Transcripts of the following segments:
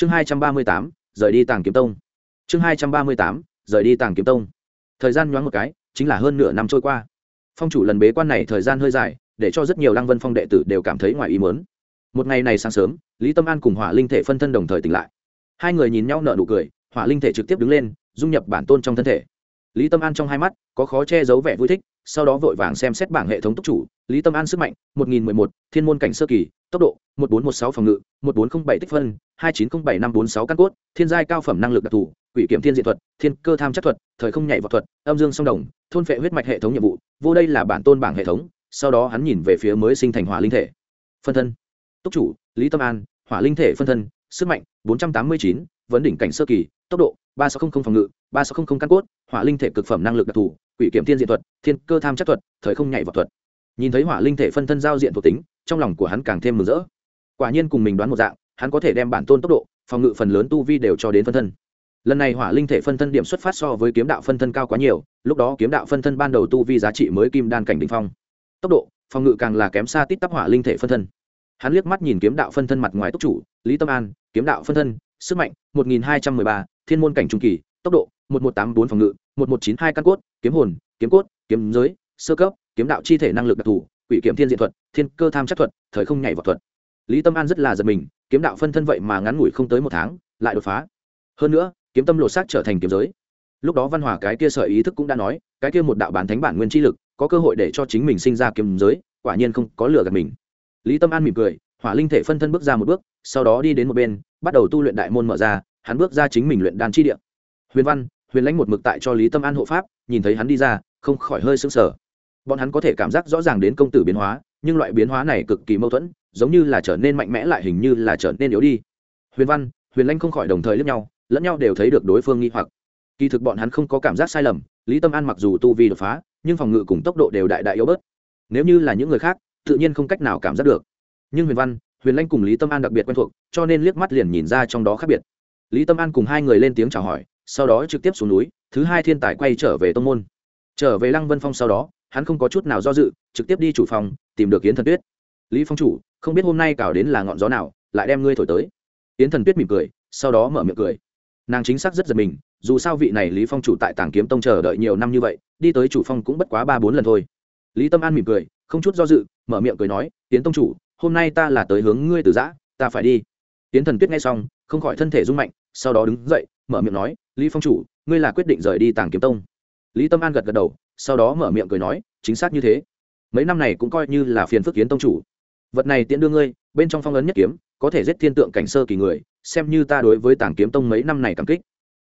chương hai trăm ba mươi tám, rời đi tàng kiếm tông. Chương hai trăm ba mươi tám, rời đi tàng kiếm tông. Thời gian nhoáng một cái, chính là hơn nửa năm trôi qua. Phong chủ lần bế quan này thời gian hơi dài, để cho rất nhiều lăng vân phong đệ tử đều cảm thấy ngoài ý mớn một ngày này sáng sớm, lý tâm an cùng hỏa linh thể phân thân đồng thời tỉnh lại. Hai người nhìn nhau nở nụ cười, hỏa linh thể trực tiếp đứng lên, dung nhập bản tôn trong thân thể. Lý tâm an trong hai mắt, có khó che giấu vẻ vui thích, sau đó vội vàng xem xét bảng hệ thống túc chủ. Lý tâm an sức mạnh, một nghìn mốt thiên môn cảnh sơ kỳ tốc độ, một bốn một sáu phòng ngự, một bốn không bảy tích phân, hai chín không bảy năm bốn sáu căn cốt, thiên giai cao phẩm năng lực đặc thù, quỷ kiểm thiên diện thuật, thiên cơ tham chắc thuật, thời không nhảy vào thuật, âm dương song đồng, thôn phệ huyết mạch hệ thống nhiệm vụ, vô đây là bản tôn bảng hệ thống, sau đó hắn nhìn về phía mới sinh thành hỏa linh thể. Phân thân. Túc chủ, lý tâm an, hỏa linh thể phân thân, sức mạnh, bốn trăm tám mươi chín, vấn đỉnh cảnh sơ kỳ, tốc độ, ba sáu trăm linh phòng ngự, ba sáu trăm linh căn cốt, hỏa linh thể cực phẩm năng lực đặc thù, quỷ kiểm thiên diện thuật, thiên cơ tham chắc thuật, thời không nhảy vào thuật nhìn thấy hỏa linh thể phân thân giao diện thuộc tính, trong lòng của hắn càng thêm mừng rỡ. Quả nhiên cùng mình đoán một dạng, hắn có thể đem bản tôn tốc độ, phòng ngự phần lớn tu vi đều cho đến phân thân. Lần này hỏa linh thể phân thân điểm xuất phát so với kiếm đạo phân thân cao quá nhiều, lúc đó kiếm đạo phân thân ban đầu tu vi giá trị mới kim đan cảnh đ phong. Tốc độ, phòng ngự càng là kém xa tít tắp hỏa linh thể phân thân. Hắn liếc mắt nhìn kiếm đạo phân thân mặt ngoài tốc chủ, lý tâm an, kiếm đạo phân thân, sức mạnh, một nghìn hai trăm mười ba, thiên môn cảnh trung kỳ, tốc độ, một một tám bốn phòng ngự, một một chín hai căn cốt, kiếm hồn, kiếm cốt, kiếm giới, sơ cấp kiếm đạo chi thể năng lực đặc thù, quỷ kiểm thiên diện thuật, thiên cơ tham chắc thuật, thời không nhảy vào thuật. Lý tâm an rất là giật mình, kiếm đạo phân thân vậy mà ngắn ngủi không tới một tháng, lại đột phá. Hơn nữa, kiếm tâm lột xác trở thành kiếm giới. Lúc đó văn hòa cái kia sở ý thức cũng đã nói, cái kia một đạo bán thánh bản nguyên chi lực, có cơ hội để cho chính mình sinh ra kiếm giới, quả nhiên không có lừa gạt mình. Lý tâm an mỉm cười, hỏa linh thể phân thân bước ra một bước, sau đó đi đến một bên, bắt đầu tu luyện đại môn mở ra, hắn bước ra chính mình luyện đan chi địa. Huyền văn, huyền lãnh một mực tại cho lý tâm an hộ pháp, nhìn thấy hắn đi ra, không khỏi hơi sững sờ bọn hắn có thể cảm giác rõ ràng đến công tử biến hóa, nhưng loại biến hóa này cực kỳ mâu thuẫn, giống như là trở nên mạnh mẽ lại hình như là trở nên yếu đi. Huyền văn, huyền lanh không khỏi đồng thời lẫn nhau lẫn nhau đều thấy được đối phương nghi hoặc. Kỳ thực bọn hắn không có cảm giác sai lầm, lý tâm an mặc dù tu vi đột phá, nhưng phòng ngự cùng tốc độ đều đại đại yếu bớt. Nếu như là những người khác, tự nhiên không cách nào cảm giác được. Nhưng huyền văn, huyền lanh cùng lý tâm an đặc biệt quen thuộc, cho nên liếc mắt liền nhìn ra trong đó khác biệt. Lý tâm an cùng hai người lên tiếng chào hỏi, sau đó trực tiếp xuống núi, thứ hai thiên tài quay trở về tông môn. Trở về lăng vân phong sau đó hắn không có chút nào do dự, trực tiếp đi chủ phòng, tìm được yến thần tuyết. Lý phong chủ, không biết hôm nay cào đến là ngọn gió nào, lại đem ngươi thổi tới. Yến thần tuyết mỉm cười, sau đó mở miệng cười. Nàng chính xác rất giật mình, dù sao vị này lý phong chủ tại tàng kiếm tông chờ đợi nhiều năm như vậy, đi tới chủ phong cũng bất quá ba bốn lần thôi. Lý tâm an mỉm cười, không chút do dự, mở miệng cười nói tiến tông chủ, hôm nay ta là tới hướng ngươi từ giã, ta phải đi. Tiến thần tuyết nghe xong, không khỏi thân thể rung mạnh, sau đó đứng dậy, mở miệng nói, lý phong chủ, ngươi là quyết định rời đi tàng kiếm tông. Lý tâm an gật gật đầu sau đó mở miệng cười nói, chính xác như thế. Mấy năm này cũng coi như là phiền phức kiến tông chủ. Vật này tiện đưa ngươi, bên trong phong ấn nhất kiếm, có thể giết thiên tượng cảnh sơ kỳ người, xem như ta đối với tàng kiếm tông mấy năm này cảm kích.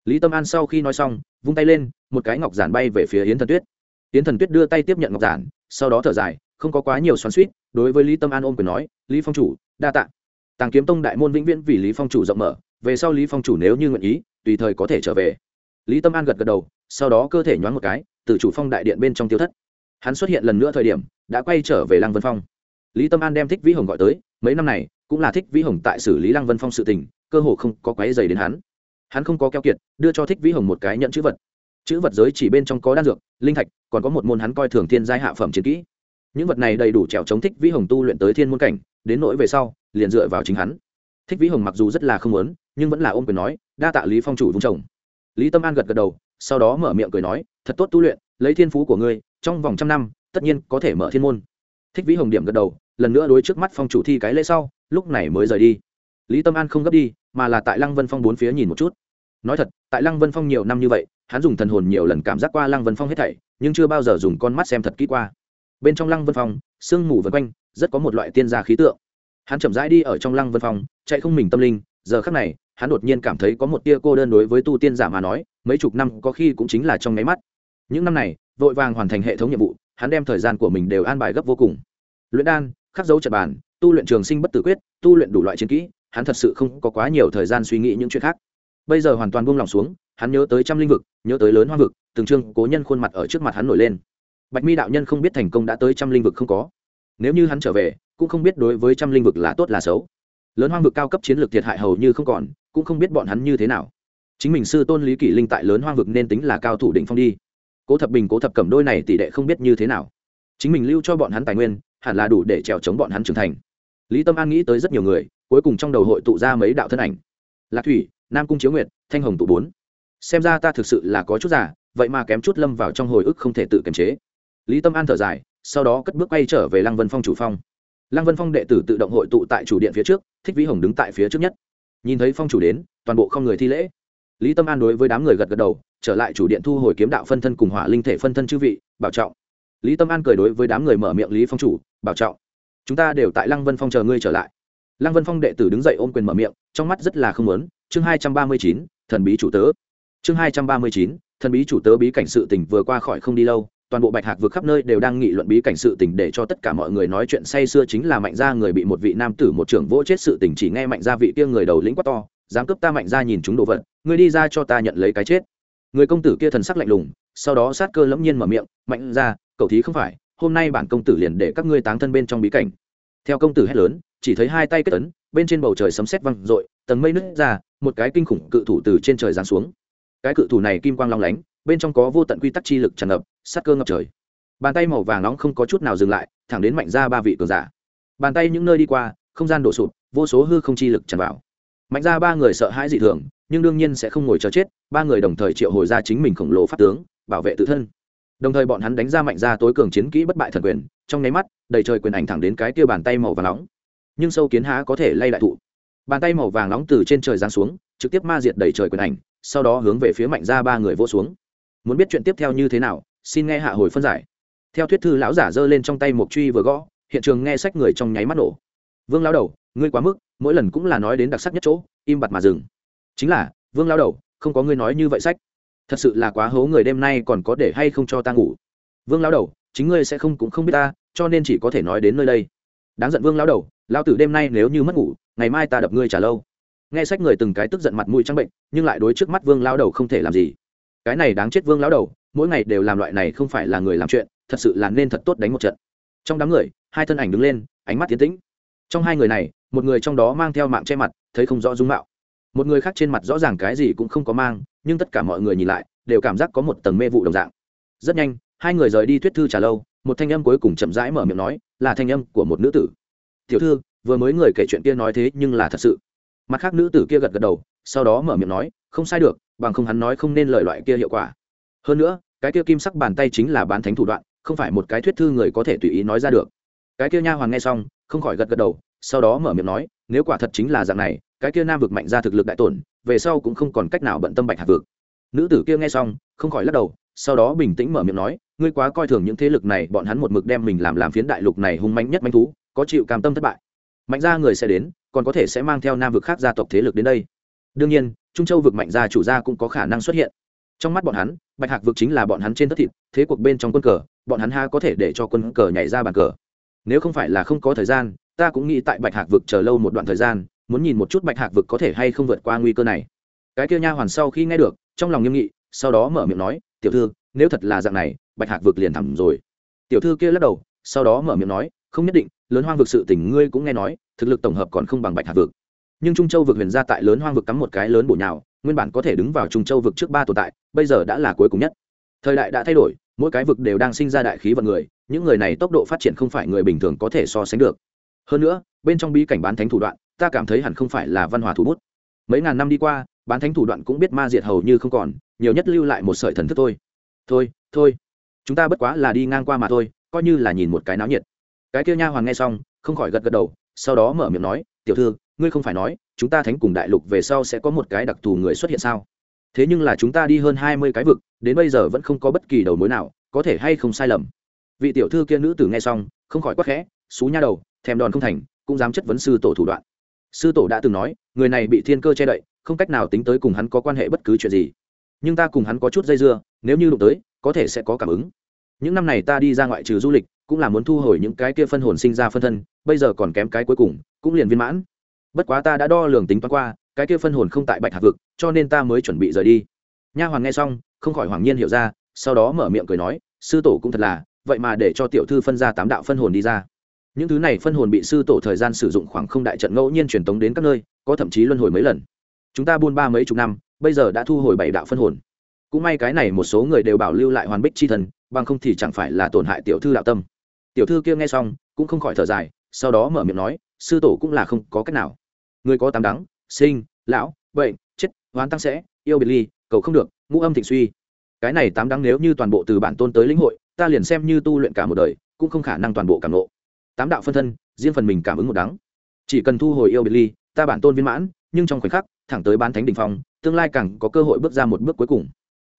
Lý tâm an sau khi nói xong, vung tay lên, một cái ngọc giản bay về phía yến thần tuyết. Yến thần tuyết đưa tay tiếp nhận ngọc giản, sau đó thở dài, không có quá nhiều xoắn suýt đối với lý tâm an ôm quyền nói, lý phong chủ, đa tạ. Tàng kiếm tông đại môn vĩnh viễn vì lý phong chủ rộng mở, về sau lý phong chủ nếu như nguyện ý, tùy thời có thể trở về. Lý tâm an gật gật đầu, sau đó cơ thể nhoáng một cái từ chủ phong đại điện bên trong tiêu thất. Hắn xuất hiện lần nữa thời điểm, đã quay trở về lăng vân phong. Lý tâm an đem thích vĩ hồng gọi tới, mấy năm này, cũng là thích vĩ hồng tại xử lý lăng vân phong sự tình, cơ hồ không có quáy dày đến hắn. Hắn không có keo kiệt, đưa cho thích vĩ hồng một cái nhận chữ vật. Chữ vật giới chỉ bên trong có đan dược, linh thạch, còn có một môn hắn coi thường thiên giai hạ phẩm chiến kỹ. Những vật này đầy đủ trèo chống thích vĩ hồng tu luyện tới thiên môn cảnh, đến nỗi về sau, liền dựa vào chính hắn. Thích vĩ hồng mặc dù rất là không muốn, nhưng vẫn là ôm quyền nói, đa tạ lý phong chủ vung chồng. Lý tâm an gật gật đầu, sau đó mở miệng cười nói thật tốt tu luyện, lấy thiên phú của ngươi, trong vòng trăm năm, tất nhiên có thể mở thiên môn. Thích vĩ hồng điểm gật đầu, lần nữa đối trước mắt phong chủ thi cái lễ sau, lúc này mới rời đi. Lý tâm an không gấp đi, mà là tại lăng vân phong bốn phía nhìn một chút. Nói thật, tại lăng vân phong nhiều năm như vậy, hắn dùng thần hồn nhiều lần cảm giác qua lăng vân phong hết thảy, nhưng chưa bao giờ dùng con mắt xem thật kỹ qua. Bên trong lăng vân phong, sương mù vân quanh, rất có một loại tiên gia khí tượng. Hắn chậm rãi đi ở trong lăng vân phong, chạy không mình tâm linh, giờ khắc này, hắn đột nhiên cảm thấy có một tia cô đơn đối với tu tiên giả mà nói, mấy chục năm có khi cũng chính là trong nháy mắt những năm này, vội vàng hoàn thành hệ thống nhiệm vụ, hắn đem thời gian của mình đều an bài gấp vô cùng. Luyện đan, khắc dấu trật bàn, tu luyện trường sinh bất tử quyết, tu luyện đủ loại chiến kỹ, hắn thật sự không có quá nhiều thời gian suy nghĩ những chuyện khác. Bây giờ hoàn toàn buông lòng xuống, hắn nhớ tới trăm linh vực, nhớ tới lớn hoa vực, từng trương cố nhân khuôn mặt ở trước mặt hắn nổi lên. Bạch mi đạo nhân không biết thành công đã tới trăm linh vực không có. Nếu như hắn trở về, cũng không biết đối với trăm linh vực là tốt là xấu. Lớn hoang vực cao cấp chiến lược thiệt hại hầu như không còn, cũng không biết bọn hắn như thế nào. Chính mình sư tôn lý kỷ linh tại lớn hoang vực nên tính là cao thủ định phong đi cố thập bình cố thập cẩm đôi này tỷ đệ không biết như thế nào. Chính mình lưu cho bọn hắn tài nguyên, hẳn là đủ để trèo chống bọn hắn trưởng thành. Lý tâm an nghĩ tới rất nhiều người, cuối cùng trong đầu hội tụ ra mấy đạo thân ảnh. Lạc thủy, nam cung chiếu nguyệt, thanh hồng tụ bốn. Xem ra ta thực sự là có chút giả vậy mà kém chút lâm vào trong hồi ức không thể tự kiềm chế. Lý tâm an thở dài, sau đó cất bước quay trở về lăng vân phong chủ phong. Lăng vân phong đệ tử tự động hội tụ tại chủ điện phía trước, thích vĩ hồng đứng tại phía trước nhất. Nhìn thấy phong chủ đến, toàn bộ không người thi lễ lý tâm an đối với đám người gật gật đầu, trở lại chủ điện thu hồi kiếm đạo phân thân cùng hỏa linh thể phân thân chư vị, bảo trọng. Lý tâm an cười đối với đám người mở miệng lý phong chủ, bảo trọng. Chúng ta đều tại lăng vân phong chờ ngươi trở lại. Lăng vân phong đệ tử đứng dậy ôm quyền mở miệng, trong mắt rất là không muốn. Chương hai trăm ba mươi chín, thần bí chủ tớ. Chương hai trăm ba mươi chín, thần bí chủ tớ bí cảnh sự tình vừa qua khỏi không đi lâu, toàn bộ bạch hạc vượt khắp nơi đều đang nghị luận bí cảnh sự tình để cho tất cả mọi người nói chuyện say xưa chính là mạnh gia người bị một vị nam tử một trưởng vỗ chết sự tình chỉ nghe mạnh gia vị kia người đầu lĩnh quá to, dám cướp ta mạnh gia nhìn chúng đồ vật ngươi đi ra cho ta nhận lấy cái chết. Người công tử kia thần sắc lạnh lùng sau đó sát cơ lẫm nhiên mở miệng mạnh ra, cậu thí không phải hôm nay bản công tử liền để các ngươi táng thân bên trong bí cảnh. Theo công tử hét lớn chỉ thấy hai tay kết tấn, bên trên bầu trời sấm sét văng r tầng mây nứt ra một cái kinh khủng cự thủ từ trên trời giáng xuống. Cái cự thủ này kim quang long lánh bên trong có vô tận quy tắc chi lực tràn ngập sát cơ ngập trời. Bàn tay màu vàng nóng không có chút nào dừng lại thẳng đến mạnh ra ba vị cường giả. Bàn tay những nơi đi qua không gian đổ sụp vô số hư không chi lực tràn vào mạnh ra ba người sợ hãi dị thường, nhưng đương nhiên sẽ không ngồi chờ chết, ba người đồng thời triệu hồi ra chính mình khổng lồ pháp tướng, bảo vệ tự thân. Đồng thời bọn hắn đánh ra mạnh ra tối cường chiến kỹ bất bại thần quyền, trong nháy mắt, đầy trời quyền ảnh thẳng đến cái kia bàn tay màu vàng nóng. Nhưng sâu kiến há có thể lay đại thụ. Bàn tay màu vàng nóng từ trên trời giáng xuống, trực tiếp ma diệt đầy trời quyền ảnh, sau đó hướng về phía mạnh ra ba người vỗ xuống. Muốn biết chuyện tiếp theo như thế nào, xin nghe hạ hồi phân giải. Theo thuyết thư lão giả giơ lên trong tay một truy vừa gõ, hiện trường nghe sách người trong nháy mắt nổ. Vương lao đầu, ngươi quá mức mỗi lần cũng là nói đến đặc sắc nhất chỗ, im bặt mà dừng. Chính là, vương lao đầu, không có ngươi nói như vậy sách. Thật sự là quá hố người đêm nay còn có để hay không cho ta ngủ. Vương lao đầu, chính ngươi sẽ không cũng không biết ta, cho nên chỉ có thể nói đến nơi đây. Đáng giận vương lao đầu lao tử đêm nay nếu như mất ngủ, ngày mai ta đập ngươi trả lâu. Nghe sách người từng cái tức giận mặt mũi trắng bệnh, nhưng lại đối trước mắt vương lao đầu không thể làm gì. Cái này đáng chết vương lao đầu, mỗi ngày đều làm loại này không phải là người làm chuyện, thật sự là nên thật tốt đánh một trận. Trong đám người, hai thân ảnh đứng lên, ánh mắt tiến tĩnh trong hai người này, một người trong đó mang theo mạng che mặt, thấy không rõ dung mạo. Một người khác trên mặt rõ ràng cái gì cũng không có mang, nhưng tất cả mọi người nhìn lại, đều cảm giác có một tầng mê vụ đồng dạng. Rất nhanh, hai người rời đi thuyết thư trả lâu, một thanh âm cuối cùng chậm rãi mở miệng nói, là thanh âm của một nữ tử. Tiểu thư, vừa mới người kể chuyện kia nói thế nhưng là thật sự. Mặt khác nữ tử kia gật gật đầu, sau đó mở miệng nói, không sai được, bằng không hắn nói không nên lời loại kia hiệu quả. Hơn nữa, cái kia kim sắc bàn tay chính là bán thánh thủ đoạn, không phải một cái thuyết thư người có thể tùy ý nói ra được. Cái kia nha hoàng nghe xong không khỏi gật gật đầu, sau đó mở miệng nói, nếu quả thật chính là dạng này, cái kia nam vực mạnh ra thực lực đại tổn, về sau cũng không còn cách nào bận tâm bạch hạc vực. Nữ tử kia nghe xong, không khỏi lắc đầu, sau đó bình tĩnh mở miệng nói, ngươi quá coi thường những thế lực này, bọn hắn một mực đem mình làm làm phiến đại lục này hung mạnh nhất manh thú, có chịu cam tâm thất bại. Mạnh ra người sẽ đến, còn có thể sẽ mang theo nam vực khác gia tộc thế lực đến đây. Đương nhiên, trung châu vực mạnh gia chủ gia cũng có khả năng xuất hiện. Trong mắt bọn hắn, bạch hạc vực chính là bọn hắn trên tất thịt, thế cuộc bên trong quân cờ, bọn hắn ha có thể để cho quân cờ nhảy ra bàn cờ nếu không phải là không có thời gian, ta cũng nghĩ tại bạch hạc vực chờ lâu một đoạn thời gian, muốn nhìn một chút bạch hạc vực có thể hay không vượt qua nguy cơ này. Cái kia nha hoàn sau khi nghe được, trong lòng nghiêm nghị, sau đó mở miệng nói, tiểu thư, nếu thật là dạng này, bạch hạc vực liền thẳm rồi. Tiểu thư kia lắc đầu, sau đó mở miệng nói, không nhất định, lớn hoang vực sự tình ngươi cũng nghe nói, thực lực tổng hợp còn không bằng bạch hạc vực. Nhưng trung châu vực huyền ra tại lớn hoang vực cắm một cái lớn bổ nhào, nguyên bản có thể đứng vào trung châu vực trước ba tồn tại, bây giờ đã là cuối cùng nhất. Thời đại đã thay đổi, mỗi cái vực đều đang sinh ra đại khí vận người những người này tốc độ phát triển không phải người bình thường có thể so sánh được. Hơn nữa, bên trong bí cảnh bán thánh thủ đoạn, ta cảm thấy hẳn không phải là văn hóa thủ bút. Mấy ngàn năm đi qua, bán thánh thủ đoạn cũng biết ma diệt hầu như không còn, nhiều nhất lưu lại một sợi thần thức thôi. Thôi thôi. Chúng ta bất quá là đi ngang qua mà thôi, coi như là nhìn một cái náo nhiệt. Cái kia nha hoàng nghe xong, không khỏi gật gật đầu, sau đó mở miệng nói, tiểu thư, ngươi không phải nói, chúng ta thánh cùng đại lục về sau sẽ có một cái đặc thù người xuất hiện sao? Thế nhưng là chúng ta đi hơn hai mươi cái vực, đến bây giờ vẫn không có bất kỳ đầu mối nào, có thể hay không sai lầm? Vị tiểu thư kia nữ tử nghe xong, không khỏi quắc khẽ, xú nha đầu, thèm đòn không thành, cũng dám chất vấn sư tổ thủ đoạn. Sư tổ đã từng nói, người này bị thiên cơ che đậy, không cách nào tính tới cùng hắn có quan hệ bất cứ chuyện gì. Nhưng ta cùng hắn có chút dây dưa, nếu như đụng tới, có thể sẽ có cảm ứng. Những năm này ta đi ra ngoại trừ du lịch, cũng là muốn thu hồi những cái kia phân hồn sinh ra phân thân, bây giờ còn kém cái cuối cùng, cũng liền viên mãn. Bất quá ta đã đo lường tính toán qua, cái kia phân hồn không tại bạch hạc vực, cho nên ta mới chuẩn bị rời đi. Nha hoàng nghe xong, không khỏi hoàng nhiên hiểu ra, sau đó mở miệng cười nói, sư tổ cũng thật là vậy mà để cho tiểu thư phân ra tám đạo phân hồn đi ra. Những thứ này phân hồn bị sư tổ thời gian sử dụng khoảng không đại trận ngẫu nhiên truyền tống đến các nơi, có thậm chí luân hồi mấy lần. Chúng ta buôn ba mấy chục năm, bây giờ đã thu hồi bảy đạo phân hồn. Cũng may cái này một số người đều bảo lưu lại hoàn bích c h i thần, bằng không thì chẳng phải là tổn hại tiểu thư đạo tâm. Tiểu thư kia nghe xong, cũng không khỏi thở dài, sau đó mở miệng nói, sư tổ cũng là không có cách nào. Người có tám đắng, sinh, lão, bệnh, chết, hoán tăng sẽ, yêu biệt ly, cầu không được, ngũ âm thịnh suy. Cái này tám đắng nếu như toàn bộ từ bản tôn tới lĩnh hội ta liền xem như tu luyện cả một đời, cũng không khả năng toàn bộ cảm nộ tám đạo phân thân, riêng phần mình cảm ứng một đắng. Chỉ cần thu hồi yêu biệt ly, ta bản tôn viên mãn, nhưng trong khoảnh khắc, thẳng tới bán thánh đ ỉ n h phong, tương lai càng có cơ hội bước ra một bước cuối cùng.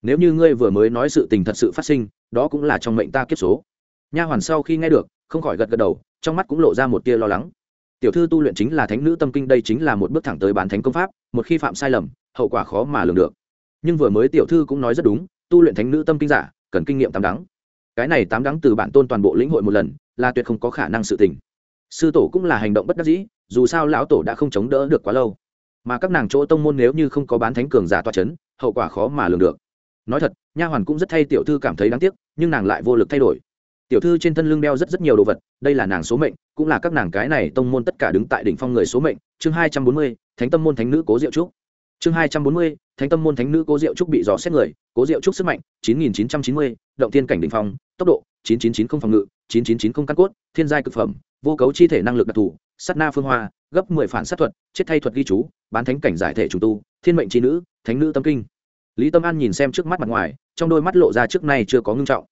Nếu như ngươi vừa mới nói sự tình thật sự phát sinh, đó cũng là trong mệnh ta kiếp số. Nha hoàn sau khi nghe được, không khỏi gật gật đầu, trong mắt cũng lộ ra một tia lo lắng. Tiểu thư tu luyện chính là thánh nữ tâm kinh, đây chính là một bước thẳng tới bán thánh công pháp, một khi phạm sai lầm, hậu quả khó mà lường được. Nhưng vừa mới tiểu thư cũng nói rất đúng, tu luyện thánh nữ tâm kinh giả, cần kinh nghiệm tắm đắng cái này tám đắng từ bản tôn toàn bộ lĩnh hội một lần, là tuyệt không có khả năng sự tình. Sư tổ cũng là hành động bất đắc dĩ, dù sao lão tổ đã không chống đỡ được quá lâu. Mà các nàng chỗ tông môn nếu như không có bán thánh cường giả toa c h ấ n hậu quả khó mà lường được. Nói thật, nha hoàn cũng rất thay tiểu thư cảm thấy đáng tiếc, nhưng nàng lại vô lực thay đổi. Tiểu thư trên thân lưng đeo rất rất nhiều đồ vật, đây là nàng số mệnh, cũng là các nàng cái này tông môn tất cả đứng tại đỉnh phong người số mệnh. Chương hai trăm bốn mươi, thánh tâm môn thánh nữ cố diệu trúc. Chương hai trăm bốn mươi thánh tâm môn thánh nữ cố diệu trúc bị dò xét người, cố diệu trúc sức mạnh, chín nghìn chín trăm chín mươi, động tiên cảnh đỉnh phong, tốc độ, chín chín chín không phòng ngự, chín chín chín không căn cốt, thiên giai cực phẩm, vô cấu chi thể năng lực đặc thù, sát na phương hoa, gấp mười phản sát thuật, chết thay thuật ghi chú, bán thánh cảnh giải thể trùng tu, thiên mệnh trí nữ, thánh nữ tâm kinh. Lý tâm an nhìn xem trước mắt mặt ngoài, trong đôi mắt lộ ra trước nay chưa có ngưng trọng.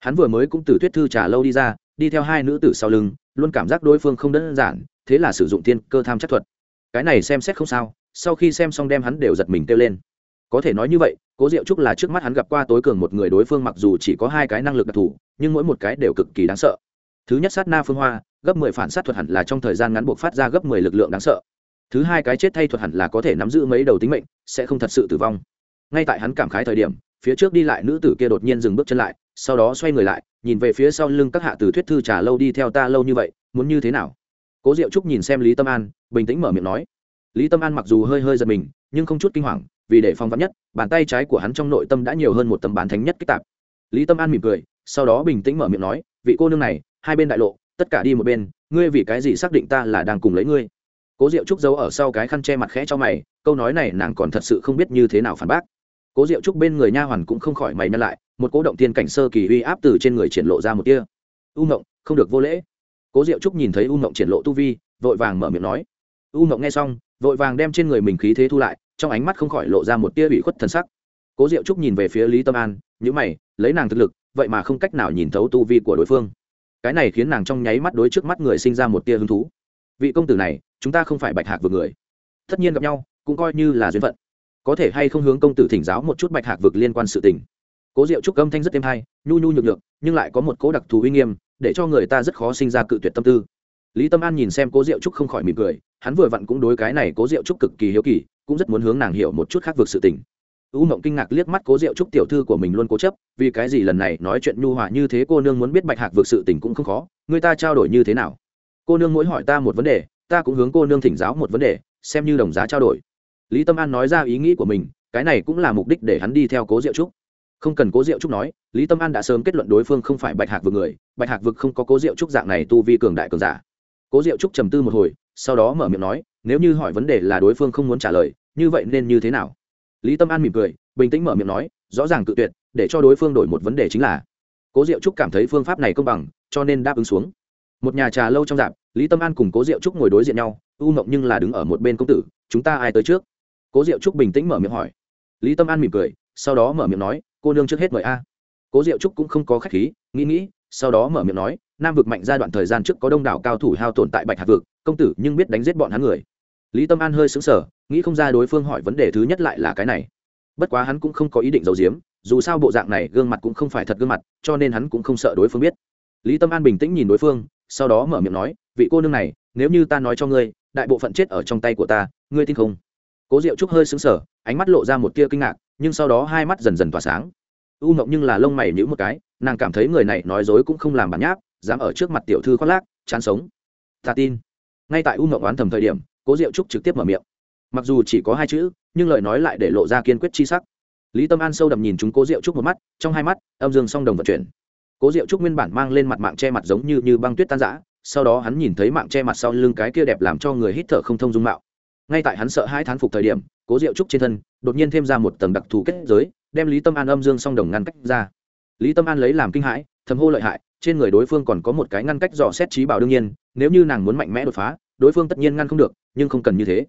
Hắn vừa mới cũng từ tuyết thư trả lâu đi ra, đi theo hai nữ tử sau lưng, luôn cảm giác đối phương không đơn giản, thế là sử dụng tiên cơ tham chất thuật. Cái này xem xét không sao, sau khi xem xong đem hắn đều giật mình kêu lên có thể nói như vậy, cố diệu trúc là trước mắt hắn gặp qua tối cường một người đối phương mặc dù chỉ có hai cái năng lực đặc thù, nhưng mỗi một cái đều cực kỳ đáng sợ. Thứ nhất sát na phương hoa, gấp mười phản sát thuật hẳn là trong thời gian ngắn buộc phát ra gấp mười lực lượng đáng sợ. Thứ hai cái chết thay thuật hẳn là có thể nắm giữ mấy đầu tính mệnh, sẽ không thật sự tử vong. Ngay tại hắn cảm khái thời điểm, phía trước đi lại nữ tử kia đột nhiên dừng bước chân lại, sau đó xoay người lại, nhìn về phía sau lưng các hạ từ thuyết thư trà lâu đi theo ta lâu như vậy, muốn như thế nào? Cố diệu trúc nhìn xem lý tâm an, bình tĩnh mở miệng nói. Lý tâm an mặc dù hơi hơi giật mình, nhưng không chút kinh hoàng vì để phong vắn nhất, bàn tay trái của hắn trong nội tâm đã nhiều hơn một tấm bán thánh nhất kích tạp. Lý tâm an mỉm cười, sau đó bình tĩnh mở miệng nói, vị cô nương này, hai bên đại lộ, tất cả đi một bên, ngươi vì cái gì xác định ta là đang cùng lấy ngươi? Cố diệu trúc giấu ở sau cái khăn che mặt khẽ cho mày, câu nói này nàng còn thật sự không biết như thế nào phản bác. Cố diệu trúc bên người nha hoàn cũng không khỏi mày nhăn lại, một cố động tiên cảnh sơ kỳ uy áp từ trên người triển lộ ra một tia. U mộng không được vô lễ. Cố diệu trúc nhìn thấy u mộng triển lộ tu vi, vội vàng mở miệng nói. U mộng nghe xong, vội vàng đem trên người mình khí thế thu lại trong ánh mắt không khỏi lộ ra một tia bị khuất thần sắc. Cố diệu trúc nhìn về phía lý tâm an nhữ mày, lấy nàng thực lực, vậy mà không cách nào nhìn thấu tu vi của đối phương. Cái này khiến nàng trong nháy mắt đối trước mắt người sinh ra một tia hứng thú. Vị công tử này, chúng ta không phải bạch hạc vượt người. Tất nhiên gặp nhau, cũng coi như là duyên phận. Có thể hay không hướng công tử thỉnh giáo một chút bạch hạc vực liên quan sự tình. Cố diệu trúc âm thanh rất êm hay nhu nhu nhược nhược, nhưng lại có một cố đặc thù uy nghiêm, để cho người ta rất khó sinh ra cự tuyệt tâm tư. Lý tâm an nhìn xem cố diệu trúc không khỏi mỉm cười, hắn vừa vặn cũng đối cái này cố diệu trúc cực kỳ hiếu kỳ cũng rất muốn hướng nàng hiểu một chút khác vực sự tình. U mộng kinh ngạc liếc mắt cố diệu trúc tiểu thư của mình luôn cố chấp, vì cái gì lần này nói chuyện nhu hòa như thế cô nương muốn biết bạch hạc vượt sự tình cũng không khó, người ta trao đổi như thế nào? Cô nương mỗi hỏi ta một vấn đề, ta cũng hướng cô nương thỉnh giáo một vấn đề, xem như đồng giá trao đổi. Lý tâm an nói ra ý nghĩ của mình, cái này cũng là mục đích để hắn đi theo cố diệu trúc. Không cần cố diệu trúc nói, lý tâm an đã sớm kết luận đối phương không phải bạch hạc vực người, bạch hạc vực không có cố diệu trúc dạng này tu vi cường đại cường giả. Cố diệu trúc trầm tư một hồi, sau đó mở miệng nói nếu như hỏi vấn đề là đối phương không muốn trả lời, như vậy nên như thế nào? Lý tâm an mỉm cười, bình tĩnh mở miệng nói, rõ ràng cự tuyệt, để cho đối phương đổi một vấn đề chính là, cố diệu trúc cảm thấy phương pháp này công bằng, cho nên đáp ứng xuống. Một nhà trà lâu trong dạp, lý tâm an cùng cố diệu trúc ngồi đối diện nhau, u mộng nhưng là đứng ở một bên công tử, chúng ta ai tới trước? Cố diệu trúc bình tĩnh mở miệng hỏi. Lý tâm an mỉm cười, sau đó mở miệng nói, cô nương trước hết mời a. Cố diệu trúc cũng không có khách khí, nghĩ nghĩ, sau đó mở miệng nói, nam vực mạnh giai đoạn thời gian trước có đông đảo cao thủ hao tồn tại bạch hạt vực, công tử nhưng biết đánh giết bọn hắn người lý tâm an hơi xứng sở nghĩ không ra đối phương hỏi vấn đề thứ nhất lại là cái này. Bất quá hắn cũng không có ý định giấu giếm, dù sao bộ dạng này gương mặt cũng không phải thật gương mặt, cho nên hắn cũng không sợ đối phương biết. Lý tâm an bình tĩnh nhìn đối phương, sau đó mở miệng nói, vị cô nương này, nếu như ta nói cho ngươi, đại bộ phận chết ở trong tay của ta, ngươi tin không? Cố diệu trúc hơi xứng sở ánh mắt lộ ra một tia kinh ngạc, nhưng sau đó hai mắt dần dần tỏa sáng. U mộng nhưng là lông mày nhữ một cái, nàng cảm thấy người này nói dối cũng không làm bản nháp, dám ở trước mặt tiểu thư khoác lác, chán sống. Ta tin. Ngay tại u mộng oán thầm thời điểm cố diệu trúc trực tiếp mở miệng. Mặc dù chỉ có hai chữ, nhưng lời nói lại để lộ ra kiên quyết chi sắc. Lý tâm an sâu đậm nhìn chúng cố diệu trúc một mắt, trong hai mắt, âm dương song đồng vận chuyển. Cố diệu trúc nguyên bản mang lên mặt mạng che mặt giống như như băng tuyết tan giã sau đó hắn nhìn thấy mạng che mặt sau lưng cái kia đẹp làm cho người hít thở không thông dung mạo. Ngay tại hắn sợ hai thán phục thời điểm, cố diệu trúc trên thân đột nhiên thêm ra một tầng đặc thù kết giới, đem lý tâm an âm dương song đồng ngăn cách ra. Lý tâm an lấy làm kinh hãi, thầm hô lợi hại, trên người đối phương còn có một cái ngăn cách dò xét trí bảo đương nhiên, nếu như nàng muốn mạnh mẽ đột phá, đối phương tất nhiên ngăn không được nhưng không cần như thế.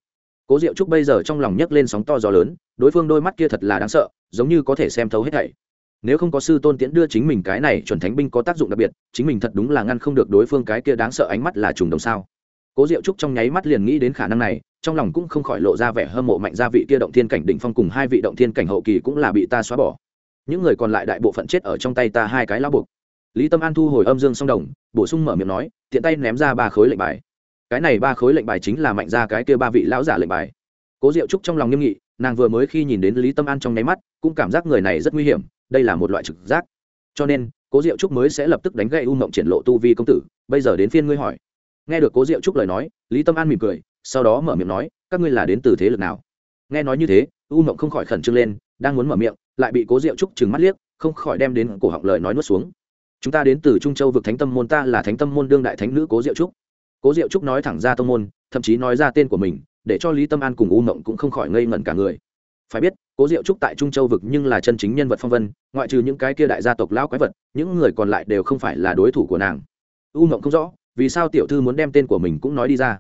Cố diệu trúc bây giờ trong lòng nhấc lên sóng to gió lớn, đối phương đôi mắt kia thật là đáng sợ, giống như có thể xem thấu hết thảy. Nếu không có sư tôn tiễn đưa chính mình cái này chuẩn thánh binh có tác dụng đặc biệt, chính mình thật đúng là ngăn không được đối phương cái kia đáng sợ ánh mắt là trùng đồng sao. Cố diệu trúc trong nháy mắt liền nghĩ đến khả năng này, trong lòng cũng không khỏi lộ ra vẻ hâm mộ mạnh gia vị kia động thiên cảnh đỉnh phong cùng hai vị động thiên cảnh hậu kỳ cũng là bị ta xóa bỏ. Những người còn lại đại bộ phận chết ở trong tay ta hai cái lao buộc. Lý tâm an thu hồi âm dương song đồng, bổ sung mở miệng nói, tiện tay ném ra ba khối lệnh bài cái này ba khối lệnh bài chính là mạnh ra cái kia ba vị lão giả lệnh bài. Cố diệu trúc trong lòng nghiêm nghị, nàng vừa mới khi nhìn đến lý tâm an trong nháy mắt, cũng cảm giác người này rất nguy hiểm, đây là một loại trực giác. Cho nên, cố diệu trúc mới sẽ lập tức đánh gậy u mộng triển lộ tu vi công tử, bây giờ đến phiên ngươi hỏi. Nghe được cố diệu trúc lời nói, lý tâm an mỉm cười, sau đó mở miệng nói, các ngươi là đến từ thế lực nào? Nghe nói như thế, u mộng không khỏi khẩn trương lên, đang muốn mở miệng, lại bị cố diệu trúc trừng mắt liếc, không khỏi đem đến cổ họng lời nói nuốt xuống. Chúng ta đến từ trung châu vực thánh tâm môn, ta là thánh tâm môn đương đại thánh nữ cố diệu trúc cố diệu trúc nói thẳng ra tông môn, thậm chí nói ra tên của mình, để cho lý tâm an cùng u mộng cũng không khỏi ngây ngẩn cả người. Phải biết, cố diệu trúc tại trung châu vực nhưng là chân chính nhân vật phong vân, ngoại trừ những cái kia đại gia tộc lão quái vật, những người còn lại đều không phải là đối thủ của nàng. U mộng không rõ, vì sao tiểu thư muốn đem tên của mình cũng nói đi ra?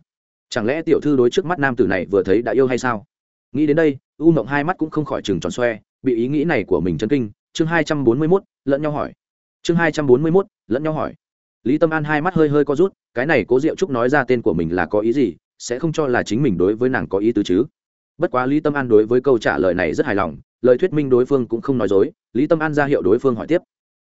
Chẳng lẽ tiểu thư đối trước mắt nam tử này vừa thấy đã yêu hay sao? Nghĩ đến đây, u mộng hai mắt cũng không khỏi chừng tròn xoe, bị ý nghĩ này của mình chấn kinh. Chương hai trăm bốn mươi mốt, lẫn nhau hỏi. Chương hai trăm bốn mươi mốt, lẫn nhau hỏi lý tâm an hai mắt hơi hơi co rút, cái này cố diệu trúc nói ra tên của mình là có ý gì, sẽ không cho là chính mình đối với nàng có ý tứ chứ? Bất quá lý tâm an đối với câu trả lời này rất hài lòng, lời thuyết minh đối phương cũng không nói dối, lý tâm an ra hiệu đối phương hỏi tiếp.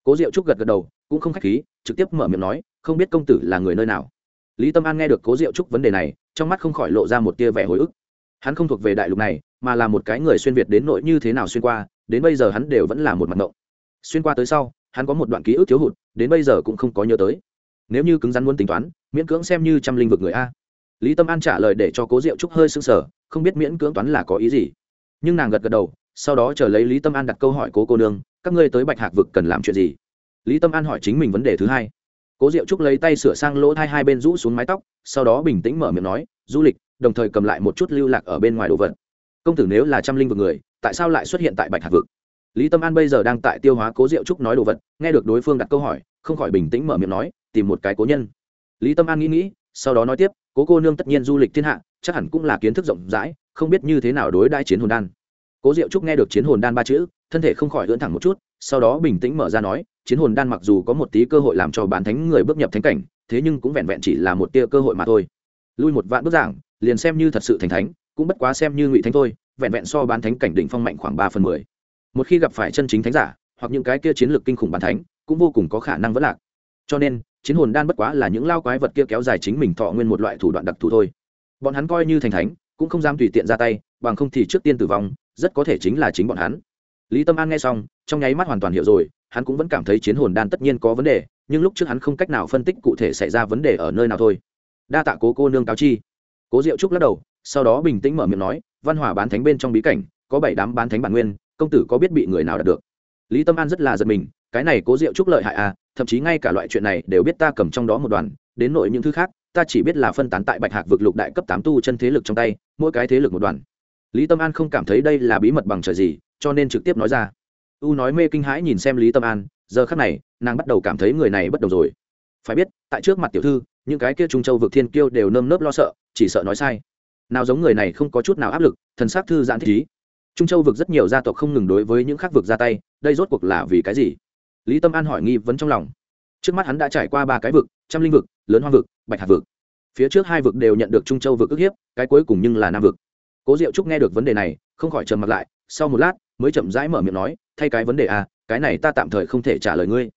Cố diệu trúc gật gật đầu, cũng không k h á c h khí, trực tiếp mở miệng nói, không biết công tử là người nơi nào? Lý tâm an nghe được cố diệu trúc vấn đề này, trong mắt không khỏi lộ ra một tia vẻ hồi ức. Hắn không thuộc về đại lục này, mà là một cái người xuyên việt đến nội như thế nào xuyên qua, đến bây giờ hắn đều vẫn là một mặt ngộng. Xuyên qua tới sau, hắn có một đoạn ký ức thiếu hụt đến bây giờ cũng không có nhớ tới. Nếu như cứng rắn muốn tính toán, miễn cưỡng xem như trăm linh vực người a. Lý tâm an trả lời để cho cố diệu trúc hơi sưng sở không biết miễn cưỡng toán là có ý gì. Nhưng nàng gật gật đầu, sau đó chờ lấy lý tâm an đặt câu hỏi cố cô nương, các ngươi tới bạch hạc vực cần làm chuyện gì? Lý tâm an hỏi chính mình vấn đề thứ hai. Cố diệu trúc lấy tay sửa sang lỗ thai hai bên rũ xuống mái tóc, sau đó bình tĩnh mở miệng nói, du lịch, đồng thời cầm lại một chút lưu lạc ở bên ngoài đồ vật. Công tử nếu là trăm linh vực người, tại sao lại xuất hiện tại bạch hạc vực? Lý tâm an bây giờ đang tại tiêu hóa cố diệu trúc nói đồ vật, nghe được đối phương đặt câu hỏi không khỏi bình tĩnh mở miệng nói, tìm một cái cố nhân. Lý tâm an nghĩ nghĩ, sau đó nói tiếp, cố cô nương tất nhiên du lịch thiên hạ, chắc hẳn cũng là kiến thức rộng rãi, không biết như thế nào đối đãi chiến hồn đan. Cố diệu trúc nghe được chiến hồn đan ba chữ, thân thể không khỏi lưỡn thẳng một chút, sau đó bình tĩnh mở ra nói, chiến hồn đan mặc dù có một tí cơ hội làm cho bán thánh người bước nhập thánh cảnh, thế nhưng cũng vẹn vẹn chỉ là một tia cơ hội mà thôi. Lui một vạn bước giảng, liền xem như thật sự thành thánh, cũng bất quá xem như ngụy thánh thôi, vẹn vẹn so bán thánh cảnh đỉnh phong mạnh khoảng ba phần mười. Một khi gặp phải chân chính thánh giả, hoặc những cái kia chiến lược kinh khủng bán thánh cũng vô cùng có khả năng vẫn lạc. Cho nên, chiến hồn đan bất quá là những lao quái vật kia kéo dài chính mình thọ nguyên một loại thủ đoạn đặc thù thôi. Bọn hắn coi như thành thánh, cũng không dám tùy tiện ra tay, bằng không thì trước tiên tử vong, rất có thể chính là chính bọn hắn. Lý tâm an nghe xong, trong nháy mắt hoàn toàn hiểu rồi, hắn cũng vẫn cảm thấy chiến hồn đan tất nhiên có vấn đề, nhưng lúc trước hắn không cách nào phân tích cụ thể xảy ra vấn đề ở nơi nào thôi. Đa tạ cố cô nương cáo chi. Cố diệu trúc lắc đầu, sau đó bình tĩnh mở miệng nói, văn hòa bán thánh bên trong bí cảnh, có bảy đám bán thánh bản nguyên, công tử có biết bị người nào đạt được? Lý tâm an rất là giật mình cái này cố diệu trúc lợi hại à thậm chí ngay cả loại chuyện này đều biết ta cầm trong đó một đoàn, đến nội những thứ khác, ta chỉ biết là phân tán tại bạch hạc vực lục đại cấp tám tu chân thế lực trong tay, mỗi cái thế lực một đoàn. Lý tâm an không cảm thấy đây là bí mật bằng trời gì, cho nên trực tiếp nói ra. U nói mê kinh hãi nhìn xem lý tâm an, giờ khác này, nàng bắt đầu cảm thấy người này bất đồng rồi. Phải biết, tại trước mặt tiểu thư, những cái kia trung châu vực thiên kiêu đều nơm nớp lo sợ, chỉ sợ nói sai. Nào giống người này không có chút nào áp lực, thần s á c thư giãn thích ý. Trung châu vực rất nhiều gia tộc không ngừng đối với những khác vực ra tay, đây rốt cuộc là vì cái gì? Lý tâm an hỏi nghi vấn trong lòng. Trước mắt hắn đã trải qua ba cái vực, trăm linh vực, lớn hoa vực, bạch hạt vực. Phía trước hai vực đều nhận được trung châu vực ức hiếp, cái cuối cùng nhưng là nam vực. Cố diệu trúc nghe được vấn đề này, không khỏi trầm mặt lại, sau một lát, mới chậm rãi mở miệng nói, thay cái vấn đề à cái này ta tạm thời không thể trả lời ngươi.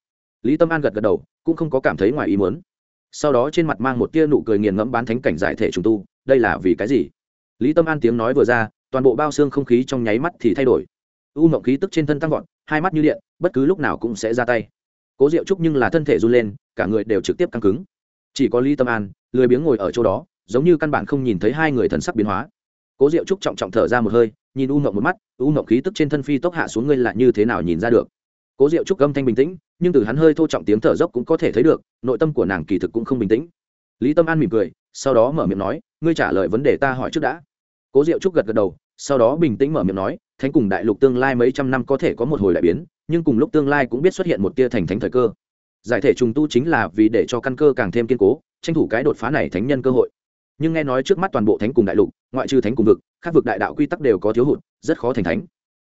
Lý tâm an gật gật đầu, cũng không có cảm thấy ngoài ý muốn. Sau đó trên mặt mang một tia nụ cười nghiền ngẫm bán thánh cảnh giải thể trùng tu, đây là vì cái gì? Lý tâm an tiếng nói vừa ra, toàn bộ bao xương không khí trong nháy mắt thì thay đổi. U mộng khí tức trên thân tăng vọt hai mắt như điện, bất cứ lúc nào cũng sẽ ra tay. Cố diệu trúc nhưng là thân thể run lên, cả người đều trực tiếp căng cứng. Chỉ có lý tâm an, lười biếng ngồi ở chỗ đó, giống như căn bản không nhìn thấy hai người thần sắc biến hóa. Cố diệu trúc trọng trọng thở ra một hơi, nhìn u mộng một mắt, u mộng khí tức trên thân phi tốc hạ xuống ngươi là như thế nào nhìn ra được? Cố diệu trúc âm thanh bình tĩnh, nhưng từ hắn hơi thô trọng tiếng thở dốc cũng có thể thấy được, nội tâm của nàng kỳ thực cũng không bình tĩnh. Lý tâm an mỉm cười, sau đó mở miệng nói, ngươi trả lời vấn đề ta hỏi trước đã. Cố diệu trúc gật gật đầu, sau đó bình tĩnh mở miệng nói thánh cùng đại lục tương lai mấy trăm năm có thể có một hồi đại biến, nhưng cùng lúc tương lai cũng biết xuất hiện một tia thành thánh thời cơ. Giải thể trùng tu chính là vì để cho căn cơ càng thêm kiên cố, tranh thủ cái đột phá này thánh nhân cơ hội. Nhưng nghe nói trước mắt toàn bộ thánh cùng đại lục, ngoại trừ thánh cùng vực các vực đại đạo quy tắc đều có thiếu hụt, rất khó thành thánh.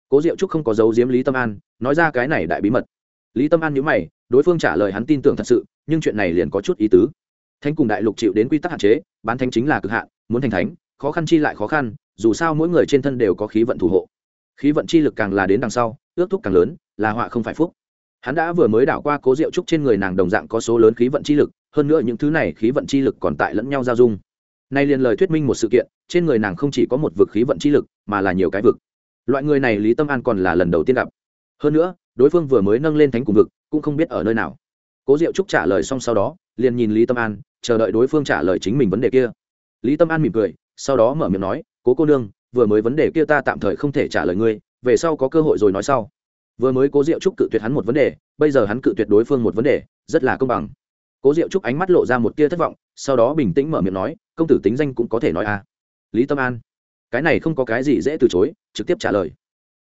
Cố diệu trúc không có dấu diếm lý tâm an, nói ra cái này đại bí mật. Lý tâm an nhớ mày, đối phương trả lời hắn tin tưởng thật sự, nhưng chuyện này liền có chút ý tứ. Thánh cùng đại lục chịu đến quy tắc hạn chế, bán thánh chính là cực hạn, muốn thành thánh, khó khăn chi lại khó khăn, dù sao mỗi người trên thân đều có khí vận thủ hộ khí vận chi lực càng là đến đằng sau, ước thúc càng lớn, là họa không phải phúc. Hắn đã vừa mới đảo qua cố diệu trúc trên người nàng đồng dạng có số lớn khí vận chi lực, hơn nữa những thứ này khí vận chi lực còn tại lẫn nhau giao dung. Nay liền lời thuyết minh một sự kiện, trên người nàng không chỉ có một vực khí vận chi lực, mà là nhiều cái vực. Loại người này lý tâm an còn là lần đầu tiên gặp. Hơn nữa, đối phương vừa mới nâng lên thánh cùng vực, cũng không biết ở nơi nào. Cố diệu trúc trả lời xong sau đó, liền nhìn lý tâm an, chờ đợi đối phương trả lời chính mình vấn đề kia. Lý tâm an mỉm cười, sau đó mở miệng nói, cố cô nương vừa mới vấn đề kia ta tạm thời không thể trả lời ngươi, về sau có cơ hội rồi nói sau. Vừa mới cố diệu trúc cự tuyệt hắn một vấn đề, bây giờ hắn cự tuyệt đối phương một vấn đề, rất là công bằng. Cố diệu trúc ánh mắt lộ ra một tia thất vọng, sau đó bình tĩnh mở miệng nói, công tử tính danh cũng có thể nói à lý tâm an. Cái này không có cái gì dễ từ chối, trực tiếp trả lời.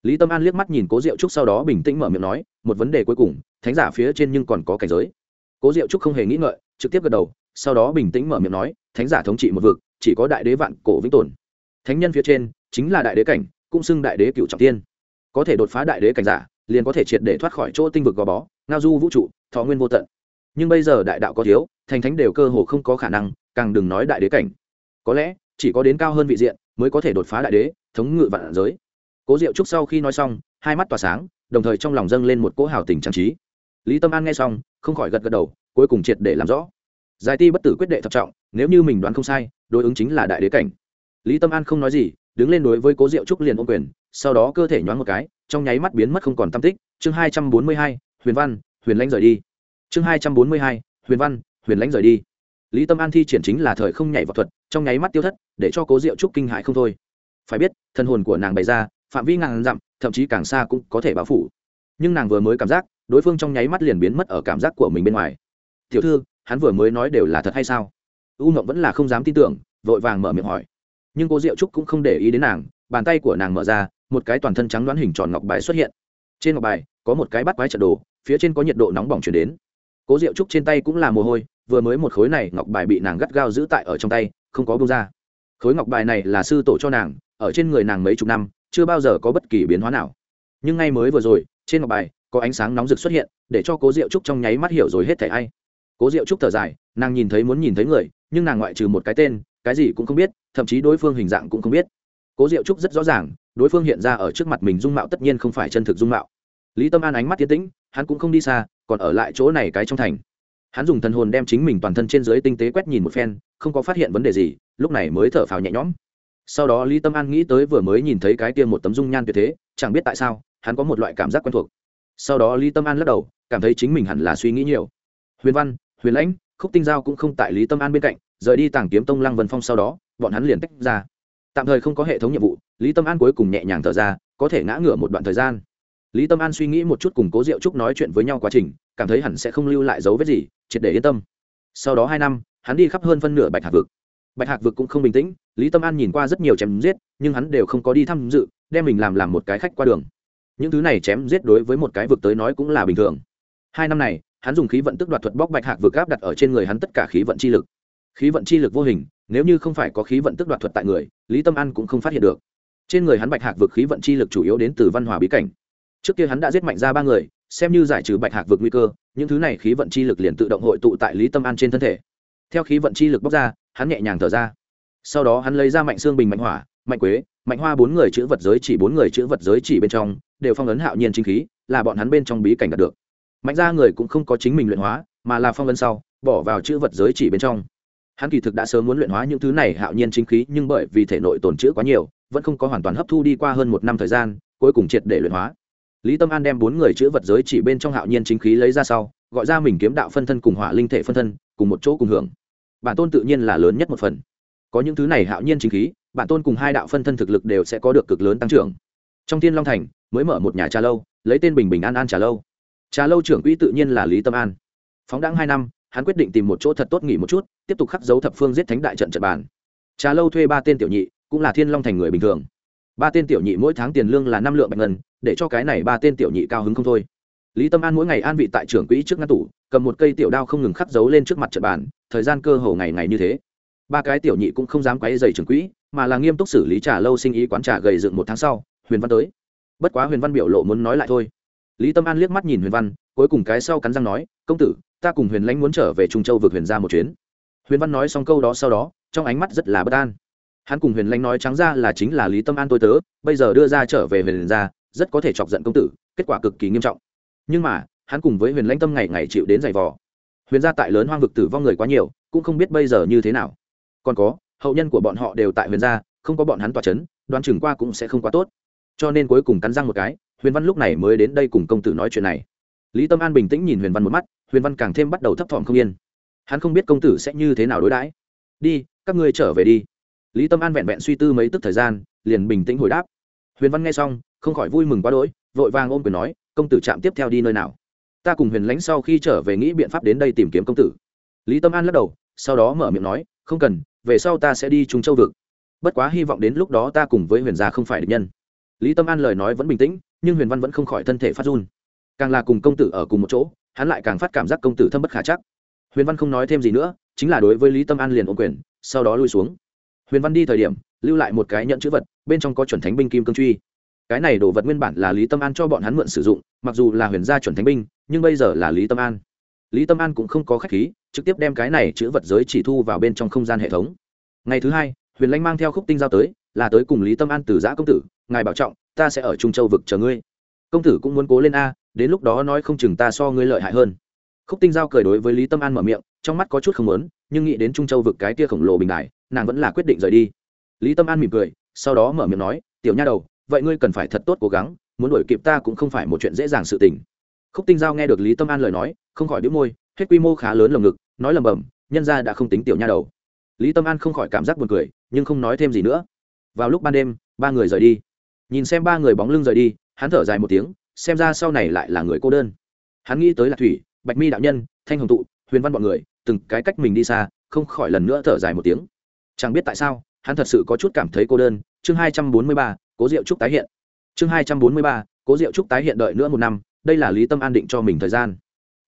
Lý tâm an liếc mắt nhìn cố diệu trúc sau đó bình tĩnh mở miệng nói, một vấn đề cuối cùng, thánh giả phía trên nhưng còn có cảnh giới. Cố diệu trúc không hề nghĩ ngợi, trực tiếp gật đầu, sau đó bình tĩnh mở miệng nói, thánh giả thống trị một vực, chỉ có đại đế vạn cổ vĩnh tồn. Thánh nhân phía trên chính là đại đế cảnh, cũng xưng đại đế cựu trọng tiên có thể đột phá đại đế cảnh giả, liền có thể triệt để thoát khỏi chỗ tinh vực gò bó, ngao du vũ trụ, thọ nguyên vô tận. Nhưng bây giờ đại đạo có thiếu, thành thánh đều cơ hồ không có khả năng, càng đừng nói đại đế cảnh. Có lẽ, chỉ có đến cao hơn vị diện, mới có thể đột phá đại đế, thống ngự vạn giới. Cố diệu trúc sau khi nói xong, hai mắt tỏa sáng, đồng thời trong lòng dâng lên một cỗ hào tình trang trí. Lý tâm an nghe xong, không khỏi gật gật đầu, cuối cùng triệt để làm rõ. Giải ti bất tử quyết đệ thập trọng, nếu như mình đoán không sai, đối ứng chính là đại đế cảnh. Lý tâm an không nói gì đứng lên đối với cố diệu trúc liền ôm quyền, sau đó cơ thể nhoáng một cái, trong nháy mắt biến mất không còn tam tích. Chương hai trăm bốn mươi hai, huyền văn, huyền lãnh rời đi. Chương hai trăm bốn mươi hai, huyền văn, huyền lãnh rời đi. Lý tâm an thi triển chính là thời không nhảy vào thuật, trong nháy mắt tiêu thất, để cho cố diệu trúc kinh hại không thôi. Phải biết, thân hồn của nàng bày ra, phạm vi ngàn dặm, thậm chí càng xa cũng có thể báo phủ. Nhưng nàng vừa mới cảm giác, đối phương trong nháy mắt liền biến mất ở cảm giác của mình bên ngoài. Tiểu thư, hắn vừa mới nói đều là thật hay sao? U ngộng vẫn là không dám tin tưởng, vội vàng mở miệng hỏi nhưng cô diệu trúc cũng không để ý đến nàng bàn tay của nàng mở ra một cái toàn thân trắng đoán hình tròn ngọc bài xuất hiện trên ngọc bài có một cái bắt quái trận đồ phía trên có nhiệt độ nóng bỏng chuyển đến cố diệu trúc trên tay cũng là mồ hôi vừa mới một khối này ngọc bài bị nàng gắt gao giữ tại ở trong tay không có bông ra khối ngọc bài này là sư tổ cho nàng ở trên người nàng mấy chục năm chưa bao giờ có bất kỳ biến hóa nào nhưng ngay mới vừa rồi trên ngọc bài có ánh sáng nóng rực xuất hiện để cho cố diệu trúc trong nháy mắt hiểu rồi hết thẻ ai cố diệu trúc thở dài nàng nhìn thấy muốn nhìn thấy người nhưng nàng ngoại trừ một cái tên cái gì cũng không biết, thậm chí đối phương hình dạng cũng không biết. Cố diệu trúc rất rõ ràng, đối phương hiện ra ở trước mặt mình dung mạo tất nhiên không phải chân thực dung mạo. Lý tâm an ánh mắt tiến tĩnh, hắn cũng không đi xa, còn ở lại chỗ này cái trong thành. Hắn dùng thần hồn đem chính mình toàn thân trên dưới tinh tế quét nhìn một phen, không có phát hiện vấn đề gì, lúc này mới thở phào nhẹ nhõm. Sau đó lý tâm an nghĩ tới vừa mới nhìn thấy cái kia một tấm dung nhan tuyệt thế, chẳng biết tại sao, hắn có một loại cảm giác quen thuộc. Sau đó lý tâm an lắc đầu, cảm thấy chính mình hẳn là suy nghĩ nhiều. Huyền văn, huyền lãnh, khúc tinh giao cũng không tại lý tâm an bên cạnh rời đi tàng kiếm tông lăng vân phong sau đó, bọn hắn liền tách ra. Tạm thời không có hệ thống nhiệm vụ, lý tâm an cuối cùng nhẹ nhàng thở ra, có thể ngã ngửa một đoạn thời gian. Lý tâm an suy nghĩ một chút cùng cố diệu trúc nói chuyện với nhau quá trình, cảm thấy hẳn sẽ không lưu lại dấu vết gì, triệt để yên tâm. Sau đó hai năm, hắn đi khắp hơn phân nửa bạch hạc vực. Bạch hạc vực cũng không bình tĩnh, lý tâm an nhìn qua rất nhiều chém giết, nhưng hắn đều không có đi tham dự, đem mình làm làm một cái khách qua đường. Những thứ này chém giết đối với một cái vực tới nói cũng là bình thường. Hai năm này, hắn dùng khí vận tức đoạt thuật bóc bạch hạc vực áp đặt ở trên người hắn tất cả khí vận chi lực khí vận chi lực vô hình, nếu như không phải có khí vận tức đoạt thuật tại người, lý tâm an cũng không phát hiện được. Trên người hắn bạch hạc vực khí vận chi lực chủ yếu đến từ văn hòa bí cảnh. Trước kia hắn đã giết mạnh ra ba người, xem như giải trừ bạch hạc vực nguy cơ, những thứ này khí vận chi lực liền tự động hội tụ tại lý tâm an trên thân thể. Theo khí vận chi lực bóc ra, hắn nhẹ nhàng thở ra. Sau đó hắn lấy ra mạnh xương bình mạnh hỏa, mạnh quế, mạnh hoa bốn người chữ vật giới chỉ bốn người chữ vật giới chỉ bên trong, đều phong ấn hạo nhiên chính khí, là bọn hắn bên trong bí cảnh đạt được. Mạnh ra người cũng không có chính mình luyện hóa, mà là phong ấn sau, bỏ vào chữ vật giới chỉ bên trong hắn kỳ thực đã sớm muốn luyện hóa những thứ này hạo nhiên chính khí, nhưng bởi vì thể nội tồn chữ quá nhiều, vẫn không có hoàn toàn hấp thu đi qua hơn một năm thời gian, cuối cùng triệt để luyện hóa. Lý tâm an đem bốn người chữ vật giới chỉ bên trong hạo nhiên chính khí lấy ra sau, gọi ra mình kiếm đạo phân thân cùng hỏa linh thể phân thân, cùng một chỗ cùng hưởng. Bản tôn tự nhiên là lớn nhất một phần. Có những thứ này hạo nhiên chính khí, bản tôn cùng hai đạo phân thân thực lực đều sẽ có được cực lớn tăng trưởng. Trong thiên long thành, mới mở một nhà trà lâu, lấy tên bình bình an an trà lâu. Trà lâu trưởng quỹ tự nhiên là lý tâm an. Phóng đáng hai năm hắn quyết định tìm một chỗ thật tốt nghỉ một chút, tiếp tục khắc dấu thập phương giết thánh đại trận trận bàn. Trà lâu thuê ba tên tiểu nhị, cũng là thiên long thành người bình thường. Ba tên tiểu nhị mỗi tháng tiền lương là năm lượng bạch ngân, để cho cái này ba tên tiểu nhị cao hứng không thôi. Lý tâm an mỗi ngày an vị tại trưởng quỹ trước ngăn tủ, cầm một cây tiểu đao không ngừng khắc dấu lên trước mặt trận bàn, thời gian cơ hồ ngày ngày như thế. Ba cái tiểu nhị cũng không dám quấy dày trưởng quỹ, mà là nghiêm túc xử lý trà lâu sinh ý quán trà gầy dựng một tháng sau, huyền văn tới. Bất quá huyền văn biểu lộ muốn nói lại thôi. Lý tâm an liếc mắt nhìn huyền văn, cuối cùng cái sau cắn răng nói, công tử ta cùng huyền lãnh muốn trở về trung châu vượt huyền ra một chuyến. Huyền văn nói xong câu đó sau đó, trong ánh mắt rất là bất an. Hắn cùng huyền lãnh nói trắng ra là chính là lý tâm an tôi tớ, bây giờ đưa ra trở về huyền ra, rất có thể chọc giận công tử, kết quả cực kỳ nghiêm trọng. Nhưng mà, hắn cùng với huyền lãnh tâm ngày ngày chịu đến giày vò. Huyền gia tại lớn hoang vực tử vong người quá nhiều, cũng không biết bây giờ như thế nào. Còn có, hậu nhân của bọn họ đều tại huyền gia, không có bọn hắn tỏa c h ấ n đoán chừng qua cũng sẽ không quá tốt. Cho nên cuối cùng cắn răng một cái, huyền văn lúc này mới đến đây cùng công tử nói chuyện này. Lý tâm an bình tĩnh nhìn huyền văn một mắt huyền văn càng thêm bắt đầu thấp thỏm không yên. Hắn không biết công tử sẽ như thế nào đối đãi. Đi, các ngươi trở về đi. Lý tâm an vẹn vẹn suy tư mấy tức thời gian, liền bình tĩnh hồi đáp. Huyền văn nghe xong, không khỏi vui mừng quá đỗi, vội vàng ôm quyền nói, công tử chạm tiếp theo đi nơi nào? Ta cùng huyền lãnh sau khi trở về nghĩ biện pháp đến đây tìm kiếm công tử. Lý tâm an lắc đầu, sau đó mở miệng nói, không cần, về sau ta sẽ đi trung châu vực. Bất quá hy vọng đến lúc đó ta cùng với huyền gia không phải địch nhân. Lý tâm an lời nói vẫn bình tĩnh, nhưng huyền văn vẫn không khỏi thân thể phát run. Càng là cùng công tử ở cùng một chỗ hắn lại càng phát cảm giác công tử thâm bất khả chắc. Huyền văn không nói thêm gì nữa, chính là đối với lý tâm an liền ôm quyền, sau đó lui xuống. Huyền văn đi thời điểm, lưu lại một cái nhận chữ vật, bên trong có chuẩn thánh binh kim cương truy. Cái này đồ vật nguyên bản là lý tâm an cho bọn hắn mượn sử dụng, mặc dù là huyền gia chuẩn thánh binh, nhưng bây giờ là lý tâm an. Lý tâm an cũng không có k h á c h khí, trực tiếp đem cái này chữ vật giới chỉ thu vào bên trong không gian hệ thống. Ngày thứ hai, huyền lanh mang theo khúc tinh giao tới, là tới cùng lý tâm an từ giã công tử, ngài bảo trọng, ta sẽ ở trung châu vực chờ ngươi. Công tử cũng muốn cố lên a đến lúc đó nói không chừng ta so ngươi lợi hại hơn. Khúc tinh giao cười đối với lý tâm an mở miệng, trong mắt có chút không lớn nhưng nghĩ đến trung châu vực cái tia khổng lồ bình đại nàng vẫn là quyết định rời đi. Lý tâm an mỉm cười, sau đó mở miệng nói, tiểu nha đầu, vậy ngươi cần phải thật tốt cố gắng, muốn đuổi kịp ta cũng không phải một chuyện dễ dàng sự tình. Khúc tinh giao nghe được lý tâm an lời nói, không khỏi đĩu môi, hết quy mô khá lớn lồng ngực, nói lầm bầm nhân ra đã không tính tiểu nha đầu. Lý tâm an không khỏi cảm giác buồn cười, nhưng không nói thêm gì nữa. Vào lúc ban đêm, ba người rời đi. Nhìn xem ba người bóng lưng rời đi, hắn thở dài một tiếng xem ra sau này lại là người cô đơn. Hắn nghĩ tới là thủy, bạch mi đạo nhân, thanh hồng tụ, huyền văn b ọ n người, từng cái cách mình đi xa, không khỏi lần nữa thở dài một tiếng. Chẳng biết tại sao, hắn thật sự có chút cảm thấy cô đơn. Chương hai trăm bốn mươi ba, cố diệu trúc tái hiện. Chương hai trăm bốn mươi ba, cố diệu trúc tái hiện đợi nữa một năm, đây là lý tâm an định cho mình thời gian.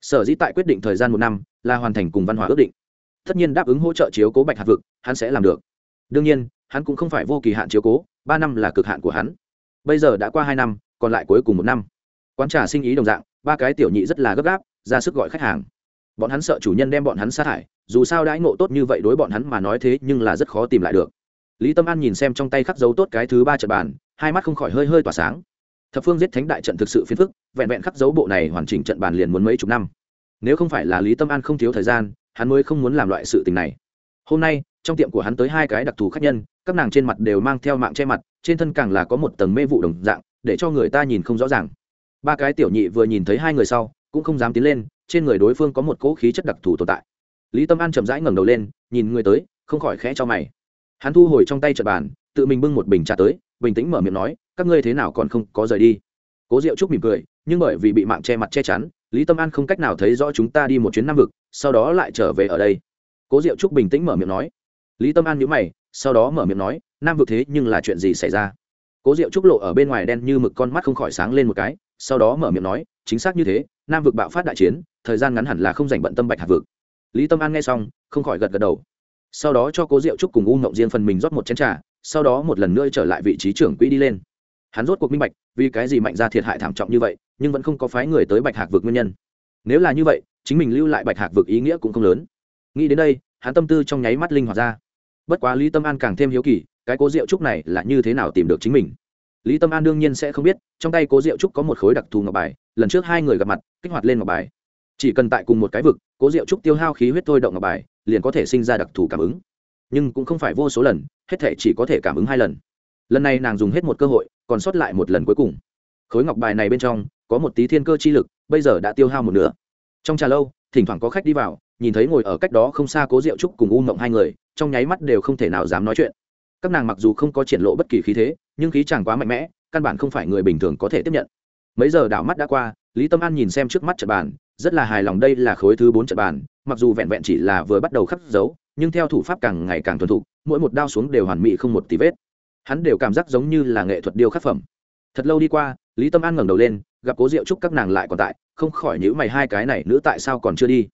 Sở dĩ tại quyết định thời gian một năm, là hoàn thành cùng văn hóa ước định. Tất nhiên đáp ứng hỗ trợ chiếu cố bạch hạt vực, hắn sẽ làm được. Đương nhiên, hắn cũng không phải vô kỳ hạn chiếu cố, ba năm là cực hạn của hắn. Bây giờ đã qua hai năm, còn lại cuối cùng một năm quán trà sinh ý đồng dạng, ba cái tiểu nhị rất là gấp gáp, ra sức gọi khách hàng. Bọn hắn sợ chủ nhân đem bọn hắn sát hại dù sao đãi ngộ tốt như vậy đối bọn hắn mà nói thế nhưng là rất khó tìm lại được. Lý tâm an nhìn xem trong tay khắc dấu tốt cái thứ ba trận bàn, hai mắt không khỏi hơi hơi tỏa sáng. Thập phương giết thánh đại trận thực sự phiền phức, vẹn vẹn khắc dấu bộ này hoàn chỉnh trận bàn liền muốn mấy chục năm. Nếu không phải là lý tâm an không thiếu thời gian, hắn mới không muốn làm loại sự tình này. Hôm nay, trong tiệm của hắn tới hai cái đặc thù khác nhân, các nàng trên mặt đều mang theo mạng che mặt, trên thân càng là có một tầng mê vụ đồng dạng, để cho người ta nhìn không rõ ràng ba cái tiểu nhị vừa nhìn thấy hai người sau, cũng không dám tiến lên, trên người đối phương có một cỗ khí chất đặc thù tồn tại. Lý tâm an chậm rãi ngẩng đầu lên, nhìn người tới, không khỏi khẽ cho mày. Hắn thu hồi trong tay trật bàn, tự mình bưng một bình trà tới, bình tĩnh mở miệng nói, các ngươi thế nào còn không có rời đi? Cố diệu trúc mỉm cười, nhưng bởi vì bị mạng che mặt che chắn, lý tâm an không cách nào thấy rõ chúng ta đi một chuyến nam vực, sau đó lại trở về ở đây. Cố diệu trúc bình tĩnh mở miệng nói. Lý tâm an nhữ mày, sau đó mở miệng nói, nam vực thế nhưng là chuyện gì xảy ra? Cố diệu trúc lộ ở bên ngoài đen như mực con mắt không khỏi sáng lên một cái sau đó mở miệng nói, chính xác như thế, nam vực bạo phát đại chiến, thời gian ngắn hẳn là không dành bận tâm bạch hạt vực. Lý tâm an nghe xong, không khỏi gật gật đầu. Sau đó cho cố diệu trúc cùng u ngộng riêng phần mình rót một chén trà, sau đó một lần nữa trở lại vị trí trưởng quỹ đi lên. Hắn rốt cuộc minh bạch, vì cái gì mạnh ra thiệt hại thảm trọng như vậy, nhưng vẫn không có phái người tới bạch hạc vực nguyên nhân. Nếu là như vậy, chính mình lưu lại bạch hạc vực ý nghĩa cũng không lớn. Nghĩ đến đây, hắn tâm tư trong nháy mắt linh hoạt ra. Bất quá lý tâm an càng thêm hiếu kỳ, cái cố diệu trúc này là như thế nào tìm được chính mình? Lý tâm an đương nhiên sẽ không biết, trong tay cố diệu trúc có một khối đặc thù ngọc bài, lần trước hai người gặp mặt, kích hoạt lên ngọc bài. Chỉ cần tại cùng một cái vực, cố diệu trúc tiêu hao khí huyết thôi động ngọc bài, liền có thể sinh ra đặc thù cảm ứng. Nhưng cũng không phải vô số lần, hết thể chỉ có thể cảm ứng hai lần. Lần này nàng dùng hết một cơ hội, còn sót lại một lần cuối cùng. Khối ngọc bài này bên trong, có một tí thiên cơ chi lực, bây giờ đã tiêu hao một nửa. Trong trà lâu, thỉnh thoảng có khách đi vào, nhìn thấy ngồi ở cách đó không xa cố diệu trúc cùng u mộng hai người, trong nháy mắt đều không thể nào dám nói chuyện các nàng mặc dù không có triển lộ bất kỳ khí thế, nhưng khí chẳng quá mạnh mẽ, căn bản không phải người bình thường có thể tiếp nhận. Mấy giờ đảo mắt đã qua, lý tâm an nhìn xem trước mắt trận bàn, rất là hài lòng đây là khối thứ bốn trận bàn, mặc dù vẹn vẹn chỉ là vừa bắt đầu khắc dấu, nhưng theo thủ pháp càng ngày càng thuần thục, mỗi một đao xuống đều hoàn mỹ không một tí vết. Hắn đều cảm giác giống như là nghệ thuật điêu khắc phẩm. Thật lâu đi qua, lý tâm an ngẩng đầu lên, gặp cố diệu trúc các nàng lại còn tại, không khỏi nhữ mày hai cái này nữ tại sao còn chưa đi.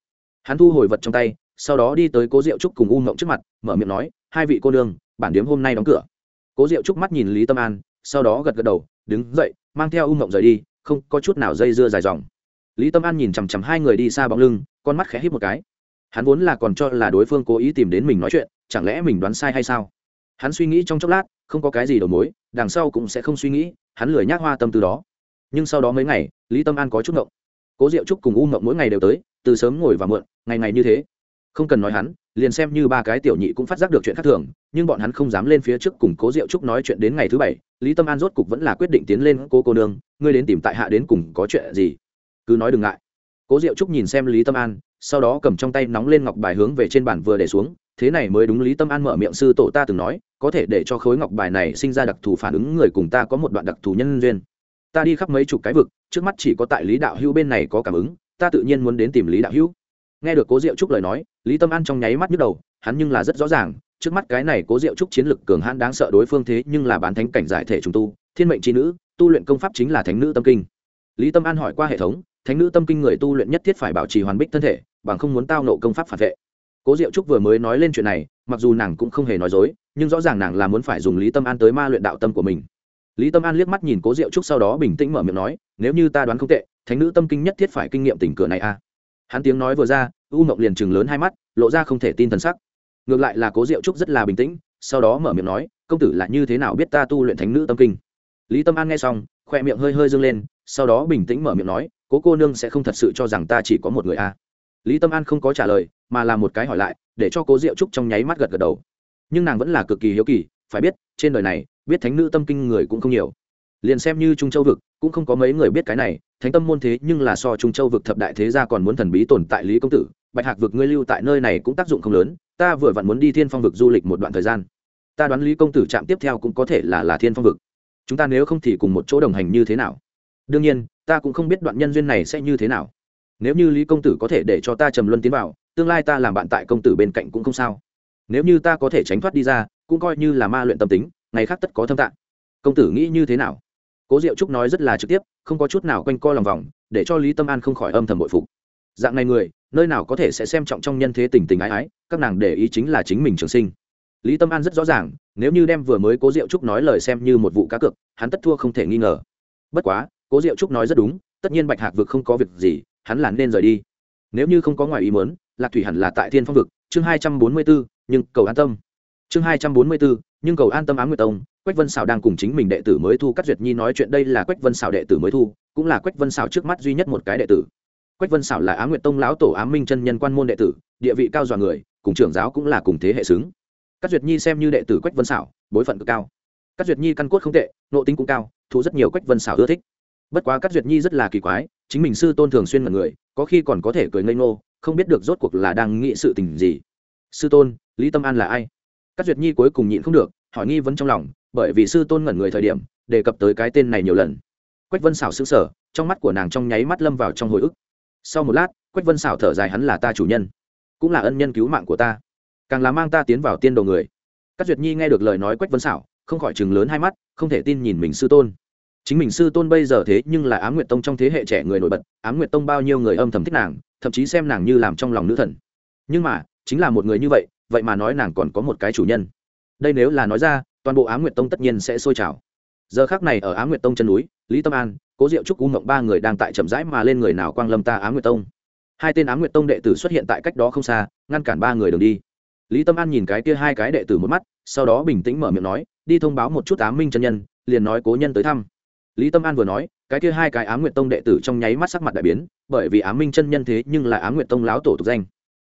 Hắn thu hồi vật trong tay, sau đó đi tới cố diệu trúc cùng u mộng trước mặt, mở miệng nói, hai vị cô nương bản điếm hôm nay đóng cửa. Cố diệu trúc mắt nhìn lý tâm an, sau đó gật gật đầu, đứng dậy, mang theo u mộng rời đi, không có chút nào dây dưa dài dòng. Lý tâm an nhìn chằm chằm hai người đi xa bóng lưng, con mắt khẽ hít một cái. Hắn vốn là còn cho là đối phương cố ý tìm đến mình nói chuyện, chẳng lẽ mình đoán sai hay sao? Hắn suy nghĩ trong chốc lát, không có cái gì đầu mối, đằng sau cũng sẽ không suy nghĩ, hắn lười nhác hoa tâm từ đó. Nhưng sau đó mấy ngày, lý tâm an có chút ngộng. Cố diệu trúc cùng u ngộng mỗi ngày đều tới, từ sớm ngồi và mượn ngày ngày như thế không cần nói hắn, liền xem như ba cái tiểu nhị cũng phát giác được chuyện khác thường, nhưng bọn hắn không dám lên phía trước cùng cố diệu trúc nói chuyện đến ngày thứ bảy, lý tâm an rốt cục vẫn là quyết định tiến lên cô cô nương, ngươi đến tìm tại hạ đến cùng có chuyện gì? Cứ nói đừng ngại. Cố diệu trúc nhìn xem lý tâm an, sau đó cầm trong tay nóng lên ngọc bài hướng về trên bàn vừa để xuống, thế này mới đúng. Lý tâm an mở miệng sư tổ ta từng nói, có thể để cho khối ngọc bài này sinh ra đặc thù phản ứng người cùng ta có một đoạn đặc thù nhân duyên. Ta đi khắp mấy chục cái vực, trước mắt chỉ có tại lý đạo hữu bên này có cảm ứng, ta tự nhiên muốn đến tìm lý đạo hữu nghe được cố diệu trúc lời nói, lý tâm an trong nháy mắt nhức đầu, hắn nhưng là rất rõ ràng, trước mắt cái này cố diệu trúc chiến lực cường hãn đáng sợ đối phương thế nhưng là bán thánh cảnh giải thể trùng tu, thiên mệnh tri nữ, tu luyện công pháp chính là thánh nữ tâm kinh. Lý tâm an hỏi qua hệ thống, thánh nữ tâm kinh người tu luyện nhất thiết phải bảo trì hoàn bích thân thể, bằng không muốn tao nộ công pháp phản vệ. Cố diệu trúc vừa mới nói lên chuyện này, mặc dù nàng cũng không hề nói dối, nhưng rõ ràng nàng là muốn phải dùng lý tâm an tới ma luyện đạo tâm của mình. Lý tâm an liếc mắt nhìn cố diệu trúc sau đó bình tĩnh mở miệng nói, nếu như ta đoán không tệ, thánh nữ tâm kinh nhất thiết phải kinh nghiệm tình cửa này a. à hắn tiếng nói vừa ra, u mộng liền chừng lớn hai mắt, lộ ra không thể tin t sắc. Ngược lại là cố diệu trúc rất là bình tĩnh, sau đó mở miệng nói, công tử là như thế nào biết ta tu luyện thánh nữ tâm kinh? Lý tâm an nghe xong, khoe miệng hơi hơi dâng lên, sau đó bình tĩnh mở miệng nói, cố cô nương sẽ không thật sự cho rằng ta chỉ có một người a. À. lý tâm an không có trả lời, mà là một cái hỏi lại, để cho cố diệu trúc trong nháy mắt gật gật đầu. Nhưng nàng vẫn là cực kỳ hiếu kỳ, phải biết, trên đời này, biết thánh nữ tâm kinh người cũng không nhiều. Liền xem như trung châu vực, cũng không có mấy người biết cái này thánh tâm môn thế nhưng là so trung châu vực thập đại thế gia còn muốn thần bí tồn tại lý công tử, bạch hạc vực ngươi lưu tại nơi này cũng tác dụng không lớn, ta vừa vặn muốn đi thiên phong vực du lịch một đoạn thời gian. Ta đoán lý công tử trạm tiếp theo cũng có thể là là thiên phong vực. Chúng ta nếu không thì cùng một chỗ đồng hành như thế nào? Đương nhiên, ta cũng không biết đoạn nhân duyên này sẽ như thế nào. Nếu như lý công tử có thể để cho ta trầm luân tiến vào, tương lai ta làm bạn tại công tử bên cạnh cũng không sao. Nếu như ta có thể tránh thoát đi ra, cũng coi như là ma luyện tâm tính, ngày khác tất có thâm tạng. Công tử nghĩ như thế nào? Cố diệu trúc nói rất là trực tiếp, không có chút nào quanh co lòng vòng, để cho lý tâm an không khỏi âm thầm bội phục. Dạng này người, nơi nào có thể sẽ xem trọng trong nhân thế tình tình ái ái, các nàng để ý chính là chính mình trường sinh. Lý tâm an rất rõ ràng, nếu như đem vừa mới cố diệu trúc nói lời xem như một vụ cá cược, hắn tất thua không thể nghi ngờ. Bất quá, cố diệu trúc nói rất đúng, tất nhiên bạch hạc vực không có việc gì, hắn là nên rời đi. Nếu như không có ngoài ý muốn, lạc thủy hẳn là tại thiên phong vực, chương hai trăm bốn mươi bốn nhưng cầu an tâm. Chương hai trăm bốn mươi bốn nhưng cầu an tâm ám nguyệt tông, quách vân xảo đang cùng chính mình đệ tử mới thu cắt duyệt nhi nói chuyện đây là quách vân xảo đệ tử mới thu, cũng là quách vân xảo trước mắt duy nhất một cái đệ tử. Quách vân xảo là á nguyệt tông lão tổ ám minh chân nhân quan môn đệ tử, địa vị cao dọa người, cùng trưởng giáo cũng là cùng thế hệ xứng. Cắt duyệt nhi xem như đệ tử quách vân xảo bối phận cực cao. Cắt duyệt nhi căn cốt không tệ nộ tính cũng cao, thu rất nhiều quách vân xảo ưa thích. Bất quá cắt duyệt nhi rất là kỳ quái, chính mình sư tôn thường xuyên mật người, có khi còn có thể cười ngây ngô, không biết được rốt cuộc là đang nghĩ sự tình gì. Sư tôn, lý tâm an là ai? Cát duyệt nhi cuối cùng nhịn không được, hỏi nghi vấn trong lòng, bởi vì sư tôn ngẩn người thời điểm, đề cập tới cái tên này nhiều lần. Quách vân xảo xứng sở trong mắt của nàng trong nháy mắt lâm vào trong hồi ức. Sau một lát, quách vân xảo thở dài hắn là ta chủ nhân, cũng là ân nhân cứu mạng của ta, càng là mang ta tiến vào tiên đồ người. Các duyệt nhi nghe được lời nói quách vân xảo không khỏi chừng lớn hai mắt, không thể tin nhìn mình sư tôn. Chính mình sư tôn bây giờ thế nhưng là á m nguyệt tông trong thế hệ trẻ người nổi bật á m nguyệt tông bao nhiêu người âm thầm thích nàng, thậm chí xem nàng như làm trong lòng nữ thần. Nhưng mà, chính là một người như vậy vậy mà nói nàng còn có một cái chủ nhân. Đây nếu là nói ra, toàn bộ á nguyệt tông tất nhiên sẽ sôi trào. Giờ khác này ở á nguyệt tông chân núi, lý tâm an, cố diệu trúc u mộng ba người đang tại chậm rãi mà lên người nào quang lâm ta á nguyệt tông. Hai tên á nguyệt tông đệ tử xuất hiện tại cách đó không xa, ngăn cản ba người đường đi. Lý tâm an nhìn cái kia hai cái đệ tử một mắt, sau đó bình tĩnh mở miệng nói, đi thông báo một chút á minh chân nhân, liền nói cố nhân tới thăm. Lý tâm an vừa nói, cái kia hai cái á nguyệt tông đệ tử trong nháy mắt sắc mặt đại biến, bởi vì á minh chân nhân thế nhưng là á nguyệt tông láo tổ tục danh.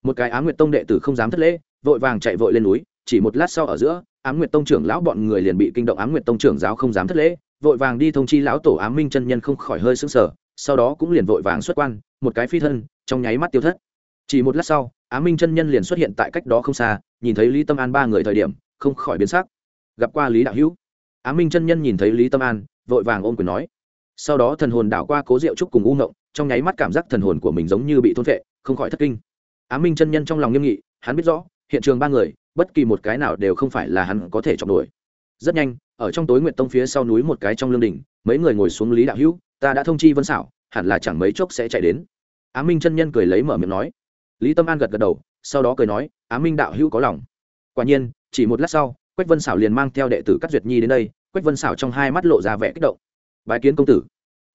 Một cái á nguyệt tông đệ tử không dám thất lễ vội vàng chạy vội lên núi, chỉ một lát sau ở giữa, ám nguyệt tông trưởng lão bọn người liền bị kinh động ám nguyệt tông trưởng giáo không dám thất lễ, vội vàng đi thông chi lão tổ ám minh chân nhân không khỏi hơi sững sờ, sau đó cũng liền vội vàng xuất quan, một cái phi thân, trong nháy mắt tiêu thất. Chỉ một lát sau, ám minh chân nhân liền xuất hiện tại cách đó không xa, nhìn thấy lý tâm an ba người thời điểm, không khỏi biến sắc. Gặp qua lý đạo hữu. Ám minh chân nhân nhìn thấy lý tâm an, vội vàng ôm quyền nói. Sau đó thần hồn đảo qua cố diệu trúc cùng u ngộng, trong nháy mắt cảm giác thần hồn của mình giống như bị thôn vệ không khỏi thất kinh. Ám minh chân nhân trong lòng nghiêm nghị, hắn biết rõ hiện trường ba người, bất kỳ một cái nào đều không phải là hắn có thể chọn đuổi rất nhanh, ở trong tối nguyện tông phía sau núi một cái trong lương đỉnh, mấy người ngồi xuống lý đạo hữu, ta đã thông chi vân xảo hẳn là chẳng mấy chốc sẽ chạy đến. Á minh chân nhân cười lấy mở miệng nói. Lý tâm an gật gật đầu, sau đó cười nói, á minh đạo hữu có lòng. Quả nhiên, chỉ một lát sau, quách vân xảo liền mang theo đệ tử cắt duyệt nhi đến đây, quách vân xảo trong hai mắt lộ ra vẻ kích động. Bái kiến công tử.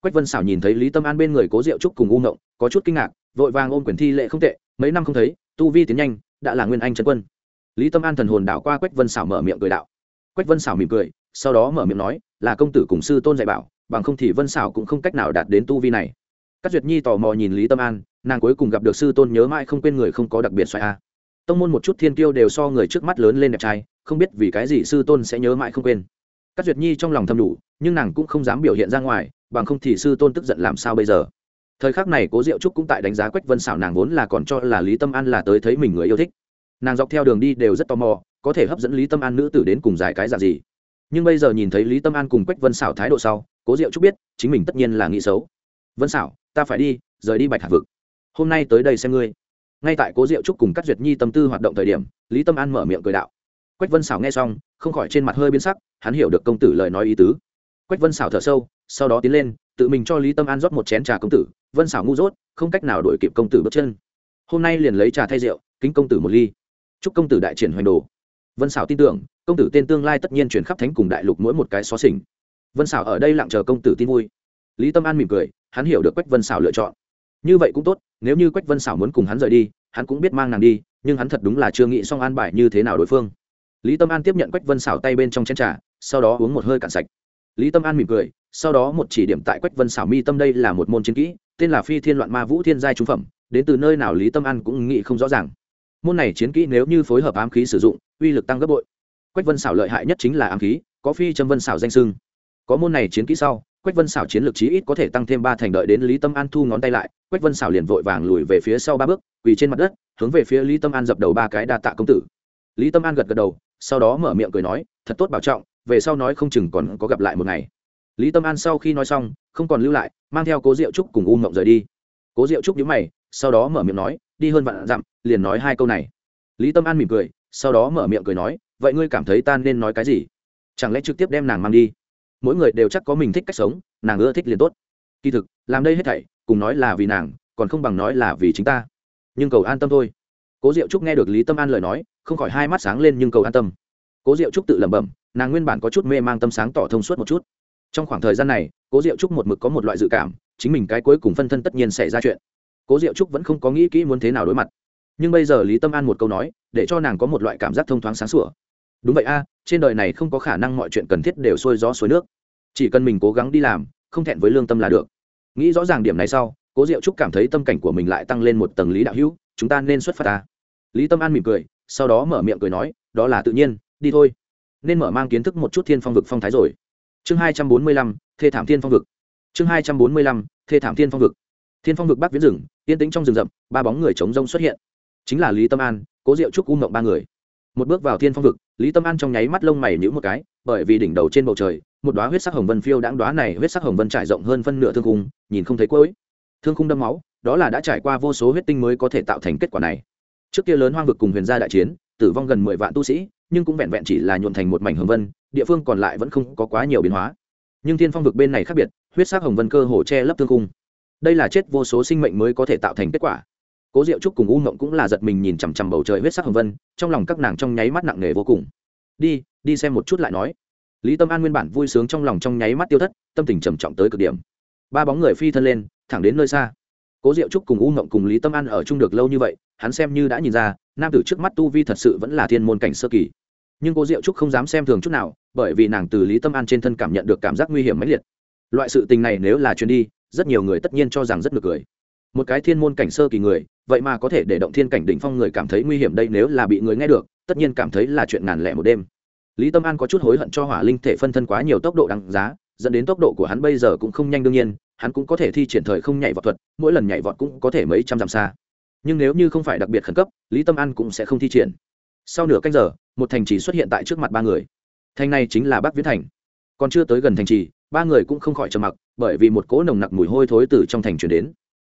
Quách vân xảo nhìn thấy lý tâm an bên người cố diệu trúc cùng u ngộng, có chút kinh ngạc, vội vàng ôm quyền thi lệ không tệ, mấy năm không thấy, tu vi tiến nhanh đã là nguyên anh trần quân. Lý tâm an thần hồn đảo qua quách vân xảo mở miệng cười đạo. Quách vân xảo mỉm cười, sau đó mở miệng nói, là công tử cùng sư tôn dạy bảo, bằng không thì vân xảo cũng không cách nào đạt đến tu vi này. Các duyệt nhi tò mò nhìn lý tâm an, nàng cuối cùng gặp được sư tôn nhớ mãi không quên người không có đặc biệt xoay a. Tông môn một chút thiên kiêu đều so người trước mắt lớn lên đẹp trai, không biết vì cái gì sư tôn sẽ nhớ mãi không quên. Các duyệt nhi trong lòng thầm đủ, nhưng nàng cũng không dám biểu hiện ra ngoài, bằng không thì sư tôn tức giận làm sao bây giờ? Thời khắc này cố diệu trúc cũng tại đánh giá quách vân xảo nàng vốn là còn cho là lý tâm an là tới thấy mình người yêu thích. Nàng dọc theo đường đi đều rất tò mò, có thể hấp dẫn lý tâm an nữ tử đến cùng giải cái giả gì. Nhưng bây giờ nhìn thấy lý tâm an cùng quách vân xảo thái độ sau, cố diệu trúc biết, chính mình tất nhiên là nghĩ xấu. Vân xảo, ta phải đi, rời đi bạch hạ vực. Hôm nay tới đây xem ngươi. Ngay tại cố diệu trúc cùng các duyệt nhi tâm tư hoạt động thời điểm, lý tâm an mở miệng cười đạo. Quách vân xảo nghe xong, không khỏi trên mặt hơi biến sắc, hắn hiểu được công tử lời nói ý tứ. Quách vân xảo thở sâu, sau đó tiến lên tự mình cho lý tâm an rót một chén trà công tử, vân xảo ngu dốt, không cách nào đổi kịp công tử bước chân. Hôm nay liền lấy trà thay rượu, kính công tử một ly. Chúc công tử đại triển hoành đồ. Vân xảo tin tưởng, công tử tên tương lai tất nhiên chuyển khắp thánh cùng đại lục mỗi một cái xó xỉnh. Vân xảo ở đây lặng chờ công tử tin vui. Lý tâm an mỉm cười, hắn hiểu được quách vân xảo lựa chọn. Như vậy cũng tốt, nếu như quách vân xảo muốn cùng hắn rời đi, hắn cũng biết mang nàng đi, nhưng hắn thật đúng là chưa nghĩ xong an bài như thế nào đối phương. Lý tâm an tiếp nhận quách vân xảo tay bên trong chén trà, sau đó uống một hơi cạn sạch lý tâm an mỉm cười, sau đó một chỉ điểm tại quách vân xảo mi tâm đây là một môn chiến kỹ, tên là phi thiên loạn ma vũ thiên giai trung phẩm, đến từ nơi nào lý tâm an cũng nghĩ không rõ ràng. Môn này chiến kỹ nếu như phối hợp ám khí sử dụng, uy lực tăng gấp bội. Quách vân xảo lợi hại nhất chính là ám khí, có phi châm vân xảo danh sưng có môn này chiến kỹ sau, quách vân xảo chiến lược chí ít có thể tăng thêm ba thành đợi đến lý tâm an thu ngón tay lại, quách vân xảo liền vội vàng lùi về phía sau ba bước, quỳ trên mặt đất, hướng về phía lý tâm an dập đầu ba cái đa tạ công tử. Lý tâm an gật gật đầu, sau đó mở miệng cười nói, thật tốt bảo trọng về sau nói không chừng còn có gặp lại một ngày. Lý tâm an sau khi nói xong, không còn lưu lại, mang theo cố diệu trúc cùng u mộng rời đi. Cố diệu trúc nhíu mày, sau đó mở miệng nói, đi hơn vạn dặm, liền nói hai câu này. Lý tâm an mỉm cười, sau đó mở miệng cười nói, vậy ngươi cảm thấy ta nên nói cái gì? Chẳng lẽ trực tiếp đem nàng mang đi? Mỗi người đều chắc có mình thích cách sống, nàng ưa thích liền tốt. Kỳ thực, làm đây hết thảy, cùng nói là vì nàng, còn không bằng nói là vì chính ta. Nhưng cầu an tâm thôi. Cố diệu trúc nghe được lý tâm an lời nói, không khỏi hai mắt sáng lên nhưng cầu an tâm. Cố diệu trúc tự lẩm bẩm nàng nguyên bản có chút mê mang tâm sáng tỏ thông suốt một chút. Trong khoảng thời gian này, cố diệu trúc một mực có một loại dự cảm, chính mình cái cuối cùng phân thân tất nhiên xảy ra chuyện. Cố diệu trúc vẫn không có nghĩ kỹ muốn thế nào đối mặt. Nhưng bây giờ lý tâm an một câu nói, để cho nàng có một loại cảm giác thông thoáng sáng sủa. Đúng vậy a, trên đời này không có khả năng mọi chuyện cần thiết đều sôi gió suối nước. Chỉ cần mình cố gắng đi làm, không thẹn với lương tâm là được. Nghĩ rõ ràng điểm này sau, cố diệu trúc cảm thấy tâm cảnh của mình lại tăng lên một tầng lý đạo hữu, chúng ta nên xuất phát ta. Lý tâm an mỉm cười, sau đó mở miệng cười nói, đó là tự nhiên, đi thôi nên mở mang kiến thức một chút thiên phong vực phong thái rồi. Chương hai trăm bốn mươi lăm, thê thảm thiên phong vực. Chương hai trăm bốn mươi lăm, thê thảm thiên phong vực. Thiên phong vực bắc viễn rừng, yên tĩnh trong rừng rậm, ba bóng người chống rông xuất hiện. Chính là lý tâm an, cố diệu trúc u mộng ba người. Một bước vào thiên phong vực, lý tâm an trong nháy mắt lông mày nhữ một cái, bởi vì đỉnh đầu trên bầu trời, một đoá huyết sắc hồng vân phiêu đãng đoá này huyết sắc hồng vân trải rộng hơn phân nửa thương khung, nhìn không thấy cuối. Thương khung đâm máu, đó là đã trải qua vô số huyết tinh mới có thể tạo thành kết quả này. Trước kia lớn hoang vực cùng huyền gia đại chiến tử vong gần mười vạn tu sĩ, nhưng cũng vẹn vẹn chỉ là nhuộn thành một mảnh hồng vân, địa phương còn lại vẫn không có quá nhiều biến hóa. Nhưng thiên phong vực bên này khác biệt, huyết sắc hồng vân cơ hồ che lấp thương cung. Đây là chết vô số sinh mệnh mới có thể tạo thành kết quả. Cố diệu trúc cùng u mộng cũng là giật mình nhìn chằm chằm bầu trời huyết sắc hồng vân, trong lòng các nàng trong nháy mắt nặng nề vô cùng. Đi đi xem một chút lại nói. Lý tâm an nguyên bản vui sướng trong lòng trong nháy mắt tiêu thất, tâm tình trầm trọng tới cực điểm. Ba bóng người phi thân lên, thẳng đến nơi xa cố diệu trúc cùng u mộng cùng lý tâm an ở chung được lâu như vậy, hắn xem như đã nhìn ra, nam tử trước mắt tu vi thật sự vẫn là thiên môn cảnh sơ kỳ. Nhưng cố diệu trúc không dám xem thường chút nào, bởi vì nàng từ lý tâm an trên thân cảm nhận được cảm giác nguy hiểm mãnh liệt. Loại sự tình này nếu là chuyến đi, rất nhiều người tất nhiên cho rằng rất ngược cười. Một cái thiên môn cảnh sơ kỳ người, vậy mà có thể để động thiên cảnh đỉnh phong người cảm thấy nguy hiểm đây nếu là bị người nghe được, tất nhiên cảm thấy là chuyện ngàn lẻ một đêm. Lý tâm an có chút hối hận cho hỏa linh thể phân thân quá nhiều tốc độ đăng giá dẫn đến tốc độ của hắn bây giờ cũng không nhanh đương nhiên, hắn cũng có thể thi triển thời không nhảy vọt thuật, mỗi lần nhảy vọt cũng có thể mấy trăm dặm xa. Nhưng nếu như không phải đặc biệt khẩn cấp, lý tâm an cũng sẽ không thi triển. Sau nửa canh giờ, một thành trì xuất hiện tại trước mặt ba người. Thành này chính là bắc viễn thành. Còn chưa tới gần thành trì, ba người cũng không khỏi trầm mặc, bởi vì một cỗ nồng nặc mùi hôi thối từ trong thành chuyển đến.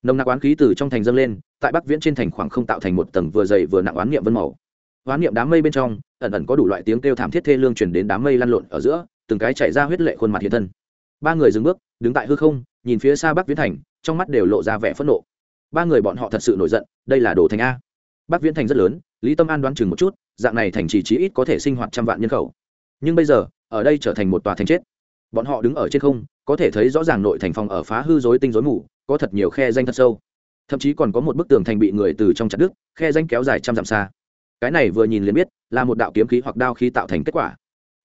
Nồng nặc oán khí từ trong thành dâng lên, tại bắc viễn trên thành khoảng không tạo thành một tầng vừa dày vừa nặng oán niệm vân màu. Oán niệm đám mây bên trong, ẩn ẩn có đủ loại tiếng kêu thảm thiết thê lương chuyển đến đám mây lăn lộn ở giữa từng cái chạy ra huyết lệ khuôn mặt hiện thân. Ba người dừng bước, đứng tại hư không, nhìn phía xa bắc viễn thành, trong mắt đều lộ ra vẻ phẫn nộ. Ba người bọn họ thật sự nổi giận, đây là đồ thành a. Bắc viễn thành rất lớn, lý tâm an đoán chừng một chút, dạng này thành trì chí ít có thể sinh hoạt trăm vạn nhân khẩu. Nhưng bây giờ, ở đây trở thành một tòa thành chết. Bọn họ đứng ở trên không, có thể thấy rõ ràng nội thành phòng ở phá hư dối tinh dối mù, có thật nhiều khe danh thật sâu. Thậm chí còn có một bức tường thành bị người từ trong chặt đứt, khe danh kéo dài trăm dặm xa. Cái này vừa nhìn liền biết, là một đạo kiếm khí hoặc đao khí tạo thành kết quả.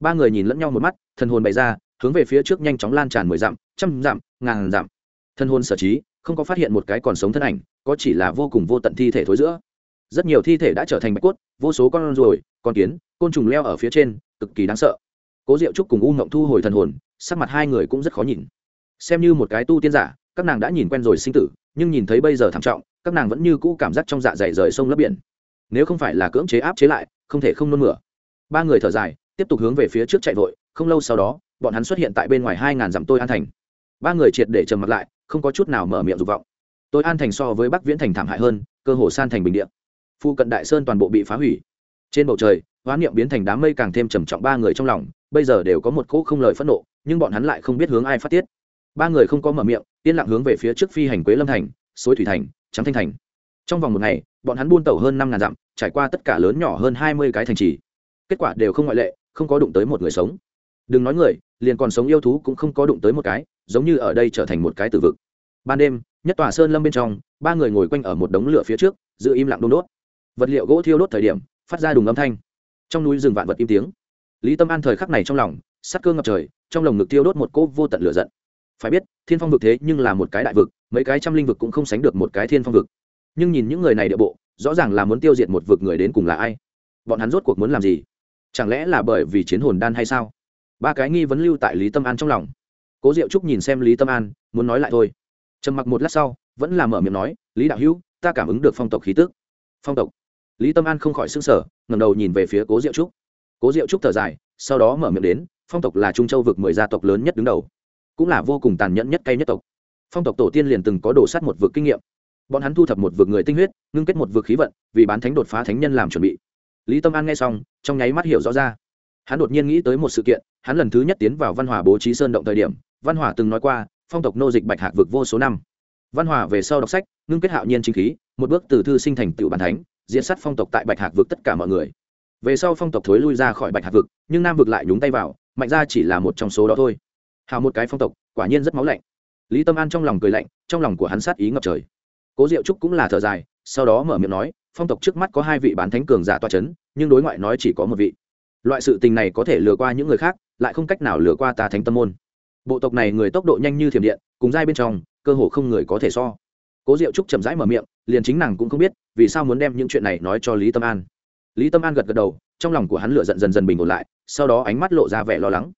Ba người nhìn lẫn nhau một mắt thần hồn bày ra, hướng về phía trước nhanh chóng lan tràn mười dặm, trăm dặm, ngàn dặm. Thân hồn sở trí, không có phát hiện một cái còn sống thân ảnh, có chỉ là vô cùng vô tận thi thể thối giữa. Rất nhiều thi thể đã trở thành bạch cốt, vô số con ruồi, con kiến, côn trùng leo ở phía trên, cực kỳ đáng sợ. Cố diệu trúc cùng u ngộng thu hồi thần hồn, sắc mặt hai người cũng rất khó nhìn. Xem như một cái tu tiên giả, các nàng đã nhìn quen rồi sinh tử, nhưng nhìn thấy bây giờ thảm trọng, các nàng vẫn như cũ cảm giác trong dạ dày rời sông lấp biển. Nếu không phải là cưỡng chế áp chế lại, không thể không nôn mửa. Ba người thở dài, tiếp tục hướng về phía trước chạy vội không lâu sau đó bọn hắn xuất hiện tại bên ngoài hai ngàn dặm tôi an thành. Ba người triệt để trầm mặt lại không có chút nào mở miệng dục vọng. Tôi an thành so với bắc viễn thành thảm hại hơn cơ hồ san thành bình địa, phụ cận đại sơn toàn bộ bị phá hủy. Trên bầu trời hoán niệm biến thành đám mây càng thêm trầm trọng ba người trong lòng bây giờ đều có một cỗ không lời phẫn nộ nhưng bọn hắn lại không biết hướng ai phát tiết. Ba người không có mở miệng yên lặng hướng về phía trước phi hành quế lâm thành suối thủy thành trắng thanh thành. Trong vòng một ngày bọn hắn buôn tàu hơn năm ngàn dặm trải qua tất cả lớn nhỏ hơn hai mươi cái thành trì. Kết quả đều không ngoại lệ không có đụng tới một người sống đừng nói người, liền còn sống yêu thú cũng không có đụng tới một cái, giống như ở đây trở thành một cái tử vực. Ban đêm, nhất tòa sơn lâm bên trong, ba người ngồi quanh ở một đống lửa phía trước, giữ im lặng đun đốt. Vật liệu gỗ thiêu đốt thời điểm, phát ra đùng âm thanh. Trong núi rừng vạn vật im tiếng. Lý tâm an thời khắc này trong lòng, sắc cơ ngập trời, trong lồng ngực tiêu đốt một cỗ vô tận lửa giận. Phải biết, thiên phong vực thế nhưng là một cái đại vực, mấy cái trăm linh vực cũng không sánh được một cái thiên phong vực. Nhưng nhìn những người này địa bộ, rõ ràng là muốn tiêu diệt một vực người đến cùng là ai? Bọn hắn rốt cuộc muốn làm gì? Chẳng lẽ là bởi vì chiến hồn đan hay sao? Ba cái nghi vấn lưu tại lý tâm an trong lòng. Cố diệu trúc nhìn xem lý tâm an, muốn nói lại thôi. Trầm mặc một lát sau, vẫn là mở miệng nói, lý đạo hữu, ta cảm ứng được phong tộc khí tức. Phong tộc? Lý tâm an không khỏi s ư n g sở ngầm đầu nhìn về phía cố diệu trúc. Cố diệu trúc thở dài, sau đó mở miệng đến, phong tộc là trung châu vực mười gia tộc lớn nhất đứng đầu, cũng là vô cùng tàn nhẫn nhất cay nhất tộc. Phong tộc tổ tiên liền từng có đổ sắt một vực kinh nghiệm. Bọn hắn thu thập một vực người tinh huyết, ngưng kết một vực khí vận, vì bán thánh đột phá thánh nhân làm chuẩn bị. Lý tâm an nghe xong, trong nháy mắt hiểu rõ ra hắn đột nhiên nghĩ tới một sự kiện, hắn lần thứ nhất tiến vào văn hòa bố trí sơn động thời điểm, văn hòa từng nói qua, phong tộc nô dịch bạch hạc vực vô số năm. Văn hòa về sau đọc sách, ngưng kết hạo nhiên chính khí, một bước từ thư sinh thành tựu bàn thánh, diễn sát phong tộc tại bạch hạc vực tất cả mọi người. Về sau phong tộc thối lui ra khỏi bạch hạc vực, nhưng nam vực lại nhúng tay vào, mạnh ra chỉ là một trong số đó thôi. Hào một cái phong tộc, quả nhiên rất máu lạnh. Lý tâm an trong lòng cười lạnh, trong lòng của hắn sát ý ngập trời. Cố diệu trúc cũng là thở dài, sau đó mở miệng nói, phong tộc trước mắt có hai vị bán thánh cường giả toa c h ấ n nhưng đối ngoại nói chỉ có một vị loại sự tình này có thể lừa qua những người khác, lại không cách nào lừa qua ta thánh tâm môn. Bộ tộc này người tốc độ nhanh như thiểm điện, cùng dai bên trong, cơ hồ không người có thể so. Cố diệu trúc chậm rãi mở miệng, liền chính nàng cũng không biết, vì sao muốn đem những chuyện này nói cho lý tâm an. Lý tâm an gật gật đầu, trong lòng của hắn lựa dần dần dần bình ổn lại, sau đó ánh mắt lộ ra vẻ lo lắng.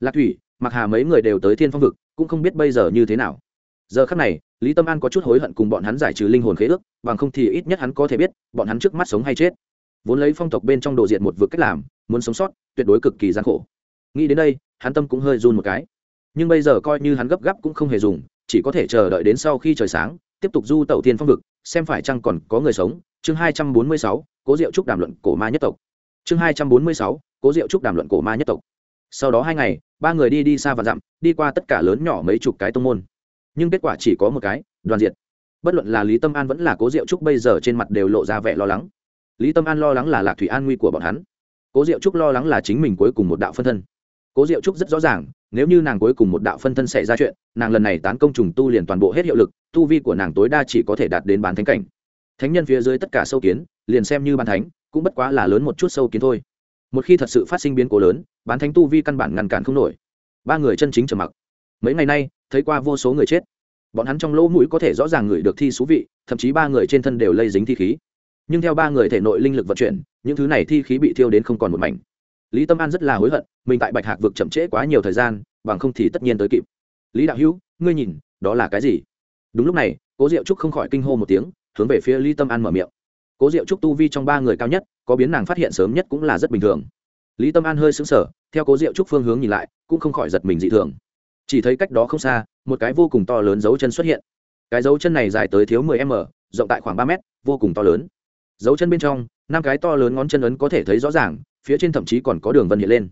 Lạc thủy, mặc hà mấy người đều tới thiên phong vực, cũng không biết bây giờ như thế nào. Giờ khắc này, lý tâm an có chút hối hận cùng bọn hắn giải trừ linh hồn khế ước, bằng không thì ít nhất hắn có thể biết, bọn hắn trước mắt sống hay chết. Vốn lấy phong tộc bên trong đồ diện một vực cách làm muốn sống sót, tuyệt đối cực kỳ gian khổ. Nghĩ đến đây, hắn tâm cũng hơi run một cái. Nhưng bây giờ coi như hắn gấp gáp cũng không hề dùng, chỉ có thể chờ đợi đến sau khi trời sáng, tiếp tục du tẩu thiên phong vực, xem phải chăng còn có người sống. Chương hai trăm bốn mươi sáu, cố diệu trúc đàm luận cổ ma nhất tộc. Chương hai trăm bốn mươi sáu, cố diệu trúc đàm luận cổ ma nhất tộc. Sau đó hai ngày, ba người đi đi xa và dặm, đi qua tất cả lớn nhỏ mấy chục cái tông môn. Nhưng kết quả chỉ có một cái, đoàn diệt. Bất luận là lý tâm an vẫn là cố diệu trúc bây giờ trên mặt đều lộ ra vẻ lo lắng. Lý tâm an lo lắng là lạc thủy an nguy của bọn hắn cố diệu trúc lo lắng là chính mình cuối cùng một đạo phân thân. Cố diệu trúc rất rõ ràng, nếu như nàng cuối cùng một đạo phân thân xảy ra chuyện, nàng lần này tán công trùng tu liền toàn bộ hết hiệu lực, tu vi của nàng tối đa chỉ có thể đạt đến bán thánh cảnh. Thánh nhân phía dưới tất cả sâu kiến, liền xem như bán thánh, cũng bất quá là lớn một chút sâu kiến thôi. Một khi thật sự phát sinh biến cố lớn, bán thánh tu vi căn bản ngăn cản không nổi. Ba người chân chính trầm mặc. Mấy ngày nay, thấy qua vô số người chết. Bọn hắn trong lỗ mũi có thể rõ ràng người được thi xú vị, thậm chí ba người trên thân đều lây dính thi khí nhưng theo ba người thể nội linh lực vận chuyển, những thứ này thi khí bị thiêu đến không còn một mảnh. Lý tâm an rất là hối hận, mình tại bạch hạc vực chậm trễ quá nhiều thời gian, bằng không thì tất nhiên tới kịp. Lý đạo hữu, ngươi nhìn, đó là cái gì? Đúng lúc này, cố diệu trúc không khỏi kinh hô một tiếng, hướng về phía lý tâm an mở miệng. Cố diệu trúc tu vi trong ba người cao nhất, có biến nàng phát hiện sớm nhất cũng là rất bình thường. Lý tâm an hơi xứng sở theo cố diệu trúc phương hướng nhìn lại, cũng không khỏi giật mình dị thường. Chỉ thấy cách đó không xa, một cái vô cùng to lớn dấu chân xuất hiện. Cái dấu chân này dài tới thiếu mười m, rộng tại khoảng ba mét, vô cùng to lớn dấu chân bên trong, năm cái to lớn ngón chân ấn có thể thấy rõ ràng, phía trên thậm chí còn có đường vân hiện lên.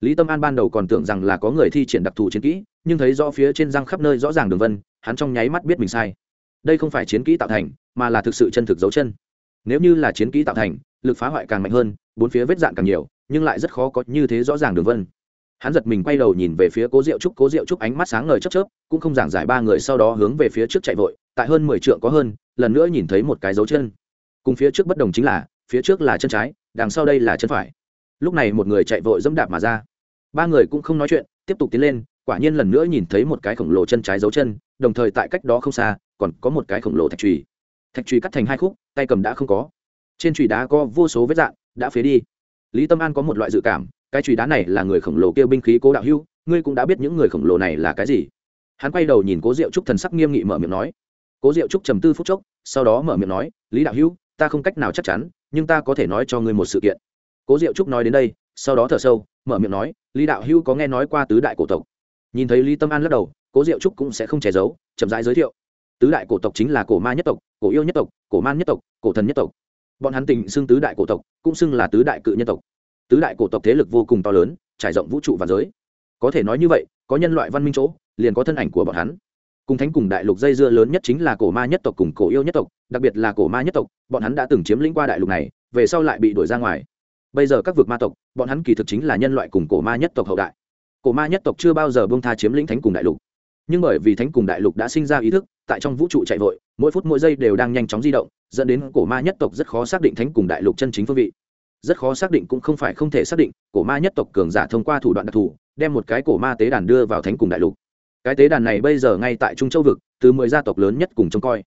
Lý tâm an ban đầu còn tưởng rằng là có người thi triển đặc thù chiến kỹ, nhưng thấy rõ phía trên răng khắp nơi rõ ràng đường vân, hắn trong nháy mắt biết mình sai. Đây không phải chiến kỹ tạo thành, mà là thực sự chân thực dấu chân. Nếu như là chiến kỹ tạo thành, lực phá hoại càng mạnh hơn, bốn phía vết dạn càng nhiều, nhưng lại rất khó có như thế rõ ràng đường vân. Hắn giật mình quay đầu nhìn về phía cố diệu trúc, cố diệu trúc ánh mắt sáng ngời chớp chớp, cũng không giảng giải ba người sau đó hướng về phía trước chạy vội, tại hơn mười trượng có hơn, lần nữa nhìn thấy một cái dấu chân cùng phía trước bất đồng chính là, phía trước là chân trái, đằng sau đây là chân phải. Lúc này một người chạy vội dẫm đạp mà ra. Ba người cũng không nói chuyện, tiếp tục tiến lên, quả nhiên lần nữa nhìn thấy một cái khổng lồ chân trái dấu chân, đồng thời tại cách đó không xa, còn có một cái khổng lồ thạch trùy. Thạch trùy cắt thành hai khúc, tay cầm đã không có. Trên trùy đá có vô số vết dạn, đã phế đi. Lý tâm an có một loại dự cảm, cái trùy đá này là người khổng lồ kêu binh khí cố đạo hưu, ngươi cũng đã biết những người khổng lồ này là cái gì. Hắn quay đầu nhìn cố diệu trúc thần sắc nghiêm nghị mở miệng nói. Cố diệu trúc trầm tư phút chốc, sau đó mở miệng nói, lý đạo hưu ta không cách nào chắc chắn, nhưng ta có thể nói cho ngươi một sự kiện. Cố diệu trúc nói đến đây, sau đó thở sâu, mở miệng nói, lý đạo hưu có nghe nói qua tứ đại cổ tộc? Nhìn thấy lý tâm an lắc đầu, cố diệu trúc cũng sẽ không che giấu, chậm rãi giới thiệu. Tứ đại cổ tộc chính là cổ ma nhất tộc, cổ yêu nhất tộc, cổ man nhất tộc, cổ thần nhất tộc. Bọn hắn tình xưng tứ đại cổ tộc, cũng xưng là tứ đại cự nhân tộc. Tứ đại cổ tộc thế lực vô cùng to lớn, trải rộng vũ trụ và giới. Có thể nói như vậy, có nhân loại văn minh chỗ, liền có thân ảnh của bọn hắn cùng thánh cùng đại lục dây dưa lớn nhất chính là cổ ma nhất tộc cùng cổ yêu nhất tộc, đặc biệt là cổ ma nhất tộc, bọn hắn đã từng chiếm lĩnh qua đại lục này, về sau lại bị đuổi ra ngoài. Bây giờ các vực ma tộc, bọn hắn kỳ thực chính là nhân loại cùng cổ ma nhất tộc hậu đại. Cổ ma nhất tộc chưa bao giờ bông tha chiếm lĩnh thánh cùng đại lục. Nhưng bởi vì thánh cùng đại lục đã sinh ra ý thức, tại trong vũ trụ chạy vội, mỗi phút mỗi giây đều đang nhanh chóng di động, dẫn đến cổ ma nhất tộc rất khó xác định thánh cùng đại lục chân chính phương vị. Rất khó xác định cũng không phải không thể xác định, cổ ma nhất tộc cường giả thông qua thủ đoạn đặc thù, đem một cái cổ ma tế đàn đưa vào thánh cùng đại lục cái tế đàn này bây giờ ngay tại trung châu vực, từ mười gia tộc lớn nhất cùng trông coi.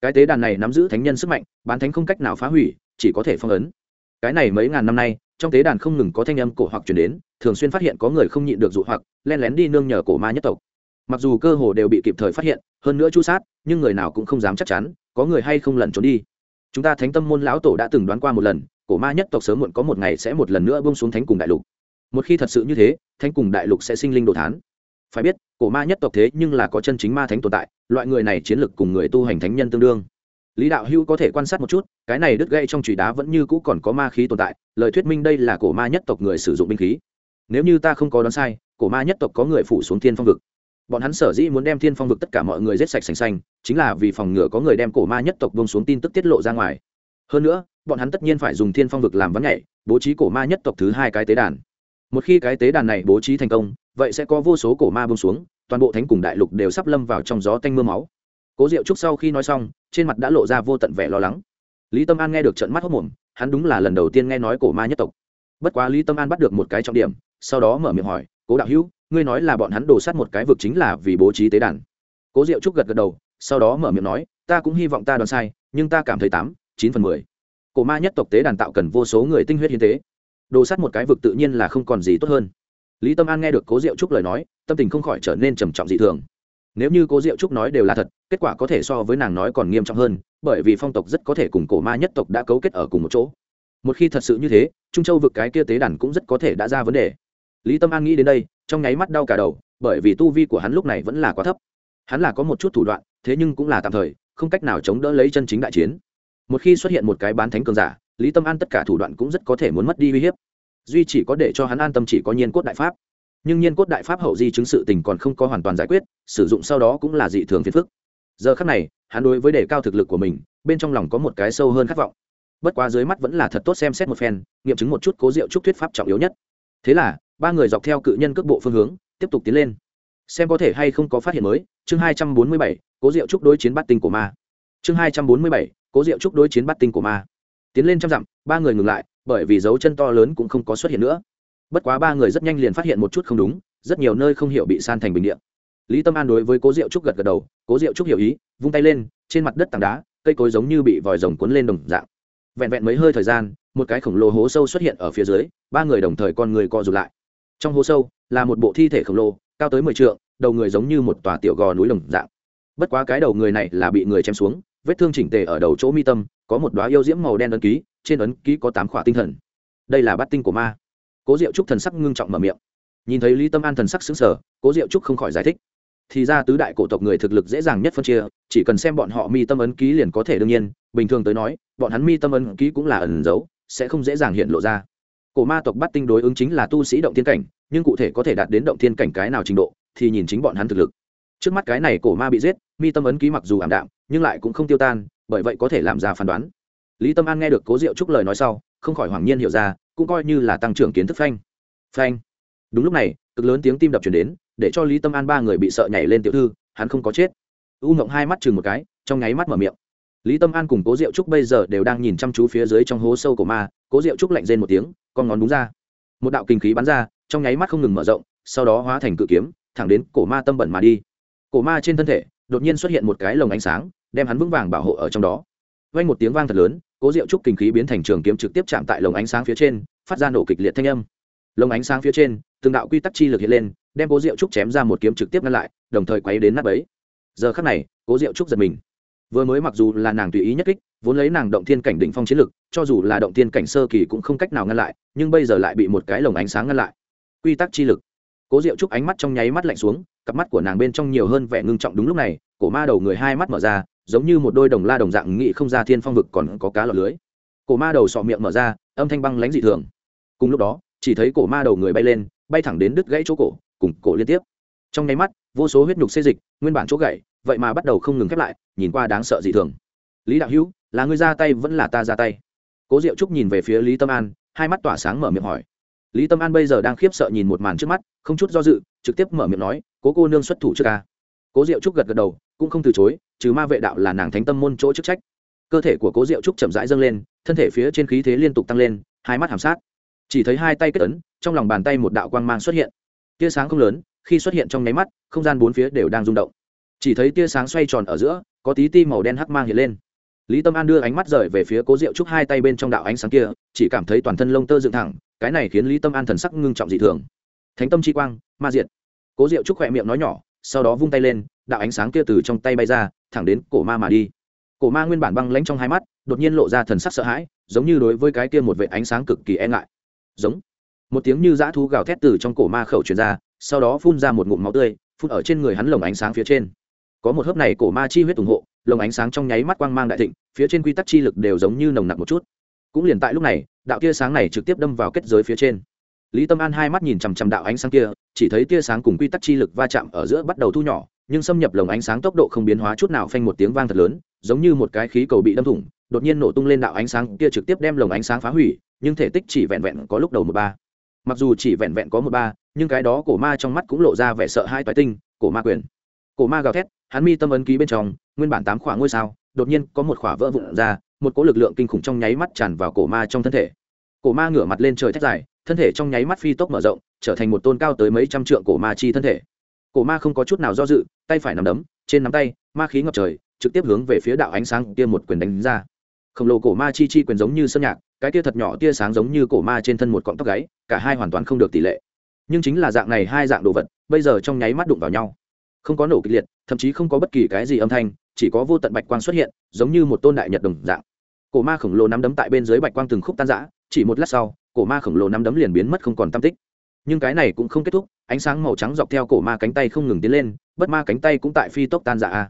Cái tế đàn này nắm giữ thánh nhân sức mạnh, bán thánh không cách nào phá hủy, chỉ có thể phong ấn. Cái này mấy ngàn năm nay, trong tế đàn không ngừng có thanh âm cổ hoặc chuyển đến, thường xuyên phát hiện có người không nhịn được dụ hoặc, len lén đi nương nhờ cổ ma nhất tộc. Mặc dù cơ hồ đều bị kịp thời phát hiện, hơn nữa chu sát, nhưng người nào cũng không dám chắc chắn, có người hay không lẩn trốn đi. Chúng ta thánh tâm môn lão tổ đã từng đoán qua một lần, cổ ma nhất tộc sớm muộn có một ngày sẽ một lần nữa bông xuống thánh cùng đại lục. Một khi thật sự như thế, thánh cùng đại lục sẽ sinh linh đồ thán phải biết, cổ ma nhất tộc thế nhưng là có chân chính ma thánh tồn tại, loại người này chiến lực cùng người tu hành thánh nhân tương đương. Lý đạo hưu có thể quan sát một chút, cái này đứt gây trong trụy đá vẫn như cũ còn có ma khí tồn tại, lời thuyết minh đây là cổ ma nhất tộc người sử dụng binh khí. Nếu như ta không có đoán sai, cổ ma nhất tộc có người phủ xuống thiên phong vực. Bọn hắn sở dĩ muốn đem thiên phong vực tất cả mọi người giết sạch sành xanh chính là vì phòng ngừa có người đem cổ ma nhất tộc bông xuống tin tức tiết lộ ra ngoài. Hơn nữa, bọn hắn tất nhiên phải dùng thiên phong vực làm vắng nhảy, bố trí cổ ma nhất tộc thứ hai cái tế đàn. Một khi cái tế đàn này bố trí thành công vậy sẽ có vô số cổ ma bông xuống, toàn bộ thánh cùng đại lục đều sắp lâm vào trong gió tanh mưa máu. Cố diệu trúc sau khi nói xong, trên mặt đã lộ ra vô tận vẻ lo lắng. Lý tâm an nghe được trận mắt hốc mồm hắn đúng là lần đầu tiên nghe nói cổ ma nhất tộc. Bất quá lý tâm an bắt được một cái trọng điểm, sau đó mở miệng hỏi, cố đạo hữu, ngươi nói là bọn hắn đổ sát một cái vực chính là vì bố trí tế đàn. Cố diệu trúc gật gật đầu, sau đó mở miệng nói, ta cũng hy vọng ta đoán sai, nhưng ta cảm thấy tám, chín phần mười. Cổ ma nhất tộc tế đàn tạo cần vô số người tinh huyết hiến tế. Đồ sát một cái vực tự nhiên là không còn gì tốt hơn lý tâm an nghe được cố diệu trúc lời nói, tâm tình không khỏi trở nên trầm trọng dị thường. Nếu như cố diệu trúc nói đều là thật, kết quả có thể so với nàng nói còn nghiêm trọng hơn, bởi vì phong tộc rất có thể cùng cổ ma nhất tộc đã cấu kết ở cùng một chỗ. Một khi thật sự như thế, trung châu vực cái kia tế đàn cũng rất có thể đã ra vấn đề. Lý tâm an nghĩ đến đây, trong nháy mắt đau cả đầu, bởi vì tu vi của hắn lúc này vẫn là quá thấp. Hắn là có một chút thủ đoạn, thế nhưng cũng là tạm thời, không cách nào chống đỡ lấy chân chính đại chiến. Một khi xuất hiện một cái bán thánh cường giả, lý tâm an tất cả thủ đoạn cũng rất có thể muốn mất đi uy hiếp duy chỉ có để cho hắn an tâm chỉ có nhiên cốt đại pháp. Nhưng nhiên cốt đại pháp hậu di chứng sự tình còn không có hoàn toàn giải quyết, sử dụng sau đó cũng là dị thường phiền phức. Giờ khắc này, hắn đối với đề cao thực lực của mình, bên trong lòng có một cái sâu hơn khát vọng. Bất quá dưới mắt vẫn là thật tốt xem xét một phen, nghiệm chứng một chút cố diệu trúc thuyết pháp trọng yếu nhất. Thế là, ba người dọc theo cự nhân cước bộ phương hướng, tiếp tục tiến lên. Xem có thể hay không có phát hiện mới, chương hai trăm bốn mươi bảy, cố diệu trúc đối chiến bắt tinh của ma. Chương hai trăm bốn mươi bảy, cố diệu trúc đối chiến bắt tinh của ma tiến lên trăm dặm, ba người ngừng lại, bởi vì dấu chân to lớn cũng không có xuất hiện nữa. Bất quá ba người rất nhanh liền phát hiện một chút không đúng, rất nhiều nơi không hiểu bị san thành bình điện lý tâm an đối với cố diệu trúc gật gật đầu, cố diệu trúc hiểu ý, vung tay lên, trên mặt đất tảng đá, cây cối giống như bị vòi rồng cuốn lên đồng dạng. Vẹn vẹn mấy hơi thời gian, một cái khổng lồ hố sâu xuất hiện ở phía dưới, ba người đồng thời con người co rụt lại. Trong hố sâu, là một bộ thi thể khổng lồ, cao tới mười trượng, đầu người giống như một tòa tiểu gò núi đồng dạng. Bất quá cái đầu người này là bị người chém xuống vết thương chỉnh tề ở đầu chỗ mi tâm, có một đoá yêu diễm màu đen ấn ký, trên ấn ký có tám khỏa tinh thần. Đây là bát tinh của ma. Cố diệu trúc thần sắc ngưng trọng mở miệng. Nhìn thấy lý tâm an thần sắc xứng sở cố diệu trúc không khỏi giải thích. Thì ra tứ đại cổ tộc người thực lực dễ dàng nhất phân chia, chỉ cần xem bọn họ mi tâm ấn ký liền có thể đương nhiên, bình thường tới nói, bọn hắn mi tâm ấn ký cũng là ẩn giấu sẽ không dễ dàng hiện lộ ra. Cổ ma tộc bắt tinh đối ứng chính là tu sĩ động thiên cảnh, nhưng cụ thể có thể đạt đến động thiên cảnh cái nào trình độ, thì nhìn chính bọn hắn thực lực. Trước mắt cái này cổ ma bị giết, mi tâm ấn ký mặc dù ảm đạm nhưng lại cũng không tiêu tan, bởi vậy có thể làm ra phán đoán. Lý tâm an nghe được cố diệu trúc lời nói sau, không khỏi hoàng nhiên hiểu ra, cũng coi như là tăng trưởng kiến thức phanh. Phanh. Đúng lúc này, cực lớn tiếng tim đập chuyển đến, để cho lý tâm an ba người bị sợ nhảy lên tiểu thư, hắn không có chết. U ngộng hai mắt chừng một cái, trong nháy mắt mở miệng. Lý tâm an cùng cố diệu trúc bây giờ đều đang nhìn chăm chú phía dưới trong hố sâu của ma, cố diệu trúc lạnh rên một tiếng, con ngón đúng ra. Một đạo kinh khí bắn ra, trong nháy mắt không ngừng mở rộng, sau đó hóa thành cự kiếm, thẳng đến cổ ma tâm bẩn mà đi. Cổ ma trên thân thể đột nhiên xuất hiện một cái lồng ánh sáng, đem hắn vững vàng bảo hộ ở trong đó. Vang một tiếng vang thật lớn, cố diệu trúc kinh khí biến thành trường kiếm trực tiếp chạm tại lồng ánh sáng phía trên, phát ra nổ kịch liệt thanh âm. Lồng ánh sáng phía trên, từng đạo quy tắc chi lực hiện lên, đem cố diệu trúc chém ra một kiếm trực tiếp ngăn lại, đồng thời quấy đến nắp ấy giờ khắc này, cố diệu trúc giật mình. Vừa mới mặc dù là nàng tùy ý nhất kích, vốn lấy nàng động thiên cảnh đỉnh phong chiến lực, cho dù là động thiên cảnh sơ kỳ cũng không cách nào ngăn lại, nhưng bây giờ lại bị một cái lồng ánh sáng ngăn lại. Quy tắc chi lực cố diệu trúc ánh mắt trong nháy mắt lạnh xuống, cặp mắt của nàng bên trong nhiều hơn vẻ ngưng trọng đúng lúc này, cổ ma đầu người hai mắt mở ra, giống như một đôi đồng la đồng dạng nghị không ra thiên phong vực còn có cá lọt lưới. Cổ ma đầu sọ miệng mở ra, âm thanh băng lãnh dị thường. Cùng lúc đó, chỉ thấy cổ ma đầu người bay lên, bay thẳng đến đứt gãy chỗ cổ, cùng cổ liên tiếp. Trong nháy mắt, vô số huyết nhục xê dịch, nguyên bản chỗ gãy, vậy mà bắt đầu không ngừng khép lại, nhìn qua đáng sợ dị thường. Lý đạo hữu, là ngươi ra tay vẫn là ta ra tay? Cố diệu trúc nhìn về phía lý tâm an, hai mắt tỏa sáng mở miệng hỏi lý tâm an bây giờ đang khiếp sợ nhìn một màn trước mắt, không chút do dự, trực tiếp mở miệng nói, cố cô nương xuất thủ trước ca. Cố diệu trúc gật gật đầu, cũng không từ chối, trừ ma vệ đạo là nàng thánh tâm môn chỗ chức trách. Cơ thể của cố diệu trúc chậm rãi dâng lên, thân thể phía trên khí thế liên tục tăng lên, hai mắt hàm sát. Chỉ thấy hai tay kết ấn, trong lòng bàn tay một đạo quang mang xuất hiện. Tia sáng không lớn, khi xuất hiện trong nháy mắt, không gian bốn phía đều đang rung động. Chỉ thấy tia sáng xoay tròn ở giữa, có tí ti màu đen hắc mang hiện lên lý tâm an đưa ánh mắt rời về phía cố diệu trúc hai tay bên trong đạo ánh sáng kia, chỉ cảm thấy toàn thân lông tơ dựng thẳng, cái này khiến lý tâm an thần sắc ngưng trọng dị thường. Thánh tâm chi quang, ma diệt. Cố diệu trúc khỏe miệng nói nhỏ, sau đó vung tay lên, đạo ánh sáng kia từ trong tay bay ra, thẳng đến cổ ma mà đi. Cổ ma nguyên bản băng lánh trong hai mắt, đột nhiên lộ ra thần sắc sợ hãi, giống như đối với cái kia một vệ ánh sáng cực kỳ e ngại. Giống. Một tiếng như dã thú gào thét từ trong cổ ma khẩu truyền ra, sau đó phun ra một ngụm máu tươi, phun ở trên người hắn lồng ánh sáng phía trên. Có một hớp này cổ ma chi huyết ủng hộ lồng ánh sáng trong nháy mắt quang mang đại thịnh, phía trên quy tắc chi lực đều giống như nồng nặc một chút. Cũng liền tại lúc này, đạo tia sáng này trực tiếp đâm vào kết giới phía trên. Lý tâm an hai mắt nhìn chằm chằm đạo ánh sáng kia, chỉ thấy tia sáng cùng quy tắc chi lực va chạm ở giữa bắt đầu thu nhỏ, nhưng xâm nhập lồng ánh sáng tốc độ không biến hóa chút nào phanh một tiếng vang thật lớn, giống như một cái khí cầu bị đâm thủng, đột nhiên nổ tung lên đạo ánh sáng kia trực tiếp đem lồng ánh sáng phá hủy, nhưng thể tích chỉ vẹn vẹn có lúc đầu một ba. Mặc dù chỉ vẹn vẹn có một ba, nhưng cái đó cổ ma trong mắt cũng lộ ra vẻ sợ hai toái tinh, cổ ma quyền. Cổ ma gào thét, hắn mi tâm ấn ký bên trong nguyên bản tám khỏa ngôi sao, đột nhiên có một khỏa vỡ vụn ra, một cỗ lực lượng kinh khủng trong nháy mắt tràn vào cổ ma trong thân thể. Cổ ma ngửa mặt lên trời thét dài, thân thể trong nháy mắt phi tốc mở rộng, trở thành một tôn cao tới mấy trăm trượng cổ ma chi thân thể. Cổ ma không có chút nào do dự, tay phải nắm đấm, trên nắm tay, ma khí ngập trời, trực tiếp hướng về phía đạo ánh sáng kia một quyền đánh ra. Khổng lồ cổ ma chi chi quyền giống như sơn nhạc, cái tia thật nhỏ tia sáng giống như cổ ma trên thân một cọng tóc gáy, cả hai hoàn toàn không được tỷ lệ. Nhưng chính là dạng này hai dạng đồ vật, bây giờ trong nháy mắt đụng vào nhau. Không có nổ kịch liệt, thậm chí không có bất kỳ cái gì âm thanh chỉ có vô tận bạch quang xuất hiện, giống như một tôn đại nhật đồng dạng. Cổ ma khổng lồ nắm đấm tại bên dưới bạch quang từng khúc tan rã, chỉ một lát sau, cổ ma khổng lồ nắm đấm liền biến mất không còn tam tích. Nhưng cái này cũng không kết thúc, ánh sáng màu trắng dọc theo cổ ma cánh tay không ngừng tiến lên, bất ma cánh tay cũng tại phi tốc tan rã.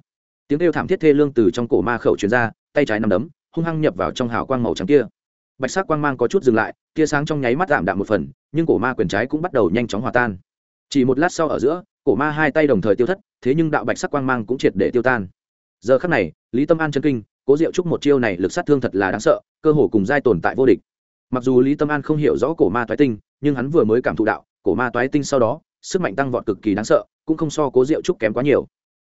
Tiếng kêu thảm thiết thê lương từ trong cổ ma khẩu truyền ra, tay trái nắm đấm, hung hăng nhập vào trong hào quang màu trắng kia. Bạch sắc quang mang có chút dừng lại, tia sáng trong nháy mắt giảm đạm một phần, nhưng cổ ma quyền trái cũng bắt đầu nhanh chóng hòa tan. Chỉ một lát sau ở giữa, cổ ma hai tay đồng thời tiêu thất, thế nhưng đạo bạch sắc quang mang cũng triệt để tiêu tan giờ khắc này, lý tâm an chân kinh, cố diệu trúc một chiêu này lực sát thương thật là đáng sợ, cơ hồ cùng giai tồn tại vô địch. Mặc dù lý tâm an không hiểu rõ cổ ma toái tinh, nhưng hắn vừa mới cảm thụ đạo, cổ ma toái tinh sau đó, sức mạnh tăng vọt cực kỳ đáng sợ, cũng không so cố diệu trúc kém quá nhiều.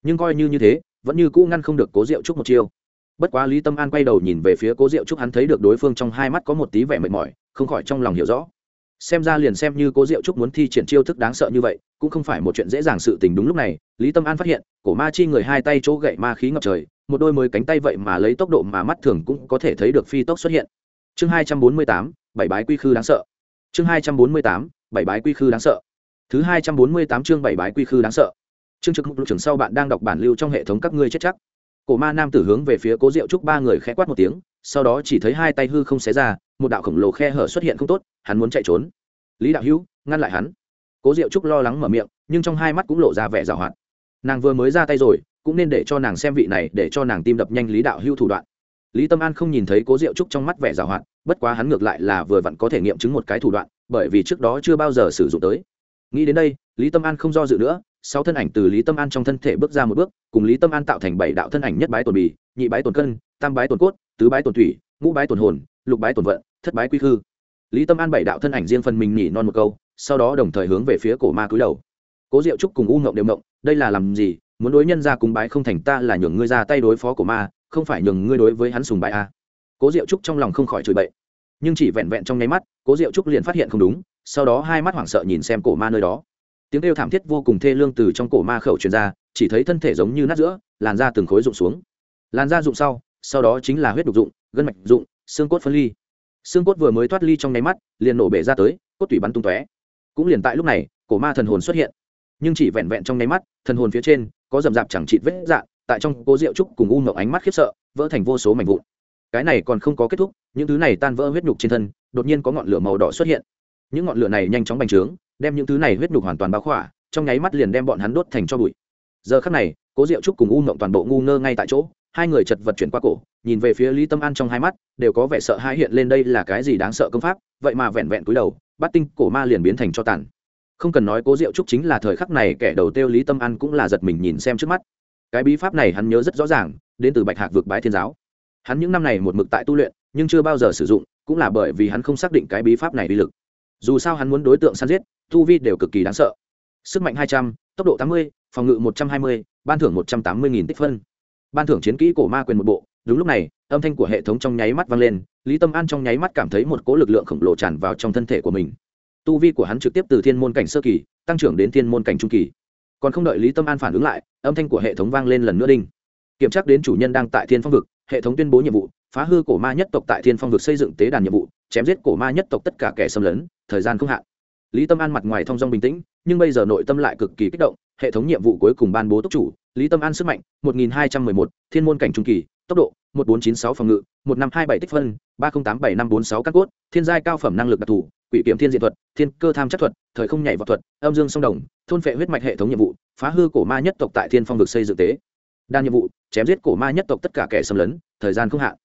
Nhưng coi như như thế, vẫn như cũ ngăn không được cố diệu trúc một chiêu. Bất quá lý tâm an quay đầu nhìn về phía cố diệu trúc, hắn thấy được đối phương trong hai mắt có một tí vẻ mệt mỏi, không khỏi trong lòng hiểu rõ xem ra liền xem như cố diệu trúc muốn thi triển chiêu thức đáng sợ như vậy, cũng không phải một chuyện dễ dàng sự tình đúng lúc này, lý tâm an phát hiện, cổ ma chi người hai tay chỗ gậy ma khí ngập trời, một đôi mới cánh tay vậy mà lấy tốc độ mà mắt thường cũng có thể thấy được phi tốc xuất hiện. Chương hai trăm bốn mươi tám, bảy bái quy khư đáng sợ. Chương hai trăm bốn mươi tám, bảy bái quy khư đáng sợ. Thứ hai trăm bốn mươi tám chương bảy bái quy khư đáng sợ. Chương trực mục trưởng sau bạn đang đọc bản lưu trong hệ thống các ngươi chết chắc. Cổ ma nam tử hướng về phía cố diệu trúc ba người khẽ quát một tiếng sau đó chỉ thấy hai tay hư không xé ra, một đạo khổng lồ khe hở xuất hiện không tốt, hắn muốn chạy trốn. Lý đạo hữu, ngăn lại hắn. Cố diệu trúc lo lắng mở miệng, nhưng trong hai mắt cũng lộ ra vẻ g à o hoạt. Nàng vừa mới ra tay rồi, cũng nên để cho nàng xem vị này, để cho nàng tim đập nhanh lý đạo hữu thủ đoạn. Lý tâm an không nhìn thấy cố diệu trúc trong mắt vẻ g à o hoạt, bất quá hắn ngược lại là vừa vặn có thể nghiệm chứng một cái thủ đoạn, bởi vì trước đó chưa bao giờ sử dụng tới. Nghĩ đến đây, lý tâm an không do dự nữa sáu thân ảnh từ lý tâm an trong thân thể bước ra một bước, cùng lý tâm an tạo thành bảy đạo thân ảnh nhất bái tồn bì, nhị bái tồn cân, tam bái tồn cốt tứ bái tổn thủy, ngũ bái tổn hồn, lục bái tổn vận, thất bái quy khư. Lý tâm an bảy đạo thân ảnh riêng phần mình nhỉ non một câu, sau đó đồng thời hướng về phía cổ ma cúi đầu. Cố diệu trúc cùng u ngộng đều ngộng, đây là làm gì? Muốn đối nhân ra cúng bái không thành ta là nhường ngươi ra tay đối phó của ma, không phải nhường ngươi đối với hắn sùng bái a à. cố diệu trúc trong lòng không khỏi chửi bậy. Nhưng chỉ vẹn vẹn trong nháy mắt, cố diệu trúc liền phát hiện không đúng, sau đó hai mắt hoảng sợ nhìn xem cổ ma nơi đó. Tiếng kêu thảm thiết vô cùng thê lương từ trong cổ ma khẩu truyền ra, chỉ thấy thân thể giống như nát giữa, làn da từng khối rụng xuống. Làn da rụng sau sau đó chính là huyết đục dụng, gân mạch dụng, xương cốt phân ly. Xương cốt vừa mới thoát ly trong nháy mắt liền nổ bể ra tới cốt tủy bắn tung tóe. Cũng liền tại lúc này cổ ma thần hồn xuất hiện. Nhưng chỉ vẹn vẹn trong nháy mắt thần hồn phía trên có rầm rạp chẳng chịt vết dạng tại trong cố rượu trúc cùng u ngậu ánh mắt khiếp sợ vỡ thành vô số mảnh vụn. Cái này còn không có kết thúc những thứ này tan vỡ huyết nhục trên thân đột nhiên có ngọn lửa màu đỏ xuất hiện. Những ngọn lửa này nhanh chóng bành trướng đem những thứ này huyết nhục hoàn toàn bao khỏa trong nháy mắt liền đem bọn hắn đốt thành cho bụi. Giờ khắc này cố diệu trúc cùng u ngộng toàn bộ ngu ngơ ngay tại chỗ hai người chật vật chuyển qua cổ, nhìn về phía lý tâm an trong hai mắt, đều có vẻ sợ hai hiện lên đây là cái gì đáng sợ công pháp, vậy mà vẹn vẹn cúi đầu bắt tinh cổ ma liền biến thành cho tàn. Không cần nói cố diệu trúc chính là thời khắc này kẻ đầu tiêu lý tâm an cũng là giật mình nhìn xem trước mắt. Cái bí pháp này hắn nhớ rất rõ ràng, đến từ bạch hạc vượt bái thiên giáo. Hắn những năm này một mực tại tu luyện, nhưng chưa bao giờ sử dụng, cũng là bởi vì hắn không xác định cái bí pháp này uy lực. Dù sao hắn muốn đối tượng săn giết, tu vi đều cực kỳ đáng sợ. Sức mạnh hai trăm, tốc độ tám mươi, phòng ngự một trăm hai mươi, ban thưởng một trăm tám mươi nghìn tích phân ban thưởng chiến kỹ cổ ma quyền một bộ, đúng lúc này, âm thanh của hệ thống trong nháy mắt vang lên, lý tâm an trong nháy mắt cảm thấy một cỗ lực lượng khổng lồ tràn vào trong thân thể của mình. Tu vi của hắn trực tiếp từ thiên môn cảnh sơ kỳ, tăng trưởng đến thiên môn cảnh trung kỳ. Còn không đợi lý tâm an phản ứng lại, âm thanh của hệ thống vang lên lần nữa đinh. Kiểm tra đến chủ nhân đang tại thiên phong vực, hệ thống tuyên bố nhiệm vụ, phá hư cổ ma nhất tộc tại thiên phong vực xây dựng tế đàn nhiệm vụ, chém giết cổ ma nhất tộc tất cả kẻ xâm lấn, thời gian không hạn. Lý tâm an mặt ngoài thong dong bình tĩnh, nhưng bây giờ nội tâm lại cực kỳ kích động, hệ thống nhiệm vụ cuối cùng ban bố tốc chủ lý tâm an sức mạnh 1211, thiên môn cảnh trung kỳ tốc độ 1496 phòng ngự 1527 tích phân 30874546 các cốt thiên giai cao phẩm năng lực đặc thù quỷ kiểm thiên diện thuật thiên cơ tham Chất thuật thời không nhảy vào thuật âm dương song đồng thôn phệ huyết mạch hệ thống nhiệm vụ phá hư cổ ma nhất tộc tại thiên phong vực xây dựng tế. Đan nhiệm vụ chém giết cổ ma nhất tộc tất cả kẻ xâm lấn thời gian không hạn.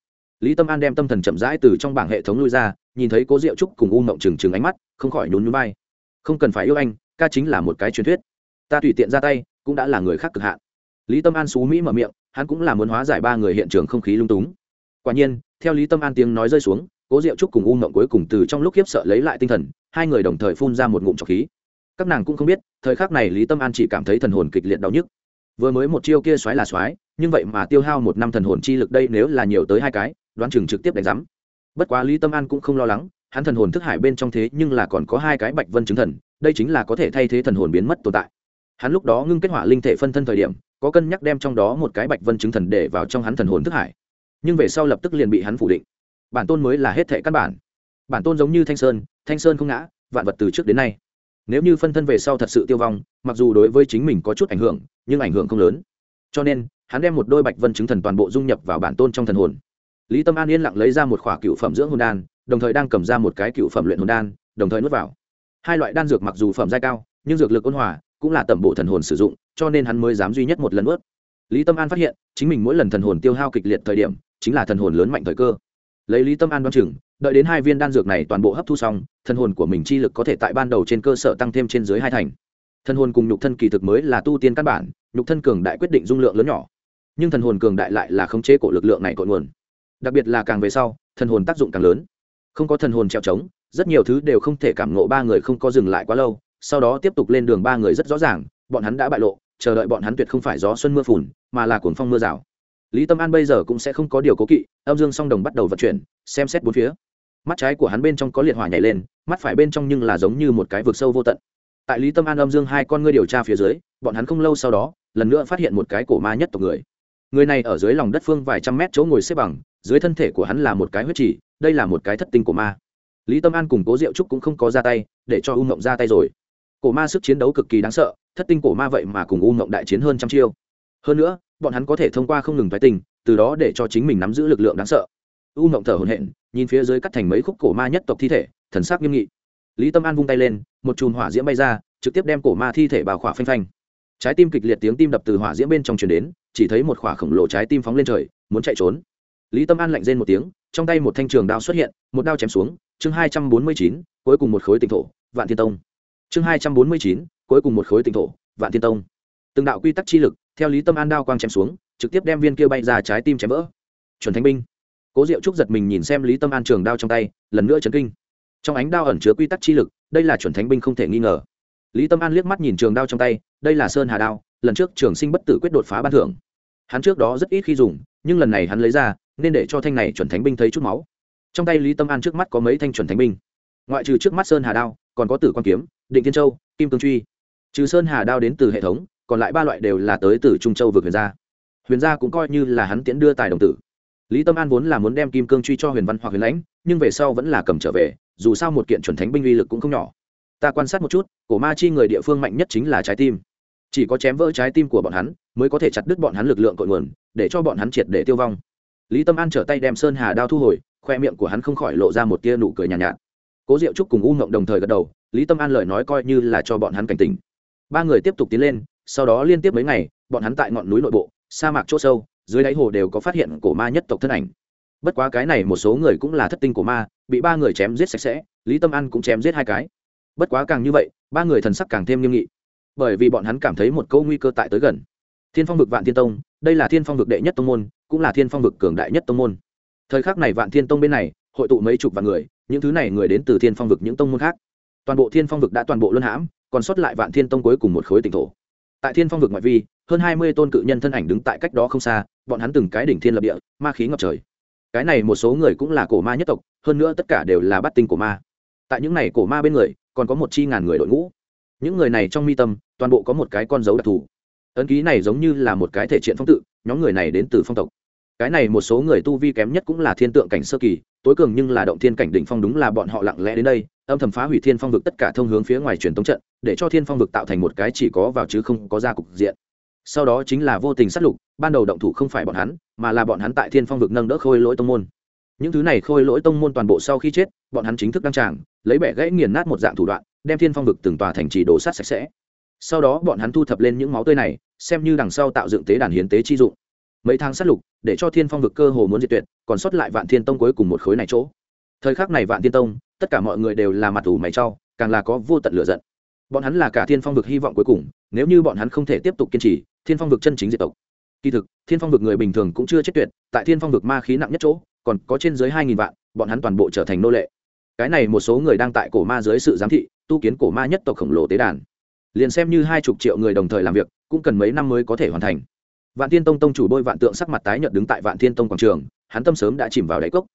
Lý tâm an đem tâm thần chậm rãi từ trong bảng hệ thống lui ra nhìn thấy cố diệu trúc cùng u mộng trừng trừng ánh mắt không khỏi nhún nhún bay không cần phải yêu anh ca chính là một cái truyền thuyết. Ta tùy tiện ra tay cũng đã là người khác cực hạn lý tâm an xú mỹ mở miệng, hắn cũng là muốn hóa giải ba người hiện trường không khí lung túng. Quả nhiên, theo lý tâm an tiếng nói rơi xuống, cố diệu trúc cùng u mộng cuối cùng từ trong lúc khiếp sợ lấy lại tinh thần, hai người đồng thời phun ra một ngụm trọc khí. Các nàng cũng không biết, thời khắc này lý tâm an chỉ cảm thấy thần hồn kịch liệt đau nhức. Vừa mới một chiêu kia xoáy là xoáy, nhưng vậy mà tiêu hao một năm thần hồn chi lực đây nếu là nhiều tới hai cái, đoán chừng trực tiếp đánh rắm bất quá lý tâm an cũng không lo lắng, hắn thần hồn thức hải bên trong thế nhưng là còn có hai cái bạch vân chứng thần, đây chính là có thể thay thế thần hồn biến mất tồn tại. Hắn lúc đó ngưng kết hỏa linh thể phân thân thời điểm có cân nhắc đem trong đó một cái bạch vân chứng thần để vào trong hắn thần hồn thức hải. Nhưng về sau lập tức liền bị hắn phủ định. Bản tôn mới là hết thể căn bản. Bản tôn giống như thanh sơn thanh sơn không ngã, vạn vật từ trước đến nay. Nếu như phân thân về sau thật sự tiêu vong, mặc dù đối với chính mình có chút ảnh hưởng, nhưng ảnh hưởng không lớn. Cho nên, hắn đem một đôi bạch vân chứng thần toàn bộ dung nhập vào bản tôn trong thần hồn. Lý tâm an yên lặng lấy ra một khỏa cựu phẩm dưỡng hồn đan, đồng thời đang cầm ra một cái cựu phẩm luyện hồn đan, đồng thời nuốt vào. Hai loại đan dược mặc dù phẩm giai cao, nhưng dược lực ôn hòa cũng là tẩm bộ thần hồn sử dụng, cho nên hắn mới dám duy nhất một lần ướt lý tâm an phát hiện, chính mình mỗi lần thần hồn tiêu hao kịch liệt thời điểm, chính là thần hồn lớn mạnh thời cơ. Lấy lý tâm an đoán chừng, đợi đến hai viên đan dược này toàn bộ hấp thu xong, thần hồn của mình chi lực có thể tại ban đầu trên cơ sở tăng thêm trên dưới hai thành. Thần hồn cùng nhục thân kỳ thực mới là tu tiên căn bản, nhục thân cường đại quyết định dung lượng lớn nhỏ. Nhưng thần hồn cường đại lại là khống chế cổ lực lượng này cội nguồn. Đặc biệt là càng về sau, thần hồn tác dụng càng lớn. Không có thần hồn treo trống, rất nhiều thứ đều không thể cảm ngộ ba người không có dừng lại quá lâu sau đó tiếp tục lên đường ba người rất rõ ràng, bọn hắn đã bại lộ, chờ đợi bọn hắn tuyệt không phải gió xuân mưa phùn, mà là cuồng phong mưa rào. Lý tâm an bây giờ cũng sẽ không có điều cố kỵ, âm dương song đồng bắt đầu vận chuyển, xem xét bốn phía. Mắt trái của hắn bên trong có liệt hỏa nhảy lên, mắt phải bên trong nhưng là giống như một cái vực sâu vô tận. Tại lý tâm an âm dương hai con ngươi điều tra phía dưới, bọn hắn không lâu sau đó, lần nữa phát hiện một cái cổ ma nhất tộc người. Người này ở dưới lòng đất phương vài trăm mét chỗ ngồi xếp bằng, dưới thân thể của hắn là một cái huyết chỉ, đây là một cái thất tinh của ma. Lý tâm an cùng cố diệu trúc cũng không có ra tay, để cho u mộng ra tay rồi cổ ma sức chiến đấu cực kỳ đáng sợ, thất tinh cổ ma vậy mà cùng u mộng đại chiến hơn trăm chiêu. Hơn nữa, bọn hắn có thể thông qua không ngừng thoái tình, từ đó để cho chính mình nắm giữ lực lượng đáng sợ. U mộng thở hồn hện nhìn phía dưới cắt thành mấy khúc cổ ma nhất tộc thi thể, thần sắc nghiêm nghị. Lý tâm an vung tay lên, một chùm hỏa diễm bay ra, trực tiếp đem cổ ma thi thể bào khỏa phanh phanh. Trái tim kịch liệt tiếng tim đập từ hỏa diễm bên trong truyền đến, chỉ thấy một khỏa khổng lồ trái tim phóng lên trời, muốn chạy trốn. Lý tâm an lạnh rên một tiếng, trong tay một thanh trường đao xuất hiện, một đao chém xuống, chương hai trăm bốn mươi chín, cuối cùng một khối tỉnh thổ, vạn thiên tông chương hai trăm bốn mươi chín, cuối cùng một khối tinh thổ, vạn thiên tông. Từng đạo quy tắc chi lực, theo lý tâm an đao quang chém xuống, trực tiếp đem viên kia bay ra trái tim chém vỡ. Chuẩn thánh binh. Cố diệu trúc giật mình nhìn xem lý tâm an trường đao trong tay, lần nữa chấn kinh. Trong ánh đao ẩn chứa quy tắc chi lực, đây là chuẩn thánh binh không thể nghi ngờ. Lý tâm an liếc mắt nhìn trường đao trong tay, đây là sơn hà đao, lần trước trường sinh bất tử quyết đột phá ban thưởng. Hắn trước đó rất ít khi dùng, nhưng lần này hắn lấy ra, nên để cho thanh này chuẩn thánh binh thấy chút máu. Trong tay lý tâm an trước mắt có mấy thanh chuẩn thánh binh. Ngoại trừ trước mắt sơn hà đao, còn có tử quan kiếm định thiên châu kim cương truy. Trừ sơn hà đao đến từ hệ thống còn lại ba loại đều là tới từ trung châu vượt huyền gia. Huyền gia cũng coi như là hắn tiễn đưa tài đồng tử. Lý tâm an vốn là muốn đem kim cương truy cho huyền văn hoặc huyền lãnh nhưng về sau vẫn là cầm trở về dù sao một kiện chuẩn thánh binh uy lực cũng không nhỏ. Ta quan sát một chút cổ ma chi người địa phương mạnh nhất chính là trái tim. Chỉ có chém vỡ trái tim của bọn hắn mới có thể chặt đứt bọn hắn lực lượng cội nguồn để cho bọn hắn triệt để tiêu vong. Lý tâm an trở tay đem sơn hà đao thu hồi khoe miệng của hắn không khỏi lộ ra một tia nụ cười nhàn nhạt, nhạt. Cố diệu trúc cùng u ngộng đồng thời gật đầu lý tâm an lời nói coi như là cho bọn hắn cảnh tỉnh. Ba người tiếp tục tiến lên, sau đó liên tiếp mấy ngày, bọn hắn tại ngọn núi nội bộ, sa mạc chỗ sâu, dưới đáy hồ đều có phát hiện cổ ma nhất tộc thân ảnh. Bất quá cái này một số người cũng là thất tinh của ma, bị ba người chém giết sạch sẽ, lý tâm an cũng chém giết hai cái. Bất quá càng như vậy, ba người thần sắc càng thêm nghiêm nghị. Bởi vì bọn hắn cảm thấy một câu nguy cơ tại tới gần. Thiên phong vực vạn thiên tông, đây là thiên phong vực đệ nhất tông môn, cũng là thiên phong vực cường đại nhất tông môn. Thời khắc này vạn thiên tông bên này, hội tụ mấy chục vạn người, những thứ này người đến từ thiên phong vực những tông môn khác toàn bộ thiên phong vực đã toàn bộ luân hãm, còn sót lại vạn thiên tông cuối cùng một khối tỉnh thổ. Tại thiên phong vực ngoại vi, hơn hai mươi tôn cự nhân thân ảnh đứng tại cách đó không xa, bọn hắn từng cái đỉnh thiên lập địa, ma khí ngập trời. Cái này một số người cũng là cổ ma nhất tộc, hơn nữa tất cả đều là bắt tinh cổ ma. Tại những này cổ ma bên người, còn có một chi ngàn người đội ngũ. Những người này trong mi tâm, toàn bộ có một cái con dấu đặc thù. Ấn ký này giống như là một cái thể triện phong tự, nhóm người này đến từ phong tộc. Cái này một số người tu vi kém nhất cũng là thiên tượng cảnh sơ kỳ, tối cường nhưng là động thiên cảnh đỉnh phong đúng là bọn họ lặng lẽ đến đây âm thầm phá hủy thiên phong vực tất cả thông hướng phía ngoài truyền tống trận, để cho thiên phong vực tạo thành một cái chỉ có vào chứ không có ra cục diện. Sau đó chính là vô tình sát lục, ban đầu động thủ không phải bọn hắn, mà là bọn hắn tại thiên phong vực nâng đỡ khôi lỗi tông môn. Những thứ này khôi lỗi tông môn toàn bộ sau khi chết, bọn hắn chính thức đăng tràng, lấy bẻ gãy nghiền nát một dạng thủ đoạn, đem thiên phong vực từng tòa thành trì đổ sát sạch sẽ. Sau đó bọn hắn thu thập lên những máu tươi này, xem như đằng sau tạo dựng tế đàn hiến tế chi dụng. Mấy tháng sát lục, để cho thiên phong vực cơ hồ muốn diệt tuyệt, còn sót lại vạn thiên tông cuối cùng một khối này chỗ. Thời khắc này vạn thiên tông tất cả mọi người đều là mặt ủ mày trau càng là có vô tận lửa giận. Bọn hắn là cả thiên phong vực hy vọng cuối cùng, nếu như bọn hắn không thể tiếp tục kiên trì, thiên phong vực chân chính diệt tộc. Kỳ thực, thiên phong vực người bình thường cũng chưa chết tuyệt, tại thiên phong vực ma khí nặng nhất chỗ, còn có trên dưới hai nghìn vạn, bọn hắn toàn bộ trở thành nô lệ. Cái này một số người đang tại cổ ma dưới sự giám thị, tu kiến cổ ma nhất tộc khổng lồ tế đàn. Liền xem như hai chục triệu người đồng thời làm việc, cũng cần mấy năm mới có thể hoàn thành. Vạn thiên tông tông chủ bôi vạn tượng sắc mặt tái nhợt đứng tại vạn thiên tông quảng trường, hắn tâm sớm đã chìm vào đáy cốc.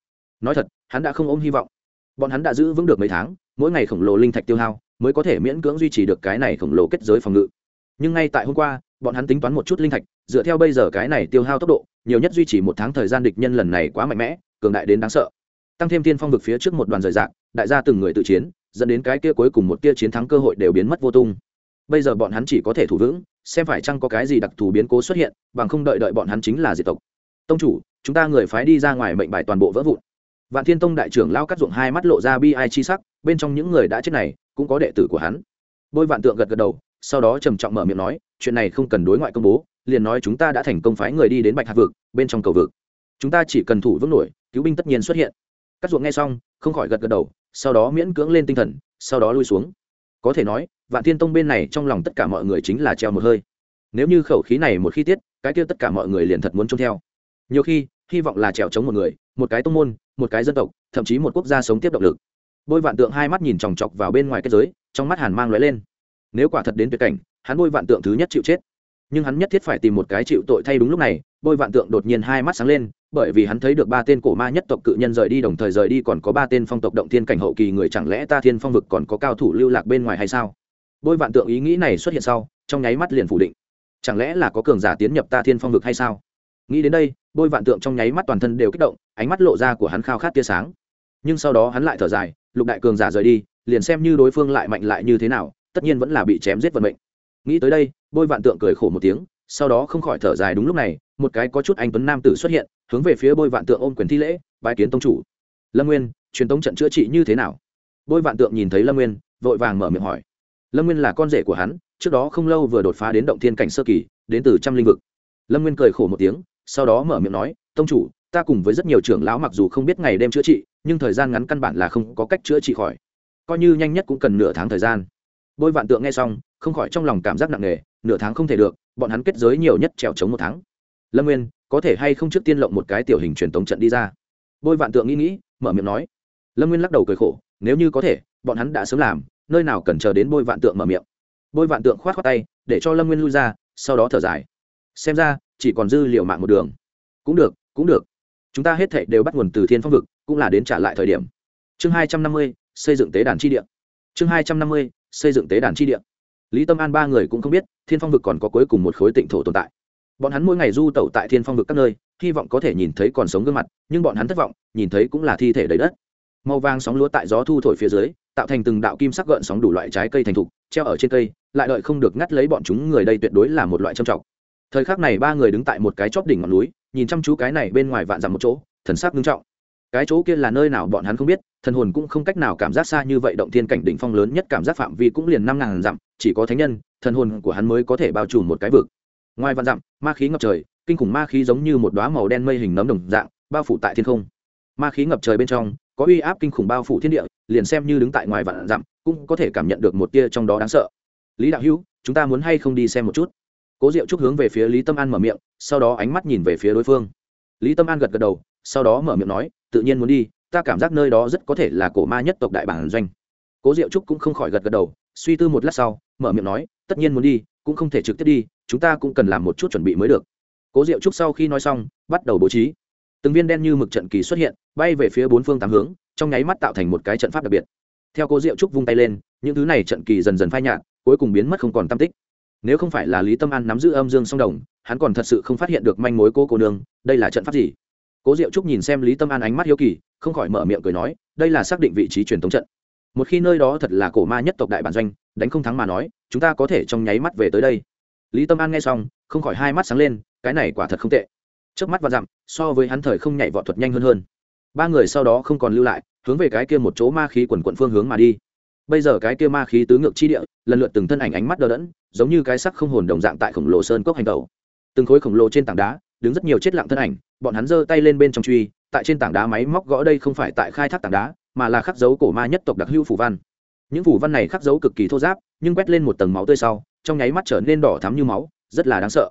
Nói thật, hắn đã không ôm hy vọng bọn hắn đã giữ vững được mấy tháng, mỗi ngày khổng lồ linh thạch tiêu hao, mới có thể miễn cưỡng duy trì được cái này khổng lồ kết giới phòng ngự. Nhưng ngay tại hôm qua, bọn hắn tính toán một chút linh thạch, dựa theo bây giờ cái này tiêu hao tốc độ, nhiều nhất duy trì một tháng thời gian địch nhân lần này quá mạnh mẽ, cường đại đến đáng sợ. Tăng thêm tiên phong vực phía trước một đoàn rời rạc, đại gia từng người tự chiến, dẫn đến cái kia cuối cùng một tia chiến thắng cơ hội đều biến mất vô tung. Bây giờ bọn hắn chỉ có thể thủ vững, xem phải chăng có cái gì đặc thù biến cố xuất hiện, bằng không đợi đợi bọn hắn chính là diệt tộc. Tông chủ, chúng ta người phái đi ra ngoài mệnh bài toàn bộ vỡ vụn vạn thiên tông đại trưởng lao cắt ruộng hai mắt lộ ra bi ai chi sắc, bên trong những người đã chết này, cũng có đệ tử của hắn. Bôi vạn tượng gật gật đầu, sau đó trầm trọng mở miệng nói, chuyện này không cần đối ngoại công bố, liền nói chúng ta đã thành công phái người đi đến bạch hạc vực, bên trong cầu vực. Chúng ta chỉ cần thủ vững nổi, cứu binh tất nhiên xuất hiện. Cắt ruộng nghe xong, không khỏi gật gật đầu, sau đó miễn cưỡng lên tinh thần, sau đó lui xuống. Có thể nói, vạn thiên tông bên này trong lòng tất cả mọi người chính là treo một hơi. Nếu như khẩu khí này một khi tiết, cái kia tất cả mọi người liền thật muốn trông theo. Nhiều khi hy vọng là trèo chống một người, một cái tông môn, một cái dân tộc, thậm chí một quốc gia sống tiếp động lực. Bôi vạn tượng hai mắt nhìn chòng chọc vào bên ngoài kết giới, trong mắt hàn mang lóe lên. Nếu quả thật đến tuyệt cảnh, hắn bôi vạn tượng thứ nhất chịu chết. Nhưng hắn nhất thiết phải tìm một cái chịu tội thay đúng lúc này, bôi vạn tượng đột nhiên hai mắt sáng lên, bởi vì hắn thấy được ba tên cổ ma nhất tộc cự nhân rời đi, đồng thời rời đi còn có ba tên phong tộc động thiên cảnh hậu kỳ người, chẳng lẽ ta thiên phong vực còn có cao thủ lưu lạc bên ngoài hay sao? Bôi vạn tượng ý nghĩ này xuất hiện sau, trong nháy mắt liền phủ định. Chẳng lẽ là có cường giả tiến nhập ta thiên phong vực hay sao? Nghĩ đến đây, bôi vạn tượng trong nháy mắt toàn thân đều kích động, ánh mắt lộ ra của hắn khao khát tia sáng. Nhưng sau đó hắn lại thở dài, lục đại cường giả rời đi, liền xem như đối phương lại mạnh lại như thế nào, tất nhiên vẫn là bị chém giết vận mệnh. Nghĩ tới đây, bôi vạn tượng cười khổ một tiếng, sau đó không khỏi thở dài đúng lúc này, một cái có chút anh tuấn nam tử xuất hiện, hướng về phía bôi vạn tượng ôm quyền thi lễ bài kiến tông chủ. Lâm nguyên, truyền tống trận chữa trị như thế nào? Bôi vạn tượng nhìn thấy lâm nguyên, vội vàng mở miệng hỏi. Lâm nguyên là con rể của hắn, trước đó không lâu vừa đột phá đến động thiên cảnh sơ kỳ, đến từ trăm linh vực. Lâm nguyên cười khổ một tiếng sau đó mở miệng nói, tông chủ, ta cùng với rất nhiều trưởng lão mặc dù không biết ngày đêm chữa trị, nhưng thời gian ngắn căn bản là không có cách chữa trị khỏi. Coi như nhanh nhất cũng cần nửa tháng thời gian. Bôi vạn tượng nghe xong, không khỏi trong lòng cảm giác nặng nề, nửa tháng không thể được, bọn hắn kết giới nhiều nhất trèo trống một tháng. Lâm nguyên, có thể hay không trước tiên lộng một cái tiểu hình truyền tống trận đi ra? Bôi vạn tượng nghĩ nghĩ, mở miệng nói. Lâm nguyên lắc đầu cười khổ, nếu như có thể, bọn hắn đã sớm làm, nơi nào cần chờ đến bôi vạn tượng mở miệng. Bôi vạn tượng khoát khoát tay, để cho lâm nguyên lui ra, sau đó thở dài. Xem ra chỉ còn dư liệu mạng một đường. Cũng được cũng được. Chúng ta hết thệ đều bắt nguồn từ thiên phong vực, cũng là đến trả lại thời điểm. Chương hai trăm năm mươi, xây dựng tế đàn chi địa. Chương hai trăm năm mươi, xây dựng tế đàn chi địa. Lý tâm an ba người cũng không biết, thiên phong vực còn có cuối cùng một khối tịnh thổ tồn tại. Bọn hắn mỗi ngày du tẩu tại thiên phong vực các nơi, hy vọng có thể nhìn thấy còn sống gương mặt, nhưng bọn hắn thất vọng, nhìn thấy cũng là thi thể đầy đất. Màu vàng sóng lúa tại gió thu thổi phía dưới, tạo thành từng đạo kim sắc gợn sóng đủ loại trái cây thành thục, treo ở trên cây, lại đợi không được ngắt lấy bọn chúng người đây tuyệt đối là một loại trầm trọng thời khắc này ba người đứng tại một cái chóp đỉnh ngọn núi, nhìn chăm chú cái này bên ngoài vạn dặm một chỗ, thần sắc nghiêm trọng. Cái chỗ kia là nơi nào bọn hắn không biết, thần hồn cũng không cách nào cảm giác xa như vậy, động thiên cảnh đỉnh phong lớn nhất cảm giác phạm vi cũng liền năm ngàn dặm, chỉ có thánh nhân, thần hồn của hắn mới có thể bao trùm một cái vực. Ngoài vạn dặm, ma khí ngập trời, kinh khủng ma khí giống như một đoá màu đen mây hình nấm đồng dạng, bao phủ tại thiên không. Ma khí ngập trời bên trong, có uy áp kinh khủng bao phủ thiên địa, liền xem như đứng tại ngoài vạn dặm, cũng có thể cảm nhận được một tia trong đó đáng sợ. Lý đạo hữu, chúng ta muốn hay không đi xem một chút? Cố diệu trúc hướng về phía lý tâm an mở miệng, sau đó ánh mắt nhìn về phía đối phương. Lý tâm an gật gật đầu, sau đó mở miệng nói, tự nhiên muốn đi, ta cảm giác nơi đó rất có thể là cổ ma nhất tộc đại bản doanh. Cố diệu trúc cũng không khỏi gật gật đầu, suy tư một lát sau, mở miệng nói, tất nhiên muốn đi, cũng không thể trực tiếp đi, chúng ta cũng cần làm một chút chuẩn bị mới được. Cố diệu trúc sau khi nói xong, bắt đầu bố trí. Từng viên đen như mực trận kỳ xuất hiện, bay về phía bốn phương tám hướng, trong nháy mắt tạo thành một cái trận pháp đặc biệt. Theo cố diệu trúc vung tay lên, những thứ này trận kỳ dần dần phai nhạt, cuối cùng biến mất không còn tam tích nếu không phải là lý tâm an nắm giữ âm dương song đồng, hắn còn thật sự không phát hiện được manh mối cô cô nương, đây là trận pháp gì? Cố diệu trúc nhìn xem lý tâm an ánh mắt hiếu kỳ, không khỏi mở miệng cười nói, đây là xác định vị trí truyền thống trận. Một khi nơi đó thật là cổ ma nhất tộc đại bản doanh, đánh không thắng mà nói, chúng ta có thể trong nháy mắt về tới đây. Lý tâm an nghe xong, không khỏi hai mắt sáng lên, cái này quả thật không tệ. Trước mắt và dặm, so với hắn thời không nhảy vọt thuật nhanh hơn hơn. Ba người sau đó không còn lưu lại, hướng về cái kia một chỗ ma khí quần quận phương hướng mà đi bây giờ cái kia ma khí tứ ngược chi địa, lần lượt từng thân ảnh ánh mắt đờ đẫn, giống như cái sắc không hồn đồng dạng tại khổng lồ sơn cốc hành tẩu. Từng khối khổng lồ trên tảng đá, đứng rất nhiều chết lặng thân ảnh, bọn hắn giơ tay lên bên trong truy, tại trên tảng đá máy móc gõ đây không phải tại khai thác tảng đá, mà là khắc dấu cổ ma nhất tộc đặc hữu phủ văn. Những phủ văn này khắc dấu cực kỳ thô giáp, nhưng quét lên một tầng máu tươi sau, trong nháy mắt trở nên đỏ thắm như máu, rất là đáng sợ.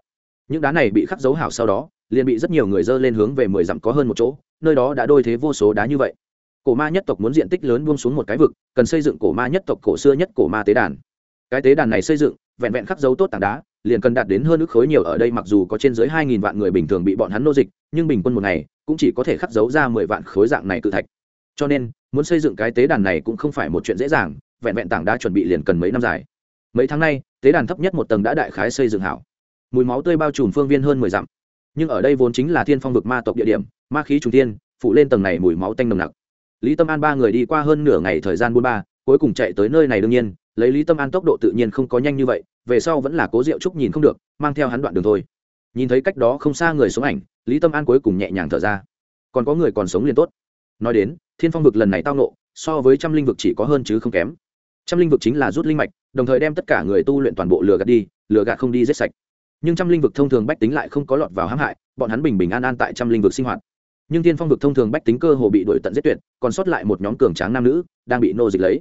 Những đá này bị khắc dấu hảo sau đó, liền bị rất nhiều người dơ lên hướng về mười dặm có hơn một chỗ, nơi đó đã đôi thế vô số đá như vậy cổ ma nhất tộc muốn diện tích lớn buông xuống một cái vực, cần xây dựng cổ ma nhất tộc cổ xưa nhất cổ ma tế đàn. Cái tế đàn này xây dựng, vẹn vẹn khắc dấu tốt tảng đá, liền cần đạt đến hơn ước khối nhiều ở đây mặc dù có trên dưới hai nghìn vạn người bình thường bị bọn hắn nô dịch, nhưng bình quân một ngày, cũng chỉ có thể khắc dấu ra mười vạn khối dạng này cự thạch. Cho nên, muốn xây dựng cái tế đàn này cũng không phải một chuyện dễ dàng, vẹn vẹn tảng đá chuẩn bị liền cần mấy năm dài. Mấy tháng nay, tế đàn thấp nhất một tầng đã đại khái xây dựng hảo. Mùi máu tươi bao trùm phương viên hơn mười dặm. Nhưng ở đây vốn chính là thiên phong vực ma tộc địa điểm, ma khí trùng tiên phụ lên tầng này mùi máu tanh nồng nặc lý tâm an ba người đi qua hơn nửa ngày thời gian buôn ba, cuối cùng chạy tới nơi này đương nhiên, lấy lý tâm an tốc độ tự nhiên không có nhanh như vậy, về sau vẫn là cố diệu trúc nhìn không được, mang theo hắn đoạn đường thôi. Nhìn thấy cách đó không xa người sống ảnh, lý tâm an cuối cùng nhẹ nhàng thở ra. Còn có người còn sống liền tốt. Nói đến, thiên phong vực lần này tao nộ, so với trăm linh vực chỉ có hơn chứ không kém. Trăm linh vực chính là rút linh mạch, đồng thời đem tất cả người tu luyện toàn bộ lừa gạt đi, lừa gạt không đi giết sạch. Nhưng trăm linh vực thông thường bách tính lại không có lọt vào hãm hại, bọn hắn bình bình an an tại trăm linh vực sinh hoạt nhưng thiên phong vực thông thường bách tính cơ hồ bị đuổi tận giết tuyệt, còn sót lại một nhóm cường tráng nam nữ đang bị nô dịch lấy.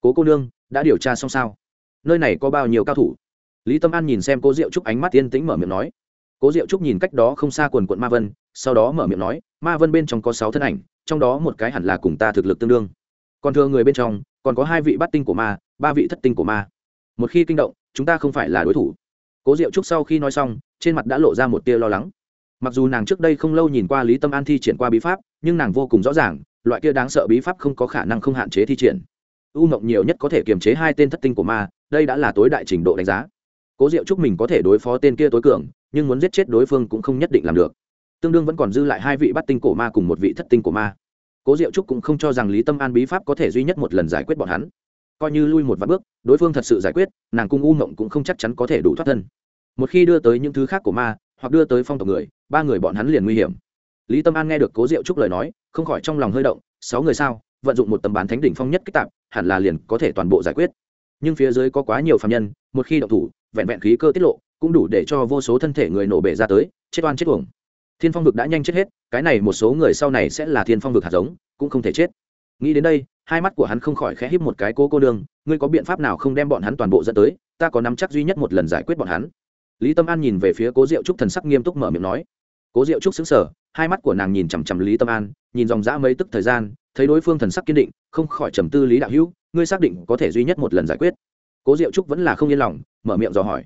Cố cô nương, đã điều tra xong sao? Nơi này có bao nhiêu cao thủ? Lý tâm an nhìn xem cố diệu trúc ánh mắt yên tĩnh mở miệng nói. Cố diệu trúc nhìn cách đó không xa quần quận ma vân, sau đó mở miệng nói, ma vân bên trong có sáu thân ảnh, trong đó một cái hẳn là cùng ta thực lực tương đương. Còn thừa người bên trong, còn có hai vị bắt tinh của ma, ba vị thất tinh của ma. Một khi kinh động, chúng ta không phải là đối thủ. Cố diệu trúc sau khi nói xong, trên mặt đã lộ ra một tia lo lắng mặc dù nàng trước đây không lâu nhìn qua lý tâm an thi triển qua bí pháp, nhưng nàng vô cùng rõ ràng, loại kia đáng sợ bí pháp không có khả năng không hạn chế thi triển. U mộng nhiều nhất có thể kiềm chế hai tên thất tinh của ma, đây đã là tối đại trình độ đánh giá. Cố diệu chúc mình có thể đối phó tên kia tối cường, nhưng muốn giết chết đối phương cũng không nhất định làm được. Tương đương vẫn còn dư lại hai vị bắt tinh cổ ma cùng một vị thất tinh cổ ma. Cố diệu trúc cũng không cho rằng lý tâm an bí pháp có thể duy nhất một lần giải quyết bọn hắn. Coi như lui một vạn bước, đối phương thật sự giải quyết, nàng cung u mộng cũng không chắc chắn có thể đủ thoát thân. Một khi đưa tới những thứ khác của ma hoặc đưa tới phong tộc người, ba người bọn hắn liền nguy hiểm. Lý tâm an nghe được cố diệu trúc lời nói, không khỏi trong lòng hơi động, sáu người sao, vận dụng một tầm bán thánh đỉnh phong nhất kích tạp, hẳn là liền có thể toàn bộ giải quyết. Nhưng phía dưới có quá nhiều phạm nhân, một khi động thủ, vẹn vẹn khí cơ tiết lộ, cũng đủ để cho vô số thân thể người nổ bể ra tới, chết oan chết uổng. Thiên phong vực đã nhanh chết hết, cái này một số người sau này sẽ là thiên phong vực hạt giống, cũng không thể chết. Nghĩ đến đây, hai mắt của hắn không khỏi khẽ híp một cái cô cô đường ngươi có biện pháp nào không đem bọn hắn toàn bộ dẫn tới? Ta có nắm chắc duy nhất một lần giải quyết bọn hắn lý tâm an nhìn về phía cố diệu trúc thần sắc nghiêm túc mở miệng nói. Cố diệu trúc xứng sở hai mắt của nàng nhìn chằm chằm lý tâm an, nhìn dòng dã mấy tức thời gian, thấy đối phương thần sắc kiên định, không khỏi trầm tư lý đạo hữu, ngươi xác định có thể duy nhất một lần giải quyết. Cố diệu trúc vẫn là không yên lòng, mở miệng dò hỏi.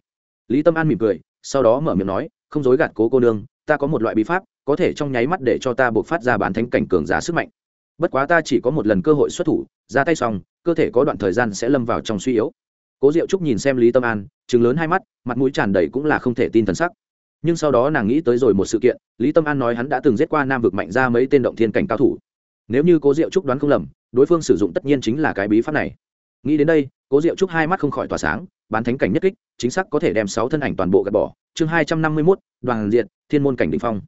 Lý tâm an mỉm cười, sau đó mở miệng nói, không dối gạt cố cô nương, ta có một loại bí pháp, có thể trong nháy mắt để cho ta buộc phát ra bán thánh cảnh cường giá sức mạnh. Bất quá ta chỉ có một lần cơ hội xuất thủ, ra tay xong, cơ thể có đoạn thời gian sẽ lâm vào trong suy yếu cố diệu trúc nhìn xem lý tâm an chừng lớn hai mắt, mặt mũi tràn đầy cũng là không thể tin thần sắc. Nhưng sau đó nàng nghĩ tới rồi một sự kiện, lý tâm an nói hắn đã từng giết qua nam vực mạnh ra mấy tên động thiên cảnh cao thủ. Nếu như cố diệu trúc đoán không lầm, đối phương sử dụng tất nhiên chính là cái bí pháp này. Nghĩ đến đây, cố diệu trúc hai mắt không khỏi tỏa sáng, bán thánh cảnh nhất kích, chính xác có thể đem sáu thân ảnh toàn bộ gạt bỏ. Chương hai trăm năm mươi mốt, đoàn diện thiên môn cảnh đ ỉ n h phong.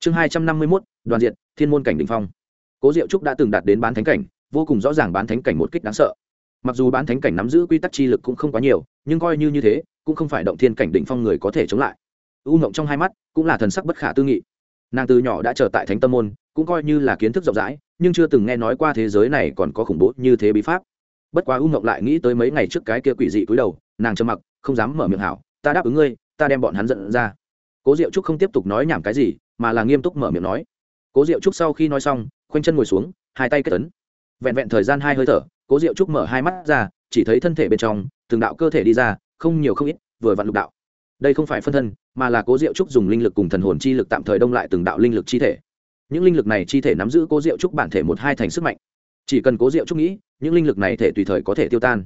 Chương hai trăm năm mươi mốt, đoàn diện thiên môn cảnh đ ỉ n h phong. Cố diệu trúc đã từng đạt đến bán thánh cảnh, vô cùng rõ ràng bán thánh cảnh một kích đáng sợ mặc dù bán thánh cảnh nắm giữ quy tắc chi lực cũng không quá nhiều, nhưng coi như như thế, cũng không phải động thiên cảnh định phong người có thể chống lại. U ngộng trong hai mắt cũng là thần sắc bất khả tư nghị. Nàng từ nhỏ đã trở tại thánh tâm môn, cũng coi như là kiến thức rộng rãi, nhưng chưa từng nghe nói qua thế giới này còn có khủng bố như thế bí pháp. Bất quá u ngộng lại nghĩ tới mấy ngày trước cái kia quỷ dị cúi đầu, nàng trầm mặc, không dám mở miệng hảo, ta đáp ứng ngươi, ta đem bọn hắn dẫn ra. Cố diệu trúc không tiếp tục nói nhảm cái gì, mà là nghiêm túc mở miệng nói. Cố diệu trúc sau khi nói xong, khoanh chân ngồi xuống, hai tay kết tấn vẹn vẹn thời gian hai hơi thở cố diệu trúc mở hai mắt ra, chỉ thấy thân thể bên trong, từng đạo cơ thể đi ra, không nhiều không ít, vừa vặn lục đạo. Đây không phải phân thân, mà là cố diệu trúc dùng linh lực cùng thần hồn chi lực tạm thời đông lại từng đạo linh lực chi thể. Những linh lực này chi thể nắm giữ cố diệu trúc bản thể một hai thành sức mạnh. Chỉ cần cố diệu trúc nghĩ, những linh lực này thể tùy thời có thể tiêu tan.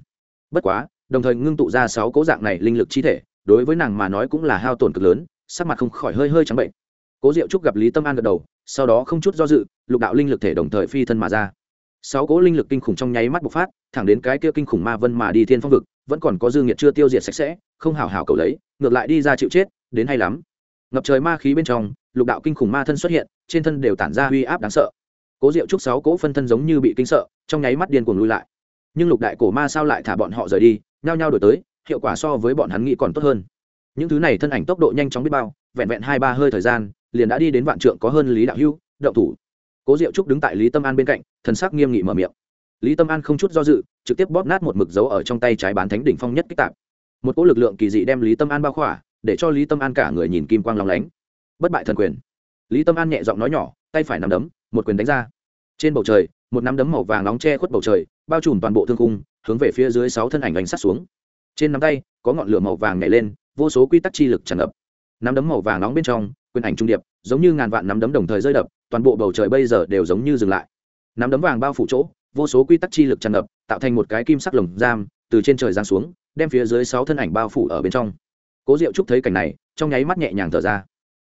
Bất quá, đồng thời ngưng tụ ra sáu cố dạng này linh lực chi thể, đối với nàng mà nói cũng là hao tổn cực lớn, sắc mặt không khỏi hơi hơi trắng bệnh. Cố diệu trúc gặp lý tâm an gật đầu, sau đó không chút do dự, lục đạo linh lực thể đồng thời phi thân mà ra sáu cỗ linh lực kinh khủng trong nháy mắt bộc phát, thẳng đến cái kia kinh khủng ma vân mà đi thiên phong vực, vẫn còn có dương nhiệt chưa tiêu diệt sạch sẽ, không hào hào cầu lấy, ngược lại đi ra chịu chết, đến hay lắm. Ngập trời ma khí bên trong, lục đạo kinh khủng ma thân xuất hiện, trên thân đều tản ra uy áp đáng sợ. Cố diệu trúc sáu cỗ phân thân giống như bị kinh sợ, trong nháy mắt điên cuồng lui lại. Nhưng lục đại cổ ma sao lại thả bọn họ rời đi, nhao nhao đổi tới, hiệu quả so với bọn hắn nghĩ còn tốt hơn. Những thứ này thân ảnh tốc độ nhanh chóng biết bao, vẹn vẹn hai ba hơi thời gian, liền đã đi đến vạn trượng có hơn lý đạo hưu, động thủ cố diệu trúc đứng tại lý tâm an bên cạnh, thần sắc nghiêm nghị mở miệng. Lý tâm an không chút do dự, trực tiếp bóp nát một mực dấu ở trong tay trái bán thánh đỉnh phong nhất kích tạp. Một cỗ lực lượng kỳ dị đem lý tâm an bao khỏa, để cho lý tâm an cả người nhìn kim quang lòng lánh. Bất bại thần quyền. Lý tâm an nhẹ giọng nói nhỏ, tay phải nắm đấm, một quyền đánh ra. Trên bầu trời, một nắm đấm màu vàng nóng che khuất bầu trời, bao trùm toàn bộ thương cung hướng về phía dưới sáu thân ảnh đánh sát xuống. Trên nắm tay, có ngọn lửa màu vàng nhảy lên, vô số quy tắc chi lực tràn ngập. Nắm đấm màu vàng nóng bên trong, quyền ảnh trung điệp, giống như ngàn vạn nắm đấm đồng thời rơi đập toàn bộ bầu trời bây giờ đều giống như dừng lại. Nắm đấm vàng bao phủ chỗ, vô số quy tắc chi lực tràn ngập, tạo thành một cái kim sắc lồng giam, từ trên trời giáng xuống, đem phía dưới sáu thân ảnh bao phủ ở bên trong. Cố diệu trúc thấy cảnh này, trong nháy mắt nhẹ nhàng thở ra.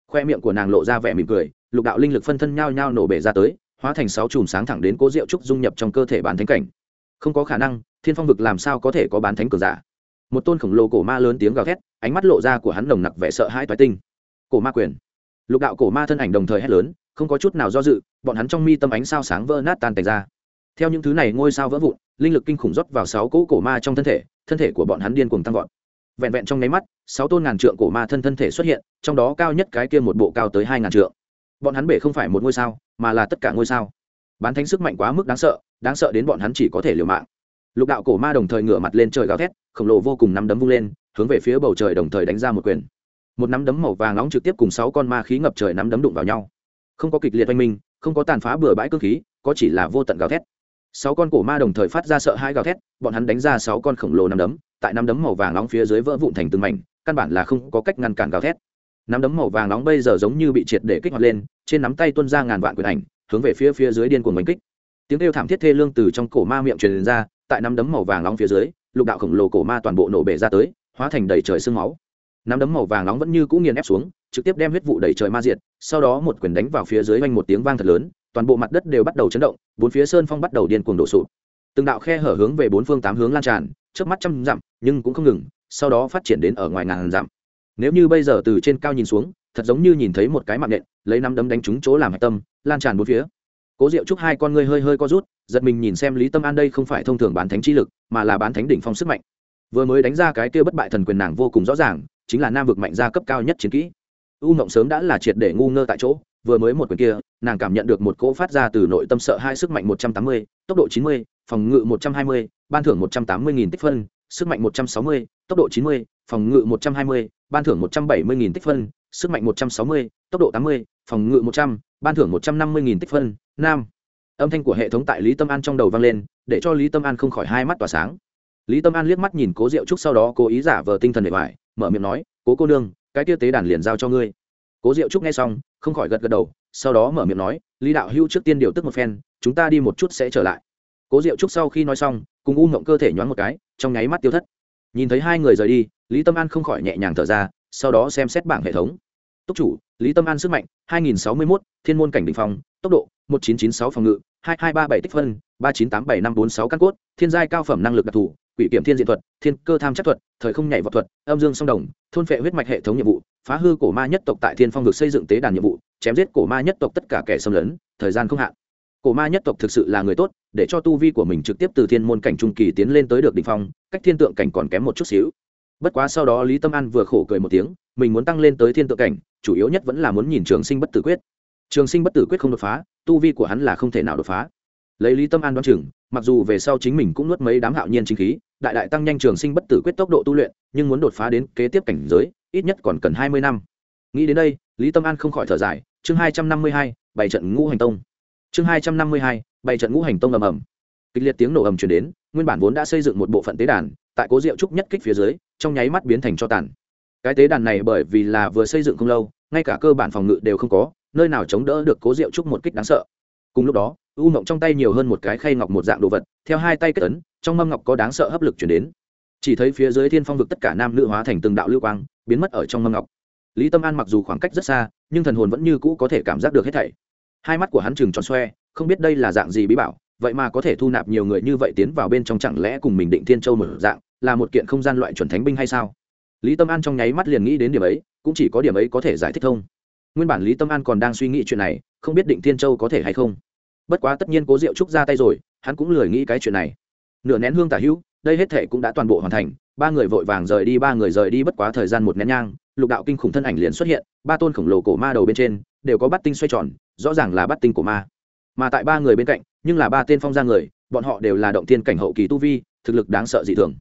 Khoe miệng của nàng lộ ra vẻ mỉm cười, lục đạo linh lực phân thân nhao nhao nổ bể ra tới, hóa thành sáu chùm sáng thẳng đến cố diệu trúc dung nhập trong cơ thể bán thánh cảnh. Không có khả năng, thiên phong vực làm sao có thể có bán thánh cường giả? Một tôn khổng lồ cổ ma lớn tiếng gào thét, ánh mắt lộ ra của hắn nồng nặc vẻ sợ hãi toái tinh. Cổ ma quyền. Lục đạo cổ ma thân ảnh đồng thời hét lớn không có chút nào do dự, bọn hắn trong mi tâm ánh sao sáng vỡ nát tan tành ra. Theo những thứ này ngôi sao vỡ vụn, linh lực kinh khủng rót vào sáu cỗ cổ ma trong thân thể thân thể của bọn hắn điên cuồng tăng vọt. Vẹn vẹn trong nháy mắt, sáu tôn ngàn trượng cổ ma thân thân thể xuất hiện, trong đó cao nhất cái kia một bộ cao tới hai ngàn trượng. Bọn hắn bể không phải một ngôi sao, mà là tất cả ngôi sao. Bán thánh sức mạnh quá mức đáng sợ đáng sợ đến bọn hắn chỉ có thể liều mạng. Lục đạo cổ ma đồng thời ngửa mặt lên trời gào thét, khổng lồ vô cùng nắm đấm vung lên, hướng về phía bầu trời đồng thời đánh ra một quyền. Một nắm đấm màu vàng nóng trực tiếp cùng sáu con ma khí ngập trời nắm đấm đụng vào nhau không có kịch liệt oanh minh, không có tàn phá bừa bãi cơ khí, có chỉ là vô tận gào thét. Sáu con cổ ma đồng thời phát ra sợ hai gào thét, bọn hắn đánh ra sáu con khổng lồ nắm đấm, tại nắm đấm màu vàng nóng phía dưới vỡ vụn thành từng mảnh, căn bản là không có cách ngăn cản gào thét. Nắm đấm màu vàng nóng bây giờ giống như bị triệt để kích hoạt lên, trên nắm tay tuôn ra ngàn vạn quyền ảnh, hướng về phía phía dưới điên cuồng đánh kích. Tiếng kêu thảm thiết thê lương từ trong cổ ma miệng truyền ra, tại nắm đấm màu vàng nóng phía dưới, lục đạo khổng lồ cổ ma toàn bộ nổ bể ra tới, hóa thành đầy trời sương máu. Nắm đấm màu vàng nóng vẫn như cũng nghiền ép xuống trực tiếp đem huyết vụ đẩy trời ma diệt, sau đó một quyền đánh vào phía dưới vanh một tiếng vang thật lớn, toàn bộ mặt đất đều bắt đầu chấn động, bốn phía sơn phong bắt đầu điên cuồng đổ sụp. Từng đạo khe hở hướng về bốn phương tám hướng lan tràn trước mắt trăm dặm, nhưng cũng không ngừng, sau đó phát triển đến ở ngoài ngàn dặm. Nếu như bây giờ từ trên cao nhìn xuống, thật giống như nhìn thấy một cái mạng nện lấy năm đấm đánh trúng chỗ làm hạch tâm, lan tràn bốn phía. Cố diệu chúc hai con ngươi hơi hơi co rút, giật mình nhìn xem lý tâm an đây không phải thông thường bán thánh chi lực, mà là bán thánh đỉnh phong sức mạnh. Vừa mới đánh ra cái kia bất bại thần quyền nàng vô cùng rõ ràng, chính là nam vực mạnh gia cấp cao nhất chiến kỹ u mộng sớm đã là triệt để ngu ngơ tại chỗ vừa mới một quyền kia nàng cảm nhận được một cỗ phát ra từ nội tâm sợ hai sức mạnh một trăm tám mươi tốc độ chín mươi phòng ngự một trăm hai mươi ban thưởng một trăm tám mươi nghìn tích phân sức mạnh một trăm sáu mươi tốc độ chín mươi phòng ngự một trăm hai mươi ban thưởng một trăm bảy mươi nghìn tích phân sức mạnh một trăm sáu mươi tốc độ tám mươi phòng ngự một trăm ban thưởng một trăm năm mươi nghìn tích phân nam. Âm thanh của hệ thống tại lý tâm an trong đầu vang lên để cho lý tâm an không khỏi hai mắt tỏa sáng. Lý tâm an liếc mắt nhìn cố diệu trúc sau đó cố ý giả vờ tinh thần để vải, mở miệng nói cố cô nương cái tiêu tế đàn liền giao cho ngươi. Cố diệu trúc nghe xong không khỏi gật gật đầu sau đó mở miệng nói lý đạo hưu trước tiên điều tức một phen chúng ta đi một chút sẽ trở lại. Cố diệu trúc sau khi nói xong cùng u ngộng cơ thể nhoáng một cái trong nháy mắt tiêu thất. Nhìn thấy hai người rời đi lý tâm an không khỏi nhẹ nhàng thở ra sau đó xem xét bảng hệ thống. Túc chủ lý tâm an sức mạnh 2061, thiên môn cảnh đ ỉ n h phòng tốc độ 1996 phòng ngự 2237 tích phân 3987546 căn cốt thiên giai cao phẩm năng lực đặc thù quỷ kiểm thiên diện thuật, thiên cơ tham chắc thuật, thời không nhảy vọt thuật, âm dương song đồng, thôn phệ huyết mạch hệ thống nhiệm vụ, phá hư cổ ma nhất tộc tại thiên phong vực xây dựng tế đàn nhiệm vụ, chém giết cổ ma nhất tộc tất cả kẻ xâm lấn, thời gian không hạn. Cổ ma nhất tộc thực sự là người tốt, để cho tu vi của mình trực tiếp từ thiên môn cảnh trung kỳ tiến lên tới được đ ỉ n h phong, cách thiên tượng cảnh còn kém một chút xíu. Bất quá sau đó lý tâm an vừa khổ cười một tiếng, mình muốn tăng lên tới thiên tượng cảnh, chủ yếu nhất vẫn là muốn nhìn trường sinh bất tử quyết. Trường sinh bất tử quyết không đột phá, tu vi của hắn là không thể nào đột phá lấy lý tâm an đoán chừng, mặc dù về sau chính mình cũng nuốt mấy đám hạo nhiên chính khí, đại đại tăng nhanh trường sinh bất tử quyết tốc độ tu luyện, nhưng muốn đột phá đến kế tiếp cảnh giới, ít nhất còn cần hai mươi năm. Nghĩ đến đây, lý tâm an không khỏi thở dài, chương hai trăm năm mươi hai bảy trận ngũ hành tông. Chương hai trăm năm mươi hai bảy trận ngũ hành tông ầm ầm. Kịch liệt tiếng nổ ầm chuyển đến, nguyên bản vốn đã xây dựng một bộ phận tế đàn, tại cố diệu trúc nhất kích phía dưới, trong nháy mắt biến thành cho tàn. Cái tế đàn này bởi vì là vừa xây dựng không lâu, ngay cả cơ bản phòng ngự đều không có, nơi nào chống đỡ được cố diệu trúc một kích đáng sợ. Cùng lúc đó u mộng trong tay nhiều hơn một cái khay ngọc một dạng đồ vật, theo hai tay kết ấn, trong mâm ngọc có đáng sợ hấp lực chuyển đến. Chỉ thấy phía dưới thiên phong vực tất cả nam nữ hóa thành từng đạo lưu quang, biến mất ở trong mâm ngọc. Lý tâm an mặc dù khoảng cách rất xa, nhưng thần hồn vẫn như cũ có thể cảm giác được hết thảy. Hai mắt của hắn chừng tròn xoe, không biết đây là dạng gì bí bảo, vậy mà có thể thu nạp nhiều người như vậy tiến vào bên trong chẳng lẽ cùng mình định thiên châu mở dạng, là một kiện không gian loại chuẩn thánh binh hay sao? Lý tâm an trong nháy mắt liền nghĩ đến điểm ấy, cũng chỉ có điểm ấy có thể giải thích thông nguyên bản lý tâm an còn đang suy nghĩ chuyện này, không biết định thiên châu có thể hay không bất quá tất nhiên cố diệu trúc ra tay rồi, hắn cũng lười nghĩ cái chuyện này. Nửa nén hương tả hữu, đây hết thể cũng đã toàn bộ hoàn thành, ba người vội vàng rời đi, ba người rời đi bất quá thời gian một nén nhang, lục đạo kinh khủng thân ảnh liền xuất hiện, ba tôn khổng lồ cổ ma đầu bên trên, đều có bắt tinh xoay tròn, rõ ràng là bắt tinh của ma. Mà tại ba người bên cạnh, nhưng là ba tên phong gia người, bọn họ đều là động tiên cảnh hậu kỳ tu vi, thực lực đáng sợ dị thường.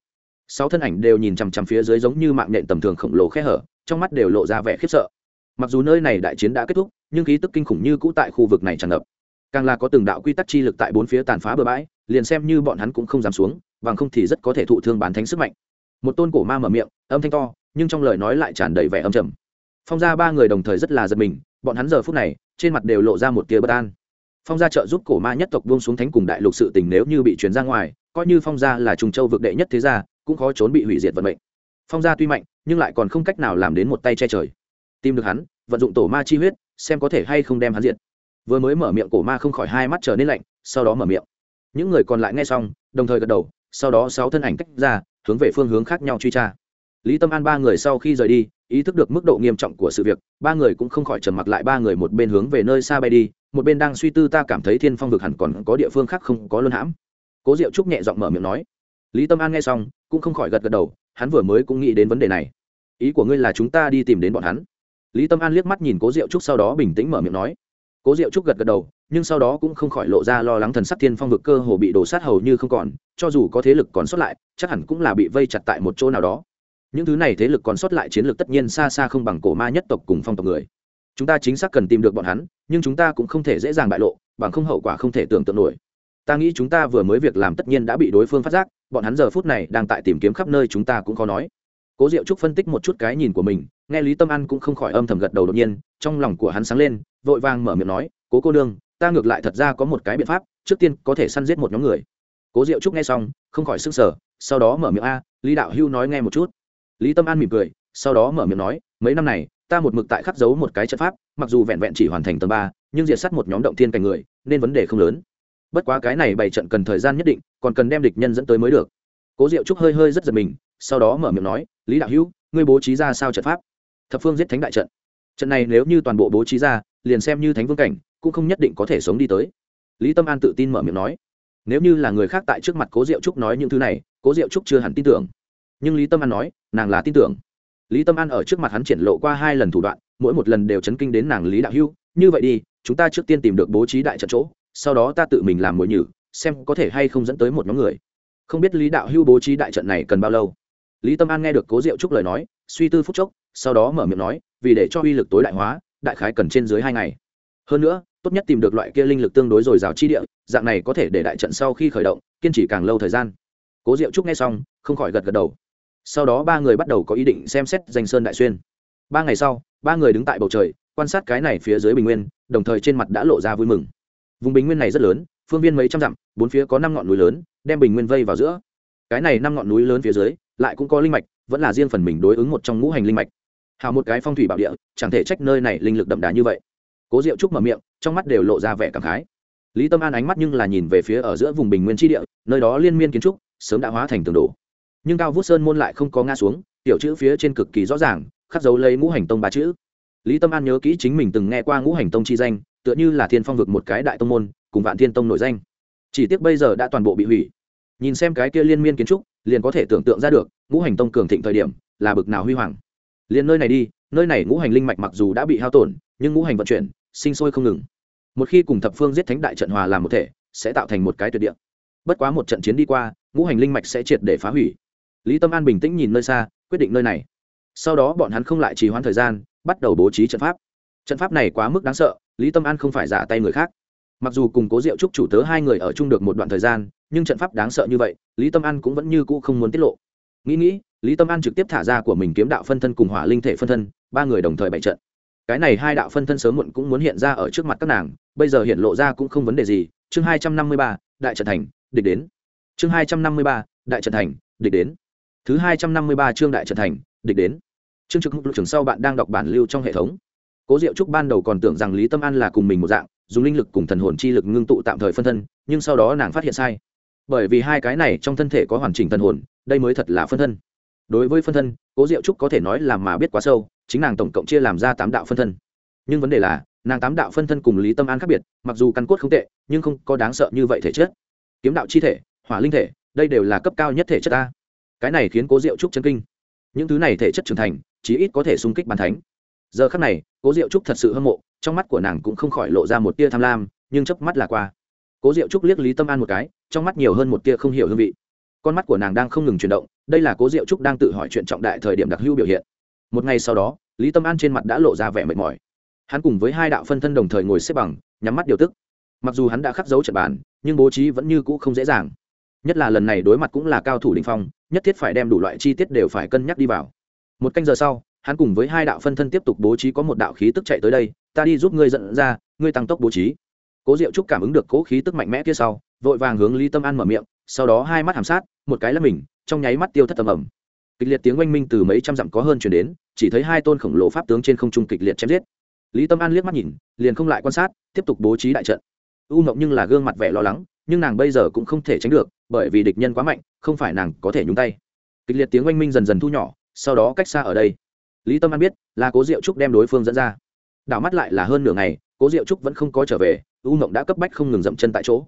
Sáu thân ảnh đều nhìn chằm chằm phía dưới giống như mạng nhện tầm thường khổng lồ khe hở, trong mắt đều lộ ra vẻ khiếp sợ. Mặc dù nơi này đại chiến đã kết thúc, nhưng khí tức kinh khủng như cũ tại khu vực này tràn ngập càng là có từng đạo quy tắc chi lực tại bốn phía tàn phá bừa bãi, liền xem như bọn hắn cũng không dám xuống, bằng không thì rất có thể thụ thương bán thánh sức mạnh. Một tôn cổ ma mở miệng, âm thanh to, nhưng trong lời nói lại tràn đầy vẻ âm trầm. Phong gia ba người đồng thời rất là giật mình, bọn hắn giờ phút này, trên mặt đều lộ ra một tia bất an. Phong gia trợ giúp cổ ma nhất tộc buông xuống thánh cùng đại lục sự tình nếu như bị chuyển ra ngoài, coi như phong gia là trùng châu vực đệ nhất thế gia, cũng khó trốn bị hủy diệt vận mệnh. Phong gia tuy mạnh, nhưng lại còn không cách nào làm đến một tay che trời. Tìm được hắn, vận dụng tổ ma chi huyết, xem có thể hay không đem hắn diệt vừa mới mở miệng cổ ma không khỏi hai mắt trở nên lạnh, sau đó mở miệng. Những người còn lại nghe xong, đồng thời gật đầu, sau đó sáu thân ảnh tách ra, hướng về phương hướng khác nhau truy tra. Lý tâm an ba người sau khi rời đi, ý thức được mức độ nghiêm trọng của sự việc, ba người cũng không khỏi trầm mặc lại ba người một bên hướng về nơi xa bay đi, một bên đang suy tư ta cảm thấy thiên phong vực hẳn còn có địa phương khác không có luân hãm. Cố diệu trúc nhẹ giọng mở miệng nói. Lý tâm an nghe xong, cũng không khỏi gật gật đầu, hắn vừa mới cũng nghĩ đến vấn đề này. Ý của ngươi là chúng ta đi tìm đến bọn hắn. Lý tâm an liếc mắt nhìn cố diệu trúc sau đó bình tĩnh mở miệng nói cố diệu trúc gật gật đầu, nhưng sau đó cũng không khỏi lộ ra lo lắng thần sắc thiên phong vực cơ hồ bị đổ sát hầu như không còn, cho dù có thế lực còn sót lại, chắc hẳn cũng là bị vây chặt tại một chỗ nào đó. Những thứ này thế lực còn sót lại chiến lược tất nhiên xa xa không bằng cổ ma nhất tộc cùng phong tộc người. Chúng ta chính xác cần tìm được bọn hắn, nhưng chúng ta cũng không thể dễ dàng bại lộ, bằng không hậu quả không thể tưởng tượng nổi. Ta nghĩ chúng ta vừa mới việc làm tất nhiên đã bị đối phương phát giác, bọn hắn giờ phút này đang tại tìm kiếm khắp nơi chúng ta cũng khó nói cố diệu trúc phân tích một chút cái nhìn của mình, nghe lý tâm an cũng không khỏi âm thầm gật đầu đột nhiên, trong lòng của hắn sáng lên, vội vàng mở miệng nói, cố cô đương ta ngược lại thật ra có một cái biện pháp, trước tiên có thể săn giết một nhóm người. Cố diệu trúc nghe xong, không khỏi s ư n g sở sau đó mở miệng a, lý đạo hưu nói nghe một chút. Lý tâm an mỉm cười, sau đó mở miệng nói, mấy năm này, ta một mực tại khắc giấu một cái trận pháp, mặc dù vẹn vẹn chỉ hoàn thành tầng ba, nhưng diệt s á t một nhóm động thiên cảnh người, nên vấn đề không lớn. Bất quá cái này bày trận cần thời gian nhất định, còn cần đem địch nhân dẫn tới mới được cố diệu trúc hơi hơi rất giật mình, sau đó mở miệng nói, lý đạo hữu, ngươi bố trí ra sao trận pháp? Thập phương giết thánh đại trận. Trận này nếu như toàn bộ bố trí ra, liền xem như thánh vương cảnh, cũng không nhất định có thể sống đi tới. Lý tâm an tự tin mở miệng nói, nếu như là người khác tại trước mặt cố diệu trúc nói những thứ này, cố diệu trúc chưa hẳn tin tưởng. Nhưng lý tâm an nói, nàng là tin tưởng. Lý tâm an ở trước mặt hắn triển lộ qua hai lần thủ đoạn, mỗi một lần đều chấn kinh đến nàng lý đạo hưu như vậy đi, chúng ta trước tiên tìm được bố trí đại trận chỗ, sau đó ta tự mình làm mồi nhử, xem có thể hay không dẫn tới một nhóm người không biết lý đạo hưu bố trí đại trận này cần bao lâu. Lý tâm an nghe được cố diệu trúc lời nói, suy tư phúc chốc, sau đó mở miệng nói, vì để cho uy lực tối đại hóa, đại khái cần trên dưới hai ngày. Hơn nữa, tốt nhất tìm được loại kia linh lực tương đối dồi dào chi địa, dạng này có thể để đại trận sau khi khởi động, kiên trì càng lâu thời gian. Cố diệu trúc nghe xong, không khỏi gật gật đầu. Sau đó ba người bắt đầu có ý định xem xét danh sơn đại xuyên. Ba ngày sau, ba người đứng tại bầu trời, quan sát cái này phía dưới bình nguyên, đồng thời trên mặt đã lộ ra vui mừng. Vùng bình nguyên này rất lớn, phương viên mấy trăm dặm, bốn phía có năm ngọn núi lớn đem bình nguyên vây vào giữa. Cái này năm ngọn núi lớn phía dưới, lại cũng có linh mạch, vẫn là riêng phần mình đối ứng một trong ngũ hành linh mạch. Hào một cái phong thủy bảo địa, chẳng thể trách nơi này linh lực đậm đà như vậy. Cố diệu trúc mở miệng, trong mắt đều lộ ra vẻ cảm khái. Lý tâm an ánh mắt nhưng là nhìn về phía ở giữa vùng bình nguyên tri địa, nơi đó liên miên kiến trúc, sớm đã hóa thành tường đổ. Nhưng cao vút sơn môn lại không có ngã xuống, tiểu chữ phía trên cực kỳ rõ ràng, khắc dấu lấy ngũ hành tông ba chữ. Lý tâm an nhớ kỹ chính mình từng nghe qua ngũ hành tông chi danh, tựa như là thiên phong vực một cái đại tông môn, cùng vạn thiên tông nổi danh chỉ tiếc bây giờ đã toàn bộ bị hủy. Nhìn xem cái kia liên miên kiến trúc, liền có thể tưởng tượng ra được, ngũ hành tông cường thịnh thời điểm, là bực nào huy hoàng. Liền nơi này đi, nơi này ngũ hành linh mạch mặc dù đã bị hao tổn, nhưng ngũ hành vận chuyển, sinh sôi không ngừng. Một khi cùng thập phương giết thánh đại trận hòa làm một thể, sẽ tạo thành một cái tuyệt địa. Bất quá một trận chiến đi qua, ngũ hành linh mạch sẽ triệt để phá hủy. Lý tâm an bình tĩnh nhìn nơi xa, quyết định nơi này. Sau đó bọn hắn không lại trì hoãn thời gian, bắt đầu bố trí trận pháp. Trận pháp này quá mức đáng sợ, lý tâm an không phải giả tay người khác mặc dù cùng cố diệu trúc chủ tớ hai người ở chung được một đoạn thời gian, nhưng trận pháp đáng sợ như vậy, lý tâm an cũng vẫn như cũ không muốn tiết lộ. Nghĩ nghĩ, lý tâm an trực tiếp thả ra của mình kiếm đạo phân thân cùng hỏa linh thể phân thân, ba người đồng thời bày trận. Cái này hai đạo phân thân sớm muộn cũng muốn hiện ra ở trước mặt các nàng, bây giờ hiện lộ ra cũng không vấn đề gì. Chương hai trăm năm mươi ba, đại trận thành, địch đến. Chương hai trăm năm mươi ba, đại trận thành, địch đến. Thứ hai trăm năm mươi ba chương đại trận thành, địch đến. Chương trực mục trường sau bạn đang đọc bản lưu trong hệ thống. Cố diệu trúc ban đầu còn tưởng rằng lý tâm an là cùng mình một dạng dùng linh lực cùng thần hồn chi lực ngưng tụ tạm thời phân thân, nhưng sau đó nàng phát hiện sai. Bởi vì hai cái này trong thân thể có hoàn chỉnh thần hồn, đây mới thật là phân thân. Đối với phân thân, cố diệu trúc có thể nói là mà biết quá sâu, chính nàng tổng cộng chia làm ra tám đạo phân thân. Nhưng vấn đề là, nàng tám đạo phân thân cùng lý tâm an khác biệt, mặc dù căn cốt không tệ, nhưng không có đáng sợ như vậy thể chất. Kiếm đạo chi thể, hỏa linh thể, đây đều là cấp cao nhất thể chất ta. Cái này khiến cố diệu trúc chân kinh. Những thứ này thể chất trưởng thành, chí ít có thể xung kích bàn thánh giờ khắc này, cố diệu trúc thật sự hâm mộ, trong mắt của nàng cũng không khỏi lộ ra một tia tham lam, nhưng chớp mắt là qua. Cố diệu trúc liếc lý tâm an một cái, trong mắt nhiều hơn một tia không hiểu hương vị. Con mắt của nàng đang không ngừng chuyển động, đây là cố diệu trúc đang tự hỏi chuyện trọng đại thời điểm đặc hữu biểu hiện. Một ngày sau đó, lý tâm an trên mặt đã lộ ra vẻ mệt mỏi. Hắn cùng với hai đạo phân thân đồng thời ngồi xếp bằng, nhắm mắt điều tức. Mặc dù hắn đã khắc dấu trận bàn, nhưng bố trí vẫn như cũ không dễ dàng. Nhất là lần này đối mặt cũng là cao thủ đình phong, nhất thiết phải đem đủ loại chi tiết đều phải cân nhắc đi vào. Một canh giờ sau hắn cùng với hai đạo phân thân tiếp tục bố trí có một đạo khí tức chạy tới đây, ta đi giúp ngươi dẫn ra, ngươi tăng tốc bố trí. Cố diệu trúc cảm ứng được cố khí tức mạnh mẽ kia sau, vội vàng hướng lý tâm an mở miệng, sau đó hai mắt hàm sát, một cái là mình, trong nháy mắt tiêu thất tầm ẩm kịch liệt tiếng oanh minh từ mấy trăm dặm có hơn chuyển đến, chỉ thấy hai tôn khổng lồ pháp tướng trên không trung kịch liệt chém giết. Lý tâm an liếc mắt nhìn, liền không lại quan sát, tiếp tục bố trí đại trận. U mộng nhưng là gương mặt vẻ lo lắng, nhưng nàng bây giờ cũng không thể tránh được, bởi vì địch nhân quá mạnh, không phải nàng có thể nhúng tay. Kịch liệt tiếng oanh minh dần dần thu nhỏ, sau đó cách xa ở đây lý tâm an biết, là cố diệu trúc đem đối phương dẫn ra. Đảo mắt lại là hơn nửa ngày, cố diệu trúc vẫn không có trở về, u mộng đã cấp bách không ngừng dậm chân tại chỗ.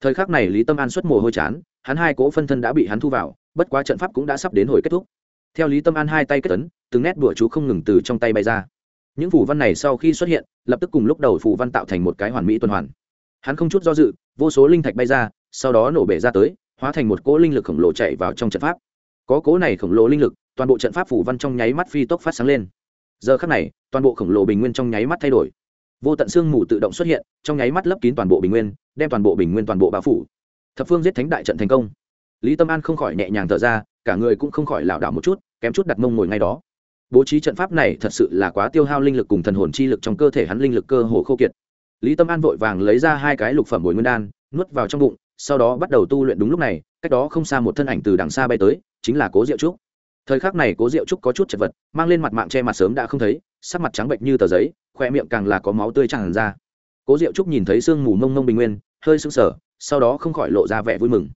Thời khắc này lý tâm an xuất mồ hôi chán, hắn hai cố phân thân đã bị hắn thu vào, bất quá trận pháp cũng đã sắp đến hồi kết thúc. Theo lý tâm an hai tay kết tấn từng nét đùa chú không ngừng từ trong tay bay ra. Những phủ văn này sau khi xuất hiện, lập tức cùng lúc đầu phủ văn tạo thành một cái hoàn mỹ tuần hoàn. Hắn không chút do dự, vô số linh thạch bay ra, sau đó nổ bể ra tới, hóa thành một cỗ linh lực khổng lồ chạy vào trong trận pháp. Có cỗ này khổng lồ linh lực toàn bộ trận pháp phủ văn trong nháy mắt phi tốc phát sáng lên. Giờ khắc này, toàn bộ khổng lồ bình nguyên trong nháy mắt thay đổi. Vô tận xương mù tự động xuất hiện, trong nháy mắt lấp kín toàn bộ bình nguyên, đem toàn bộ bình nguyên toàn bộ bao phủ. Thập phương giết thánh đại trận thành công. Lý tâm an không khỏi nhẹ nhàng thở ra, cả người cũng không khỏi lảo đảo một chút, kém chút đặt mông ngồi ngay đó. Bố trí trận pháp này thật sự là quá tiêu hao linh lực cùng thần hồn chi lực trong cơ thể hắn linh lực cơ hồ khô kiệt. Lý tâm an vội vàng lấy ra hai cái lục phẩm bồi nguyên đan, nuốt vào trong bụng, sau đó bắt đầu tu luyện đúng lúc này, cách đó không xa một thân ảnh từ đằng xa bay tới, chính là cố diệu trúc thời khắc này cố diệu trúc có chút chật vật, mang lên mặt mạng che mặt sớm đã không thấy, sắc mặt trắng bệnh như tờ giấy khoe miệng càng là có máu tươi tràn ra. Cố diệu trúc nhìn thấy sương mù mông mông bình nguyên, hơi sưng sờ, sau đó không khỏi lộ ra vẻ vui mừng.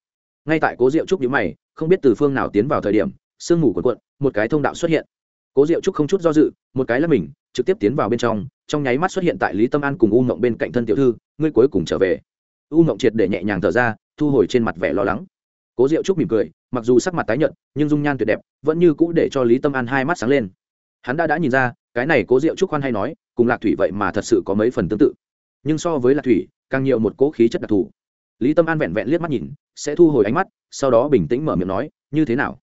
Ngay tại cố diệu trúc nhíu mày, không biết từ phương nào tiến vào thời điểm, sương mù cuộn cuộn, một cái thông đạo xuất hiện. Cố diệu trúc không chút do dự, một cái là mình, trực tiếp tiến vào bên trong trong nháy mắt xuất hiện tại lý tâm an cùng u mộng bên cạnh thân tiểu thư, ngươi cuối cùng trở về. U mộng triệt để nhẹ nhàng thở ra, thu hồi trên mặt vẻ lo lắng cố diệu trúc mỉm cười, mặc dù sắc mặt tái nhợt, nhưng dung nhan tuyệt đẹp, vẫn như cũ để cho lý tâm an hai mắt sáng lên. Hắn đã đã nhìn ra, cái này cố diệu trúc khoan hay nói, cùng lạc thủy vậy mà thật sự có mấy phần tương tự. Nhưng so với lạc thủy, càng nhiều một cố khí chất đặc thù. Lý tâm an vẹn vẹn liếc mắt nhìn, sẽ thu hồi ánh mắt, sau đó bình tĩnh mở miệng nói, như thế nào?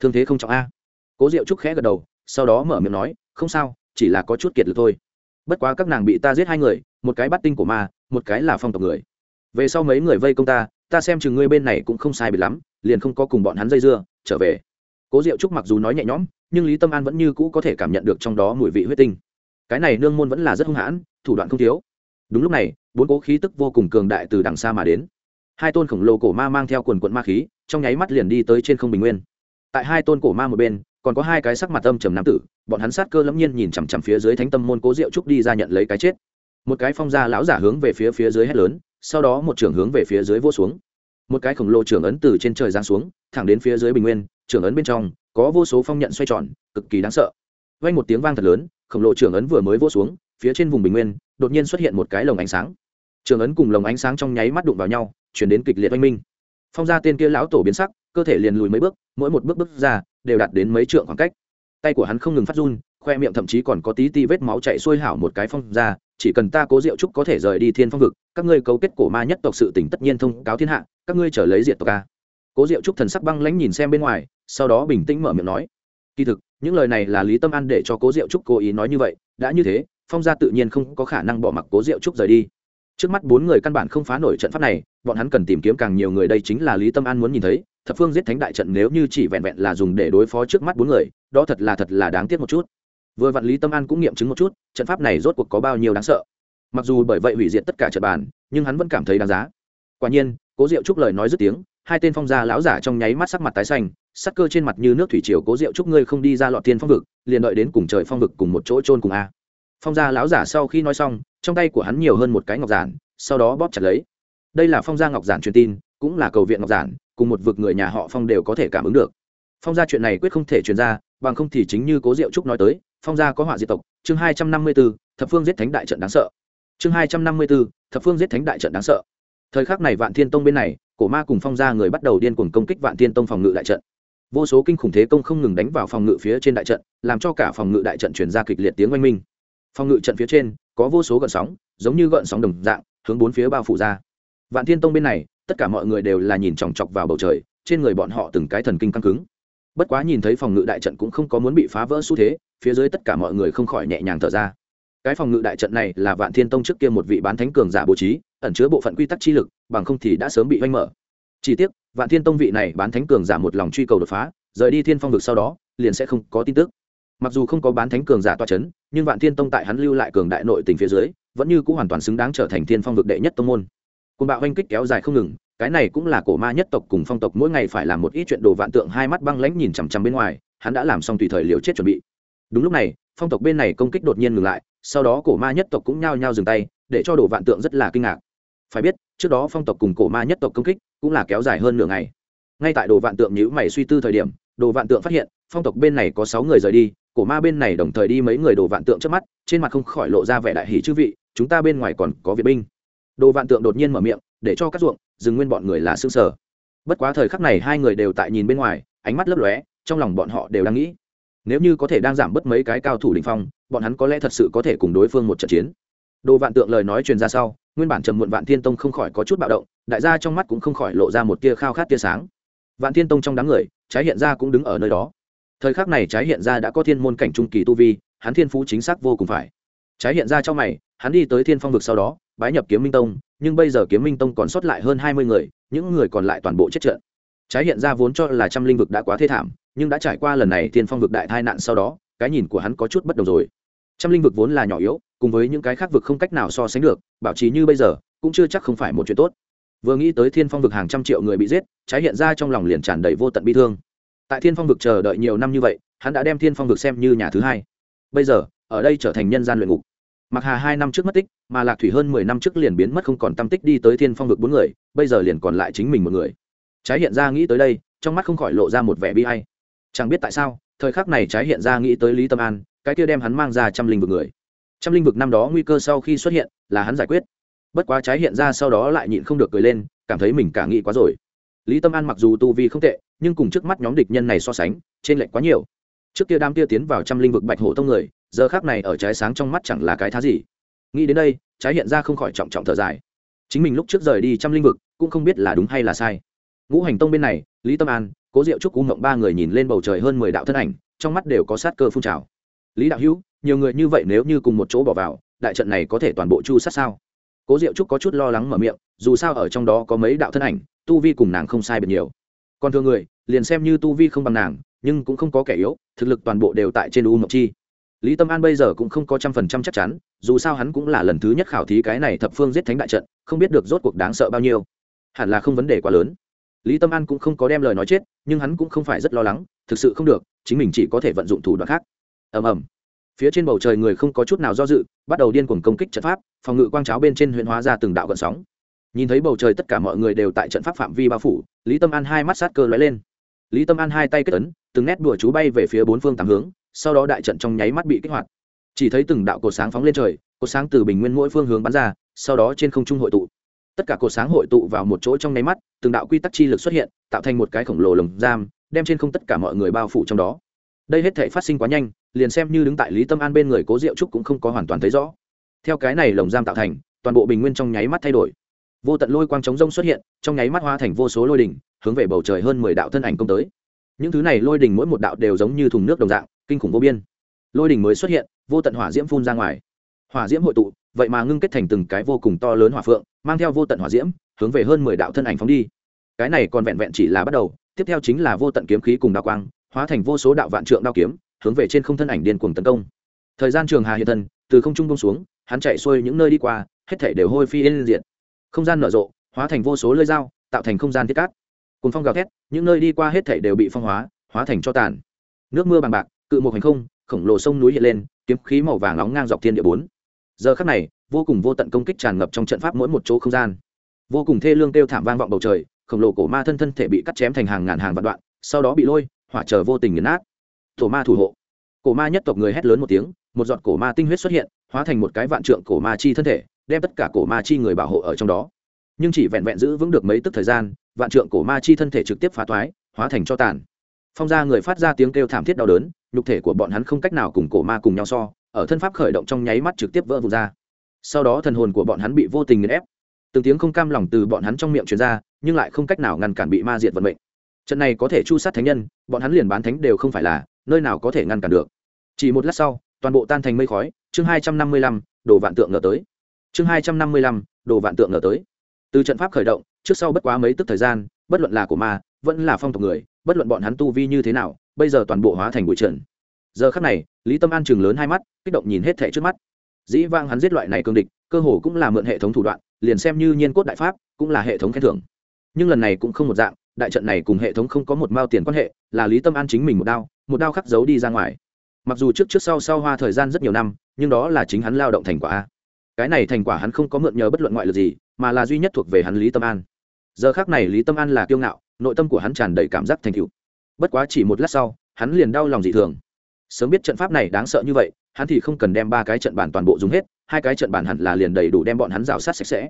Thương thế không trọng a? Cố diệu trúc khẽ gật đầu, sau đó mở miệng nói, không sao, chỉ là có chút kiệt lực thôi. Bất quá các nàng bị ta giết hai người, một cái bắt tinh của ma, một cái là phong tộc người. Về sau mấy người vây công ta ta xem chừng ngươi bên này cũng không sai biệt lắm, liền không có cùng bọn hắn dây dưa, trở về. Cố diệu trúc mặc dù nói nhẹ nhõm, nhưng lý tâm an vẫn như cũ có thể cảm nhận được trong đó mùi vị huyết tinh. Cái này nương môn vẫn là rất hung hãn, thủ đoạn không thiếu. Đúng lúc này, bốn cố khí tức vô cùng cường đại từ đằng xa mà đến. Hai tôn khổng lồ cổ ma mang theo quần quận ma khí, trong nháy mắt liền đi tới trên không bình nguyên. Tại hai tôn cổ ma một bên, còn có hai cái sắc mặt âm trầm nam tử, bọn hắn sát cơ lẫm nhiên nhìn chằm chằm phía dưới thánh tâm môn cố diệu trúc đi ra nhận lấy cái chết. Một cái phong gia lão giả hướng về phía phía dưới hét lớn sau đó một trưởng hướng về phía dưới vô xuống. Một cái khổng lồ trưởng ấn từ trên trời giáng xuống, thẳng đến phía dưới bình nguyên trưởng ấn bên trong có vô số phong nhận xoay tròn, cực kỳ đáng sợ. Vang một tiếng vang thật lớn, khổng lồ trưởng ấn vừa mới vô xuống, phía trên vùng bình nguyên, đột nhiên xuất hiện một cái lồng ánh sáng. Trưởng ấn cùng lồng ánh sáng trong nháy mắt đụng vào nhau, chuyển đến kịch liệt oanh minh. Phong gia tên kia lão tổ biến sắc, cơ thể liền lùi mấy bước, mỗi một bước bước ra, đều đạt đến mấy trượng khoảng cách. Tay của hắn không ngừng phát run, khoe miệng thậm chí còn có tí ti vết máu chạy xuôi hảo một cái phong ra chỉ cần ta cố diệu trúc có thể rời đi thiên phong vực, các ngươi cấu kết cổ ma nhất tộc sự tỉnh tất nhiên thông cáo thiên hạ, các ngươi trở lấy diệt tộc ca cố diệu trúc thần sắc băng lãnh nhìn xem bên ngoài, sau đó bình tĩnh mở miệng nói. Kỳ thực, những lời này là lý tâm an để cho cố diệu trúc cố ý nói như vậy, đã như thế, phong gia tự nhiên không có khả năng bỏ mặc cố diệu trúc rời đi. Trước mắt bốn người căn bản không phá nổi trận pháp này, bọn hắn cần tìm kiếm càng nhiều người đây chính là lý tâm an muốn nhìn thấy, thập phương giết thánh đại trận nếu như chỉ vẹn vẹn là dùng để đối phó trước mắt bốn người, đó thật là thật là đáng tiếc một chút vừa vạn lý tâm an cũng nghiệm chứng một chút, trận pháp này rốt cuộc có bao nhiêu đáng sợ. Mặc dù bởi vậy hủy diệt tất cả trận bàn, nhưng hắn vẫn cảm thấy đáng giá. Quả nhiên, cố diệu trúc lời nói dứt tiếng, hai tên phong gia lão giả trong nháy mắt sắc mặt tái xanh, sắc cơ trên mặt như nước thủy triều cố diệu trúc ngươi không đi ra lọt tiên phong vực, liền đợi đến cùng trời phong vực cùng một chỗ trôn cùng a. Phong gia lão giả sau khi nói xong, trong tay của hắn nhiều hơn một cái ngọc giản, sau đó bóp chặt lấy. Đây là phong gia ngọc giản truyền tin, cũng là cầu viện ngọc giản, cùng một vực người nhà họ phong đều có thể cảm ứng được. Phong gia chuyện này quyết không thể truyền ra, bằng không thì chính như cố diệu trúc nói tới phong gia có họa diệt tộc, chương hai trăm năm mươi b ố thập phương giết thánh đại trận đáng sợ. Chương hai trăm năm mươi b ố thập phương giết thánh đại trận đáng sợ. Thời khắc này vạn thiên tông bên này, cổ ma cùng phong gia người bắt đầu điên cuồng công kích vạn thiên tông phòng ngự đại trận. Vô số kinh khủng thế công không ngừng đánh vào phòng ngự phía trên đại trận, làm cho cả phòng ngự đại trận chuyển ra kịch liệt tiếng oanh minh. Phòng ngự trận phía trên, có vô số gợn sóng, giống như gợn sóng đồng dạng, hướng bốn phía bao phủ ra. Vạn thiên tông bên này, tất cả mọi người đều là nhìn chòng chọc vào bầu trời, trên người bọn họ từng cái thần kinh căng cứng bất quá nhìn thấy phòng ngự đại trận cũng không có muốn bị phá vỡ xu thế, phía dưới tất cả mọi người không khỏi nhẹ nhàng thở ra. Cái phòng ngự đại trận này là vạn thiên tông trước kia một vị bán thánh cường giả bố trí, ẩn chứa bộ phận quy tắc chi lực, bằng không thì đã sớm bị oanh mở. Chỉ tiếc, vạn thiên tông vị này bán thánh cường giả một lòng truy cầu đột phá, rời đi thiên phong vực sau đó, liền sẽ không có tin tức. Mặc dù không có bán thánh cường giả toa c h ấ n nhưng vạn thiên tông tại hắn lưu lại cường đại nội tình phía dưới, vẫn như c ũ hoàn toàn xứng đáng trở thành thiên phong vực đệ nhất tông môn. Côn bạo oanh kích kéo dài không ngừng cái này cũng là cổ ma nhất tộc cùng phong tộc, mỗi ngày phải làm một ít chuyện đồ vạn tượng, hai mắt băng lãnh nhìn chằm chằm bên ngoài, hắn đã làm xong tùy thời liều chết chuẩn bị. Đúng lúc này, phong tộc bên này công kích đột nhiên ngừng lại, sau đó cổ ma nhất tộc cũng nhao nhao dừng tay, để cho đồ vạn tượng rất là kinh ngạc. Phải biết, trước đó phong tộc cùng cổ ma nhất tộc công kích cũng là kéo dài hơn nửa ngày. Ngay tại đồ vạn tượng nhữ mày suy tư thời điểm, đồ vạn tượng phát hiện, phong tộc bên này có sáu người rời đi, cổ ma bên này đồng thời đi mấy người đồ vạn tượng trước mắt, trên mặt không khỏi lộ ra vẻ đại hỷ chư vị, chúng ta bên ngoài còn có viện binh. Đồ vạn tượng đột nhiên mở miệng, để cho các ruộng dừng nguyên bọn người là xương sở. Bất quá thời khắc này hai người đều tại nhìn bên ngoài, ánh mắt lấp lóe, trong lòng bọn họ đều đang nghĩ, nếu như có thể đang giảm bớt mấy cái cao thủ đình phong, bọn hắn có lẽ thật sự có thể cùng đối phương một trận chiến. Đồ vạn tượng lời nói truyền ra sau, nguyên bản trầm muộn vạn thiên tông không khỏi có chút bạo động, đại gia trong mắt cũng không khỏi lộ ra một tia khao khát tia sáng. Vạn thiên tông trong đám người, trái hiện ra cũng đứng ở nơi đó. Thời khắc này trái hiện ra đã có thiên môn cảnh trung kỳ tu vi, hắn thiên phú chính xác vô cùng phải trái hiện ra trong mày, hắn đi tới thiên phong vực sau đó, bái nhập kiếm minh tông, nhưng bây giờ kiếm minh tông còn sót lại hơn hai mươi người, những người còn lại toàn bộ chết trận. Trái hiện ra vốn cho là trăm linh vực đã quá thê thảm, nhưng đã trải qua lần này thiên phong vực đại tai nạn sau đó, cái nhìn của hắn có chút bất đồng rồi. Trăm linh vực vốn là nhỏ yếu, cùng với những cái khác vực không cách nào so sánh được, bảo trì như bây giờ, cũng chưa chắc không phải một chuyện tốt. Vừa nghĩ tới thiên phong vực hàng trăm triệu người bị giết, trái hiện ra trong lòng liền tràn đầy vô tận bi thương. Tại thiên phong vực chờ đợi nhiều năm như vậy, hắn đã đem thiên phong vực xem như nhà thứ hai. Bây giờ ở đây trở thành nhân gian luyện ngục. Mặc hà hai năm trước mất tích, mà lạc thủy hơn mười năm trước liền biến mất không còn tâm tích đi tới thiên phong vực bốn người, bây giờ liền còn lại chính mình một người. Trái hiện ra nghĩ tới đây, trong mắt không khỏi lộ ra một vẻ bi hay chẳng biết tại sao, thời khắc này trái hiện ra nghĩ tới lý tâm an, cái kia đem hắn mang ra trăm linh vực người. Trăm linh vực năm đó nguy cơ sau khi xuất hiện, là hắn giải quyết. Bất quá trái hiện ra sau đó lại nhịn không được cười lên, cảm thấy mình cả nghĩ quá rồi. Lý tâm an mặc dù tu vi không tệ, nhưng cùng trước mắt nhóm địch nhân này so sánh, trên lệnh quá nhiều. Trước kia đam tia tiến vào trăm linh vực bạch hổ tông người giờ khác này ở trái sáng trong mắt chẳng là cái thá gì. Nghĩ đến đây, trái hiện ra không khỏi trọng trọng thở dài. Chính mình lúc trước rời đi trăm linh vực, cũng không biết là đúng hay là sai. Ngũ hành tông bên này, lý tâm an, cố diệu trúc u ngộng ba người nhìn lên bầu trời hơn mười đạo thân ảnh, trong mắt đều có sát cơ phun trào. Lý đạo hữu, nhiều người như vậy nếu như cùng một chỗ bỏ vào, đại trận này có thể toàn bộ chu sát sao? Cố diệu trúc có chút lo lắng mở miệng, dù sao ở trong đó có mấy đạo thân ảnh, tu vi cùng nàng không sai biệt nhiều. Còn thường người, liền xem như tu vi không bằng nàng, nhưng cũng không có kẻ yếu, thực lực toàn bộ đều tại trên u mộc chi lý tâm an bây giờ cũng không có trăm phần trăm chắc chắn, dù sao hắn cũng là lần thứ nhất khảo thí cái này thập phương giết thánh đại trận, không biết được rốt cuộc đáng sợ bao nhiêu. Hẳn là không vấn đề quá lớn. Lý tâm an cũng không có đem lời nói chết, nhưng hắn cũng không phải rất lo lắng, thực sự không được, chính mình chỉ có thể vận dụng thủ đoạn khác. Ầm ầm. Phía trên bầu trời người không có chút nào do dự, bắt đầu điên cuồng công kích trận pháp, phòng ngự quang cháo bên trên huyện hóa ra từng đạo gợn sóng. Nhìn thấy bầu trời tất cả mọi người đều tại trận pháp phạm vi bao phủ, lý tâm an hai mắt sát cơ lóe lên. Lý tâm an hai tay kết ấn từng nét đùa chú bay về phía bốn phương tám hướng, sau đó đại trận trong nháy mắt bị kích hoạt. Chỉ thấy từng đạo cột sáng phóng lên trời, cột sáng từ bình nguyên mỗi phương hướng bắn ra, sau đó trên không trung hội tụ. Tất cả cột sáng hội tụ vào một chỗ trong nháy mắt, từng đạo quy tắc chi lực xuất hiện, tạo thành một cái khổng lồ lồng giam, đem trên không tất cả mọi người bao phủ trong đó. Đây hết thể phát sinh quá nhanh, liền xem như đứng tại lý tâm an bên người cố diệu trúc cũng không có hoàn toàn thấy rõ. Theo cái này lồng giam tạo thành, toàn bộ bình nguyên trong nháy mắt thay đổi. Vô tận lôi quang trống rông xuất hiện, trong nháy mắt hóa thành vô số lôi đỉnh, hướng về bầu trời hơn mười đạo thân ảnh công tới những thứ này lôi đình mỗi một đạo đều giống như thùng nước đồng dạng, kinh khủng vô biên. Lôi đình mới xuất hiện, vô tận hỏa diễm phun ra ngoài. Hỏa diễm hội tụ, vậy mà ngưng kết thành từng cái vô cùng to lớn hỏa phượng, mang theo vô tận hỏa diễm, hướng về hơn mười đạo thân ảnh phóng đi. Cái này còn vẹn vẹn chỉ là bắt đầu, tiếp theo chính là vô tận kiếm khí cùng đạo quang, hóa thành vô số đạo vạn trượng đao kiếm, hướng về trên không thân ảnh điên cuồng tấn công. Thời gian trường hà hiện thân, từ không trung bông xuống, hắn chạy xuôi những nơi đi qua, hết thể đều hôi phi lên diện không gian nở rộ, hóa thành vô số lơi dao, tạo thành không gian thiết cát cùng phong gào thét, những nơi đi qua hết thảy đều bị phong hóa hóa thành cho tàn. Nước mưa bằng bạc, cự một hành không, khổng lồ sông núi hiện lên, kiếm khí màu vàng nóng ngang dọc thiên địa bốn. Giờ khắc này, vô cùng vô tận công kích tràn ngập trong trận pháp mỗi một chỗ không gian. Vô cùng thê lương kêu thảm vang vọng bầu trời, khổng lồ cổ ma thân thân thể bị cắt chém thành hàng ngàn hàng vạn đoạn, sau đó bị lôi, hỏa chờ vô tình nghiền nát. Tổ ma thủ hộ. Cổ ma nhất tộc người hét lớn một tiếng, một giọt cổ ma tinh huyết xuất hiện, hóa thành một cái vạn trượng cổ ma chi thân thể, đem tất cả cổ ma chi người bảo hộ ở trong đó. Nhưng chỉ vẹn vẹn giữ vững được mấy tức thời gian vạn trượng cổ ma chi thân thể trực tiếp phá toái, hóa thành cho tàn. Phong ra người phát ra tiếng kêu thảm thiết đau đớn, nhục thể của bọn hắn không cách nào cùng cổ ma cùng nhau so, ở thân pháp khởi động trong nháy mắt trực tiếp vỡ vụn ra. Sau đó thần hồn của bọn hắn bị vô tình nghiền ép. Từng tiếng không cam lòng từ bọn hắn trong miệng truyền ra, nhưng lại không cách nào ngăn cản bị ma diệt vận mệnh. Trận này có thể chu sát thánh nhân, bọn hắn liền bán thánh đều không phải là, nơi nào có thể ngăn cản được. Chỉ một lát sau, toàn bộ tan thành mây khói, chương hai trăm năm mươi lăm, đồ vạn tượng ngờ tới. Chương hai trăm năm mươi lăm, đồ vạn tượng ngờ tới. Từ trận pháp khởi động trước sau bất quá mấy tức thời gian, bất luận là của ma, vẫn là phong tộc người, bất luận bọn hắn tu vi như thế nào, bây giờ toàn bộ hóa thành bụi trần. Giờ khắc này, lý tâm an chừng lớn hai mắt, kích động nhìn hết thẻ trước mắt. Dĩ vang hắn giết loại này cương địch, cơ hồ cũng là mượn hệ thống thủ đoạn, liền xem như nhiên cốt đại pháp, cũng là hệ thống khen thưởng. Nhưng lần này cũng không một dạng, đại trận này cùng hệ thống không có một mao tiền quan hệ, là lý tâm an chính mình một đao một đao khắc giấu đi ra ngoài. Mặc dù trước trước sau sau hoa thời gian rất nhiều năm, nhưng đó là chính hắn lao động thành quả. Cái này thành quả hắn không có mượn nhờ bất luận ngoại lực gì, mà là duy nhất thuộc về hắn lý tâm an giờ khác này lý tâm an là kiêu ngạo, nội tâm của hắn tràn đầy cảm giác thành cựu bất quá chỉ một lát sau, hắn liền đau lòng dị thường. Sớm biết trận pháp này đáng sợ như vậy, hắn thì không cần đem ba cái trận bản toàn bộ dùng hết, hai cái trận bản hẳn là liền đầy đủ đem bọn hắn rào sát sạch sẽ.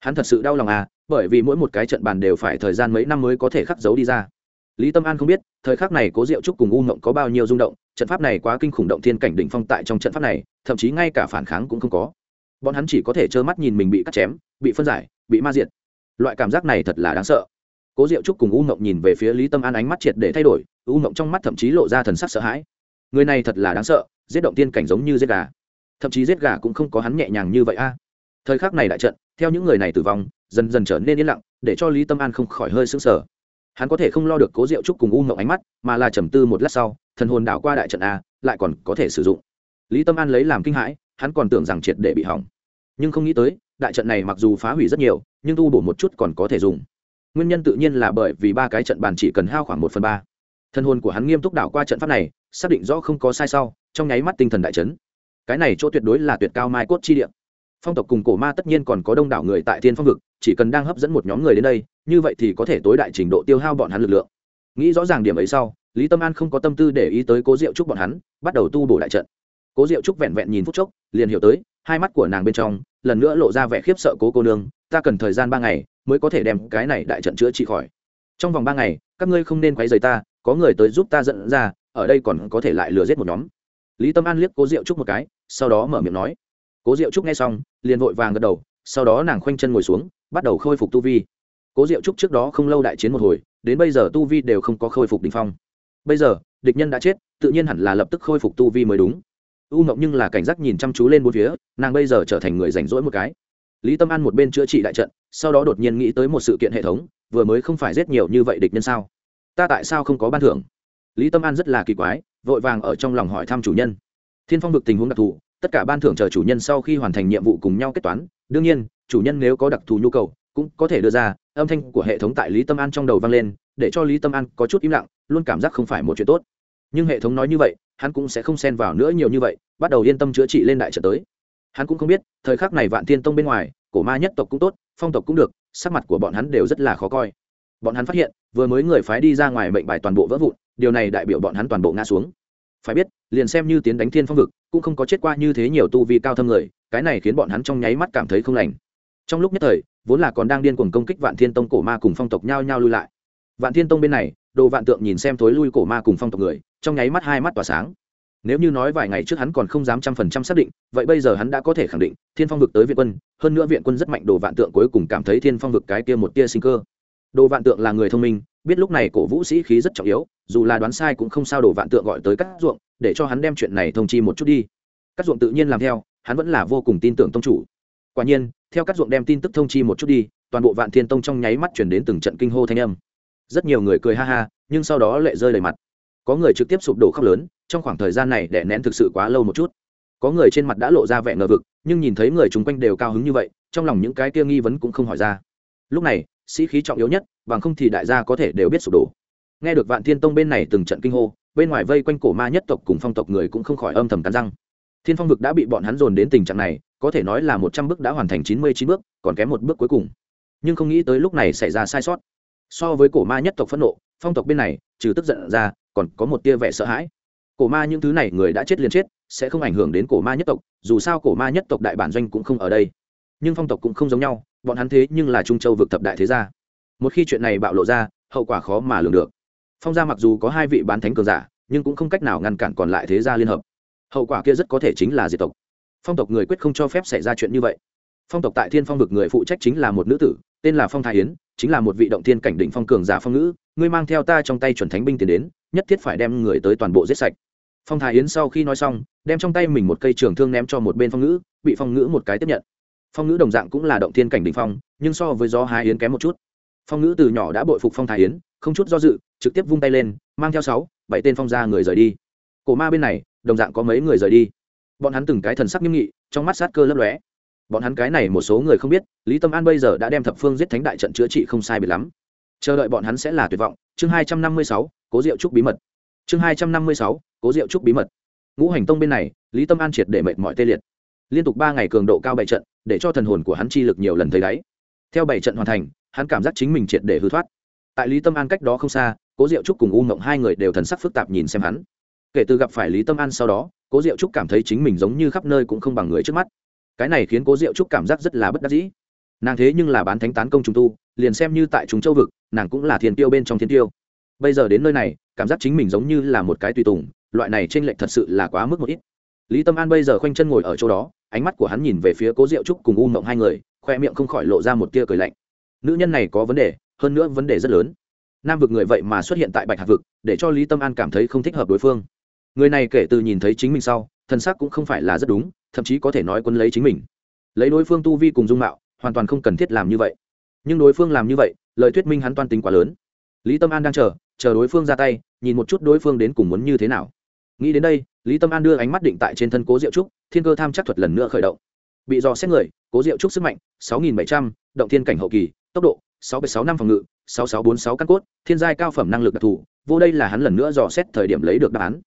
Hắn thật sự đau lòng à bởi vì mỗi một cái trận bàn đều phải thời gian mấy năm mới có thể khắc dấu đi ra. Lý tâm an không biết, thời khắc này cố diệu trúc cùng u mộng có bao nhiêu rung động, trận pháp này quá kinh khủng động thiên cảnh đỉnh phong tại trong trận pháp này, thậm chí ngay cả phản kháng cũng không có. Bọn hắn chỉ có thể trơ mắt nhìn mình bị cắt chém, bị phân giải, bị ma diệt loại cảm giác này thật là đáng sợ. Cố diệu trúc cùng u mộng nhìn về phía lý tâm an ánh mắt triệt để thay đổi, u mộng trong mắt thậm chí lộ ra thần sắc sợ hãi. Người này thật là đáng sợ, giết động tiên cảnh giống như giết gà. Thậm chí giết gà cũng không có hắn nhẹ nhàng như vậy a. Thời khắc này đại trận, theo những người này tử vong, dần dần trở nên yên lặng, để cho lý tâm an không khỏi hơi sững sờ. Hắn có thể không lo được cố diệu trúc cùng u mộng ánh mắt, mà là trầm tư một lát sau, thần hồn đảo qua đại trận a, lại còn có thể sử dụng. Lý tâm an lấy làm kinh hãi, hắn còn tưởng rằng triệt để bị hỏng. Nhưng không nghĩ tới đại trận này mặc dù phá hủy rất nhiều, nhưng tu bổ một chút còn có thể dùng. Nguyên nhân tự nhiên là bởi vì ba cái trận bàn chỉ cần hao khoảng một phần ba. Thân hồn của hắn nghiêm túc đảo qua trận pháp này, xác định rõ không có sai sau, trong nháy mắt tinh thần đại chấn. Cái này chỗ tuyệt đối là tuyệt cao mai cốt chi địa. Phong tộc cùng cổ ma tất nhiên còn có đông đảo người tại thiên phong vực, chỉ cần đang hấp dẫn một nhóm người đến đây, như vậy thì có thể tối đại trình độ tiêu hao bọn hắn lực lượng. Nghĩ rõ ràng điểm ấy sau, lý tâm an không có tâm tư để ý tới cố diệu trúc bọn hắn, bắt đầu tu bổ đại trận. Cố diệu trúc vẹn vẹn nhìn phút chốc, liền hiểu tới hai mắt của nàng bên trong, lần nữa lộ ra vẻ khiếp sợ cố cô nương, ta cần thời gian ba ngày mới có thể đem cái này đại trận chữa trị khỏi. Trong vòng ba ngày, các ngươi không nên quấy rầy ta, có người tới giúp ta dẫn ra, ở đây còn có thể lại lừa giết một nhóm. Lý tâm an liếc cố diệu trúc một cái, sau đó mở miệng nói. Cố diệu trúc nghe xong, liền vội vàng gật đầu, sau đó nàng khoanh chân ngồi xuống, bắt đầu khôi phục tu vi. Cố diệu trúc trước đó không lâu đại chiến một hồi, đến bây giờ tu vi đều không có khôi phục đ ỉ n h phong. Bây giờ, địch nhân đã chết, tự nhiên hẳn là lập tức khôi phục tu vi mới đúng u mộng nhưng là cảnh giác nhìn chăm chú lên bốn phía, nàng bây giờ trở thành người rảnh rỗi một cái. Lý tâm an một bên chữa trị đại trận, sau đó đột nhiên nghĩ tới một sự kiện hệ thống, vừa mới không phải giết nhiều như vậy địch nhân sao? Ta tại sao không có ban thưởng? Lý tâm an rất là kỳ quái, vội vàng ở trong lòng hỏi thăm chủ nhân. Thiên phong vực tình huống đặc thù, tất cả ban thưởng chờ chủ nhân sau khi hoàn thành nhiệm vụ cùng nhau kết toán. Đương nhiên, chủ nhân nếu có đặc thù nhu cầu, cũng có thể đưa ra, âm thanh của hệ thống tại lý tâm an trong đầu vang lên, để cho lý tâm an có chút im lặng, luôn cảm giác không phải một chuyện tốt. Nhưng hệ thống nói như vậy hắn cũng sẽ không xen vào nữa nhiều như vậy, bắt đầu yên tâm chữa trị lên đại trận tới. Hắn cũng không biết, thời khắc này vạn thiên tông bên ngoài, cổ ma nhất tộc cũng tốt, phong tộc cũng được, sắc mặt của bọn hắn đều rất là khó coi. Bọn hắn phát hiện, vừa mới người phái đi ra ngoài mệnh bài toàn bộ vỡ vụn, điều này đại biểu bọn hắn toàn bộ ngã xuống. Phải biết, liền xem như tiến đánh thiên phong vực, cũng không có chết qua như thế nhiều tu vi cao thâm người, cái này khiến bọn hắn trong nháy mắt cảm thấy không lành. Trong lúc nhất thời, vốn là còn đang điên cuồng công kích vạn thiên tông cổ ma cùng phong tộc nhao nhao lui lại. Vạn thiên tông bên này đồ vạn tượng nhìn xem thối lui cổ ma cùng phong tộc người, trong nháy mắt hai mắt tỏa sáng. Nếu như nói vài ngày trước hắn còn không dám trăm phần trăm xác định, vậy bây giờ hắn đã có thể khẳng định, thiên phong vực tới viện quân, hơn nữa viện quân rất mạnh, đồ vạn tượng cuối cùng cảm thấy thiên phong vực cái kia một tia sinh cơ. Đồ vạn tượng là người thông minh, biết lúc này cổ vũ sĩ khí rất trọng yếu, dù là đoán sai cũng không sao đồ vạn tượng gọi tới các ruộng, để cho hắn đem chuyện này thông chi một chút đi. Các ruộng tự nhiên làm theo, hắn vẫn là vô cùng tin tưởng tông chủ. Quả nhiên, theo các ruộng đem tin tức thông chi một chút đi, toàn bộ vạn thiên tông trong nháy mắt chuyển đến từng trận kinh hô thanh âm rất nhiều người cười ha ha, nhưng sau đó lệ rơi đầy mặt. Có người trực tiếp sụp đổ khóc lớn, trong khoảng thời gian này để nén thực sự quá lâu một chút. Có người trên mặt đã lộ ra vẻ ngờ vực, nhưng nhìn thấy người chung quanh đều cao hứng như vậy, trong lòng những cái kia nghi vấn cũng không hỏi ra. Lúc này, sĩ khí trọng yếu nhất, bằng không thì đại gia có thể đều biết sụp đổ. Nghe được vạn thiên tông bên này từng trận kinh hô, bên ngoài vây quanh cổ ma nhất tộc cùng phong tộc người cũng không khỏi âm thầm cắn răng. Thiên phong vực đã bị bọn hắn dồn đến tình trạng này, có thể nói là một trăm bước đã hoàn thành chín mươi chín bước, còn kém một bước cuối cùng. Nhưng không nghĩ tới lúc này xảy ra sai sót so với cổ ma nhất tộc phẫn nộ, phong tộc bên này, trừ tức giận ra, còn có một tia vẻ sợ hãi. Cổ ma những thứ này người đã chết liền chết, sẽ không ảnh hưởng đến cổ ma nhất tộc, dù sao cổ ma nhất tộc đại bản doanh cũng không ở đây. Nhưng phong tộc cũng không giống nhau, bọn hắn thế nhưng là trung châu vực thập đại thế gia. Một khi chuyện này bạo lộ ra, hậu quả khó mà lường được. Phong gia mặc dù có hai vị bán thánh cường giả, nhưng cũng không cách nào ngăn cản còn lại thế gia liên hợp. Hậu quả kia rất có thể chính là diệt tộc. Phong tộc người quyết không cho phép xảy ra chuyện như vậy. Phong tộc tại thiên phong vực người phụ trách chính là một nữ tử, tên là phong thái yến chính là một vị động thiên cảnh đỉnh phong cường giả phong ngữ, ngươi mang theo ta trong tay chuẩn thánh binh tiến đến, nhất thiết phải đem người tới toàn bộ giết sạch. Phong thái yến sau khi nói xong, đem trong tay mình một cây trường thương ném cho một bên phong ngữ, bị phong ngữ một cái tiếp nhận. Phong ngữ đồng dạng cũng là động thiên cảnh đỉnh phong, nhưng so với do hai yến kém một chút. Phong ngữ từ nhỏ đã bội phục phong thái yến, không chút do dự, trực tiếp vung tay lên, mang theo sáu, bảy tên phong gia người rời đi. Cổ ma bên này, đồng dạng có mấy người rời đi. Bọn hắn từng cái thần sắc nghiêm nghị, trong mắt sát cơ lấp lóe bọn hắn cái này một số người không biết, lý tâm an bây giờ đã đem thập phương giết thánh đại trận chữa trị không sai biệt lắm. Chờ đợi bọn hắn sẽ là tuyệt vọng. Chương hai trăm năm mươi sáu, cố diệu trúc bí mật. Chương hai trăm năm mươi sáu, cố diệu trúc bí mật. Ngũ hành tông bên này, lý tâm an triệt để mệt mỏi tê liệt. Liên tục ba ngày cường độ cao bảy trận, để cho thần hồn của hắn chi lực nhiều lần thấy đáy. Theo bảy trận hoàn thành, hắn cảm giác chính mình triệt để hư thoát. Tại lý tâm an cách đó không xa, cố diệu trúc cùng u mộng hai người đều thần sắc phức tạp nhìn xem hắn. Kể từ gặp phải lý tâm an sau đó, cố diệu trúc cảm thấy chính mình giống như khắp nơi cũng không bằng người trước mắt cái này khiến cố diệu trúc cảm giác rất là bất đắc dĩ nàng thế nhưng là bán thánh tán công trùng tu liền xem như tại chúng châu vực nàng cũng là thiên tiêu bên trong thiên tiêu bây giờ đến nơi này cảm giác chính mình giống như là một cái tùy tùng loại này t r ê n lệch thật sự là quá mức một ít lý tâm an bây giờ khoanh chân ngồi ở chỗ đó ánh mắt của hắn nhìn về phía cố diệu trúc cùng u mộng hai người khoe miệng không khỏi lộ ra một tia cười lạnh nữ nhân này có vấn đề hơn nữa vấn đề rất lớn nam vực người vậy mà xuất hiện tại bạch hạc vực để cho lý tâm an cảm thấy không thích hợp đối phương người này kể từ nhìn thấy chính mình sau thân xác cũng không phải là rất đúng, thậm chí có thể nói quân lấy chính mình. Lấy đối phương tu vi cùng dung mạo, hoàn toàn không cần thiết làm như vậy. Nhưng đối phương làm như vậy, lời thuyết minh hắn toan tính quá lớn. Lý tâm an đang chờ chờ đối phương ra tay, nhìn một chút đối phương đến cùng muốn như thế nào. Nghĩ đến đây, lý tâm an đưa ánh mắt định tại trên thân cố diệu trúc, thiên cơ tham chắc thuật lần nữa khởi động. Bị dò xét người, cố diệu trúc sức mạnh, sáu nghìn bảy trăm, động thiên cảnh hậu kỳ, tốc độ, sáu sáu năm phòng ngự, sáu sáu bốn sáu căn cốt, thiên giai cao phẩm năng lực đặc thù, vô đây là hắn lần nữa dò xét thời điểm lấy được đáp án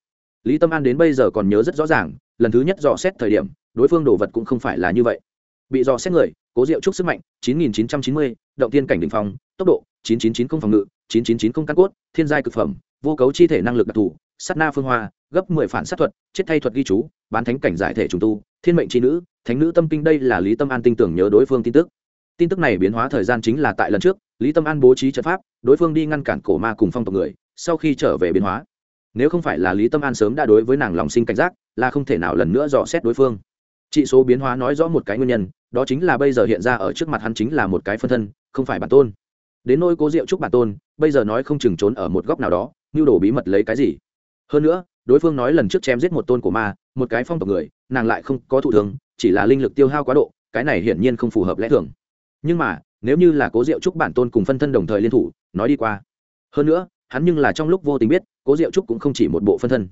lý tâm an đến bây giờ còn nhớ rất rõ ràng lần thứ nhất dò xét thời điểm đối phương đồ vật cũng không phải là như vậy. Bị dò xét người cố diệu trúc sức mạnh 9990, động tiên cảnh đỉnh phong tốc độ 9990 phòng ngự 9990 căn cốt thiên giai cực phẩm vô cấu chi thể năng lực đặc thù sát na phương hoa gấp 10 phản sát thuật chết thay thuật ghi chú bán thánh cảnh giải thể trùng tu thiên mệnh chi nữ thánh nữ tâm kinh đây là lý tâm an tin tưởng nhớ đối phương tin tức. Tin tức này biến hóa thời gian chính là tại lần trước lý tâm an bố trí trận pháp đối phương đi ngăn cản cổ ma cùng phong tộc người sau khi trở về biến hóa nếu không phải là lý tâm an sớm đã đối với nàng lòng sinh cảnh giác, là không thể nào lần nữa dò xét đối phương. Trị số biến hóa nói rõ một cái nguyên nhân, đó chính là bây giờ hiện ra ở trước mặt hắn chính là một cái phân thân, không phải bản tôn. Đến nỗi cố diệu trúc bản tôn, bây giờ nói không chừng trốn ở một góc nào đó như đồ bí mật lấy cái gì? Hơn nữa, đối phương nói lần trước chém giết một tôn của ma, một cái phong tộc người, nàng lại không có thụ thường chỉ là linh lực tiêu hao quá độ, cái này hiển nhiên không phù hợp lẽ thường. Nhưng mà, nếu như là cố diệu trúc bản tôn cùng phân thân đồng thời liên thủ, nói đi qua. Hơn nữa hắn nhưng là trong lúc vô tình biết, cố diệu trúc cũng không chỉ một bộ phân thân.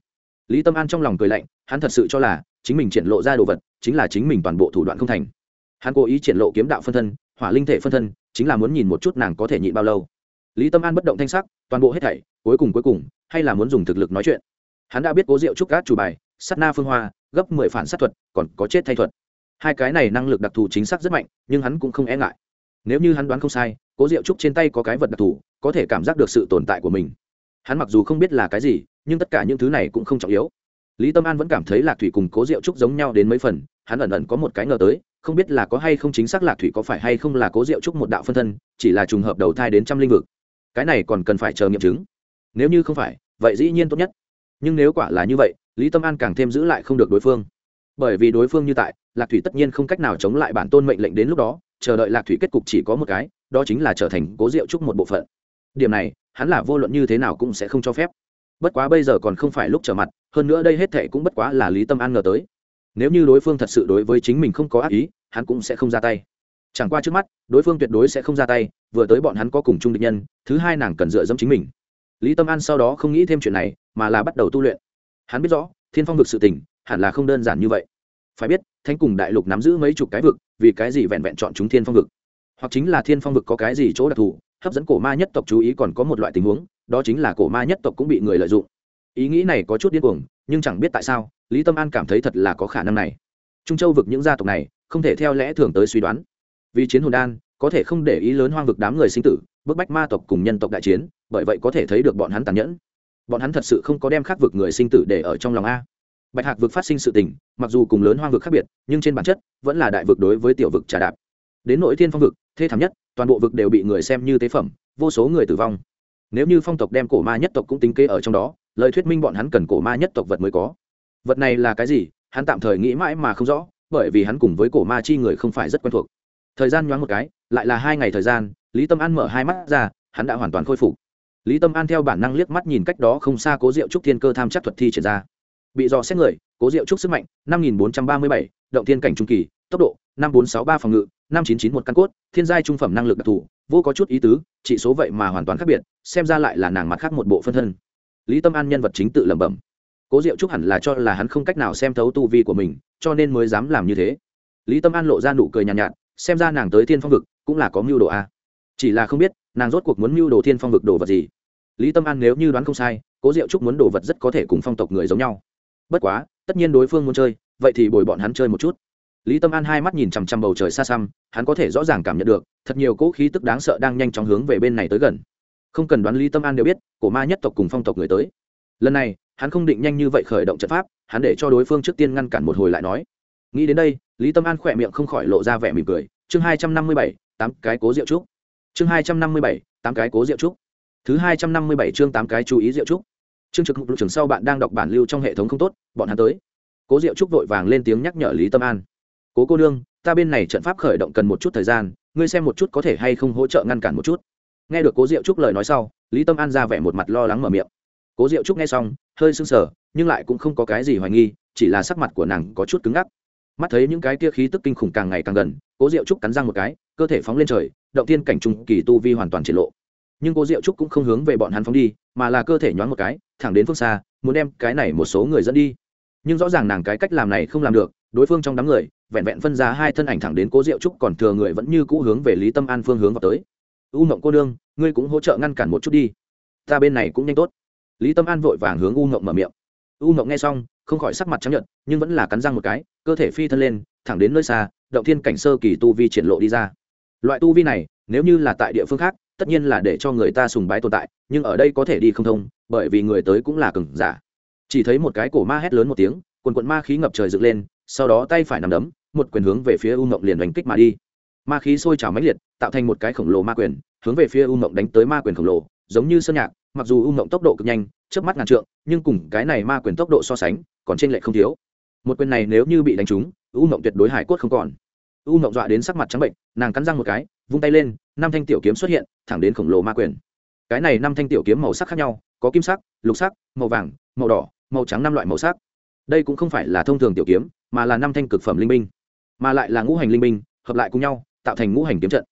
Lý tâm an trong lòng cười lạnh, hắn thật sự cho là chính mình triển lộ ra đồ vật chính là chính mình toàn bộ thủ đoạn không thành. Hắn cố ý triển lộ kiếm đạo phân thân, hỏa linh thể phân thân, chính là muốn nhìn một chút nàng có thể nhịn bao lâu. Lý tâm an bất động thanh sắc, toàn bộ hết thảy, cuối cùng cuối cùng, hay là muốn dùng thực lực nói chuyện. Hắn đã biết cố diệu trúc cát chủ bài sắt na phương hoa, gấp mười phản sát thuật, còn có chết thay thuật. Hai cái này năng lực đặc thù chính xác rất mạnh, nhưng hắn cũng không e ngại. Nếu như hắn đoán không sai, cố diệu trúc trên tay có cái vật đặc thù có thể cảm giác được sự tồn tại của mình. Hắn mặc dù không biết là cái gì, nhưng tất cả những thứ này cũng không trọng yếu. Lý tâm an vẫn cảm thấy lạc thủy cùng cố diệu trúc giống nhau đến mấy phần, hắn ẩn ẩn có một cái ngờ tới, không biết là có hay không chính xác lạc thủy có phải hay không là cố diệu trúc một đạo phân thân, chỉ là trùng hợp đầu thai đến trăm linh vực. Cái này còn cần phải chờ nghiệm chứng. Nếu như không phải, vậy dĩ nhiên tốt nhất. Nhưng nếu quả là như vậy, lý tâm an càng thêm giữ lại không được đối phương. Bởi vì đối phương như tại, lạc thủy tất nhiên không cách nào chống lại bản tôn mệnh lệnh đến lúc đó, chờ đợi lạc thủy kết cục chỉ có một cái, đó chính là trở thành cố diệu trúc một bộ phận điểm này, hắn là vô luận như thế nào cũng sẽ không cho phép. Bất quá bây giờ còn không phải lúc trở mặt, hơn nữa đây hết thệ cũng bất quá là lý tâm an ngờ tới. Nếu như đối phương thật sự đối với chính mình không có ác ý, hắn cũng sẽ không ra tay. Chẳng qua trước mắt, đối phương tuyệt đối sẽ không ra tay, vừa tới bọn hắn có cùng chung định nhân, thứ hai nàng cần dựa dẫm chính mình. Lý tâm an sau đó không nghĩ thêm chuyện này, mà là bắt đầu tu luyện. Hắn biết rõ, thiên phong vực sự tình, hẳn là không đơn giản như vậy. Phải biết thanh cùng đại lục nắm giữ mấy chục cái vực, vì cái gì vẹn vẹn chọn chúng thiên phong vực? Hoặc chính là thiên phong vực có cái gì chỗ đặc thù hấp dẫn cổ ma nhất tộc chú ý còn có một loại tình huống, đó chính là cổ ma nhất tộc cũng bị người lợi dụng. Ý nghĩ này có chút điên cuồng, nhưng chẳng biết tại sao, lý tâm an cảm thấy thật là có khả năng này. Trung châu vực những gia tộc này, không thể theo lẽ thường tới suy đoán. Vì chiến hồn đan, có thể không để ý lớn hoang vực đám người sinh tử, bức bách ma tộc cùng nhân tộc đại chiến, bởi vậy có thể thấy được bọn hắn tàn nhẫn. Bọn hắn thật sự không có đem khắc vực người sinh tử để ở trong lòng a. Bạch hạc vực phát sinh sự tình, mặc dù cùng lớn hoang vực khác biệt, nhưng trên bản chất, vẫn là đại vực đối với tiểu vực trà đạp. Đến nội thiên phong vực thê thảm nhất, toàn bộ vực đều bị người xem như tế phẩm, vô số người tử vong. Nếu như phong tộc đem cổ ma nhất tộc cũng tính kê ở trong đó, lời thuyết minh bọn hắn cần cổ ma nhất tộc vật mới có. Vật này là cái gì, hắn tạm thời nghĩ mãi mà không rõ, bởi vì hắn cùng với cổ ma chi người không phải rất quen thuộc. Thời gian nhoáng một cái, lại là hai ngày thời gian, lý tâm an mở hai mắt ra, hắn đã hoàn toàn khôi phục. Lý tâm an theo bản năng liếc mắt nhìn cách đó không xa cố diệu trúc thiên cơ tham chắc thuật thi triển ra. Bị dò xét người, cố diệu trúc sức mạnh, năm nghìn bốn trăm ba mươi bảy, động thiên cảnh trung kỳ, tốc độ, năm bốn sáu ba phòng ngự năm chín chín một căn cốt thiên giai trung phẩm năng lực đặc thù vô có chút ý tứ chỉ số vậy mà hoàn toàn khác biệt xem ra lại là nàng mặt khác một bộ phân thân. Lý tâm an nhân vật chính tự lẩm bẩm. Cố diệu trúc hẳn là cho là hắn không cách nào xem thấu tu vi của mình cho nên mới dám làm như thế. Lý tâm an lộ ra nụ cười nhàn nhạt, nhạt xem ra nàng tới thiên phong vực cũng là có mưu đồ a. Chỉ là không biết nàng rốt cuộc muốn mưu đồ thiên phong vực đồ vật gì. Lý tâm an nếu như đoán không sai cố diệu trúc muốn đồ vật rất có thể cùng phong tộc người giống nhau. Bất quá tất nhiên đối phương muốn chơi vậy thì bồi bọn hắn chơi một chút lý tâm an hai mắt nhìn chằm chằm bầu trời xa xăm, hắn có thể rõ ràng cảm nhận được, thật nhiều cỗ khí tức đáng sợ đang nhanh chóng hướng về bên này tới gần. Không cần đoán lý tâm an đều biết, cổ ma nhất tộc cùng phong tộc người tới. Lần này, hắn không định nhanh như vậy khởi động trận pháp, hắn để cho đối phương trước tiên ngăn cản một hồi lại nói. Nghĩ đến đây, lý tâm an khỏe miệng không khỏi lộ ra vẻ mỉm cười. Chương hai trăm năm mươi bảy, tám cái cố rượu trúc. Chương hai trăm năm mươi bảy, tám cái cố rượu trúc. Thứ hai trăm năm mươi bảy chương tám cái chú ý rượu trúc. Chương trực mục trường sau bạn đang đọc bản lưu trong hệ thống không tốt, bọn hắn tới. Cố diệu trúc vội vàng lên tiếng nhắc nhở lý tâm an cố cô nương, ta bên này trận pháp khởi động cần một chút thời gian, ngươi xem một chút có thể hay không hỗ trợ ngăn cản một chút. Nghe được cố diệu trúc lời nói sau, lý tâm an ra vẻ một mặt lo lắng mở miệng. Cố diệu trúc nghe xong, hơi sưng sờ, nhưng lại cũng không có cái gì hoài nghi, chỉ là sắc mặt của nàng có chút cứng ngắc. Mắt thấy những cái kia khí tức kinh khủng càng ngày càng gần, cố diệu trúc cắn răng một cái, cơ thể phóng lên trời, động tiên cảnh trung kỳ tu vi hoàn toàn triển lộ. Nhưng cố diệu trúc cũng không hướng về bọn hắn phóng đi, mà là cơ thể nhoáng một cái, thẳng đến phương xa, muốn đem cái này một số người dẫn đi. Nhưng rõ ràng nàng cái cách làm này không làm được, đối phương trong đám người vẹn vẹn phân ra hai thân ảnh thẳng đến cố diệu trúc, còn thừa người vẫn như cũ hướng về lý tâm an phương hướng vào tới. U mộng cô đương ngươi cũng hỗ trợ ngăn cản một chút đi. Ta bên này cũng nhanh tốt. Lý tâm an vội vàng hướng u mộng mở miệng. U mộng nghe xong, không khỏi sắc mặt chấp nhận nhưng vẫn là cắn răng một cái, cơ thể phi thân lên, thẳng đến nơi xa, động thiên cảnh sơ kỳ tu vi triển lộ đi ra. Loại tu vi này, nếu như là tại địa phương khác, tất nhiên là để cho người ta sùng bái tồn tại, nhưng ở đây có thể đi không thông, bởi vì người tới cũng là cừng giả. Chỉ thấy một cái cổ ma hét lớn một tiếng, quần quận ma khí ngập trời dựng lên sau đó tay phải nằm đấm, một quyền hướng về phía u mộng liền đánh kích mà đi. Ma khí sôi trào mãnh liệt, tạo thành một cái khổng lồ ma quyền, hướng về phía u mộng đánh tới ma quyền khổng lồ, giống như sơn nhạc, mặc dù u mộng tốc độ cực nhanh trước mắt ngàn trượng, nhưng cùng cái này ma quyền tốc độ so sánh, còn trên lệ không thiếu. Một quyền này nếu như bị đánh trúng, u mộng tuyệt đối hải cốt không còn. U mộng dọa đến sắc mặt trắng bệnh, nàng cắn răng một cái, vung tay lên, năm thanh tiểu kiếm xuất hiện, thẳng đến khổng lồ ma quyền. Cái này năm thanh tiểu kiếm màu sắc khác nhau, có kim sắc, lục sắc, màu vàng, màu đỏ, màu trắng năm loại màu sắc đây cũng không phải là thông thường tiểu kiếm, mà là năm thanh cực phẩm linh minh mà lại là ngũ hành linh minh hợp lại cùng nhau, tạo thành ngũ hành kiếm trận.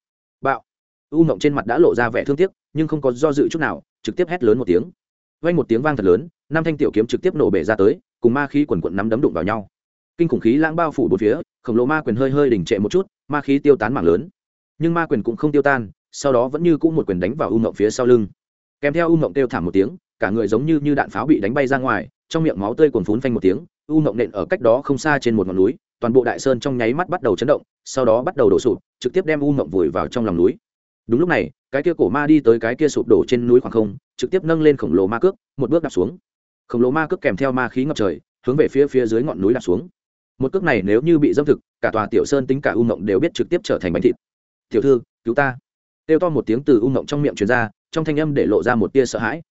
Bạo. U mộng trên mặt đã lộ ra vẻ thương tiếc, nhưng không có do dự chút nào, trực tiếp hét lớn một tiếng. Vang một tiếng vang thật lớn, năm thanh tiểu kiếm trực tiếp nổ bể ra tới, cùng ma khí quần quận nắm đấm đụng vào nhau. Kinh khủng khí lãng bao phủ bốn phía, khổng lồ ma quyền hơi hơi đỉnh trệ một chút, ma khí tiêu tán mạng lớn. Nhưng ma quyền cũng không tiêu tan, sau đó vẫn như cũ một quyền đánh vào u mộng phía sau lưng. Kèm theo u mộng kêu thảm một tiếng, cả người giống như như đạn pháo bị đánh bay ra ngoài trong miệng máu tươi cuồn phún phanh một tiếng, u mộng nện ở cách đó không xa trên một ngọn núi, toàn bộ đại sơn trong nháy mắt bắt đầu chấn động, sau đó bắt đầu đổ sụp, trực tiếp đem u mộng vùi vào trong lòng núi. Đúng lúc này, cái kia cổ ma đi tới cái kia sụp đổ trên núi khoảng không, trực tiếp nâng lên khổng lồ ma cước, một bước đạp xuống. Khổng lồ ma cước kèm theo ma khí ngập trời, hướng về phía phía dưới ngọn núi đạp xuống. Một cước này nếu như bị dâm thực, cả tòa tiểu sơn tính cả u mộng đều biết trực tiếp trở thành bánh thịt. Tiểu thư, cứu ta. Kêu to một tiếng từ u mộng trong miệng truyền ra, trong thanh âm để lộ ra một tia sợ hãi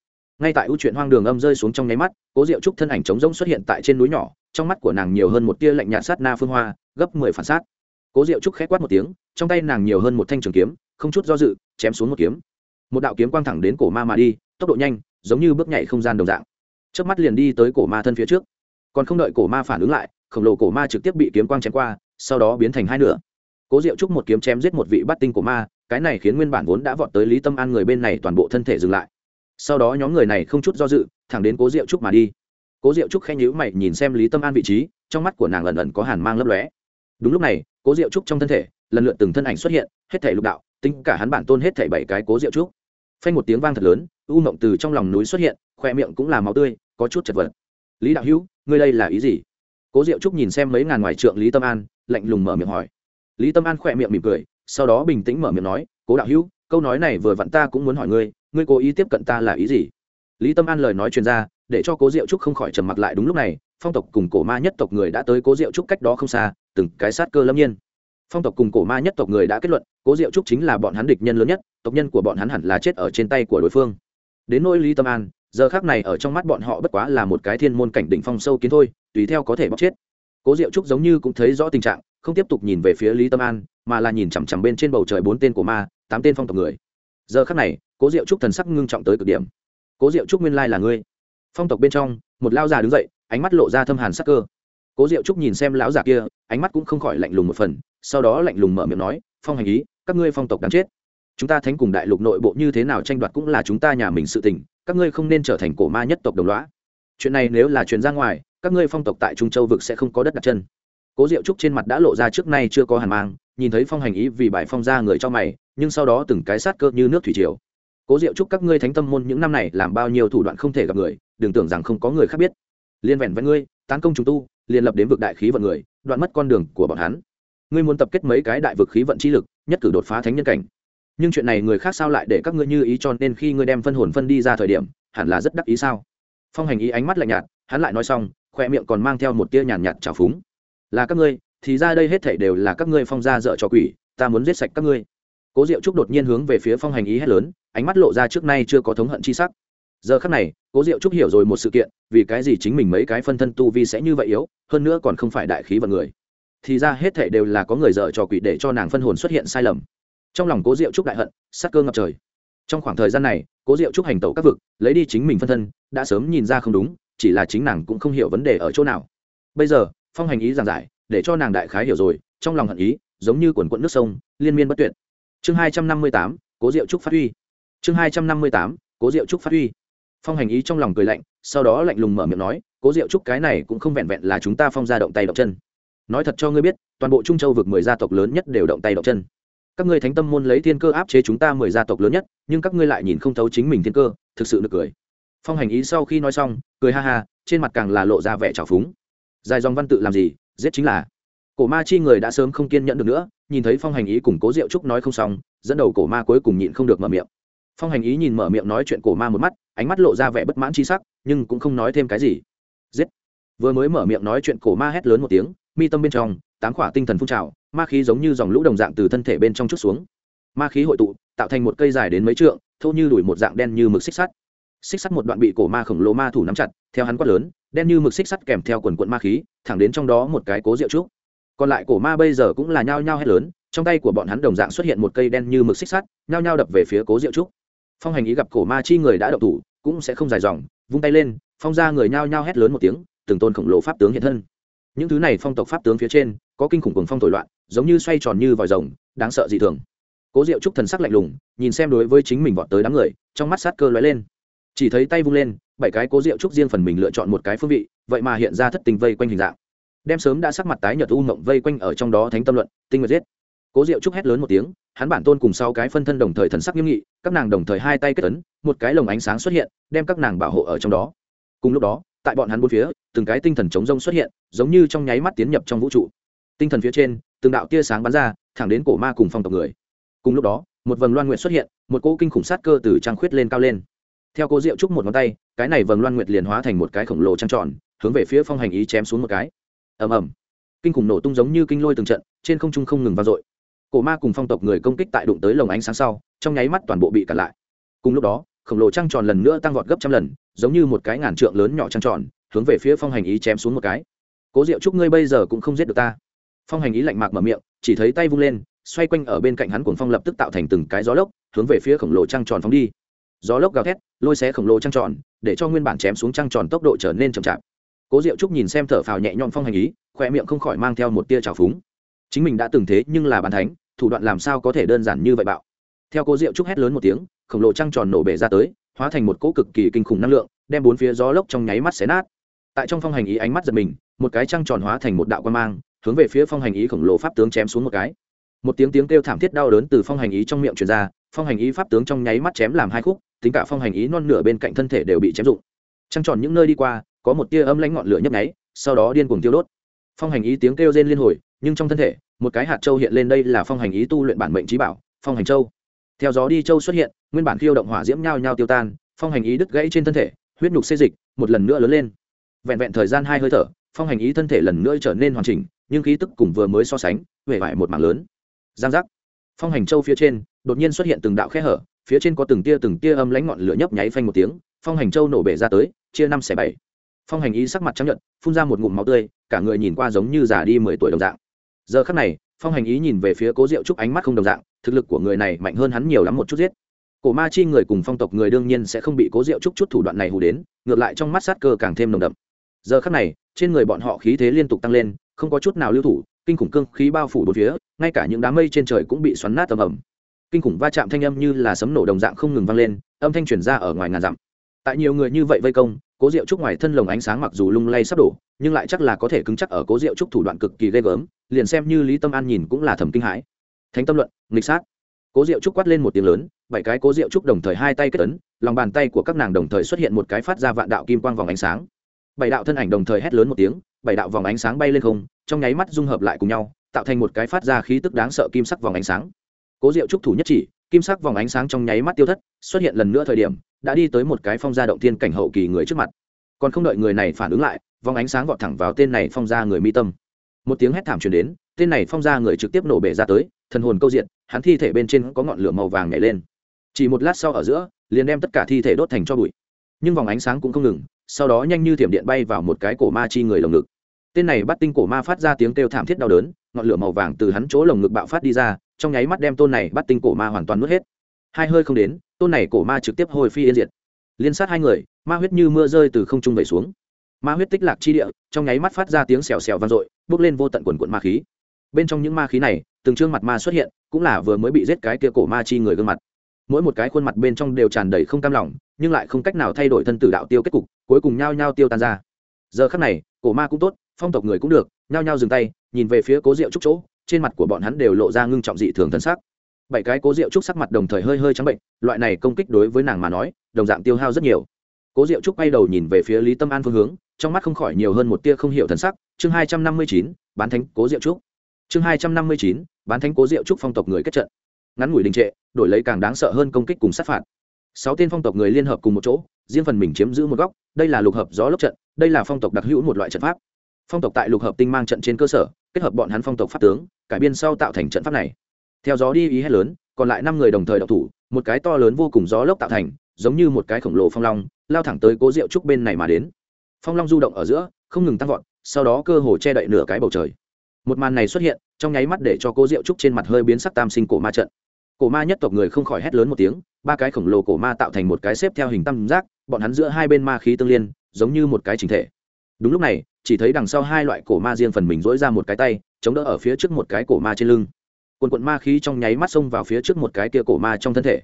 ngay tại u chuyện hoang đường âm rơi xuống trong nháy mắt, cố diệu trúc thân ảnh trống rỗng xuất hiện tại trên núi nhỏ, trong mắt của nàng nhiều hơn một tia lạnh nhạt sát na phương hoa, gấp mười phản sát. Cố diệu trúc khẽ quát một tiếng, trong tay nàng nhiều hơn một thanh trường kiếm, không chút do dự, chém xuống một kiếm. Một đạo kiếm quang thẳng đến cổ ma mà đi, tốc độ nhanh, giống như bước nhảy không gian đồng dạng. Trước mắt liền đi tới cổ ma thân phía trước. Còn không đợi cổ ma phản ứng lại, khổng lồ cổ ma trực tiếp bị kiếm quang chém qua, sau đó biến thành hai nửa. Cố diệu trúc một kiếm chém giết một vị bắt tinh cổ ma, cái này khiến nguyên bản vốn đã vọt tới lý tâm an người bên này toàn bộ thân thể dừng lại sau đó nhóm người này không chút do dự, thẳng đến cố diệu trúc mà đi. Cố diệu trúc khen nhữ mày, nhìn xem lý tâm an vị trí, trong mắt của nàng ẩn ẩn có hàn mang lấp lóe. Đúng lúc này, cố diệu trúc trong thân thể, lần lượt từng thân ảnh xuất hiện, hết thể lục đạo, tính cả hắn bản tôn hết thể bảy cái cố diệu trúc. Phanh một tiếng vang thật lớn, u mộng từ trong lòng núi xuất hiện khoe miệng cũng là máu tươi, có chút chật vật. Lý đạo hữu, ngươi đây là ý gì? Cố diệu trúc nhìn xem mấy ngàn ngoài trượng lý tâm an, lạnh lùng mở miệng hỏi. Lý tâm an khỏe miệng mỉm cười, sau đó bình tĩnh mở miệng nói, cố đạo hữu câu nói này vừa vặn ta cũng muốn hỏi ngươi ngươi cố ý tiếp cận ta là ý gì? Lý tâm an lời nói chuyên ra, để cho cố diệu trúc không khỏi trầm mặc lại đúng lúc này, phong tộc cùng cổ ma nhất tộc người đã tới cố diệu trúc cách đó không xa, từng cái sát cơ lâm nhiên. Phong tộc cùng cổ ma nhất tộc người đã kết luận, cố diệu trúc chính là bọn hắn địch nhân lớn nhất, tộc nhân của bọn hắn hẳn là chết ở trên tay của đối phương. Đến nỗi lý tâm an, giờ khác này ở trong mắt bọn họ bất quá là một cái thiên môn cảnh đỉnh phong sâu kiến thôi, tùy theo có thể bóc chết. Cố diệu trúc giống như cũng thấy rõ tình trạng, không tiếp tục nhìn về phía lý tâm an, mà là nhìn chằm chằm bên trên bầu trời bốn tên của ma tám tên phong tộc người. Giờ khắc này, cố diệu trúc thần sắc ngưng trọng tới cực điểm. Cố diệu trúc nguyên lai là ngươi. Phong tộc bên trong, một lao già đứng dậy, ánh mắt lộ ra thâm hàn sắc cơ. Cố diệu trúc nhìn xem lão già kia, ánh mắt cũng không khỏi lạnh lùng một phần, sau đó lạnh lùng mở miệng nói, phong hành ý, các ngươi phong tộc đáng chết. Chúng ta thánh cùng đại lục nội bộ như thế nào tranh đoạt cũng là chúng ta nhà mình sự tình, các ngươi không nên trở thành cổ ma nhất tộc đồng loá chuyện này nếu là truyền ra ngoài, các ngươi phong tộc tại trung châu vực sẽ không có đất đặt chân. Cố diệu trúc trên mặt đã lộ ra trước nay chưa có hàn mang, nhìn thấy phong hành ý vì bài phong ra người cho mày nhưng sau đó từng cái sát cơ như nước thủy triều. Cố diệu chúc các ngươi thánh tâm môn những năm này làm bao nhiêu thủ đoạn không thể gặp người, đừng tưởng rằng không có người khác biết. Liên vẹn với ngươi, tán công chúng tu liên lập đến vực đại khí vận người, đoạn mất con đường của bọn hắn. Ngươi muốn tập kết mấy cái đại vực khí vận chi lực, nhất cử đột phá thánh nhân cảnh. Nhưng chuyện này người khác sao lại để các ngươi như ý cho nên khi ngươi đem phân hồn phân đi ra thời điểm, hẳn là rất đắc ý sao? Phong hành ý ánh mắt lạnh nhạt, hắn lại nói xong, khoe miệng còn mang theo một tia nhàn nhạt trào phúng. Là các ngươi, thì ra đây hết thảy đều là các ngươi phong gia dợ cho quỷ, ta muốn giết sạch các ngươi cố diệu trúc đột nhiên hướng về phía phong hành ý hét lớn, ánh mắt lộ ra trước nay chưa có thống hận chi sắc. Giờ khắc này, cố diệu trúc hiểu rồi một sự kiện, vì cái gì chính mình mấy cái phân thân tu vi sẽ như vậy yếu, hơn nữa còn không phải đại khí vận người. Thì ra hết thể đều là có người dở trò quỷ để cho nàng phân hồn xuất hiện sai lầm. Trong lòng cố diệu trúc đại hận, sắc cơ ngập trời. Trong khoảng thời gian này, cố diệu trúc hành tẩu các vực, lấy đi chính mình phân thân, đã sớm nhìn ra không đúng, chỉ là chính nàng cũng không hiểu vấn đề ở chỗ nào. Bây giờ, phong hành ý giảng giải, để cho nàng đại khái hiểu rồi, trong lòng hận ý, giống như quần quận nước sông, liên miên bất tuyệt chương hai trăm năm mươi tám, cố diệu trúc phát huy. Chương hai trăm năm mươi tám, cố diệu trúc phát huy. Phong hành ý trong lòng cười lạnh, sau đó lạnh lùng mở miệng nói, cố diệu trúc, cái này cũng không vẹn vẹn là chúng ta phong ra động tay động chân. Nói thật cho ngươi biết, toàn bộ trung châu vực mười gia tộc lớn nhất đều động tay động chân. Các ngươi thánh tâm môn lấy thiên cơ áp chế chúng ta mười gia tộc lớn nhất, nhưng các ngươi lại nhìn không thấu chính mình thiên cơ, thực sự nực cười. Phong hành ý sau khi nói xong, cười ha ha, trên mặt càng là lộ ra vẻ trào phúng. Dài dòng văn tự làm gì, giết chính là cổ ma chi người đã sớm không kiên nhẫn được nữa, nhìn thấy phong hành ý cùng cố diệu trúc nói không xong, dẫn đầu cổ ma cuối cùng nhịn không được mở miệng. Phong hành ý nhìn mở miệng nói chuyện cổ ma một mắt, ánh mắt lộ ra vẻ bất mãn chi sắc, nhưng cũng không nói thêm cái gì. Giết! Vừa mới mở miệng nói chuyện cổ ma hét lớn một tiếng, mi tâm bên trong, tám khỏa tinh thần phun trào, ma khí giống như dòng lũ đồng dạng từ thân thể bên trong chút xuống. Ma khí hội tụ, tạo thành một cây dài đến mấy trượng, thô như đuổi một dạng đen như mực xích sắt. Xích sắt một đoạn bị cổ ma khổng lồ ma thủ nắm chặt, theo hắn quát lớn, đen như mực xích sắt kèm theo quần quận ma khí, thẳng đến trong đó một cái cố rượu trúc còn lại cổ ma bây giờ cũng là nhao nhao hét lớn, trong tay của bọn hắn đồng dạng xuất hiện một cây đen như mực xích sắt, nhao nhao đập về phía cố diệu trúc. Phong hành ý gặp cổ ma chi người đã đậu thủ, cũng sẽ không dài dòng, vung tay lên, phong ra người nhao nhao hét lớn một tiếng, từng tôn khổng lồ pháp tướng hiện thân. Những thứ này phong tộc pháp tướng phía trên, có kinh khủng cuồng phong thổi loạn, giống như xoay tròn như vòi rồng, đáng sợ dị thường. Cố diệu trúc thần sắc lạnh lùng, nhìn xem đối với chính mình vọt tới đám người, trong mắt sát cơ lóe lên. Chỉ thấy tay vung lên, bảy cái cố diệu trúc riêng phần mình lựa chọn một cái phương vị, vậy mà hiện ra thất tình vây quanh hình dạng đem sớm đã sắc mặt tái nhợt u mộng vây quanh ở trong đó thánh tâm luận, tinh nguyệt giết. Cố diệu trúc hét lớn một tiếng, hắn bản tôn cùng sau cái phân thân đồng thời thần sắc nghiêm nghị, các nàng đồng thời hai tay kết ấn, một cái lồng ánh sáng xuất hiện, đem các nàng bảo hộ ở trong đó. Cùng lúc đó, tại bọn hắn bốn phía, từng cái tinh thần chống rông xuất hiện, giống như trong nháy mắt tiến nhập trong vũ trụ. Tinh thần phía trên, từng đạo tia sáng bắn ra, thẳng đến cổ ma cùng phong tộc người. Cùng lúc đó, một vầng loan nguyệt xuất hiện, một cỗ kinh khủng sát cơ từ trăng khuyết lên cao lên. Theo cố diệu trúc một ngón tay, cái này vầng loan nguyệt liền hóa thành một cái khổng lồ trăng tròn, hướng về phía phong hành ý chém xuống một cái ầm ầm. Kinh khủng nổ tung giống như kinh lôi từng trận, trên không trung không ngừng vang dội. Cổ ma cùng phong tộc người công kích tại đụng tới lồng ánh sáng sau, trong nháy mắt toàn bộ bị cản lại. Cùng lúc đó, khổng lồ trăng tròn lần nữa tăng vọt gấp trăm lần, giống như một cái ngàn trượng lớn nhỏ trăng tròn, hướng về phía phong hành ý chém xuống một cái. Cố diệu chúc ngươi bây giờ cũng không giết được ta. Phong hành ý lạnh mạc mở miệng, chỉ thấy tay vung lên, xoay quanh ở bên cạnh hắn cuồng phong lập tức tạo thành từng cái gió lốc, hướng về phía khổng lồ trăng tròn phóng đi. Gió lốc gào thét, lôi xé khổng lồ trăng tròn, để cho nguyên bản chém xuống trăng tròn tốc độ trở nên chậm chạp cố diệu trúc nhìn xem thở phào nhẹ nhõm phong hành ý khoe miệng không khỏi mang theo một tia trào phúng. Chính mình đã từng thế nhưng là bàn thánh, thủ đoạn làm sao có thể đơn giản như vậy bạo? Theo cố diệu trúc hét lớn một tiếng, khổng lồ trăng tròn nổ bể ra tới, hóa thành một cỗ cực kỳ kinh khủng năng lượng, đem bốn phía gió lốc trong nháy mắt xé nát. Tại trong phong hành ý ánh mắt giật mình, một cái trăng tròn hóa thành một đạo quan mang, hướng về phía phong hành ý khổng lồ pháp tướng chém xuống một cái. Một tiếng tiếng kêu thảm thiết đau đớn từ phong hành ý trong miệng truyền ra, phong hành ý pháp tướng trong nháy mắt chém làm hai khúc, tính cả phong hành ý non nửa bên cạnh thân thể đều bị chém rụng. Trăng tròn những nơi đi qua có một tia âm lãnh ngọn lửa nhấp nháy, sau đó điên cuồng tiêu đốt. Phong hành ý tiếng kêu rên liên hồi, nhưng trong thân thể, một cái hạt châu hiện lên đây là phong hành ý tu luyện bản mệnh trí bảo, phong hành châu. Theo gió đi châu xuất hiện, nguyên bản khiêu động hỏa diễm nhao nhao tiêu tan, phong hành ý đứt gãy trên thân thể, huyết nhục xê dịch, một lần nữa lớn lên. Vẹn vẹn thời gian hai hơi thở, phong hành ý thân thể lần nữa trở nên hoàn chỉnh, nhưng khí tức cùng vừa mới so sánh huệ vải một mảng lớn. Giang giác. Phong hành châu phía trên, đột nhiên xuất hiện từng đạo khe hở, phía trên có từng tia từng tia âm lãnh ngọn lửa nhấp nháy phanh một tiếng, phong hành châu nổ bể ra tới, chia năm xẻ bảy phong hành Y sắc mặt chấp nhận phun ra một ngụm máu tươi, cả người nhìn qua giống như già đi mười tuổi đồng dạng. Giờ khắc này, phong hành ý nhìn về phía cố diệu trúc ánh mắt không đồng dạng, thực lực của người này mạnh hơn hắn nhiều lắm một chút giết. Cổ ma chi người cùng phong tộc người đương nhiên sẽ không bị cố diệu trúc chút thủ đoạn này hù đến, ngược lại trong mắt sát cơ càng thêm nồng đậm. Giờ khắc này, trên người bọn họ khí thế liên tục tăng lên, không có chút nào lưu thủ, kinh khủng cương khí bao phủ bốn phía, ngay cả những đám mây trên trời cũng bị xoắn nát tầm ẩm kinh khủng va chạm thanh âm như là sấm nổ đồng dạng không ngừng vang lên, âm thanh truyền ra ở ngoài ngàn dặm. Tại nhiều người như vậy vây công cố diệu trúc ngoài thân lồng ánh sáng mặc dù lung lay sắp đổ, nhưng lại chắc là có thể cứng chắc ở cố diệu trúc thủ đoạn cực kỳ ghê gớm, liền xem như lý tâm an nhìn cũng là thầm kinh hãi. Thánh tâm luận, nghịch sát. Cố diệu trúc quát lên một tiếng lớn, bảy cái cố diệu trúc đồng thời hai tay kết ấn, lòng bàn tay của các nàng đồng thời xuất hiện một cái phát ra vạn đạo kim quang vòng ánh sáng. Bảy đạo thân ảnh đồng thời hét lớn một tiếng, bảy đạo vòng ánh sáng bay lên không, trong nháy mắt dung hợp lại cùng nhau, tạo thành một cái phát ra khí tức đáng sợ kim sắc vòng ánh sáng. Cố diệu trúc thủ nhất chỉ kim sắc vòng ánh sáng trong nháy mắt tiêu thất, xuất hiện lần nữa thời điểm, đã đi tới một cái phong gia động thiên cảnh hậu kỳ người trước mặt. Còn không đợi người này phản ứng lại, vòng ánh sáng vọt thẳng vào tên này phong gia người mi tâm. Một tiếng hét thảm truyền đến, tên này phong gia người trực tiếp nổ bể ra tới, thần hồn câu diện, hắn thi thể bên trên có ngọn lửa màu vàng nhảy lên. Chỉ một lát sau ở giữa, liền đem tất cả thi thể đốt thành cho bụi. Nhưng vòng ánh sáng cũng không ngừng, sau đó nhanh như thiểm điện bay vào một cái cổ ma chi người lồng ngực. Tên này bắt tinh cổ ma phát ra tiếng kêu thảm thiết đau đớn, ngọn lửa màu vàng từ hắn chỗ lồng ngực bạo phát đi ra trong nháy mắt đem tôn này bắt tinh cổ ma hoàn toàn nuốt hết. Hai hơi không đến, tôn này cổ ma trực tiếp hồi phi yên diệt. Liên sát hai người, ma huyết như mưa rơi từ không trung về xuống. Ma huyết tích lạc chi địa, trong nháy mắt phát ra tiếng xèo xèo vang dội, bốc lên vô tận quần quận ma khí. Bên trong những ma khí này, từng trương mặt ma xuất hiện, cũng là vừa mới bị giết cái kia cổ ma chi người gương mặt. Mỗi một cái khuôn mặt bên trong đều tràn đầy không cam lòng, nhưng lại không cách nào thay đổi thân tử đạo tiêu kết cục, cuối cùng nhao nhao tiêu tan ra. Giờ khắc này, cổ ma cũng tốt, phong tộc người cũng được, nhao nhao dừng tay, nhìn về phía cố diệu trúc chỗ trên mặt của bọn hắn đều lộ ra ngưng trọng dị thường thân sắc. Bảy cái cố rượu trúc sắc mặt đồng thời hơi hơi trắng bệnh, loại này công kích đối với nàng mà nói, đồng dạng tiêu hao rất nhiều. Cố diệu trúc quay đầu nhìn về phía lý tâm an phương hướng, trong mắt không khỏi nhiều hơn một tia không hiểu thần sắc. Chương hai trăm năm mươi chín, bán thánh cố diệu trúc. Chương hai trăm năm mươi chín, bán thánh cố diệu trúc phong tộc người kết trận. Ngắn ngủi đình trệ, đổi lấy càng đáng sợ hơn công kích cùng sát phạt. Sáu tên phong tộc người liên hợp cùng một chỗ, riêng phần mình chiếm giữ một góc, đây là lục hợp gió lốc trận, đây là phong tộc đặc hữu một loại trận pháp phong tộc tại lục hợp tinh mang trận trên cơ sở, kết hợp bọn hắn phong tộc pháp tướng, cải biên sau tạo thành trận pháp này. Theo gió đi ý hết lớn, còn lại năm người đồng thời đậu thủ, một cái to lớn vô cùng gió lốc tạo thành, giống như một cái khổng lồ phong long, lao thẳng tới cố rượu trúc bên này mà đến. Phong long du động ở giữa, không ngừng tăng vọt, sau đó cơ hồ che đậy nửa cái bầu trời. Một màn này xuất hiện, trong nháy mắt để cho cố rượu trúc trên mặt hơi biến sắc tam sinh cổ ma trận. Cổ ma nhất tộc người không khỏi hét lớn một tiếng, ba cái khổng lồ cổ ma tạo thành một cái xếp theo hình tam giác, bọn hắn giữa hai bên ma khí tương liên, giống như một cái trình thể đúng lúc này, chỉ thấy đằng sau hai loại cổ ma riêng phần mình dỗi ra một cái tay, chống đỡ ở phía trước một cái cổ ma trên lưng. Quần quận ma khí trong nháy mắt xông vào phía trước một cái kia cổ ma trong thân thể.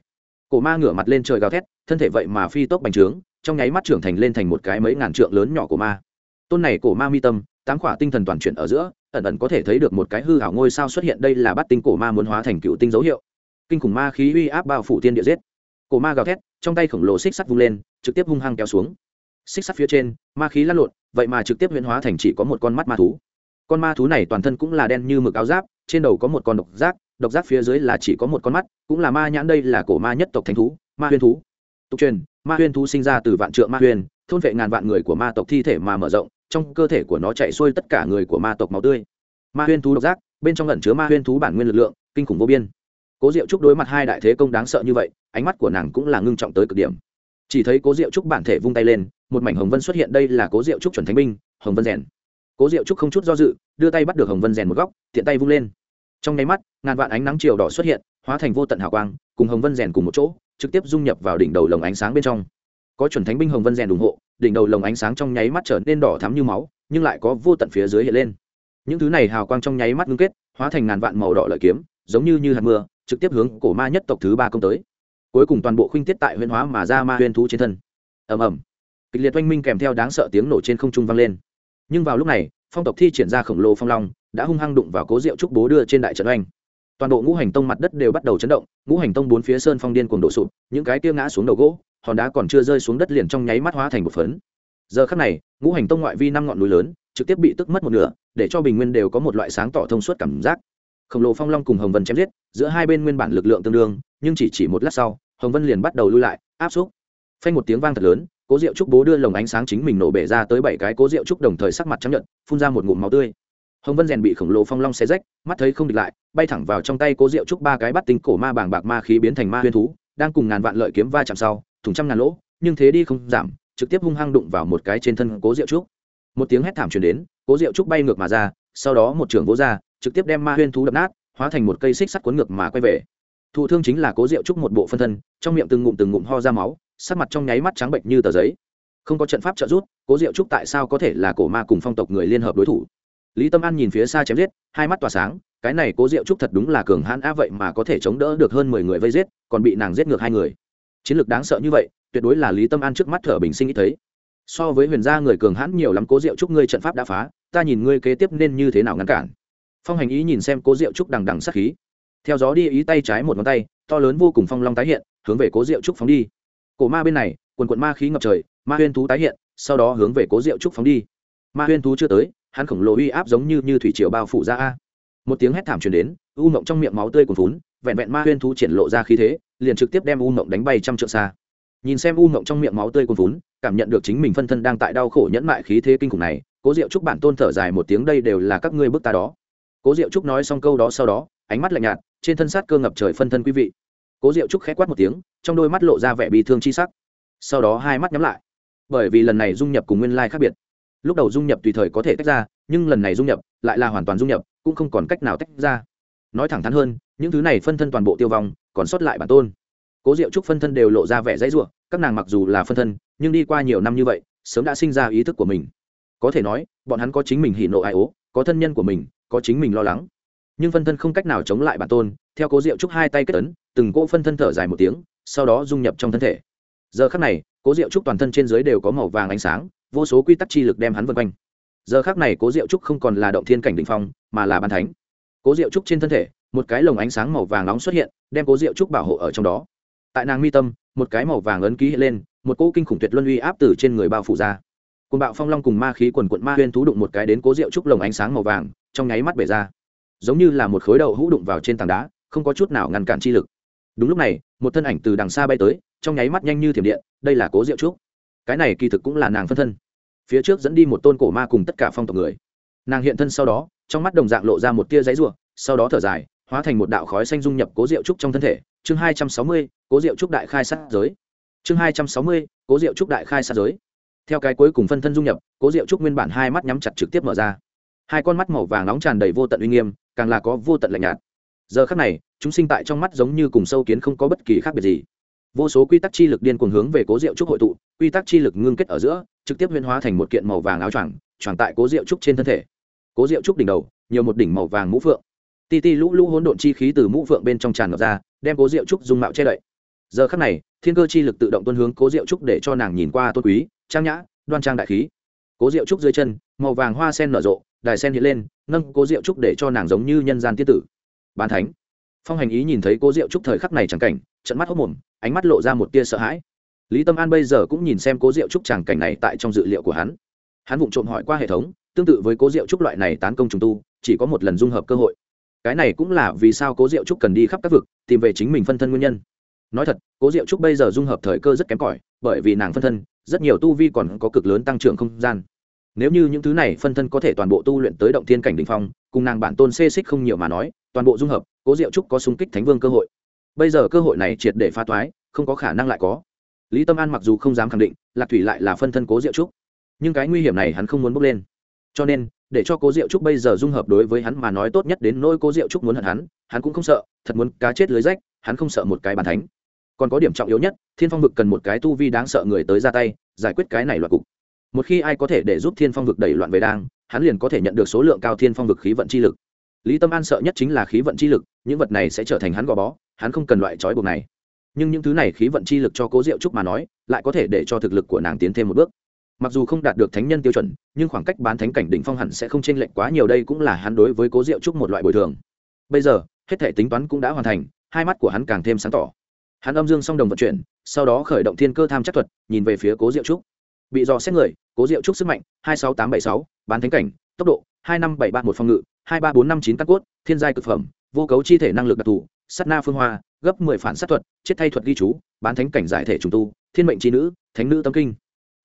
Cổ ma ngửa mặt lên trời gào thét, thân thể vậy mà phi tốc bành trướng, trong nháy mắt trưởng thành lên thành một cái mấy ngàn trượng lớn nhỏ của ma. Tôn này cổ ma mi tâm, tám khỏa tinh thần toàn chuyển ở giữa, ẩn ẩn có thể thấy được một cái hư hảo ngôi sao xuất hiện đây là bắt tinh cổ ma muốn hóa thành cựu tinh dấu hiệu. Kinh khủng ma khí uy áp bao phủ tiên địa giết. Cổ ma gào thét, trong tay khổng lồ xích sắt vung lên, trực tiếp hung hăng kéo xuống xích sắt phía trên, ma khí lăn lộn, vậy mà trực tiếp huyễn hóa thành chỉ có một con mắt ma thú. Con ma thú này toàn thân cũng là đen như mực áo giáp, trên đầu có một con độc giác độc giác phía dưới là chỉ có một con mắt, cũng là ma nhãn đây là cổ ma nhất tộc thánh thú, ma huyên thú. Tục truyền, ma huyên thú sinh ra từ vạn trượng ma huyên, thôn vệ ngàn vạn người của ma tộc thi thể mà mở rộng, trong cơ thể của nó chạy xuôi tất cả người của ma tộc máu tươi. Ma huyên thú độc giác, bên trong lẩn chứa ma huyên thú bản nguyên lực lượng, kinh khủng vô biên. Cố diệu trúc đối mặt hai đại thế công đáng sợ như vậy, ánh mắt của nàng cũng là ngưng trọng tới cực điểm chỉ thấy cố diệu trúc bản thể vung tay lên, một mảnh hồng vân xuất hiện, đây là cố diệu trúc chuẩn thánh binh, hồng vân rèn. Cố diệu trúc không chút do dự, đưa tay bắt được hồng vân rèn một góc, tiện tay vung lên. Trong nháy mắt, ngàn vạn ánh nắng chiều đỏ xuất hiện, hóa thành vô tận hào quang, cùng hồng vân rèn cùng một chỗ, trực tiếp dung nhập vào đỉnh đầu lồng ánh sáng bên trong. Có chuẩn thánh binh hồng vân rèn ủng hộ, đỉnh đầu lồng ánh sáng trong nháy mắt trở nên đỏ thắm như máu, nhưng lại có vô tận phía dưới hiện lên. Những thứ này hào quang trong nháy mắt ngưng kết, hóa thành ngàn vạn màu đỏ lợi kiếm, giống như như hạt mưa, trực tiếp hướng cổ ma nhất tộc thứ ba công tới cuối cùng toàn bộ khuynh tiết tại huyên hóa mà ra ma huyên thú trên thân. Ầm ầm. Kịch liệt oanh minh kèm theo đáng sợ tiếng nổ trên không trung vang lên. Nhưng vào lúc này, phong tộc thi triển ra khổng lồ phong long, đã hung hăng đụng vào cố rượu trúc bố đưa trên đại trận oanh. Toàn bộ ngũ hành tông mặt đất đều bắt đầu chấn động, ngũ hành tông bốn phía sơn phong điên cuồng đổ sụp, những cái tiêu ngã xuống đầu gỗ, hòn đá còn chưa rơi xuống đất liền trong nháy mắt hóa thành một phấn. Giờ khắc này, ngũ hành tông ngoại vi năm ngọn núi lớn, trực tiếp bị tức mất một nửa, để cho bình nguyên đều có một loại sáng tỏ thông suốt cảm giác. Khổng lồ phong long cùng hồng vân chém giết, giữa hai bên nguyên bản lực lượng tương đương nhưng chỉ chỉ một lát sau, hồng vân liền bắt đầu lui lại, áp xúc. Phanh một tiếng vang thật lớn, cố diệu trúc bố đưa lồng ánh sáng chính mình nổ bể ra tới bảy cái cố diệu trúc đồng thời sắc mặt chấp nhận phun ra một ngụm máu tươi. Hồng vân rèn bị khổng lồ phong long xé rách, mắt thấy không địch lại, bay thẳng vào trong tay cố diệu trúc ba cái bắt tinh cổ ma bảng bạc ma khí biến thành ma huyên thú, đang cùng ngàn vạn lợi kiếm va chạm sau, thủng trăm ngàn lỗ, nhưng thế đi không giảm, trực tiếp hung hăng đụng vào một cái trên thân cố diệu trúc. Một tiếng hét thảm truyền đến, cố diệu trúc bay ngược mà ra, sau đó một trưởng vỗ ra, trực tiếp đem ma huyên thú đập nát, hóa thành một cây xích sắt cuốn ngược mà quay về thụ thương chính là cố diệu trúc một bộ phân thân, trong miệng từng ngụm từng ngụm ho ra máu, sắc mặt trong nháy mắt trắng bệnh như tờ giấy. Không có trận pháp trợ giúp, cố diệu trúc tại sao có thể là cổ ma cùng phong tộc người liên hợp đối thủ? Lý tâm an nhìn phía xa chém giết, hai mắt tỏa sáng, cái này cố diệu trúc thật đúng là cường hãn a vậy mà có thể chống đỡ được hơn mười người vây giết, còn bị nàng giết ngược hai người. Chiến lược đáng sợ như vậy, tuyệt đối là lý tâm an trước mắt thở bình sinh ít thấy. So với huyền gia người cường hãn nhiều lắm, cố diệu trúc ngươi trận pháp đã phá, ta nhìn ngươi kế tiếp nên như thế nào ngăn cản. Phong hành ý nhìn xem cố diệu trúc đằng đằng sát khí theo gió đi ý tay trái một ngón tay, to lớn vô cùng phong long tái hiện, hướng về cố diệu trúc phóng đi. Cổ ma bên này, quần quận ma khí ngập trời, ma huyên thú tái hiện, sau đó hướng về cố diệu trúc phóng đi. Ma huyên thú chưa tới, hắn khổng lồ uy áp giống như như thủy triều bao phủ ra a. Một tiếng hét thảm truyền đến, u mộng trong miệng máu tươi cuồn phún vẹn vẹn ma huyên thú triển lộ ra khí thế, liền trực tiếp đem u mộng đánh bay trăm trượng xa. Nhìn xem u mộng trong miệng máu tươi cuồn phún cảm nhận được chính mình phân thân đang tại đau khổ nhẫn mại khí thế kinh khủng này, cố diệu trúc bản tôn thở dài một tiếng, đây đều là các ngươi bức ta đó. Cố diệu trúc nói xong câu đó sau đó, ánh mắt lạnh nhạt trên thân sát cơ ngập trời phân thân quý vị. Cố diệu trúc khẽ quát một tiếng, trong đôi mắt lộ ra vẻ bị thương chi sắc. Sau đó hai mắt nhắm lại. Bởi vì lần này dung nhập cùng nguyên lai khác biệt. Lúc đầu dung nhập tùy thời có thể tách ra, nhưng lần này dung nhập lại là hoàn toàn dung nhập, cũng không còn cách nào tách ra. Nói thẳng thắn hơn, những thứ này phân thân toàn bộ tiêu vong, còn sót lại bản tôn. Cố diệu trúc phân thân đều lộ ra vẻ dãy ruộng các nàng mặc dù là phân thân, nhưng đi qua nhiều năm như vậy, sớm đã sinh ra ý thức của mình. Có thể nói, bọn hắn có chính mình hỉ nộ ai ố, có thân nhân của mình, có chính mình lo lắng nhưng phân thân không cách nào chống lại bản tôn, theo cố diệu trúc hai tay kết tấn từng cỗ phân thân thở dài một tiếng, sau đó dung nhập trong thân thể. Giờ khắc này, cố diệu trúc toàn thân trên dưới đều có màu vàng ánh sáng, vô số quy tắc chi lực đem hắn vân quanh. Giờ khắc này cố diệu trúc không còn là động thiên cảnh định phong, mà là ban thánh. Cố diệu trúc trên thân thể, một cái lồng ánh sáng màu vàng nóng xuất hiện, đem cố diệu trúc bảo hộ ở trong đó. Tại nàng mi tâm, một cái màu vàng ấn ký hiện lên, một cỗ kinh khủng tuyệt luân uy áp từ trên người bao phủ ra. Côn bạo phong long cùng ma khí quần quận ma huyên thú đụng một cái đến cố diệu trúc lồng ánh sáng màu vàng, trong nháy mắt bể ra giống như là một khối đậu hũ đụng vào trên tảng đá, không có chút nào ngăn cản chi lực. Đúng lúc này, một thân ảnh từ đằng xa bay tới, trong nháy mắt nhanh như thiểm điện, đây là cố diệu trúc. Cái này kỳ thực cũng là nàng phân thân. Phía trước dẫn đi một tôn cổ ma cùng tất cả phong tộc người. Nàng hiện thân sau đó, trong mắt đồng dạng lộ ra một tia giấy ruộng sau đó thở dài, hóa thành một đạo khói xanh dung nhập cố diệu trúc trong thân thể. Chương hai trăm sáu mươi, cố diệu trúc đại khai sát giới. Chương hai trăm sáu mươi, cố diệu trúc đại khai sát giới. Theo cái cuối cùng phân thân dung nhập, cố diệu trúc nguyên bản hai mắt nhắm chặt trực tiếp mở ra. Hai con mắt màu vàng nóng tràn đầy vô tận uy nghiêm càng là có vô tận lạnh nhạt. Giờ khắc này, chúng sinh tại trong mắt giống như cùng sâu kiến không có bất kỳ khác biệt gì. Vô số quy tắc chi lực điên cuồng hướng về cố diệu trúc hội tụ, quy tắc chi lực ngưng kết ở giữa, trực tiếp huyên hóa thành một kiện màu vàng áo choàng choàng tại cố diệu trúc trên thân thể. Cố diệu trúc đỉnh đầu, nhiều một đỉnh màu vàng mũ phượng. Ti ti lũ lũ hỗn độn chi khí từ mũ phượng bên trong tràn ngập ra, đem cố diệu trúc dung mạo che đậy. Giờ khắc này, thiên cơ chi lực tự động tuân hướng cố diệu trúc để cho nàng nhìn qua tôn quý, trang nhã, đoan trang đại khí. Cố diệu trúc dưới chân màu vàng hoa sen nở rộ, đài sen hiện lên, nâng cố diệu trúc để cho nàng giống như nhân gian tiết tử. Bán thánh. Phong hành ý nhìn thấy cố diệu trúc thời khắc này chẳng cảnh trận mắt hốc mồm, ánh mắt lộ ra một tia sợ hãi. Lý tâm an bây giờ cũng nhìn xem cố diệu trúc tràng cảnh này tại trong dự liệu của hắn. Hắn vụng trộm hỏi qua hệ thống, tương tự với cố diệu trúc loại này tán công trùng tu, chỉ có một lần dung hợp cơ hội. Cái này cũng là vì sao cố diệu trúc cần đi khắp các vực, tìm về chính mình phân thân nguyên nhân. Nói thật, cố diệu trúc bây giờ dung hợp thời cơ rất kém cỏi, bởi vì nàng phân thân, rất nhiều tu vi còn có cực lớn tăng trưởng không gian nếu như những thứ này phân thân có thể toàn bộ tu luyện tới động thiên cảnh đ ỉ n h phong, cùng nàng bản tôn xê xích không nhiều mà nói, toàn bộ dung hợp, cố diệu trúc có sung kích thánh vương cơ hội. Bây giờ cơ hội này triệt để phá toái, không có khả năng lại có. Lý tâm an mặc dù không dám khẳng định, lạc thủy lại là phân thân cố diệu trúc. Nhưng cái nguy hiểm này hắn không muốn bốc lên. Cho nên, để cho cố diệu trúc bây giờ dung hợp đối với hắn mà nói tốt nhất đến nỗi cố diệu trúc muốn hận hắn hắn cũng không sợ, thật muốn cá chết lưới rách, hắn không sợ một cái bàn thánh. Còn có điểm trọng yếu nhất, thiên phong vực cần một cái tu vi đáng sợ người tới ra tay, giải quyết cái này loạt cục một khi ai có thể để giúp thiên phong vực đẩy loạn về đang, hắn liền có thể nhận được số lượng cao thiên phong vực khí vận chi lực. Lý tâm an sợ nhất chính là khí vận chi lực, những vật này sẽ trở thành hắn gò bó, hắn không cần loại trói buộc này. Nhưng những thứ này khí vận chi lực cho cố diệu trúc mà nói, lại có thể để cho thực lực của nàng tiến thêm một bước. Mặc dù không đạt được thánh nhân tiêu chuẩn, nhưng khoảng cách bán thánh cảnh đỉnh phong hẳn sẽ không chênh lệch quá nhiều đây cũng là hắn đối với cố diệu trúc một loại bồi thường. Bây giờ, hết thể tính toán cũng đã hoàn thành, hai mắt của hắn càng thêm sáng tỏ. Hắn âm dương song đồng vận chuyển, sau đó khởi động thiên cơ tham chắc thuật, nhìn về phía cố diệu trúc bị dò xét người, cố diệu trúc sức mạnh, hai sáu tám bảy sáu, bán thánh cảnh, tốc độ, hai năm bảy ba một phòng ngự, hai ba bốn năm chín căn cốt, thiên giai cực phẩm, vô cấu chi thể năng lực đặc thù sắt na phương hoa, gấp mười phản sát thuật, chết thay thuật ghi chú, bán thánh cảnh giải thể trùng tu, thiên mệnh trí nữ, thánh nữ tâm kinh.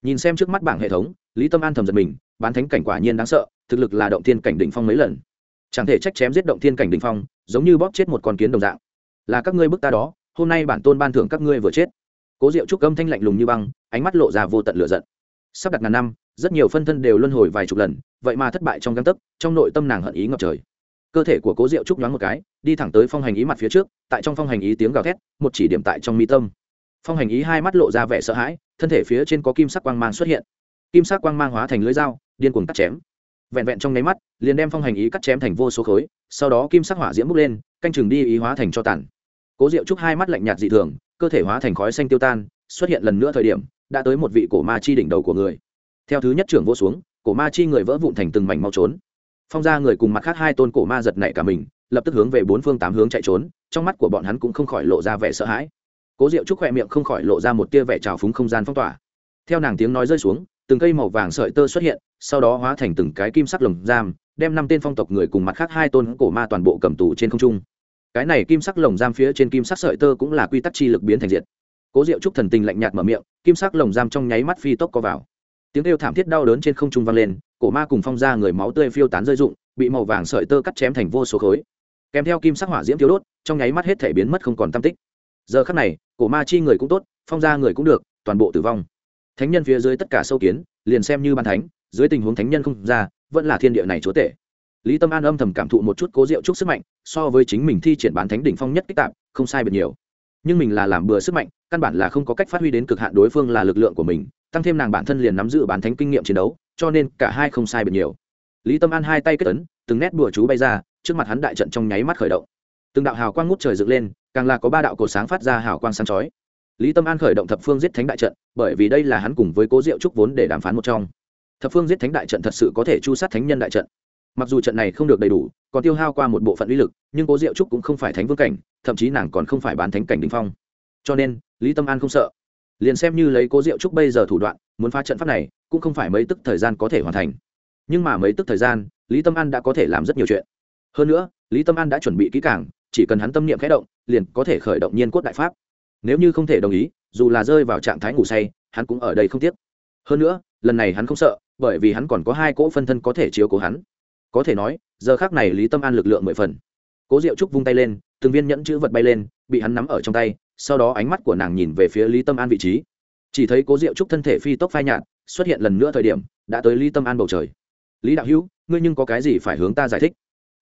Nhìn xem trước mắt bảng hệ thống, lý tâm an thầm giật mình, bán thánh cảnh quả nhiên đáng sợ, thực lực là động thiên cảnh đỉnh phong mấy lần. Chẳng thể trách chém giết động thiên cảnh đỉnh phong, giống như bóp chết một con kiến đồng dạng. Là các ngươi bức ta đó, hôm nay bản tôn ban thưởng các ngươi vừa chết. Cố diệu trúc âm thanh lạnh lùng như băng, ánh mắt lộ ra vô tận lửa giận sắp đặt ngàn năm, rất nhiều phân thân đều luân hồi vài chục lần, vậy mà thất bại trong găng tấc, trong nội tâm nàng hận ý ngập trời. Cơ thể của cố diệu trúc nhoáng một cái, đi thẳng tới phong hành ý mặt phía trước, tại trong phong hành ý tiếng gào thét, một chỉ điểm tại trong mi tâm. Phong hành ý hai mắt lộ ra vẻ sợ hãi, thân thể phía trên có kim sắc quang mang xuất hiện. Kim sắc quang mang hóa thành lưới dao, điên cuồng cắt chém. Vẹn vẹn trong nháy mắt, liền đem phong hành ý cắt chém thành vô số khối, sau đó kim sắc hỏa diễm bốc lên, canh chừng đi ý hóa thành cho tàn. Cố diệu trúc hai mắt lạnh nhạt dị thường, cơ thể hóa thành khói xanh tiêu tan, xuất hiện lần nữa thời điểm đã tới một vị cổ ma chi đỉnh đầu của người. Theo thứ nhất trưởng vô xuống, cổ ma chi người vỡ vụn thành từng mảnh mau trốn. Phong ra người cùng mặt khác hai tôn cổ ma giật nảy cả mình, lập tức hướng về bốn phương tám hướng chạy trốn, trong mắt của bọn hắn cũng không khỏi lộ ra vẻ sợ hãi. Cố diệu trúc khoe miệng không khỏi lộ ra một tia vẻ trào phúng không gian phong tỏa. Theo nàng tiếng nói rơi xuống, từng cây màu vàng sợi tơ xuất hiện, sau đó hóa thành từng cái kim sắc lồng giam, đem năm tên phong tộc người cùng mặt khác hai tôn cổ ma toàn bộ cầm tù trên không trung. Cái này kim sắc lồng giam phía trên kim sắc sợi tơ cũng là quy tắc chi lực biến thành diện cố diệu trúc thần tình lạnh nhạt mở miệng, kim sắc lồng giam trong nháy mắt phi tốc co vào. Tiếng kêu thảm thiết đau đớn trên không trung vang lên, cổ ma cùng phong ra người máu tươi phiêu tán rơi rụng, bị màu vàng sợi tơ cắt chém thành vô số khối. Kèm theo kim sắc hỏa diễm thiếu đốt, trong nháy mắt hết thể biến mất không còn tam tích. Giờ khắc này, cổ ma chi người cũng tốt, phong ra người cũng được, toàn bộ tử vong. Thánh nhân phía dưới tất cả sâu kiến, liền xem như ban thánh, dưới tình huống thánh nhân không ra, vẫn là thiên địa này chúa tể. Lý tâm an âm thầm cảm thụ một chút cố diệu trúc sức mạnh, so với chính mình thi triển bán thánh đỉnh phong nhất kích tạp, không sai biệt nhiều nhưng mình là làm bừa sức mạnh, căn bản là không có cách phát huy đến cực hạn đối phương là lực lượng của mình, tăng thêm nàng bản thân liền nắm giữ bán thánh kinh nghiệm chiến đấu, cho nên cả hai không sai biệt nhiều. Lý tâm an hai tay kết ấn, từng nét bùa chú bay ra, trước mặt hắn đại trận trong nháy mắt khởi động. Từng đạo hào quang ngút trời dựng lên, càng là có ba đạo cổ sáng phát ra hào quang sáng chói. Lý tâm an khởi động thập phương giết thánh đại trận, bởi vì đây là hắn cùng với cố diệu trúc vốn để đàm phán một trong. Thập phương giết thánh đại trận thật sự có thể chu sát thánh nhân đại trận mặc dù trận này không được đầy đủ, còn tiêu hao qua một bộ phận uy lực, nhưng cố diệu trúc cũng không phải thánh vương cảnh, thậm chí nàng còn không phải bán thánh cảnh đình phong. Cho nên, lý tâm an không sợ. Liền xem như lấy cố diệu trúc bây giờ thủ đoạn, muốn phá trận pháp này, cũng không phải mấy tức thời gian có thể hoàn thành. Nhưng mà mấy tức thời gian, lý tâm an đã có thể làm rất nhiều chuyện. Hơn nữa, lý tâm an đã chuẩn bị kỹ càng, chỉ cần hắn tâm niệm khẽ động, liền có thể khởi động nhiên cốt đại pháp. Nếu như không thể đồng ý, dù là rơi vào trạng thái ngủ say, hắn cũng ở đây không tiếc. Hơn nữa, lần này hắn không sợ, bởi vì hắn còn có hai cỗ phân thân có thể chiếu cố hắn có thể nói, giờ khác này lý tâm an lực lượng mười phần. Cố diệu trúc vung tay lên, từng viên nhẫn chữ vật bay lên, bị hắn nắm ở trong tay, sau đó ánh mắt của nàng nhìn về phía lý tâm an vị trí. Chỉ thấy cố diệu trúc thân thể phi tốc phai nhạt, xuất hiện lần nữa thời điểm, đã tới lý tâm an bầu trời. Lý đạo hữu, ngươi nhưng có cái gì phải hướng ta giải thích?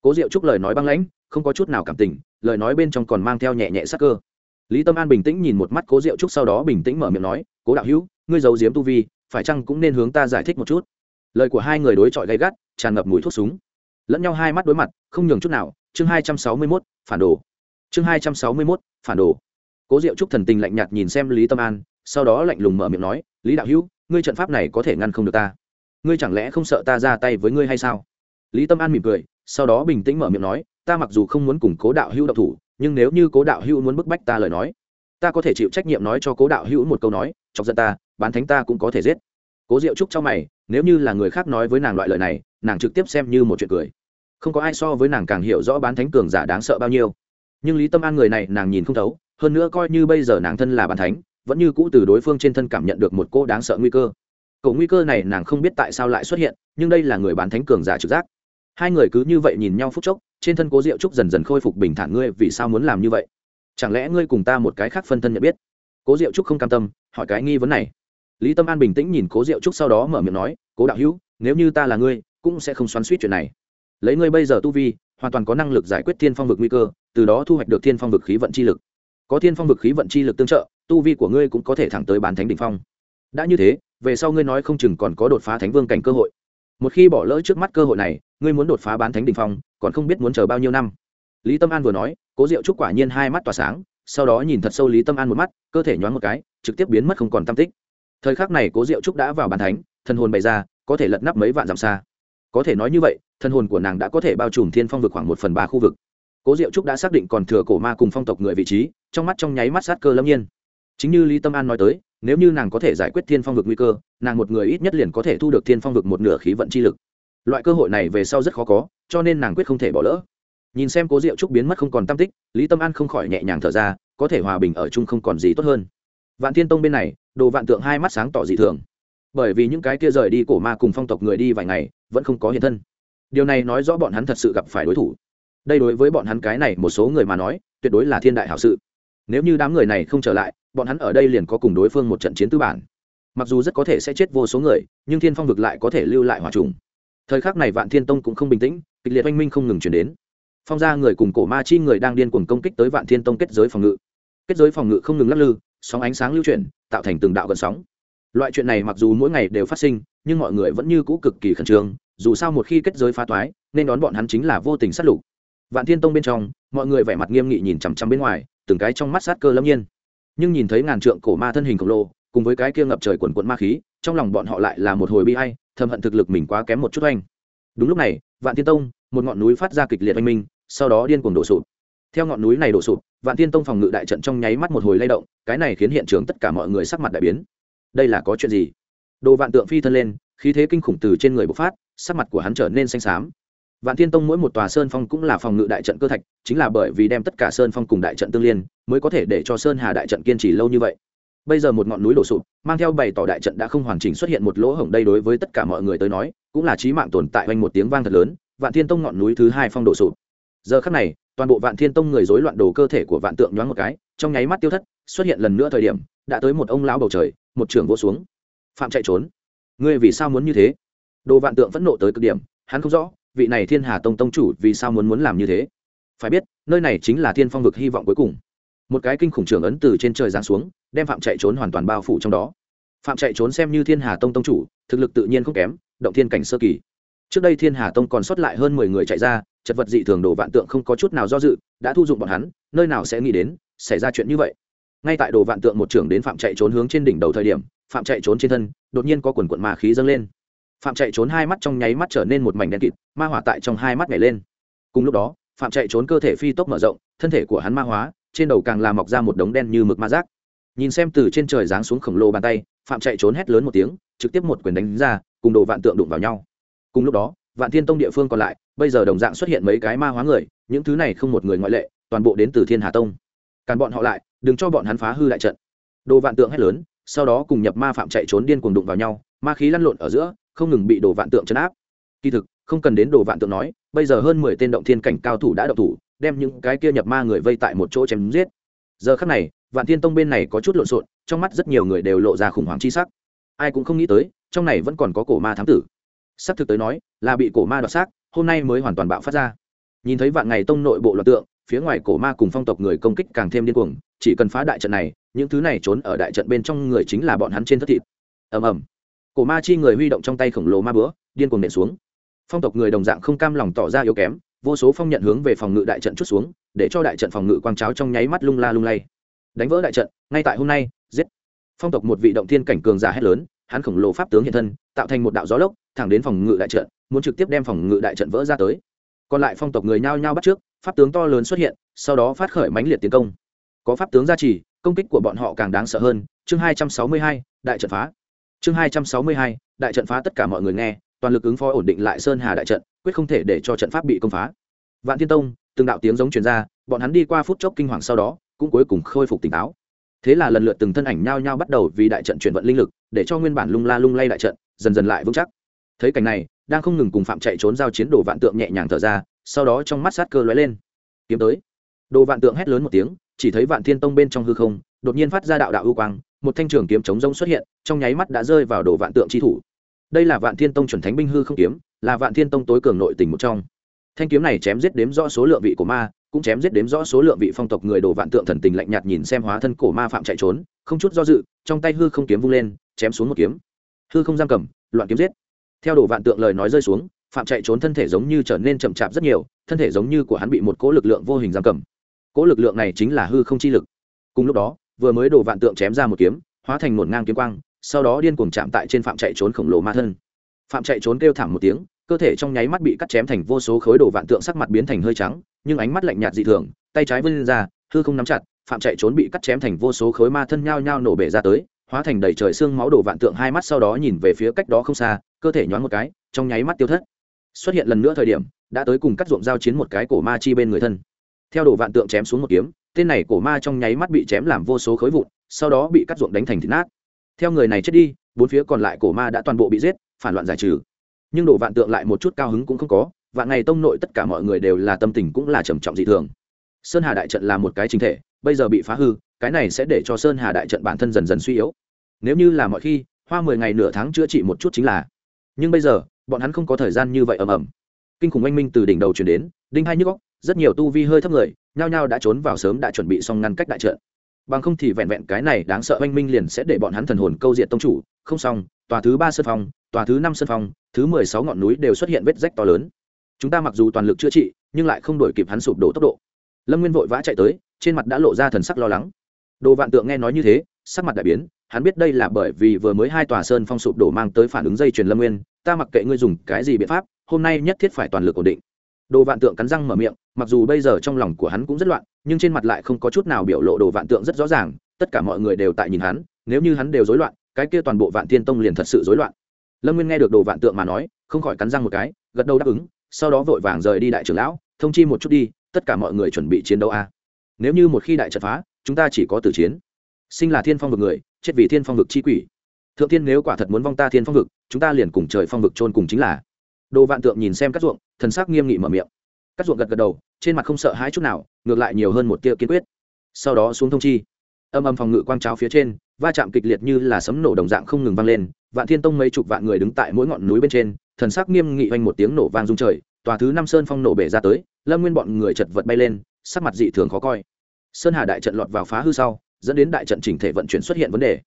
Cố diệu trúc lời nói băng lãnh, không có chút nào cảm tình, lời nói bên trong còn mang theo nhẹ nhẹ sắc cơ. Lý tâm an bình tĩnh nhìn một mắt cố diệu trúc sau đó bình tĩnh mở miệng nói, cố đạo hữu, ngươi giấu giếm tu vi, phải chăng cũng nên hướng ta giải thích một chút? Lời của hai người đối chọi gay gắt tràn ngập mùi thuốc súng. Lẫn nhau hai mắt đối mặt, không nhường chút nào. Chương hai trăm sáu mươi mốt, phản đồ. Chương hai trăm sáu mươi mốt, phản đồ. Cố diệu trúc thần tình lạnh nhạt nhìn xem lý tâm an, sau đó lạnh lùng mở miệng nói, lý đạo hữu, ngươi trận pháp này có thể ngăn không được ta. Ngươi chẳng lẽ không sợ ta ra tay với ngươi hay sao? Lý tâm an mỉm cười, sau đó bình tĩnh mở miệng nói, ta mặc dù không muốn cùng cố đạo hữu độc thủ, nhưng nếu như cố đạo hữu muốn bức bách ta lời nói, ta có thể chịu trách nhiệm nói cho cố đạo hữu một câu nói, chọc giận ta, bán thánh ta cũng có thể giết. Cố diệu trúc cho mày, nếu như là người khác nói với nàng loại lời này nàng trực tiếp xem như một chuyện cười. Không có ai so với nàng càng hiểu rõ bán thánh cường giả đáng sợ bao nhiêu. Nhưng lý tâm an người này nàng nhìn không thấu, hơn nữa coi như bây giờ nàng thân là bán thánh, vẫn như cũ từ đối phương trên thân cảm nhận được một cô đáng sợ nguy cơ. Cậu nguy cơ này nàng không biết tại sao lại xuất hiện, nhưng đây là người bán thánh cường giả trực giác. Hai người cứ như vậy nhìn nhau phút chốc, trên thân cố diệu trúc dần dần khôi phục bình thản, ngươi vì sao muốn làm như vậy? Chẳng lẽ ngươi cùng ta một cái khác phân thân nhận biết? Cố diệu trúc không cam tâm, hỏi cái nghi vấn này. Lý tâm an bình tĩnh nhìn cố diệu trúc sau đó mở miệng nói, cố đạo hữu, nếu như ta là ngươi cũng sẽ không xoắn suýt chuyện này. Lấy ngươi bây giờ tu vi, hoàn toàn có năng lực giải quyết thiên phong vực nguy cơ, từ đó thu hoạch được thiên phong vực khí vận chi lực. Có thiên phong vực khí vận chi lực tương trợ, tu vi của ngươi cũng có thể thẳng tới bán thánh đ ỉ n h phong. Đã như thế, về sau ngươi nói không chừng còn có đột phá thánh vương cảnh cơ hội. Một khi bỏ lỡ trước mắt cơ hội này, ngươi muốn đột phá bán thánh đ ỉ n h phong, còn không biết muốn chờ bao nhiêu năm. Lý tâm an vừa nói, cố diệu trúc quả nhiên hai mắt tỏa sáng, sau đó nhìn thật sâu lý tâm an một mắt, cơ thể nhoáng một cái, trực tiếp biến mất không còn tam tích. Thời khắc này cố diệu trúc đã vào bàn thánh thân hồn bày ra, có thể lật nắp mấy vạn dặm xa có thể nói như vậy, thân hồn của nàng đã có thể bao trùm thiên phong vực khoảng một phần ba khu vực. Cố diệu trúc đã xác định còn thừa cổ ma cùng phong tộc người vị trí, trong mắt trong nháy mắt sát cơ lâm nhiên. Chính như lý tâm an nói tới, nếu như nàng có thể giải quyết thiên phong vực nguy cơ, nàng một người ít nhất liền có thể thu được thiên phong vực một nửa khí vận chi lực. Loại cơ hội này về sau rất khó có, cho nên nàng quyết không thể bỏ lỡ. Nhìn xem cố diệu trúc biến mất không còn tam tích, lý tâm an không khỏi nhẹ nhàng thở ra, có thể hòa bình ở chung không còn gì tốt hơn. Vạn thiên tông bên này, đồ vạn tượng hai mắt sáng tỏ dị thường bởi vì những cái kia rời đi cổ ma cùng phong tộc người đi vài ngày, vẫn không có hiện thân. Điều này nói rõ bọn hắn thật sự gặp phải đối thủ. Đây đối với bọn hắn cái này một số người mà nói, tuyệt đối là thiên đại hảo sự. Nếu như đám người này không trở lại, bọn hắn ở đây liền có cùng đối phương một trận chiến tư bản. Mặc dù rất có thể sẽ chết vô số người, nhưng thiên phong vực lại có thể lưu lại hòa trùng. Thời khắc này vạn thiên tông cũng không bình tĩnh, kịch liệt oanh minh không ngừng chuyển đến. Phong ra người cùng cổ ma chi người đang điên cuồng công kích tới vạn thiên tông kết giới phòng ngự. Kết giới phòng ngự không ngừng lắc lư, sóng ánh sáng lưu chuyển, tạo thành từng đạo gần sóng loại chuyện này mặc dù mỗi ngày đều phát sinh, nhưng mọi người vẫn như cũ cực kỳ khẩn trương, dù sao một khi kết giới phá toái, nên đón bọn hắn chính là vô tình sát lục. Vạn thiên tông bên trong, mọi người vẻ mặt nghiêm nghị nhìn chằm chằm bên ngoài, từng cái trong mắt sát cơ lâm nhiên. Nhưng nhìn thấy ngàn trượng cổ ma thân hình khổng lồ, cùng với cái kia ngập trời quần quận ma khí, trong lòng bọn họ lại là một hồi bi hay thầm hận thực lực mình quá kém một chút oanh. Đúng lúc này, vạn Thiên tông, một ngọn núi phát ra kịch liệt oanh minh, sau đó điên cuồng đổ sụp. Theo ngọn núi này đổ sụp, vạn Thiên tông phòng ngự đại trận trong nháy mắt một hồi lay động, cái này khiến hiện trường tất cả mọi người sắc mặt đại biến đây là có chuyện gì? Đồ vạn tượng phi thân lên, khí thế kinh khủng từ trên người bộc phát, sắc mặt của hắn trở nên xanh xám. Vạn thiên tông mỗi một tòa sơn phong cũng là phòng ngự đại trận cơ thạch, chính là bởi vì đem tất cả sơn phong cùng đại trận tương liên, mới có thể để cho sơn hà đại trận kiên trì lâu như vậy. Bây giờ một ngọn núi đổ sụp, mang theo bày tỏ đại trận đã không hoàn chỉnh xuất hiện một lỗ hổng đây đối với tất cả mọi người tới nói, cũng là trí mạng tồn tại quanh một tiếng vang thật lớn, vạn thiên tông ngọn núi thứ hai phong đổ sụp. Giờ khắc này, toàn bộ vạn thiên tông người rối loạn đồ cơ thể của vạn tượng nhoáng một cái, trong nháy mắt tiêu thất, xuất hiện lần nữa thời điểm, đã tới một ông lão bầu trời một trường vỗ xuống. Phạm chạy trốn. Ngươi vì sao muốn như thế? Đồ vạn tượng phẫn nộ tới cực điểm, hắn không rõ, vị này thiên hà tông tông chủ vì sao muốn muốn làm như thế? Phải biết, nơi này chính là thiên phong vực hy vọng cuối cùng. Một cái kinh khủng trường ấn từ trên trời giáng xuống, đem phạm chạy trốn hoàn toàn bao phủ trong đó. Phạm chạy trốn xem như thiên hà tông tông chủ, thực lực tự nhiên không kém, động thiên cảnh sơ kỳ. Trước đây thiên hà tông còn sót lại hơn mười người chạy ra, chật vật dị thường đồ vạn tượng không có chút nào do dự, đã thu dụng bọn hắn, nơi nào sẽ nghĩ đến, xảy ra chuyện như vậy? Ngay tại đồ vạn tượng một trưởng đến phạm chạy trốn hướng trên đỉnh đầu thời điểm, phạm chạy trốn trên thân, đột nhiên có quần quận ma khí dâng lên. Phạm chạy trốn hai mắt trong nháy mắt trở nên một mảnh đen kịt, ma hỏa tại trong hai mắt nhảy lên. Cùng lúc đó, phạm chạy trốn cơ thể phi tốc mở rộng, thân thể của hắn ma hóa, trên đầu càng làm mọc ra một đống đen như mực ma rác. Nhìn xem từ trên trời giáng xuống khổng lồ bàn tay, phạm chạy trốn hét lớn một tiếng, trực tiếp một quyền đánh ra, cùng đồ vạn tượng đụng vào nhau. Cùng lúc đó, vạn thiên tông địa phương còn lại, bây giờ đồng dạng xuất hiện mấy cái ma hóa người, những thứ này không một người ngoại lệ, toàn bộ đến từ thiên hà tông. Càn bọn họ lại đừng cho bọn hắn phá hư đại trận. Đồ vạn tượng hét lớn, sau đó cùng nhập ma phạm chạy trốn điên cuồng đụng vào nhau, ma khí lăn lộn ở giữa, không ngừng bị đồ vạn tượng chấn áp. Kỳ thực, không cần đến đồ vạn tượng nói, bây giờ hơn mười tên động thiên cảnh cao thủ đã động thủ, đem những cái kia nhập ma người vây tại một chỗ chém giết. Giờ khắc này, vạn thiên tông bên này có chút lộn xộn, trong mắt rất nhiều người đều lộ ra khủng hoảng chi sắc. Ai cũng không nghĩ tới, trong này vẫn còn có cổ ma thám tử. Sắp thực tới nói, là bị cổ ma đoạt xác, hôm nay mới hoàn toàn bạo phát ra. Nhìn thấy vạn ngày tông nội bộ loạt tượng, phía ngoài cổ ma cùng phong tộc người công kích càng thêm điên cuồng chỉ cần phá đại trận này, những thứ này trốn ở đại trận bên trong người chính là bọn hắn trên thất thịt. Ầm ầm. Cổ ma chi người huy động trong tay khổng lồ ma bữa điên cuồng nện xuống. Phong tộc người đồng dạng không cam lòng tỏ ra yếu kém, vô số phong nhận hướng về phòng ngự đại trận chút xuống, để cho đại trận phòng ngự quang cháo trong nháy mắt lung la lung lay. Đánh vỡ đại trận, ngay tại hôm nay, giết. Phong tộc một vị động thiên cảnh cường giả hét lớn, hắn khổng lồ pháp tướng hiện thân, tạo thành một đạo gió lốc, thẳng đến phòng ngự đại trận, muốn trực tiếp đem phòng ngự đại trận vỡ ra tới. Còn lại phong tộc người nhao nhao bắt trước, pháp tướng to lớn xuất hiện, sau đó phát khởi mãnh liệt tiến công có pháp tướng gia trì, công kích của bọn họ càng đáng sợ hơn. Chương hai trăm sáu mươi hai, đại trận phá. Chương hai trăm sáu mươi hai, đại trận phá tất cả mọi người nghe, toàn lực ứng phó ổn định lại sơn hà đại trận, quyết không thể để cho trận pháp bị công phá. Vạn thiên tông, từng đạo tiếng giống truyền ra, bọn hắn đi qua phút chốc kinh hoàng sau đó, cũng cuối cùng khôi phục tỉnh táo. Thế là lần lượt từng thân ảnh nhao nhao bắt đầu vì đại trận chuyển vận linh lực, để cho nguyên bản lung la lung lay đại trận, dần dần lại vững chắc. Thấy cảnh này, đang không ngừng cùng phạm chạy trốn giao chiến đồ vạn tượng nhẹ nhàng thở ra, sau đó trong mắt sát cơ lóe lên. Kiếm tới đồ vạn tượng hét lớn một tiếng, chỉ thấy vạn thiên tông bên trong hư không, đột nhiên phát ra đạo đạo ưu quang, một thanh trường kiếm chống rông xuất hiện, trong nháy mắt đã rơi vào đồ vạn tượng chi thủ. Đây là vạn thiên tông chuẩn thánh binh hư không kiếm, là vạn thiên tông tối cường nội tình một trong. Thanh kiếm này chém giết đếm rõ số lượng vị của ma, cũng chém giết đếm rõ số lượng vị phong tộc người đồ vạn tượng thần tình lạnh nhạt nhìn xem hóa thân cổ ma phạm chạy trốn, không chút do dự, trong tay hư không kiếm vung lên, chém xuống một kiếm. Hư không giam cầm, loạn kiếm giết. Theo đồ vạn tượng lời nói rơi xuống, phạm chạy trốn thân thể giống như trở nên chậm chạp rất nhiều, thân thể giống như của hắn bị một cỗ lực lượng vô hình giam cầm cỗ lực lượng này chính là hư không chi lực. Cùng lúc đó, vừa mới đổ vạn tượng chém ra một kiếm, hóa thành một ngang kiếm quang, sau đó điên cuồng chạm tại trên phạm chạy trốn khổng lồ ma thân. Phạm chạy trốn kêu thảm một tiếng, cơ thể trong nháy mắt bị cắt chém thành vô số khối đồ vạn tượng sắc mặt biến thành hơi trắng, nhưng ánh mắt lạnh nhạt dị thường, tay trái vươn ra, hư không nắm chặt, phạm chạy trốn bị cắt chém thành vô số khối ma thân nhao nhao nổ bể ra tới, hóa thành đầy trời xương máu đổ vạn tượng hai mắt sau đó nhìn về phía cách đó không xa, cơ thể nhoáng một cái, trong nháy mắt tiêu thất. Xuất hiện lần nữa thời điểm, đã tới cùng cắt ruộng giao chiến một cái cổ ma chi bên người thân theo đồ vạn tượng chém xuống một kiếm, tên này cổ ma trong nháy mắt bị chém làm vô số khối vụn, sau đó bị cắt ruộng đánh thành thịt nát. Theo người này chết đi, bốn phía còn lại cổ ma đã toàn bộ bị giết, phản loạn giải trừ. Nhưng đồ vạn tượng lại một chút cao hứng cũng không có, vạn ngày tông nội tất cả mọi người đều là tâm tình cũng là trầm trọng dị thường. Sơn hà đại trận là một cái chính thể, bây giờ bị phá hư, cái này sẽ để cho sơn hà đại trận bản thân dần dần suy yếu. Nếu như là mọi khi, hoa mười ngày nửa tháng chữa trị một chút chính là. Nhưng bây giờ, bọn hắn không có thời gian như vậy ầm ầm kinh khủng oanh minh từ đỉnh đầu chuyển đến, đinh hai nhức góc rất nhiều tu vi hơi thấp người, nhao nhao đã trốn vào sớm đã chuẩn bị xong ngăn cách đại trận. Bằng không thì vẹn vẹn cái này đáng sợ oanh minh liền sẽ để bọn hắn thần hồn câu diện tông chủ. Không xong, tòa thứ ba sân phong tòa thứ năm sân phong thứ mười sáu ngọn núi đều xuất hiện vết rách to lớn. Chúng ta mặc dù toàn lực chữa trị, nhưng lại không đổi kịp hắn sụp đổ tốc độ. Lâm nguyên vội vã chạy tới, trên mặt đã lộ ra thần sắc lo lắng. Đồ vạn tượng nghe nói như thế, sắc mặt đại biến, hắn biết đây là bởi vì vừa mới hai tòa sơn phong sụp đổ mang tới phản ứng dây chuyền lâm nguyên, ta mặc kệ ngươi dùng cái gì biện pháp hôm nay nhất thiết phải toàn lực ổn định. Đồ vạn tượng cắn răng mở miệng, mặc dù bây giờ trong lòng của hắn cũng rất loạn, nhưng trên mặt lại không có chút nào biểu lộ đồ vạn tượng rất rõ ràng, tất cả mọi người đều tại nhìn hắn, nếu như hắn đều rối loạn, cái kia toàn bộ vạn thiên tông liền thật sự rối loạn. Lâm nguyên nghe được đồ vạn tượng mà nói, không khỏi cắn răng một cái, gật đầu đáp ứng, sau đó vội vàng rời đi đại trưởng lão, thông chi một chút đi, tất cả mọi người chuẩn bị chiến đấu a. Nếu như một khi đại trận phá, chúng ta chỉ có tử chiến. Sinh là thiên phong vực người, chết vì thiên phong vực chi quỷ. Thượng thiên nếu quả thật muốn vong ta thiên phong vực, chúng ta liền cùng trời phong vực trôn cùng chính là đồ vạn tượng nhìn xem các ruộng, thần sắc nghiêm nghị mở miệng. Các ruộng gật gật đầu, trên mặt không sợ hãi chút nào, ngược lại nhiều hơn một tia kiên quyết. Sau đó xuống thông chi. Âm âm phòng ngự quang cháo phía trên, va chạm kịch liệt như là sấm nổ đồng dạng không ngừng vang lên, vạn thiên tông mấy chục vạn người đứng tại mỗi ngọn núi bên trên, thần sắc nghiêm nghị oanh một tiếng nổ vang rung trời, tòa thứ năm sơn phong nổ bể ra tới, lâm nguyên bọn người chật vật bay lên, sắc mặt dị thường khó coi. Sơn hà đại trận lọt vào phá hư sau, dẫn đến đại trận chỉnh thể vận chuyển xuất hiện vấn đề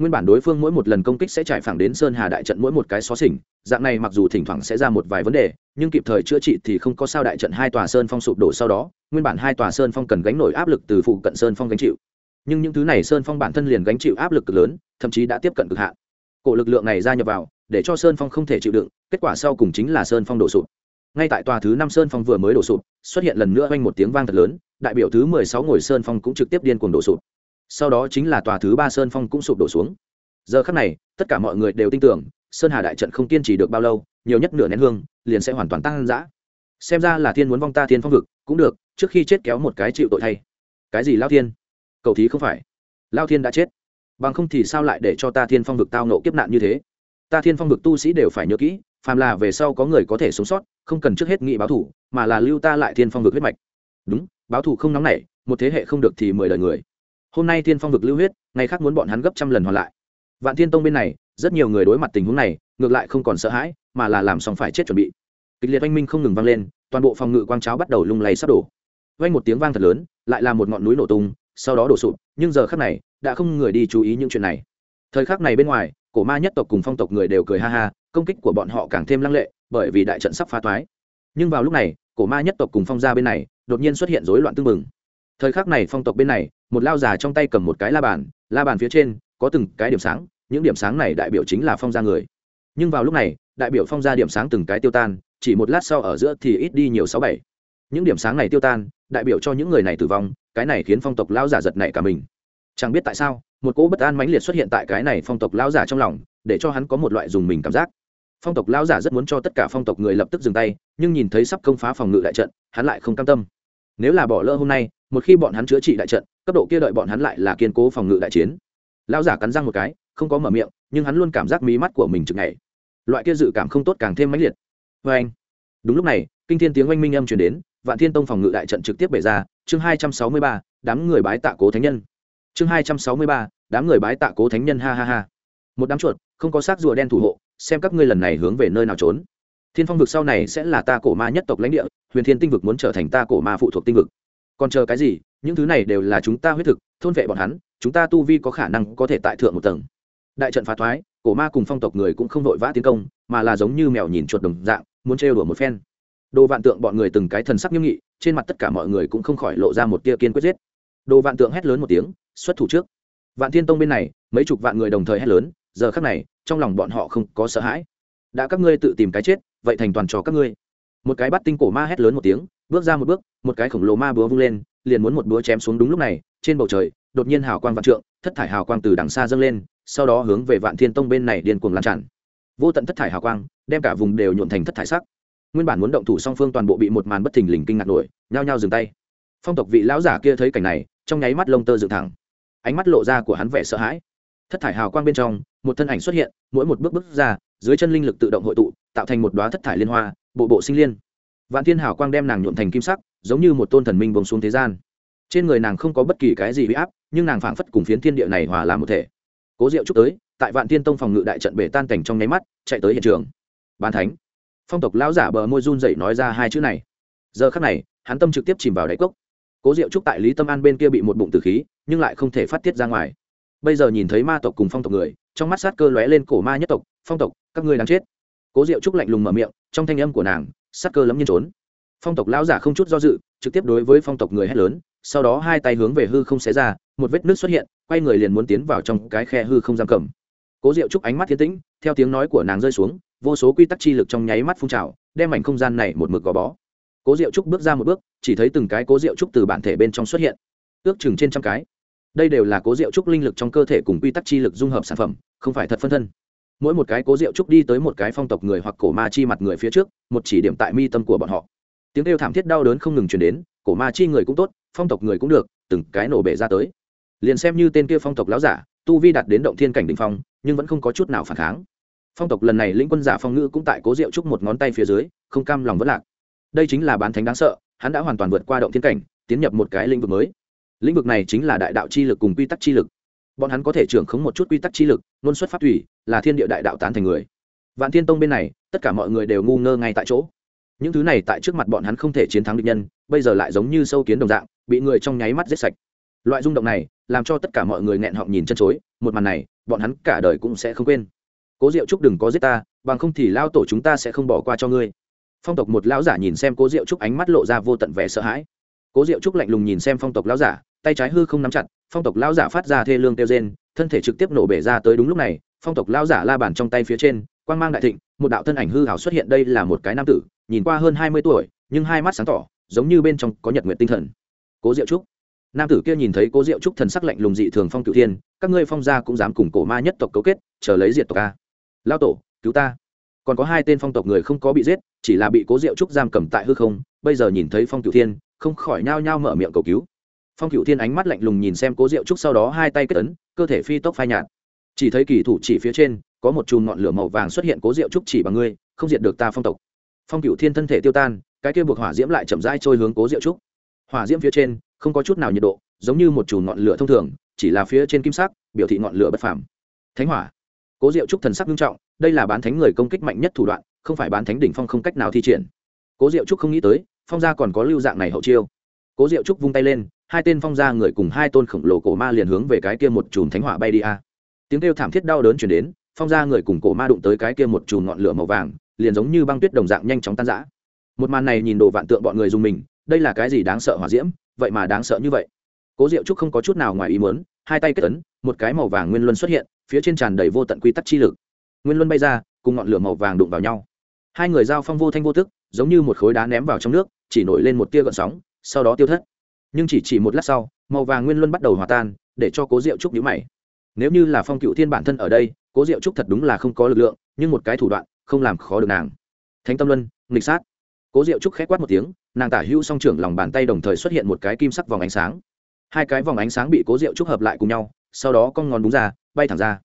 nguyên bản đối phương mỗi một lần công kích sẽ trải phẳng đến sơn hà đại trận mỗi một cái xó xỉnh, dạng này mặc dù thỉnh thoảng sẽ ra một vài vấn đề, nhưng kịp thời chữa trị thì không có sao đại trận hai tòa sơn phong sụp đổ sau đó, nguyên bản hai tòa sơn phong cần gánh nổi áp lực từ phụ cận sơn phong gánh chịu. Nhưng những thứ này sơn phong bản thân liền gánh chịu áp lực cực lớn, thậm chí đã tiếp cận cực hạn. Cổ lực lượng này ra nhập vào, để cho sơn phong không thể chịu đựng, kết quả sau cùng chính là sơn phong đổ sụp. Ngay tại tòa thứ năm sơn phong vừa mới đổ sụp, xuất hiện lần nữa oanh một tiếng vang thật lớn, đại biểu thứ mười sáu ngồi sơn phong cũng trực tiếp điên cuồng đổ sụp sau đó chính là tòa thứ ba sơn phong cũng sụp đổ xuống. Giờ khắc này, tất cả mọi người đều tin tưởng, sơn hà đại trận không kiên trì được bao lâu, nhiều nhất nửa nén hương, liền sẽ hoàn toàn tăng giã xem ra là thiên muốn vong ta thiên phong vực, cũng được, trước khi chết kéo một cái chịu tội thay. Cái gì lao thiên? Cầu thí không phải. Lao thiên đã chết. Bằng không thì sao lại để cho ta thiên phong vực tao nộ kiếp nạn như thế? Ta thiên phong vực tu sĩ đều phải nhớ kỹ, phàm là về sau có người có thể sống sót, không cần trước hết nghị báo thủ, mà là lưu ta lại thiên phong vực huyết mạch. Đúng, báo thủ không nóng nảy, một thế hệ không được thì mười đời người hôm nay thiên phong vực lưu huyết, ngày khác muốn bọn hắn gấp trăm lần hoàn lại. Vạn thiên tông bên này, rất nhiều người đối mặt tình huống này, ngược lại không còn sợ hãi, mà là làm xong phải chết chuẩn bị. Kịch liệt oanh minh không ngừng vang lên, toàn bộ phòng ngự quang cháo bắt đầu lung lay sắp đổ. Vang một tiếng vang thật lớn, lại là một ngọn núi nổ tung, sau đó đổ sụp, nhưng giờ khắc này, đã không người đi chú ý những chuyện này. Thời khắc này bên ngoài, cổ ma nhất tộc cùng phong tộc người đều cười ha ha, công kích của bọn họ càng thêm lăng lệ, bởi vì đại trận sắp phá toái nhưng vào lúc này, cổ ma nhất tộc cùng phong gia bên này, đột nhiên xuất hiện rối loạn tương mừng thời khắc này phong tộc bên này một lao già trong tay cầm một cái la bàn la bàn phía trên có từng cái điểm sáng, những điểm sáng này đại biểu chính là phong gia người. Nhưng vào lúc này, đại biểu phong gia điểm sáng từng cái tiêu tan, chỉ một lát sau ở giữa thì ít đi nhiều sáu bảy. Những điểm sáng này tiêu tan, đại biểu cho những người này tử vong, cái này khiến phong tộc lao giả giật nảy cả mình. Chẳng biết tại sao, một cỗ bất an mãnh liệt xuất hiện tại cái này phong tộc lao giả trong lòng, để cho hắn có một loại dùng mình cảm giác. Phong tộc lao giả rất muốn cho tất cả phong tộc người lập tức dừng tay, nhưng nhìn thấy sắp công phá phòng ngự đại trận, hắn lại không cam tâm. Nếu là bỏ lỡ hôm nay, một khi bọn hắn chữa trị đại trận cấp độ kia đợi bọn hắn lại là kiên cố phòng ngự đại chiến. Lão giả cắn răng một cái, không có mở miệng, nhưng hắn luôn cảm giác mí mắt của mình chừng ngày loại kia dự cảm không tốt càng thêm mãnh liệt. Vê anh, đúng lúc này, kinh thiên tiếng oanh minh âm chuyển đến, vạn thiên tông phòng ngự đại trận trực tiếp bể ra, chương hai trăm sáu mươi ba, đám người bái tạ cố thánh nhân. Chương hai trăm sáu mươi ba, đám người bái tạ cố thánh nhân, ha ha ha. Một đám chuột, không có xác rùa đen thủ hộ, xem các ngươi lần này hướng về nơi nào trốn. Thiên phong vực sau này sẽ là ta cổ ma nhất tộc lãnh địa, huyền thiên tinh vực muốn trở thành ta cổ ma phụ thuộc tinh vực. Còn chờ cái gì những thứ này đều là chúng ta huyết thực, thôn vệ bọn hắn, chúng ta tu vi có khả năng có thể tại thượng một tầng. Đại trận phá thoái, cổ ma cùng phong tộc người cũng không vội vã tiến công, mà là giống như mèo nhìn chuột đồng dạng, muốn trêu đùa một phen. Đồ vạn tượng bọn người từng cái thần sắc nghiêm nghị, trên mặt tất cả mọi người cũng không khỏi lộ ra một tia kiên quyết giết. Đồ vạn tượng hét lớn một tiếng, xuất thủ trước. Vạn thiên tông bên này, mấy chục vạn người đồng thời hét lớn, giờ khắc này, trong lòng bọn họ không có sợ hãi. Đã các ngươi tự tìm cái chết, vậy thành toàn trò các ngươi. Một cái bắt tinh cổ ma hét lớn một tiếng, bước ra một bước, một cái khổng lồ ma búa vung lên liền muốn một búa chém xuống đúng lúc này, trên bầu trời, đột nhiên hào quang vạn trượng, thất thải hào quang từ đằng xa dâng lên, sau đó hướng về vạn thiên tông bên này điên cuồng lan tràn. Vô tận thất thải hào quang, đem cả vùng đều nhuộn thành thất thải sắc. Nguyên bản muốn động thủ song phương toàn bộ bị một màn bất thình lình kinh ngạc nổi, nhao nhao dừng tay. Phong tộc vị lão giả kia thấy cảnh này, trong nháy mắt lông tơ dựng thẳng. Ánh mắt lộ ra của hắn vẻ sợ hãi. Thất thải hào quang bên trong, một thân ảnh xuất hiện, mỗi một bước bước ra, dưới chân linh lực tự động hội tụ, tạo thành một đoá thất thải liên hoa, bộ bộ sinh liên vạn thiên hào quang đem nàng nhuộn thành kim sắc, giống như một tôn thần minh bông xuống thế gian. Trên người nàng không có bất kỳ cái gì bị áp, nhưng nàng phảng phất cùng phiến thiên địa này hòa làm một thể. Cố diệu chúc tới, tại vạn thiên tông phòng ngự đại trận bể tan cảnh trong nháy mắt, chạy tới hiện trường. Ban thánh. Phong tộc lão giả bờ môi run dậy nói ra hai chữ này. Giờ khắc này, hắn tâm trực tiếp chìm vào đáy cốc. Cố diệu trúc tại lý tâm an bên kia bị một bụng tử khí, nhưng lại không thể phát tiết ra ngoài. Bây giờ nhìn thấy ma tộc cùng phong tộc người, trong mắt sát cơ lóe lên cổ ma nhất tộc, phong tộc, các ngươi đang chết. Cố diệu trúc lạnh lùng mở miệng, trong thanh âm của nàng sắc cơ lắm nhiên trốn. Phong tộc lão giả không chút do dự, trực tiếp đối với phong tộc người hét lớn, sau đó hai tay hướng về hư không xé ra, một vết nước xuất hiện, quay người liền muốn tiến vào trong cái khe hư không giam cầm. Cố diệu trúc ánh mắt thiên tĩnh, theo tiếng nói của nàng rơi xuống, vô số quy tắc chi lực trong nháy mắt phun trào, đem mảnh không gian này một mực gò bó. Cố diệu trúc bước ra một bước, chỉ thấy từng cái cố diệu trúc từ bản thể bên trong xuất hiện, ước chừng trên trăm cái. Đây đều là cố diệu trúc linh lực trong cơ thể cùng quy tắc chi lực dung hợp sản phẩm, không phải thật phân thân mỗi một cái cố diệu trúc đi tới một cái phong tộc người hoặc cổ ma chi mặt người phía trước, một chỉ điểm tại mi tâm của bọn họ. Tiếng kêu thảm thiết đau đớn không ngừng chuyển đến, cổ ma chi người cũng tốt, phong tộc người cũng được, từng cái nổ bể ra tới. Liền xem như tên kia phong tộc láo giả, tu vi đạt đến động thiên cảnh đ ỉ n h phong, nhưng vẫn không có chút nào phản kháng. Phong tộc lần này lĩnh quân giả phong ngữ cũng tại cố diệu trúc một ngón tay phía dưới, không cam lòng vất lạc. Đây chính là bán thánh đáng sợ, hắn đã hoàn toàn vượt qua động thiên cảnh, tiến nhập một cái lĩnh vực mới. Lĩnh vực này chính là đại đạo chi lực cùng quy tắc chi lực. Bọn hắn có thể trưởng khống một chút quy tắc chi lực, luôn xuất phát thủy là thiên địa đại đạo tán thành người. Vạn thiên tông bên này, tất cả mọi người đều ngu ngơ ngay tại chỗ. Những thứ này tại trước mặt bọn hắn không thể chiến thắng địch nhân, bây giờ lại giống như sâu kiến đồng dạng, bị người trong nháy mắt giết sạch. Loại rung động này, làm cho tất cả mọi người nghẹn họng nhìn chân chối, một màn này, bọn hắn cả đời cũng sẽ không quên. Cố diệu trúc đừng có giết ta, bằng không thì lao tổ chúng ta sẽ không bỏ qua cho ngươi. Phong tộc một lão giả nhìn xem cố diệu trúc ánh mắt lộ ra vô tận vẻ sợ hãi. Cố diệu trúc lạnh lùng nhìn xem phong tộc lão giả, tay trái hư không nắm chặt, phong tộc lão giả phát ra thê lương kêu rên, thân thể trực tiếp nổ bể ra tới đúng lúc này phong tộc lao giả la bàn trong tay phía trên, quang mang đại thịnh, một đạo thân ảnh hư hảo xuất hiện, đây là một cái nam tử, nhìn qua hơn hai mươi tuổi, nhưng hai mắt sáng tỏ, giống như bên trong có nhật nguyện tinh thần. Cố diệu trúc. Nam tử kia nhìn thấy cố diệu trúc thần sắc lạnh lùng dị thường phong cựu thiên, các ngươi phong gia cũng dám cùng cổ ma nhất tộc cấu kết, chờ lấy diệt tộc a. Lao tổ, cứu ta. Còn có hai tên phong tộc người không có bị giết, chỉ là bị cố diệu trúc giam cầm tại hư không, bây giờ nhìn thấy phong cựu thiên, không khỏi nhao nhao mở miệng cầu cứu. Phong cựu thiên ánh mắt lạnh lùng nhìn xem cố diệu trúc sau đó hai tay kết ấn, cơ thể phi tốc phai nhạt chỉ thấy kỳ thủ chỉ phía trên, có một chùm ngọn lửa màu vàng xuất hiện cố diệu trúc chỉ bằng ngươi, không diệt được ta phong tộc. Phong cửu thiên thân thể tiêu tan, cái kia buộc hỏa diễm lại chậm rãi trôi hướng cố diệu trúc. Hỏa diễm phía trên, không có chút nào nhiệt độ, giống như một chùm ngọn lửa thông thường, chỉ là phía trên kim sắc, biểu thị ngọn lửa bất phàm. Thánh hỏa. Cố diệu trúc thần sắc nghiêm trọng, đây là bán thánh người công kích mạnh nhất thủ đoạn, không phải bán thánh đỉnh phong không cách nào thi triển. Cố diệu trúc không nghĩ tới, phong gia còn có lưu dạng này hậu chiêu. Cố diệu trúc vung tay lên, hai tên phong gia người cùng hai tôn khổng lồ cổ ma liền hướng về cái kia một chùm thánh hỏa bay đi a tiếng kêu thảm thiết đau đớn chuyển đến, phong gia người cùng cổ ma đụng tới cái kia một chùm ngọn lửa màu vàng, liền giống như băng tuyết đồng dạng nhanh chóng tan rã. Một màn này nhìn đồ vạn tượng bọn người dùng mình, đây là cái gì đáng sợ hỏa diễm, vậy mà đáng sợ như vậy. Cố diệu trúc không có chút nào ngoài ý muốn, hai tay kết ấn, một cái màu vàng nguyên luân xuất hiện, phía trên tràn đầy vô tận quy tắc chi lực. Nguyên luân bay ra, cùng ngọn lửa màu vàng đụng vào nhau. Hai người giao phong vô thanh vô tức, giống như một khối đá ném vào trong nước, chỉ nổi lên một tia gợn sóng, sau đó tiêu thất. Nhưng chỉ chỉ một lát sau, màu vàng nguyên luân bắt đầu hòa tan, để cho cố diệu trúc nhũ mày nếu như là phong cựu thiên bản thân ở đây, cố diệu trúc thật đúng là không có lực lượng, nhưng một cái thủ đoạn, không làm khó được nàng. Thánh tâm luân, nghịch sát. Cố diệu trúc khẽ quát một tiếng, nàng tả hữu song trưởng lòng bàn tay đồng thời xuất hiện một cái kim sắc vòng ánh sáng. Hai cái vòng ánh sáng bị cố diệu trúc hợp lại cùng nhau, sau đó con ngón búng ra, bay thẳng ra.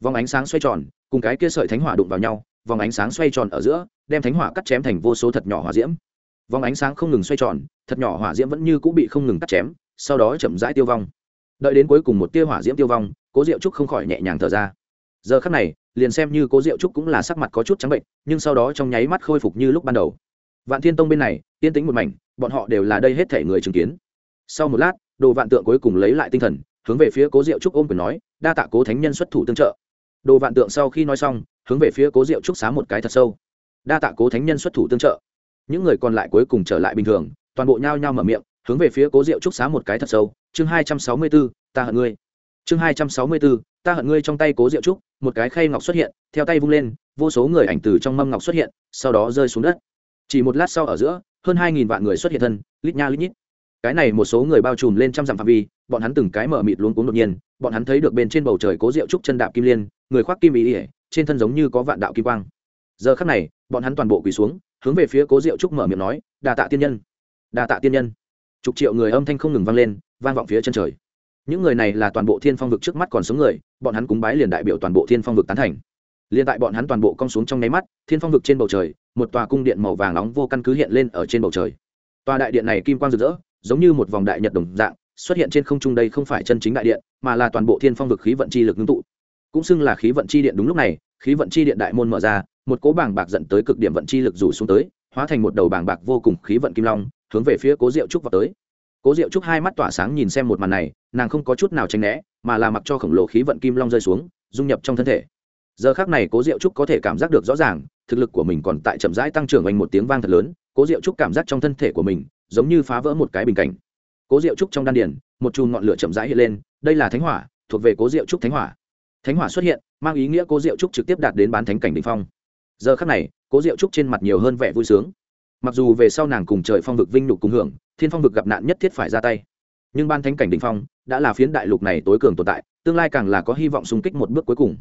Vòng ánh sáng xoay tròn, cùng cái kia sợi thánh hỏa đụng vào nhau, vòng ánh sáng xoay tròn ở giữa, đem thánh hỏa cắt chém thành vô số thật nhỏ hỏa diễm. Vòng ánh sáng không ngừng xoay tròn, thật nhỏ hỏa diễm vẫn như cũng bị không ngừng cắt chém, sau đó chậm rãi tiêu vong đợi đến cuối cùng một tia hỏa diễm tiêu vong, cố diệu trúc không khỏi nhẹ nhàng thở ra. Giờ khắc này, liền xem như cố diệu trúc cũng là sắc mặt có chút trắng bệnh, nhưng sau đó trong nháy mắt khôi phục như lúc ban đầu. Vạn thiên tông bên này, yên tĩnh một mảnh, bọn họ đều là đây hết thể người chứng kiến. Sau một lát, đồ vạn tượng cuối cùng lấy lại tinh thần, hướng về phía cố diệu trúc ôm quyền nói, đa tạ cố thánh nhân xuất thủ tương trợ. Đồ vạn tượng sau khi nói xong, hướng về phía cố diệu trúc xá một cái thật sâu. Đa tạ cố thánh nhân xuất thủ tương trợ. Những người còn lại cuối cùng trở lại bình thường, toàn bộ nhao nhao mở miệng, hướng về phía cố diệu trúc xá một cái thật sâu chương hai trăm sáu mươi b ố ta hận ngươi. Chương hai trăm sáu mươi b ố ta hận ngươi trong tay cố diệu trúc, một cái khay ngọc xuất hiện, theo tay vung lên, vô số người ảnh từ trong mâm ngọc xuất hiện, sau đó rơi xuống đất. Chỉ một lát sau ở giữa, hơn hai nghìn vạn người xuất hiện thân, lít nha lít nhít. Cái này một số người bao trùm lên trăm dặm phạm vi, bọn hắn từng cái mở mịt luống cuống đột nhiên, bọn hắn thấy được bên trên bầu trời cố diệu trúc chân đạp kim liên, người khoác kim ý ỉa trên thân giống như có vạn đạo kim quang. Giờ khắc này, bọn hắn toàn bộ quỳ xuống, hướng về phía cố diệu trúc mở miệng nói đà tạ tiên nhân. Đà tạ tiên nhân. Chục triệu người âm thanh không ngừng vang lên vang vọng phía chân trời. Những người này là toàn bộ thiên phong vực trước mắt còn sống người, bọn hắn cúng bái liền đại biểu toàn bộ thiên phong vực tán thành. Liền tại bọn hắn toàn bộ cong xuống trong nháy mắt, thiên phong vực trên bầu trời, một tòa cung điện màu vàng nóng vô căn cứ hiện lên ở trên bầu trời. Tòa đại điện này kim quang rực rỡ, giống như một vòng đại nhật đồng dạng, xuất hiện trên không trung đây không phải chân chính đại điện, mà là toàn bộ thiên phong vực khí vận chi lực ngưng tụ. Cũng xưng là khí vận chi điện đúng lúc này, khí vận chi điện đại môn mở ra, một cỗ bảng bạc dẫn tới cực điểm vận chi lực rủ xuống tới, hóa thành một đầu bảng bạc vô cùng khí vận kim long, hướng về phía cố diệu trúc vào tới cố diệu trúc hai mắt tỏa sáng nhìn xem một màn này, nàng không có chút nào tranh né, mà là mặc cho khổng lồ khí vận kim long rơi xuống, dung nhập trong thân thể. Giờ khác này cố diệu trúc có thể cảm giác được rõ ràng, thực lực của mình còn tại chậm rãi tăng trưởng anh một tiếng vang thật lớn, cố diệu trúc cảm giác trong thân thể của mình, giống như phá vỡ một cái bình cảnh. Cố diệu trúc trong đan điển một chùm ngọn lửa chậm rãi hiện lên, đây là thánh hỏa, thuộc về cố diệu trúc thánh hỏa. Thánh hỏa xuất hiện, mang ý nghĩa cố diệu trúc trực tiếp đạt đến bán thánh cảnh đình phong. Giờ khác này, cố diệu trúc trên mặt nhiều hơn vẻ vui sướng. Mặc dù về sau nàng cùng trời phong vực vinh nhục cùng hưởng thiên phong vực gặp nạn nhất thiết phải ra tay. Nhưng ban thánh cảnh đ ỉ n h phong đã là phiến đại lục này tối cường tồn tại, tương lai càng là có hy vọng xung kích một bước cuối cùng.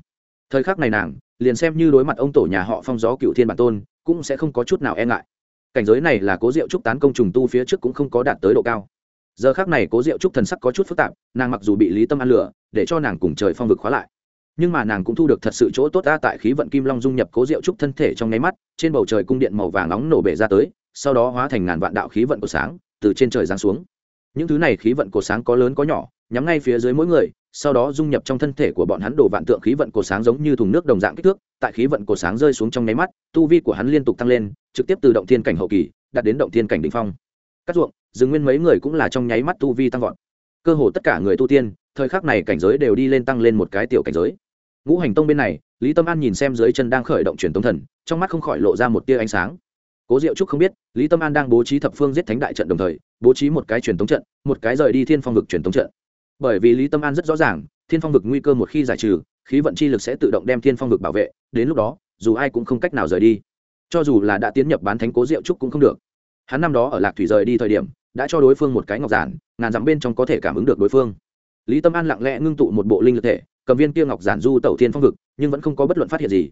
Thời khắc này nàng, liền xem như đối mặt ông tổ nhà họ phong gió cựu thiên bản tôn, cũng sẽ không có chút nào e ngại. Cảnh giới này là cố diệu trúc tán công trùng tu phía trước cũng không có đạt tới độ cao. Giờ khác này cố diệu trúc thần sắc có chút phức tạp, nàng mặc dù bị lý tâm ăn lửa, để cho nàng cùng trời phong vực khóa lại. Nhưng mà nàng cũng thu được thật sự chỗ tốt ra tại khí vận kim long dung nhập cố diệu trúc thân thể trong nháy mắt, trên bầu trời cung điện màu vàng nóng nổ bể ra tới, sau đó hóa thành ngàn vạn đạo khí vận của sáng từ trên trời giáng xuống. Những thứ này khí vận của sáng có lớn có nhỏ, nhắm ngay phía dưới mỗi người, sau đó dung nhập trong thân thể của bọn hắn đổ vạn tượng khí vận cổ sáng giống như thùng nước đồng dạng kích thước, tại khí vận cổ sáng rơi xuống trong nháy mắt, tu vi của hắn liên tục tăng lên, trực tiếp từ động thiên cảnh hậu kỳ, đạt đến động thiên cảnh đỉnh phong. Cắt ruộng dừng nguyên mấy người cũng là trong nháy mắt tu vi tăng vọt. Cơ hồ tất cả người tu tiên, thời khắc này cảnh giới đều đi lên tăng lên một cái tiểu cảnh giới. Ngũ hành tông bên này, lý tâm an nhìn xem dưới chân đang khởi động truyền tống thần, trong mắt không khỏi lộ ra một tia ánh sáng cố diệu trúc không biết, lý tâm an đang bố trí thập phương giết thánh đại trận đồng thời, bố trí một cái truyền thống trận, một cái rời đi thiên phong vực truyền thống trận. Bởi vì lý tâm an rất rõ ràng, thiên phong vực nguy cơ một khi giải trừ, khí vận chi lực sẽ tự động đem thiên phong vực bảo vệ, đến lúc đó, dù ai cũng không cách nào rời đi. Cho dù là đã tiến nhập bán thánh cố diệu trúc cũng không được. Hắn năm đó ở lạc thủy rời đi thời điểm, đã cho đối phương một cái ngọc giản, ngàn dặm bên trong có thể cảm ứng được đối phương. Lý tâm an lặng lẽ ngưng tụ một bộ linh lực thể, cầm viên kia ngọc giản du tẩu thiên phong vực, nhưng vẫn không có bất luận phát hiện gì.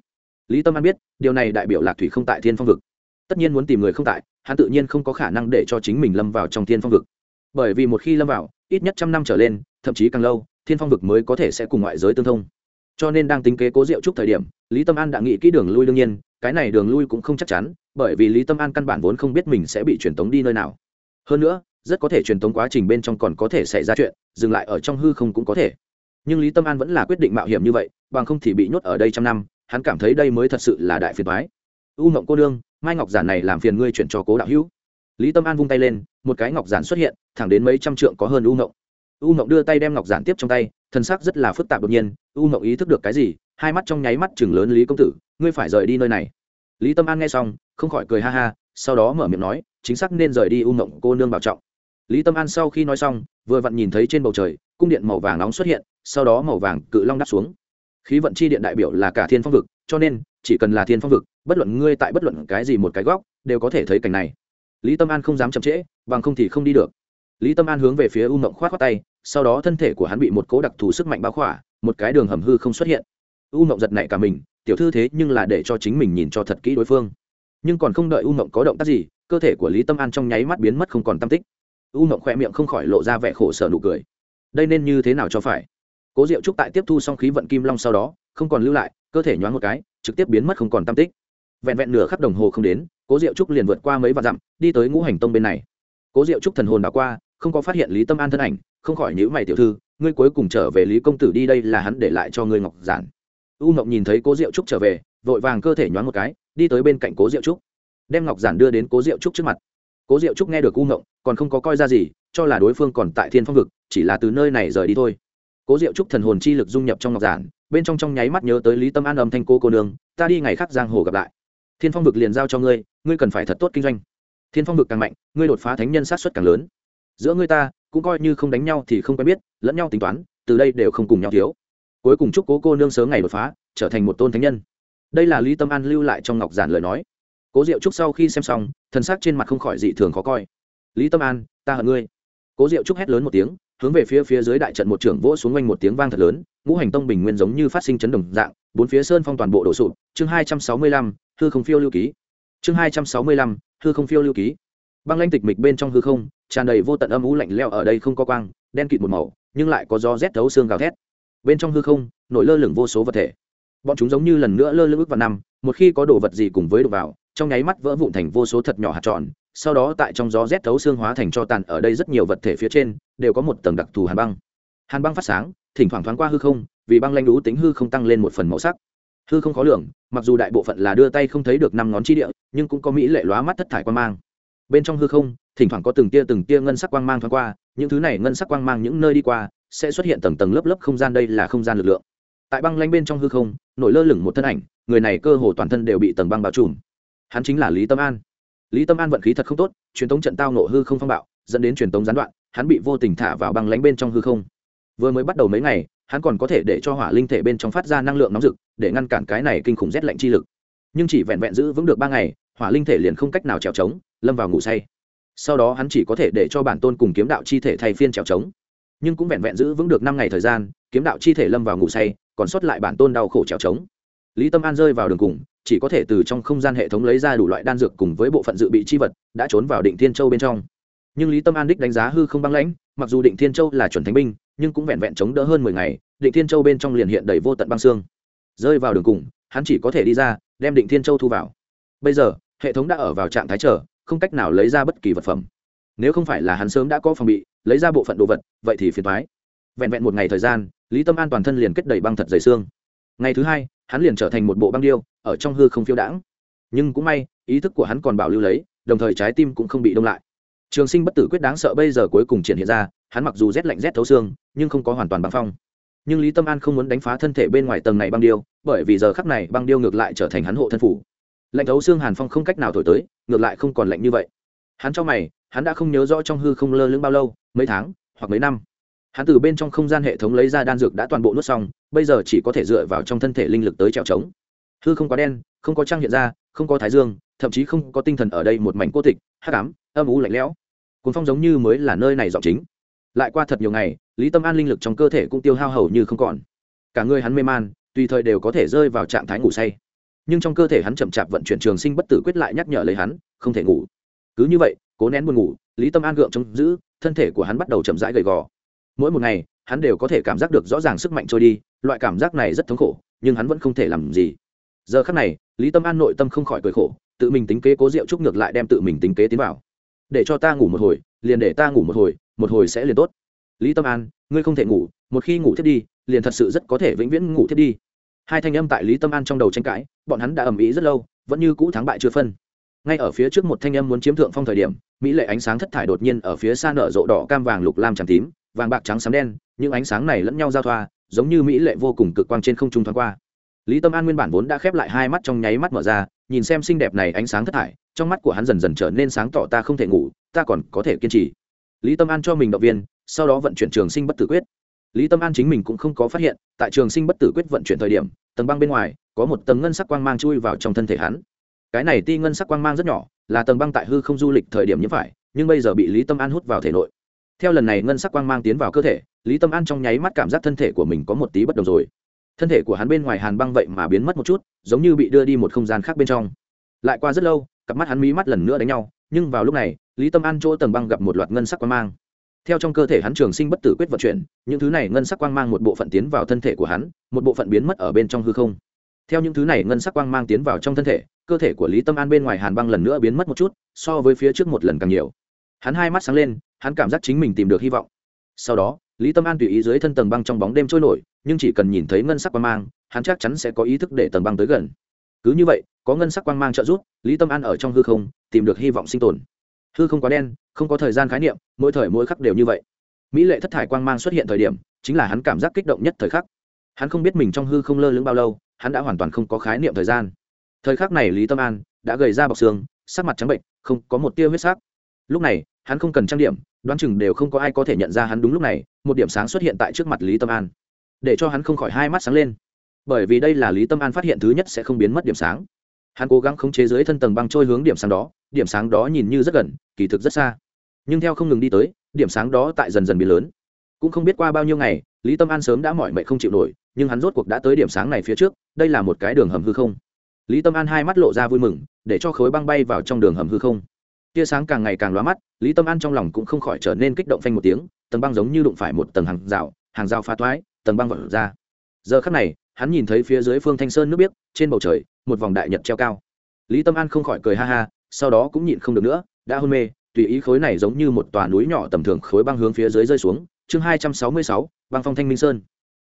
Lý tâm an biết, điều này đại biểu lạc thủy không tại thiên phong vực tất nhiên muốn tìm người không tại, hắn tự nhiên không có khả năng để cho chính mình lâm vào trong thiên phong vực. Bởi vì một khi lâm vào, ít nhất trăm năm trở lên, thậm chí càng lâu, thiên phong vực mới có thể sẽ cùng ngoại giới tương thông. Cho nên đang tính kế cố diệu trúc thời điểm, lý tâm an đã nghĩ kỹ đường lui đương nhiên, cái này đường lui cũng không chắc chắn, bởi vì lý tâm an căn bản vốn không biết mình sẽ bị truyền tống đi nơi nào. Hơn nữa, rất có thể truyền tống quá trình bên trong còn có thể xảy ra chuyện, dừng lại ở trong hư không cũng có thể. Nhưng lý tâm an vẫn là quyết định mạo hiểm như vậy, bằng không thì bị nhốt ở đây trăm năm, hắn cảm thấy đây mới thật sự là đại phiền thoái u mộng cô đương mai ngọc giản này làm phiền ngươi chuyển cho cố đạo hữu lý tâm an vung tay lên một cái ngọc giản xuất hiện thẳng đến mấy trăm trượng có hơn u ngộng u ngộng đưa tay đem ngọc giản tiếp trong tay thân xác rất là phức tạp đột nhiên u ngộng ý thức được cái gì hai mắt trong nháy mắt chừng lớn lý công tử ngươi phải rời đi nơi này lý tâm an nghe xong không khỏi cười ha ha sau đó mở miệng nói chính xác nên rời đi u ngộng cô nương bảo trọng lý tâm an sau khi nói xong vừa vặn nhìn thấy trên bầu trời cung điện màu vàng nóng xuất hiện sau đó màu vàng cự long đáp xuống khí vận chi điện đại biểu là cả thiên phong vực cho nên chỉ cần là thiên phong vực bất luận ngươi tại bất luận cái gì một cái góc, đều có thể thấy cảnh này. Lý tâm an không dám chậm trễ, bằng không thì không đi được. Lý tâm an hướng về phía u mộng k h o á t khoác tay, sau đó thân thể của hắn bị một cố đặc thù sức mạnh báo khỏa, một cái đường hầm hư không xuất hiện. U mộng giật nảy cả mình, tiểu thư thế nhưng là để cho chính mình nhìn cho thật kỹ đối phương. Nhưng còn không đợi u mộng có động tác gì, cơ thể của lý tâm an trong nháy mắt biến mất không còn tam tích. U mộng khoe miệng không khỏi lộ ra vẻ khổ sở nụ cười. Đây nên như thế nào cho phải? Cố diệu trúc tại tiếp thu xong khí vận kim long sau đó, không còn lưu lại, cơ thể nhoáng một cái, trực tiếp biến mất không còn tam tích vẹn vẹn nửa khắp đồng hồ không đến, cố diệu trúc liền vượt qua mấy vạn dặm, đi tới ngũ hành tông bên này. Cố diệu trúc thần hồn đảo qua, không có phát hiện lý tâm an thân ảnh, không khỏi nhữ mày, tiểu thư, ngươi cuối cùng trở về lý công tử đi, đây là hắn để lại cho ngươi ngọc giản. U ngọc nhìn thấy cố diệu trúc trở về, vội vàng cơ thể nhoáng một cái, đi tới bên cạnh cố diệu trúc, đem ngọc giản đưa đến cố diệu trúc trước mặt. Cố diệu trúc nghe được u ngộng còn không có coi ra gì, cho là đối phương còn tại thiên phong vực, chỉ là từ nơi này rời đi thôi. Cố diệu trúc thần hồn chi lực dung nhập trong ngọc giản, bên trong trong nháy mắt nhớ tới lý tâm an âm thanh cô cô nương, ta đi ngày khác giang hồ gặp lại thiên phong vực liền giao cho ngươi ngươi cần phải thật tốt kinh doanh. Thiên phong vực càng mạnh, ngươi đột phá thánh nhân sát xuất càng lớn. Giữa ngươi ta, cũng coi như không đánh nhau thì không quen biết, lẫn nhau tính toán, từ đây đều không cùng nhau thiếu. Cuối cùng chúc cố cô nương sớm ngày đột phá, trở thành một tôn thánh nhân. Đây là lý tâm an lưu lại trong ngọc giản lời nói. Cố diệu trúc sau khi xem xong thân xác trên mặt không khỏi dị thường khó coi. Lý tâm an, ta hận ngươi. Cố diệu trúc hét lớn một tiếng, hướng về phía phía dưới đại trận một trưởng vỗ xuống quanh một tiếng vang thật lớn, ngũ hành tông bình nguyên giống như phát sinh chấn động dạng, bốn phía sơn phong toàn bộ đổ sụp. Chương hai trăm sáu mươi lăm hư không phiêu lưu ký. Chương hai trăm sáu mươi lăm, hư không phiêu lưu ký. Băng lanh tịch mịch bên trong hư không, tràn đầy vô tận âm ú lạnh leo ở đây không có quang, đen kịt một màu, nhưng lại có gió rét thấu xương gào thét. Bên trong hư không, nổi lơ lửng vô số vật thể. Bọn chúng giống như lần nữa lơ lửng ước vào năm, một khi có đồ vật gì cùng với đổ vào, trong nháy mắt vỡ vụn thành vô số thật nhỏ hạt tròn, sau đó tại trong gió rét thấu xương hóa thành cho tàn ở đây rất nhiều vật thể phía trên, đều có một tầng đặc thù hàn băng. Hàn băng phát sáng, thỉnh thoảng thoáng qua hư không, vì băng lanh lú tính hư không tăng lên một phần màu sắc hư không khó lường, mặc dù đại bộ phận là đưa tay không thấy được năm ngón chi địa, nhưng cũng có mỹ lệ lóa mắt thất thải quan mang. Bên trong hư không, thỉnh thoảng có từng tia từng tia ngân sắc quang mang thoáng qua, những thứ này ngân sắc quang mang những nơi đi qua, sẽ xuất hiện tầng tầng lớp lớp không gian, đây là không gian lực lượng. Tại băng lanh bên trong hư không, nổi lơ lửng một thân ảnh, người này cơ hồ toàn thân đều bị tầng băng bao trùm. Hắn chính là lý tâm an. Lý tâm an vận khí thật không tốt, truyền tống trận tao nộ hư không phong bạo, dẫn đến truyền tống gián đoạn, hắn bị vô tình thả vào băng lánh bên trong hư không. Vừa mới bắt đầu mấy ngày hắn còn có thể để cho hỏa linh thể bên trong phát ra năng lượng nóng rực, để ngăn cản cái này kinh khủng rét lạnh chi lực. Nhưng chỉ vẹn vẹn giữ vững được ba ngày, hỏa linh thể liền không cách nào trèo trống, lâm vào ngủ say. Sau đó hắn chỉ có thể để cho bản tôn cùng kiếm đạo chi thể thay phiên trèo trống. Nhưng cũng vẹn vẹn giữ vững được năm ngày thời gian, kiếm đạo chi thể lâm vào ngủ say, còn sót lại bản tôn đau khổ trèo trống. Lý tâm an rơi vào đường cùng, chỉ có thể từ trong không gian hệ thống lấy ra đủ loại đan dược cùng với bộ phận dự bị chi vật, đã trốn vào định thiên châu bên trong. Nhưng lý tâm an đích đánh giá hư không băng lãnh, mặc dù định thiên châu là chuẩn thánh binh nhưng cũng vẹn vẹn chống đỡ hơn mười ngày, định thiên châu bên trong liền hiện đầy vô tận băng xương. Rơi vào đường cùng, hắn chỉ có thể đi ra, đem định thiên châu thu vào. Bây giờ, hệ thống đã ở vào trạng thái trở không cách nào lấy ra bất kỳ vật phẩm. Nếu không phải là hắn sớm đã có phòng bị, lấy ra bộ phận đồ vật, vậy thì phiền thoái vẹn vẹn một ngày thời gian, lý tâm an toàn thân liền kết đầy băng thật dày xương. Ngày thứ hai, hắn liền trở thành một bộ băng điêu, ở trong hư không phiêu đãng. Nhưng cũng may, ý thức của hắn còn bảo lưu lấy, đồng thời trái tim cũng không bị đông lại. Trường sinh bất tử quyết đáng sợ bây giờ cuối cùng triển hiện ra, hắn mặc dù rét lạnh rét thấu xương nhưng không có hoàn toàn băng phong. Nhưng lý tâm an không muốn đánh phá thân thể bên ngoài tầng này băng điêu, bởi vì giờ khắc này băng điêu ngược lại trở thành hắn hộ thân phủ. Lạnh thấu xương hàn phong không cách nào thổi tới, ngược lại không còn lạnh như vậy. Hắn cho mày, hắn đã không nhớ rõ trong hư không lơ lưng bao lâu, mấy tháng, hoặc mấy năm. Hắn từ bên trong không gian hệ thống lấy ra đan dược đã toàn bộ nuốt xong, bây giờ chỉ có thể dựa vào trong thân thể linh lực tới trèo trống. Hư không quá đen, không có trang hiện ra, không có thái dương, thậm chí không có tinh thần ở đây một mảnh cô tịch, hắc ám, âm u lạnh lẽo. Cuốn phong giống như mới là nơi này giọng chính lại qua thật nhiều ngày, lý tâm an linh lực trong cơ thể cũng tiêu hao hầu như không còn. Cả người hắn mê man, tùy thời đều có thể rơi vào trạng thái ngủ say. Nhưng trong cơ thể hắn chậm chạp vận chuyển trường sinh bất tử quyết lại nhắc nhở lấy hắn, không thể ngủ. Cứ như vậy, cố nén buồn ngủ, lý tâm an gượng chống giữ, thân thể của hắn bắt đầu chậm rãi gầy gò. Mỗi một ngày, hắn đều có thể cảm giác được rõ ràng sức mạnh trôi đi, loại cảm giác này rất thống khổ, nhưng hắn vẫn không thể làm gì. Giờ khắc này, lý tâm an nội tâm không khỏi cười khổ, tự mình tính kế cố rượu trúc ngược lại đem tự mình tính kế tiến vào. Để cho ta ngủ một hồi, liền để ta ngủ một hồi một hồi sẽ liền tốt. Lý tâm an, ngươi không thể ngủ, một khi ngủ thiết đi, liền thật sự rất có thể vĩnh viễn ngủ thiết đi. Hai thanh âm tại lý tâm an trong đầu tranh cãi, bọn hắn đã ầm ĩ rất lâu, vẫn như cũ thắng bại chưa phân. Ngay ở phía trước một thanh âm muốn chiếm thượng phong thời điểm, mỹ lệ ánh sáng thất thải đột nhiên ở phía xa nở rộ đỏ cam vàng lục lam trắng tím, vàng bạc trắng xám đen, những ánh sáng này lẫn nhau giao thoa, giống như mỹ lệ vô cùng cực quang trên không trung thoáng qua. Lý tâm an nguyên bản vốn đã khép lại hai mắt trong nháy mắt mở ra, nhìn xem xinh đẹp này ánh sáng thất thải, trong mắt của hắn dần dần trở nên sáng tỏ ta không thể ngủ, ta còn có thể kiên trì lý tâm an cho mình động viên, sau đó vận chuyển trường sinh bất tử quyết. Lý tâm an chính mình cũng không có phát hiện, tại trường sinh bất tử quyết vận chuyển thời điểm, tầng băng bên ngoài có một tầng ngân sắc quang mang chui vào trong thân thể hắn. Cái này ti ngân sắc quang mang rất nhỏ, là tầng băng tại hư không du lịch thời điểm nhiễm phải, nhưng bây giờ bị lý tâm an hút vào thể nội. Theo lần này ngân sắc quang mang tiến vào cơ thể, lý tâm an trong nháy mắt cảm giác thân thể của mình có một tí bất đồng rồi. Thân thể của hắn bên ngoài hàn băng vậy mà biến mất một chút, giống như bị đưa đi một không gian khác bên trong. Lại qua rất lâu, cặp mắt hắn mí mắt lần nữa đánh nhau nhưng vào lúc này, lý tâm an chỗ tầng băng gặp một loạt ngân sắc quang mang. Theo trong cơ thể hắn trường sinh bất tử quyết vận chuyển, những thứ này ngân sắc quang mang một bộ phận tiến vào thân thể của hắn, một bộ phận biến mất ở bên trong hư không. Theo những thứ này ngân sắc quang mang tiến vào trong thân thể, cơ thể của lý tâm an bên ngoài hàn băng lần nữa biến mất một chút, so với phía trước một lần càng nhiều. Hắn hai mắt sáng lên, hắn cảm giác chính mình tìm được hy vọng. Sau đó, lý tâm an tùy ý dưới thân tầng băng trong bóng đêm trôi nổi, nhưng chỉ cần nhìn thấy ngân sắc quang mang, hắn chắc chắn sẽ có ý thức để tầng băng tới gần cứ như vậy, có ngân sắc quang mang trợ giúp, lý tâm an ở trong hư không, tìm được hy vọng sinh tồn. Hư không quá đen, không có thời gian khái niệm, mỗi thời mỗi khắc đều như vậy. Mỹ lệ thất thải quang mang xuất hiện thời điểm, chính là hắn cảm giác kích động nhất thời khắc. Hắn không biết mình trong hư không lơ lửng bao lâu, hắn đã hoàn toàn không có khái niệm thời gian. Thời khắc này lý tâm an đã gầy ra bọc xương, sắc mặt trắng bệnh, không có một tia huyết sắc. Lúc này, hắn không cần trang điểm, đoán chừng đều không có ai có thể nhận ra hắn đúng lúc này, một điểm sáng xuất hiện tại trước mặt lý tâm an. Để cho hắn không khỏi hai mắt sáng lên bởi vì đây là lý tâm an phát hiện thứ nhất sẽ không biến mất điểm sáng. Hắn cố gắng khống chế dưới thân tầng băng trôi hướng điểm sáng đó, điểm sáng đó nhìn như rất gần, kỳ thực rất xa. Nhưng theo không ngừng đi tới, điểm sáng đó tại dần dần biến lớn. Cũng không biết qua bao nhiêu ngày, lý tâm an sớm đã mỏi mệt không chịu nổi, nhưng hắn rốt cuộc đã tới điểm sáng này phía trước, đây là một cái đường hầm hư không. Lý tâm an hai mắt lộ ra vui mừng, để cho khối băng bay vào trong đường hầm hư không. Tia sáng càng ngày càng lóa mắt, lý tâm an trong lòng cũng không khỏi trở nên kích động phanh một tiếng, tầng băng giống như đụng phải một tầng hàng rào hàng rào phá toái tầng băng vỡ ra. Giờ khắc này hắn nhìn thấy phía dưới phương thanh sơn nước biếc, trên bầu trời, một vòng đại nhật treo cao. Lý tâm an không khỏi cười ha ha, sau đó cũng nhịn không được nữa, đã hôn mê, tùy ý khối này giống như một tòa núi nhỏ tầm thường khối băng hướng phía dưới rơi xuống. Chương hai trăm sáu mươi sáu, băng phong thanh minh sơn.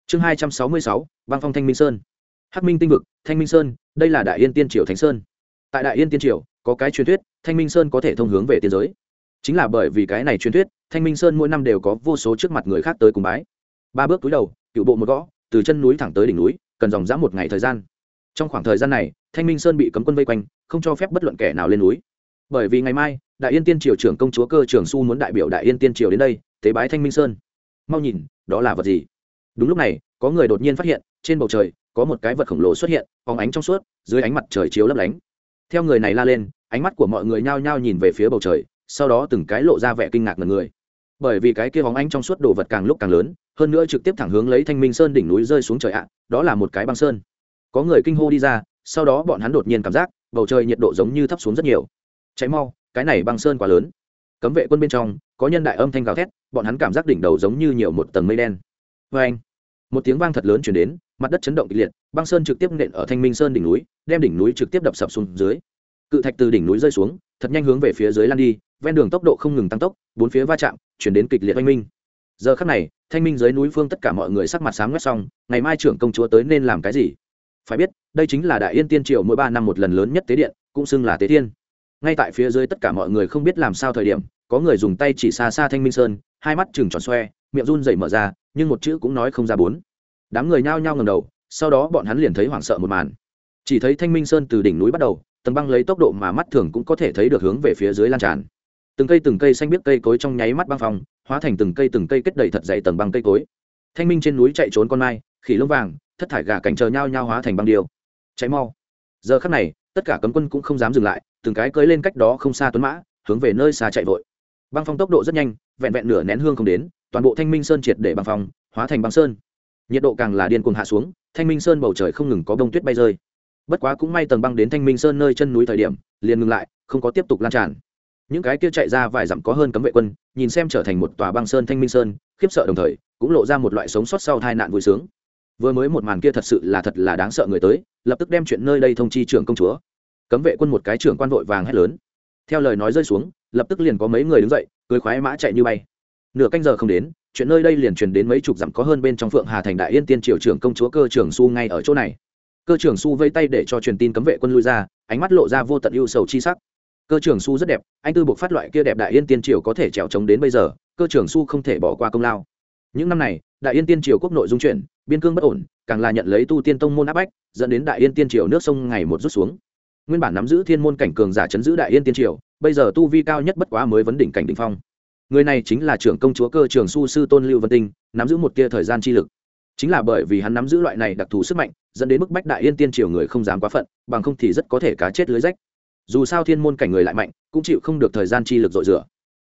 Chương hai trăm sáu mươi sáu, băng phong thanh minh sơn. Hắc minh tinh vực, thanh minh sơn, đây là đại yên tiên triều thánh sơn. Tại đại yên tiên triều, có cái truyền thuyết, thanh minh sơn có thể thông hướng về tiên giới. Chính là bởi vì cái này truyền thuyết, thanh minh sơn mỗi năm đều có vô số trước mặt người khác tới cùng bái. Ba bước túi đầu, cựu bộ một gõ từ chân núi thẳng tới đỉnh núi, cần dòng dã một ngày thời gian. Trong khoảng thời gian này, thanh minh sơn bị cấm quân vây quanh, không cho phép bất luận kẻ nào lên núi. Bởi vì ngày mai, đại yên tiên triều trưởng công chúa cơ trường su muốn đại biểu đại yên tiên triều đến đây, tế bái thanh minh sơn. Mau nhìn, đó là vật gì? Đúng lúc này, có người đột nhiên phát hiện, trên bầu trời, có một cái vật khổng lồ xuất hiện, phóng ánh trong suốt, dưới ánh mặt trời chiếu lấp lánh. Theo người này la lên, ánh mắt của mọi người nhao nhao nhìn về phía bầu trời, sau đó từng cái lộ ra vẻ kinh ngạc ngần người bởi vì cái kia bóng ánh trong suốt đồ vật càng lúc càng lớn, hơn nữa trực tiếp thẳng hướng lấy thanh minh sơn đỉnh núi rơi xuống trời ạ, đó là một cái băng sơn. Có người kinh hô đi ra, sau đó bọn hắn đột nhiên cảm giác, bầu trời nhiệt độ giống như thấp xuống rất nhiều. Cháy mau, cái này băng sơn quá lớn. Cấm vệ quân bên trong, có nhân đại âm thanh gào thét, bọn hắn cảm giác đỉnh đầu giống như nhiều một tầng mây đen. Vê anh, một tiếng vang thật lớn chuyển đến, mặt đất chấn động kịch liệt, băng sơn trực tiếp nện ở thanh minh sơn đỉnh núi, đem đỉnh núi trực tiếp đập sập xuống dưới. Cự thạch từ đỉnh núi rơi xuống, thật nhanh hướng về phía dưới lan đi, ven đường tốc độ không ngừng tăng tốc, bốn phía va chạm chuyển đến kịch liệt oanh minh. Giờ khắc này, thanh minh dưới núi phương tất cả mọi người sắc mặt sáng ngắt xong, ngày mai trưởng công chúa tới nên làm cái gì? Phải biết, đây chính là đại yên tiên triều mỗi ba năm một lần lớn nhất tế điện, cũng xưng là tế thiên. Ngay tại phía dưới tất cả mọi người không biết làm sao thời điểm, có người dùng tay chỉ xa xa thanh minh sơn, hai mắt chừng tròn xoe, miệng run dậy mở ra, nhưng một chữ cũng nói không ra bốn. Đám người nhao nhao ngầm đầu, sau đó bọn hắn liền thấy hoảng sợ một màn. Chỉ thấy thanh minh sơn từ đỉnh núi bắt đầu, tầng băng lấy tốc độ mà mắt thường cũng có thể thấy được hướng về phía dưới lan tràn từng cây từng cây xanh biếc cây cối trong nháy mắt băng phòng hóa thành từng cây từng cây kết đầy thật dày tầng băng cây cối. Thanh minh trên núi chạy trốn con mai, khỉ lông vàng, thất thải gà cảnh chờ nhau nhau hóa thành băng điêu. Cháy mau. Giờ khắc này, tất cả cấm quân cũng không dám dừng lại, từng cái cưới lên cách đó không xa tuấn mã, hướng về nơi xa chạy vội. Băng phong tốc độ rất nhanh, vẹn vẹn nửa nén hương không đến, toàn bộ thanh minh sơn triệt để băng phong, hóa thành băng sơn. Nhiệt độ càng là điên cuồng hạ xuống, thanh minh sơn bầu trời không ngừng có bông tuyết bay rơi. Bất quá cũng may tầng băng đến thanh minh sơn nơi chân núi thời điểm, liền ngừng lại, không có tiếp tục lan tràn những cái kia chạy ra vài dặm có hơn cấm vệ quân, nhìn xem trở thành một tòa băng sơn thanh minh sơn, khiếp sợ đồng thời, cũng lộ ra một loại sống sót sau tai nạn vui sướng. Vừa mới một màn kia thật sự là thật là đáng sợ người tới, lập tức đem chuyện nơi đây thông chi trưởng công chúa. Cấm vệ quân một cái trưởng quan vội vàng hét lớn. Theo lời nói rơi xuống, lập tức liền có mấy người đứng dậy cưới khoái mã chạy như bay. Nửa canh giờ không đến, chuyện nơi đây liền truyền đến mấy chục dặm có hơn bên trong phượng hà thành đại yên tiên triều trưởng công chúa cơ trưởng su ngay ở chỗ này. Cơ trưởng su vây tay để cho truyền tin cấm vệ quân lui ra, ánh mắt lộ ra vô tận ưu sầu chi sắc cơ trường su rất đẹp, anh tư buộc phát loại kia đẹp đại yên tiên triều có thể trèo trống đến bây giờ, cơ trường su không thể bỏ qua công lao. Những năm này, đại yên tiên triều quốc nội dung chuyển, biên cương bất ổn, càng là nhận lấy tu tiên tông môn áp bách, dẫn đến đại yên tiên triều nước sông ngày một rút xuống. Nguyên bản nắm giữ thiên môn cảnh cường giả chấn giữ đại yên tiên triều, bây giờ tu vi cao nhất bất quá mới vấn đỉnh cảnh đ ỉ n h phong. Người này chính là trưởng công chúa cơ trường su sư tôn lưu vân tinh, nắm giữ một tia thời gian chi lực. Chính là bởi vì hắn nắm giữ loại này đặc thù sức mạnh, dẫn đến mức bách đại yên tiên triều người không dám quá phận, bằng không thì rất có thể cá chết lưới rách dù sao thiên môn cảnh người lại mạnh, cũng chịu không được thời gian chi lực dội rửa.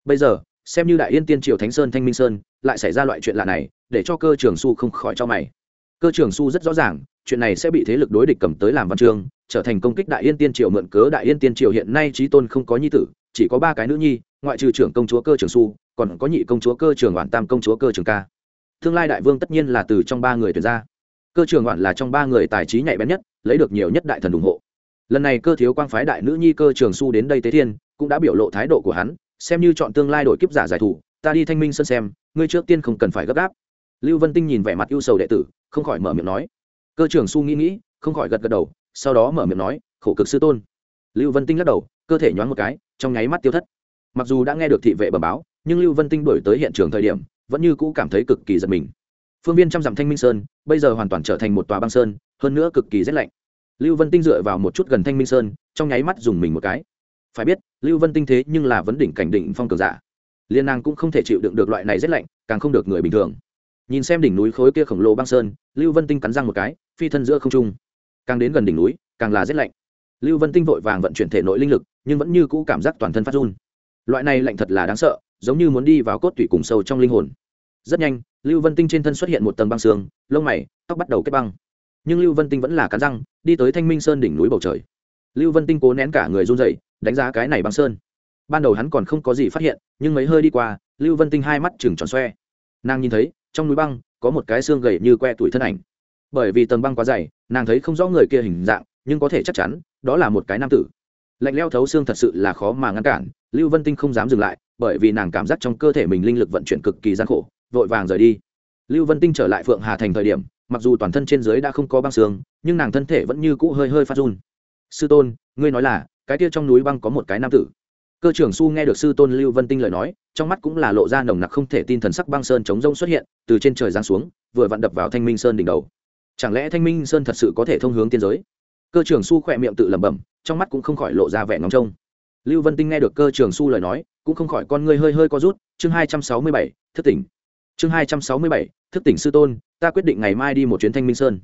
Bây giờ, xem như đại yên tiên triều thánh sơn thanh minh sơn, lại xảy ra loại chuyện lạ này, để cho cơ trường su không khỏi cho mày. Cơ trường su rất rõ ràng, chuyện này sẽ bị thế lực đối địch cầm tới làm văn chương, trở thành công kích đại yên tiên triều mượn cớ đại yên tiên triều hiện nay trí tôn không có nhi tử, chỉ có ba cái nữ nhi, ngoại trừ trưởng công chúa cơ trường su còn có nhị công chúa cơ trường hoàn tam công chúa cơ trường ca. Tương lai đại vương tất nhiên là từ trong ba người tuyển ra. Cơ trường hoàn là trong ba người tài trí nhạy bén nhất, lấy được nhiều nhất đại thần ủng hộ lần này cơ thiếu quang phái đại nữ nhi cơ trường su đến đây tế thiên, cũng đã biểu lộ thái độ của hắn, xem như chọn tương lai đội kiếp giả giải thủ, ta đi thanh minh sân xem, ngươi trước tiên không cần phải gấp gáp. Lưu vân tinh nhìn vẻ mặt ưu sầu đệ tử, không khỏi mở miệng nói. Cơ trưởng su nghĩ nghĩ, không khỏi gật gật đầu, sau đó mở miệng nói, khổ cực sư tôn. Lưu vân tinh lắc đầu, cơ thể nhoáng một cái, trong nháy mắt tiêu thất. Mặc dù đã nghe được thị vệ bẩm báo, nhưng lưu vân tinh đổi tới hiện trường thời điểm, vẫn như cũ cảm thấy cực kỳ giật mình. Phương viên trăm dặm thanh minh sơn, bây giờ hoàn toàn trở thành một tòa băng sơn, hơn nữa cực kỳ rét lạnh lưu vân tinh dựa vào một chút gần thanh minh sơn, trong nháy mắt dùng mình một cái. Phải biết, lưu vân tinh thế nhưng là vấn đỉnh cảnh đỉnh phong cường giả. Liên nàng cũng không thể chịu đựng được loại này rét lạnh, càng không được người bình thường. Nhìn xem đỉnh núi khối kia khổng lồ băng sơn, lưu vân tinh cắn răng một cái, phi thân giữa không trung. Càng đến gần đỉnh núi, càng là rét lạnh. Lưu vân tinh vội vàng vận chuyển thể nội linh lực, nhưng vẫn như cũ cảm giác toàn thân phát run. Loại này lạnh thật là đáng sợ, giống như muốn đi vào cốt tủy cùng sâu trong linh hồn. Rất nhanh, lưu vân tinh trên thân xuất hiện một tầng băng xương, lông mày, tóc bắt đầu kết băng nhưng lưu vân tinh vẫn là cắn răng, đi tới thanh minh sơn đỉnh núi bầu trời. Lưu vân tinh cố nén cả người run dậy đánh giá cái này băng sơn. Ban đầu hắn còn không có gì phát hiện, nhưng mấy hơi đi qua, lưu vân tinh hai mắt chừng tròn xoe. Nàng nhìn thấy, trong núi băng, có một cái xương gầy như que tuổi thân ảnh. Bởi vì tầng băng quá dày, nàng thấy không rõ người kia hình dạng, nhưng có thể chắc chắn, đó là một cái nam tử. Lạnh leo thấu xương thật sự là khó mà ngăn cản, lưu vân tinh không dám dừng lại, bởi vì nàng cảm giác trong cơ thể mình linh lực vận chuyển cực kỳ gian khổ, vội vàng rời đi. Lưu vân tinh trở lại phượng hà thành thời điểm mặc dù toàn thân trên dưới đã không có băng xương, nhưng nàng thân thể vẫn như cũ hơi hơi phát run. Sư tôn, ngươi nói là, cái kia trong núi băng có một cái nam tử. Cơ trưởng su nghe được sư tôn lưu vân tinh lời nói, trong mắt cũng là lộ ra nồng nặc không thể tin thần sắc băng sơn chống rông xuất hiện, từ trên trời giáng xuống, vừa vặn đập vào thanh minh sơn đỉnh đầu. Chẳng lẽ thanh minh sơn thật sự có thể thông hướng tiên giới? Cơ trưởng su khỏe miệng tự lẩm bẩm, trong mắt cũng không khỏi lộ ra vẻ ngóng trông. Lưu vân tinh nghe được cơ trưởng su lời nói, cũng không khỏi con ngươi hơi hơi co rút. Chương hai trăm sáu mươi bảy, thức tỉnh chương hai trăm sáu mươi bảy, thức tỉnh sư tôn, ta quyết định ngày mai đi một chuyến thanh minh sơn.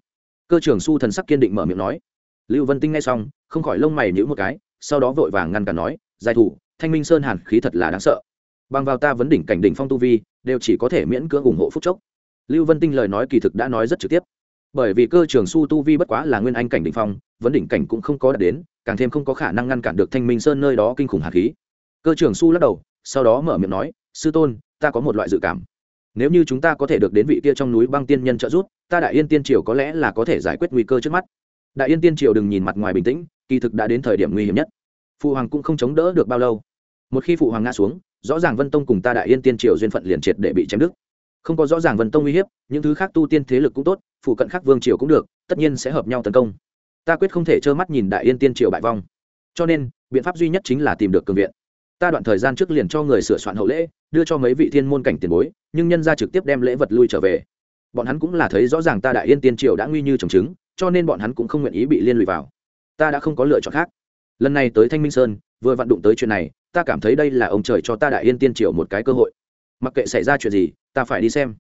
Cơ trưởng su thần sắc kiên định mở miệng nói. Lưu vân tinh nghe xong, không khỏi lông mày nhữ một cái, sau đó vội vàng ngăn cản nói, giải thủ, thanh minh sơn hàn khí thật là đáng sợ. Bằng vào ta vấn đỉnh cảnh đỉnh phong tu vi, đều chỉ có thể miễn cưỡng ủng hộ phúc chốc. Lưu vân tinh lời nói kỳ thực đã nói rất trực tiếp. Bởi vì cơ trường su tu vi bất quá là nguyên anh cảnh đỉnh phong, vấn đỉnh cảnh cũng không có đạt đến, càng thêm không có khả năng ngăn cản được thanh minh sơn nơi đó kinh khủng hạt khí. Cơ trường su lắc đầu, sau đó mở miệng nói, sư tôn, ta có một loại dự cảm nếu như chúng ta có thể được đến vị kia trong núi băng tiên nhân trợ giúp, ta đại yên tiên triều có lẽ là có thể giải quyết nguy cơ trước mắt. Đại yên tiên triều đừng nhìn mặt ngoài bình tĩnh, kỳ thực đã đến thời điểm nguy hiểm nhất. Phụ hoàng cũng không chống đỡ được bao lâu. Một khi phụ hoàng ngã xuống, rõ ràng vân tông cùng ta đại yên tiên triều duyên phận liền triệt để bị chém đứt. Không có rõ ràng vân tông uy hiếp, những thứ khác tu tiên thế lực cũng tốt, phụ cận khác vương triều cũng được, tất nhiên sẽ hợp nhau tấn công. Ta quyết không thể trơ mắt nhìn đại yên tiên triều bại vong. Cho nên, biện pháp duy nhất chính là tìm được cường viện ta đoạn thời gian trước liền cho người sửa soạn hậu lễ, đưa cho mấy vị thiên môn cảnh tiền bối, nhưng nhân ra trực tiếp đem lễ vật lui trở về. Bọn hắn cũng là thấy rõ ràng ta đại yên tiên triều đã nguy như trồng trứng, cho nên bọn hắn cũng không nguyện ý bị liên lụy vào. Ta đã không có lựa chọn khác. Lần này tới thanh minh sơn, vừa vặn đụng tới chuyện này, ta cảm thấy đây là ông trời cho ta đại yên tiên triều một cái cơ hội. Mặc kệ xảy ra chuyện gì, ta phải đi xem.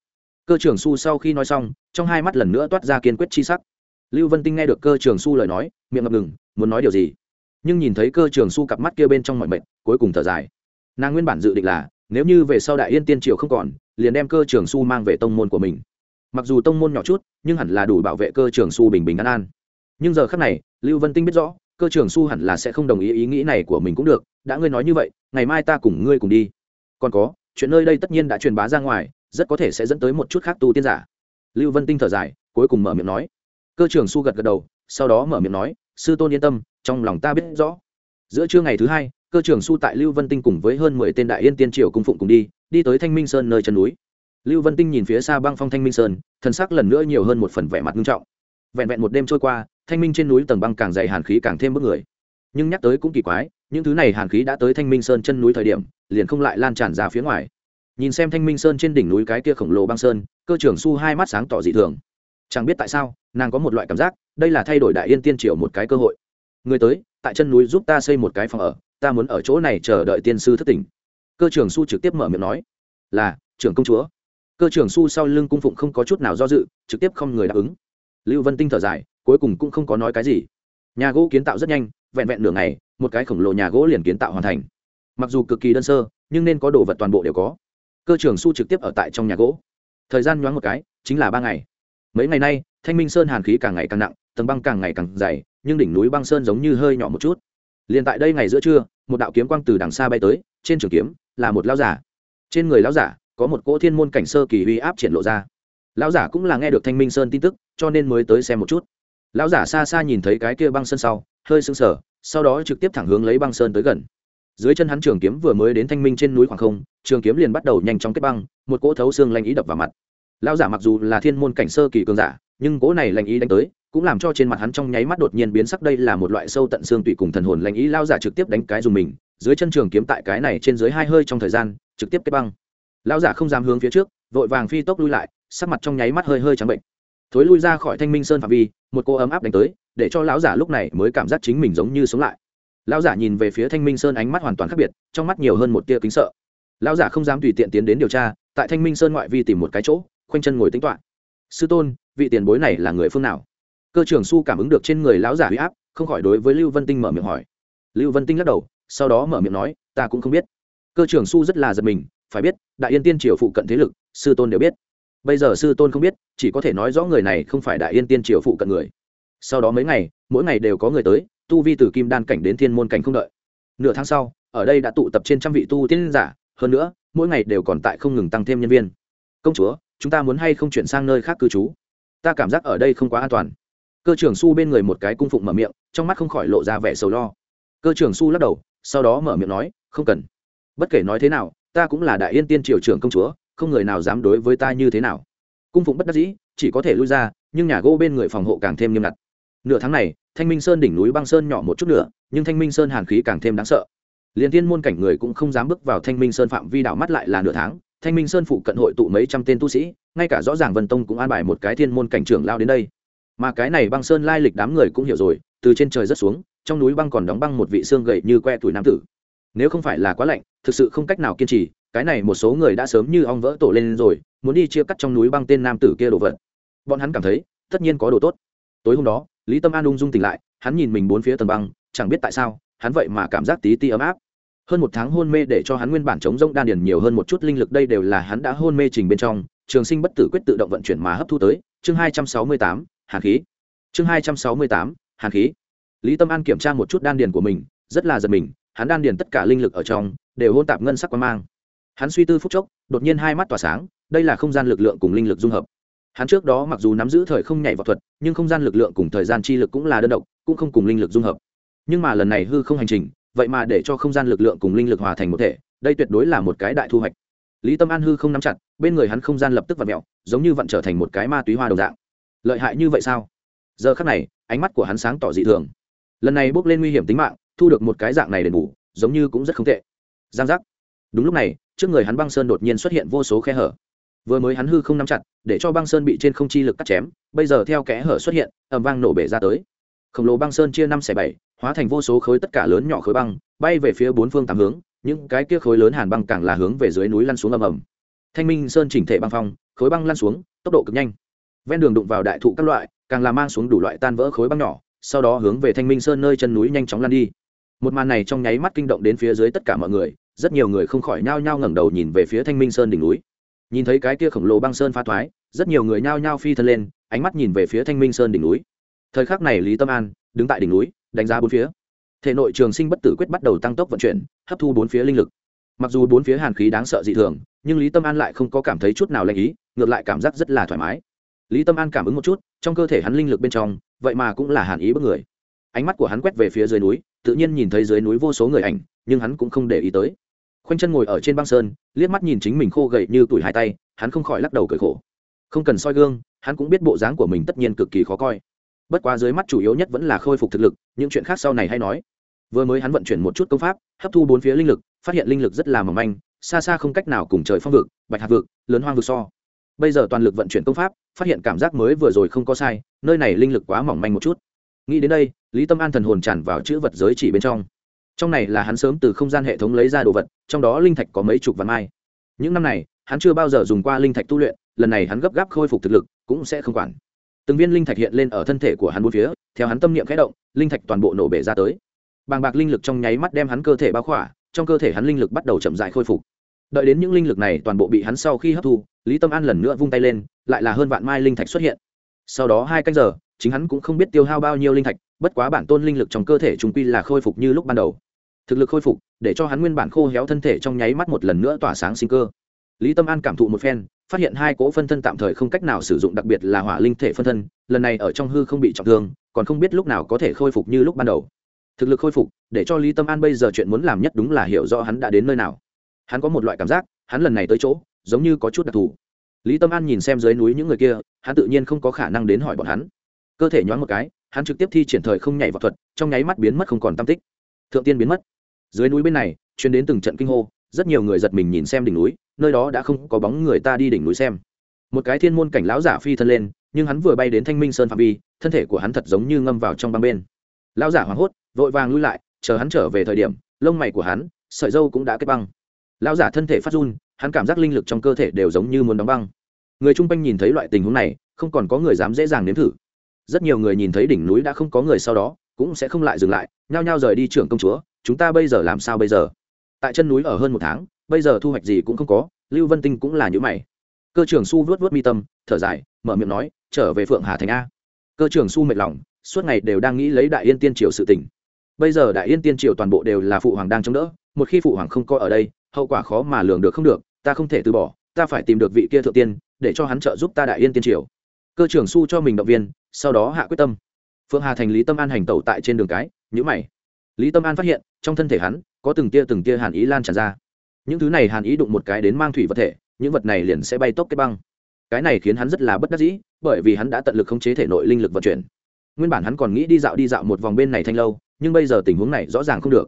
Cơ trưởng su sau khi nói xong, trong hai mắt lần nữa toát ra kiên quyết chi sắc. Lưu vân tinh nghe được cơ trưởng su lời nói, miệng ngập ngừng, muốn nói điều gì? Nhưng nhìn thấy cơ trưởng su cặp mắt kia bên trong mọi mệnh cuối cùng thở dài. Nàng nguyên bản dự định là, nếu như về sau đại yên tiên triều không còn, liền đem cơ trưởng su mang về tông môn của mình. Mặc dù tông môn nhỏ chút, nhưng hẳn là đủ bảo vệ cơ trưởng su bình bình an an. Nhưng giờ khác này, lưu vân tinh biết rõ, cơ trưởng su hẳn là sẽ không đồng ý ý nghĩ này của mình cũng được, đã ngươi nói như vậy, ngày mai ta cùng ngươi cùng đi. Còn có, chuyện nơi đây tất nhiên đã truyền bá ra ngoài, rất có thể sẽ dẫn tới một chút khác tu tiên giả. Lưu vân tinh thở dài, cuối cùng mở miệng nói. Cơ trưởng su gật gật đầu, sau đó mở miệng nói sư tôn yên tâm, trong lòng ta biết rõ. Giữa trưa ngày thứ hai, cơ trưởng su tại lưu vân tinh cùng với hơn mười tên đại yên tiên triều cung phụng cùng đi đi tới thanh minh sơn nơi chân núi. Lưu vân tinh nhìn phía xa băng phong thanh minh sơn, thần sắc lần nữa nhiều hơn một phần vẻ mặt nghiêm trọng. Vẹn vẹn một đêm trôi qua, thanh minh trên núi tầng băng càng dày hàn khí càng thêm bức người. Nhưng nhắc tới cũng kỳ quái, những thứ này hàn khí đã tới thanh minh sơn chân núi thời điểm, liền không lại lan tràn ra phía ngoài. Nhìn xem thanh minh sơn trên đỉnh núi cái kia khổng lồ băng sơn, cơ trưởng su hai mắt sáng tỏ dị thường chẳng biết tại sao, nàng có một loại cảm giác, đây là thay đổi đại yên tiên triều một cái cơ hội. Người tới, tại chân núi giúp ta xây một cái phòng ở, ta muốn ở chỗ này chờ đợi tiên sư thất tỉnh. Cơ trưởng su trực tiếp mở miệng nói, là, trưởng công chúa. Cơ trưởng su sau lưng cung phụng không có chút nào do dự, trực tiếp không người đáp ứng. Lưu vân tinh thở dài, cuối cùng cũng không có nói cái gì. Nhà gỗ kiến tạo rất nhanh, vẹn vẹn nửa ngày, một cái khổng lồ nhà gỗ liền kiến tạo hoàn thành. Mặc dù cực kỳ đơn sơ, nhưng nên có đồ vật toàn bộ đều có. Cơ trưởng su trực tiếp ở tại trong nhà gỗ. Thời gian nhoáng một cái, chính là ba ngày mấy ngày nay, thanh minh sơn hàn khí càng ngày càng nặng, tầng băng càng ngày càng dày, nhưng đỉnh núi băng sơn giống như hơi nhỏ một chút. Liền tại đây ngày giữa trưa, một đạo kiếm quang từ đằng xa bay tới, trên trường kiếm là một lão giả. Trên người lão giả có một cỗ thiên môn cảnh sơ kỳ uy áp triển lộ ra. Lão giả cũng là nghe được thanh minh sơn tin tức, cho nên mới tới xem một chút. Lão giả xa xa nhìn thấy cái kia băng sơn sau, hơi sững sờ, sau đó trực tiếp thẳng hướng lấy băng sơn tới gần. Dưới chân hắn trường kiếm vừa mới đến thanh minh trên núi khoảng không, trường kiếm liền bắt đầu nhanh chóng kết băng, một cỗ thấu xương lanh ý đập vào mặt lão giả mặc dù là thiên môn cảnh sơ kỳ cường giả, nhưng cỗ này lành ý đánh tới, cũng làm cho trên mặt hắn trong nháy mắt đột nhiên biến sắc. Đây là một loại sâu tận xương tùy cùng thần hồn lành ý, lão giả trực tiếp đánh cái dùng mình, dưới chân trường kiếm tại cái này trên dưới hai hơi trong thời gian, trực tiếp kết băng. Lão giả không dám hướng phía trước, vội vàng phi tốc lui lại, sắc mặt trong nháy mắt hơi hơi trắng bệnh. Thối lui ra khỏi thanh minh sơn phạm vi, một cô ấm áp đánh tới, để cho lão giả lúc này mới cảm giác chính mình giống như sống lại. Lão giả nhìn về phía thanh minh sơn ánh mắt hoàn toàn khác biệt, trong mắt nhiều hơn một tia kính sợ. Lão giả không dám tùy tiện tiến đến điều tra, tại thanh minh sơn ngoại vi tìm một cái chỗ khoanh chân ngồi tính toạ sư tôn, vị tiền bối này là người phương nào? Cơ trưởng su cảm ứng được trên người lão giả huy áp, không khỏi đối với lưu vân tinh mở miệng hỏi. Lưu vân tinh lắc đầu, sau đó mở miệng nói, ta cũng không biết. Cơ trưởng su rất là giật mình, phải biết, đại yên tiên triều phụ cận thế lực, sư tôn đều biết. Bây giờ sư tôn không biết, chỉ có thể nói rõ người này không phải đại yên tiên triều phụ cận người. Sau đó mấy ngày, mỗi ngày đều có người tới, tu vi từ kim đan cảnh đến thiên môn cảnh không đợi. Nửa tháng sau, ở đây đã tụ tập trên trăm vị tu tiên giả, hơn nữa, mỗi ngày đều còn tại không ngừng tăng thêm nhân viên. Công chúa chúng ta muốn hay không chuyển sang nơi khác cư trú? Ta cảm giác ở đây không quá an toàn. Cơ trưởng su bên người một cái cung phụng mở miệng, trong mắt không khỏi lộ ra vẻ sầu lo. Cơ trưởng su lắc đầu, sau đó mở miệng nói, không cần. Bất kể nói thế nào, ta cũng là đại yên tiên triều trưởng công chúa, không người nào dám đối với ta như thế nào. Cung phụng bất đắc dĩ, chỉ có thể lui ra, nhưng nhà gỗ bên người phòng hộ càng thêm nghiêm ngặt. Nửa tháng này, thanh minh sơn đỉnh núi băng sơn nhỏ một chút nữa, nhưng thanh minh sơn hàn khí càng thêm đáng sợ. Liền thiên môn cảnh người cũng không dám bước vào thanh minh sơn phạm vi đảo mắt lại là nửa tháng thanh minh sơn phụ cận hội tụ mấy trăm tên tu sĩ, ngay cả rõ ràng vân tông cũng an bài một cái thiên môn cảnh trưởng lao đến đây. Mà cái này băng sơn lai lịch đám người cũng hiểu rồi, từ trên trời rất xuống, trong núi băng còn đóng băng một vị xương gậy như que tuổi nam tử. Nếu không phải là quá lạnh, thực sự không cách nào kiên trì, cái này một số người đã sớm như ong vỡ tổ lên rồi, muốn đi chia cắt trong núi băng tên nam tử kia đồ vật. Bọn hắn cảm thấy, tất nhiên có đồ tốt. Tối hôm đó, lý tâm an ung dung tỉnh lại, hắn nhìn mình bốn phía tầng băng, chẳng biết tại sao, hắn vậy mà cảm giác tí ti ấm áp hơn một tháng hôn mê để cho hắn nguyên bản chống rông đan điền nhiều hơn một chút linh lực đây đều là hắn đã hôn mê trình bên trong. Trường sinh bất tử quyết tự động vận chuyển mà hấp thu tới. Chương hai trăm sáu mươi tám, hàn khí. Chương hai trăm sáu mươi tám, hàn khí. Lý tâm an kiểm tra một chút đan điền của mình, rất là giật mình, hắn đan điền tất cả linh lực ở trong, đều hôn tạp ngân sắc quan mang. Hắn suy tư phút chốc, đột nhiên hai mắt tỏa sáng, đây là không gian lực lượng cùng linh lực dung hợp. Hắn trước đó mặc dù nắm giữ thời không nhảy vào thuật, nhưng không gian lực lượng cùng thời gian chi lực cũng là đơn độc, cũng không cùng linh lực dung hợp. Nhưng mà lần này hư không hành trình vậy mà để cho không gian lực lượng cùng linh lực hòa thành một thể, đây tuyệt đối là một cái đại thu hoạch. Lý tâm an hư không nắm chặt, bên người hắn không gian lập tức vặn mẹo giống như vặn trở thành một cái ma túy hoa đồng dạng. Lợi hại như vậy sao? Giờ khắc này, ánh mắt của hắn sáng tỏ dị thường. Lần này bước lên nguy hiểm tính mạng, thu được một cái dạng này đền bù, giống như cũng rất không tệ. Giang giác. Đúng lúc này, trước người hắn băng sơn đột nhiên xuất hiện vô số khe hở. Vừa mới hắn hư không nắm chặt, để cho băng sơn bị trên không chi lực cắt chém, bây giờ theo kẽ hở xuất hiện ẩm vang nổ bể ra tới khổng lồ băng sơn chia năm xẻ bảy, hóa thành vô số khối tất cả lớn nhỏ khối băng, bay về phía bốn phương tám hướng, những cái kia khối lớn hàn băng càng là hướng về dưới núi lăn xuống ầm ầm. Thanh minh sơn chỉnh thể băng phong, khối băng lăn xuống, tốc độ cực nhanh. Ven đường đụng vào đại thụ các loại, càng là mang xuống đủ loại tan vỡ khối băng nhỏ, sau đó hướng về thanh minh sơn nơi chân núi nhanh chóng lăn đi. Một màn này trong nháy mắt kinh động đến phía dưới tất cả mọi người, rất nhiều người không khỏi nhao nhao ngẩng đầu nhìn về phía thanh minh sơn đỉnh núi. Nhìn thấy cái kia khổng lồ băng sơn pha thoái, rất nhiều người nhao nhao phi thân lên, ánh mắt nhìn về phía thanh minh sơn đỉnh núi thời khắc này lý tâm an đứng tại đỉnh núi, đánh giá bốn phía. Thể nội trường sinh bất tử quyết bắt đầu tăng tốc vận chuyển, hấp thu bốn phía linh lực. Mặc dù bốn phía hàn khí đáng sợ dị thường, nhưng lý tâm an lại không có cảm thấy chút nào lạnh ý, ngược lại cảm giác rất là thoải mái. Lý tâm an cảm ứng một chút, trong cơ thể hắn linh lực bên trong, vậy mà cũng là hàn ý bất người. Ánh mắt của hắn quét về phía dưới núi, tự nhiên nhìn thấy dưới núi vô số người ảnh, nhưng hắn cũng không để ý tới. Khoanh chân ngồi ở trên băng sơn, liếc mắt nhìn chính mình khô gậy như tuổi hai tay, hắn không khỏi lắc đầu cởi khổ. Không cần soi gương, hắn cũng biết bộ dáng của mình tất nhiên cực kỳ khó coi bất quá dưới mắt chủ yếu nhất vẫn là khôi phục thực lực, những chuyện khác sau này hay nói. Vừa mới hắn vận chuyển một chút công pháp, hấp thu bốn phía linh lực, phát hiện linh lực rất là mỏng manh, xa xa không cách nào cùng trời phong vực, bạch hạt vực, lớn hoang vực so. Bây giờ toàn lực vận chuyển công pháp, phát hiện cảm giác mới vừa rồi không có sai, nơi này linh lực quá mỏng manh một chút. Nghĩ đến đây, lý tâm an thần hồn tràn vào chữ vật giới chỉ bên trong. Trong này là hắn sớm từ không gian hệ thống lấy ra đồ vật, trong đó linh thạch có mấy chục vạn mai. Những năm này, hắn chưa bao giờ dùng qua linh thạch tu luyện, lần này hắn gấp gáp khôi phục thực lực, cũng sẽ không quản từng viên linh thạch hiện lên ở thân thể của hắn bốn phía, theo hắn tâm niệm khẽ động, linh thạch toàn bộ nổ bể ra tới. Bàng bạc linh lực trong nháy mắt đem hắn cơ thể bao khỏa, trong cơ thể hắn linh lực bắt đầu chậm dại khôi phục. Đợi đến những linh lực này toàn bộ bị hắn sau khi hấp thu, lý tâm an lần nữa vung tay lên, lại là hơn vạn mai linh thạch xuất hiện. Sau đó hai canh giờ, chính hắn cũng không biết tiêu hao bao nhiêu linh thạch, bất quá bản tôn linh lực trong cơ thể chúng quy là khôi phục như lúc ban đầu. Thực lực khôi phục, để cho hắn nguyên bản khô héo thân thể trong nháy mắt một lần nữa tỏa sáng sinh cơ. Lý tâm an cảm thụ một phen phát hiện hai cỗ phân thân tạm thời không cách nào sử dụng, đặc biệt là hỏa linh thể phân thân, lần này ở trong hư không bị trọng thương, còn không biết lúc nào có thể khôi phục như lúc ban đầu. Thực lực khôi phục, để cho lý tâm an bây giờ chuyện muốn làm nhất đúng là hiểu rõ hắn đã đến nơi nào. Hắn có một loại cảm giác, hắn lần này tới chỗ, giống như có chút đặc thù. Lý tâm an nhìn xem dưới núi những người kia, hắn tự nhiên không có khả năng đến hỏi bọn hắn. Cơ thể nhoáng một cái, hắn trực tiếp thi triển thời không nhảy vào thuật, trong nháy mắt biến mất không còn tam tích. Thượng tiên biến mất. Dưới núi bên này chuyến đến từng trận kinh hô, rất nhiều người giật mình nhìn xem đỉnh núi nơi đó đã không có bóng người ta đi đỉnh núi xem. Một cái thiên môn cảnh lão giả phi thân lên, nhưng hắn vừa bay đến thanh minh sơn phạm vi, thân thể của hắn thật giống như ngâm vào trong băng bên. Lão giả hoảng hốt, vội vàng lui lại, chờ hắn trở về thời điểm, lông mày của hắn, sợi dâu cũng đã kết băng. Lão giả thân thể phát run, hắn cảm giác linh lực trong cơ thể đều giống như muốn đóng băng. Người chung quanh nhìn thấy loại tình huống này, không còn có người dám dễ dàng nếm thử. Rất nhiều người nhìn thấy đỉnh núi đã không có người sau đó, cũng sẽ không lại dừng lại, nhao nhao rời đi trưởng công chúa, chúng ta bây giờ làm sao bây giờ? Tại chân núi ở hơn một tháng bây giờ thu hoạch gì cũng không có, lưu vân tinh cũng là những mày. Cơ trưởng su vớt vớt mi tâm, thở dài, mở miệng nói, trở về phượng hà thành a. Cơ trưởng su mệt lòng, suốt ngày đều đang nghĩ lấy đại yên tiên triều sự tỉnh bây giờ đại yên tiên triều toàn bộ đều là phụ hoàng đang chống đỡ, một khi phụ hoàng không coi ở đây, hậu quả khó mà lường được không được, ta không thể từ bỏ, ta phải tìm được vị kia thượng tiên, để cho hắn trợ giúp ta đại yên tiên triều. Cơ trưởng su cho mình động viên, sau đó hạ quyết tâm. Phượng hà thành lý tâm an hành tẩu tại trên đường cái nhữ mày. Lý tâm an phát hiện, trong thân thể hắn, có từng tia từng tia hàn ý lan tràn ra những thứ này hàn ý đụng một cái đến mang thủy vật thể, những vật này liền sẽ bay tốc kết băng. Cái này khiến hắn rất là bất đắc dĩ, bởi vì hắn đã tận lực khống chế thể nội linh lực vận chuyển. Nguyên bản hắn còn nghĩ đi dạo đi dạo một vòng bên này thanh lâu, nhưng bây giờ tình huống này rõ ràng không được.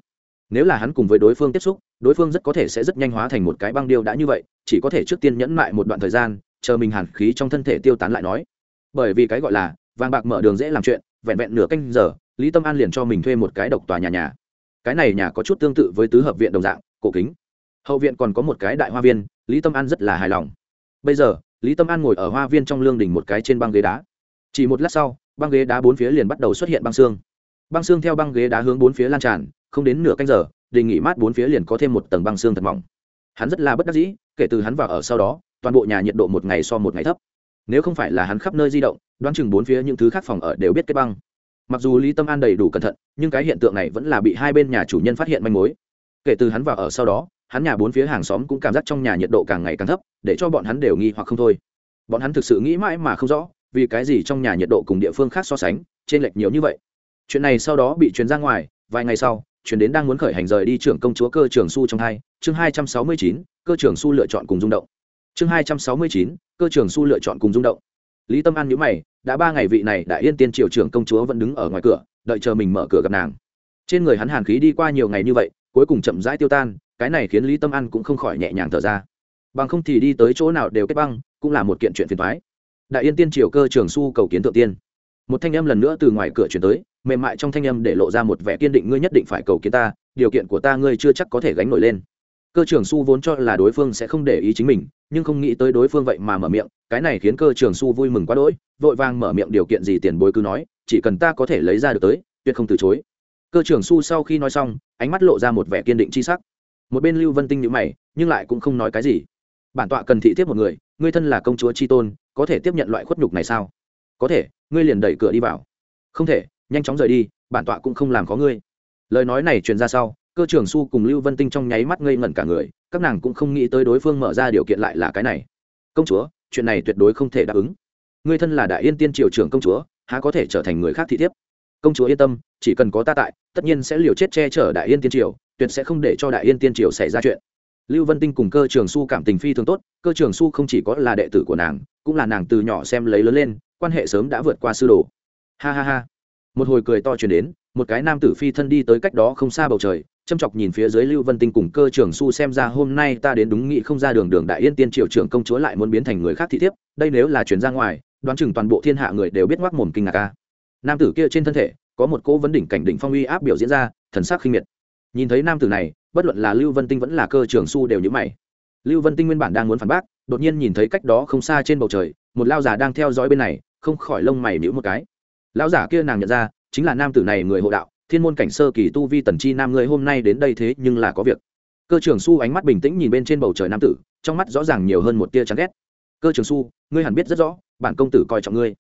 Nếu là hắn cùng với đối phương tiếp xúc, đối phương rất có thể sẽ rất nhanh hóa thành một cái băng điêu đã như vậy, chỉ có thể trước tiên nhẫn lại một đoạn thời gian, chờ mình hàn khí trong thân thể tiêu tán lại nói. Bởi vì cái gọi là, vàng bạc mở đường dễ làm chuyện, vẹn vẹn nửa canh giờ, lý tâm an liền cho mình thuê một cái độc tòa nhà nhà. Cái này nhà có chút tương tự với tứ hợp viện đồng dạng, cổ kính hậu viện còn có một cái đại hoa viên, lý tâm an rất là hài lòng. Bây giờ, lý tâm an ngồi ở hoa viên trong lương đình một cái trên băng ghế đá. Chỉ một lát sau, băng ghế đá bốn phía liền bắt đầu xuất hiện băng xương. Băng xương theo băng ghế đá hướng bốn phía lan tràn, không đến nửa canh giờ, đình nghỉ mát bốn phía liền có thêm một tầng băng xương thật mỏng. Hắn rất là bất đắc dĩ, kể từ hắn vào ở sau đó, toàn bộ nhà nhiệt độ một ngày so một ngày thấp. Nếu không phải là hắn khắp nơi di động, đoán chừng bốn phía những thứ khác phòng ở đều biết kết băng. Mặc dù lý tâm an đầy đủ cẩn thận, nhưng cái hiện tượng này vẫn là bị hai bên nhà chủ nhân phát hiện manh mối. Kể từ hắn vào ở sau đó hắn nhà bốn phía hàng xóm cũng cảm giác trong nhà nhiệt độ càng ngày càng thấp, để cho bọn hắn đều nghi hoặc không thôi. Bọn hắn thực sự nghĩ mãi mà không rõ, vì cái gì trong nhà nhiệt độ cùng địa phương khác so sánh trên lệch nhiều như vậy. Chuyện này sau đó bị truyền ra ngoài, vài ngày sau chuyển đến đang muốn khởi hành rời đi trưởng công chúa cơ trưởng su trong hai, chương hai trăm sáu mươi chín, cơ trưởng su lựa chọn cùng rung động. Chương hai trăm sáu mươi chín, cơ trưởng su lựa chọn cùng rung động. Lý tâm an nhữ mày, đã ba ngày vị này đã yên tiên triều trưởng công chúa vẫn đứng ở ngoài cửa, đợi chờ mình mở cửa gặp nàng. Trên người hắn hàn khí đi qua nhiều ngày như vậy, cuối cùng chậm rãi tiêu tan cái này khiến lý tâm an cũng không khỏi nhẹ nhàng thở ra. Bằng không thì đi tới chỗ nào đều kết băng, cũng là một kiện chuyện phiền thoái đại yên tiên triều cơ trường su cầu kiến thượng tiên. Một thanh âm lần nữa từ ngoài cửa chuyển tới, mềm mại trong thanh âm để lộ ra một vẻ kiên định, ngươi nhất định phải cầu kiến ta, điều kiện của ta ngươi chưa chắc có thể gánh nổi lên. Cơ trưởng su vốn cho là đối phương sẽ không để ý chính mình, nhưng không nghĩ tới đối phương vậy mà mở miệng, cái này khiến cơ trưởng su vui mừng quá đỗi, vội vàng mở miệng điều kiện gì tiền bối cứ nói, chỉ cần ta có thể lấy ra được tới, tuyệt không từ chối. Cơ trưởng su sau khi nói xong, ánh mắt lộ ra một vẻ kiên định chi sắc một bên lưu vân tinh nhữ mày, nhưng lại cũng không nói cái gì. Bản tọa cần thị tiếp một người, ngươi thân là công chúa tri tôn, có thể tiếp nhận loại khuất nhục này sao? Có thể, ngươi liền đẩy cửa đi vào. Không thể, nhanh chóng rời đi, bản tọa cũng không làm có ngươi. Lời nói này truyền ra sau, cơ trưởng su cùng lưu vân tinh trong nháy mắt ngây ngẩn cả người, các nàng cũng không nghĩ tới đối phương mở ra điều kiện lại là cái này. Công chúa, chuyện này tuyệt đối không thể đáp ứng. Ngươi thân là đại yên tiên triều trưởng công chúa, há có thể trở thành người khác thị thiếp công chúa yên tâm, chỉ cần có ta tại, tất nhiên sẽ liều chết che chở đại yên tiên triều tuyệt sẽ không để cho đại yên tiên triều xảy ra chuyện. Lưu vân tinh cùng cơ trường su cảm tình phi thường tốt, cơ trường su không chỉ có là đệ tử của nàng, cũng là nàng từ nhỏ xem lấy lớn lên, quan hệ sớm đã vượt qua sư đồ. Ha ha ha. Một hồi cười to chuyển đến, một cái nam tử phi thân đi tới cách đó không xa bầu trời, châm chọc nhìn phía dưới lưu vân tinh cùng cơ Trường su xem ra hôm nay ta đến đúng nghị không ra đường đường đại yên tiên triều trưởng công chúa lại muốn biến thành người khác thị thiếp, đây nếu là chuyển ra ngoài, đoán chừng toàn bộ thiên hạ người đều biết ngoác mồm kinh ngạc ca nam tử kia trên thân thể, có một cỗ vấn đỉnh cảnh đỉnh phong uy áp biểu diễn ra, thần sắc khinh miệt nhìn thấy nam tử này, bất luận là lưu vân tinh vẫn là cơ Trường su đều nhữ mày. Lưu vân tinh nguyên bản đang muốn phản bác, đột nhiên nhìn thấy cách đó không xa trên bầu trời, một lao giả đang theo dõi bên này, không khỏi lông mày nhữ một cái. Lão giả kia nàng nhận ra, chính là nam tử này người hộ đạo, thiên môn cảnh sơ kỳ tu vi tần chi nam người hôm nay đến đây thế nhưng là có việc. Cơ trưởng su ánh mắt bình tĩnh nhìn bên trên bầu trời nam tử, trong mắt rõ ràng nhiều hơn một tia chán ghét. Cơ trưởng su ngươi hẳn biết rất rõ, bản công tử coi trọng ngươi.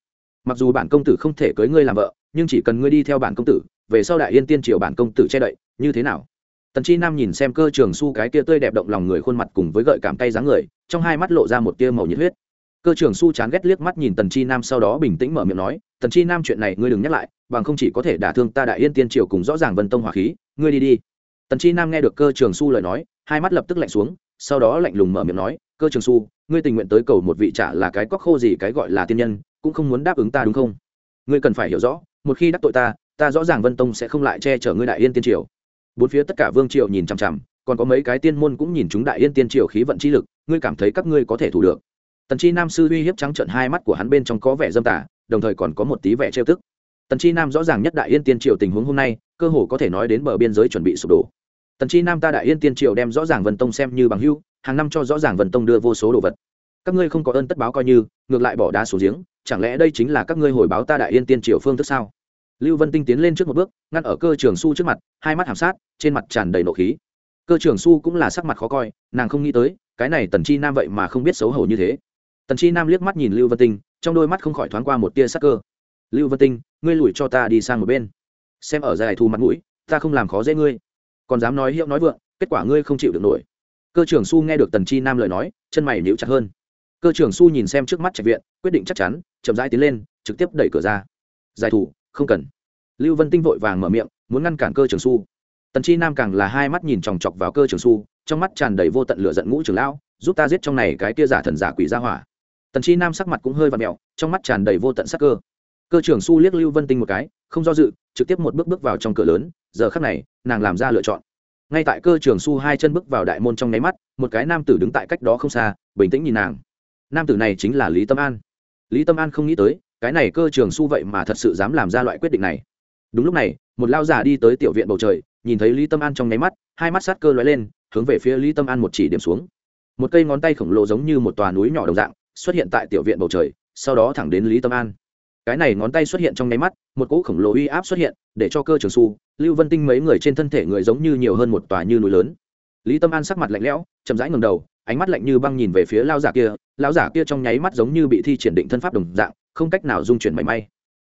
Mặc dù bản công tử không thể cưới ngươi làm vợ, nhưng chỉ cần ngươi đi theo bản công tử, về sau đại yên tiên triều bản công tử che đậy như thế nào? Tần chi nam nhìn xem cơ trường su cái kia tươi đẹp động lòng người khuôn mặt cùng với gợi cảm tay dáng người, trong hai mắt lộ ra một tia màu nhiệt huyết. Cơ trường su chán ghét liếc mắt nhìn tần chi nam sau đó bình tĩnh mở miệng nói, tần chi nam, chuyện này ngươi đừng nhắc lại, bằng không chỉ có thể đả thương ta đại yên tiên triều cùng rõ ràng vân tông hỏa khí, ngươi đi đi. Tần chi nam nghe được cơ trường su lời nói, hai mắt lập tức lạnh xuống, sau đó lạnh lùng mở miệng nói, cơ trường su, ngươi tình nguyện tới cầu một vị trả là cái cóc khô gì cái gọi là tiên nhân, cũng không muốn đáp ứng ta đúng không? Ngươi cần phải hiểu rõ, một khi đắc tội ta ta rõ ràng vân tông sẽ không lại che chở ngươi đại yên tiên triều bốn phía tất cả vương triều nhìn chằm chằm, còn có mấy cái tiên môn cũng nhìn chúng đại yên tiên triều khí vận chi lực, ngươi cảm thấy các ngươi có thể thủ được. Tần chi nam sư uy hiếp trắng trợn hai mắt của hắn bên trong có vẻ dâm tả đồng thời còn có một tí vẻ trêu tức. Tần chi nam rõ ràng nhất đại yên tiên triều tình huống hôm nay, cơ hồ có thể nói đến bờ biên giới chuẩn bị sụp đổ. Tần chi nam ta đại yên tiên triều đem rõ ràng vân tông xem như bằng hưu hàng năm cho rõ ràng vân tông đưa vô số đồ vật. Các ngươi không có ơn tất báo coi như, ngược lại bỏ đá xuống giếng, chẳng lẽ đây chính là các ngươi hồi báo ta đại yên tiên triều phương thức sao? Lưu vân tinh tiến lên trước một bước, ngăn ở cơ trường su trước mặt, hai mắt hàm sát, trên mặt tràn đầy nộ khí. Cơ trường su cũng là sắc mặt khó coi, nàng không nghĩ tới, cái này tần chi nam vậy mà không biết xấu hổ như thế. Tần chi nam liếc mắt nhìn lưu vân tinh, trong đôi mắt không khỏi thoáng qua một tia sắc cơ. Lưu vân tinh, ngươi lùi cho ta đi sang một bên. Xem ở dài thù mặt mũi, ta không làm khó dễ ngươi. Còn dám nói hiệu nói vượng, kết quả ngươi không chịu được nổi. Cơ trưởng su nghe được tần chi nam lời nói, chân mày níu chặt hơn. Cơ trưởng su nhìn xem trước mắt trạch viện, quyết định chắc chắn, chậm rãi tiến lên, trực tiếp đẩy cửa ra. Giải thủ không cần. Lưu vân tinh vội vàng mở miệng, muốn ngăn cản cơ Trường su. Tần chi nam càng là hai mắt nhìn chòng chọc vào cơ Trường su, trong mắt tràn đầy vô tận lửa giận ngũ trường lão, giúp ta giết trong này cái kia giả thần giả quỷ ra hỏa. Tần chi nam sắc mặt cũng hơi và mẹo, trong mắt tràn đầy vô tận sắc cơ. Cơ trưởng su liếc lưu vân tinh một cái, không do dự, trực tiếp một bước bước vào trong cửa lớn, giờ khắc này, nàng làm ra lựa chọn. Ngay tại cơ trưởng su hai chân bước vào đại môn trong nháy mắt, một cái nam tử đứng tại cách đó không xa, bình tĩnh nhìn nàng. Nam tử này chính là lý tâm an. Lý tâm an không nghĩ tới cái này cơ trường su vậy mà thật sự dám làm ra loại quyết định này. Đúng lúc này, một lao giả đi tới tiểu viện bầu trời, nhìn thấy lý tâm an trong nháy mắt, hai mắt sát cơ lóe lên, hướng về phía lý tâm an một chỉ điểm xuống. Một cây ngón tay khổng lồ giống như một tòa núi nhỏ đồng dạng, xuất hiện tại tiểu viện bầu trời, sau đó thẳng đến lý tâm an. Cái này ngón tay xuất hiện trong nháy mắt, một cỗ khổng lồ uy áp xuất hiện, để cho cơ trường su, lưu vân tinh mấy người trên thân thể người giống như nhiều hơn một tòa như núi lớn. Lý tâm an sắc mặt lạnh lẽo, chậm rãi ngầm đầu, ánh mắt lạnh như băng nhìn về phía lao giả kia, lao giả kia trong nháy mắt giống như bị thi triển định thân pháp đồng dạng không cách nào dung chuyển mảy may.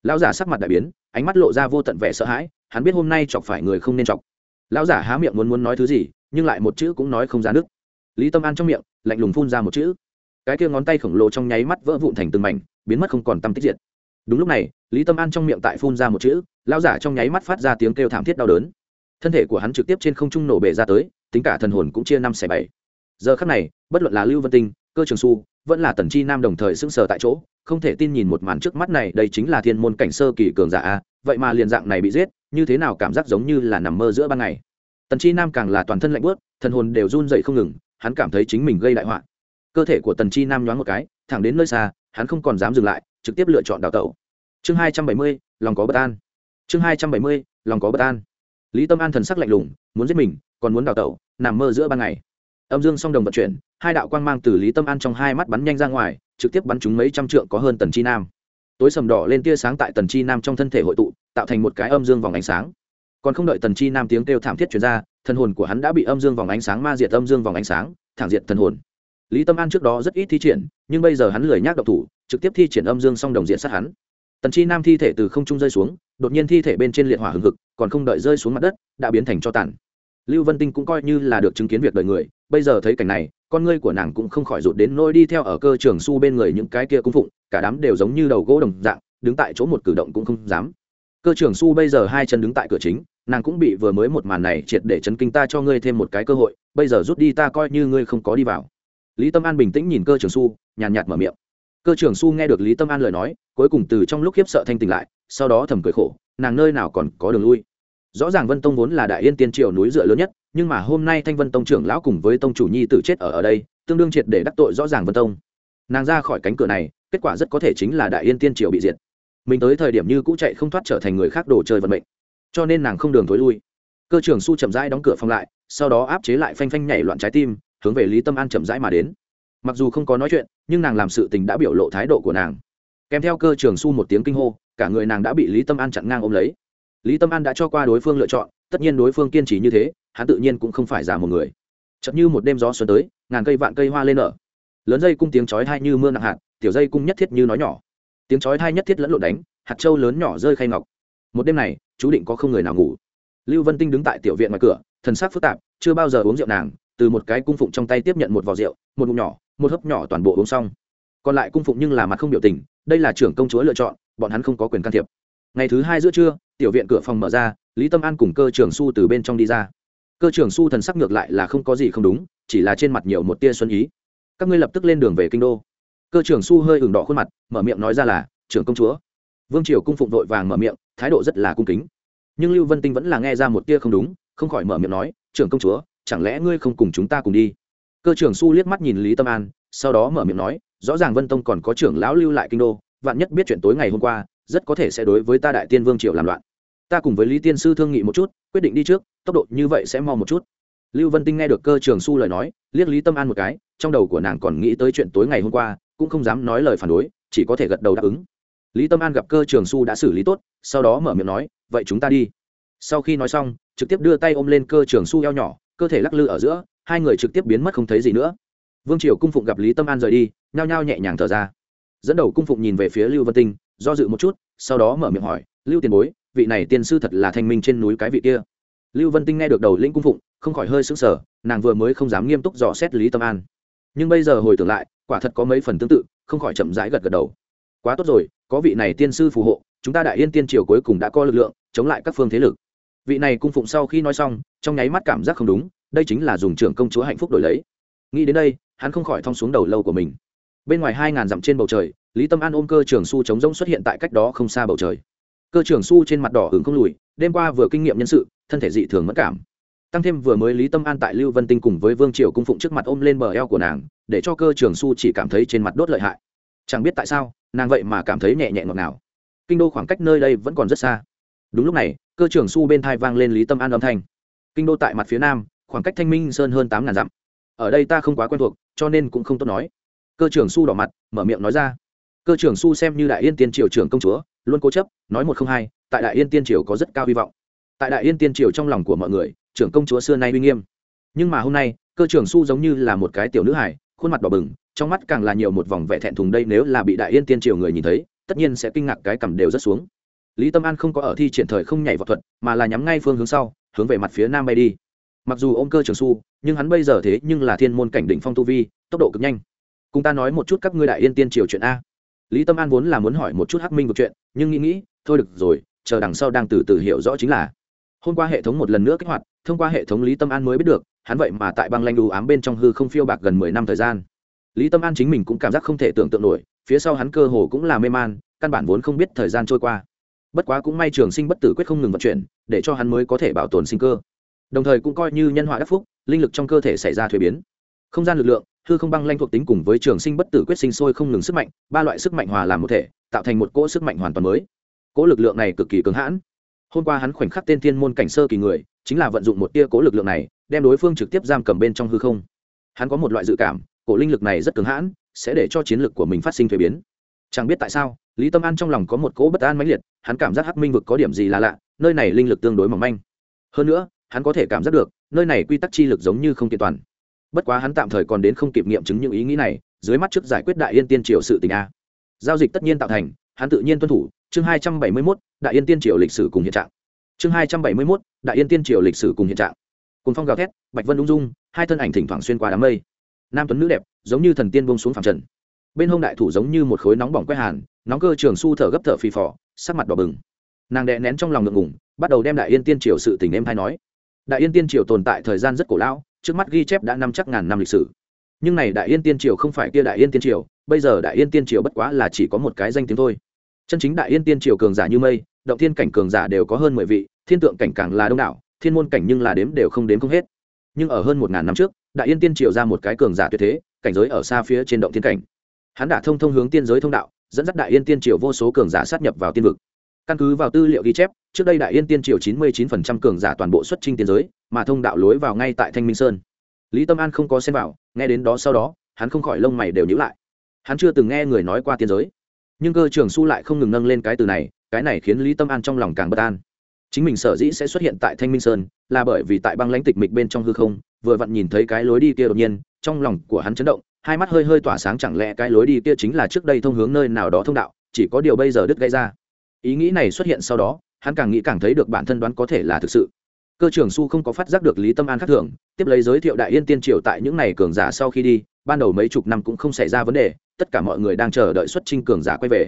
Lão giả sắc mặt đại biến, ánh mắt lộ ra vô tận vẻ sợ hãi, hắn biết hôm nay chọc phải người không nên chọc. Lão giả há miệng muốn muốn nói thứ gì, nhưng lại một chữ cũng nói không ra nước. Lý tâm an trong miệng, lạnh lùng phun ra một chữ. Cái kia ngón tay khổng lồ trong nháy mắt vỡ vụn thành từng mảnh, biến mất không còn tâm tích diệt. Đúng lúc này, lý tâm an trong miệng tại phun ra một chữ, lão giả trong nháy mắt phát ra tiếng kêu thảm thiết đau đớn. Thân thể của hắn trực tiếp trên không trung nổ bể ra tới, tính cả thần hồn cũng chia năm xẻ bảy. Giờ khắc này, bất luận là lưu vân tinh, cơ trường su vẫn là tần chi nam đồng thời sững sờ tại chỗ, không thể tin nhìn một màn trước mắt này, đây chính là thiên môn cảnh sơ kỳ cường giả a, vậy mà liền dạng này bị giết, như thế nào cảm giác giống như là nằm mơ giữa ban ngày. Tần chi nam càng là toàn thân lạnh bớt thần hồn đều run dậy không ngừng, hắn cảm thấy chính mình gây đại họa. Cơ thể của tần chi nam nhoáng một cái, thẳng đến nơi xa, hắn không còn dám dừng lại, trực tiếp lựa chọn đào tẩu. Chương hai trăm bảy mươi, lòng có bất an. Chương hai trăm bảy mươi, lòng có bất an. Lý tâm an thần sắc lạnh lùng, muốn giết mình, còn muốn đào tẩu, nằm mơ giữa ban ngày. Âm dương song đồng vận chuyển hai đạo quang mang từ lý tâm an trong hai mắt bắn nhanh ra ngoài, trực tiếp bắn chúng mấy trăm trượng có hơn tần chi nam. Tối sầm đỏ lên tia sáng tại tần chi nam trong thân thể hội tụ, tạo thành một cái âm dương vòng ánh sáng. Còn không đợi tần chi nam tiếng kêu thảm thiết chuyển ra, thần hồn của hắn đã bị âm dương vòng ánh sáng ma diệt âm dương vòng ánh sáng, thẳng diệt thần hồn. Lý tâm an trước đó rất ít thi triển, nhưng bây giờ hắn lười nhác độc thủ, trực tiếp thi triển âm dương song đồng diện sát hắn. Tần chi nam thi thể từ không trung rơi xuống, đột nhiên thi thể bên trên liệt hỏa hừng hực, còn không đợi rơi xuống mặt đất, đã biến thành cho tàn. Lưu vân tinh cũng coi như là được chứng kiến việc đời người, bây giờ thấy cảnh này con ngươi của nàng cũng không khỏi rụt đến nôi đi theo ở cơ trường su bên người những cái kia cung phụng, cả đám đều giống như đầu gỗ đồng dạng, đứng tại chỗ một cử động cũng không dám. Cơ trường su bây giờ hai chân đứng tại cửa chính, nàng cũng bị vừa mới một màn này triệt để chấn kinh ta cho ngươi thêm một cái cơ hội, bây giờ rút đi ta coi như ngươi không có đi vào. Lý tâm an bình tĩnh nhìn cơ trường su, nhàn nhạt mở miệng. Cơ trường su nghe được lý tâm an lời nói, cuối cùng từ trong lúc khiếp sợ thanh tỉnh lại, sau đó thầm cười khổ, nàng nơi nào còn có đường lui. Rõ ràng vân tông vốn là đại yên tiên triều núi dựa lớn nhất nhưng mà hôm nay thanh vân tông trưởng lão cùng với tông chủ nhi tử chết ở ở đây, tương đương triệt để đắc tội rõ ràng vân tông. Nàng ra khỏi cánh cửa này, kết quả rất có thể chính là đại yên tiên triều bị diệt. Mình tới thời điểm như cũ chạy không thoát trở thành người khác đồ chơi vận mệnh. Cho nên nàng không đường thối lui. Cơ trưởng su chậm rãi đóng cửa phòng lại, sau đó áp chế lại phanh phanh nhảy loạn trái tim, hướng về lý tâm an chậm rãi mà đến. Mặc dù không có nói chuyện, nhưng nàng làm sự tình đã biểu lộ thái độ của nàng. Kèm theo cơ trường su một tiếng kinh hô, cả người nàng đã bị lý tâm an chặn ngang ôm lấy. Lý tâm an đã cho qua đối phương lựa chọn tất nhiên đối phương kiên trì như thế, hắn tự nhiên cũng không phải giả một người. Chậm như một đêm gió xuân tới, ngàn cây vạn cây hoa lên nở lớn dây cung tiếng chói thai như mưa nặng hạt, tiểu dây cung nhất thiết như nói nhỏ. Tiếng chói thai nhất thiết lẫn lộn đánh, hạt trâu lớn nhỏ rơi khay ngọc. Một đêm này, chú định có không người nào ngủ. Lưu vân tinh đứng tại tiểu viện ngoài cửa, thần sắc phức tạp, chưa bao giờ uống rượu nàng, từ một cái cung phụng trong tay tiếp nhận một vò rượu, một ngụm nhỏ, một hớp nhỏ toàn bộ uống xong. Còn lại cung phụng nhưng là mặt không biểu tình, đây là trưởng công chúa lựa chọn, bọn hắn không có quyền can thiệp. Ngày thứ hai giữa trưa, tiểu viện cửa phòng mở ra lý tâm an cùng cơ trưởng su từ bên trong đi ra. Cơ trưởng su thần sắc ngược lại là không có gì không đúng, chỉ là trên mặt nhiều một tia xuân ý. Các ngươi lập tức lên đường về kinh đô. Cơ trưởng su hơi ửng đỏ khuôn mặt, mở miệng nói ra là, trưởng công chúa. Vương triều cung phụng vội vàng mở miệng, thái độ rất là cung kính. Nhưng lưu vân tinh vẫn là nghe ra một tia không đúng, không khỏi mở miệng nói, trưởng công chúa, chẳng lẽ ngươi không cùng chúng ta cùng đi? Cơ trưởng su liếc mắt nhìn lý tâm an, sau đó mở miệng nói, rõ ràng vân tông còn có trưởng lão lưu lại kinh đô, vạn nhất biết chuyện tối ngày hôm qua, rất có thể sẽ đối với ta đại tiên vương triều làm loạn ta cùng với lý tiên sư thương nghị một chút, quyết định đi trước, tốc độ như vậy sẽ mau một chút. Lưu vân tinh nghe được cơ trường su lời nói, liếc lý tâm an một cái, trong đầu của nàng còn nghĩ tới chuyện tối ngày hôm qua, cũng không dám nói lời phản đối, chỉ có thể gật đầu đáp ứng. Lý tâm an gặp cơ trường su đã xử lý tốt, sau đó mở miệng nói, vậy chúng ta đi. Sau khi nói xong, trực tiếp đưa tay ôm lên cơ trường su eo nhỏ, cơ thể lắc lư ở giữa, hai người trực tiếp biến mất không thấy gì nữa. Vương triều cung phụng gặp lý tâm an rời đi, nhao nhao nhẹ nhàng thở ra. Dẫn đầu cung phụng nhìn về phía lưu vân tinh, do dự một chút, sau đó mở miệng hỏi, lưu tiền bối vị này tiên sư thật là thanh minh trên núi cái vị kia. Lưu vân tinh nghe được đầu lĩnh cung phụng, không khỏi hơi sững sờ, nàng vừa mới không dám nghiêm túc dò xét lý tâm an. Nhưng bây giờ hồi tưởng lại, quả thật có mấy phần tương tự, không khỏi chậm rãi gật gật đầu. Quá tốt rồi, có vị này tiên sư phù hộ, chúng ta đại yên tiên triều cuối cùng đã có lực lượng, chống lại các phương thế lực. Vị này cung phụng sau khi nói xong, trong nháy mắt cảm giác không đúng, đây chính là dùng trưởng công chúa hạnh phúc đổi lấy. Nghĩ đến đây, hắn không khỏi thong xuống đầu lâu của mình. Bên ngoài hai ngàn dặm trên bầu trời, lý tâm an ôm cơ trường su chống rông xuất hiện tại cách đó không xa bầu trời cơ trưởng su trên mặt đỏ hứng không lùi, đêm qua vừa kinh nghiệm nhân sự, thân thể dị thường mất cảm. Tăng thêm vừa mới lý tâm an tại lưu vân tinh cùng với vương triều cung phụng trước mặt ôm lên bờ eo của nàng, để cho cơ trưởng su chỉ cảm thấy trên mặt đốt lợi hại. Chẳng biết tại sao, nàng vậy mà cảm thấy nhẹ nhẹ ngọt ngào. Kinh đô khoảng cách nơi đây vẫn còn rất xa. Đúng lúc này, cơ trưởng su bên thai vang lên lý tâm an âm thanh. Kinh đô tại mặt phía nam, khoảng cách thanh minh sơn hơn tám ngàn dặm. Ở đây ta không quá quen thuộc, cho nên cũng không tốt nói. Cơ trưởng su đỏ mặt, mở miệng nói ra. Cơ trưởng su xem như đại yên tiên triều trưởng công chúa luôn cố chấp, nói một không hai, tại đại yên tiên triều có rất cao hy vọng. Tại đại yên tiên triều trong lòng của mọi người, trưởng công chúa xưa nay uy nghiêm. Nhưng mà hôm nay, cơ trưởng su giống như là một cái tiểu nữ hải khuôn mặt đỏ bừng, trong mắt càng là nhiều một vòng vẻ thẹn thùng đây nếu là bị đại yên tiên triều người nhìn thấy, tất nhiên sẽ kinh ngạc cái cầm đều rất xuống. Lý tâm an không có ở thi triển thời không nhảy vào thuật, mà là nhắm ngay phương hướng sau, hướng về mặt phía nam bay đi. Mặc dù ôm cơ trường su, nhưng hắn bây giờ thế nhưng là thiên môn cảnh đỉnh phong tu vi, tốc độ cực nhanh. Cùng ta nói một chút các ngươi đại yên tiên triều chuyện a lý tâm an vốn là muốn hỏi một chút hắc minh một chuyện, nhưng nghĩ nghĩ, thôi được rồi, chờ đằng sau đang từ từ hiểu rõ chính là. Hôm qua hệ thống một lần nữa kích hoạt, thông qua hệ thống lý tâm an mới biết được, hắn vậy mà tại băng lanh đủ ám bên trong hư không phiêu bạc gần mười năm thời gian. Lý tâm an chính mình cũng cảm giác không thể tưởng tượng nổi, phía sau hắn cơ hồ cũng là mê man, căn bản vốn không biết thời gian trôi qua. Bất quá cũng may trường sinh bất tử quyết không ngừng vận chuyển, để cho hắn mới có thể bảo tồn sinh cơ. Đồng thời cũng coi như nhân họa đắc phúc, linh lực trong cơ thể xảy ra thuế biến. Không gian lực lượng hư không băng lanh thuộc tính cùng với trường sinh bất tử quyết sinh sôi không ngừng sức mạnh, ba loại sức mạnh hòa làm một thể, tạo thành một cỗ sức mạnh hoàn toàn mới. Cỗ lực lượng này cực kỳ cứng hãn. Hôm qua hắn khoảnh khắc tên thiên môn cảnh sơ kỳ người, chính là vận dụng một tia cỗ lực lượng này, đem đối phương trực tiếp giam cầm bên trong hư không. Hắn có một loại dự cảm cổ linh lực này rất cứng hãn, sẽ để cho chiến lực của mình phát sinh thuế biến. Chẳng biết tại sao, lý tâm an trong lòng có một cỗ bất an mãnh liệt, hắn cảm giác hắc minh vực có điểm gì là lạ, nơi này linh lực tương đối mỏng manh. Hơn nữa, hắn có thể cảm giác được, nơi này quy tắc chi lực giống như không kiện toàn bất quá hắn tạm thời còn đến không kịp nghiệm chứng những ý nghĩ này, dưới mắt trước giải quyết đại yên tiên triều sự tình a. Giao dịch tất nhiên tạo thành, hắn tự nhiên tuân thủ, chương hai trăm bảy mươi mốt, đại yên tiên triều lịch sử cùng hiện trạng. Chương hai trăm bảy mươi mốt, đại yên tiên triều lịch sử cùng hiện trạng. Cùng phong gào thét, bạch vân ung dung, hai thân ảnh thỉnh thoảng xuyên qua đám mây. Nam tuấn nữ đẹp, giống như thần tiên bông xuống phẳng trần. Bên hông đại thủ giống như một khối nóng bỏng quét hàn, nóng cơ trường su thở gấp thở phì phò, sắc mặt đỏ bừng. Nàng đè nén trong lòng ngượng ngủng bắt đầu đem đại yên tiên triều sự tình em hay nói. Đại yên tiên triều tồn tại thời gian rất cổ lão trước mắt ghi chép đã năm chắc ngàn năm lịch sử. Nhưng này đại yên tiên triều không phải kia đại yên tiên triều, bây giờ đại yên tiên triều bất quá là chỉ có một cái danh tiếng thôi. Chân chính đại yên tiên triều cường giả như mây, động thiên cảnh cường giả đều có hơn mười vị, thiên tượng cảnh càng là đông đảo, thiên môn cảnh nhưng là đếm đều không đếm không hết. Nhưng ở hơn một ngàn năm trước, đại yên tiên triều ra một cái cường giả tuyệt thế, cảnh giới ở xa phía trên động thiên cảnh. Hắn đã thông thông hướng tiên giới thông đạo, dẫn dắt đại yên tiên triều vô số cường giả sát nhập vào tiên vực căn cứ vào tư liệu ghi chép, trước đây đại yên tiên triều chín mươi chín phần trăm cường giả toàn bộ xuất trình tiên giới, mà thông đạo lối vào ngay tại thanh minh sơn. Lý tâm an không có xem vào, nghe đến đó sau đó, hắn không khỏi lông mày đều nhữ lại. Hắn chưa từng nghe người nói qua tiên giới. Nhưng cơ trường su lại không ngừng nâng lên cái từ này, cái này khiến lý tâm an trong lòng càng bất an. Chính mình sở dĩ sẽ xuất hiện tại thanh minh sơn, là bởi vì tại băng lãnh tịch mịch bên trong hư không, vừa vặn nhìn thấy cái lối đi kia đột nhiên, trong lòng của hắn chấn động, hai mắt hơi hơi tỏa sáng, chẳng lẽ cái lối đi kia chính là trước đây thông hướng nơi nào đó thông đạo, chỉ có điều bây giờ đứt gây ra ý nghĩ này xuất hiện sau đó, hắn càng nghĩ càng thấy được bản thân đoán có thể là thực sự. Cơ trưởng su không có phát giác được lý tâm an khác thường, tiếp lấy giới thiệu đại yên tiên triều tại những ngày cường giả sau khi đi, ban đầu mấy chục năm cũng không xảy ra vấn đề, tất cả mọi người đang chờ đợi xuất trinh cường giả quay về.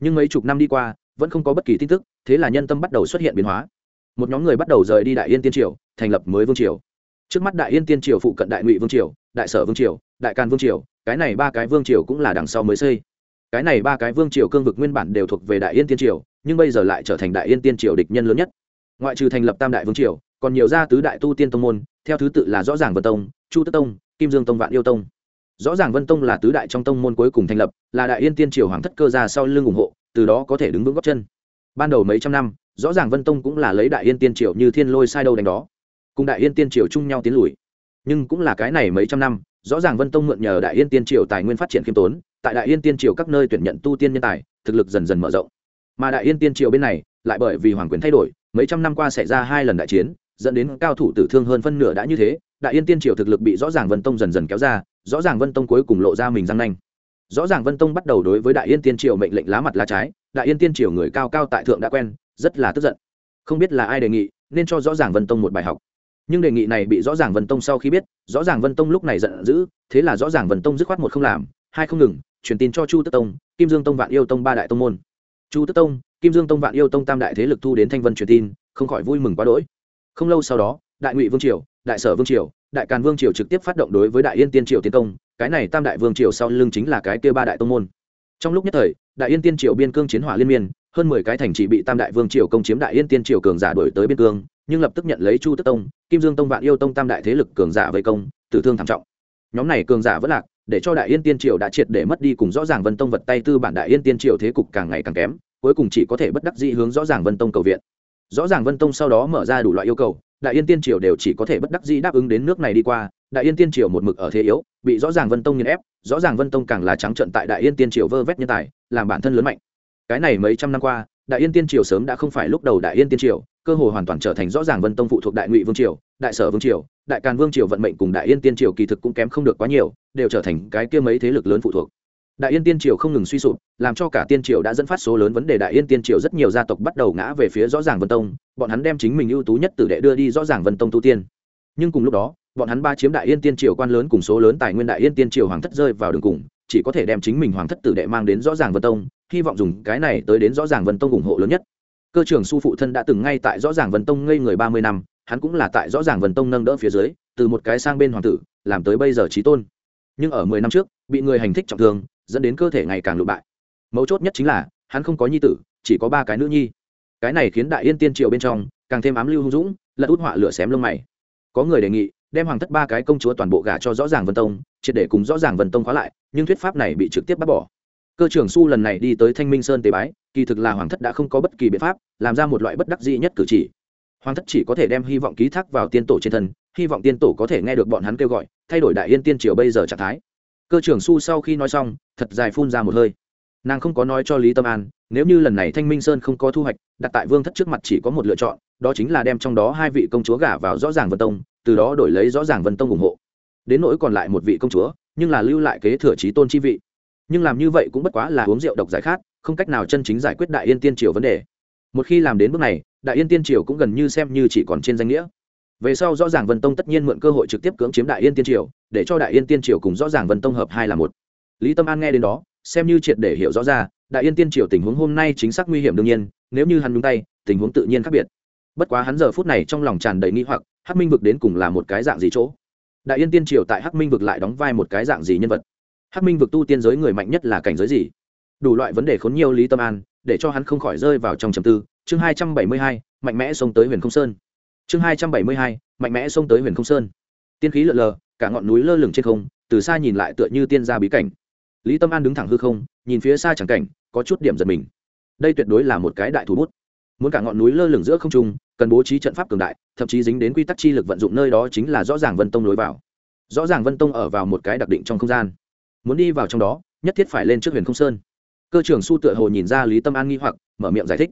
Nhưng mấy chục năm đi qua, vẫn không có bất kỳ tin tức, thế là nhân tâm bắt đầu xuất hiện biến hóa. Một nhóm người bắt đầu rời đi đại yên tiên triều, thành lập mới vương triều. Trước mắt đại yên tiên triều phụ cận đại ngụy vương triều, đại sở vương triều, đại càn vương triều, cái này ba cái vương triều cũng là đằng sau mới xây cái này ba cái vương triều cương vực nguyên bản đều thuộc về đại yên tiên triều, nhưng bây giờ lại trở thành đại yên tiên triều địch nhân lớn nhất. Ngoại trừ thành lập tam đại vương triều, còn nhiều gia tứ đại tu tiên tông môn, theo thứ tự là rõ ràng vân tông, chu tức tông, kim dương tông, vạn yêu tông. Rõ ràng vân tông là tứ đại trong tông môn cuối cùng thành lập, là đại yên tiên triều hoàng thất cơ gia sau lưng ủng hộ, từ đó có thể đứng vững góc chân. Ban đầu mấy trăm năm, rõ ràng vân tông cũng là lấy đại yên tiên triều như thiên lôi sai đâu đánh đó, cùng đại yên tiên triều chung nhau tiến lùi. Nhưng cũng là cái này mấy trăm năm rõ ràng vân tông mượn nhờ đại yên tiên triều tài nguyên phát triển khiêm tốn, tại đại yên tiên triều các nơi tuyển nhận tu tiên nhân tài, thực lực dần dần mở rộng. Mà đại yên tiên triều bên này, lại bởi vì hoàng quyền thay đổi, mấy trăm năm qua xảy ra hai lần đại chiến, dẫn đến cao thủ tử thương hơn phân nửa đã như thế, đại yên tiên triều thực lực bị rõ ràng vân tông dần dần kéo ra, rõ ràng vân tông cuối cùng lộ ra mình răng nanh. Rõ ràng vân tông bắt đầu đối với đại yên tiên triều mệnh lệnh lá mặt lá trái, đại yên tiên triều người cao cao tại thượng đã quen, rất là tức giận. Không biết là ai đề nghị, nên cho rõ ràng vân tông một bài học nhưng đề nghị này bị rõ ràng vân tông sau khi biết, rõ ràng vân tông lúc này giận dữ, thế là rõ ràng vân tông dứt khoát một không làm, hai không ngừng, truyền tin cho chu tức tông, kim dương tông vạn yêu tông ba đại tông môn. Chu tức tông, kim dương tông vạn yêu tông tam đại thế lực thu đến thanh vân truyền tin, không khỏi vui mừng quá đỗi. Không lâu sau đó, đại ngụy vương triều, đại sở vương triều, đại càn vương triều trực tiếp phát động đối với đại yên tiên triều tiến công, cái này tam đại vương triều sau lưng chính là cái kia ba đại tông môn. Trong lúc nhất thời, đại yên tiên triều biên cương chiến hỏa liên miên hơn mười cái thành trì bị tam đại vương triều công chiếm đại yên tiên triều cường giả đổi tới biên cương, nhưng lập tức nhận lấy chu tức tông, kim dương tông, vạn yêu tông, tam đại thế lực cường giả vây công, tử thương thảm trọng. Nhóm này cường giả vẫn lạc, để cho đại yên tiên triều đã triệt để mất đi cùng rõ ràng vân tông vật tay tư bản đại yên tiên triều thế cục càng ngày càng kém, cuối cùng chỉ có thể bất đắc dĩ hướng rõ ràng vân tông cầu viện. Rõ ràng vân tông sau đó mở ra đủ loại yêu cầu, đại yên tiên triều đều chỉ có thể bất đắc dĩ đáp ứng đến nước này đi qua, đại yên tiên triều một mực ở thế yếu, bị rõ ràng vân tông nghiền ép, rõ ràng vân tông càng là trắng trận tại đại yên tiên triều vơ vét nhân tài, làm bản thân lớn mạnh cái này mấy trăm năm qua, đại yên tiên triều sớm đã không phải lúc đầu đại yên tiên triều, cơ hồ hoàn toàn trở thành rõ ràng vân tông phụ thuộc đại ngụy vương triều, đại sở vương triều, đại càn vương triều vận mệnh cùng đại yên tiên triều kỳ thực cũng kém không được quá nhiều, đều trở thành cái kia mấy thế lực lớn phụ thuộc. Đại yên tiên triều không ngừng suy sụp, làm cho cả tiên triều đã dẫn phát số lớn vấn đề đại yên tiên triều rất nhiều gia tộc bắt đầu ngã về phía rõ ràng vân tông, bọn hắn đem chính mình ưu tú nhất tử đệ đưa đi rõ ràng vân tông tu tiên. Nhưng cùng lúc đó, bọn hắn ba chiếm đại yên tiên triều quan lớn cùng số lớn tài nguyên đại yên tiên triều hoàng thất rơi vào đường cùng, chỉ có thể đem chính mình hoàng thất tử đệ mang đến rõ ràng vân tông hy vọng dùng cái này tới đến rõ ràng vân tông ủng hộ lớn nhất. Cơ trưởng su phụ thân đã từng ngay tại rõ ràng vân tông ngây người ba mươi năm, hắn cũng là tại rõ ràng vân tông nâng đỡ phía dưới, từ một cái sang bên hoàng tử, làm tới bây giờ trí tôn. Nhưng ở mười năm trước, bị người hành thích trọng thương, dẫn đến cơ thể ngày càng lụ bại. Mấu chốt nhất chính là, hắn không có nhi tử, chỉ có ba cái nữ nhi. Cái này khiến đại yên tiên triều bên trong, càng thêm ám lưu hung dũng, lật út họa lửa xém lông mày. Có người đề nghị, đem hoàng thất ba cái công chúa toàn bộ gả cho rõ ràng vân tông, triệt để cùng rõ ràng vân tông khóa lại, nhưng thuyết pháp này bị trực tiếp bác bỏ cơ trưởng su lần này đi tới thanh minh sơn tế bái, kỳ thực là hoàng thất đã không có bất kỳ biện pháp, làm ra một loại bất đắc dĩ nhất cử chỉ. Hoàng thất chỉ có thể đem hy vọng ký thác vào tiên tổ trên thân, hy vọng tiên tổ có thể nghe được bọn hắn kêu gọi, thay đổi đại yên tiên triều bây giờ trạng thái. Cơ trưởng su sau khi nói xong, thật dài phun ra một hơi. Nàng không có nói cho lý tâm an, nếu như lần này thanh minh sơn không có thu hoạch, đặt tại vương thất trước mặt chỉ có một lựa chọn, đó chính là đem trong đó hai vị công chúa gả vào rõ ràng vân tông, từ đó đổi lấy rõ ràng vân tông ủng hộ. Đến nỗi còn lại một vị công chúa, nhưng là lưu lại kế thừa trí tôn chi vị nhưng làm như vậy cũng bất quá là uống rượu độc giải khát, không cách nào chân chính giải quyết đại yên tiên triều vấn đề. Một khi làm đến bước này, đại yên tiên triều cũng gần như xem như chỉ còn trên danh nghĩa. Về sau rõ ràng vân tông tất nhiên mượn cơ hội trực tiếp cưỡng chiếm đại yên tiên triều, để cho đại yên tiên triều cùng rõ ràng vân tông hợp hai là một. Lý tâm an nghe đến đó, xem như triệt để hiểu rõ ra, đại yên tiên triều tình huống hôm nay chính xác nguy hiểm đương nhiên, nếu như hắn nhúng tay, tình huống tự nhiên khác biệt. Bất quá hắn giờ phút này trong lòng tràn đầy nghi hoặc, hắc minh vực đến cùng là một cái dạng gì chỗ? Đại yên tiên triều tại hắc minh vực lại đóng vai một cái dạng gì nhân vật? Hắc minh vực tu tiên giới người mạnh nhất là cảnh giới gì? Đủ loại vấn đề khốn nhiều lý tâm an, để cho hắn không khỏi rơi vào trong trầm tư. Chương hai trăm bảy mươi hai, mạnh mẽ xông tới huyền không sơn. Chương hai trăm bảy mươi hai, mạnh mẽ xông tới huyền không sơn. Tiên khí lượn lờ, cả ngọn núi lơ lửng trên không, từ xa nhìn lại tựa như tiên gia bí cảnh. Lý tâm an đứng thẳng hư không, nhìn phía xa chẳng cảnh, có chút điểm giật mình. Đây tuyệt đối là một cái đại thủ bút. Muốn cả ngọn núi lơ lửng giữa không trung, cần bố trí trận pháp cường đại, thậm chí dính đến quy tắc chi lực vận dụng nơi đó chính là rõ ràng vân tông lối vào. Rõ ràng vân tông ở vào một cái đặc định trong không gian muốn đi vào trong đó, nhất thiết phải lên trước huyền không sơn. Cơ trưởng su tựa hồ nhìn ra lý tâm an nghi hoặc, mở miệng giải thích.